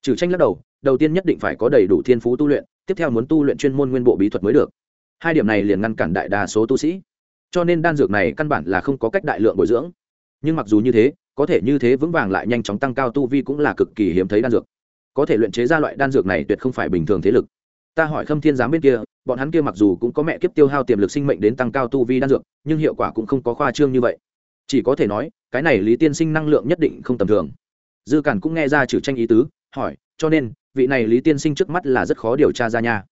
trừ tranh lắc đầu đầu tiên nhất định phải có đầy đủ thiên phú tu luyện, tiếp theo muốn tu luyện chuyên môn nguyên bộ bí thuật mới được. Hai điểm này liền ngăn cản đại đa số tu sĩ. Cho nên đan dược này căn bản là không có cách đại lượng bồi dưỡng. Nhưng mặc dù như thế, có thể như thế vững vàng lại nhanh chóng tăng cao tu vi cũng là cực kỳ hiếm thấy đan dược. Có thể luyện chế ra loại đan dược này tuyệt không phải bình thường thế lực. Ta hỏi khâm thiên giám bên kia, bọn hắn kia mặc dù cũng có mẹ kiếp tiêu hao tiềm lực sinh mệnh đến tăng cao tu vi đan dược, nhưng hiệu quả cũng không có khoa trương như vậy. Chỉ có thể nói, cái này lý tiên sinh năng lượng nhất định không tầm thường. Dư cản cũng nghe ra trừ tranh ý tứ hỏi, cho nên, vị này lý tiên sinh trước mắt là rất khó điều tra ra nha.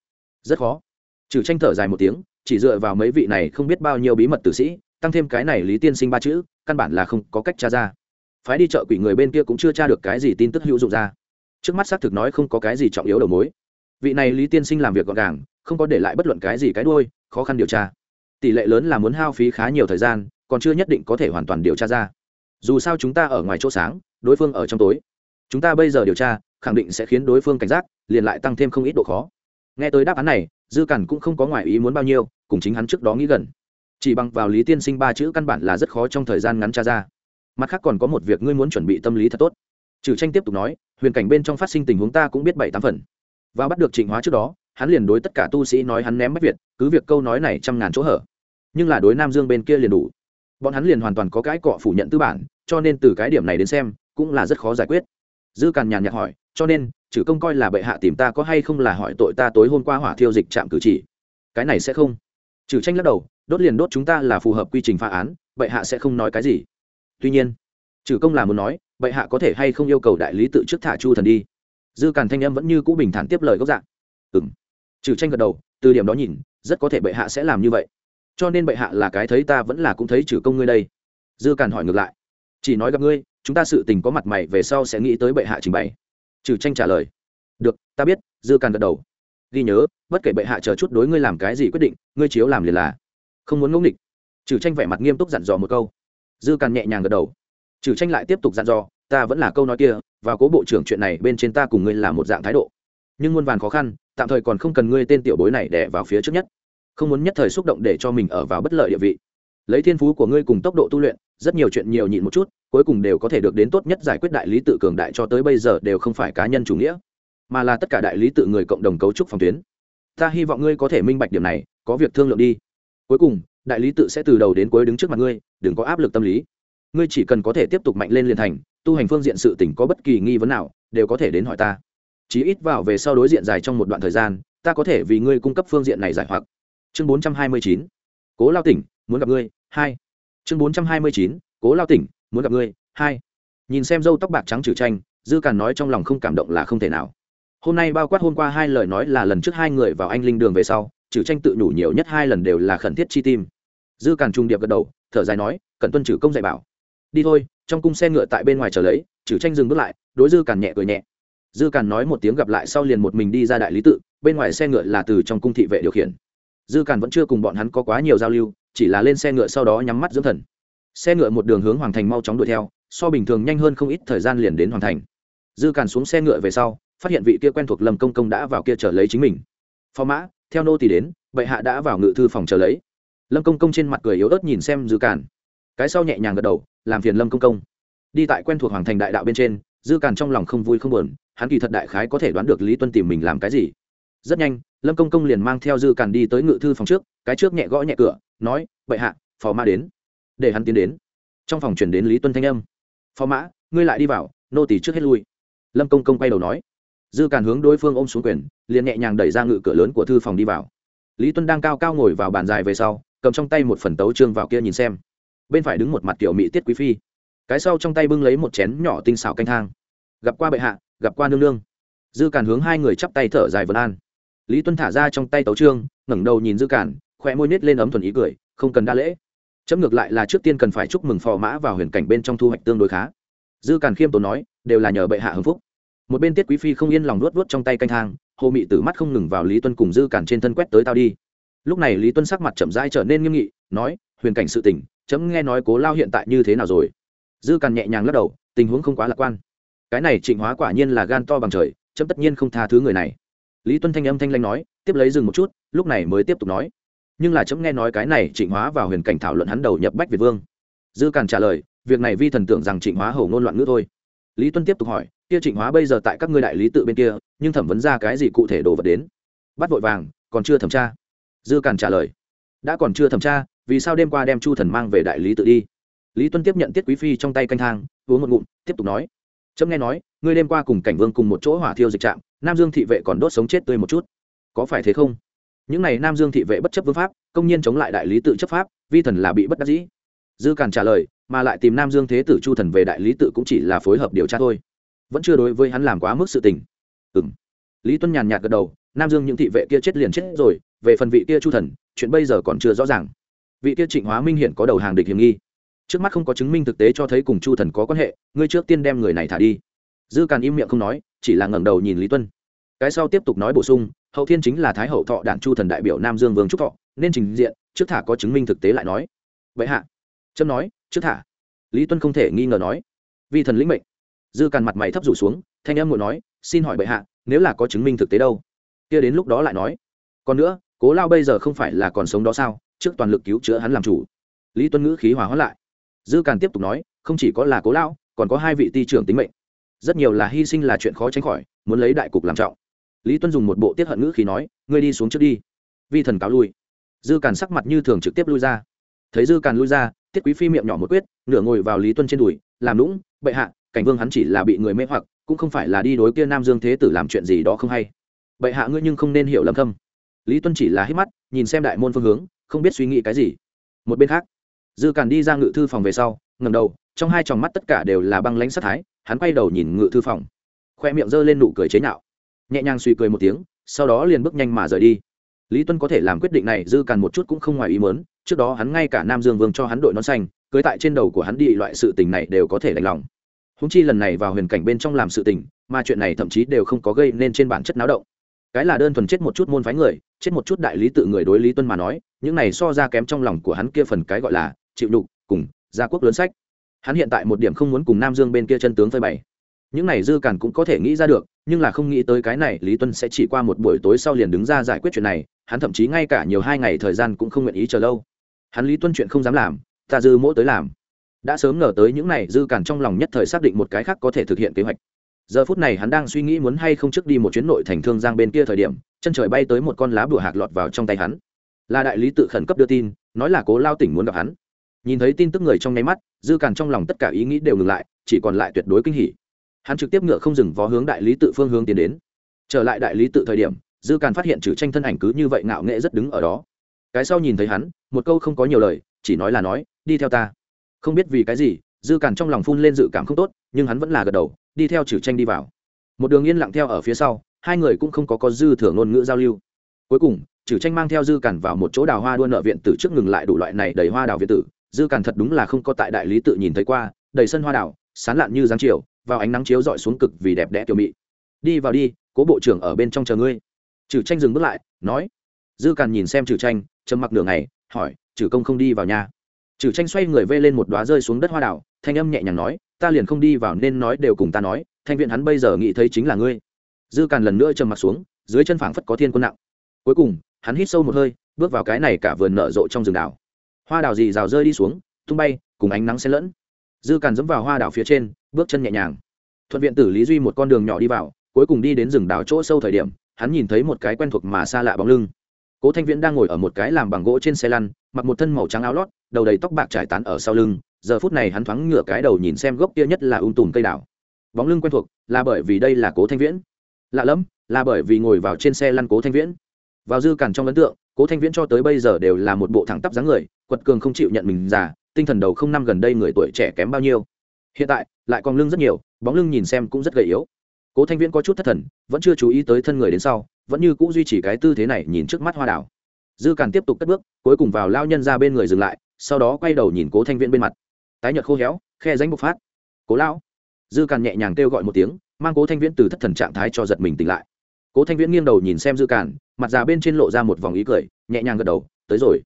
Rất khó. Trừ tranh thở dài một tiếng, chỉ dựa vào mấy vị này không biết bao nhiêu bí mật tử sĩ, tăng thêm cái này lý tiên sinh ba chữ, căn bản là không có cách tra ra. Phái đi chợ quỷ người bên kia cũng chưa tra được cái gì tin tức hữu dụng ra. Trước mắt xác thực nói không có cái gì trọng yếu đầu mối. Vị này lý tiên sinh làm việc gọn gàng, không có để lại bất luận cái gì cái đuôi, khó khăn điều tra. Tỷ lệ lớn là muốn hao phí khá nhiều thời gian, còn chưa nhất định có thể hoàn toàn điều tra ra. Dù sao chúng ta ở ngoài chỗ sáng, đối phương ở trong tối. Chúng ta bây giờ điều tra khẳng định sẽ khiến đối phương cảnh giác, liền lại tăng thêm không ít độ khó. Nghe tới đáp án này, dư cản cũng không có ngoại ý muốn bao nhiêu, cùng chính hắn trước đó nghĩ gần. Chỉ bằng vào lý tiên sinh ba chữ căn bản là rất khó trong thời gian ngắn tra ra. Mặt khác còn có một việc ngươi muốn chuẩn bị tâm lý thật tốt. Trừ tranh tiếp tục nói, huyền cảnh bên trong phát sinh tình huống ta cũng biết bảy tám phần. Và bắt được trịnh hóa trước đó, hắn liền đối tất cả tu sĩ nói hắn ném bách việt, cứ việc câu nói này trăm ngàn chỗ hở. Nhưng là đối nam dương bên kia liền đủ. Bọn hắn liền hoàn toàn có cái cọ phủ nhận tư bản, cho nên từ cái điểm này đến xem, cũng là rất khó giải quyết. Dư càn nhàn nhạt hỏi cho nên, trừ công coi là bệ hạ tìm ta có hay không là hỏi tội ta tối hôm qua hỏa thiêu dịch trạm cử chỉ. Cái này sẽ không. Trừ tranh lắc đầu, đốt liền đốt chúng ta là phù hợp quy trình phá án, bệ hạ sẽ không nói cái gì. Tuy nhiên, trừ công là muốn nói, bệ hạ có thể hay không yêu cầu đại lý tự trước thả chu thần đi. Dư càn thanh em vẫn như cũ bình thản tiếp lời gốc dạng. Ừng trừ tranh gật đầu, từ điểm đó nhìn, rất có thể bệ hạ sẽ làm như vậy. Cho nên bệ hạ là cái thấy ta vẫn là cũng thấy trừ công ngươi đây. Dư càn hỏi ngược lại. Chỉ nói gặp ngươi, chúng ta sự tình có mặt mày về sau sẽ nghĩ tới bệ hạ trình bày trừ tranh trả lời. Được, ta biết, dư càn gật đầu. Ghi nhớ, bất kể bệ hạ chờ chút đối ngươi làm cái gì quyết định, ngươi chiếu làm liền là. Không muốn ngẫu nghịch. Trừ tranh vẻ mặt nghiêm túc dặn dò một câu. Dư càn nhẹ nhàng gật đầu. Trừ tranh lại tiếp tục dặn dò, ta vẫn là câu nói kia, và cố bộ trưởng chuyện này bên trên ta cùng ngươi là một dạng thái độ. Nhưng muôn vàn khó khăn, tạm thời còn không cần ngươi tên tiểu bối này đè vào phía trước nhất. Không muốn nhất thời xúc động để cho mình ở vào bất lợi địa vị. Lấy thiên phú của ngươi cùng tốc độ tu luyện rất nhiều chuyện nhiều nhịn một chút, cuối cùng đều có thể được đến tốt nhất giải quyết đại lý tự cường đại cho tới bây giờ đều không phải cá nhân chủ nghĩa, mà là tất cả đại lý tự người cộng đồng cấu trúc phòng tuyến. Ta hy vọng ngươi có thể minh bạch điểm này, có việc thương lượng đi. Cuối cùng, đại lý tự sẽ từ đầu đến cuối đứng trước mặt ngươi, đừng có áp lực tâm lý. Ngươi chỉ cần có thể tiếp tục mạnh lên liền thành, tu hành phương diện sự tỉnh có bất kỳ nghi vấn nào, đều có thể đến hỏi ta. Chí ít vào về sau đối diện dài trong một đoạn thời gian, ta có thể vì ngươi cung cấp phương diện này giải hoặc. Chương bốn trăm hai mươi chín. Cố lao tỉnh, muốn gặp ngươi. Hai chương bốn trăm hai mươi chín, cố lao tỉnh, muốn gặp ngươi, hai. Nhìn xem dâu tóc bạc trắng trừ tranh, dư càn nói trong lòng không cảm động là không thể nào. Hôm nay bao quát hôm qua hai lời nói là lần trước hai người vào anh linh đường về sau, trừ tranh tự nhủ nhiều nhất hai lần đều là khẩn thiết chi tim. Dư càn trung điệp gật đầu, thở dài nói cần tuân trừ công dạy bảo. Đi thôi, trong cung xe ngựa tại bên ngoài chờ lấy, trừ tranh dừng bước lại, đối dư càn nhẹ cười nhẹ. Dư càn nói một tiếng gặp lại sau liền một mình đi ra đại lý tự, bên ngoài xe ngựa là từ trong cung thị vệ điều khiển. Dư càn vẫn chưa cùng bọn hắn có quá nhiều giao lưu chỉ là lên xe ngựa sau đó nhắm mắt dưỡng thần. Xe ngựa một đường hướng hoàng thành mau chóng đuổi theo, so bình thường nhanh hơn không ít thời gian liền đến hoàng thành. Dư càn xuống xe ngựa về sau, phát hiện vị kia quen thuộc lâm công công đã vào kia chờ lấy chính mình. Phó mã, theo nô tỳ đến, bệ hạ đã vào ngự thư phòng chờ lấy. Lâm công công trên mặt cười yếu ớt nhìn xem dư càn. Cái sau nhẹ nhàng gật đầu, làm phiền lâm công công. Đi tại quen thuộc hoàng thành đại đạo bên trên, dư càn trong lòng không vui không buồn, hắn kỳ thật đại khái có thể đoán được lý tuân tìm mình làm cái gì. Rất nhanh, lâm công công liền mang theo dư càn đi tới ngự thư phòng trước, cái trước nhẹ gõ nhẹ cửa nói, bệ hạ, phò mã đến. Để hắn tiến đến. Trong phòng chuyển đến lý tuân thanh âm. Phò mã, ngươi lại đi vào, nô tỳ trước hết lui. Lâm công công quay đầu nói. Dư càn hướng đối phương ôm xuống quyền, liền nhẹ nhàng đẩy ra ngự cửa lớn của thư phòng đi vào. Lý tuân đang cao cao ngồi vào bàn dài về sau, cầm trong tay một phần tấu trương vào kia nhìn xem. Bên phải đứng một mặt kiểu mỹ tiết quý phi. Cái sau trong tay bưng lấy một chén nhỏ tinh xảo canh thang. Gặp qua bệ hạ, gặp qua nương nương. Dư càn hướng hai người chắp tay thở dài vân an. Lý tuân thả ra trong tay tấu trương ngẩng đầu nhìn dư càn khỏe môi nít lên ấm thuần ý cười, không cần đa lễ. Chấm ngược lại là trước tiên cần phải chúc mừng phò mã vào huyền cảnh bên trong thu hoạch tương đối khá. Dư càn khiêm tốn nói, đều là nhờ bệ hạ hưng phúc. Một bên tiết quý phi không yên lòng luốt luốt trong tay canh thang, hồ mị tử mắt không ngừng vào lý tuân cùng dư càn trên thân quét tới tao đi. Lúc này lý tuân sắc mặt chậm rãi trở nên nghiêm nghị, nói, huyền cảnh sự tình, chấm nghe nói cố lao hiện tại như thế nào rồi? Dư càn nhẹ nhàng lắc đầu, tình huống không quá lạc quan. Cái này trịnh hóa quả nhiên là gan to bằng trời, chấm tất nhiên không tha thứ người này. Lý tuân thanh âm thanh lanh nói, tiếp lấy dừng một chút, lúc này mới tiếp tục nói nhưng là chấm nghe nói cái này trịnh hóa vào huyền cảnh thảo luận hắn đầu nhập bách việt vương. Dư càn trả lời, việc này vi thần tưởng rằng trịnh hóa hầu ngôn loạn ngữ thôi. Lý tuân tiếp tục hỏi, kia trịnh hóa bây giờ tại các ngươi đại lý tự bên kia, nhưng thẩm vấn ra cái gì cụ thể đồ vật đến? Bắt vội vàng, còn chưa thẩm tra. Dư càn trả lời, đã còn chưa thẩm tra, vì sao đêm qua đem chu thần mang về đại lý tự đi? Lý tuân tiếp nhận tiết quý phi trong tay canh thang, uống một ngụm, tiếp tục nói trâm nghe nói, ngươi đêm qua cùng cảnh vương cùng một chỗ hỏa thiêu dịch trạm, nam dương thị vệ còn đốt sống chết tươi một chút. Có phải thế không? Những n à y nam dương thị vệ bất chấp vương pháp, công nhiên chống lại đại lý tự chấp pháp, vi thần là bị bất đắc dĩ. Dư càn trả lời, mà lại tìm nam dương thế tử chu thần về đại lý tự cũng chỉ là phối hợp điều tra thôi. Vẫn chưa đối với hắn làm quá mức sự tình. Ừ m lý tuân nhàn nhạt gật đầu, nam dương những thị vệ kia chết liền chết rồi, về phần vị kia chu thần, chuyện bây giờ còn chưa rõ ràng. Vị kia trịnh hóa minh hiện có đầu hàng địch hiểm nghi. Trước mắt không có chứng minh thực tế cho thấy cùng chu thần có quan hệ, ngươi trước tiên đem người này thả đi. Dư càn im miệng không nói, chỉ là ngẩng đầu nhìn lý tuân cái sau tiếp tục nói bổ sung, hậu thiên chính là thái hậu thọ đản chu thần đại biểu nam dương vương trúc thọ, nên trình diện, trước thả có chứng minh thực tế lại nói. Vậy hạ. Trâm nói, trước thả. Lý tuân không thể nghi ngờ nói. Vi thần lĩnh mệnh. Dư càn mặt mày thấp rủ xuống, thanh em ngồi nói, xin hỏi bệ hạ, nếu là có chứng minh thực tế đâu? Kia đến lúc đó lại nói. Còn nữa, cố lao bây giờ không phải là còn sống đó sao? Trước toàn lực cứu chữa hắn làm chủ. Lý tuân ngữ khí hòa hóa lại. Dư càn tiếp tục nói, không chỉ có là cố lao, còn có hai vị ti trưởng tính mệnh. Rất nhiều là hy sinh là chuyện khó tránh khỏi, muốn lấy đại cục làm trọng lý tuân dùng một bộ tiết hận ngữ khi nói, ngươi đi xuống trước đi. Vi thần cáo lui. Dư càn sắc mặt như thường trực tiếp lui ra. Thấy dư càn lui ra, tiết quý phi miệng nhỏ một quyết nửa ngồi vào lý tuân trên đùi, làm lũng bệ hạ, cảnh vương hắn chỉ là bị người mê hoặc, cũng không phải là đi đối kia nam dương thế tử làm chuyện gì đó không hay. Bệ hạ ngươi nhưng không nên hiểu lầm thâm. Lý tuân chỉ là hít mắt, nhìn xem đại môn phương hướng, không biết suy nghĩ cái gì. Một bên khác, dư càn đi ra ngự thư phòng về sau ngầm đầu, trong hai tròng mắt tất cả đều là băng lãnh sắc thái, hắn quay đầu nhìn ngự thư phòng. Khoe miệng g lên nụ cười chế nhạo nhẹ nhàng suy cười một tiếng, sau đó liền bước nhanh mà rời đi. Lý tuân có thể làm quyết định này dư càn một chút cũng không ngoài ý mớn trước đó hắn ngay cả nam dương vương cho hắn đội nón xanh, cưới tại trên đầu của hắn đi loại sự tình này đều có thể đành lòng. Húng chi lần này vào huyền cảnh bên trong làm sự tình, mà chuyện này thậm chí đều không có gây nên trên bản chất náo động. Cái là đơn thuần chết một chút môn phái người, chết một chút đại lý tự người đối lý tuân mà nói, những này so ra kém trong lòng của hắn kia phần cái gọi là chịu đục cùng gia quốc lớn sách. Hắn hiện tại một điểm không muốn cùng nam dương bên kia chân tướng phơi bày những này dư cản cũng có thể nghĩ ra được, nhưng là không nghĩ tới cái này, lý tuân sẽ chỉ qua một buổi tối sau liền đứng ra giải quyết chuyện này, hắn thậm chí ngay cả nhiều hai ngày thời gian cũng không nguyện ý chờ lâu. Hắn lý tuân chuyện không dám làm, ta dư mỗi tới làm. Đã sớm ngờ tới những này dư cản trong lòng nhất thời xác định một cái khác có thể thực hiện kế hoạch. Giờ phút này hắn đang suy nghĩ muốn hay không trước đi một chuyến nội thành thương giang bên kia thời điểm, chân trời bay tới một con lá bùa hạc lọt vào trong tay hắn. Là đại lý tự khẩn cấp đưa tin, nói là cố lao tỉnh muốn gặp hắn. Nhìn thấy tin tức người trong nháy mắt, dư càn trong lòng tất cả ý nghĩ đều ngừng lại, chỉ còn lại tuyệt đối kinh hỉ hắn trực tiếp ngựa không dừng vó hướng đại lý tự phương hướng tiến đến. Trở lại đại lý tự thời điểm, dư càn phát hiện trừ tranh thân ảnh cứ như vậy ngạo nghệ rất đứng ở đó. Cái sau nhìn thấy hắn, một câu không có nhiều lời, chỉ nói là nói, đi theo ta. Không biết vì cái gì, dư càn trong lòng phun lên dự cảm không tốt, nhưng hắn vẫn là gật đầu, đi theo trừ tranh đi vào. Một đường yên lặng theo ở phía sau, hai người cũng không có có dư thừa ngôn ngữ giao lưu. Cuối cùng, trừ tranh mang theo dư càn vào một chỗ đào hoa đua nợ viện tử trước ngừng lại đủ loại này đầy hoa đào viện tử. Dư càn thật đúng là không có tại đại lý tự nhìn thấy qua, đầy sân hoa đào, sán lạn như giáng chiều vào ánh nắng chiếu dọi xuống cực vì đẹp đẽ kiểu mị. Đi vào đi, cố bộ trưởng ở bên trong chờ ngươi. Trừ tranh dừng bước lại, nói. Dư càn nhìn xem trừ tranh, trầm mặc nửa ngày, hỏi trừ công không đi vào nhà? Trừ tranh xoay người vê lên một đoá rơi xuống đất hoa đảo thanh âm nhẹ nhàng nói, ta liền không đi vào nên nói đều cùng ta nói, thanh viện hắn bây giờ nghĩ thấy chính là ngươi. Dư càn lần nữa trầm mặc xuống, dưới chân phảng phất có thiên quân nặng. Cuối cùng, hắn hít sâu một hơi, bước vào cái này cả vườn nở rộ trong rừng đảo. Hoa đào gì rào rơi đi xuống, tung bay, cùng ánh nắng xen lẫn dư càn dẫm vào hoa đảo phía trên, bước chân nhẹ nhàng. Thuận viện tử lý duy một con đường nhỏ đi vào, cuối cùng đi đến rừng đảo chỗ sâu thời điểm, hắn nhìn thấy một cái quen thuộc mà xa lạ bóng lưng. Cố thanh viễn đang ngồi ở một cái làm bằng gỗ trên xe lăn, mặc một thân màu trắng áo lót, đầu đầy tóc bạc trải tán ở sau lưng, giờ phút này hắn thoáng ngửa cái đầu nhìn xem gốc kia nhất là ung tùm cây đảo. Bóng lưng quen thuộc, là bởi vì đây là cố thanh viễn. Lạ lẫm, là bởi vì ngồi vào trên xe lăn cố thanh viễn. Vào dư cản trong ấn tượng, cố thanh viễn cho tới bây giờ đều là một bộ thẳng tắp dáng người, quật cường không chịu nhận mình già tinh thần đầu không năm gần đây người tuổi trẻ kém bao nhiêu. Hiện tại, lại còn lưng rất nhiều, bóng lưng nhìn xem cũng rất gầy yếu. Cố thanh viễn có chút thất thần, vẫn chưa chú ý tới thân người đến sau, vẫn như c ũ duy trì cái tư thế này nhìn trước mắt hoa đảo. Dư càn tiếp tục cất bước, cuối cùng vào lao nhân ra bên người dừng lại, sau đó quay đầu nhìn cố thanh viễn bên mặt. Tái nhợt khô héo, khe danh bộc phát. Cố lão. Dư càn nhẹ nhàng kêu gọi một tiếng, mang cố thanh viễn từ thất thần trạng thái cho giật mình tỉnh lại. Cố thanh viễn nghiêng đầu nhìn xem dư càn, mặt già bên trên lộ ra một vòng ý cười, nhẹ nhàng gật đầu, tới rồi.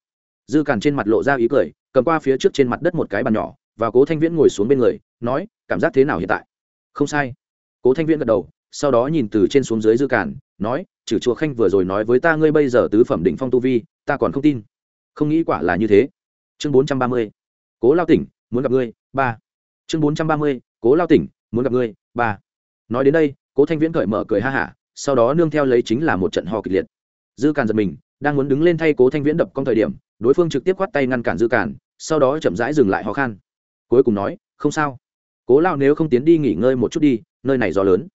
Dư càn trên mặt lộ ra ý cười cầm qua phía trước trên mặt đất một cái bàn nhỏ, và cố thanh viễn ngồi xuống bên người, nói, cảm giác thế nào hiện tại? Không sai. Cố thanh viễn gật đầu, sau đó nhìn từ trên xuống dưới dư cản nói trừ chùa khanh vừa rồi nói với ta ngươi bây giờ tứ phẩm định phong tu vi, ta còn không tin. Không nghĩ quả là như thế. Chương bốn trăm ba mươi, cố lao tỉnh, muốn gặp ngươi, ba. Chương bốn trăm ba mươi, cố lao tỉnh, muốn gặp ngươi, ba. Nói đến đây, cố thanh viễn cởi mở cười ha hả, sau đó nương theo lấy chính là một trận ho kịch liệt. Dư càn giật mình, đang muốn đứng lên thay cố thanh viễn đập con thời điểm đối phương trực tiếp quát tay ngăn cản dư cản sau đó chậm rãi dừng lại ho khan. Cuối cùng nói, không sao. Cố lao nếu không tiến đi nghỉ ngơi một chút đi, nơi này gió lớn.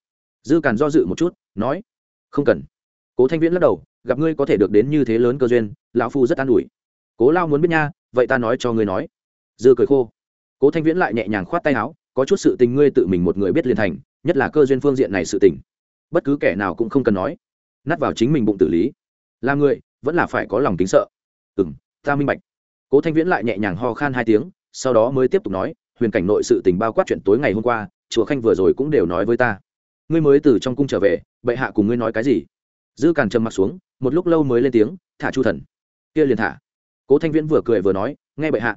Dư cản do dự một chút, nói, không cần. Cố thanh viễn lắc đầu, gặp ngươi có thể được đến như thế lớn cơ duyên, lão phu rất an ủi. Cố lao muốn biết nha, vậy ta nói cho ngươi nói. Dư cười khô. Cố thanh viễn lại nhẹ nhàng khoát tay áo, có chút sự tình ngươi tự mình một người biết liền thành, nhất là cơ duyên phương diện này sự tình. Bất cứ kẻ nào cũng không cần nói, nát vào chính mình bụng tử lý. Là người, vẫn là phải có lòng kính sợ. Ừ m ta minh bạch. Cố thanh viễn lại nhẹ nhàng ho khan hai tiếng, sau đó mới tiếp tục nói, huyền cảnh nội sự tình bao quát chuyện tối ngày hôm qua, chùa khanh vừa rồi cũng đều nói với ta. Ngươi mới từ trong cung trở về, bệ hạ cùng ngươi nói cái gì? Dư càn trầm m ặ t xuống, một lúc lâu mới lên tiếng, thả chu thần. Kia liền thả. Cố thanh viễn vừa cười vừa nói, nghe bệ hạ.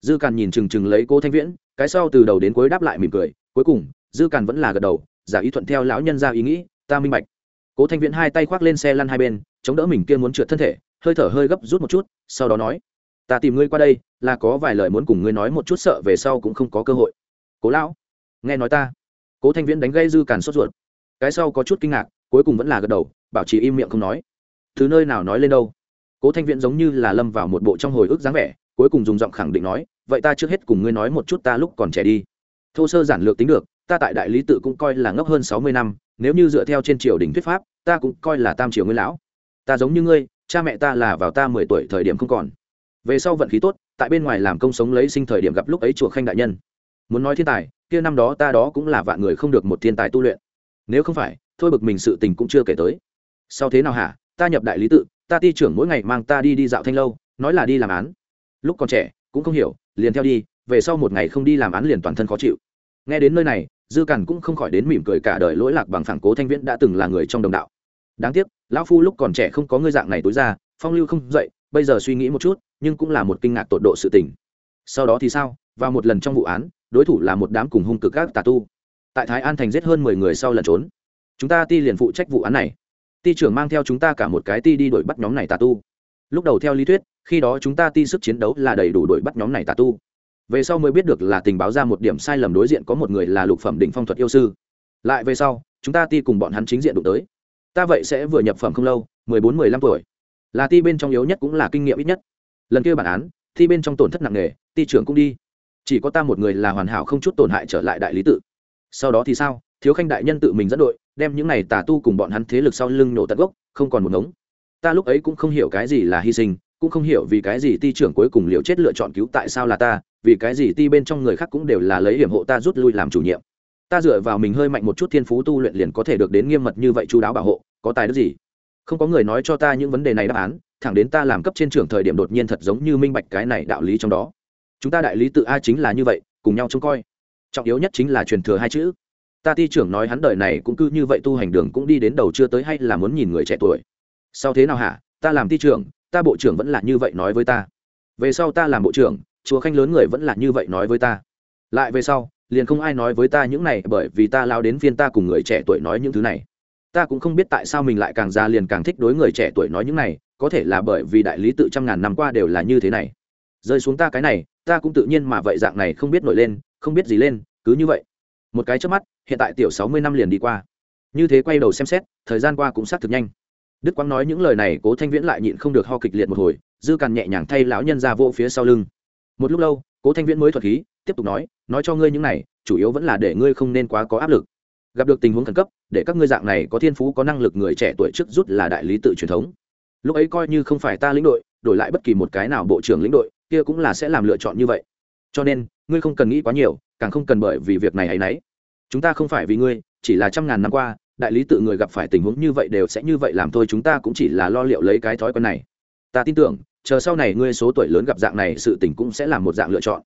Dư càn nhìn chừng chừng lấy cố thanh viễn, cái sau từ đầu đến cuối đáp lại mỉm cười, cuối cùng, dư càn vẫn là gật đầu, giả ý thuận theo lão nhân ra ý nghĩ, ta minh bạch. Cố thanh viễn hai tay khoác lên xe lăn hai bên, chống đỡ mình kia muốn trượt thân thể hơi thở hơi gấp rút một chút, sau đó nói, ta tìm ngươi qua đây, là có vài lời muốn cùng ngươi nói một chút sợ về sau cũng không có cơ hội. Cố lão, nghe nói ta. Cố thanh viễn đánh gây dư càn sốt ruột. Cái sau có chút kinh ngạc, cuối cùng vẫn là gật đầu, bảo trì im miệng không nói. Thứ nơi nào nói lên đâu? Cố thanh viễn giống như là lâm vào một bộ trong hồi ức dáng vẻ, cuối cùng dùng giọng khẳng định nói, vậy ta trước hết cùng ngươi nói một chút ta lúc còn trẻ đi. Thô sơ giản lược tính được, ta tại đại lý tự cũng coi là ngốc hơn sáu mươi năm, nếu như dựa theo trên triều đình thuyết pháp, ta cũng coi là tam triều nguyên lão. Ta giống như ngươi cha mẹ ta là vào ta mười tuổi thời điểm không còn. Về sau vận khí tốt, tại bên ngoài làm công sống lấy sinh thời điểm gặp lúc ấy chùa khanh đại nhân. Muốn nói thiên tài, kia năm đó ta đó cũng là vạn người không được một thiên tài tu luyện. Nếu không phải, thôi bực mình sự tình cũng chưa kể tới. Sau thế nào hả? Ta nhập đại lý tự, ta ti trưởng mỗi ngày mang ta đi đi dạo thanh lâu, nói là đi làm án. Lúc còn trẻ, cũng không hiểu, liền theo đi, về sau một ngày không đi làm án liền toàn thân khó chịu. Nghe đến nơi này, dư cằn cũng không khỏi đến mỉm cười cả đời lỗi lạc bằng phẳng cố thanh viễn đã từng là người trong đồng đạo. Đáng tiếc lão phu lúc còn trẻ không có ngươi dạng này tối ra, phong lưu không dậy, bây giờ suy nghĩ một chút, nhưng cũng là một kinh ngạc tột độ sự tình. Sau đó thì sao? Vào một lần trong vụ án, đối thủ là một đám cùng hung cực các tà tu. Tại thái an thành giết hơn mười người sau lần trốn. Chúng ta ti liền phụ trách vụ án này. Ti trưởng mang theo chúng ta cả một cái ti đi đuổi bắt nhóm này tà tu. Lúc đầu theo lý thuyết, khi đó chúng ta ti sức chiến đấu là đầy đủ đuổi bắt nhóm này tà tu. Về sau mới biết được là tình báo ra một điểm sai lầm đối diện có một người là lục phẩm đỉnh phong thuật yêu sư. Lại về sau, chúng ta ti cùng bọn hắn chính diện đụng tới ta vậy sẽ vừa nhập phẩm không lâu, mười bốn, mười lăm tuổi. Là ti bên trong yếu nhất cũng là kinh nghiệm ít nhất. Lần kia bản án thi bên trong tổn thất nặng nề, ti trưởng cũng đi. Chỉ có ta một người là hoàn hảo không chút tổn hại trở lại đại lý tự. Sau đó thì sao? Thiếu khanh đại nhân tự mình dẫn đội, đem những này tà tu cùng bọn hắn thế lực sau lưng nổ tận gốc, không còn một ngống. Ta lúc ấy cũng không hiểu cái gì là hy sinh, cũng không hiểu vì cái gì ti trưởng cuối cùng liều chết lựa chọn cứu tại sao là ta, vì cái gì ti bên trong người khác cũng đều là lấy hiểm hộ ta rút lui làm chủ nhiệm. Ta dựa vào mình hơi mạnh một chút thiên phú tu luyện liền có thể được đến nghiêm mật như vậy chú đáo bảo hộ có tài đức gì? Không có người nói cho ta những vấn đề này đáp án, thẳng đến ta làm cấp trên trưởng thời điểm đột nhiên thật giống như minh bạch cái này đạo lý trong đó. Chúng ta đại lý tự a chính là như vậy, cùng nhau trông coi. Trọng yếu nhất chính là truyền thừa hai chữ. Ta ti trưởng nói hắn đời này cũng cứ như vậy tu hành đường cũng đi đến đầu chưa tới hay là muốn nhìn người trẻ tuổi. Sau thế nào hả? Ta làm ti trưởng, ta bộ trưởng vẫn là như vậy nói với ta. Về sau ta làm bộ trưởng chúa khanh lớn người vẫn là như vậy nói với ta. Lại về sau, liền không ai nói với ta những này bởi vì ta lao đến phiên ta cùng người trẻ tuổi nói những thứ này ta cũng không biết tại sao mình lại càng già liền càng thích đối người trẻ tuổi nói những này, có thể là bởi vì đại lý tự trăm ngàn năm qua đều là như thế này. Rơi xuống ta cái này, ta cũng tự nhiên mà vậy dạng này không biết nổi lên, không biết gì lên, cứ như vậy. Một cái trước mắt, hiện tại tiểu sáu mươi năm liền đi qua. Như thế quay đầu xem xét, thời gian qua cũng xác thực nhanh. Đức quang nói những lời này, cố thanh viễn lại nhịn không được ho kịch liệt một hồi, dư càn nhẹ nhàng thay lão nhân ra vô phía sau lưng. Một lúc lâu, cố thanh viễn mới thuật khí, tiếp tục nói nói cho ngươi những này, chủ yếu vẫn là để ngươi không nên quá có áp lực gặp được tình huống khẩn cấp, để các ngươi dạng này có thiên phú, có năng lực người trẻ tuổi trước rút là đại lý tự truyền thống. Lúc ấy coi như không phải ta lĩnh đội, đổi lại bất kỳ một cái nào bộ trưởng lĩnh đội, kia cũng là sẽ làm lựa chọn như vậy. Cho nên, ngươi không cần nghĩ quá nhiều, càng không cần bởi vì việc này hay nấy. Chúng ta không phải vì ngươi, chỉ là trăm ngàn năm qua, đại lý tự người gặp phải tình huống như vậy đều sẽ như vậy làm thôi, chúng ta cũng chỉ là lo liệu lấy cái thói quen này. Ta tin tưởng, chờ sau này ngươi số tuổi lớn gặp dạng này, sự tình cũng sẽ là một dạng lựa chọn.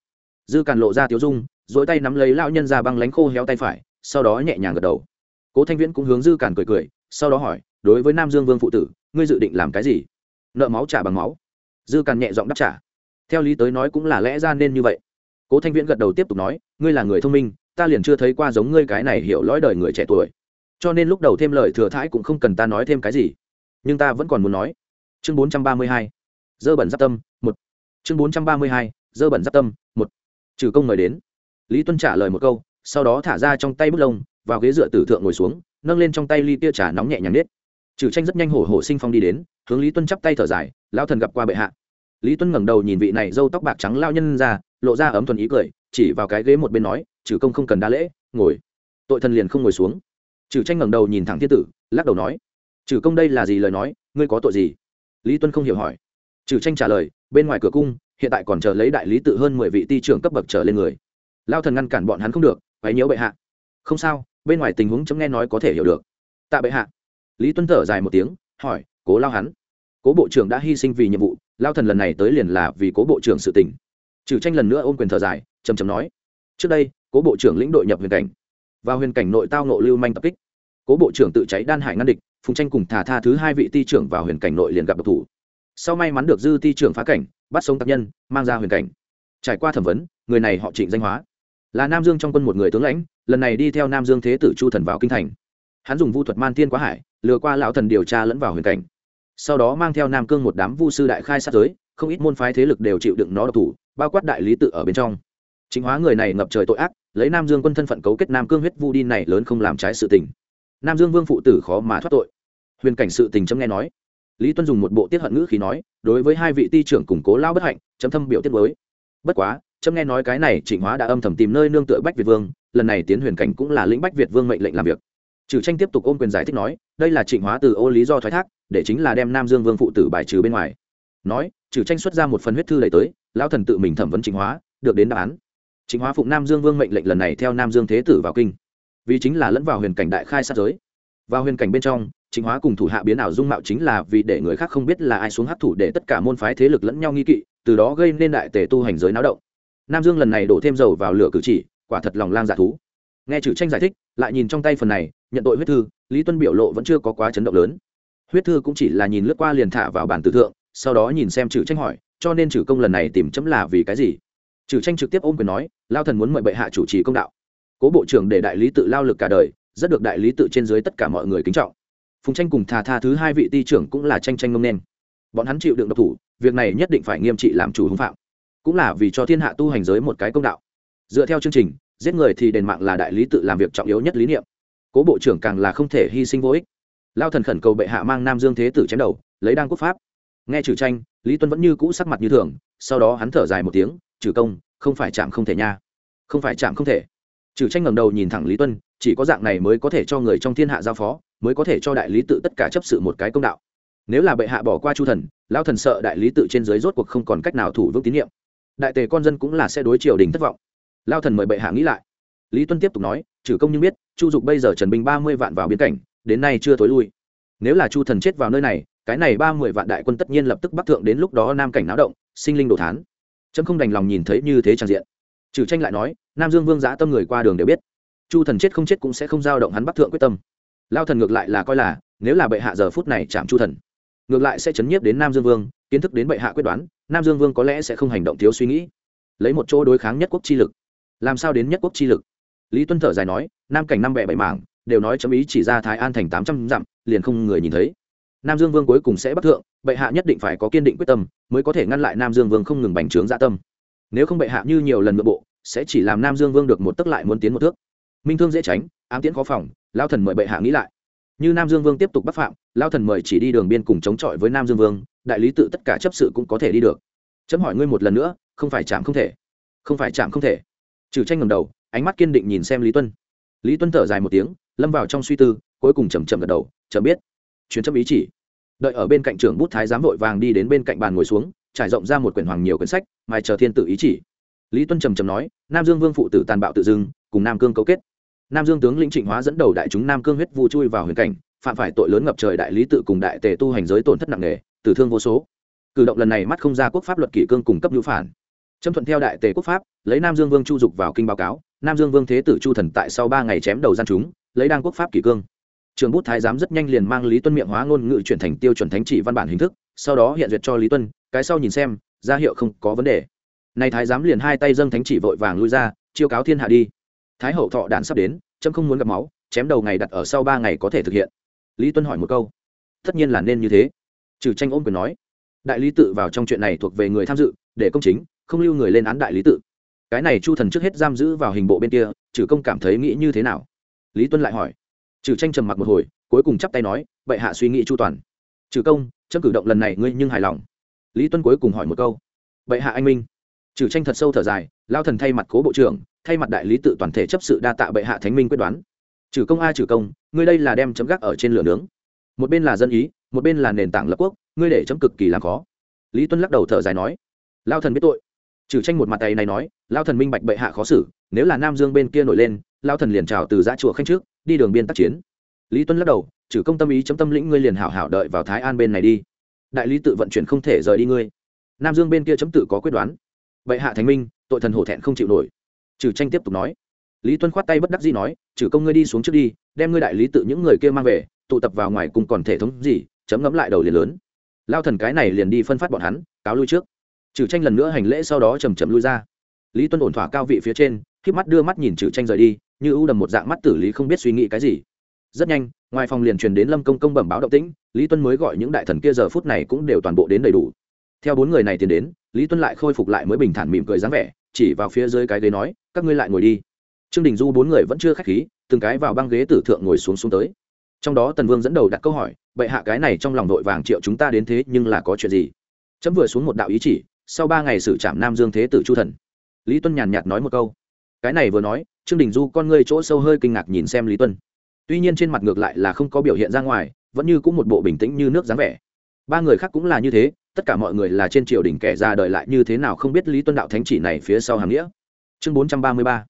Dư càn lộ ra tiếu dung dỗi tay nắm lấy lão nhân ra băng lánh khô héo tay phải sau đó nhẹ nhàng gật đầu. Cố thanh viễn cũng hướng dư càn cười cười, sau đó hỏi, đối với nam dương vương phụ tử, ngươi dự định làm cái gì? Nợ máu trả bằng máu. Dư càn nhẹ giọng đáp trả. Theo lý tới nói cũng là lẽ ra nên như vậy. Cố thanh viễn gật đầu tiếp tục nói, ngươi là người thông minh, ta liền chưa thấy qua giống ngươi cái này hiểu lõi đời người trẻ tuổi. Cho nên lúc đầu thêm lời thừa thãi cũng không cần ta nói thêm cái gì. Nhưng ta vẫn còn muốn nói. Chương bốn trăm ba mươi hai, dơ bẩn giáp tâm, một. Chương bốn trăm ba mươi hai, dơ bẩn giáp tâm, một. Trừ công mời đến. Lý tuân trả lời một câu sau đó thả ra trong tay bút lông, vào ghế dựa tử thượng ngồi xuống, nâng lên trong tay ly tia trà nóng nhẹ nhàng nết. Trừ tranh rất nhanh hổ hổ sinh phong đi đến, hướng lý tuân chắp tay thở dài lao thần gặp qua bệ hạ. Lý tuân ngẩng đầu nhìn vị này râu tóc bạc trắng lao nhân ra, lộ ra ấm thuần ý cười, chỉ vào cái ghế một bên nói, trừ công không cần đa lễ, ngồi. Tội thần liền không ngồi xuống. Trừ tranh ngẩng đầu nhìn thẳng thiên tử, lắc đầu nói, trừ công đây là gì lời nói, ngươi có tội gì? Lý tuân không hiểu hỏi. Trừ tranh trả lời, bên ngoài cửa cung, hiện tại còn chờ lấy đại lý tự hơn mười vị ti trưởng cấp bậc trở lên người. Lao thần ngăn cản bọn hắn không được quấy nhiễu bệ hạ. Không sao, bên ngoài tình huống chấm nghe nói có thể hiểu được. Tạ bệ hạ. Lý tuân thở dài một tiếng, hỏi, cố lao hắn. Cố bộ trưởng đã hy sinh vì nhiệm vụ, lao thần lần này tới liền là vì cố bộ trưởng sự tình. Trừ tranh lần nữa ôm quyền thở dài chầm chầm nói. Trước đây, cố bộ trưởng lĩnh đội nhập huyền cảnh. Vào huyền cảnh nội tao nộ lưu manh tập kích. Cố bộ trưởng tự cháy đan hải ngăn địch, phùng tranh cùng thả tha thứ hai vị ti trưởng vào huyền cảnh nội liền gặp độc thủ. Sau may mắn được dư ti trưởng phá cảnh, bắt sống tác nhân, mang ra huyền cảnh. Trải qua thẩm vấn, người này họ trịnh danh hóa là nam dương trong quân một người tướng lãnh, lần này đi theo nam dương thế tử chu thần vào kinh thành. Hắn dùng vu thuật man thiên quá hải, lừa qua lão thần điều tra lẫn vào huyền cảnh. Sau đó mang theo nam cương một đám vu sư đại khai sát giới, không ít môn phái thế lực đều chịu đựng nó độc thủ, bao quát đại lý tự ở bên trong. Chính hóa người này ngập trời tội ác, lấy nam dương quân thân phận cấu kết nam cương huyết vu đi này lớn không làm trái sự tình. Nam dương vương phụ tử khó mà thoát tội. Huyền cảnh sự tình chấm nghe nói. Lý tuân dùng một bộ tiết hận ngữ khí nói, đối với hai vị ti trưởng củng cố lao bất hạnh, chấm thâm biểu tiết mới. Bất quá châm nghe nói cái này trịnh hóa đã âm thầm tìm nơi nương tựa bách việt vương, lần này tiến huyền cảnh cũng là lĩnh bách việt vương mệnh lệnh làm việc. Trừ tranh tiếp tục ôm quyền giải thích nói, đây là trịnh hóa từ ô lý do thoái thác, để chính là đem nam dương vương phụ tử bài trừ bên ngoài. Nói, trừ tranh xuất ra một phần huyết thư đẩy tới lao thần tự mình thẩm vấn trịnh hóa, được đến đáp án. Trịnh hóa phụng nam dương vương mệnh lệnh lần này theo nam dương thế tử vào kinh. Vì chính là lẫn vào huyền cảnh đại khai sát giới. Vào huyền cảnh bên trong, trịnh hóa cùng thủ hạ biến ảo dung mạo chính là vì để người khác không biết là ai xuống hấp thủ để tất cả môn phái thế lực lẫn nhau nghi kỵ, từ đó gây nên đại tề tu hành giới náo động nam dương lần này đổ thêm dầu vào lửa cử chỉ, quả thật lòng lang dạ thú. Nghe chử tranh giải thích, lại nhìn trong tay phần này, nhận tội huyết thư, lý tuân biểu lộ vẫn chưa có quá chấn động lớn. Huyết thư cũng chỉ là nhìn lướt qua liền thả vào bản tử thượng, sau đó nhìn xem chử tranh hỏi, cho nên chử công lần này tìm chấm là vì cái gì? Chử tranh trực tiếp ôm quyền nói, lao thần muốn mời bệ hạ chủ trì công đạo. Cố bộ trưởng để đại lý tự lao lực cả đời, rất được đại lý tự trên dưới tất cả mọi người kính trọng. Phùng tranh cùng thà tha thứ hai vị ti trưởng cũng là tranh tranh ngông nên. Bọn hắn chịu đựng độc thủ, việc này nhất định phải nghiêm trị làm chủ hưng phạm cũng là vì cho thiên hạ tu hành giới một cái công đạo. Dựa theo chương trình, giết người thì đền mạng là đại lý tự làm việc trọng yếu nhất lý niệm. Cố bộ trưởng càng là không thể hy sinh vô ích. Lao thần khẩn cầu bệ hạ mang nam dương thế tử chém đầu, lấy đăng quốc pháp. Nghe trừ tranh, lý tuân vẫn như cũ sắc mặt như thường, sau đó hắn thở dài một tiếng trừ công, không phải chạm không thể nha. Không phải chạm không thể. Trừ tranh ngầm đầu nhìn thẳng lý tuân, chỉ có dạng này mới có thể cho người trong thiên hạ giao phó, mới có thể cho đại lý tự tất cả chấp sự một cái công đạo. Nếu là bệ hạ bỏ qua chu thần, lao thần sợ đại lý tự trên dưới rốt cuộc không còn cách nào thủ vững tín nhiệm đại tề con dân cũng là sẽ đối triều đình thất vọng. Lao thần mời bệ hạ nghĩ lại. Lý tuân tiếp tục nói, trừ công nhưng biết, chu dục bây giờ trần binh ba mươi vạn vào biên cảnh, đến nay chưa tối lui. Nếu là chu thần chết vào nơi này, cái này ba mươi vạn đại quân tất nhiên lập tức bắc thượng đến lúc đó nam cảnh náo động, sinh linh đồ thán. Trâm không đành lòng nhìn thấy như thế trang diện. Trừ tranh lại nói, nam dương vương giã tâm người qua đường đều biết, chu thần chết không chết cũng sẽ không giao động hắn bắc thượng quyết tâm. Lao thần ngược lại là coi là, nếu là bệ hạ giờ phút này chạm chu thần ngược lại sẽ chấn nhiếp đến nam dương vương, kiến thức đến bệ hạ quyết đoán, nam dương vương có lẽ sẽ không hành động thiếu suy nghĩ. Lấy một chỗ đối kháng nhất quốc chi lực. Làm sao đến nhất quốc chi lực? Lý tuân thở dài nói, nam cảnh năm bẹ bảy mảng, đều nói chấm ý chỉ ra thái an thành tám trăm dặm, liền không người nhìn thấy. Nam dương vương cuối cùng sẽ bắt thượng, bệ hạ nhất định phải có kiên định quyết tâm, mới có thể ngăn lại nam dương vương không ngừng bành trướng dạ tâm. Nếu không bệ hạ như nhiều lần nội bộ, sẽ chỉ làm nam dương vương được một tức lại muốn tiến một thước. Minh thương dễ tránh, ám tiễn khó phòng lao thần mời bệ hạ nghĩ lại như nam dương vương tiếp tục bắc phạm, lao thần mời chỉ đi đường biên cùng chống chọi với nam dương vương, đại lý tự tất cả chấp sự cũng có thể đi được. Chấm hỏi ngươi một lần nữa, không phải chạm không thể. Không phải chạm không thể. Trừ tranh ngầm đầu, ánh mắt kiên định nhìn xem lý tuân. Lý tuân thở dài một tiếng, lâm vào trong suy tư, cuối cùng chầm chậm gật đầu chậm biết. Chuyến chấp ý chỉ. Đợi ở bên cạnh trưởng bút thái giám vội vàng đi đến bên cạnh bàn ngồi xuống, trải rộng ra một quyển hoàng nhiều quyển sách mà chờ thiên tử ý chỉ. Lý tuân trầm trầm nói, nam dương vương phụ tử tàn bạo tự dưng, cùng nam cương cấu kết nam dương tướng lĩnh trịnh hóa dẫn đầu đại chúng nam cương huyết vu chui vào huyền cảnh, phạm phải tội lớn ngập trời đại lý tự cùng đại tề tu hành giới tổn thất nặng nề, tử thương vô số. Cử động lần này mắt không ra quốc pháp luật kỷ cương cung cấp nhu phản. Trâm thuận theo đại tề quốc pháp, lấy nam dương vương chu dục vào kinh báo cáo, nam dương vương thế tử chu thần tại sau ba ngày chém đầu gian chúng, lấy đăng quốc pháp kỷ cương. Trường bút thái giám rất nhanh liền mang lý tuân miệng hóa ngôn ngữ chuyển thành tiêu chuẩn thánh chỉ văn bản hình thức, sau đó hiện duyệt cho lý tuân, cái sau nhìn xem, ra hiệu không có vấn đề. Nay thái giám liền hai tay dâng thánh chỉ vội vàng lui ra, chiêu cáo thiên hạ đi thái hậu thọ đạn sắp đến trâm không muốn gặp máu, chém đầu ngày đặt ở sau ba ngày có thể thực hiện. Lý tuân hỏi một câu. Tất nhiên là nên như thế. Trừ tranh ôm quyền nói. Đại lý tự vào trong chuyện này thuộc về người tham dự, để công chính, không lưu người lên án đại lý tự. Cái này chu thần trước hết giam giữ vào hình bộ bên kia, trừ công cảm thấy nghĩ như thế nào? Lý tuân lại hỏi. Trừ tranh trầm mặc một hồi, cuối cùng chắp tay nói vậy hạ suy nghĩ chu toàn. Trừ công, chấm cử động lần này ngươi nhưng hài lòng. Lý tuân cuối cùng hỏi một câu. Bệ hạ anh minh trừ tranh thật sâu thở dài, lao thần thay mặt cố bộ trưởng, thay mặt đại lý tự toàn thể chấp sự đa tạ bệ hạ thánh minh quyết đoán. Trừ công a trừ công, ngươi đây là đem chấm gác ở trên lửa nướng. Một bên là dân ý, một bên là nền tảng lập quốc, ngươi để chấm cực kỳ làm khó. Lý tuân lắc đầu thở dài nói, lao thần biết tội. Trừ tranh một mặt tay này nói, lao thần minh bạch bệ hạ khó xử, nếu là nam dương bên kia nổi lên, lao thần liền trào từ giã chùa khanh trước, đi đường biên tác chiến. Lý tuân lắc đầu, trừ công tâm ý chấm tâm lĩnh ngươi liền hảo hảo đợi vào thái an bên này đi. Đại lý tự vận chuyển không thể rời đi ngươi. Nam dương bên kia chấm tự có quyết đoán bệ hạ thánh minh, tội thần hổ thẹn không chịu nổi. Trừ tranh tiếp tục nói. Lý tuân khoát tay bất đắc dĩ nói, trừ công ngươi đi xuống trước đi, đem ngươi đại lý tự những người kia mang về, tụ tập vào ngoài cùng còn thể thống gì, chấm ngẫm lại đầu liền lớn. Lao thần cái này liền đi phân phát bọn hắn, cáo lui trước. Trừ tranh lần nữa hành lễ sau đó chầm chậm lui ra. Lý tuân ổn thỏa cao vị phía trên khi mắt đưa mắt nhìn trừ tranh rời đi, như ưu đầm một dạng mắt tử lý không biết suy nghĩ cái gì. Rất nhanh, ngoài phòng liền truyền đến lâm công công bẩm báo động tĩnh, lý tuân mới gọi những đại thần kia giờ phút này cũng đều toàn bộ đến đầy đủ theo bốn người này tiến đến, lý tuân lại khôi phục lại mới bình thản mỉm cười dáng vẻ, chỉ vào phía dưới cái ghế nói, các ngươi lại ngồi đi. Trương đình du bốn người vẫn chưa khách khí, từng cái vào băng ghế tử thượng ngồi xuống xuống tới. Trong đó tần vương dẫn đầu đặt câu hỏi, bệ hạ cái này trong lòng đội vàng triệu chúng ta đến thế, nhưng là có chuyện gì? Chấm vừa xuống một đạo ý chỉ, sau ba ngày xử trảm nam dương thế tử chu thần. Lý tuân nhàn nhạt nói một câu. Cái này vừa nói, trương đình du con ngươi chỗ sâu hơi kinh ngạc nhìn xem lý tuân tuy nhiên trên mặt ngược lại là không có biểu hiện ra ngoài, vẫn như cũng một bộ bình tĩnh như nước dáng vẻ. Ba người khác cũng là như thế tất cả mọi người là trên triều đình kẻ ra đời lại như thế nào không biết lý tuân đạo thánh chỉ này phía sau hàm nghĩa. Chương bốn trăm ba mươi ba,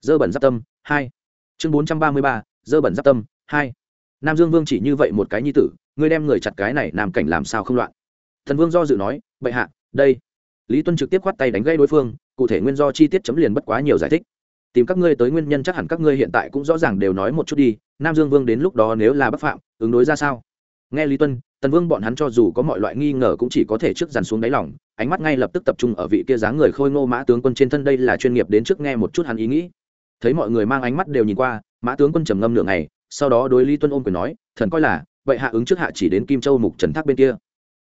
dơ bẩn giáp tâm, hai. Chương bốn trăm ba mươi ba, dơ bẩn giáp tâm, hai. Nam dương vương chỉ như vậy một cái nhi tử, ngươi đem người chặt cái này làm cảnh làm sao không loạn? Thần vương do dự nói, bệ hạ, đây. Lý tuân trực tiếp khoát tay đánh gây đối phương, cụ thể nguyên do chi tiết chấm liền bất quá nhiều giải thích. Tìm các ngươi tới nguyên nhân chắc hẳn các ngươi hiện tại cũng rõ ràng đều nói một chút đi, nam dương vương đến lúc đó nếu là bất phạm, ứng đối ra sao? Nghe lý tuân tần vương bọn hắn cho dù có mọi loại nghi ngờ cũng chỉ có thể trước dàn xuống đáy lòng, ánh mắt ngay lập tức tập trung ở vị kia dáng người khôi ngô mã tướng quân trên thân đây là chuyên nghiệp đến trước nghe một chút hắn ý nghĩ. Thấy mọi người mang ánh mắt đều nhìn qua, mã tướng quân trầm ngâm nửa ngày, sau đó đối lý tuân ôm quyền nói, thần coi là, vậy hạ ứng trước hạ chỉ đến kim châu mục trần thác bên kia.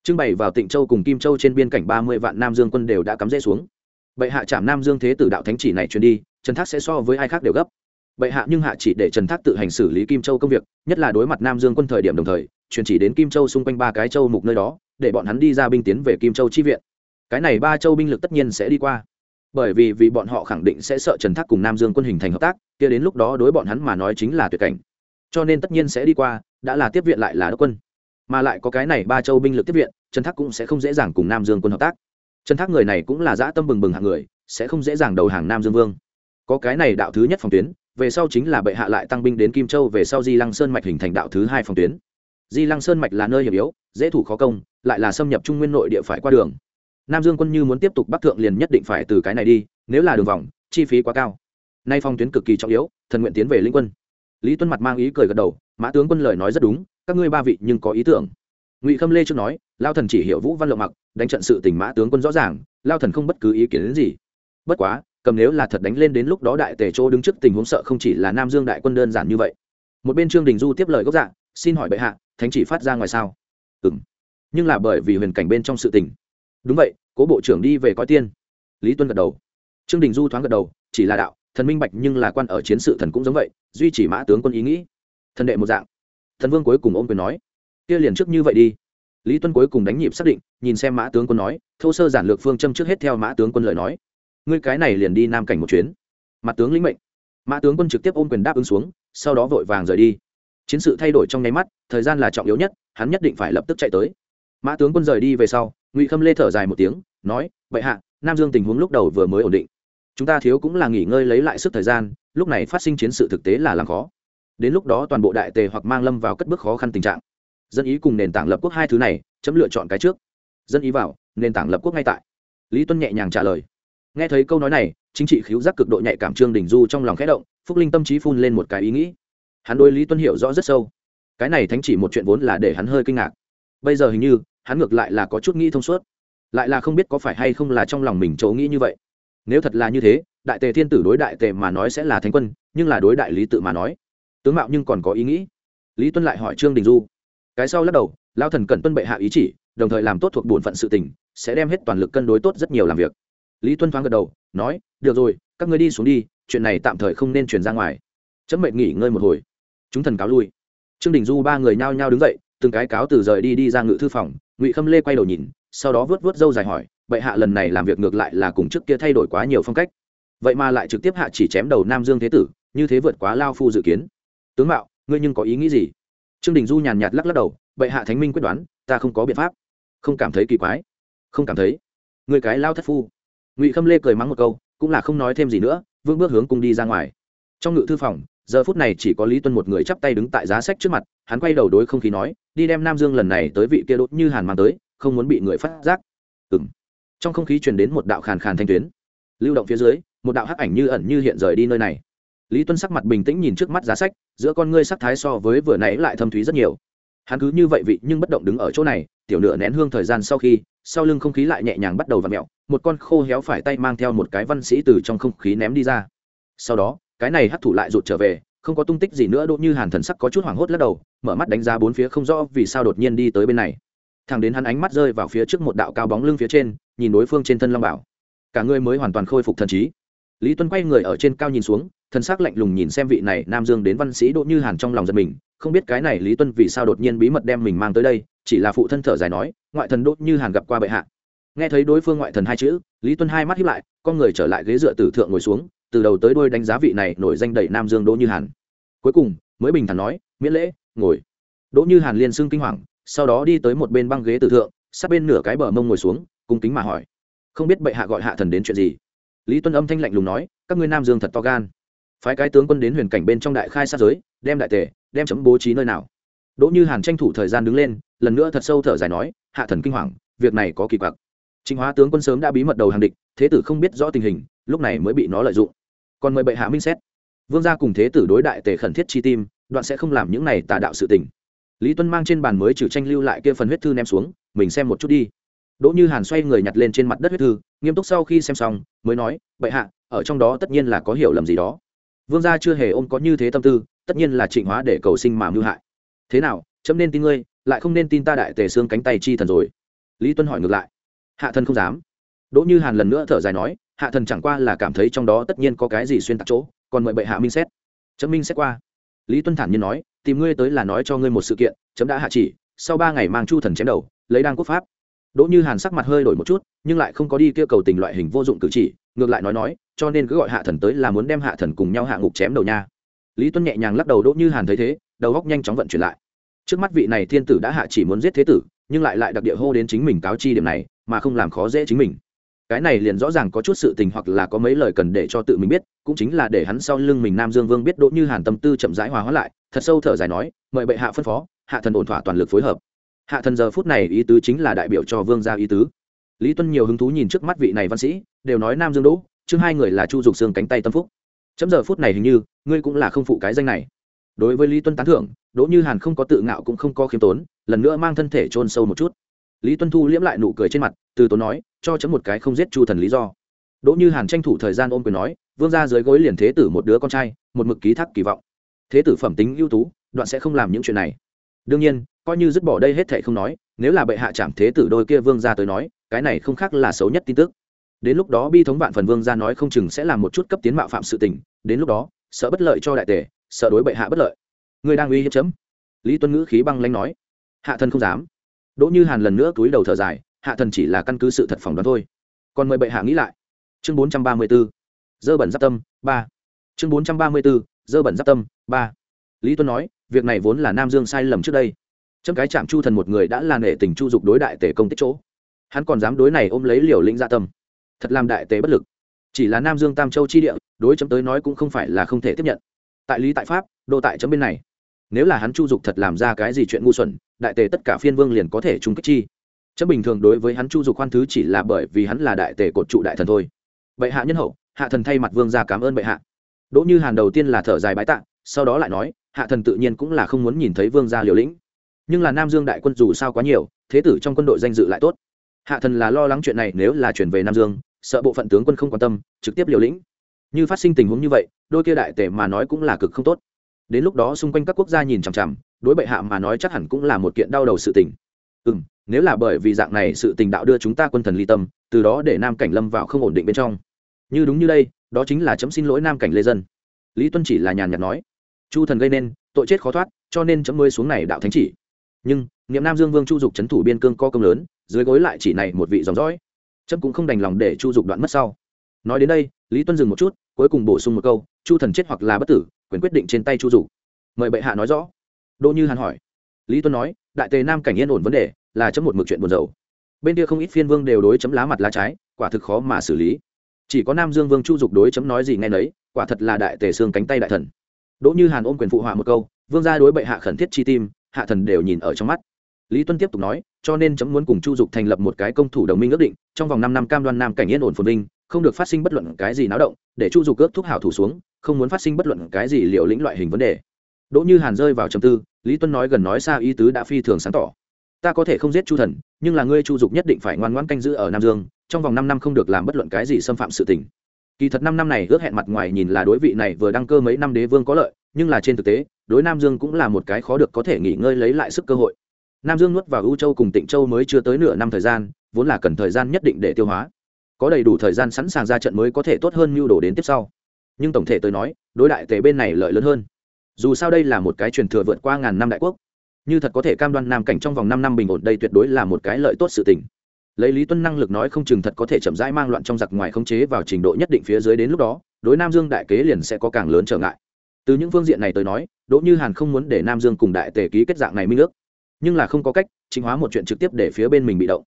Trưng bày vào tịnh châu cùng kim châu trên biên cảnh ba mươi vạn nam dương quân đều đã cắm rễ xuống. Bệ hạ chạm nam dương thế tử đạo thánh chỉ này truyền đi, trần thác sẽ so với ai khác đều gấp. Bệ hạ nhưng hạ chỉ để trần thác tự hành xử lý kim châu công việc, nhất là đối mặt nam dương quân thời điểm đồng thời truyền chỉ đến kim châu xung quanh ba cái châu mục nơi đó, để bọn hắn đi ra binh tiến về kim châu chi viện. Cái này ba châu binh lực tất nhiên sẽ đi qua. Bởi vì vì bọn họ khẳng định sẽ sợ trần thác cùng nam dương quân hình thành hợp tác, kia đến lúc đó đối bọn hắn mà nói chính là tuyệt cảnh. Cho nên tất nhiên sẽ đi qua, đã là tiếp viện lại là đốc quân. Mà lại có cái này ba châu binh lực tiếp viện, trần thác cũng sẽ không dễ dàng cùng nam dương quân hợp tác. Trần thác người này cũng là dã tâm bừng bừng hạng người, sẽ không dễ dàng đầu hàng nam dương vương. Có cái này đạo thứ nhất phòng tuyến, về sau chính là bệ hạ lại tăng binh đến kim châu về sau di lăng sơn mạch hình thành đạo thứ hai phòng tuyến di lăng sơn mạch là nơi hiểm yếu, dễ thủ khó công, lại là xâm nhập trung nguyên nội địa phải qua đường. Nam dương quân như muốn tiếp tục bắc thượng liền nhất định phải từ cái này đi, nếu là đường vòng, chi phí quá cao. Nay phong tuyến cực kỳ trọng yếu, thần nguyện tiến về linh quân. Lý tuân mặt mang ý cười gật đầu, mã tướng quân lời nói rất đúng, các ngươi ba vị nhưng có ý tưởng. Ngụy khâm lê trước nói, lao thần chỉ hiểu vũ văn lộng mặc, đánh trận sự tình mã tướng quân rõ ràng, lao thần không bất cứ ý kiến đến gì. Bất quá, cầm nếu là thật đánh lên đến lúc đó đại tề chỗ đứng trước tình huống sợ không chỉ là nam dương đại quân đơn giản như vậy. Một bên trương đình du tiếp lời gốc dạ xin hỏi bệ hạ thánh chỉ phát ra ngoài sao? Ừng nhưng là bởi vì huyền cảnh bên trong sự tình. Đúng vậy, cố bộ trưởng đi về coi tiên. Lý tuân gật đầu. Trương đình du thoáng gật đầu, chỉ là đạo, thần minh bạch nhưng là quan ở chiến sự thần cũng giống vậy, duy chỉ mã tướng quân ý nghĩ. Thần đệ một dạng. Thần vương cuối cùng ôm quyền nói, kia liền trước như vậy đi. Lý tuân cuối cùng đánh nhịp xác định, nhìn xem mã tướng quân nói, thô sơ giản lược phương châm trước hết theo mã tướng quân lời nói. Ngươi cái này liền đi nam cảnh một chuyến. Mặt tướng lĩnh mệnh. Mã tướng quân trực tiếp ôm quyền đáp ứng xuống, sau đó vội vàng rời đi chiến sự thay đổi trong nháy mắt, thời gian là trọng yếu nhất, hắn nhất định phải lập tức chạy tới. Mã tướng quân rời đi về sau, ngụy khâm lê thở dài một tiếng, nói vậy hạ, nam dương tình huống lúc đầu vừa mới ổn định. Chúng ta thiếu cũng là nghỉ ngơi lấy lại sức thời gian, lúc này phát sinh chiến sự thực tế là làm khó. Đến lúc đó toàn bộ đại tề hoặc mang lâm vào cất bước khó khăn tình trạng. Dân ý cùng nền tảng lập quốc hai thứ này, chấm lựa chọn cái trước. Dân ý vào, nền tảng lập quốc ngay tại. Lý tuân nhẹ nhàng trả lời. Nghe thấy câu nói này, chính trị khiếu giác cực độ nhạy cảm trương đình du trong lòng khẽ động, phúc linh tâm trí phun lên một cái ý nghĩ hắn đôi lý tuân hiểu rõ rất sâu. Cái này thánh chỉ một chuyện vốn là để hắn hơi kinh ngạc. Bây giờ hình như, hắn ngược lại là có chút nghĩ thông suốt. Lại là không biết có phải hay không là trong lòng mình chỗ nghĩ như vậy. Nếu thật là như thế, đại tề thiên tử đối đại tề mà nói sẽ là thánh quân, nhưng là đối đại lý tự mà nói. Tướng mạo nhưng còn có ý nghĩ. Lý tuân lại hỏi trương đình du. Cái sau lắc đầu lao thần cần tuân bệ hạ ý chỉ, đồng thời làm tốt thuộc bổn phận sự tình, sẽ đem hết toàn lực cân đối tốt rất nhiều làm việc. Lý tuân thoáng gật đầu, nói, được rồi, các ngươi đi xuống đi, chuyện này tạm thời không nên chuyển ra ngoài. Chấm mệnh nghỉ ngơi một hồi chúng thần cáo lui. Trương đình du ba người nhao nhao đứng dậy, từng cái cáo từ rời đi đi ra ngự thư phòng, ngụy khâm lê quay đầu nhìn, sau đó vớt vớt dâu dài hỏi, bệ hạ lần này làm việc ngược lại là cùng trước kia thay đổi quá nhiều phong cách. Vậy mà lại trực tiếp hạ chỉ chém đầu nam dương thế tử, như thế vượt quá lao phu dự kiến. Tướng mạo, ngươi nhưng có ý nghĩ gì? Trương đình du nhàn nhạt lắc lắc đầu, bệ hạ thánh minh quyết đoán, ta không có biện pháp. Không cảm thấy kỳ quái. Không cảm thấy. Người cái lao thất phu. Ngụy khâm lê cười mắng một câu, cũng là không nói thêm gì nữa vương bước hướng cung đi ra ngoài. Trong ngự thư phòng giờ phút này chỉ có lý tuân một người chắp tay đứng tại giá sách trước mặt, hắn quay đầu đối không khí nói, đi đem nam dương lần này tới vị kia đốt như hàn mang tới, không muốn bị người phát giác. Ừng trong không khí truyền đến một đạo khàn khàn thanh tuyến. Lưu động phía dưới, một đạo hắc ảnh như ẩn như hiện rời đi nơi này. Lý tuân sắc mặt bình tĩnh nhìn trước mắt giá sách, giữa con ngươi sắc thái so với vừa nãy lại thâm thúy rất nhiều. Hắn cứ như vậy vị nhưng bất động đứng ở chỗ này, tiểu nửa nén hương thời gian sau khi, sau lưng không khí lại nhẹ nhàng bắt đầu v ặ mẹo một con khô héo phải tay mang theo một cái văn sĩ từ trong không khí ném đi ra. Sau đó cái này hắc thủ lại rụt trở về, không có tung tích gì nữa đỗ như hàn thần sắc có chút hoảng hốt lắc đầu, mở mắt đánh giá bốn phía không rõ vì sao đột nhiên đi tới bên này. Thằng đến hắn ánh mắt rơi vào phía trước một đạo cao bóng lưng phía trên, nhìn đối phương trên thân long bảo. Cả người mới hoàn toàn khôi phục thần trí. Lý tuân quay người ở trên cao nhìn xuống thân xác lạnh lùng nhìn xem vị này nam dương đến văn sĩ đỗ như hàn trong lòng giật mình, không biết cái này lý tuân vì sao đột nhiên bí mật đem mình mang tới đây, chỉ là phụ thân thở dài nói, ngoại thần đỗ như hàn gặp qua bệ hạ. Nghe thấy đối phương ngoại thần hai chữ, lý tuân hai mắt hiếp lại, con người trở lại ghế dựa tử thượng ngồi xuống từ đầu tới đuôi đánh giá vị này nổi danh đẩy nam dương đỗ như hàn. Cuối cùng, mới bình thản nói, miễn lễ, ngồi. Đỗ như hàn liền xưng kinh hoàng, sau đó đi tới một bên băng ghế tử thượng, sát bên nửa cái bờ mông ngồi xuống, cung kính mà hỏi, không biết bệ hạ gọi hạ thần đến chuyện gì? Lý tuân âm thanh lạnh lùng nói, các ngươi nam dương thật to gan. Phái cái tướng quân đến huyền cảnh bên trong đại khai sát giới, đem đại tề, đem chấm bố trí nơi nào? Đỗ như hàn tranh thủ thời gian đứng lên, lần nữa thật sâu thở dài nói, hạ thần kinh hoàng, việc này có kỳ quặc. Chính hóa tướng quân sớm đã bí mật đầu hàng địch, thế tử không biết rõ tình hình, lúc này mới bị nó lợi dụng còn mời bệ hạ minh xét. Vương gia cùng thế tử đối đại tề khẩn thiết chi tim, đoạn sẽ không làm những này tà đạo sự tình. Lý tuân mang trên bàn mới trừ tranh lưu lại kia phần huyết thư ném xuống, mình xem một chút đi. Đỗ như hàn xoay người nhặt lên trên mặt đất huyết thư, nghiêm túc sau khi xem xong, mới nói, bệ hạ, ở trong đó tất nhiên là có hiểu lầm gì đó. Vương gia chưa hề ôm có như thế tâm tư, tất nhiên là trịnh hóa để cầu sinh mà mưu hại. Thế nào, chấm nên tin ngươi, lại không nên tin ta đại tề xương cánh tay chi thần rồi? Lý tuân hỏi ngược lại. Hạ thần không dám. Đỗ như hàn lần nữa thở dài nói hạ thần chẳng qua là cảm thấy trong đó tất nhiên có cái gì xuyên tạc chỗ, còn mời bệ hạ minh xét. Chấm minh xét qua. Lý tuân thản nhiên nói, tìm ngươi tới là nói cho ngươi một sự kiện, chấm đã hạ chỉ, sau ba ngày mang chu thần chém đầu, lấy đăng quốc pháp. Đỗ như hàn sắc mặt hơi đổi một chút, nhưng lại không có đi kêu cầu tình loại hình vô dụng cử chỉ, ngược lại nói nói, cho nên cứ gọi hạ thần tới là muốn đem hạ thần cùng nhau hạ ngục chém đầu nha. Lý tuân nhẹ nhàng lắc đầu, đỗ như hàn thấy thế, đầu góc nhanh chóng vận chuyển lại. Trước mắt vị này thiên tử đã hạ chỉ muốn giết thế tử, nhưng lại lại đặc địa hô đến chính mình cáo chi điểm này, mà không làm khó dễ chính mình cái này liền rõ ràng có chút sự tình hoặc là có mấy lời cần để cho tự mình biết, cũng chính là để hắn sau lưng mình nam dương vương biết đỗ như hàn tâm tư chậm rãi hòa hóa lại, thật sâu thở dài nói, mời bệ hạ phân phó, hạ thần ổn thỏa toàn lực phối hợp. Hạ thần giờ phút này ý tứ chính là đại biểu cho vương gia ý tứ. Lý tuân nhiều hứng thú nhìn trước mắt vị này văn sĩ, đều nói nam dương đỗ chứ hai người là chu dục xương cánh tay tâm phúc. Chấm giờ phút này hình như, ngươi cũng là không phụ cái danh này. Đối với lý tuân tán thưởng, đỗ như hàn không có tự ngạo cũng không có khiêm tốn, lần nữa mang thân thể chôn sâu một chút. Lý tuân thu liễm lại nụ cười trên mặt, từ tốn nói cho chấm một cái không giết chu thần lý do. Đỗ như hàn tranh thủ thời gian ôm quyền nói, vương ra dưới gối liền thế tử một đứa con trai, một mực ký thác kỳ vọng. Thế tử phẩm tính ưu tú, đoạn sẽ không làm những chuyện này. Đương nhiên, coi như dứt bỏ đây hết thệ không nói, nếu là bệ hạ chạm thế tử đôi kia vương ra tới nói, cái này không khác là xấu nhất tin tức. Đến lúc đó bi thống vạn phần vương ra nói không chừng sẽ làm một chút cấp tiến mạo phạm sự tình, đến lúc đó, sợ bất lợi cho đại tề sợ đối bệ hạ bất lợi. Người đang uy hiếp chấm. Lý tuân ngữ khí băng lanh nói. Hạ thân không dám. Đỗ như hàn lần nữa túi đầu thở dài hạ thần chỉ là căn cứ sự thật phỏng đoán thôi. Còn mời bệ hạ nghĩ lại. Chương bốn trăm ba mươi b ố dơ bẩn giáp tâm, ba. Chương bốn trăm ba mươi b ố dơ bẩn giáp tâm, ba. Lý tuân nói, việc này vốn là nam dương sai lầm trước đây. Trong cái trạm chu thần một người đã là nể tình chu dục đối đại tể công tích chỗ. Hắn còn dám đối này ôm lấy liều lĩnh gia tâm. Thật làm đại tế bất lực. Chỉ là nam dương tam châu chi địa, đối chấm tới nói cũng không phải là không thể tiếp nhận. Tại lý tại pháp, đô tại chấm bên này. Nếu là hắn chu dục thật làm ra cái gì chuyện ngu xuẩn, đại tề tất cả phiên vương liền có thể trung kích chi chấm bình thường đối với hắn chu dục khoan thứ chỉ là bởi vì hắn là đại tề cột trụ đại thần thôi. Bệ hạ nhân hậu, hạ thần thay mặt vương ra cảm ơn bệ hạ. Đỗ như hàn đầu tiên là thở dài bái tạ, sau đó lại nói, hạ thần tự nhiên cũng là không muốn nhìn thấy vương gia liều lĩnh. Nhưng là nam dương đại quân dù sao quá nhiều, thế tử trong quân đội danh dự lại tốt. Hạ thần là lo lắng chuyện này nếu là chuyển về nam dương, sợ bộ phận tướng quân không quan tâm, trực tiếp liều lĩnh. Như phát sinh tình huống như vậy, đôi kia đại tể mà nói cũng là cực không tốt. Đến lúc đó xung quanh các quốc gia nhìn chằm chằm, đối bệ hạ mà nói chắc hẳn cũng là một kiện đau đầu sự tình. Ừ m nếu là bởi vì dạng này sự tình đạo đưa chúng ta quân thần ly tâm, từ đó để nam cảnh lâm vào không ổn định bên trong. Như đúng như đây, đó chính là chấm xin lỗi nam cảnh lê dân. Lý tuân chỉ là nhàn nhạt nói, chu thần gây nên, tội chết khó thoát, cho nên chấm mới xuống này đạo thánh chỉ. Nhưng, niệm nam dương vương chu dục c thủ biên cương co công lớn, dưới gối lại chỉ này một vị dòng dõi. Chấm cũng không đành lòng để chu dục đoạn mất sau. Nói đến đây, lý tuân dừng một chút, cuối cùng bổ sung một câu, chu thần chết hoặc là bất tử, quyền quyết định trên tay chu dục. Mời bệ hạ nói rõ. Đỗ như hàn hỏi. Lý tuân nói đại tề nam cảnh yên ổn vấn đề là chấm một mực chuyện buồn rầu. Bên kia không ít phiên vương đều đối chấm lá mặt lá trái, quả thực khó mà xử lý. Chỉ có nam dương vương chu dục đối chấm nói gì ngay nấy, quả thật là đại tề xương cánh tay đại thần. Đỗ như hàn ôm quyền phụ họa một câu, vương gia đối bệ hạ khẩn thiết chi tim, hạ thần đều nhìn ở trong mắt. Lý tuân tiếp tục nói, cho nên chấm muốn cùng chu dục thành lập một cái công thủ đồng minh ước định, trong vòng năm năm cam đoan nam cảnh yên ổn phồn vinh, không được phát sinh bất luận cái gì náo động, để chu dục ước thúc hảo thủ xuống, không muốn phát sinh bất luận cái gì liệu lĩnh loại hình vấn đề đỗ như hàn rơi vào trầm tư, lý tuân nói gần nói xa ý tứ đã phi thường sáng tỏ. Ta có thể không giết chu thần, nhưng là ngươi chu dục nhất định phải ngoan ngoãn canh giữ ở nam dương, trong vòng năm năm không được làm bất luận cái gì xâm phạm sự tình. Kỳ thật năm năm này ước hẹn mặt ngoài nhìn là đối vị này vừa đăng cơ mấy năm đế vương có lợi, nhưng là trên thực tế, đối nam dương cũng là một cái khó được có thể nghỉ ngơi lấy lại sức cơ hội. Nam dương nuốt vào ưu châu cùng tịnh châu mới chưa tới nửa năm thời gian, vốn là cần thời gian nhất định để tiêu hóa. Có đầy đủ thời gian sẵn sàng ra trận mới có thể tốt hơn mưu đồ đến tiếp sau. Nhưng tổng thể tôi nói, đối đại tề bên này lợi lớn hơn dù sao đây là một cái truyền thừa vượt qua ngàn năm đại quốc, như thật có thể cam đoan nam cảnh trong vòng năm năm bình ổn đây tuyệt đối là một cái lợi tốt sự tình. Lấy lý tuân năng lực nói không chừng thật có thể chậm rãi mang loạn trong giặc ngoài khống chế vào trình độ nhất định phía dưới đến lúc đó, đối nam dương đại kế liền sẽ có càng lớn trở ngại. Từ những phương diện này tới nói, đỗ như hàn không muốn để nam dương cùng đại tề ký kết dạng này minh ước. Nhưng là không có cách, chính hóa một chuyện trực tiếp để phía bên mình bị động.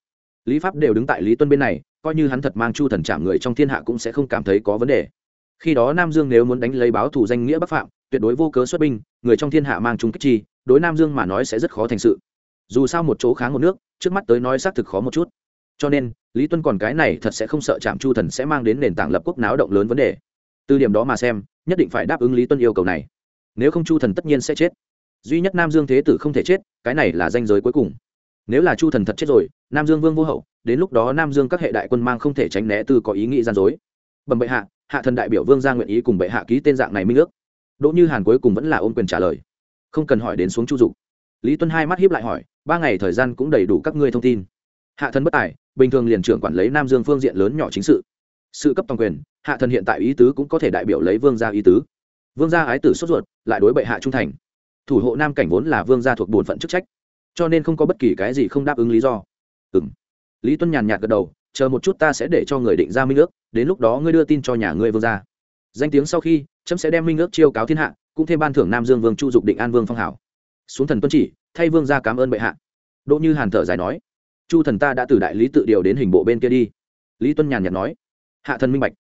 Lý pháp đều đứng tại lý tuân bên này, coi như hắn thật mang chu thần chạm người trong thiên hạ cũng sẽ không cảm thấy có vấn đề. Khi đó nam dương nếu muốn đánh lấy báo thù danh nghĩa bắc phạm tuyệt đối vô cớ xuất binh, người trong thiên hạ mang chung kích chi, đối nam dương mà nói sẽ rất khó thành sự. Dù sao một chỗ kháng một nước, trước mắt tới nói xác thực khó một chút. Cho nên, lý tuân còn cái này thật sẽ không sợ trạm chu thần sẽ mang đến nền tảng lập quốc náo động lớn vấn đề. Từ điểm đó mà xem, nhất định phải đáp ứng lý tuân yêu cầu này. Nếu không chu thần tất nhiên sẽ chết. Duy nhất nam dương thế tử không thể chết, cái này là danh giới cuối cùng. Nếu là chu thần thật chết rồi, nam dương vương vô hậu, đến lúc đó nam dương các hệ đại quân mang không thể tránh né từ có ý nghĩ gian dối. Bẩm bệ hạ hạ thần đại biểu vương ra nguyện ý cùng bệ hạ ký tên dạng này minh ước đỗ như hàn cuối cùng vẫn là ôm quyền trả lời. Không cần hỏi đến xuống chu dục. Lý tuân hai mắt hiếp lại hỏi, ba ngày thời gian cũng đầy đủ các ngươi thông tin. Hạ thần bất tài, bình thường liền trưởng quản lấy nam dương phương diện lớn nhỏ chính sự. Sự cấp toàn quyền, hạ thần hiện tại ý tứ cũng có thể đại biểu lấy vương gia ý tứ. Vương gia ái tử sốt ruột, lại đối bệ hạ trung thành. Thủ hộ nam cảnh vốn là vương gia thuộc bổn phận chức trách, cho nên không có bất kỳ cái gì không đáp ứng lý do. Ừ m lý tuân nhàn nhạt gật đầu, chờ một chút ta sẽ để cho người định ra minh ước, đến lúc đó ngươi đưa tin cho nhà ngươi vương gia. Danh tiếng sau khi chấm sẽ đem minh ước chiêu cáo thiên hạ, cũng thêm ban thưởng nam dương vương chu dục định an vương phong hảo. Xuống thần tuân chỉ, thay vương gia cảm ơn bệ hạ. Đỗ như hàn thở dài nói. Chu thần ta đã từ đại lý tự điều đến hình bộ bên kia đi. Lý tuân nhàn nhạt nói. Hạ thần minh bạch.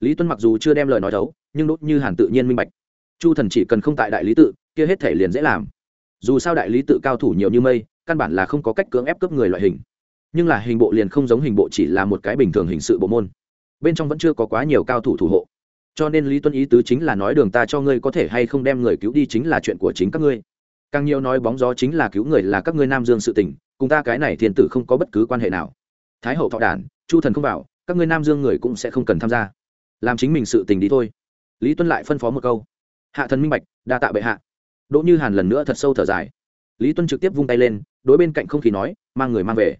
Lý tuân mặc dù chưa đem lời nói thấu nhưng đốt như hàn tự nhiên minh bạch. Chu thần chỉ cần không tại đại lý tự, kia hết thể liền dễ làm. Dù sao đại lý tự cao thủ nhiều như mây, căn bản là không có cách cưỡng ép cướp người loại hình. Nhưng là hình bộ liền không giống hình bộ chỉ là một cái bình thường hình sự bộ môn. Bên trong vẫn chưa có quá nhiều cao thủ thủ hộ cho nên lý tuân ý tứ chính là nói đường ta cho ngươi có thể hay không đem người cứu đi chính là chuyện của chính các ngươi. Càng nhiều nói bóng gió chính là cứu người là các ngươi nam dương sự tình, cùng ta cái này thiên tử không có bất cứ quan hệ nào. Thái hậu thọ đản, chu thần không vào, các ngươi nam dương người cũng sẽ không cần tham gia. Làm chính mình sự tình đi thôi. Lý tuân lại phân phó một câu. Hạ thần minh bạch, đa tạ bệ hạ. Đỗ như hàn lần nữa thật sâu thở dài. Lý tuân trực tiếp vung tay lên, đối bên cạnh không khí nói, mang người mang về.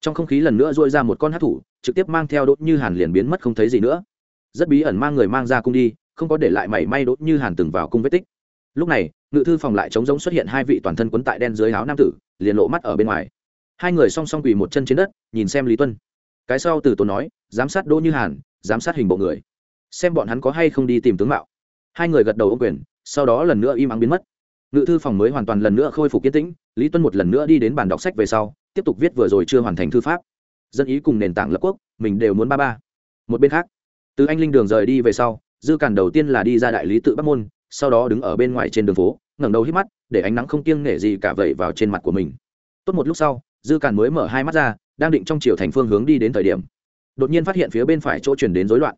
Trong không khí lần nữa dôi ra một con hát thủ, trực tiếp mang theo đỗ như hàn liền biến mất không thấy gì nữa rất bí ẩn mang người mang ra cung đi, không có để lại mảy may đốt như hàn từng vào cung vết tích. Lúc này, ngự thư phòng lại trống rỗng xuất hiện hai vị toàn thân quấn tại đen dưới áo nam tử, liền lộ mắt ở bên ngoài. Hai người song song quỳ một chân trên đất, nhìn xem lý tuân. Cái sau từ tốn nói, giám sát đỗ như hàn, giám sát hình bộ người. Xem bọn hắn có hay không đi tìm tướng mạo. Hai người gật đầu ô quyền, sau đó lần nữa im ắng biến mất. Ngự thư phòng mới hoàn toàn lần nữa khôi phục kiến tĩnh, lý tuân một lần nữa đi đến bàn đọc sách về sau, tiếp tục viết vừa rồi chưa hoàn thành thư pháp. Dân ý cùng nền tảng lập quốc, mình đều muốn ba ba. Một bên khác từ anh linh đường rời đi về sau, dư cản đầu tiên là đi ra đại lý tự bắc môn, sau đó đứng ở bên ngoài trên đường phố, ngẩng đầu hít mắt, để ánh nắng không kiêng nể gì cả vậy vào trên mặt của mình. Tốt một lúc sau, dư cản mới mở hai mắt ra, đang định trong chiều thành phương hướng đi đến thời điểm, đột nhiên phát hiện phía bên phải chỗ chuyển đến rối loạn.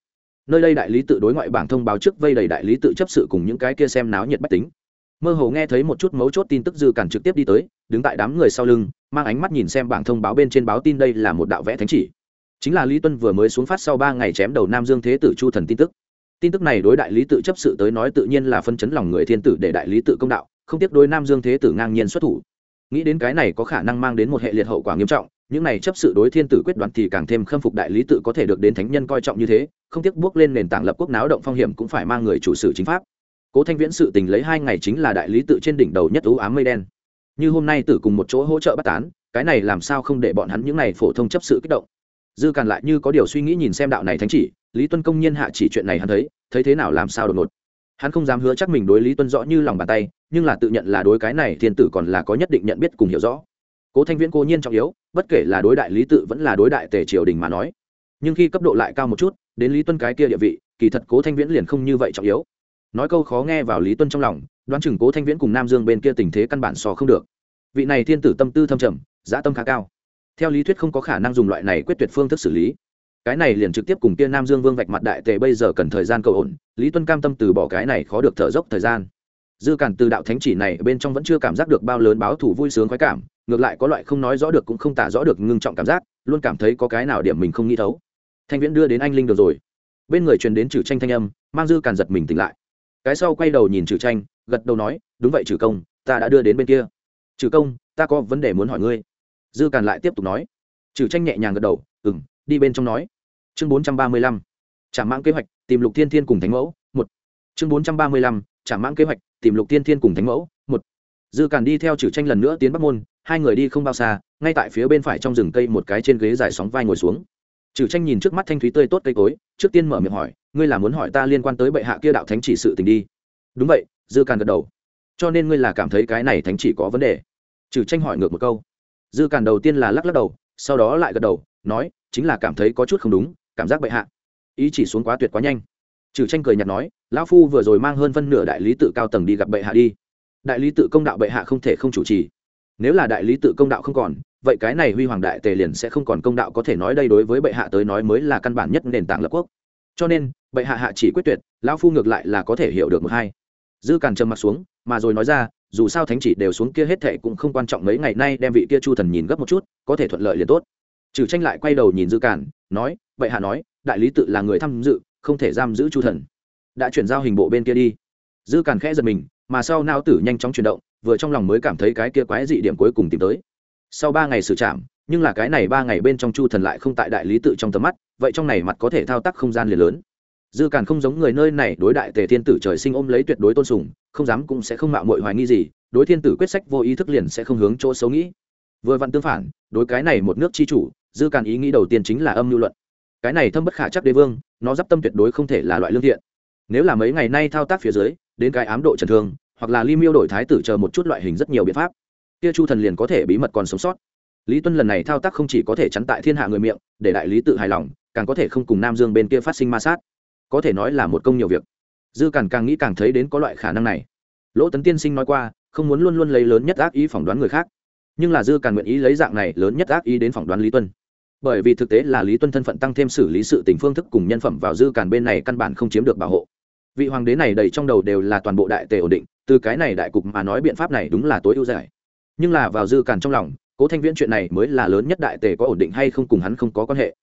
Nơi đây đại lý tự đối ngoại bảng thông báo trước vây đầy đại lý tự chấp sự cùng những cái kia xem náo nhiệt bách tính. Mơ hồ nghe thấy một chút mấu chốt tin tức dư cản trực tiếp đi tới, đứng tại đám người sau lưng, mang ánh mắt nhìn xem bảng thông báo bên trên báo tin đây là một đạo vẽ thánh chỉ chính là lý tuân vừa mới xuống phát sau ba ngày chém đầu nam dương thế tử chu thần tin tức. Tin tức này đối đại lý tự chấp sự tới nói tự nhiên là phân chấn lòng người thiên tử để đại lý tự công đạo, không tiếp đối nam dương thế tử ngang nhiên xuất thủ. Nghĩ đến cái này có khả năng mang đến một hệ liệt hậu quả nghiêm trọng, những này chấp sự đối thiên tử quyết đoán thì càng thêm khâm phục đại lý tự có thể được đến thánh nhân coi trọng như thế, không tiếc bước lên nền tảng lập quốc náo động phong hiểm cũng phải mang người chủ sự chính pháp. Cố thanh viễn sự tình lấy hai ngày chính là đại lý tự trên đỉnh đầu nhất ưu ám mây đen. Như hôm nay tử cùng một chỗ hỗ trợ bắt tán, cái này làm sao không để bọn hắn những này phổ thông chấp sự kích động? Dư càn lại như có điều suy nghĩ nhìn xem đạo này thánh chỉ, lý tuân công nhiên hạ chỉ chuyện này hắn thấy thấy thế nào làm sao đột ngột. Hắn không dám hứa chắc mình đối lý tuân rõ như lòng bàn tay, nhưng là tự nhận là đối cái này thiên tử còn là có nhất định nhận biết cùng hiểu rõ. Cố thanh viễn cố nhiên trọng yếu, bất kể là đối đại lý tự vẫn là đối đại tề triều đình mà nói. Nhưng khi cấp độ lại cao một chút, đến lý tuân cái kia địa vị, kỳ thật cố thanh viễn liền không như vậy trọng yếu. Nói câu khó nghe vào lý tuân trong lòng, đoán chừng cố thanh viễn cùng nam dương bên kia tình thế căn bản so không được. Vị này thiên tử tâm tư thâm trầm dã tâm khá cao theo lý thuyết không có khả năng dùng loại này quyết tuyệt phương thức xử lý. Cái này liền trực tiếp cùng kia nam dương vương vạch mặt đại tề bây giờ cần thời gian cầu ổn, lý tuân cam tâm từ bỏ cái này khó được thở dốc thời gian. Dư cản từ đạo thánh chỉ này bên trong vẫn chưa cảm giác được bao lớn báo thủ vui sướng khoái cảm, ngược lại có loại không nói rõ được cũng không tả rõ được ngưng trọng cảm giác, luôn cảm thấy có cái nào điểm mình không nghĩ thấu. Thanh viễn đưa đến anh linh được rồi. Bên người truyền đến trừ tranh thanh âm, mang dư cản giật mình tỉnh lại. Cái sau quay đầu nhìn trừ tranh, gật đầu nói, đúng vậy trừ công, ta đã đưa đến bên kia. Trừ công, ta có vấn đề muốn hỏi ngươi dư Càn lại tiếp tục nói. Trừ tranh nhẹ nhàng gật đầu ừ m đi bên trong nói. Chương bốn trăm ba mươi lăm, trả mãng kế hoạch, tìm lục thiên thiên cùng thánh mẫu, một. Chương bốn trăm ba mươi lăm, trả mãng kế hoạch, tìm lục thiên thiên cùng thánh mẫu, một. Dư Càn đi theo trừ tranh lần nữa tiến bắc môn, hai người đi không bao xa, ngay tại phía bên phải trong rừng cây một cái trên ghế dài sóng vai ngồi xuống. Trừ tranh nhìn trước mắt thanh thúy tươi tốt cây cối, trước tiên mở miệng hỏi, ngươi là muốn hỏi ta liên quan tới bệ hạ kia đạo thánh chỉ sự tình đi? Đúng vậy, dư càn gật đầu. Cho nên ngươi là cảm thấy cái này thánh chỉ có vấn đề? Trừ tranh hỏi ngược một câu dư cản đầu tiên là lắc lắc đầu, sau đó lại gật đầu, nói, chính là cảm thấy có chút không đúng, cảm giác bệ hạ. Ý chỉ xuống quá tuyệt quá nhanh. Trừ tranh cười nhạt nói, lão phu vừa rồi mang hơn phân nửa đại lý tự cao tầng đi gặp bệ hạ đi. Đại lý tự công đạo bệ hạ không thể không chủ trì. Nếu là đại lý tự công đạo không còn, vậy cái này huy hoàng đại tề liền sẽ không còn công đạo có thể nói đây đối với bệ hạ tới nói mới là căn bản nhất nền tảng lập quốc. Cho nên, bệ hạ hạ chỉ quyết tuyệt, lão phu ngược lại là có thể hiểu được một hai. Dư càn trầm mặt xuống, mà rồi nói ra dù sao thánh chỉ đều xuống kia hết thệ cũng không quan trọng mấy ngày nay đem vị kia chu thần nhìn gấp một chút có thể thuận lợi liền tốt. Trừ tranh lại quay đầu nhìn dư Cản, nói vậy hạ nói đại lý tự là người tham dự không thể giam giữ chu thần. Đã chuyển giao hình bộ bên kia đi. Dư Cản khẽ giật mình mà sau nao tử nhanh chóng chuyển động vừa trong lòng mới cảm thấy cái kia quái dị điểm cuối cùng tìm tới. Sau ba ngày xử trảm nhưng là cái này ba ngày bên trong chu thần lại không tại đại lý tự trong tầm mắt vậy trong này mặt có thể thao tác không gian liền lớn. Dư càn không giống người nơi này đối đại tề thiên tử trời sinh ôm lấy tuyệt đối tôn sùng không dám cũng sẽ không mạo muội hoài nghi gì, đối thiên tử quyết sách vô ý thức liền sẽ không hướng chỗ xấu nghĩ. Vừa vặn tương phản, đối cái này một nước chi chủ, dư càn ý nghĩ đầu tiên chính là âm lưu luận. Cái này thâm bất khả chắc đế vương, nó d tâm tuyệt đối không thể là loại lương thiện. Nếu là mấy ngày nay thao tác phía dưới, đến cái ám độ trần thương, hoặc là ly miêu đổi thái tử chờ một chút loại hình rất nhiều biện pháp, kia chu thần liền có thể bí mật còn sống sót. Lý tuân lần này thao tác không chỉ có thể chắn tại thiên hạ người miệng, để đại lý tự hài lòng, càng có thể không cùng nam dương bên kia phát sinh ma sát. Có thể nói là một công nhiều việc dư càng càng nghĩ càng thấy đến có loại khả năng này. Lỗ tấn tiên sinh nói qua, không muốn luôn luôn lấy lớn nhất ác ý phỏng đoán người khác. Nhưng là dư càng nguyện ý lấy dạng này lớn nhất ác ý đến phỏng đoán lý tuân. Bởi vì thực tế là lý tuân thân phận tăng thêm xử lý sự tình phương thức cùng nhân phẩm vào dư càn bên này căn bản không chiếm được bảo hộ. Vị hoàng đế này đầy trong đầu đều là toàn bộ đại tề ổn định, từ cái này đại cục mà nói biện pháp này đúng là tối ưu giải. Nhưng là vào dư càn trong lòng, cố thanh viễn chuyện này mới là lớn nhất đại tề có ổn định hay không cùng hắn không có quan hệ.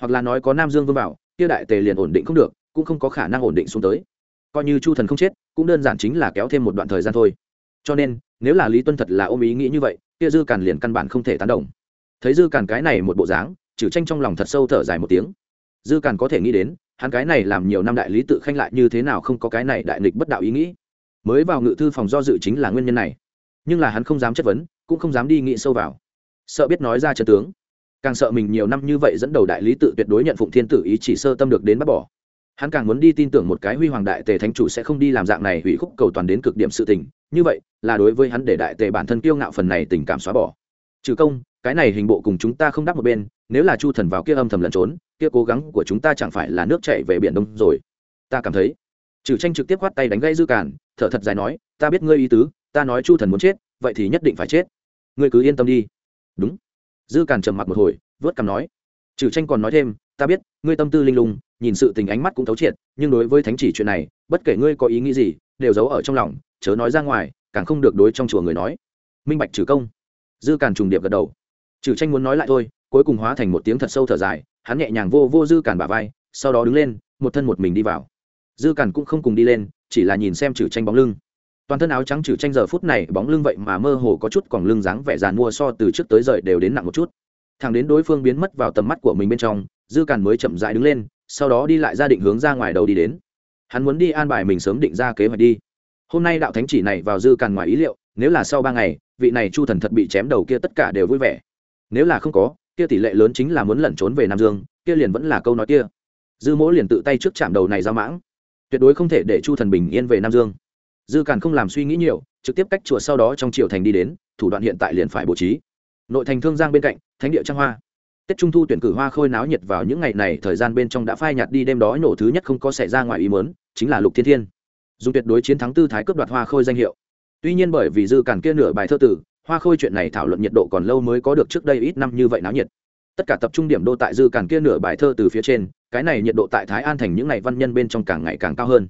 Hoặc là nói có nam dương vương bảo kia đại tề liền ổn định không được, cũng không có khả năng ổn định xuống tới coi như chu thần không chết, cũng đơn giản chính là kéo thêm một đoạn thời gian thôi. Cho nên, nếu là lý tuân thật là ôm ý nghĩ như vậy, kia dư càn liền căn bản không thể tán đồng. Thấy dư càn cái này một bộ dáng trừ tranh trong lòng thật sâu thở dài một tiếng. Dư càn có thể nghĩ đến, hắn cái này làm nhiều năm đại lý tự khanh lại như thế nào không có cái này đại nghịch bất đạo ý nghĩ. Mới vào ngự thư phòng do dự chính là nguyên nhân này. Nhưng là hắn không dám chất vấn, cũng không dám đi nghĩ sâu vào. Sợ biết nói ra chân tướng. Càng sợ mình nhiều năm như vậy dẫn đầu đại lý tự tuyệt đối nhận phụng thiên tử ý chỉ sơ tâm được đến bắt bỏ hắn càng muốn đi tin tưởng một cái huy hoàng đại tề thánh chủ sẽ không đi làm dạng này hủy khúc cầu toàn đến cực điểm sự tình. Như vậy, là đối với hắn để đại tề bản thân kiêu ngạo phần này tình cảm xóa bỏ. Trừ công, cái này hình bộ cùng chúng ta không đắp một bên, nếu là chu thần vào kia âm thầm lẩn trốn, kia cố gắng của chúng ta chẳng phải là nước chảy về biển đông rồi. Ta cảm thấy, trừ tranh trực tiếp khoát tay đánh gây dư cản thở thật dài nói, ta biết ngươi ý tứ, ta nói chu thần muốn chết, vậy thì nhất định phải chết. Ngươi cứ yên tâm đi. Đúng. Dư cản trầm mặc một hồi, vớt cằm nói. Trừ tranh còn nói thêm ta biết, ngươi tâm tư linh lung, nhìn sự tình ánh mắt cũng thấu triệt, nhưng đối với thánh chỉ chuyện này, bất kể ngươi có ý nghĩ gì, đều giấu ở trong lòng, chớ nói ra ngoài, càng không được đối trong chùa người nói. Minh bạch trừ công. Dư càn trùng điệp gật đầu. Trừ tranh muốn nói lại thôi, cuối cùng hóa thành một tiếng thật sâu thở dài, hắn nhẹ nhàng vô vô dư càn bả vai, sau đó đứng lên, một thân một mình đi vào. Dư càn cũng không cùng đi lên, chỉ là nhìn xem trừ tranh bóng lưng. Toàn thân áo trắng trừ tranh giờ phút này bóng lưng vậy mà mơ hồ có chút còn lưng dáng vẻ dàn mua so từ trước tới giờ đều đến nặng một chút thẳng đến đối phương biến mất vào tầm mắt của mình bên trong, dư càn mới chậm rãi đứng lên, sau đó đi lại ra định hướng ra ngoài đầu đi đến. Hắn muốn đi an bài mình sớm định ra kế hoạch đi. Hôm nay đạo thánh chỉ này vào dư càn ngoài ý liệu, nếu là sau ba ngày, vị này chu thần thật bị chém đầu kia tất cả đều vui vẻ. Nếu là không có, kia tỷ lệ lớn chính là muốn lẩn trốn về nam dương, kia liền vẫn là câu nói kia. Dư mỗ liền tự tay trước chạm đầu này ra mãng. Tuyệt đối không thể để chu thần bình yên về nam dương. Dư càn không làm suy nghĩ nhiều, trực tiếp cách chùa sau đó trong triều thành đi đến, thủ đoạn hiện tại liền phải bố trí. Nội thành thương giang bên cạnh thánh địa trang hoa. Tết trung thu tuyển cử hoa khôi náo nhiệt vào những ngày này, thời gian bên trong đã phai nhạt đi, đêm đó nổ thứ nhất không có xảy ra ngoài ý mớn chính là lục thiên thiên. Dùng tuyệt đối chiến thắng tư thái cướp đoạt hoa khôi danh hiệu. Tuy nhiên bởi vì dư càn kia nửa bài thơ tử, hoa khôi chuyện này thảo luận nhiệt độ còn lâu mới có được trước đây ít năm như vậy náo nhiệt. Tất cả tập trung điểm đô tại dư càn kia nửa bài thơ từ phía trên, cái này nhiệt độ tại thái an thành những ngày văn nhân bên trong càng ngày càng cao hơn.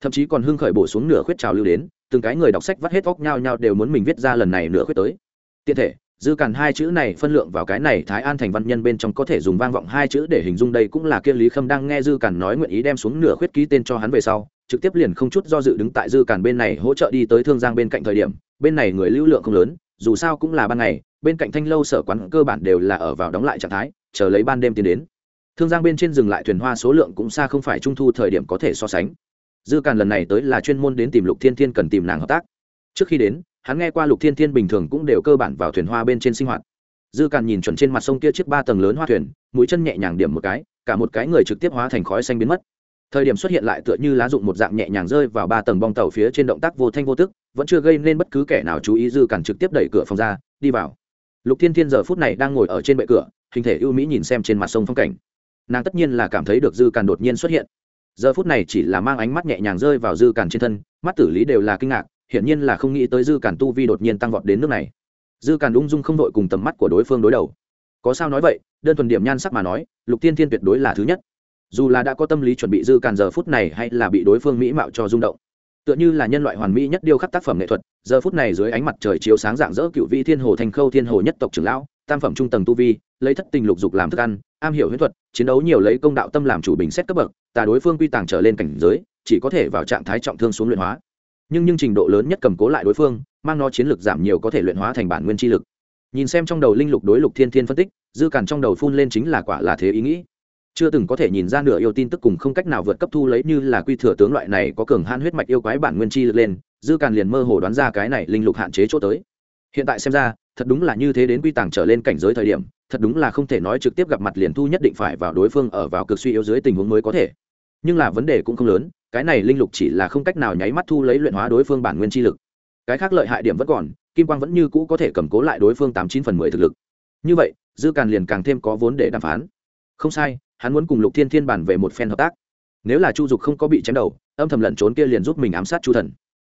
Thậm chí còn hưng khởi bổ xuống nửa khuyết trào lưu đến, từng cái người đọc sách vắt hết óc nhau nhau đều muốn mình viết ra lần này nửa khuyết tới. Tiện thể dư càn hai chữ này phân lượng vào cái này thái an thành văn nhân bên trong có thể dùng vang vọng hai chữ để hình dung đây cũng là kia lý khâm đang nghe dư càn nói nguyện ý đem xuống nửa khuyết ký tên cho hắn về sau, trực tiếp liền không chút do dự đứng tại dư càn bên này hỗ trợ đi tới thương giang bên cạnh thời điểm. Bên này người lưu lượng không lớn, dù sao cũng là ban ngày, bên cạnh thanh lâu sở quán cơ bản đều là ở vào đóng lại trạng thái, chờ lấy ban đêm tiến đến. Thương giang bên trên dừng lại thuyền hoa số lượng cũng xa không phải trung thu thời điểm có thể so sánh. Dư càn lần này tới là chuyên môn đến tìm lục thiên thiên cần tìm nàng hợp tác. Trước khi đến hắn nghe qua lục thiên thiên bình thường cũng đều cơ bản vào thuyền hoa bên trên sinh hoạt. Dư càn nhìn chuẩn trên mặt sông kia chiếc ba tầng lớn hoa thuyền, mũi chân nhẹ nhàng điểm một cái, cả một cái người trực tiếp hóa thành khói xanh biến mất. Thời điểm xuất hiện lại tựa như lá dụng một dạng nhẹ nhàng rơi vào ba tầng bong tàu phía trên động tác vô thanh vô tức, vẫn chưa gây nên bất cứ kẻ nào chú ý, dư càn trực tiếp đẩy cửa phòng ra, đi vào. Lục thiên thiên giờ phút này đang ngồi ở trên bệ cửa, hình thể ưu mỹ nhìn xem trên mặt sông phong cảnh. Nàng tất nhiên là cảm thấy được dư càn đột nhiên xuất hiện. Giờ phút này chỉ là mang ánh mắt nhẹ nhàng rơi vào dư càn trên thân, mắt tử lý đều là kinh ngạc hiển nhiên là không nghĩ tới dư càn tu vi đột nhiên tăng vọt đến nước này. Dư càn ung dung không đội cùng tầm mắt của đối phương đối đầu. Có sao nói vậy, đơn thuần điểm nhan sắc mà nói, lục tiên thiên tuyệt đối là thứ nhất. Dù là đã có tâm lý chuẩn bị dư càn giờ phút này hay là bị đối phương mỹ mạo cho rung động. Tựa như là nhân loại hoàn mỹ nhất điêu khắc tác phẩm nghệ thuật, giờ phút này dưới ánh mặt trời chiếu sáng dạng dỡ cựu vị thiên hồ thành khâu thiên hồ nhất tộc trưởng lão, tam phẩm trung tầng tu vi, lấy thất tình lục dục làm thức ăn, am hiểu huyễn thuật, chiến đấu nhiều lấy công đạo tâm làm chủ bình xét cấp bậc, tà đối phương quy tàng trở lên cảnh giới, chỉ có thể vào trạng thái trọng thương xuống luyện hóa nhưng nhưng trình độ lớn nhất cầm cố lại đối phương, mang nó chiến lược giảm nhiều có thể luyện hóa thành bản nguyên chi lực. Nhìn xem trong đầu linh lục đối lục thiên thiên phân tích, dư càn trong đầu phun lên chính là quả là thế ý nghĩ. Chưa từng có thể nhìn ra nửa yêu tin tức cùng không cách nào vượt cấp thu lấy như là quy thừa tướng loại này có cường han huyết mạch yêu quái bản nguyên chi lực lên, dư càn liền mơ hồ đoán ra cái này linh lục hạn chế chỗ tới. Hiện tại xem ra, thật đúng là như thế đến quy tàng trở lên cảnh giới thời điểm, thật đúng là không thể nói trực tiếp gặp mặt liền thu nhất định phải vào đối phương ở vào cực suy yếu dưới tình huống mới có thể. Nhưng là vấn đề cũng không lớn cái này linh lục chỉ là không cách nào nháy mắt thu lấy luyện hóa đối phương bản nguyên chi lực. Cái khác lợi hại điểm vẫn còn, kim quang vẫn như cũ có thể cầm cố lại đối phương tám chín phần mười thực lực. Như vậy, dư càn liền càng thêm có vốn để đàm phán. Không sai, hắn muốn cùng lục thiên thiên bản về một phen hợp tác. Nếu là chu dục không có bị chém đầu, âm thầm lẩn trốn kia liền giúp mình ám sát chu thần.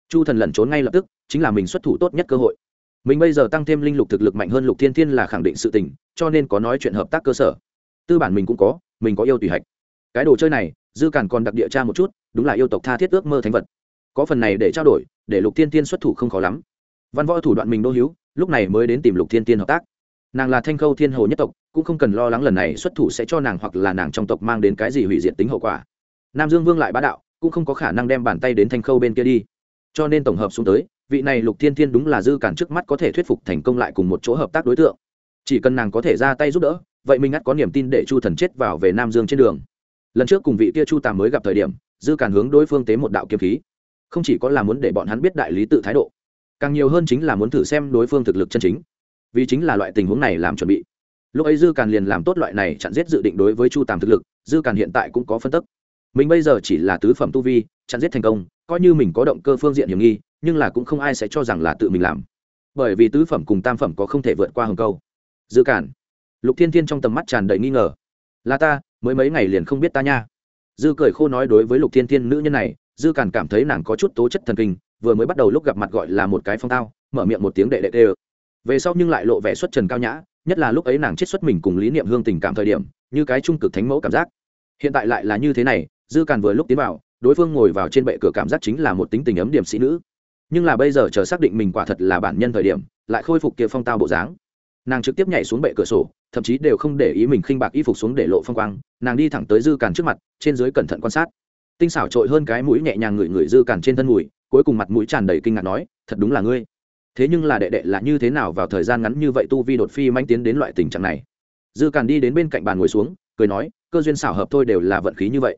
Chu thần lẩn trốn ngay lập tức, chính là mình xuất thủ tốt nhất cơ hội. Mình bây giờ tăng thêm linh lục thực lực mạnh hơn lục thiên thiên là khẳng định sự tình, cho nên có nói chuyện hợp tác cơ sở. Tư bản mình cũng có, mình có yêu tùy hạch. Cái đồ chơi này dư càn còn đặc địa tra một chút, đúng là yêu tộc tha thiết ước mơ thánh vật. Có phần này để trao đổi, để lục thiên tiên xuất thủ không khó lắm. Văn võ thủ đoạn mình đô hiếu lúc này mới đến tìm lục thiên tiên hợp tác. Nàng là thanh khâu thiên hồ nhất tộc, cũng không cần lo lắng lần này xuất thủ sẽ cho nàng hoặc là nàng trong tộc mang đến cái gì hủy diệt tính hậu quả. Nam dương vương lại bá đạo, cũng không có khả năng đem bàn tay đến thanh khâu bên kia đi. Cho nên tổng hợp xuống tới, vị này lục thiên thiên đúng là dư cản trước mắt có thể thuyết phục thành công lại cùng một chỗ hợp tác đối tượng. Chỉ cần nàng có thể ra tay giúp đỡ, vậy mình ngắt có niềm tin để chu thần chết vào về nam dương trên đường lần trước cùng vị kia chu tàm mới gặp thời điểm, dư càn hướng đối phương tế một đạo kiếm khí. Không chỉ có là muốn để bọn hắn biết đại lý tự thái độ, càng nhiều hơn chính là muốn thử xem đối phương thực lực chân chính. Vì chính là loại tình huống này làm chuẩn bị. Lúc ấy dư càn liền làm tốt loại này chặn giết dự định đối với chu tàm thực lực, dư càn hiện tại cũng có phân tức. Mình bây giờ chỉ là tứ phẩm tu vi, chặn giết thành công, coi như mình có động cơ phương diện hiểm nghi, nhưng là cũng không ai sẽ cho rằng là tự mình làm. Bởi vì tứ phẩm cùng tam phẩm có không thể vượt qua hồng câu. Dư cản lục thiên thiên trong tầm mắt tràn đầy nghi ngờ. Là ta mới mấy ngày liền không biết ta nha. Dư cười khô nói đối với lục thiên thiên nữ nhân này, dư càn cảm thấy nàng có chút tố chất thần kinh, vừa mới bắt đầu lúc gặp mặt gọi là một cái phong tao, mở miệng một tiếng đệ đệ tê về sau nhưng lại lộ vẻ xuất trần cao nhã, nhất là lúc ấy nàng chết xuất mình cùng lý niệm hương tình cảm thời điểm, như cái trung cực thánh mẫu cảm giác. Hiện tại lại là như thế này, dư càn vừa lúc tiến vào, đối phương ngồi vào trên bệ cửa cảm giác chính là một tính tình ấm điểm sĩ nữ. Nhưng là bây giờ chờ xác định mình quả thật là bản nhân thời điểm, lại khôi phục kia phong tao bộ dáng. Nàng trực tiếp nhảy xuống bệ cửa sổ thậm chí đều không để ý mình khinh bạc y phục xuống để lộ phong quang, nàng đi thẳng tới dư càn trước mặt, trên dưới cẩn thận quan sát. Tinh xảo trội hơn cái mũi nhẹ nhàng ngửi ngửi dư càn trên thân mùi, cuối cùng mặt mũi tràn đầy kinh ngạc nói, thật đúng là ngươi. Thế nhưng là đệ đệ là như thế nào vào thời gian ngắn như vậy tu vi đột phi manh tiến đến loại tình trạng này? Dư càn đi đến bên cạnh bàn ngồi xuống, cười nói, cơ duyên xảo hợp thôi đều là vận khí như vậy.